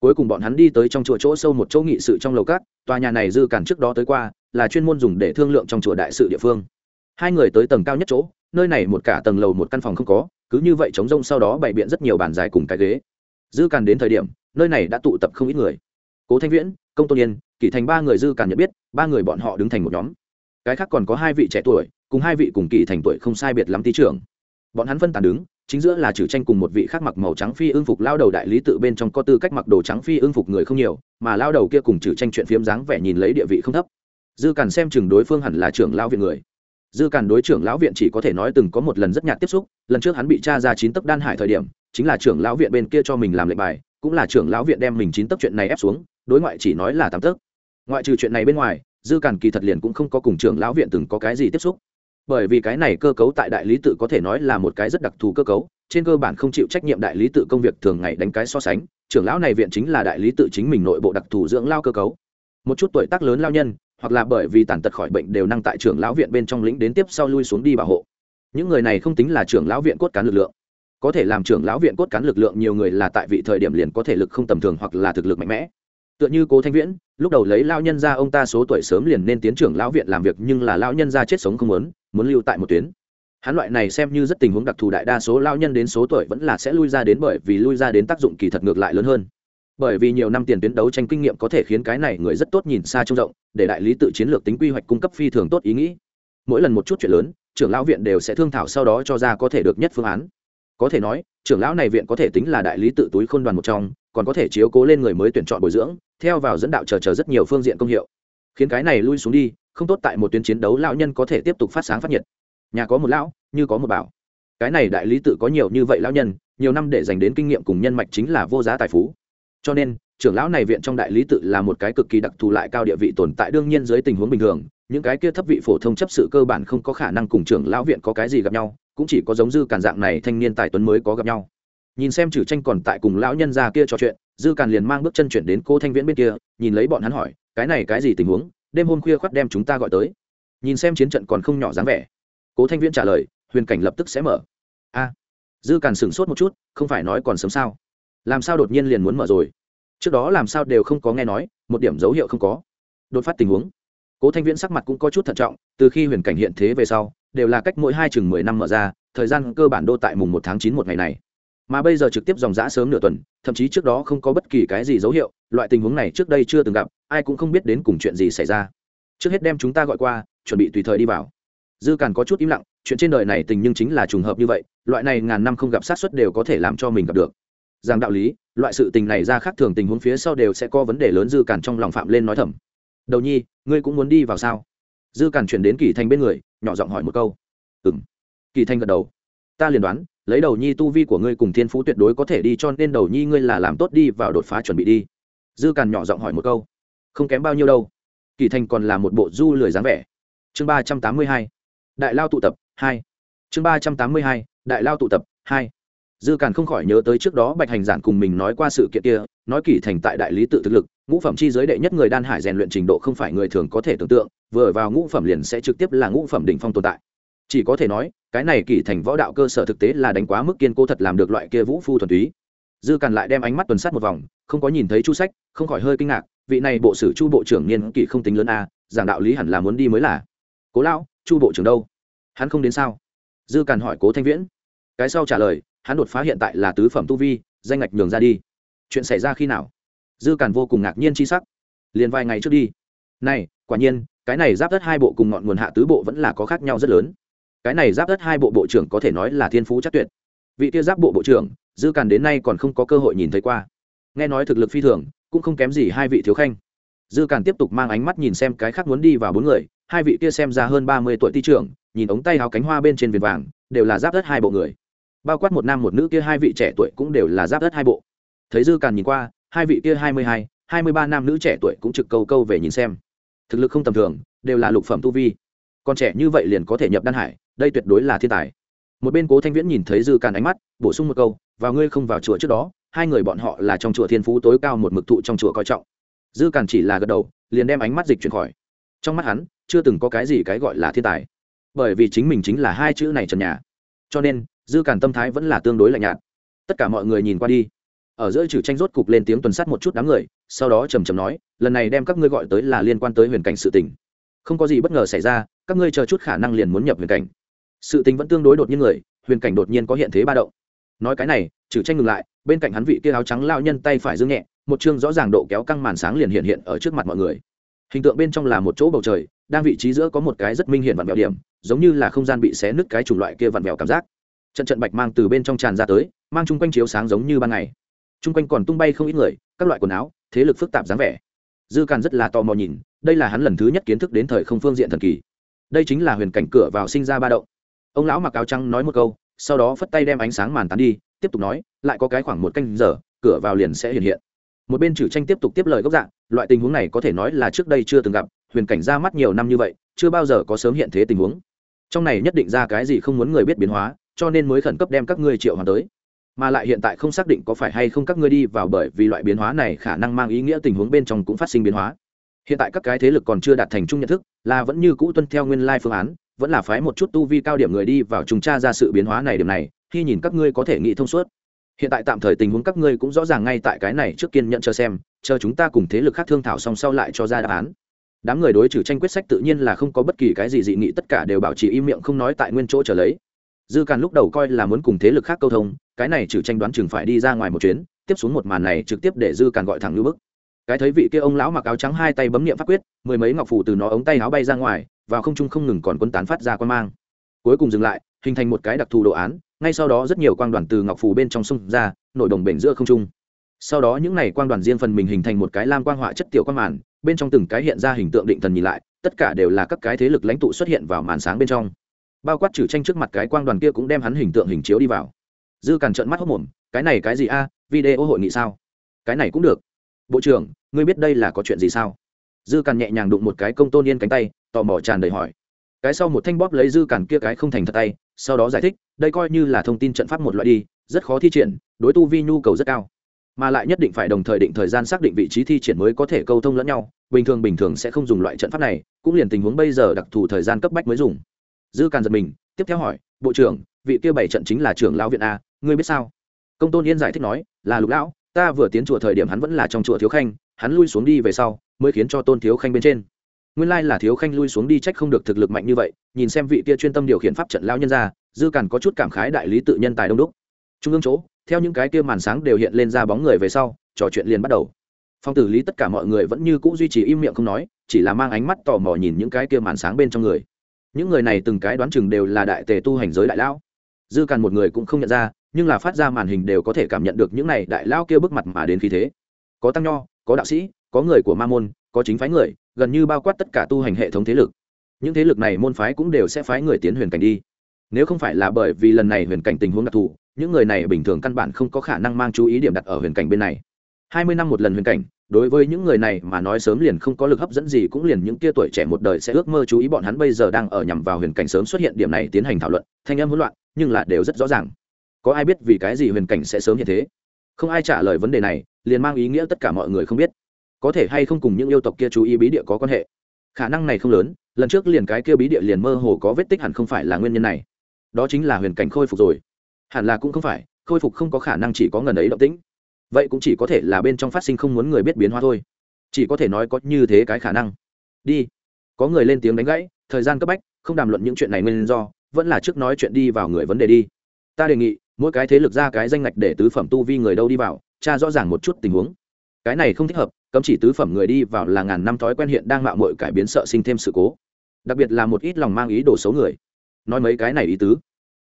Cuối cùng bọn hắn đi tới trong chùa chỗ sâu một chỗ nghị sự trong lầu cát tòa nhà này dư càn trước đó tới qua, là chuyên môn dùng để thương lượng trong chùa đại sự địa phương. Hai người tới tầng cao nhất chỗ, nơi này một cả tầng lầu một căn phòng không có, cứ như vậy chống rông sau đó bày biện rất nhiều bàn dài cùng cái ghế. Dư càn đến thời điểm, nơi này đã tụ tập không ít người. Cố thanh viễn, công tôn yên, kỷ thành ba người dư càn nhận biết, ba người bọn họ đứng thành một nhóm cái khác còn có hai vị trẻ tuổi, cùng hai vị cùng kỳ thành tuổi không sai biệt lắm tí trưởng. Bọn hắn phân tàn đứng, chính giữa là trừ tranh cùng một vị khác mặc màu trắng phi ưng phục lao đầu đại lý tự bên trong có tư cách mặc đồ trắng phi ưng phục người không nhiều, mà lao đầu kia cùng trừ tranh chuyện phiếm dáng vẻ nhìn lấy địa vị không thấp. Dư càn xem chừng đối phương hẳn là trưởng lao viện người. Dư càn đối trưởng lão viện chỉ có thể nói từng có một lần rất nhạt tiếp xúc, lần trước hắn bị tra ra chín tấc đan hải thời điểm, chính là trưởng lão viện bên kia cho mình làm lệnh bài, cũng là trưởng lão viện đem mình chín tấc chuyện này ép xuống, đối ngoại chỉ nói là tám tấc. Ngoại trừ chuyện này bên ngoài dư cản kỳ thật liền cũng không có cùng trưởng lão viện từng có cái gì tiếp xúc. Bởi vì cái này cơ cấu tại đại lý tự có thể nói là một cái rất đặc thù cơ cấu, trên cơ bản không chịu trách nhiệm đại lý tự công việc thường ngày đánh cái so sánh, trưởng lão này viện chính là đại lý tự chính mình nội bộ đặc thù dưỡng lao cơ cấu. Một chút tuổi tác lớn lao nhân, hoặc là bởi vì tàn tật khỏi bệnh đều năng tại trưởng lão viện bên trong lĩnh đến tiếp sau lui xuống đi bảo hộ. Những người này không tính là trưởng lão viện cốt cán lực lượng. Có thể làm trưởng lão viện cốt cán lực lượng nhiều người là tại vị thời điểm liền có thể lực không tầm thường hoặc là thực lực mạnh mẽ tựa như cố thanh viễn, lúc đầu lấy lao nhân ra ông ta số tuổi sớm liền nên tiến trưởng lão viện làm việc nhưng là lão nhân ra chết sống không muốn muốn lưu tại một tuyến. Hắn loại này xem như rất tình huống đặc thù đại đa số lao nhân đến số tuổi vẫn là sẽ lui ra đến bởi vì lui ra đến tác dụng kỳ thật ngược lại lớn hơn. Bởi vì nhiều năm tiền tuyến đấu tranh kinh nghiệm có thể khiến cái này người rất tốt nhìn xa trông rộng, để đại lý tự chiến lược tính quy hoạch cung cấp phi thường tốt ý nghĩ. Mỗi lần một chút chuyện lớn, trưởng lão viện đều sẽ thương thảo sau đó cho ra có thể được nhất phương án có thể nói, trưởng lão này viện có thể tính là đại lý tự túi khôn đoàn một trong, còn có thể chiếu cố lên người mới tuyển chọn bồi dưỡng, theo vào dẫn đạo chờ chờ rất nhiều phương diện công hiệu. Khiến cái này lui xuống đi, không tốt tại một tuyến chiến đấu lão nhân có thể tiếp tục phát sáng phát nhiệt. Nhà có một lão, như có một bảo. Cái này đại lý tự có nhiều như vậy lão nhân, nhiều năm để dành đến kinh nghiệm cùng nhân mạch chính là vô giá tài phú. Cho nên, trưởng lão này viện trong đại lý tự là một cái cực kỳ đặc thù lại cao địa vị tồn tại đương nhiên dưới tình huống bình thường, những cái kia thấp vị phổ thông chấp sự cơ bản không có khả năng cùng trưởng lão viện có cái gì gặp nhau cũng chỉ có giống dư càn dạng này thanh niên tài tuấn mới có gặp nhau. Nhìn xem trừ tranh còn tại cùng lão nhân già kia trò chuyện, dư càn liền mang bước chân chuyển đến cô thanh viễn bên kia, nhìn lấy bọn hắn hỏi, cái này cái gì tình huống? Đêm hôm khuya khoắt đem chúng ta gọi tới. Nhìn xem chiến trận còn không nhỏ dáng vẻ cố thanh viễn trả lời, huyền cảnh lập tức sẽ mở. A. Dư càn sửng sốt một chút, không phải nói còn sớm sao? Làm sao đột nhiên liền muốn mở rồi? Trước đó làm sao đều không có nghe nói, một điểm dấu hiệu không có. Đột phát tình huống cố thanh viễn sắc mặt cũng có chút thận trọng, từ khi huyền cảnh hiện thế về sau, đều là cách mỗi hai chừng mười năm mở ra, thời gian cơ bản đô tại mùng một tháng chín một ngày này. Mà bây giờ trực tiếp dòng giã sớm nửa tuần, thậm chí trước đó không có bất kỳ cái gì dấu hiệu, loại tình huống này trước đây chưa từng gặp, ai cũng không biết đến cùng chuyện gì xảy ra. Trước hết đem chúng ta gọi qua, chuẩn bị tùy thời đi vào. Dư càn có chút im lặng, chuyện trên đời này tình nhưng chính là trùng hợp như vậy, loại này ngàn năm không gặp sát xuất đều có thể làm cho mình gặp được. Rằng đạo lý, loại sự tình này ra khác thường tình huống phía sau đều sẽ có vấn đề lớn dư càn trong lòng phạm lên nói thầm đầu nhi, ngươi cũng muốn đi vào sao? Dư càn chuyển đến kỳ thanh bên người, nhỏ giọng hỏi một câu. Ừ m kỳ thanh gật đầu. Ta liền đoán, lấy đầu nhi tu vi của ngươi cùng thiên phú tuyệt đối có thể đi, cho nên đầu nhi ngươi là làm tốt đi, vào đột phá chuẩn bị đi. Dư càn nhỏ giọng hỏi một câu. Không kém bao nhiêu đâu. Kỳ thanh còn là một bộ du lười dáng vẻ. Chương ba trăm tám mươi hai. Đại lao tụ tập, hai. Chương ba trăm tám mươi hai. Đại lao tụ tập, hai. Dư càn không khỏi nhớ tới trước đó bạch hành giản cùng mình nói qua sự kiện kia, nói kỳ thành tại đại lý tự thực lực ngũ phẩm chi giới đệ nhất người đan hải rèn luyện trình độ không phải người thường có thể tưởng tượng, vừa vào ngũ phẩm liền sẽ trực tiếp là ngũ phẩm đỉnh phong tồn tại. Chỉ có thể nói, cái này kỳ thành võ đạo cơ sở thực tế là đánh quá mức kiên cố thật làm được loại kia vũ phu thuần túy. Dư càn lại đem ánh mắt tuần sát một vòng, không có nhìn thấy chu sách, không khỏi hơi kinh ngạc, vị này bộ sử chu bộ trưởng niên kỷ không tính lớn a, giảng đạo lý hẳn là muốn đi mới là. Cố lão, chu bộ trưởng đâu? Hắn không đến sao? Dư càn hỏi cố thanh viễn. Cái sau trả lời, hắn đột phá hiện tại là tứ phẩm tu vi, danh ngạch nhường ra đi. Chuyện xảy ra khi nào? Dư càn vô cùng ngạc nhiên c h i sắc. Liền vài ngày trước đi. Này, quả nhiên, cái này giáp đất hai bộ cùng ngọn nguồn hạ tứ bộ vẫn là có khác nhau rất lớn. Cái này giáp đất hai bộ bộ trưởng có thể nói là thiên phú chắc tuyệt. Vị kia giáp bộ bộ trưởng, dư càn đến nay còn không có cơ hội nhìn thấy qua. Nghe nói thực lực phi thường, cũng không kém gì hai vị thiếu khanh. Dư càn tiếp tục mang ánh mắt nhìn xem cái khác muốn đi vào bốn người, hai vị kia xem ra hơn ba mươi tuổi ti trưởng, nhìn ống tay áo cánh hoa bên trên viền vàng, đều là giáp đất hai bộ người. Bao quát một nam một nữ kia hai vị trẻ tuổi cũng đều là giáp đất hai bộ. Thấy dư càn nhìn qua hai vị kia hai mươi hai hai mươi ba nam nữ trẻ tuổi cũng trực câu câu về nhìn xem. Thực lực không tầm thường, đều là lục phẩm tu vi. Còn trẻ như vậy liền có thể nhập đan hải, đây tuyệt đối là thiên tài. Một bên cố thanh viễn nhìn thấy dư càn ánh mắt, bổ sung một câu, vào ngươi không vào chùa trước đó, hai người bọn họ là trong chùa thiên phú tối cao một mực thụ trong chùa coi trọng. Dư càn chỉ là gật đầu, liền đem ánh mắt dịch chuyển khỏi. Trong mắt hắn, chưa từng có cái gì cái gọi là thiên tài. Bởi vì chính mình chính là hai chữ này trần nhà. Cho nên, dư càn tâm thái vẫn là tương đối lạnh nhạt. Tất cả mọi người nhìn qua đi ở giữa trừ tranh rốt cục lên tiếng tuần sát một chút đám người, sau đó trầm trầm nói, lần này đem các ngươi gọi tới là liên quan tới huyền cảnh sự tình. Không có gì bất ngờ xảy ra, các ngươi chờ chút khả năng liền muốn nhập huyền cảnh. Sự tình vẫn tương đối đột nhiên người, huyền cảnh đột nhiên có hiện thế ba động. Nói cái này, trừ tranh ngừng lại, bên cạnh hắn vị kia áo trắng lao nhân tay phải dương nhẹ, một chương rõ ràng độ kéo căng màn sáng liền hiện hiện ở trước mặt mọi người. Hình tượng bên trong là một chỗ bầu trời, đang vị trí giữa có một cái rất minh hiện vặn vẹo điểm, giống như là không gian bị xé nứt cái chủng loại kia vặn vẹo cảm giác. Trận trận bạch mang từ bên trong tràn ra tới, mang chung quanh chiếu sáng giống như ban ngày chung quanh còn tung bay không ít người, các loại quần áo, thế lực phức tạp dáng vẻ. Dư càn rất là tò mò nhìn, đây là hắn lần thứ nhất kiến thức đến thời không phương diện thần kỳ. Đây chính là huyền cảnh cửa vào sinh ra ba động. Ông lão mặc áo trắng nói một câu, sau đó phất tay đem ánh sáng màn tán đi, tiếp tục nói, lại có cái khoảng một canh giờ, cửa vào liền sẽ hiện hiện. Một bên trừ tranh tiếp tục tiếp lời gốc dạng, loại tình huống này có thể nói là trước đây chưa từng gặp, huyền cảnh ra mắt nhiều năm như vậy, chưa bao giờ có sớm hiện thế tình huống. Trong này nhất định ra cái gì không muốn người biết biến hóa, cho nên mới khẩn cấp đem các ngươi triệu hoàn tới mà lại hiện tại không xác định có phải hay không các ngươi đi vào bởi vì loại biến hóa này khả năng mang ý nghĩa tình huống bên trong cũng phát sinh biến hóa. Hiện tại các cái thế lực còn chưa đạt thành chung nhận thức, là vẫn như cũ tuân theo nguyên lai phương án, vẫn là phái một chút tu vi cao điểm người đi vào trùng tra ra sự biến hóa này điểm này, khi nhìn các ngươi có thể nghĩ thông suốt. Hiện tại tạm thời tình huống các ngươi cũng rõ ràng ngay tại cái này trước kiên nhận chờ xem, chờ chúng ta cùng thế lực khác thương thảo song sau lại cho ra đáp án. Đám người đối trừ tranh quyết sách tự nhiên là không có bất kỳ cái gì dị nghị, tất cả đều bảo trì im miệng không nói tại nguyên chỗ trở lấy dư càn lúc đầu coi là muốn cùng thế lực khác câu thông, cái này trừ tranh đoán chừng phải đi ra ngoài một chuyến, tiếp xuống một màn này trực tiếp để dư càn gọi thẳng như bức. Cái thấy vị kia ông lão mặc áo trắng hai tay bấm nghiệm pháp quyết, mười mấy ngọc phủ từ nó ống tay áo bay ra ngoài và không trung không ngừng còn quân tán phát ra quan mang. Cuối cùng dừng lại, hình thành một cái đặc thù đồ án, ngay sau đó rất nhiều quang đoàn từ ngọc phủ bên trong sông ra nội đồng bể giữa không trung. Sau đó những này quang đoàn riêng phần mình hình thành một cái lam quang họa chất tiểu quang màn, bên trong từng cái hiện ra hình tượng định thần nhìn lại, tất cả đều là các cái thế lực lãnh tụ xuất hiện vào màn sáng bên trong bao quát trừ tranh trước mặt cái quang đoàn kia cũng đem hắn hình tượng hình chiếu đi vào. Dư càn trợn mắt hốc mồm, cái này cái gì a, video hội nghị sao? Cái này cũng được. Bộ trưởng, ngươi biết đây là có chuyện gì sao? Dư càn nhẹ nhàng đụng một cái công tôn yên cánh tay, tò mò tràn đầy hỏi. Cái sau một thanh bóp lấy dư càn kia cái không thành thật tay, sau đó giải thích, đây coi như là thông tin trận pháp một loại đi, rất khó thi triển, đối tu vi nhu cầu rất cao. Mà lại nhất định phải đồng thời định thời gian xác định vị trí thi triển mới có thể câu thông lẫn nhau, bình thường bình thường sẽ không dùng loại trận pháp này, cũng liền tình huống bây giờ đặc thù thời gian cấp bách mới dùng dư càn giật mình, tiếp theo hỏi, bộ trưởng, vị kia bảy trận chính là trưởng lão viện a, ngươi biết sao? Công tôn yên giải thích nói, là lục lão, ta vừa tiến chùa thời điểm hắn vẫn là trong chùa thiếu khanh, hắn lui xuống đi về sau mới khiến cho tôn thiếu khanh bên trên. Nguyên lai là thiếu khanh lui xuống đi trách không được thực lực mạnh như vậy, nhìn xem vị kia chuyên tâm điều khiển pháp trận lao nhân ra dư càn có chút cảm khái đại lý tự nhân tài đông đúc. Trung ương chỗ, theo những cái kia màn sáng đều hiện lên ra bóng người về sau, trò chuyện liền bắt đầu. Phong tử lý tất cả mọi người vẫn như c ũ duy trì im miệng không nói, chỉ là mang ánh mắt tò mò nhìn những cái kia màn sáng bên trong người những người này từng cái đoán chừng đều là đại tề tu hành giới đại lão. Dư càn một người cũng không nhận ra, nhưng là phát ra màn hình đều có thể cảm nhận được những này đại lão kia bước mặt mà đến khí thế. Có tăng nho, có đạo sĩ, có người của ma môn, có chính phái người, gần như bao quát tất cả tu hành hệ thống thế lực. Những thế lực này môn phái cũng đều sẽ phái người tiến huyền cảnh đi. Nếu không phải là bởi vì lần này huyền cảnh tình huống đặc thù, những người này bình thường căn bản không có khả năng mang chú ý điểm đặt ở huyền cảnh bên này. Hai mươi năm một lần huyền cảnh đối với những người này mà nói sớm liền không có lực hấp dẫn gì, cũng liền những kia tuổi trẻ một đời sẽ ước mơ chú ý bọn hắn bây giờ đang ở nhằm vào huyền cảnh sớm xuất hiện điểm này tiến hành thảo luận. Thanh âm hỗn loạn, nhưng là đều rất rõ ràng. Có ai biết vì cái gì huyền cảnh sẽ sớm như thế? Không ai trả lời vấn đề này, liền mang ý nghĩa tất cả mọi người không biết. Có thể hay không cùng những yêu tộc kia chú ý bí địa có quan hệ? Khả năng này không lớn, lần trước liền cái kia bí địa liền mơ hồ có vết tích hẳn không phải là nguyên nhân này. Đó chính là huyền cảnh khôi phục rồi. Hẳn là cũng không phải, khôi phục không có khả năng chỉ có ngần ấy động tĩnh vậy cũng chỉ có thể là bên trong phát sinh không muốn người biết biến hóa thôi. Chỉ có thể nói có như thế cái khả năng. Đi. Có người lên tiếng đánh gãy, thời gian cấp bách, không đàm luận những chuyện này nguyên do, vẫn là trước nói chuyện đi vào người vấn đề đi. Ta đề nghị, mỗi cái thế lực ra cái danh ngạch để tứ phẩm tu vi người đâu đi vào cha rõ ràng một chút tình huống. Cái này không thích hợp, cấm chỉ tứ phẩm người đi vào là ngàn năm thói quen hiện đang mạo mội cải biến sợ sinh thêm sự cố. Đặc biệt là một ít lòng mang ý đồ xấu người. Nói mấy cái này ý tứ.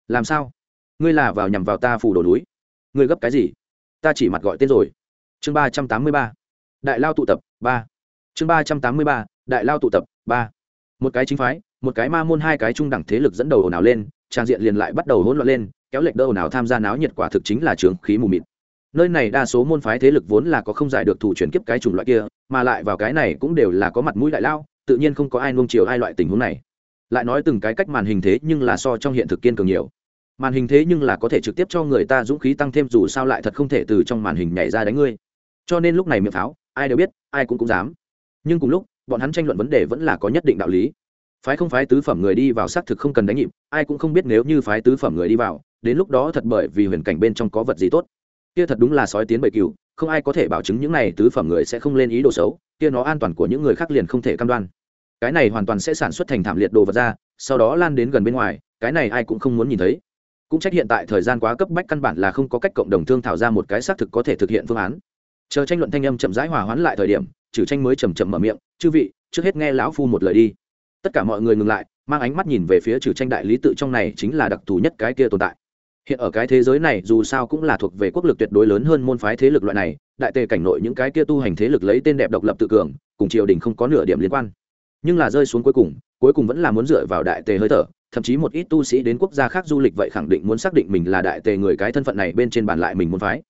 Làm sao? Ngươi là vào nhằm vào ta phủ đổ núi. Ngươi gấp cái gì? Ta chỉ mặt gọi tên rồi. Chương ba trăm tám mươi ba. Đại lao tụ tập, ba. Chương ba trăm tám mươi ba, đại lao tụ tập, ba. Một cái chính phái, một cái ma môn, hai cái trung đẳng thế lực dẫn đầu ồn ào lên trang diện liền lại bắt đầu hỗn loạn lên, kéo lệch đâu nào tham gia náo nhiệt quả thực chính là trường khí mù mịt. Nơi này đa số môn phái thế lực vốn là có không giải được thủ chuyển kiếp cái chủng loại kia, mà lại vào cái này cũng đều là có mặt mũi đại lao, tự nhiên không có ai nuông chiều ai loại tình huống này. Lại nói từng cái cách màn hình thế nhưng là so trong hiện thực kiên cường nhiều màn hình thế nhưng là có thể trực tiếp cho người ta dũng khí tăng thêm dù sao lại thật không thể từ trong màn hình nhảy ra đánh ngươi. Cho nên lúc này miệng pháo, ai đều biết, ai cũng cũng dám. Nhưng cùng lúc, bọn hắn tranh luận vấn đề vẫn là có nhất định đạo lý. Phái không phái tứ phẩm người đi vào xác thực không cần đánh nhịp, ai cũng không biết nếu như phái tứ phẩm người đi vào, đến lúc đó thật bởi vì huyền cảnh bên trong có vật gì tốt. Kia thật đúng là sói tiến bầy cừu, không ai có thể bảo chứng những này tứ phẩm người sẽ không lên ý đồ xấu, kia nó an toàn của những người khác liền không thể cam đoan. Cái này hoàn toàn sẽ sản xuất thành thảm liệt đồ vật ra, sau đó lan đến gần bên ngoài, cái này ai cũng không muốn nhìn thấy cũng trách hiện tại thời gian quá cấp bách căn bản là không có cách cộng đồng thương thảo ra một cái xác thực có thể thực hiện phương án. Chờ tranh luận thanh âm chậm rãi hòa hoãn lại thời điểm, trừ tranh mới chầm chậm mở miệng, chư vị, trước hết nghe lão phu một lời đi. Tất cả mọi người ngừng lại, mang ánh mắt nhìn về phía trừ tranh đại lý tự trong này chính là đặc thù nhất cái kia tồn tại. Hiện ở cái thế giới này, dù sao cũng là thuộc về quốc lực tuyệt đối lớn hơn môn phái thế lực loại này, đại tề cảnh nội những cái kia tu hành thế lực lấy tên đẹp độc lập tự cường, cùng triều đình không có nửa điểm liên quan. Nhưng là rơi xuống cuối cùng cuối cùng vẫn là muốn dựa vào đại tề hơi thở thậm chí một ít tu sĩ đến quốc gia khác du lịch vậy khẳng định muốn xác định mình là đại tề người cái thân phận này bên trên bàn lại mình môn phái.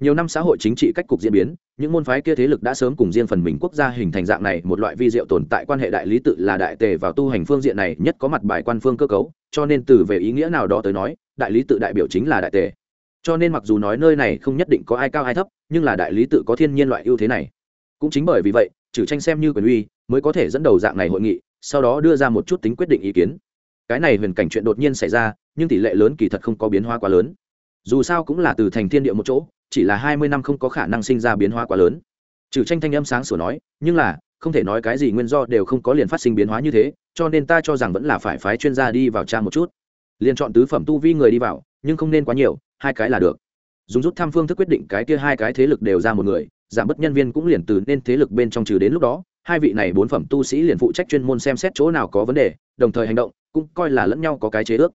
Nhiều năm xã hội chính trị cách cục diễn biến, những môn phái kia thế lực đã sớm cùng riêng phần mình quốc gia hình thành dạng này một loại vi diệu tồn tại quan hệ đại lý tự là đại tề vào tu hành phương diện này nhất có mặt bài quan phương cơ cấu, cho nên từ về ý nghĩa nào đó tới nói, đại lý tự đại biểu chính là đại tề. Cho nên mặc dù nói nơi này không nhất định có ai cao ai thấp, nhưng là đại lý tự có thiên nhiên loại ưu thế này. Cũng chính bởi vì vậy, trừ tranh xem như quyền uy, mới có thể dẫn đầu dạng này hội nghị, sau đó đưa ra một chút tính quyết định ý kiến cái này huyền cảnh chuyện đột nhiên xảy ra, nhưng tỷ lệ lớn kỳ thật không có biến hóa quá lớn. Dù sao cũng là từ thành thiên địa một chỗ, chỉ là hai mươi năm không có khả năng sinh ra biến hóa quá lớn. Trừ tranh thanh âm sáng sủa nói, nhưng là, không thể nói cái gì nguyên do đều không có liền phát sinh biến hóa như thế, cho nên ta cho rằng vẫn là phải phái chuyên gia đi vào tra một chút. Liền chọn tứ phẩm tu vi người đi vào, nhưng không nên quá nhiều, hai cái là được. Dùng rút tham phương thức quyết định cái kia hai cái thế lực đều ra một người, giảm bớt nhân viên cũng liền từ nên thế lực bên trong trừ đến lúc đó, hai vị này bốn phẩm tu sĩ liền phụ trách chuyên môn xem xét chỗ nào có vấn đề, đồng thời hành động cũng coi là lẫn nhau có cái chế ước.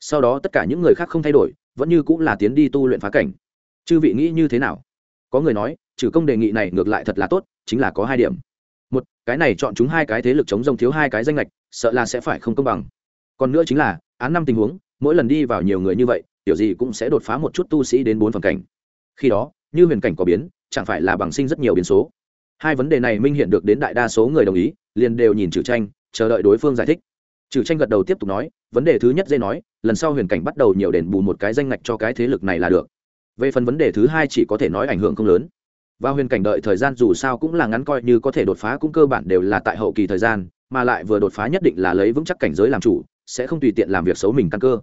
Sau đó tất cả những người khác không thay đổi, vẫn như cũng là tiến đi tu luyện phá cảnh. Chư vị nghĩ như thế nào? Có người nói, trừ công đề nghị này ngược lại thật là tốt, chính là có hai điểm. Một, cái này chọn chúng hai cái thế lực chống rông thiếu hai cái danh lệch, sợ là sẽ phải không công bằng. Còn nữa chính là, án năm tình huống, mỗi lần đi vào nhiều người như vậy, kiểu gì cũng sẽ đột phá một chút tu sĩ đến bốn phần cảnh. Khi đó, như huyền cảnh có biến, chẳng phải là bằng sinh rất nhiều biến số. Hai vấn đề này minh hiện được đến đại đa số người đồng ý, liền đều nhìn trừ tranh, chờ đợi đối phương giải thích trừ tranh gật đầu tiếp tục nói, vấn đề thứ nhất dây nói, lần sau huyền cảnh bắt đầu nhiều đền bù một cái danh ngạch cho cái thế lực này là được. Về phần vấn đề thứ hai chỉ có thể nói ảnh hưởng không lớn. Và huyền cảnh đợi thời gian dù sao cũng là ngắn coi như có thể đột phá cũng cơ bản đều là tại hậu kỳ thời gian, mà lại vừa đột phá nhất định là lấy vững chắc cảnh giới làm chủ, sẽ không tùy tiện làm việc xấu mình căn cơ.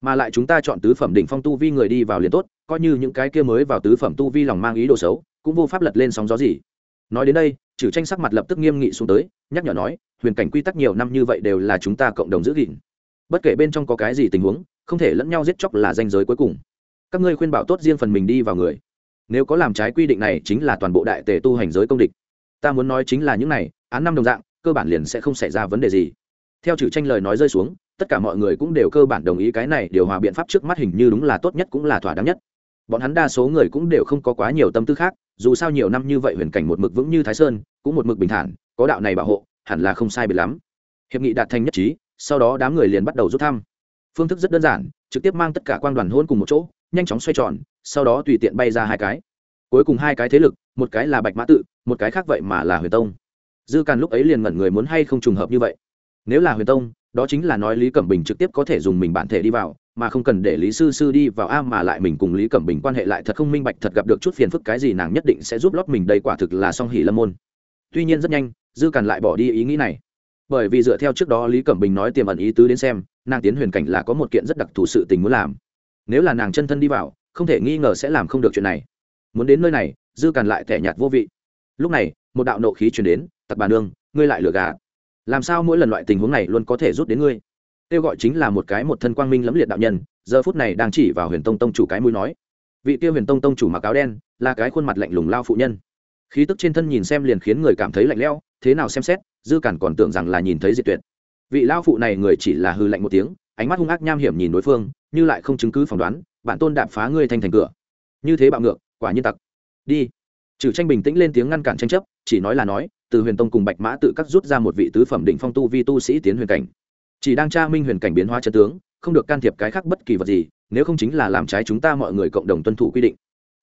Mà lại chúng ta chọn tứ phẩm đỉnh phong tu vi người đi vào liền tốt, coi như những cái kia mới vào tứ phẩm tu vi lòng mang ý đồ xấu, cũng vô pháp lật lên sóng gió gì nói đến đây, trừ tranh sắc mặt lập tức nghiêm nghị xuống tới, nhắc nhở nói, huyền cảnh quy tắc nhiều năm như vậy đều là chúng ta cộng đồng giữ gìn. Bất kể bên trong có cái gì tình huống, không thể lẫn nhau giết chóc là danh giới cuối cùng. Các ngươi khuyên bảo tốt riêng phần mình đi vào người. Nếu có làm trái quy định này chính là toàn bộ đại tề tu hành giới công địch. Ta muốn nói chính là những này, án năm đồng dạng, cơ bản liền sẽ không xảy ra vấn đề gì. Theo trừ tranh lời nói rơi xuống, tất cả mọi người cũng đều cơ bản đồng ý cái này điều hòa biện pháp trước mắt hình như đúng là tốt nhất cũng là thỏa đáng nhất. Bọn hắn đa số người cũng đều không có quá nhiều tâm tư khác dù sao nhiều năm như vậy huyền cảnh một mực vững như thái sơn, cũng một mực bình thản, có đạo này bảo hộ, hẳn là không sai biệt lắm. Hiệp nghị đạt thành nhất trí, sau đó đám người liền bắt đầu rút thăm. Phương thức rất đơn giản, trực tiếp mang tất cả quan đoàn hôn cùng một chỗ, nhanh chóng xoay tròn, sau đó tùy tiện bay ra hai cái. Cuối cùng hai cái thế lực, một cái là bạch mã tự, một cái khác vậy mà là huyền tông. Dư càn lúc ấy liền ngẩn người muốn hay không trùng hợp như vậy. Nếu là huyền tông đó chính là nói lý cẩm bình trực tiếp có thể dùng mình bản thể đi vào, mà không cần để lý sư sư đi vào a mà lại mình cùng lý cẩm bình quan hệ lại thật không minh bạch, thật gặp được chút phiền phức cái gì nàng nhất định sẽ giúp lót mình, đây quả thực là song hỉ lâm môn. Tuy nhiên rất nhanh, dư càn lại bỏ đi ý nghĩ này. Bởi vì dựa theo trước đó lý cẩm bình nói tiềm ẩn ý tứ đến xem, nàng tiến huyền cảnh là có một kiện rất đặc thù sự tình muốn làm. Nếu là nàng chân thân đi vào, không thể nghi ngờ sẽ làm không được chuyện này. Muốn đến nơi này, dư càn lại thẻ nhạt vô vị. Lúc này, một đạo nộ khí chuyển đến, tặc bà nương, ngươi lại lừa gạt làm sao mỗi lần loại tình huống này luôn có thể rút đến ngươi? Kêu gọi chính là một cái một thân quang minh lẫm liệt đạo nhân, giờ phút này đang chỉ vào huyền tông tông chủ cái mũi nói. Vị tiêu huyền tông tông chủ mặc áo đen, là cái khuôn mặt lạnh lùng lao phụ nhân. Khí tức trên thân nhìn xem liền khiến người cảm thấy lạnh lẽo, thế nào xem xét, dư cản còn tưởng rằng là nhìn thấy diệt tuyệt. Vị lao phụ này người chỉ là hư lạnh một tiếng, ánh mắt hung ác nham hiểm nhìn đối phương, như lại không chứng cứ phỏng đoán, bản tôn đạp phá ngươi thành thành cửa. Như thế bạo ngược, quả nhiên tặc. Đi. Trừ tranh bình tĩnh lên tiếng ngăn cản tranh chấp, chỉ nói là nói từ huyền tông cùng bạch mã tự cắt rút ra một vị tứ phẩm định phong tu vi tu sĩ tiến huyền cảnh. Chỉ đang tra minh huyền cảnh biến hóa chân tướng, không được can thiệp cái khác bất kỳ vật gì, nếu không chính là làm trái chúng ta mọi người cộng đồng tuân thủ quy định.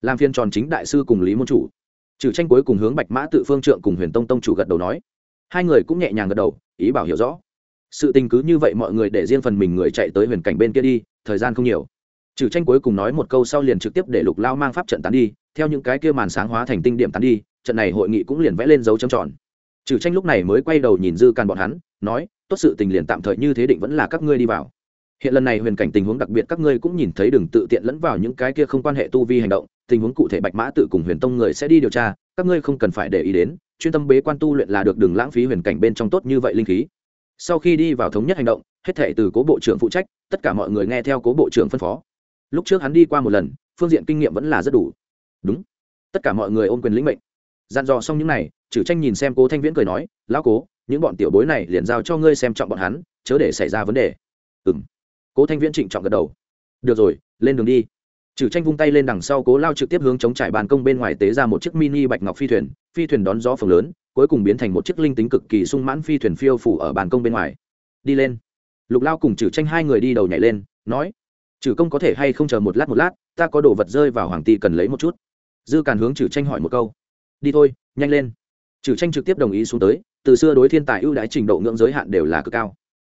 Làm phiên tròn chính đại sư cùng lý môn chủ. Trừ tranh cuối cùng hướng bạch mã tự phương trượng cùng huyền tông tông chủ gật đầu nói. Hai người cũng nhẹ nhàng gật đầu, ý bảo hiểu rõ. Sự tình cứ như vậy mọi người để riêng phần mình người chạy tới huyền cảnh bên kia đi, thời gian không nhiều. Trừ tranh cuối cùng nói một câu sau liền trực tiếp để lục lao mang pháp trận tán đi, theo những cái kia màn sáng hóa thành tinh điểm tán đi trận này hội nghị cũng liền vẽ lên dấu trầm tròn. Trừ tranh lúc này mới quay đầu nhìn dư can bọn hắn, nói, tốt sự tình liền tạm thời như thế định vẫn là các ngươi đi vào. Hiện lần này huyền cảnh tình huống đặc biệt các ngươi cũng nhìn thấy đừng tự tiện lẫn vào những cái kia không quan hệ tu vi hành động, tình huống cụ thể bạch mã tự cùng huyền tông người sẽ đi điều tra, các ngươi không cần phải để ý đến, chuyên tâm bế quan tu luyện là được đừng lãng phí huyền cảnh bên trong tốt như vậy linh khí. Sau khi đi vào thống nhất hành động, hết thể từ cố bộ trưởng phụ trách, tất cả mọi người nghe theo cố bộ trưởng phân phó. Lúc trước hắn đi qua một lần, phương diện kinh nghiệm vẫn là rất đủ. Đúng. Tất cả mọi người ôm quyền lĩnh mệnh dặn dò xong những này, chử tranh nhìn xem cố thanh viễn cười nói lão cố những bọn tiểu bối này liền giao cho ngươi xem trọng bọn hắn chớ để xảy ra vấn đề. Ừ m cố thanh viễn trịnh trọng gật đầu. Được rồi lên đường đi. Chử tranh vung tay lên đằng sau cố lao trực tiếp hướng chống trải bàn công bên ngoài tế ra một chiếc mini bạch ngọc phi thuyền phi thuyền đón gió phường lớn cuối cùng biến thành một chiếc linh tính cực kỳ sung mãn phi thuyền phiêu phủ ở bàn công bên ngoài. Đi lên. Lục lao cùng chử tranh hai người đi đầu nhảy lên nói chử công có thể hay không chờ một lát một lát ta có đồ vật rơi vào hoàng tỷ cần lấy một chút. Dư càn hướng chử tranh hỏi một câu đi thôi, nhanh lên. Trừ tranh trực tiếp đồng ý xuống tới, từ xưa đối thiên tài ưu đãi trình độ ngưỡng giới hạn đều là cực cao.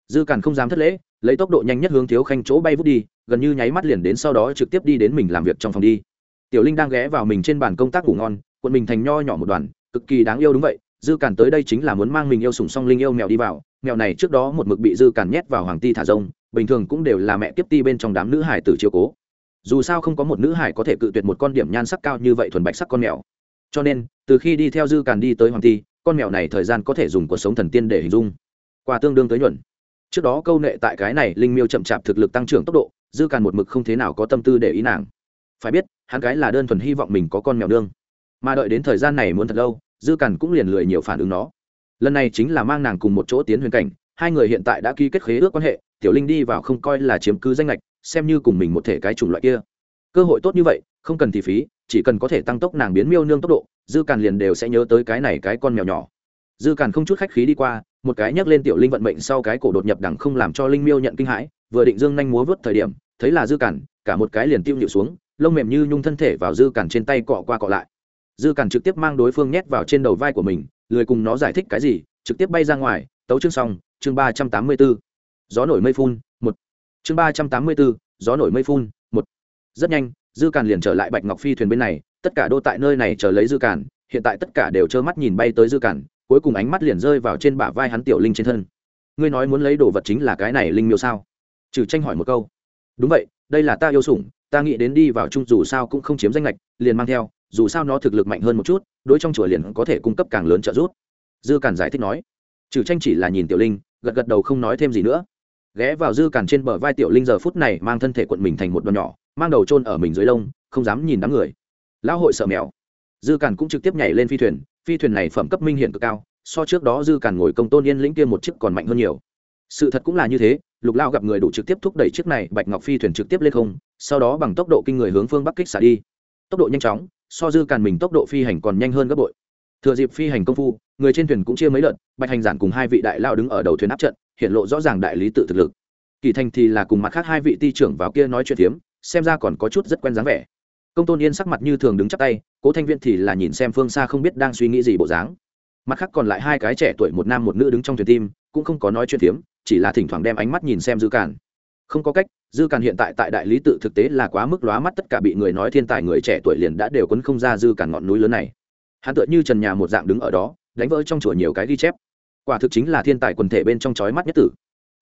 Dư càn không dám thất lễ, lấy tốc độ nhanh nhất hướng thiếu khanh chỗ bay vút đi, gần như nháy mắt liền đến sau đó trực tiếp đi đến mình làm việc trong phòng đi. Tiểu linh đang ghé vào mình trên bàn công tác ngủ ngon, quận mình thành nho nhỏ một đoàn, cực kỳ đáng yêu đúng vậy, dư càn tới đây chính là muốn mang mình yêu sùng song linh yêu mèo đi vào, mèo này trước đó một mực bị dư càn nhét vào hoàng ti thả rông, bình thường cũng đều là mẹ tiếp ti bên trong đám nữ hải tử chiều cố. Dù sao không có một nữ hải có thể cự tuyệt một con điểm nhan sắc cao như vậy thuần bạch sắc con mèo cho nên, từ khi đi theo dư càn đi tới hoàng ti con mèo này thời gian có thể dùng cuộc sống thần tiên để hình dung. Qua tương đương tới nhuận. Trước đó câu nệ tại cái này linh miêu chậm chạp thực lực tăng trưởng tốc độ, dư càn một mực không thế nào có tâm tư để ý nàng. Phải biết, hắn cái là đơn thuần hy vọng mình có con mèo đương mà đợi đến thời gian này muốn thật lâu, dư càn cũng liền lười nhiều phản ứng nó. Lần này chính là mang nàng cùng một chỗ tiến huyền cảnh, hai người hiện tại đã ký kết khế ước quan hệ, tiểu linh đi vào không coi là chiếm cứ danh lệch xem như cùng mình một thể cái chủng loại kia. Cơ hội tốt như vậy, không cần thì phí chỉ cần có thể tăng tốc nàng biến miêu nương tốc độ, dư càn liền đều sẽ nhớ tới cái này cái con mèo nhỏ. Dư càn không chút khách khí đi qua, một cái nhấc lên tiểu linh vận mệnh sau cái cổ đột nhập đẳng không làm cho linh miêu nhận kinh hãi, vừa định dương nhanh múa vớt thời điểm, thấy là dư càn, cả một cái liền tiêu nhịu xuống, lông mềm như nhung thân thể vào dư càn trên tay cọ qua cọ lại. Dư càn trực tiếp mang đối phương nhét vào trên đầu vai của mình, lười cùng nó giải thích cái gì, trực tiếp bay ra ngoài, tấu chương xong, chương ba trăm tám mươi b ố gió nổi mây phun, một. Chương ba trăm tám mươi b ố gió nổi mây phun, một. Rất nhanh dư càn liền trở lại bạch ngọc phi thuyền bên này, tất cả đô tại nơi này chờ lấy dư càn, hiện tại tất cả đều trơ mắt nhìn bay tới dư càn, cuối cùng ánh mắt liền rơi vào trên bả vai hắn tiểu linh trên thân. Ngươi nói muốn lấy đồ vật chính là cái này linh miêu sao? Trừ tranh hỏi một câu. Đúng vậy, đây là ta yêu sủng, ta nghĩ đến đi vào chung dù sao cũng không chiếm danh lệch liền mang theo, dù sao nó thực lực mạnh hơn một chút, đối trong chùa liền có thể cung cấp càng lớn trợ giúp. Dư càn giải thích nói. Trừ tranh chỉ là nhìn tiểu linh, gật gật đầu không nói thêm gì nữa. Ghé vào dư càn trên bờ vai tiểu linh giờ phút này mang thân thể quận mình thành một đoàn nhỏ mang đầu trôn ở mình dưới lông, không dám nhìn đám người. Lão hội sợ mèo. Dư càn cũng trực tiếp nhảy lên phi thuyền phi thuyền này phẩm cấp minh hiện cực cao, so trước đó dư càn ngồi công tôn yên lĩnh kia một chiếc còn mạnh hơn nhiều. Sự thật cũng là như thế, lục lao gặp người đủ trực tiếp thúc đẩy chiếc này bạch ngọc phi thuyền trực tiếp lên không, sau đó bằng tốc độ kinh người hướng phương bắc kích xả đi. Tốc độ nhanh chóng, so dư càn mình tốc độ phi hành còn nhanh hơn gấp bội. Thừa dịp phi hành công phu, người trên thuyền cũng chia mấy đợt bạch hành giản cùng hai vị đại lao đứng ở đầu thuyền áp trận, hiện lộ rõ ràng đại lý tự thực lực. Kỳ thành thì là cùng mặt khác hai vị ti trưởng vào kia nói chuyện phiếm xem ra còn có chút rất quen dáng vẻ. Công tôn yên sắc mặt như thường đứng chắp tay, cố thanh viên thì là nhìn xem phương xa không biết đang suy nghĩ gì bộ dáng. Mặt khác còn lại hai cái trẻ tuổi, một nam một nữ đứng trong thuyền tim, cũng không có nói chuyện phiếm, chỉ là thỉnh thoảng đem ánh mắt nhìn xem dư càn. Không có cách, dư càn hiện tại tại đại lý tự thực tế là quá mức lóa mắt, tất cả bị người nói thiên tài người trẻ tuổi liền đã đều quấn không ra dư càn ngọn núi lớn này. Hắn tựa như trần nhà một dạng đứng ở đó, đánh vỡ trong chùa nhiều cái ghi chép. Quả thực chính là thiên tài quần thể bên trong chói mắt nhất tử.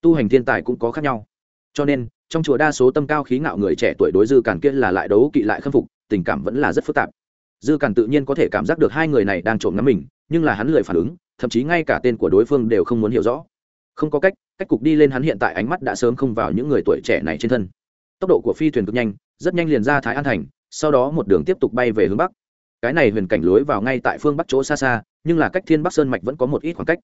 Tu hành thiên tài cũng có khác nhau cho nên, trong chùa đa số tâm cao khí ngạo người trẻ tuổi đối dư càn kia là lại đấu kỵ lại khâm phục, tình cảm vẫn là rất phức tạp. Dư càn tự nhiên có thể cảm giác được hai người này đang trộm ngắm mình, nhưng là hắn lười phản ứng, thậm chí ngay cả tên của đối phương đều không muốn hiểu rõ. Không có cách cách cục đi lên hắn hiện tại ánh mắt đã sớm không vào những người tuổi trẻ này trên thân. Tốc độ của phi thuyền cực nhanh, rất nhanh liền ra thái an thành, sau đó một đường tiếp tục bay về hướng bắc. Cái này huyền cảnh lối vào ngay tại phương bắc chỗ xa xa, nhưng là cách thiên bắc sơn mạch vẫn có một ít khoảng cách.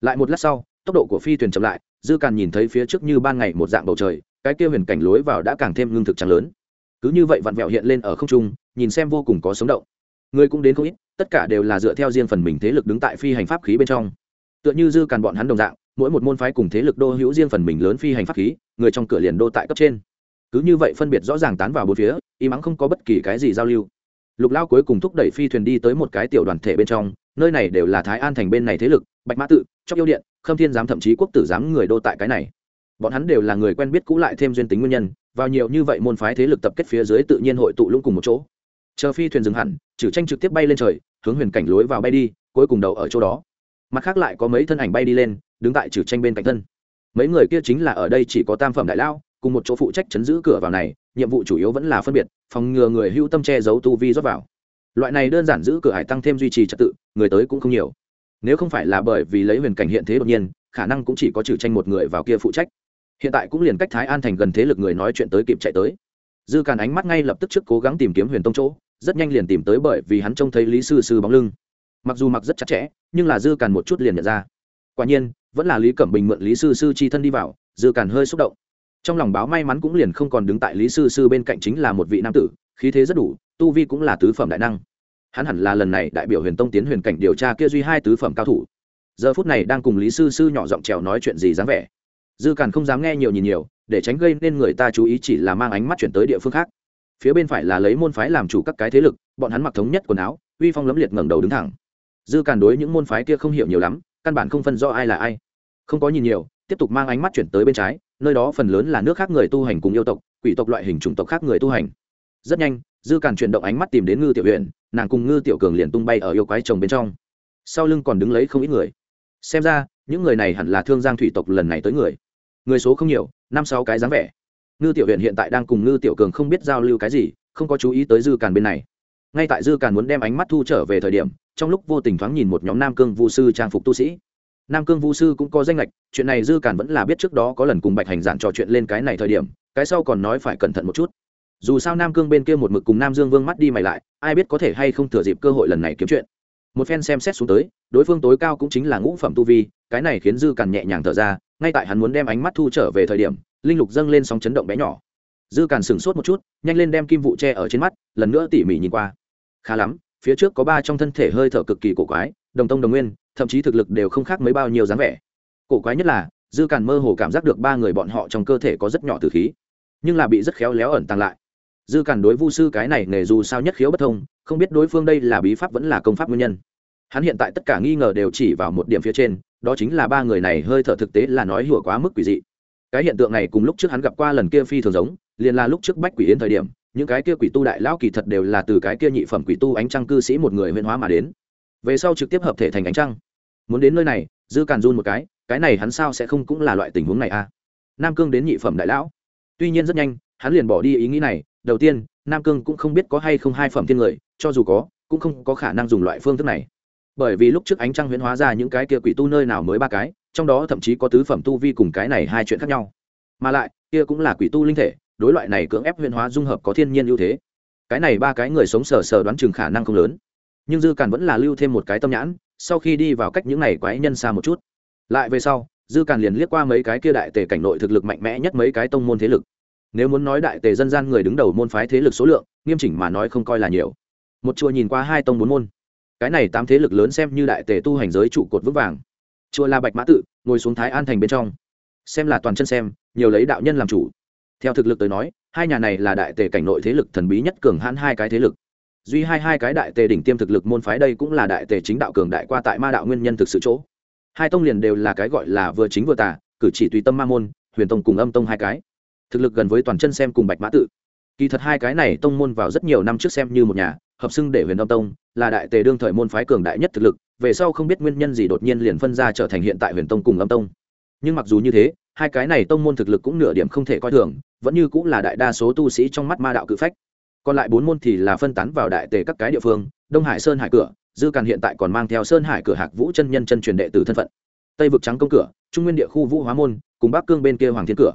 Lại một lát sau, tốc độ của phi thuyền chậm lại dư càn nhìn thấy phía trước như ban ngày một dạng bầu trời, cái kia huyền cảnh lối vào đã càng thêm ngưng thực trắng lớn. Cứ như vậy vặn vẹo hiện lên ở không trung, nhìn xem vô cùng có sống động. Người cũng đến không ít, tất cả đều là dựa theo riêng phần mình thế lực đứng tại phi hành pháp khí bên trong. Tựa như dư càn bọn hắn đồng dạng, mỗi một môn phái cùng thế lực đô hữu riêng phần mình lớn phi hành pháp khí, người trong cửa liền đô tại cấp trên. Cứ như vậy phân biệt rõ ràng tán vào bốn phía, y mắng không có bất kỳ cái gì giao lưu. Lục lao cuối cùng thúc đẩy phi thuyền đi tới một cái tiểu đoàn thể bên trong, nơi này đều là thái an thành bên này thế lực, bạch mã tự, chóc yêu điện khâm thiên giám thậm chí quốc tử giám người đô tại cái này. Bọn hắn đều là người quen biết cũ lại thêm duyên tính nguyên nhân, vào nhiều như vậy môn phái thế lực tập kết phía dưới tự nhiên hội tụ lũng cùng một chỗ. Chờ phi thuyền dừng hẳn, trừ tranh trực tiếp bay lên trời, hướng huyền cảnh lối vào bay đi, cuối cùng đầu ở chỗ đó. Mặt khác lại có mấy thân ảnh bay đi lên, đứng tại trừ tranh bên cạnh thân. Mấy người kia chính là ở đây chỉ có tam phẩm đại lao cùng một chỗ phụ trách chấn giữ cửa vào này, nhiệm vụ chủ yếu vẫn là phân biệt, phòng ngừa người hưu tâm che giấu tu vi rót vào. Loại này đơn giản giữ cửa hải tăng thêm duy trì trật tự, người tới cũng không nhiều nếu không phải là bởi vì lấy huyền cảnh hiện thế đột nhiên, khả năng cũng chỉ có trừ tranh một người vào kia phụ trách. Hiện tại cũng liền cách thái an thành gần thế lực người nói chuyện tới kịp chạy tới. Dư càn ánh mắt ngay lập tức trước cố gắng tìm kiếm huyền tông chỗ, rất nhanh liền tìm tới bởi vì hắn trông thấy lý sư sư bóng lưng. Mặc dù mặc rất chặt chẽ, nhưng là dư càn một chút liền nhận ra. Quả nhiên, vẫn là lý cẩm bình mượn lý sư sư chi thân đi vào, dư càn hơi xúc động. Trong lòng báo may mắn cũng liền không còn đứng tại lý sư sư bên cạnh chính là một vị nam tử, khí thế rất đủ, tu vi cũng là tứ phẩm đại năng hắn hẳn là lần này đại biểu huyền tông tiến huyền cảnh điều tra kia duy hai tứ phẩm cao thủ. Giờ phút này đang cùng lý sư sư nhỏ giọng trèo nói chuyện gì dáng vẻ. Dư càn không dám nghe nhiều nhìn nhiều, để tránh gây nên người ta chú ý chỉ là mang ánh mắt chuyển tới địa phương khác. Phía bên phải là lấy môn phái làm chủ các cái thế lực, bọn hắn mặc thống nhất quần áo, uy phong lấm liệt ngẩng đầu đứng thẳng. Dư càn đối những môn phái kia không hiểu nhiều lắm, căn bản không phân rõ ai là ai. Không có nhìn nhiều, tiếp tục mang ánh mắt chuyển tới bên trái, nơi đó phần lớn là nước khác người tu hành cùng yêu tộc, quỷ tộc loại hình chủng tộc khác người tu hành. Rất nhanh, dư càn chuyển động ánh mắt tìm đến ngư tiểu huyện nàng cùng ngư tiểu cường liền tung bay ở yêu quái chồng bên trong. Sau lưng còn đứng lấy không ít người. Xem ra, những người này hẳn là thương giang thủy tộc lần này tới người. Người số không nhiều, năm sáu cái dáng vẻ. Ngư tiểu huyện hiện tại đang cùng ngư tiểu cường không biết giao lưu cái gì, không có chú ý tới dư càn bên này. Ngay tại dư càn muốn đem ánh mắt thu trở về thời điểm, trong lúc vô tình thoáng nhìn một nhóm nam cương vũ sư trang phục tu sĩ. Nam cương vũ sư cũng có danh lệch chuyện này dư càn vẫn là biết trước đó có lần cùng bạch hành giản trò chuyện lên cái này thời điểm, cái sau còn nói phải cẩn thận một chút dù sao nam cương bên kia một mực cùng nam dương vương mắt đi mày lại, ai biết có thể hay không thừa dịp cơ hội lần này kiếm chuyện. Một phen xem xét xuống tới, đối phương tối cao cũng chính là ngũ phẩm tu vi, cái này khiến dư càn nhẹ nhàng thở ra, ngay tại hắn muốn đem ánh mắt thu trở về thời điểm, linh lục dâng lên sóng chấn động bé nhỏ. Dư càn sửng sốt một chút, nhanh lên đem kim vụ tre ở trên mắt, lần nữa tỉ mỉ nhìn qua. Khá lắm, phía trước có ba trong thân thể hơi thở cực kỳ cổ quái, đồng tông đồng nguyên, thậm chí thực lực đều không khác mấy bao nhiêu dáng vẻ. Cổ quái nhất là, dư càn mơ hồ cảm giác được ba người bọn họ trong cơ thể có rất nhỏ từ khí, nhưng là bị rất khéo léo ẩn tàng lại dư cản đối vu sư cái này nghề dù sao nhất khiếu bất thông, không biết đối phương đây là bí pháp vẫn là công pháp nguyên nhân. Hắn hiện tại tất cả nghi ngờ đều chỉ vào một điểm phía trên, đó chính là ba người này hơi thở thực tế là nói hùa quá mức quỷ dị. Cái hiện tượng này cùng lúc trước hắn gặp qua lần kia phi thường giống, liền là lúc trước bách quỷ yến thời điểm, những cái kia quỷ tu đại lão kỳ thật đều là từ cái kia nhị phẩm quỷ tu ánh trăng cư sĩ một người huyên hóa mà đến. Về sau trực tiếp hợp thể thành ánh trăng. Muốn đến nơi này, dư càn run một cái cái này hắn sao sẽ không cũng là loại tình huống này à? nam cương đến nhị phẩm đại lão. Tuy nhiên rất nhanh, hắn liền bỏ đi ý nghĩ này đầu tiên, nam cương cũng không biết có hay không hai phẩm thiên người, cho dù có, cũng không có khả năng dùng loại phương thức này. Bởi vì lúc trước ánh trăng huyễn hóa ra những cái kia quỷ tu nơi nào mới ba cái, trong đó thậm chí có tứ phẩm tu vi cùng cái này hai chuyện khác nhau. Mà lại, kia cũng là quỷ tu linh thể, đối loại này cưỡng ép huyễn hóa dung hợp có thiên nhiên ưu thế. Cái này ba cái người sống sờ sờ đoán chừng khả năng không lớn. Nhưng dư càn vẫn là lưu thêm một cái tâm nhãn, sau khi đi vào cách những này quái nhân xa một chút. Lại về sau, dư càn liền liếc qua mấy cái kia đại tề cảnh nội thực lực mạnh mẽ nhất mấy cái tông môn thế lực nếu muốn nói đại tề dân gian người đứng đầu môn phái thế lực số lượng, nghiêm chỉnh mà nói không coi là nhiều. Một chùa nhìn qua hai tông bốn môn. Cái này tám thế lực lớn xem như đại tề tu hành giới trụ cột vững vàng. Chùa là bạch mã tự, ngồi xuống thái an thành bên trong. Xem là toàn chân xem, nhiều lấy đạo nhân làm chủ. Theo thực lực tới nói, hai nhà này là đại tề cảnh nội thế lực thần bí nhất cường hãn hai cái thế lực. Duy hai hai cái đại tề đỉnh tiêm thực lực môn phái đây cũng là đại tề chính đạo cường đại qua tại ma đạo nguyên nhân thực sự chỗ. Hai tông liền đều là cái gọi là vừa chính vừa tả cử chỉ tùy tâm ma môn, huyền tông cùng âm tông hai cái thực lực gần với toàn chân xem cùng bạch mã tự. Kỳ thật hai cái này tông môn vào rất nhiều năm trước xem như một nhà, hợp xưng để huyền âm tông, là đại tề đương thời môn phái cường đại nhất thực lực, về sau không biết nguyên nhân gì đột nhiên liền phân ra trở thành hiện tại huyền tông cùng âm tông. Nhưng mặc dù như thế, hai cái này tông môn thực lực cũng nửa điểm không thể coi thường, vẫn như cũng là đại đa số tu sĩ trong mắt ma đạo cự phách. Còn lại bốn môn thì là phân tán vào đại tề các cái địa phương, đông hải sơn hải cửa, dư càn hiện tại còn mang theo sơn hải cửa hạc vũ chân nhân chân truyền đệ tử thân phận. Tây vực trắng công cửa, trung nguyên địa khu vũ hóa môn, cùng bắc cương bên kia hoàng thiên cửa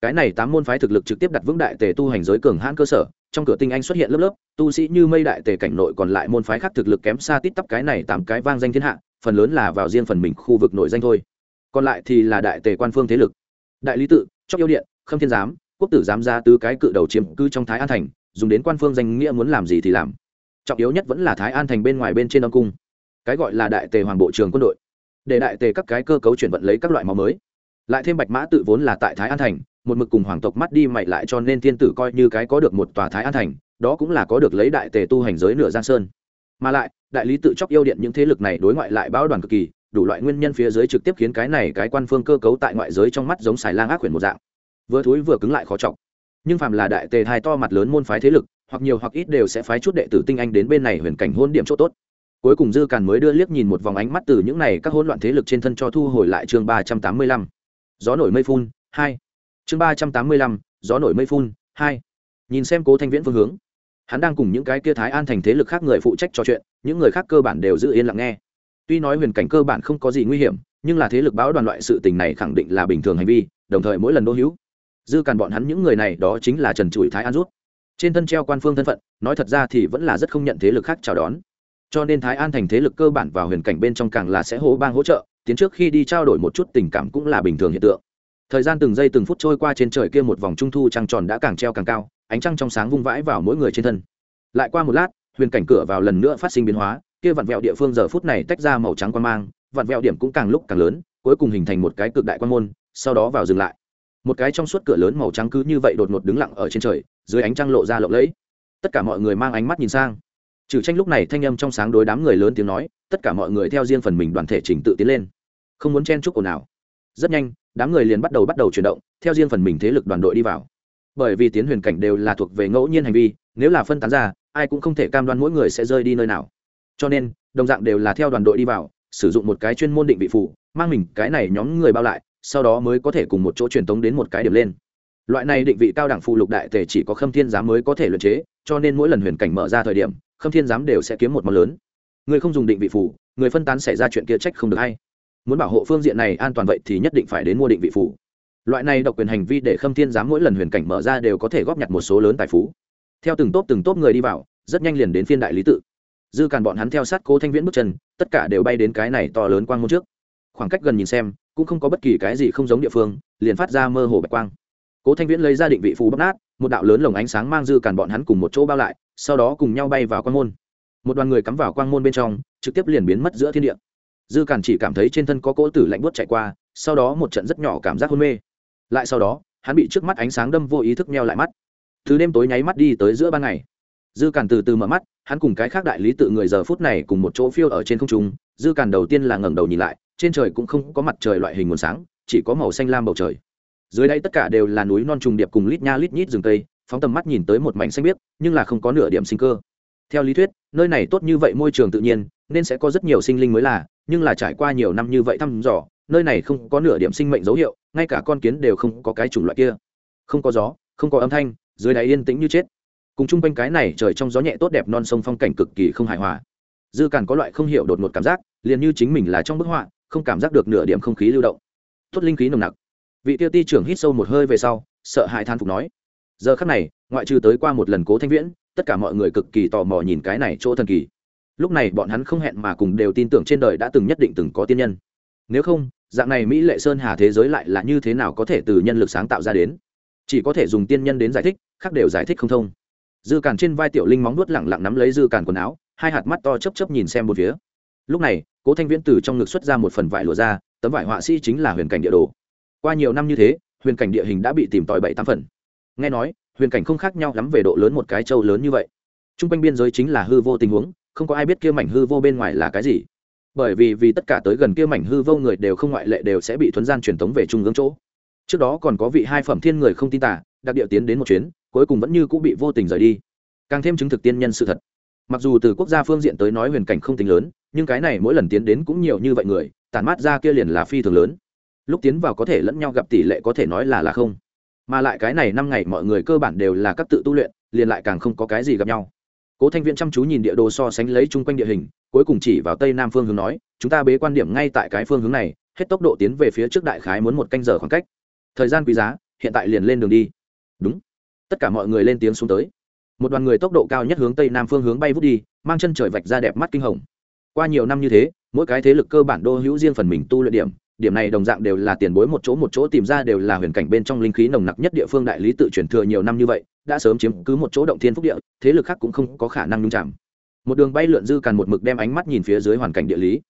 cái này tám môn phái thực lực trực tiếp đặt vững đại tề tu hành giới cường hãn cơ sở, trong cửa tinh anh xuất hiện lớp lớp, tu sĩ như mây đại tề cảnh nội còn lại môn phái khác thực lực kém xa tít tắp cái này tám cái vang danh thiên hạ, phần lớn là vào riêng phần mình khu vực nội danh thôi. Còn lại thì là đại tề quan phương thế lực. Đại lý tự, chóc yêu điện, khâm thiên giám, quốc tử giám ra tứ cái cự đầu chiếm cư trong thái an thành, dùng đến quan phương danh nghĩa muốn làm gì thì làm. Trọng yếu nhất vẫn là thái an thành bên ngoài bên trên âm cung. Cái gọi là đại tề hoàng bộ trường quân đội. Để đại tề các cái cơ cấu chuyển vận lấy các loại máu mới. Lại thêm bạch mã tự vốn là tại thái an thành một mực cùng hoàng tộc mắt đi mày lại cho nên thiên tử coi như cái có được một tòa thái an thành, đó cũng là có được lấy đại tề tu hành giới nửa giang sơn. Mà lại, đại lý tự chóc yêu điện những thế lực này đối ngoại lại báo đoàn cực kỳ, đủ loại nguyên nhân phía dưới trực tiếp khiến cái này cái quan phương cơ cấu tại ngoại giới trong mắt giống xài lang ác quyển một dạng. Vừa thúi vừa cứng lại khó trọng nhưng phàm là đại tề hai to mặt lớn môn phái thế lực, hoặc nhiều hoặc ít đều sẽ phái chút đệ tử tinh anh đến bên này huyền cảnh hôn điểm chỗ tốt. Cuối cùng dư càn mới đưa liếc nhìn một vòng ánh mắt từ những này các hỗn loạn thế lực trên thân cho thu hồi lại chương ba trăm tám mươi lăm. Gió nổi mây phun, hai chương ba trăm tám mươi lăm, gió nổi mây phun, hai. Nhìn xem cố thanh viễn phương hướng, hắn đang cùng những cái kia thái an thành thế lực khác người phụ trách trò chuyện, những người khác cơ bản đều giữ yên lặng nghe. Tuy nói huyền cảnh cơ bản không có gì nguy hiểm, nhưng là thế lực báo đoàn loại sự tình này khẳng định là bình thường hành vi, đồng thời mỗi lần đô hữu, dư càn bọn hắn những người này đó chính là trần trụi thái an rút. Trên thân treo quan phương thân phận, nói thật ra thì vẫn là rất không nhận thế lực khác chào đón. Cho nên thái an thành thế lực cơ bản vào huyền cảnh bên trong càng là sẽ hố bang hỗ trợ, tiến trước khi đi trao đổi một chút tình cảm cũng là bình thường hiện tượng thời gian từng giây từng phút trôi qua trên trời kia một vòng trung thu trăng tròn đã càng treo càng cao, ánh trăng trong sáng vung vãi vào mỗi người trên thân. Lại qua một lát, huyền cảnh cửa vào lần nữa phát sinh biến hóa, kia vặn vẹo địa phương giờ phút này tách ra màu trắng quan mang, vặn vẹo điểm cũng càng lúc càng lớn, cuối cùng hình thành một cái cực đại quan môn, sau đó vào dừng lại. Một cái trong suốt cửa lớn màu trắng cứ như vậy đột ngột đứng lặng ở trên trời, dưới ánh trăng lộ ra lộng lẫy. Tất cả mọi người mang ánh mắt nhìn sang. Trừ tranh lúc này thanh âm trong sáng đối đám người lớn tiếng nói, tất cả mọi người theo riêng phần mình đoàn thể trình tự tiến lên. Không muốn chen chúc ồn ào. Rất nhanh đám người liền bắt đầu bắt đầu chuyển động, theo riêng phần mình thế lực đoàn đội đi vào. Bởi vì tiến huyền cảnh đều là thuộc về ngẫu nhiên hành vi, nếu là phân tán ra, ai cũng không thể cam đoan mỗi người sẽ rơi đi nơi nào. Cho nên, đồng dạng đều là theo đoàn đội đi vào, sử dụng một cái chuyên môn định vị phụ mang mình cái này nhóm người bao lại, sau đó mới có thể cùng một chỗ truyền tống đến một cái điểm lên. Loại này định vị cao đẳng phụ lục đại tề chỉ có khâm thiên giám mới có thể luyện chế, cho nên mỗi lần huyền cảnh mở ra thời điểm, khâm thiên giám đều sẽ kiếm một món lớn. Người không dùng định vị phủ, người phân tán xảy ra chuyện kia trách không được hay muốn bảo hộ phương diện này an toàn vậy thì nhất định phải đến mua định vị phủ. Loại này độc quyền hành vi để khâm thiên giám mỗi lần huyền cảnh mở ra đều có thể góp nhặt một số lớn tài phú. Theo từng tốp từng tốp người đi vào, rất nhanh liền đến phiên đại lý tự. Dư càn bọn hắn theo sát cố thanh viễn bước chân, tất cả đều bay đến cái này to lớn quang môn trước. Khoảng cách gần nhìn xem, cũng không có bất kỳ cái gì không giống địa phương, liền phát ra mơ hồ bạch quang. Cố thanh viễn lấy ra định vị phù bóc nát, một đạo lớn lồng ánh sáng mang dư càn bọn hắn cùng một chỗ bao lại, sau đó cùng nhau bay vào quang môn. Một đoàn người cắm vào quang môn bên trong, trực tiếp liền biến mất giữa thiên địa dư càn chỉ cảm thấy trên thân có cỗ tử lạnh buốt chạy qua, sau đó một trận rất nhỏ cảm giác hôn mê. Lại sau đó, hắn bị trước mắt ánh sáng đâm vô ý thức meo lại mắt. Từ đêm tối nháy mắt đi tới giữa ban ngày. Dư càn từ từ mở mắt, hắn cùng cái khác đại lý tự người giờ phút này cùng một chỗ phiêu ở trên không trung. Dư càn đầu tiên là ngẩng đầu nhìn lại, trên trời cũng không có mặt trời loại hình nguồn sáng, chỉ có màu xanh lam bầu trời. Dưới đây tất cả đều là núi non trùng điệp cùng lít nha lít nhít rừng tây phóng tầm mắt nhìn tới một mảnh xanh biếc, nhưng là không có nửa điểm sinh cơ. Theo lý thuyết, nơi này tốt như vậy môi trường tự nhiên nên sẽ có rất nhiều sinh linh mới là, nhưng là trải qua nhiều năm như vậy thăm dò, nơi này không có nửa điểm sinh mệnh dấu hiệu, ngay cả con kiến đều không có cái chủng loại kia. Không có gió, không có âm thanh, dưới đáy yên tĩnh như chết. Cùng chung quanh cái này trời trong gió nhẹ tốt đẹp non sông phong cảnh cực kỳ không hài hòa. Dư càn có loại không hiểu đột ngột cảm giác, liền như chính mình là trong bức họa, không cảm giác được nửa điểm không khí lưu động. Tốt linh khí nồng nặc. Vị tiêu ti trưởng hít sâu một hơi về sau, sợ hãi than phục nói, giờ khắc này, ngoại trừ tới qua một lần cố thanh viễn, tất cả mọi người cực kỳ tò mò nhìn cái này chỗ thần kỳ lúc này bọn hắn không hẹn mà cùng đều tin tưởng trên đời đã từng nhất định từng có tiên nhân. Nếu không, dạng này mỹ lệ sơn hà thế giới lại là như thế nào có thể từ nhân lực sáng tạo ra đến? Chỉ có thể dùng tiên nhân đến giải thích, khác đều giải thích không thông. Dư càn trên vai tiểu linh móng nuốt lẳng lặng nắm lấy dư càn quần áo, hai hạt mắt to chấp chấp nhìn xem một phía. Lúc này, cố thanh viễn từ trong ngực xuất ra một phần vải lụa ra, tấm vải họa sĩ chính là huyền cảnh địa đồ. Qua nhiều năm như thế, huyền cảnh địa hình đã bị tìm tòi bảy tám phần. Nghe nói, huyền cảnh không khác nhau lắm về độ lớn một cái châu lớn như vậy. T r u n g quanh biên giới chính là hư vô tình huống không có ai biết kia mảnh hư vô bên ngoài là cái gì. Bởi vì vì tất cả tới gần kia mảnh hư vô người đều không ngoại lệ đều sẽ bị thuấn gian truyền tống về trung ương chỗ. Trước đó còn có vị hai phẩm thiên người không tin tả đặc địa tiến đến một chuyến, cuối cùng vẫn như cũng bị vô tình rời đi. Càng thêm chứng thực tiên nhân sự thật. Mặc dù từ quốc gia phương diện tới nói huyền cảnh không tính lớn, nhưng cái này mỗi lần tiến đến cũng nhiều như vậy người, tản mát ra kia liền là phi thường lớn. Lúc tiến vào có thể lẫn nhau gặp tỷ lệ có thể nói là là không. Mà lại cái này năm ngày mọi người cơ bản đều là các tự tu luyện, liền lại càng không có cái gì gặp nhau cố thanh viễn chăm chú nhìn địa đồ so sánh lấy chung quanh địa hình, cuối cùng chỉ vào tây nam phương hướng nói, chúng ta bế quan điểm ngay tại cái phương hướng này, hết tốc độ tiến về phía trước đại khái muốn một canh giờ khoảng cách. Thời gian quý giá, hiện tại liền lên đường đi. Đúng. Tất cả mọi người lên tiếng xuống tới. Một đoàn người tốc độ cao nhất hướng tây nam phương hướng bay vút đi, mang chân trời vạch ra đẹp mắt kinh hồng. Qua nhiều năm như thế, mỗi cái thế lực cơ bản đô hữu riêng phần mình tu luyện điểm điểm này đồng dạng đều là tiền bối một chỗ một chỗ tìm ra đều là huyền cảnh bên trong linh khí nồng nặc nhất địa phương đại lý tự chuyển thừa nhiều năm như vậy đã sớm chiếm cứ một chỗ động thiên phúc địa, thế lực khác cũng không có khả năng nhung chạm một đường bay lượn dư càn một mực đem ánh mắt nhìn phía dưới hoàn cảnh địa lý.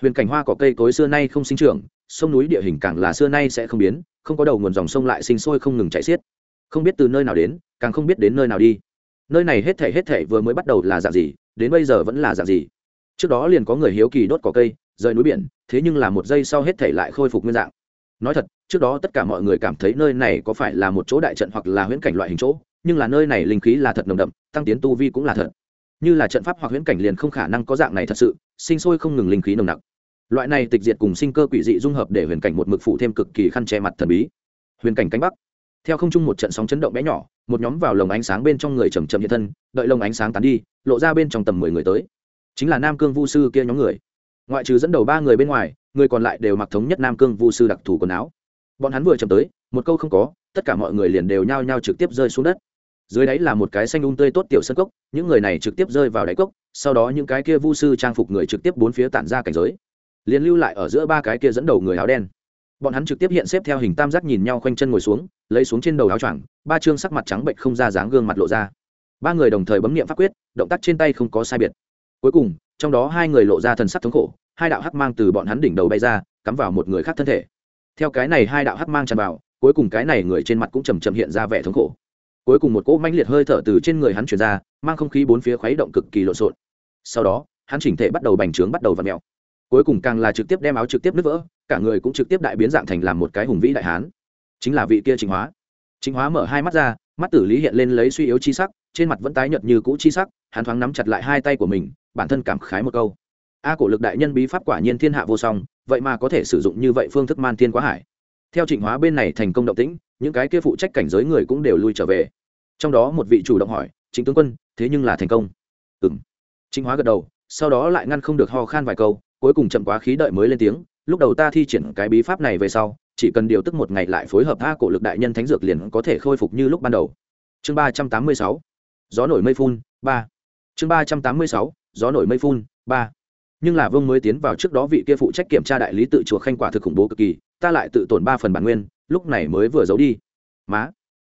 Huyền cảnh hoa có cây cối xưa nay không sinh trưởng, sông núi địa hình càng là xưa nay sẽ không biến, không có đầu nguồn dòng sông lại sinh sôi không ngừng chảy xiết. Không biết từ nơi nào đến, càng không biết đến nơi nào đi. Nơi này hết thể hết thể vừa mới bắt đầu là dạng gì, đến bây giờ vẫn là dạng gì? Trước đó liền có người hiếu kỳ đốt cỏ cây, rời núi biển, thế nhưng là một giây sau hết thể lại khôi phục nguyên dạng. Nói thật, trước đó tất cả mọi người cảm thấy nơi này có phải là một chỗ đại trận hoặc là huyễn cảnh loại hình chỗ? Nhưng là nơi này linh khí là thật nồng đậm, tăng tiến tu vi cũng là thật. Như là trận pháp hoặc huyễn cảnh liền không khả năng có dạng này thật sự, sinh sôi không ngừng linh khí nồng nặc. Loại này tịch diệt cùng sinh cơ quỷ dị dung hợp để huyền cảnh một mực phụ thêm cực kỳ khăn che mặt thần bí. Huyền cảnh cánh bắc. Theo không trung một trận sóng chấn động bé nhỏ, một nhóm vào lồng ánh sáng bên trong người chầm chậm hiện thân, đợi lồng ánh sáng tán đi, lộ ra bên trong tầm mười người tới. Chính là nam cương vu sư kia nhóm người. Ngoại trừ dẫn đầu ba người bên ngoài, người còn lại đều mặc thống nhất nam cương vu sư đặc thù quần áo. Bọn hắn vừa chậm tới, một câu không có, tất cả mọi người liền đều nhao nhao trực tiếp rơi xuống đất dưới đáy là một cái xanh un tươi tốt tiểu sân cốc, những người này trực tiếp rơi vào đáy cốc, sau đó những cái kia vu sư trang phục người trực tiếp bốn phía tản ra cảnh giới. Liền lưu lại ở giữa ba cái kia dẫn đầu người áo đen. Bọn hắn trực tiếp hiện xếp theo hình tam giác nhìn nhau khoanh chân ngồi xuống, lấy xuống trên đầu áo choàng, ba chương sắc mặt trắng bệnh không ra dáng gương mặt lộ ra. Ba người đồng thời bấm nghiệm pháp quyết, động tác trên tay không có sai biệt. Cuối cùng, trong đó hai người lộ ra thần sắc thống khổ, hai đạo hắc mang từ bọn hắn đỉnh đầu bay ra, cắm vào một người khác thân thể. Theo cái này hai đạo hắc mang tràn vào, cuối cùng cái này người trên mặt cũng chầm chậm hiện ra vẻ thống khổ cuối cùng một cỗ manh liệt hơi thở từ trên người hắn chuyển ra, mang không khí bốn phía khuấy động cực kỳ lộn xộn. Sau đó, hắn chỉnh thể bắt đầu bành trướng bắt đầu v ặ mẹo cuối cùng càng là trực tiếp đem áo trực tiếp nứt vỡ, cả người cũng trực tiếp đại biến dạng thành làm một cái hùng vĩ đại hán. Chính là vị kia chính hóa. Chính hóa mở hai mắt ra, mắt tử lý hiện lên lấy suy yếu chi sắc, trên mặt vẫn tái nhợt như cũ chi sắc, hắn thoáng nắm chặt lại hai tay của mình, bản thân cảm khái một câu. A cổ lực đại nhân bí pháp quả nhiên thiên hạ vô song, vậy mà có thể sử dụng như vậy phương thức man thiên quá hải. Theo trịnh hóa bên này thành công động tĩnh những cái kia phụ trách cảnh giới người cũng đều lui trở về. Trong đó một vị chủ động hỏi chính tướng quân, thế nhưng là thành công? Ừ m trịnh hóa gật đầu, sau đó lại ngăn không được ho khan vài câu, cuối cùng chậm quá khí đợi mới lên tiếng, lúc đầu ta thi triển cái bí pháp này về sau, chỉ cần điều tức một ngày lại phối hợp tha cổ lực đại nhân thánh dược liền có thể khôi phục như lúc ban đầu. Chương ba trăm tám mươi sáu, gió nổi mây phun, ba. Chương ba trăm tám mươi sáu, gió nổi mây phun, ba. Nhưng là vương mới tiến vào trước đó vị kia phụ trách kiểm tra đại lý tự chùa khanh quả thực khủng bố cực kỳ, ta lại tự tổn ba phần bản nguyên lúc này mới vừa giấu đi. Má,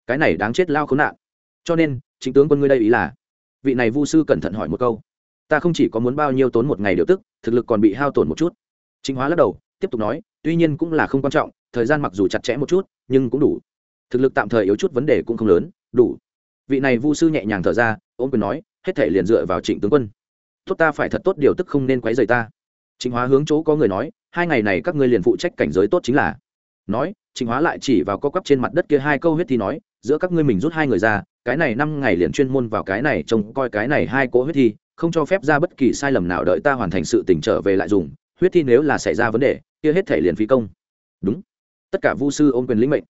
cái này đáng chết lao khốn nạn. Cho nên, chính tướng quân ngươi đây ý là, vị này vu sư cẩn thận hỏi một câu. Ta không chỉ có muốn bao nhiêu tốn một ngày điều tức, thực lực còn bị hao tổn một chút. Chính hóa lắc đầu, tiếp tục nói, tuy nhiên cũng là không quan trọng, thời gian mặc dù chặt chẽ một chút, nhưng cũng đủ. Thực lực tạm thời yếu chút vấn đề cũng không lớn, đủ. Vị này vu sư nhẹ nhàng thở ra, ôm quyền nói, hết thể liền dựa vào trịnh tướng quân. Tốt ta phải thật tốt điều tức không nên quấy rầy ta. Trịnh hóa hướng chỗ có người nói, hai ngày này các ngươi liền phụ trách cảnh giới tốt chính là nói trịnh hóa lại chỉ vào co quắp trên mặt đất kia hai câu huyết thi nói giữa các ngươi mình rút hai người ra cái này năm ngày liền chuyên môn vào cái này trông coi cái này hai cỗ huyết thi không cho phép ra bất kỳ sai lầm nào đợi ta hoàn thành sự tỉnh trở về lại dùng huyết thi nếu là xảy ra vấn đề kia hết thể liền phí công. Đúng. Tất cả vu sư ôm quyền lĩnh mệnh.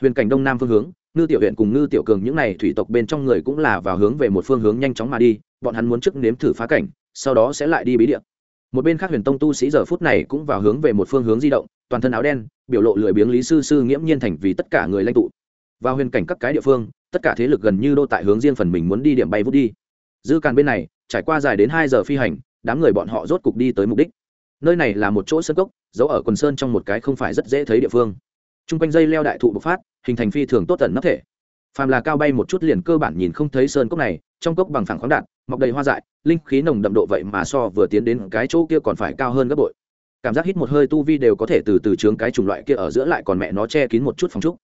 Huyền cảnh đông nam phương hướng ngư tiểu huyện cùng ngư tiểu cường những n à y thủy tộc bên trong người cũng là vào hướng về một phương hướng nhanh chóng mà đi bọn hắn muốn trước nếm thử phá cảnh sau đó sẽ lại đi bí địa, một bên khác huyền tông tu sĩ giờ phút này cũng vào hướng về một phương hướng di động toàn thân áo đen, biểu lộ lười biếng lý sư sư nghiễm nhiên thành vì tất cả người lãnh tụ. Vào huyền cảnh các cái địa phương, tất cả thế lực gần như đô tại hướng riêng phần mình muốn đi điểm bay vút đi. Dư càn bên này, trải qua dài đến hai giờ phi hành, đám người bọn họ rốt cục đi tới mục đích. Nơi này là một chỗ sân cốc, giấu ở quần sơn trong một cái không phải rất dễ thấy địa phương. T r u n g quanh dây leo đại thụ bộc phát, hình thành phi thường tốt tận nắp thể. Phàm là cao bay một chút liền cơ bản nhìn không thấy sơn cốc này, trong cốc bằng phẳng khoáng đạn, mọc đầy hoa dại, linh khí nồng đậm độ vậy mà so vừa tiến đến cái chỗ kia còn phải cao hơn gấp bội cảm giác hít một hơi tu vi đều có thể từ từ trướng cái chủng loại kia ở giữa lại còn mẹ nó che kín một chút phòng trúc.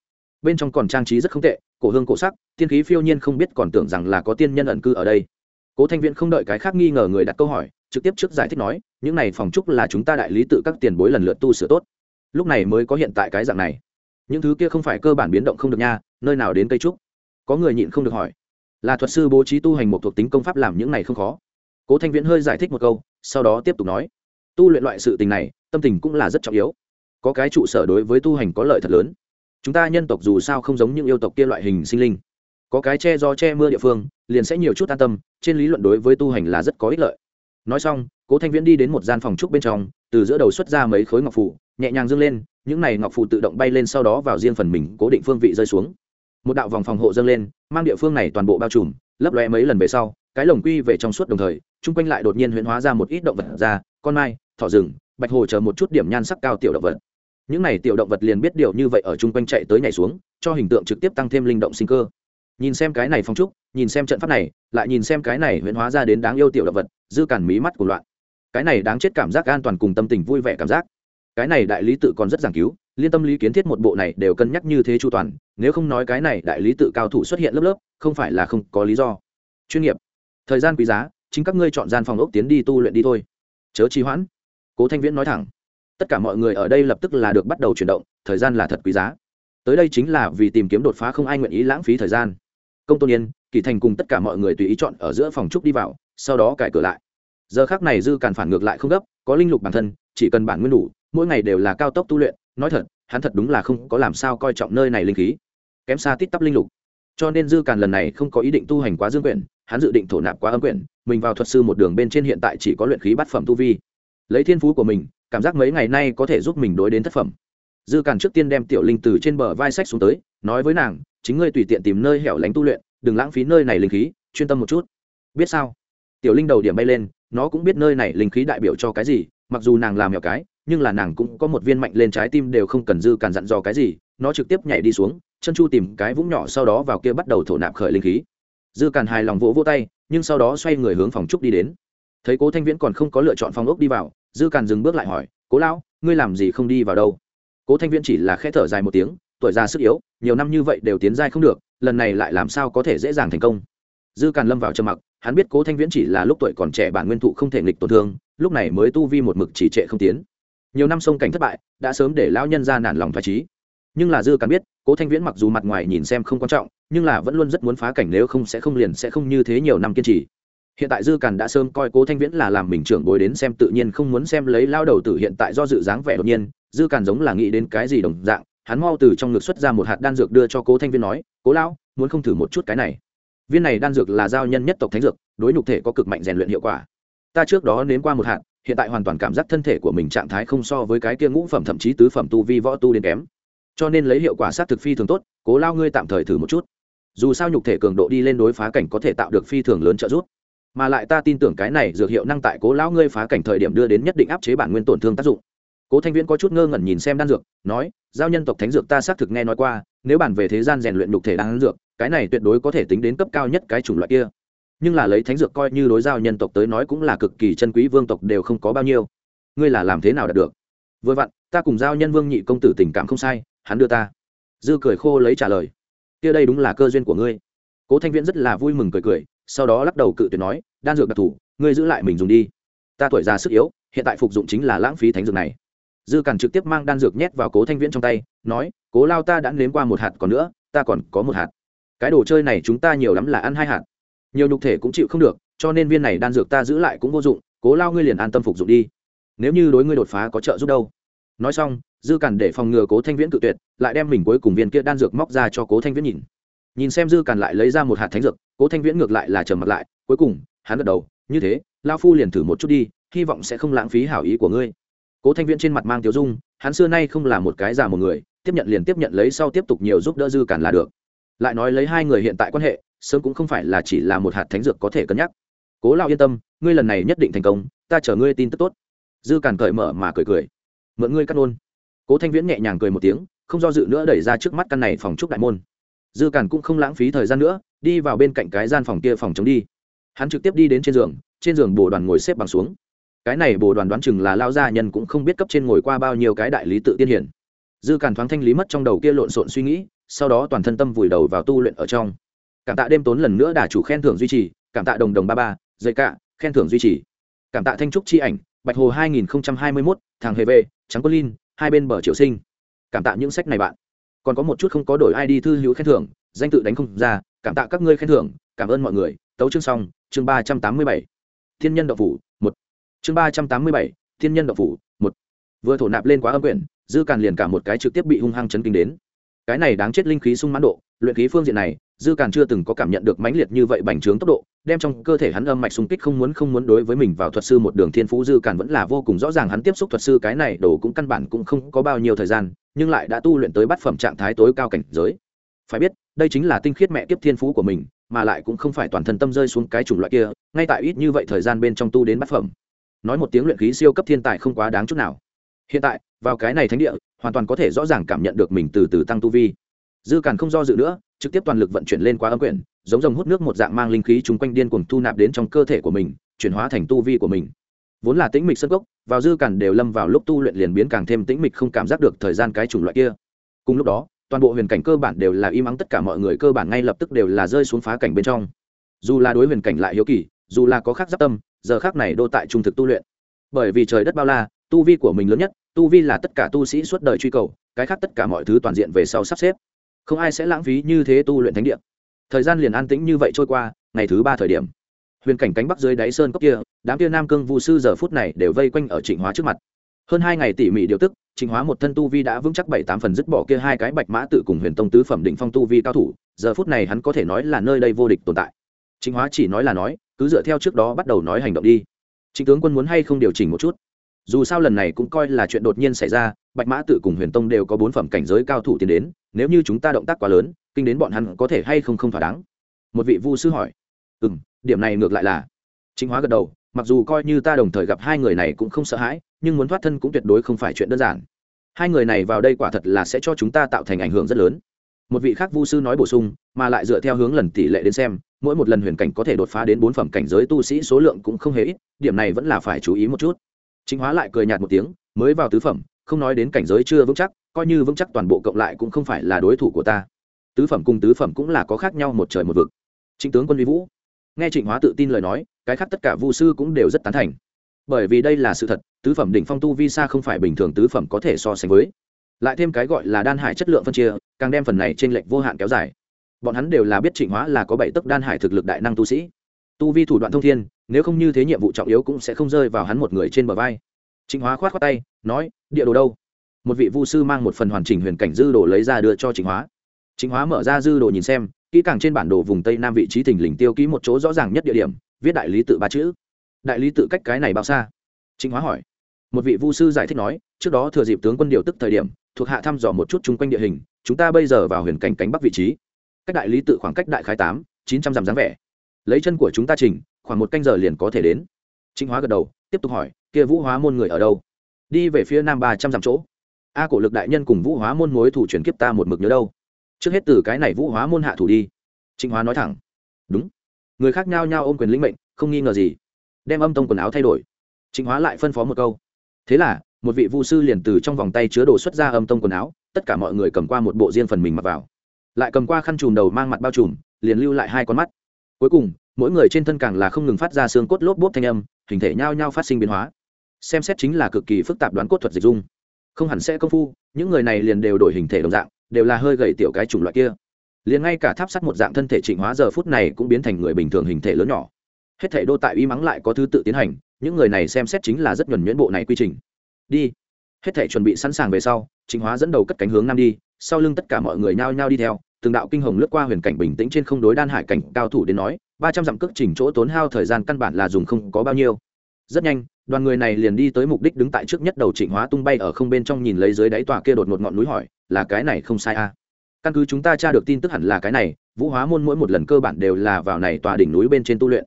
Bên trong còn trang trí rất không tệ, cổ hương cổ sắc, tiên khí phiêu nhiên không biết còn tưởng rằng là có tiên nhân ẩn cư ở đây. Cố thanh viễn không đợi cái khác nghi ngờ người đặt câu hỏi, trực tiếp trước giải thích nói, những này phòng trúc là chúng ta đại lý tự các tiền bối lần lượt tu sửa tốt. Lúc này mới có hiện tại cái dạng này. Những thứ kia không phải cơ bản biến động không được nha, nơi nào đến cây trúc? Có người nhịn không được hỏi. Là thuật sư bố trí tu hành một thuộc tính công pháp làm những này không khó? Cố thanh viễn hơi giải thích một câu, sau đó tiếp tục nói tu luyện loại sự tình này, tâm tình cũng là rất trọng yếu. Có cái trụ sở đối với tu hành có lợi thật lớn. Chúng ta nhân tộc dù sao không giống những yêu tộc kia loại hình sinh linh. Có cái che do che mưa địa phương, liền sẽ nhiều chút an tâm, trên lý luận đối với tu hành là rất có ích lợi. Nói xong, cố thanh viễn đi đến một gian phòng trúc bên trong, từ giữa đầu xuất ra mấy khối ngọc phủ nhẹ nhàng dâng lên, những này ngọc phủ tự động bay lên sau đó vào riêng phần mình cố định phương vị rơi xuống. Một đạo vòng phòng hộ dâng lên, mang địa phương này toàn bộ bao trùm, lấp lóe mấy lần về sau, cái lồng quy về trong suốt đồng thời, chung quanh lại đột nhiên huyễn hóa ra một ít động vật ra, con mai thỏ rừng, bạch hồ chờ một chút điểm nhan sắc cao tiểu động vật. Những này tiểu động vật liền biết điều như vậy ở chung quanh chạy tới nhảy xuống, cho hình tượng trực tiếp tăng thêm linh động sinh cơ. Nhìn xem cái này phong trúc, nhìn xem trận pháp này, lại nhìn xem cái này huyễn hóa ra đến đáng yêu tiểu động vật, dư cản mí mắt của loạn. Cái này đáng chết cảm giác an toàn cùng tâm tình vui vẻ cảm giác. Cái này đại lý tự còn rất giảng cứu, liên tâm lý kiến thiết một bộ này đều cân nhắc như thế chu toàn, nếu không nói cái này đại lý tự cao thủ xuất hiện lớp lớp, không phải là không có lý do. Chuyên nghiệp. Thời gian quý giá, chính các ngươi chọn gian phòng ốc tiến đi tu luyện đi thôi. Chớ trì hoãn cố thanh viễn nói thẳng, tất cả mọi người ở đây lập tức là được bắt đầu chuyển động, thời gian là thật quý giá. Tới đây chính là vì tìm kiếm đột phá không ai nguyện ý lãng phí thời gian. Công tôn yên, kỳ thành cùng tất cả mọi người tùy ý chọn ở giữa phòng trúc đi vào, sau đó cải cửa lại. Giờ khác này dư càn phản ngược lại không gấp, có linh lục bản thân, chỉ cần bản nguyên đủ, mỗi ngày đều là cao tốc tu luyện, nói thật, hắn thật đúng là không có làm sao coi trọng nơi này linh khí. Kém xa tít tắp linh lục. Cho nên dư càn lần này không có ý định tu hành quá dương quyển, hắn dự định thổ nạp quá âm quyển, mình vào thuật sư một đường bên trên hiện tại chỉ có luyện khí bát phẩm tu vi lấy thiên phú của mình, cảm giác mấy ngày nay có thể giúp mình đối đến thất phẩm. Dư càn trước tiên đem tiểu linh từ trên bờ vai sách xuống tới, nói với nàng, chính ngươi tùy tiện tìm nơi hẻo lánh tu luyện, đừng lãng phí nơi này linh khí, chuyên tâm một chút. Biết sao? Tiểu linh đầu điểm bay lên, nó cũng biết nơi này linh khí đại biểu cho cái gì, mặc dù nàng làm nhỏ cái, nhưng là nàng cũng có một viên mạnh lên trái tim đều không cần dư càn dặn dò cái gì. Nó trực tiếp nhảy đi xuống, chân chu tìm cái vũng nhỏ sau đó vào kia bắt đầu thổ nạp khởi linh khí. Dư càn hài lòng vỗ vỗ tay, nhưng sau đó xoay người hướng phòng trúc đi đến. Thấy cố thanh viễn còn không có lựa chọn phòng ốc đi vào dư càn dừng bước lại hỏi, cố lão, ngươi làm gì không đi vào đâu? Cố thanh viễn chỉ là khẽ thở dài một tiếng, tuổi già sức yếu, nhiều năm như vậy đều tiến giai không được, lần này lại làm sao có thể dễ dàng thành công? Dư càn lâm vào trầm mặc, hắn biết cố thanh viễn chỉ là lúc tuổi còn trẻ bản nguyên thụ không thể nghịch tổn thương, lúc này mới tu vi một mực chỉ trệ không tiến. Nhiều năm sông cảnh thất bại, đã sớm để lão nhân ra nản lòng thoải trí nhưng là dư càn biết, cố thanh viễn mặc dù mặt ngoài nhìn xem không quan trọng, nhưng là vẫn luôn rất muốn phá cảnh nếu không sẽ không liền sẽ không như thế nhiều năm kiên trì hiện tại dư càn đã sớm coi cố thanh viễn là làm mình trưởng bối đến xem, tự nhiên không muốn xem lấy lao đầu tử hiện tại do dự dáng vẻ đột nhiên. Dư càn giống là nghĩ đến cái gì đồng dạng, hắn mau từ trong ngực xuất ra một hạt đan dược đưa cho cố thanh viễn nói, cố lão, muốn không thử một chút cái này? Viên này đan dược là giao nhân nhất tộc thánh dược, đối nhục thể có cực mạnh rèn luyện hiệu quả. Ta trước đó nếm qua một hạt, hiện tại hoàn toàn cảm giác thân thể của mình trạng thái không so với cái kia ngũ phẩm, thậm chí tứ phẩm tu vi võ tu đến kém. Cho nên lấy hiệu quả sát thực phi thường tốt, cố lao ngươi tạm thời thử một chút. Dù sao nhục thể cường độ đi lên đối phá cảnh có thể tạo được phi thường lớn trợ giúp mà lại ta tin tưởng cái này dược hiệu năng tại cố lão ngươi phá cảnh thời điểm đưa đến nhất định áp chế bản nguyên tổn thương tác dụng. Cố thanh viễn có chút ngơ ngẩn nhìn xem đan dược, nói, giao nhân tộc thánh dược ta xác thực nghe nói qua, nếu bản về thế gian rèn luyện đục thể đan dược, cái này tuyệt đối có thể tính đến cấp cao nhất cái chủng loại kia. Nhưng là lấy thánh dược coi như đối giao nhân tộc tới nói cũng là cực kỳ chân quý, vương tộc đều không có bao nhiêu. Ngươi là làm thế nào đạt được? Vừa vặn, ta cùng giao nhân vương nhị công tử tình cảm không sai, hắn đưa ta. Dư cười khô lấy trả lời. Kia đây đúng là cơ duyên của ngươi. Cố thanh viễn rất là vui mừng cười cười sau đó lắc đầu cự tuyệt nói, đan dược đặc thù, ngươi giữ lại mình dùng đi. Ta tuổi già sức yếu, hiện tại phục dụng chính là lãng phí thánh dược này. Dư càn trực tiếp mang đan dược nhét vào cố thanh viễn trong tay, nói, cố lao ta đã nếm qua một hạt còn nữa, ta còn có một hạt. Cái đồ chơi này chúng ta nhiều lắm là ăn hai hạt. Nhiều nhục thể cũng chịu không được, cho nên viên này đan dược ta giữ lại cũng vô dụng, cố lao ngươi liền an tâm phục dụng đi. Nếu như đối ngươi đột phá có trợ giúp đâu. Nói xong, dư càn để phòng ngừa cố thanh viễn cự tuyệt, lại đem mình cuối cùng viên kia đan dược móc ra cho cố thanh viễn nhìn. Nhìn xem dư càn lại lấy ra một hạt thánh dược cố thanh viễn ngược lại là trầm mặt lại, cuối cùng, hắn gật đầu, như thế lao phu liền thử một chút đi, hy vọng sẽ không lãng phí hảo ý của ngươi. Cố thanh viễn trên mặt mang tiêu dung, hắn xưa nay không là một cái già một người, tiếp nhận liền tiếp nhận lấy sau tiếp tục nhiều giúp đỡ dư cản là được. Lại nói lấy hai người hiện tại quan hệ, sớm cũng không phải là chỉ là một hạt thánh dược có thể cân nhắc. Cố lao yên tâm, ngươi lần này nhất định thành công, ta chở ngươi tin tức tốt. Dư cản cởi mở mà cười cười. Mượn ngươi cắt nôn cố thanh viễn nhẹ nhàng cười một tiếng, không do dự nữa đẩy ra trước mắt căn này phòng trúc đại môn dư cản cũng không lãng phí thời gian nữa đi vào bên cạnh cái gian phòng kia phòng chống đi. Hắn trực tiếp đi đến trên giường trên giường bồ đoàn ngồi xếp bằng xuống. Cái này bồ đoàn đoán chừng là lao gia nhân cũng không biết cấp trên ngồi qua bao nhiêu cái đại lý tự tiên hiển. Dư cản thoáng thanh lý mất trong đầu kia lộn xộn suy nghĩ sau đó toàn thân tâm vùi đầu vào tu luyện ở trong. Cảm tạ đêm tốn lần nữa đà chủ khen thưởng duy trì cảm tạ đồng đồng ba ba dây cạ khen thưởng duy trì. Cảm tạ thanh trúc chi ảnh bạch hồ 2021, thằng hề về trắng quân linh hai bên bờ triệu sinh. Cảm tạ những sách này bạn còn có một chút không có đổi id thư hữu khen thưởng, danh tự đánh không ra, cảm tạ các ngươi khen thưởng, cảm ơn mọi người, tấu chương xong, chương ba trăm tám mươi bảy. Thiên nhân đậu phủ, một. Chương ba trăm tám mươi bảy, thiên nhân đậu phủ, một. Vừa thổ nạp lên quá âm quyển, dư càn liền cả một cái trực tiếp bị hung hăng chấn kinh đến. Cái này đáng chết linh khí sung mãn độ, luyện khí phương diện này dư càn chưa từng có cảm nhận được mãnh liệt như vậy bành trướng tốc độ, đem trong cơ thể hắn âm mạch xung kích không muốn không muốn đối với mình vào thuật sư một đường thiên phú, dư càn vẫn là vô cùng rõ ràng hắn tiếp xúc thuật sư cái này đồ cũng căn bản cũng không có bao nhiêu thời gian, nhưng lại đã tu luyện tới bát phẩm trạng thái tối cao cảnh giới. Phải biết, đây chính là tinh khiết mẹ kiếp thiên phú của mình, mà lại cũng không phải toàn thân tâm rơi xuống cái chủng loại kia, ngay tại ít như vậy thời gian bên trong tu đến bát phẩm. Nói một tiếng luyện khí siêu cấp thiên tài không quá đáng chút nào. Hiện tại, vào cái này thánh địa, hoàn toàn có thể rõ ràng cảm nhận được mình từ từ tăng tu vi. Dư càn không do dự nữa trực tiếp toàn lực vận chuyển lên qua âm quyển, giống dòng hút nước một dạng mang linh khí chung quanh điên cuồng thu nạp đến trong cơ thể của mình, chuyển hóa thành tu vi của mình. Vốn là tĩnh mịch sân gốc, vào dư cản đều lâm vào lúc tu luyện liền biến càng thêm tĩnh mịch không cảm giác được thời gian cái chủng loại kia. Cùng lúc đó, toàn bộ huyền cảnh cơ bản đều là im ắng tất cả mọi người cơ bản ngay lập tức đều là rơi xuống phá cảnh bên trong. Dù là đối huyền cảnh lại hiếu kỳ, dù là có khác giáp tâm, giờ khác này đô tại trung thực tu luyện. Bởi vì trời đất bao la, tu vi của mình lớn nhất, tu vi là tất cả tu sĩ suốt đời truy cầu, cái khác tất cả mọi thứ toàn diện về sau sắp xếp không ai sẽ lãng phí như thế tu luyện thánh địa. Thời gian liền an tĩnh như vậy trôi qua, ngày thứ ba thời điểm, huyền cảnh cánh bắc dưới đáy sơn cốc kia, đám kia nam cương vụ sư giờ phút này đều vây quanh ở trịnh hóa trước mặt. Hơn hai ngày tỉ mỉ điều tức, trịnh hóa một thân tu vi đã vững chắc bảy tám phần dứt bỏ kia hai cái bạch mã tự cùng huyền tông tứ phẩm định phong tu vi cao thủ, giờ phút này hắn có thể nói là nơi đây vô địch tồn tại. Trịnh hóa chỉ nói là nói, cứ dựa theo trước đó bắt đầu nói hành động đi. Trịnh tướng quân muốn hay không điều chỉnh một chút? Dù sao lần này cũng coi là chuyện đột nhiên xảy ra, bạch mã tự cùng huyền tông đều có bốn phẩm cảnh giới cao thủ tiến đến, nếu như chúng ta động tác quá lớn, kinh đến bọn hắn có thể hay không không thỏa đáng? Một vị vu sư hỏi. Ừ m điểm này ngược lại là. Chính hóa gật đầu, mặc dù coi như ta đồng thời gặp hai người này cũng không sợ hãi, nhưng muốn thoát thân cũng tuyệt đối không phải chuyện đơn giản. Hai người này vào đây quả thật là sẽ cho chúng ta tạo thành ảnh hưởng rất lớn. Một vị khác vu sư nói bổ sung, mà lại dựa theo hướng lần tỷ lệ đến xem, mỗi một lần huyền cảnh có thể đột phá đến bốn phẩm cảnh giới tu sĩ số lượng cũng không hề ít, điểm này vẫn là phải chú ý một chút chính hóa lại cười nhạt một tiếng, mới vào tứ phẩm, không nói đến cảnh giới chưa vững chắc, coi như vững chắc toàn bộ cộng lại cũng không phải là đối thủ của ta. Tứ phẩm cùng tứ phẩm cũng là có khác nhau một trời một vực. Trịnh tướng quân vi vũ. Nghe trịnh hóa tự tin lời nói, cái khác tất cả vu sư cũng đều rất tán thành. Bởi vì đây là sự thật, tứ phẩm đỉnh phong tu vi xa không phải bình thường tứ phẩm có thể so sánh với. Lại thêm cái gọi là đan hải chất lượng phân chia, càng đem phần này trên lệch vô hạn kéo dài. Bọn hắn đều là biết trịnh hóa là có bảy tấc đan hải thực lực đại năng tu sĩ tu vi thủ đoạn thông thiên, nếu không như thế nhiệm vụ trọng yếu cũng sẽ không rơi vào hắn một người trên bờ vai. Trịnh hóa khoát khoát tay, nói, địa đồ đâu? Một vị vu sư mang một phần hoàn chỉnh huyền cảnh dư đồ lấy ra đưa cho trịnh hóa. Trịnh hóa mở ra dư đồ nhìn xem, kỹ càng trên bản đồ vùng tây nam vị trí thình lình tiêu ký một chỗ rõ ràng nhất địa điểm, viết đại lý tự ba chữ. Đại lý tự cách cái này bao xa? Trịnh hóa hỏi. Một vị vu sư giải thích nói, trước đó thừa dịp tướng quân điều tức thời điểm, thuộc hạ thăm dò một chút chung quanh địa hình, chúng ta bây giờ vào huyền cảnh cánh bắc vị trí. Cách đại lý tự khoảng cách đại khái tám, chín trăm dặm dáng vẻ lấy chân của chúng ta trình khoảng một canh giờ liền có thể đến. Trịnh hóa gật đầu, tiếp tục hỏi, kia vũ hóa môn người ở đâu? Đi về phía nam ba trăm dặm chỗ. A cổ lực đại nhân cùng vũ hóa môn mối thủ chuyển kiếp ta một mực nhớ đâu. Trước hết từ cái này vũ hóa môn hạ thủ đi. Trịnh hóa nói thẳng. Đúng. Người khác nhao nhao ôm quyền lĩnh mệnh, không nghi ngờ gì. Đem âm tông quần áo thay đổi. Trịnh hóa lại phân phó một câu. Thế là, một vị vu sư liền từ trong vòng tay chứa đồ xuất ra âm tông quần áo, tất cả mọi người cầm qua một bộ riêng phần mình mặc vào. Lại cầm qua khăn chùm đầu mang mặt bao trùm, liền lưu lại hai con mắt cuối cùng, mỗi người trên thân càng là không ngừng phát ra xương cốt lốp bốp thanh âm, hình thể nhao nhao phát sinh biến hóa. Xem xét chính là cực kỳ phức tạp đoán cốt thuật dịch dung. Không hẳn sẽ công phu, những người này liền đều đổi hình thể đồng dạng, đều là hơi gầy tiểu cái chủng loại kia. Liền ngay cả tháp sắt một dạng thân thể trịnh hóa giờ phút này cũng biến thành người bình thường hình thể lớn nhỏ. Hết thể đô tại uy mắng lại có thứ tự tiến hành, những người này xem xét chính là rất nhuẩn nhuyễn bộ này quy trình. Đi. Hết thể chuẩn bị sẵn sàng về sau, trịnh hóa dẫn đầu cất cánh hướng nam đi, sau lưng tất cả mọi người nhao nhao đi theo từng đạo kinh hồng lướt qua huyền cảnh bình tĩnh trên không đối đan hải cảnh cao thủ đến nói, ba trăm dặm cước trình chỗ tốn hao thời gian căn bản là dùng không có bao nhiêu. Rất nhanh, đoàn người này liền đi tới mục đích đứng tại trước nhất đầu trịnh hóa tung bay ở không bên trong nhìn lấy dưới đáy tòa kia đột một ngọn núi hỏi, là cái này không sai à? căn cứ chúng ta tra được tin tức hẳn là cái này, vũ hóa môn mỗi một lần cơ bản đều là vào này tòa đỉnh núi bên trên tu luyện.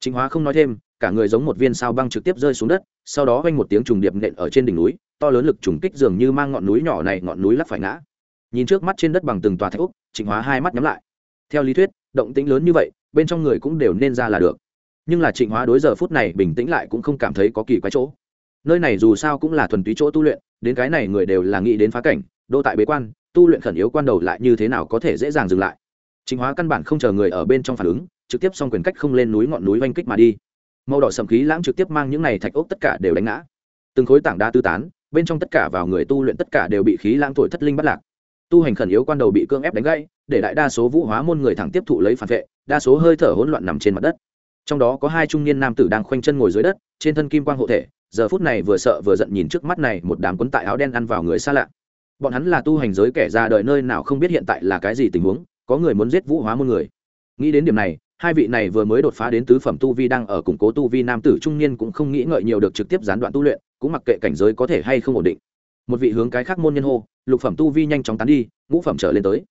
Trịnh hóa không nói thêm, cả người giống một viên sao băng trực tiếp rơi xuống đất, sau đó vang một tiếng trùng điệp nện ở trên đỉnh núi, to lớn lực trùng kích dường như mang ngọn núi nhỏ này ngọn núi lắc phải ngã nhìn trước mắt trên đất bằng từng tòa thạch úc, trịnh hóa hai mắt nhắm lại. Theo lý thuyết, động tĩnh lớn như vậy, bên trong người cũng đều nên ra là được. Nhưng là trịnh hóa đối giờ phút này bình tĩnh lại cũng không cảm thấy có kỳ quái chỗ. Nơi này dù sao cũng là thuần túy chỗ tu luyện, đến cái này người đều là nghĩ đến phá cảnh, đô tại bế quan, tu luyện khẩn yếu quan đầu lại như thế nào có thể dễ dàng dừng lại. Trịnh hóa căn bản không chờ người ở bên trong phản ứng, trực tiếp xong quyền cách không lên núi ngọn núi oanh kích mà đi. Màu đỏ sầm khí lãng trực tiếp mang những này thạch ốc tất cả đều đánh ngã. Từng khối tảng đá tư tán, bên trong tất cả vào người tu luyện tất cả đều bị khí lãng thổi thất linh bắt lạc tu hành khẩn yếu quan đầu bị cương ép đánh gãy, để đại đa số vũ hóa môn người thẳng tiếp thụ lấy phản vệ, đa số hơi thở hỗn loạn nằm trên mặt đất. Trong đó có hai trung niên nam tử đang khoanh chân ngồi dưới đất, trên thân kim quang hộ thể, giờ phút này vừa sợ vừa giận nhìn trước mắt này một đám quấn tại áo đen ăn vào người xa lạ. Bọn hắn là tu hành giới kẻ ra đời nơi nào không biết hiện tại là cái gì tình huống, có người muốn giết vũ hóa môn người. Nghĩ đến điểm này, hai vị này vừa mới đột phá đến tứ phẩm tu vi đang ở củng cố tu vi nam tử trung niên cũng không nghĩ ngợi nhiều được trực tiếp gián đoạn tu luyện, cũng mặc kệ cảnh giới có thể hay không ổn định một vị hướng cái khác môn nhân hô, lục phẩm tu vi nhanh chóng tán đi, ngũ phẩm trở lên tới.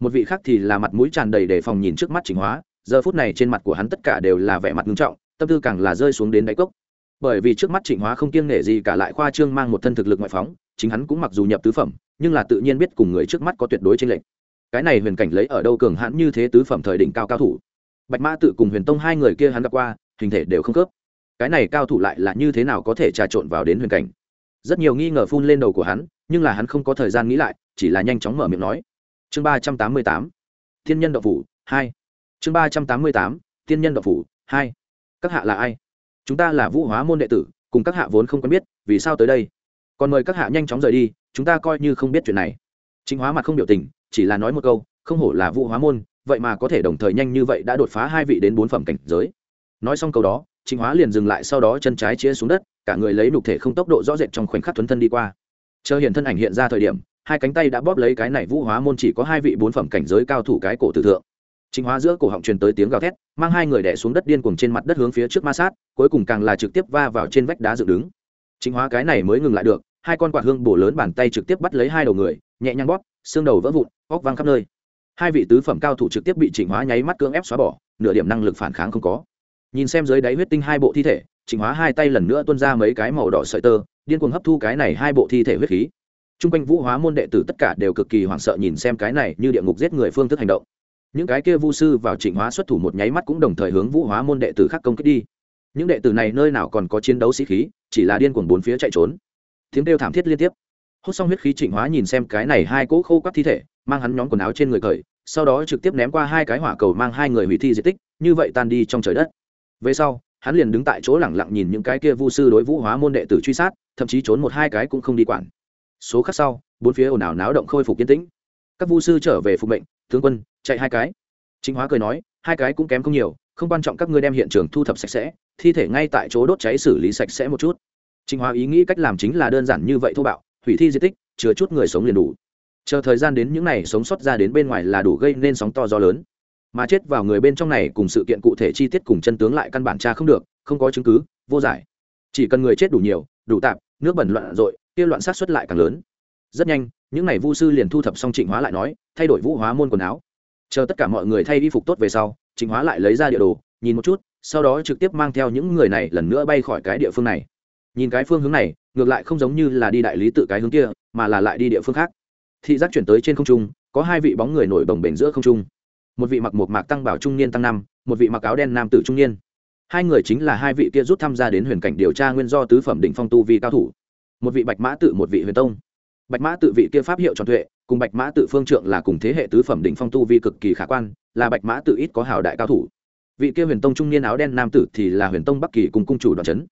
Một vị khác thì là mặt mũi tràn đầy để phòng nhìn trước mắt chỉnh hóa, giờ phút này trên mặt của hắn tất cả đều là vẻ mặt nghiêm trọng, tâm tư càng là rơi xuống đến đáy cốc. Bởi vì trước mắt trịnh hóa không kiêng nể gì cả lại khoa trương mang một thân thực lực ngoại phóng, chính hắn cũng mặc dù nhập tứ phẩm, nhưng là tự nhiên biết cùng người trước mắt có tuyệt đối tranh lệch. Cái này huyền cảnh lấy ở đâu cường hãn như thế tứ phẩm thời đỉnh cao cao thủ. Bạch mã tự cùng huyền tông hai người kia hắn gặp qua, hình thể đều không khớp. Cái này cao thủ lại là như thế nào có thể trà trộn vào đến huyền cảnh? Rất nhiều nghi ngờ phun lên đầu của hắn, nhưng là hắn không có thời gian nghĩ lại, chỉ là nhanh chóng mở miệng nói. Chương ba trăm tám mươi tám, thiên nhân đậu phủ, hai. Chương ba trăm tám mươi tám, thiên nhân đậu phủ, hai. Các hạ là ai? Chúng ta là vũ hóa môn đệ tử, cùng các hạ vốn không quen biết, vì sao tới đây? Còn mời các hạ nhanh chóng rời đi, chúng ta coi như không biết chuyện này. Chính hóa mặt không biểu tình, chỉ là nói một câu, không hổ là vũ hóa môn, vậy mà có thể đồng thời nhanh như vậy đã đột phá hai vị đến bốn phẩm cảnh giới. Nói xong câu đó chính hóa liền dừng lại sau đó chân trái chia xuống đất, cả người lấy nục thể không tốc độ rõ rệt trong khoảnh khắc thuấn thân đi qua. Chờ hiện thân ảnh hiện ra thời điểm, hai cánh tay đã bóp lấy cái này vũ hóa môn chỉ có hai vị bốn phẩm cảnh giới cao thủ cái cổ tử thượng. Chính hóa giữa cổ họng truyền tới tiếng gào thét, mang hai người đẻ xuống đất điên cuồng trên mặt đất hướng phía trước ma sát, cuối cùng càng là trực tiếp va vào trên vách đá dựng đứng. Chính hóa cái này mới ngừng lại được, hai con quạt hương bổ lớn bàn tay trực tiếp bắt lấy hai đầu người, nhẹ nhàng bóp, xương đầu vỡ vụn, óc văng khắp nơi. Hai vị tứ phẩm cao thủ trực tiếp bị chỉnh hóa nháy mắt cưỡng ép xóa bỏ, nửa điểm năng lực phản kháng không có nhìn xem dưới đáy huyết tinh hai bộ thi thể chỉnh hóa hai tay lần nữa tuôn ra mấy cái màu đỏ sợi tơ, điên cuồng hấp thu cái này hai bộ thi thể huyết khí. T r u n g quanh vũ hóa môn đệ tử tất cả đều cực kỳ hoảng sợ nhìn xem cái này như địa ngục giết người phương thức hành động. Những cái kia vu sư vào trịnh hóa xuất thủ một nháy mắt cũng đồng thời hướng vũ hóa môn đệ tử khác công kích đi. Những đệ tử này nơi nào còn có chiến đấu sĩ khí, chỉ là điên cuồng bốn phía chạy trốn. Tiếng kêu thảm thiết liên tiếp. Hút xong huyết khí trịnh hóa nhìn xem cái này hai cỗ khô các thi thể, mang hắn nhóm quần áo trên người cởi, sau đó trực tiếp ném qua hai cái hỏa cầu mang hai người hủy thi di tích, như vậy tan đi trong trời đất về sau, hắn liền đứng tại chỗ lẳng lặng nhìn những cái kia vu sư đối vũ hóa môn đệ tử truy sát, thậm chí trốn một hai cái cũng không đi quản. Số khác sau, bốn phía ồn ào náo động khôi phục yên tĩnh. Các vu sư trở về phục mệnh, tướng quân, chạy hai cái. Chính hóa cười nói, hai cái cũng kém không nhiều, không quan trọng các ngươi đem hiện trường thu thập sạch sẽ, thi thể ngay tại chỗ đốt cháy xử lý sạch sẽ một chút. Chính hóa ý nghĩ cách làm chính là đơn giản như vậy thô bạo, hủy thi di tích, chứa chút người sống liền đủ. Chờ thời gian đến những n à y sống sót ra đến bên ngoài là đủ gây nên sóng to gió lớn mà chết vào người bên trong này cùng sự kiện cụ thể chi tiết cùng chân tướng lại căn bản tra không được, không có chứng cứ, vô giải. Chỉ cần người chết đủ nhiều, đủ tạp, nước bẩn loạn r kia loạn sát xuất lại càng lớn. Rất nhanh, những n à y vu sư liền thu thập xong trịnh hóa lại nói, thay đổi vũ hóa môn quần áo. Chờ tất cả mọi người thay y phục tốt về sau, trịnh hóa lại lấy ra địa đồ, nhìn một chút, sau đó trực tiếp mang theo những người này lần nữa bay khỏi cái địa phương này. Nhìn cái phương hướng này, ngược lại không giống như là đi đại lý tự cái hướng kia, mà là lại đi địa phương khác. Thị giác chuyển tới trên không trung, có hai vị bóng người nổi bồng bềnh giữa không trung một vị mặc một mạc tăng bảo trung niên tăng năm, một vị mặc áo đen nam tử trung niên. Hai người chính là hai vị kia rút tham gia đến huyền cảnh điều tra nguyên do tứ phẩm đỉnh phong tu vi cao thủ. Một vị bạch mã tự, một vị huyền tông. Bạch mã tự vị kia pháp hiệu tròn tuệ, cùng bạch mã tự phương trượng là cùng thế hệ tứ phẩm đỉnh phong tu vi cực kỳ khả quan, là bạch mã tự ít có hào đại cao thủ. Vị kia huyền tông trung niên áo đen nam tử thì là huyền tông bắc kỳ cùng cung chủ đoàn trấn.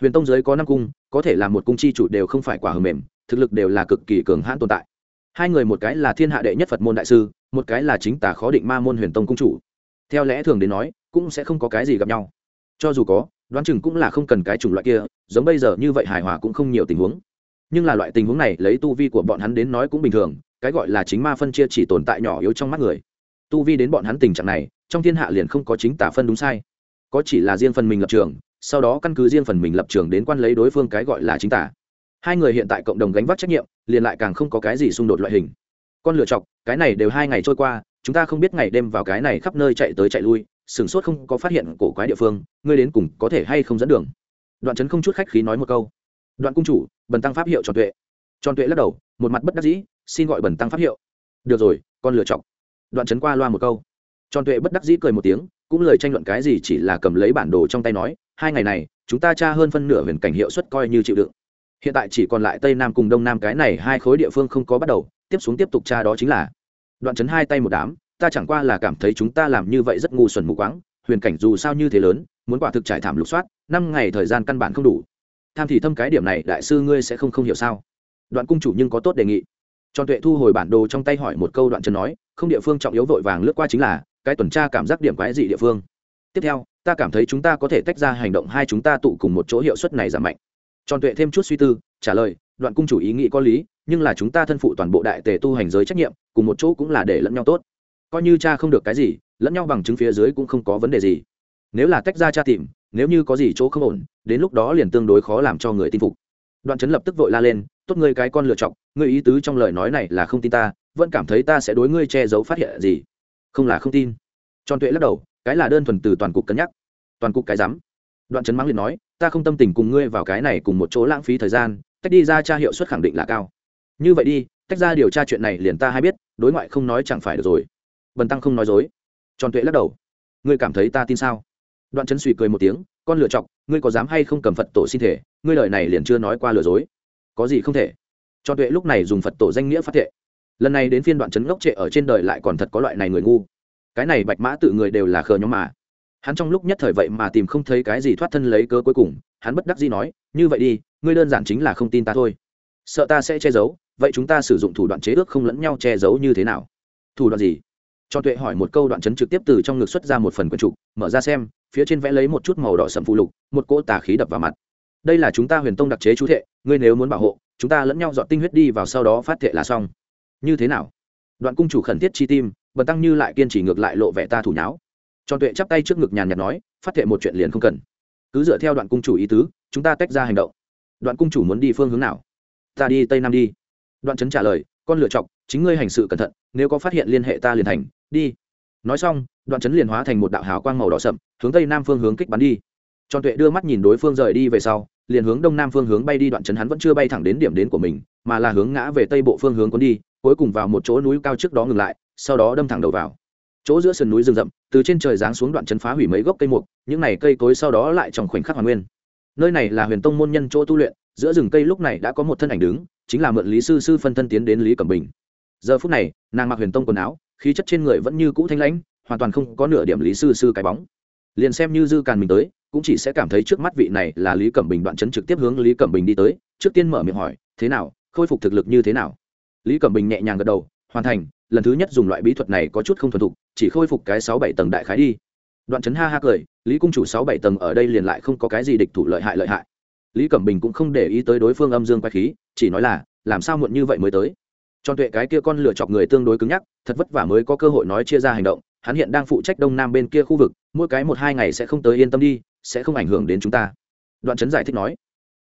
Huyền tông giới có năm cung, có thể là một cung chi chủ đều không phải quả hờ mềm, thực lực đều là cực kỳ cường hãn tồn tại. Hai người một cái là thiên hạ đệ nhất phật môn đại sư một cái là chính tả khó định ma môn huyền tông cung chủ. Theo lẽ thường đến nói, cũng sẽ không có cái gì gặp nhau. Cho dù có, đoán chừng cũng là không cần cái chủng loại kia, giống bây giờ như vậy hài hòa cũng không nhiều tình huống. Nhưng là loại tình huống này, lấy tu vi của bọn hắn đến nói cũng bình thường, cái gọi là chính ma phân chia chỉ tồn tại nhỏ yếu trong mắt người. Tu vi đến bọn hắn tình trạng này, trong thiên hạ liền không có chính tả phân đúng sai. Có chỉ là riêng phần mình lập trường, sau đó căn cứ riêng phần mình lập trường đến quan lấy đối phương cái gọi là chính tả hai người hiện tại cộng đồng gánh vác trách nhiệm, liền lại càng không có cái gì xung đột loại hình con lựa chọc, cái này đều hai ngày trôi qua, chúng ta không biết ngày đêm vào cái này khắp nơi chạy tới chạy lui sửng sốt không có phát hiện cổ quái địa phương, ngươi đến cùng có thể hay không dẫn đường? Đoạn trấn không chút khách khí nói một câu. Đoạn cung chủ, bần tăng pháp hiệu tròn tuệ. Tròn tuệ lắc đầu, một mặt bất đắc dĩ, xin gọi bần tăng pháp hiệu. Được rồi, con lựa chọc. Đoạn trấn qua loa một câu. Tròn tuệ bất đắc dĩ cười một tiếng, cũng lời tranh luận cái gì chỉ là cầm lấy bản đồ trong tay nói, hai ngày này, chúng ta tra hơn phân nửa huyền cảnh hiệu suất coi như chịu đựng. Hiện tại chỉ còn lại tây nam cùng đông nam cái này hai khối địa phương không có bắt đầu tiếp xuống tiếp tục tra đó chính là. Đoạn chấn hai tay một đám, ta chẳng qua là cảm thấy chúng ta làm như vậy rất ngu xuẩn mù quáng, huyền cảnh dù sao như thế lớn, muốn quả thực trải thảm lục soát, năm ngày thời gian căn bản không đủ. Tham thì thâm cái điểm này, đại sư ngươi sẽ không không hiểu sao? Đoạn cung chủ nhưng có tốt đề nghị. Tròn tuệ thu hồi bản đồ trong tay hỏi một câu đoạn chân nói, không địa phương trọng yếu vội vàng lướt qua chính là, cái tuần tra cảm giác điểm quái dị địa phương. Tiếp theo, ta cảm thấy chúng ta có thể tách ra hành động hai chúng ta tụ cùng một chỗ hiệu suất này giảm mạnh. Tròn tuệ thêm chút suy tư, trả lời đoạn cung chủ ý nghĩ có lý, nhưng là chúng ta thân phụ toàn bộ đại tề tu hành giới trách nhiệm, cùng một chỗ cũng là để lẫn nhau tốt. Coi như cha không được cái gì, lẫn nhau bằng chứng phía dưới cũng không có vấn đề gì. Nếu là tách ra cha tìm, nếu như có gì chỗ không ổn, đến lúc đó liền tương đối khó làm cho người tin phục. Đoạn chấn lập tức vội la lên, tốt ngươi cái con lựa chọc ngươi ý tứ trong lời nói này là không tin ta, vẫn cảm thấy ta sẽ đối ngươi che giấu phát hiện gì. Không là không tin. Tròn tuệ lắc đầu, cái là đơn thuần từ toàn cục cân nhắc. Toàn cục cái rắm. Đoạn chấn mắng liền nói, ta không tâm tình cùng ngươi vào cái này cùng một chỗ lãng phí thời gian tách đi ra tra hiệu suất khẳng định là cao. Như vậy đi, tách ra điều tra chuyện này liền ta hay biết, đối ngoại không nói chẳng phải được rồi. Bần tăng không nói dối. Tròn tuệ lắc đầu. Ngươi cảm thấy ta tin sao? Đoạn chấn suy cười một tiếng, con lựa chọc ngươi có dám hay không cầm phật tổ xin thể, ngươi lời này liền chưa nói qua lừa dối. Có gì không thể? Tròn tuệ lúc này dùng phật tổ danh nghĩa phát thệ. Lần này đến phiên đoạn chấn ngốc trệ ở trên đời lại còn thật có loại này người ngu. Cái này bạch mã tự người đều là khờ nhóm mà. Hắn trong lúc nhất thời vậy mà tìm không thấy cái gì thoát thân lấy cớ cuối cùng hắn bất đắc dĩ nói, như vậy đi, ngươi đơn giản chính là không tin ta thôi. Sợ ta sẽ che giấu, vậy chúng ta sử dụng thủ đoạn chế ước không lẫn nhau che giấu như thế nào? Thủ đoạn gì? Cho tuệ hỏi một câu đoạn chấn trực tiếp từ trong ngực xuất ra một phần quần trục, mở ra xem, phía trên vẽ lấy một chút màu đỏ sậm phụ lục, một cỗ tà khí đập vào mặt. Đây là chúng ta huyền tông đặc chế chú thệ ngươi nếu muốn bảo hộ, chúng ta lẫn nhau dọn tinh huyết đi vào sau đó phát thệ là xong. Như thế nào? Đoạn cung chủ khẩn thiết chi tim, bần tăng như lại kiên trì ngược lại lộ vẻ ta thủ nháo. Tròn tuệ chắp tay trước ngực nhàn nhạt nói, phát thệ một chuyện liền không cần cứ dựa theo đoạn cung chủ ý tứ, chúng ta tách ra hành động. Đoạn cung chủ muốn đi phương hướng nào? Ta đi tây nam đi. Đoạn trấn trả lời, con lựa chọc, chính ngươi hành sự cẩn thận, nếu có phát hiện liên hệ ta liền thành, đi. Nói xong, đoạn trấn liền hóa thành một đạo hào quang màu đỏ sậm, hướng tây nam phương hướng kích bắn đi. Tròn tuệ đưa mắt nhìn đối phương rời đi về sau, liền hướng đông nam phương hướng bay đi, đoạn trấn hắn vẫn chưa bay thẳng đến điểm đến của mình, mà là hướng ngã về tây bộ phương hướng cuốn đi, cuối cùng vào một chỗ núi cao trước đó ngừng lại, sau đó đâm thẳng đầu vào chỗ giữa sườn núi rừng rậm, từ trên trời giáng xuống đoạn chân phá hủy mấy gốc cây mục, những này cây cối sau đó lại trong khoảnh khắc hoàn nguyên. Nơi này là huyền tông môn nhân chỗ tu luyện, giữa rừng cây lúc này đã có một thân ảnh đứng, chính là mượn lý sư sư phân thân tiến đến lý cẩm bình. Giờ phút này, nàng mặc huyền tông quần áo, khí chất trên người vẫn như cũ thanh lãnh, hoàn toàn không có nửa điểm lý sư sư cái bóng. Liền xem như dư càn mình tới, cũng chỉ sẽ cảm thấy trước mắt vị này là lý cẩm bình đoạn chấn trực tiếp hướng lý cẩm bình đi tới, trước tiên mở miệng hỏi, thế nào? Khôi phục thực lực như thế nào? Lý cẩm bình nhẹ nhàng gật đầu, hoàn thành lần thứ nhất dùng loại bí thuật này có chút không thuần thục, chỉ khôi phục cái sáu bảy tầng đại khái đi. Đoạn chấn ha ha cười, lý cung chủ sáu bảy tầng ở đây liền lại không có cái gì địch thủ lợi hại lợi hại. Lý cẩm bình cũng không để ý tới đối phương âm dương quay khí, chỉ nói là, làm sao muộn như vậy mới tới? Tròn tuệ cái kia con lựa chọc người tương đối cứng nhắc, thật vất vả mới có cơ hội nói chia ra hành động, hắn hiện đang phụ trách đông nam bên kia khu vực, mỗi cái một hai ngày sẽ không tới yên tâm đi, sẽ không ảnh hưởng đến chúng ta. Đoạn chấn giải thích nói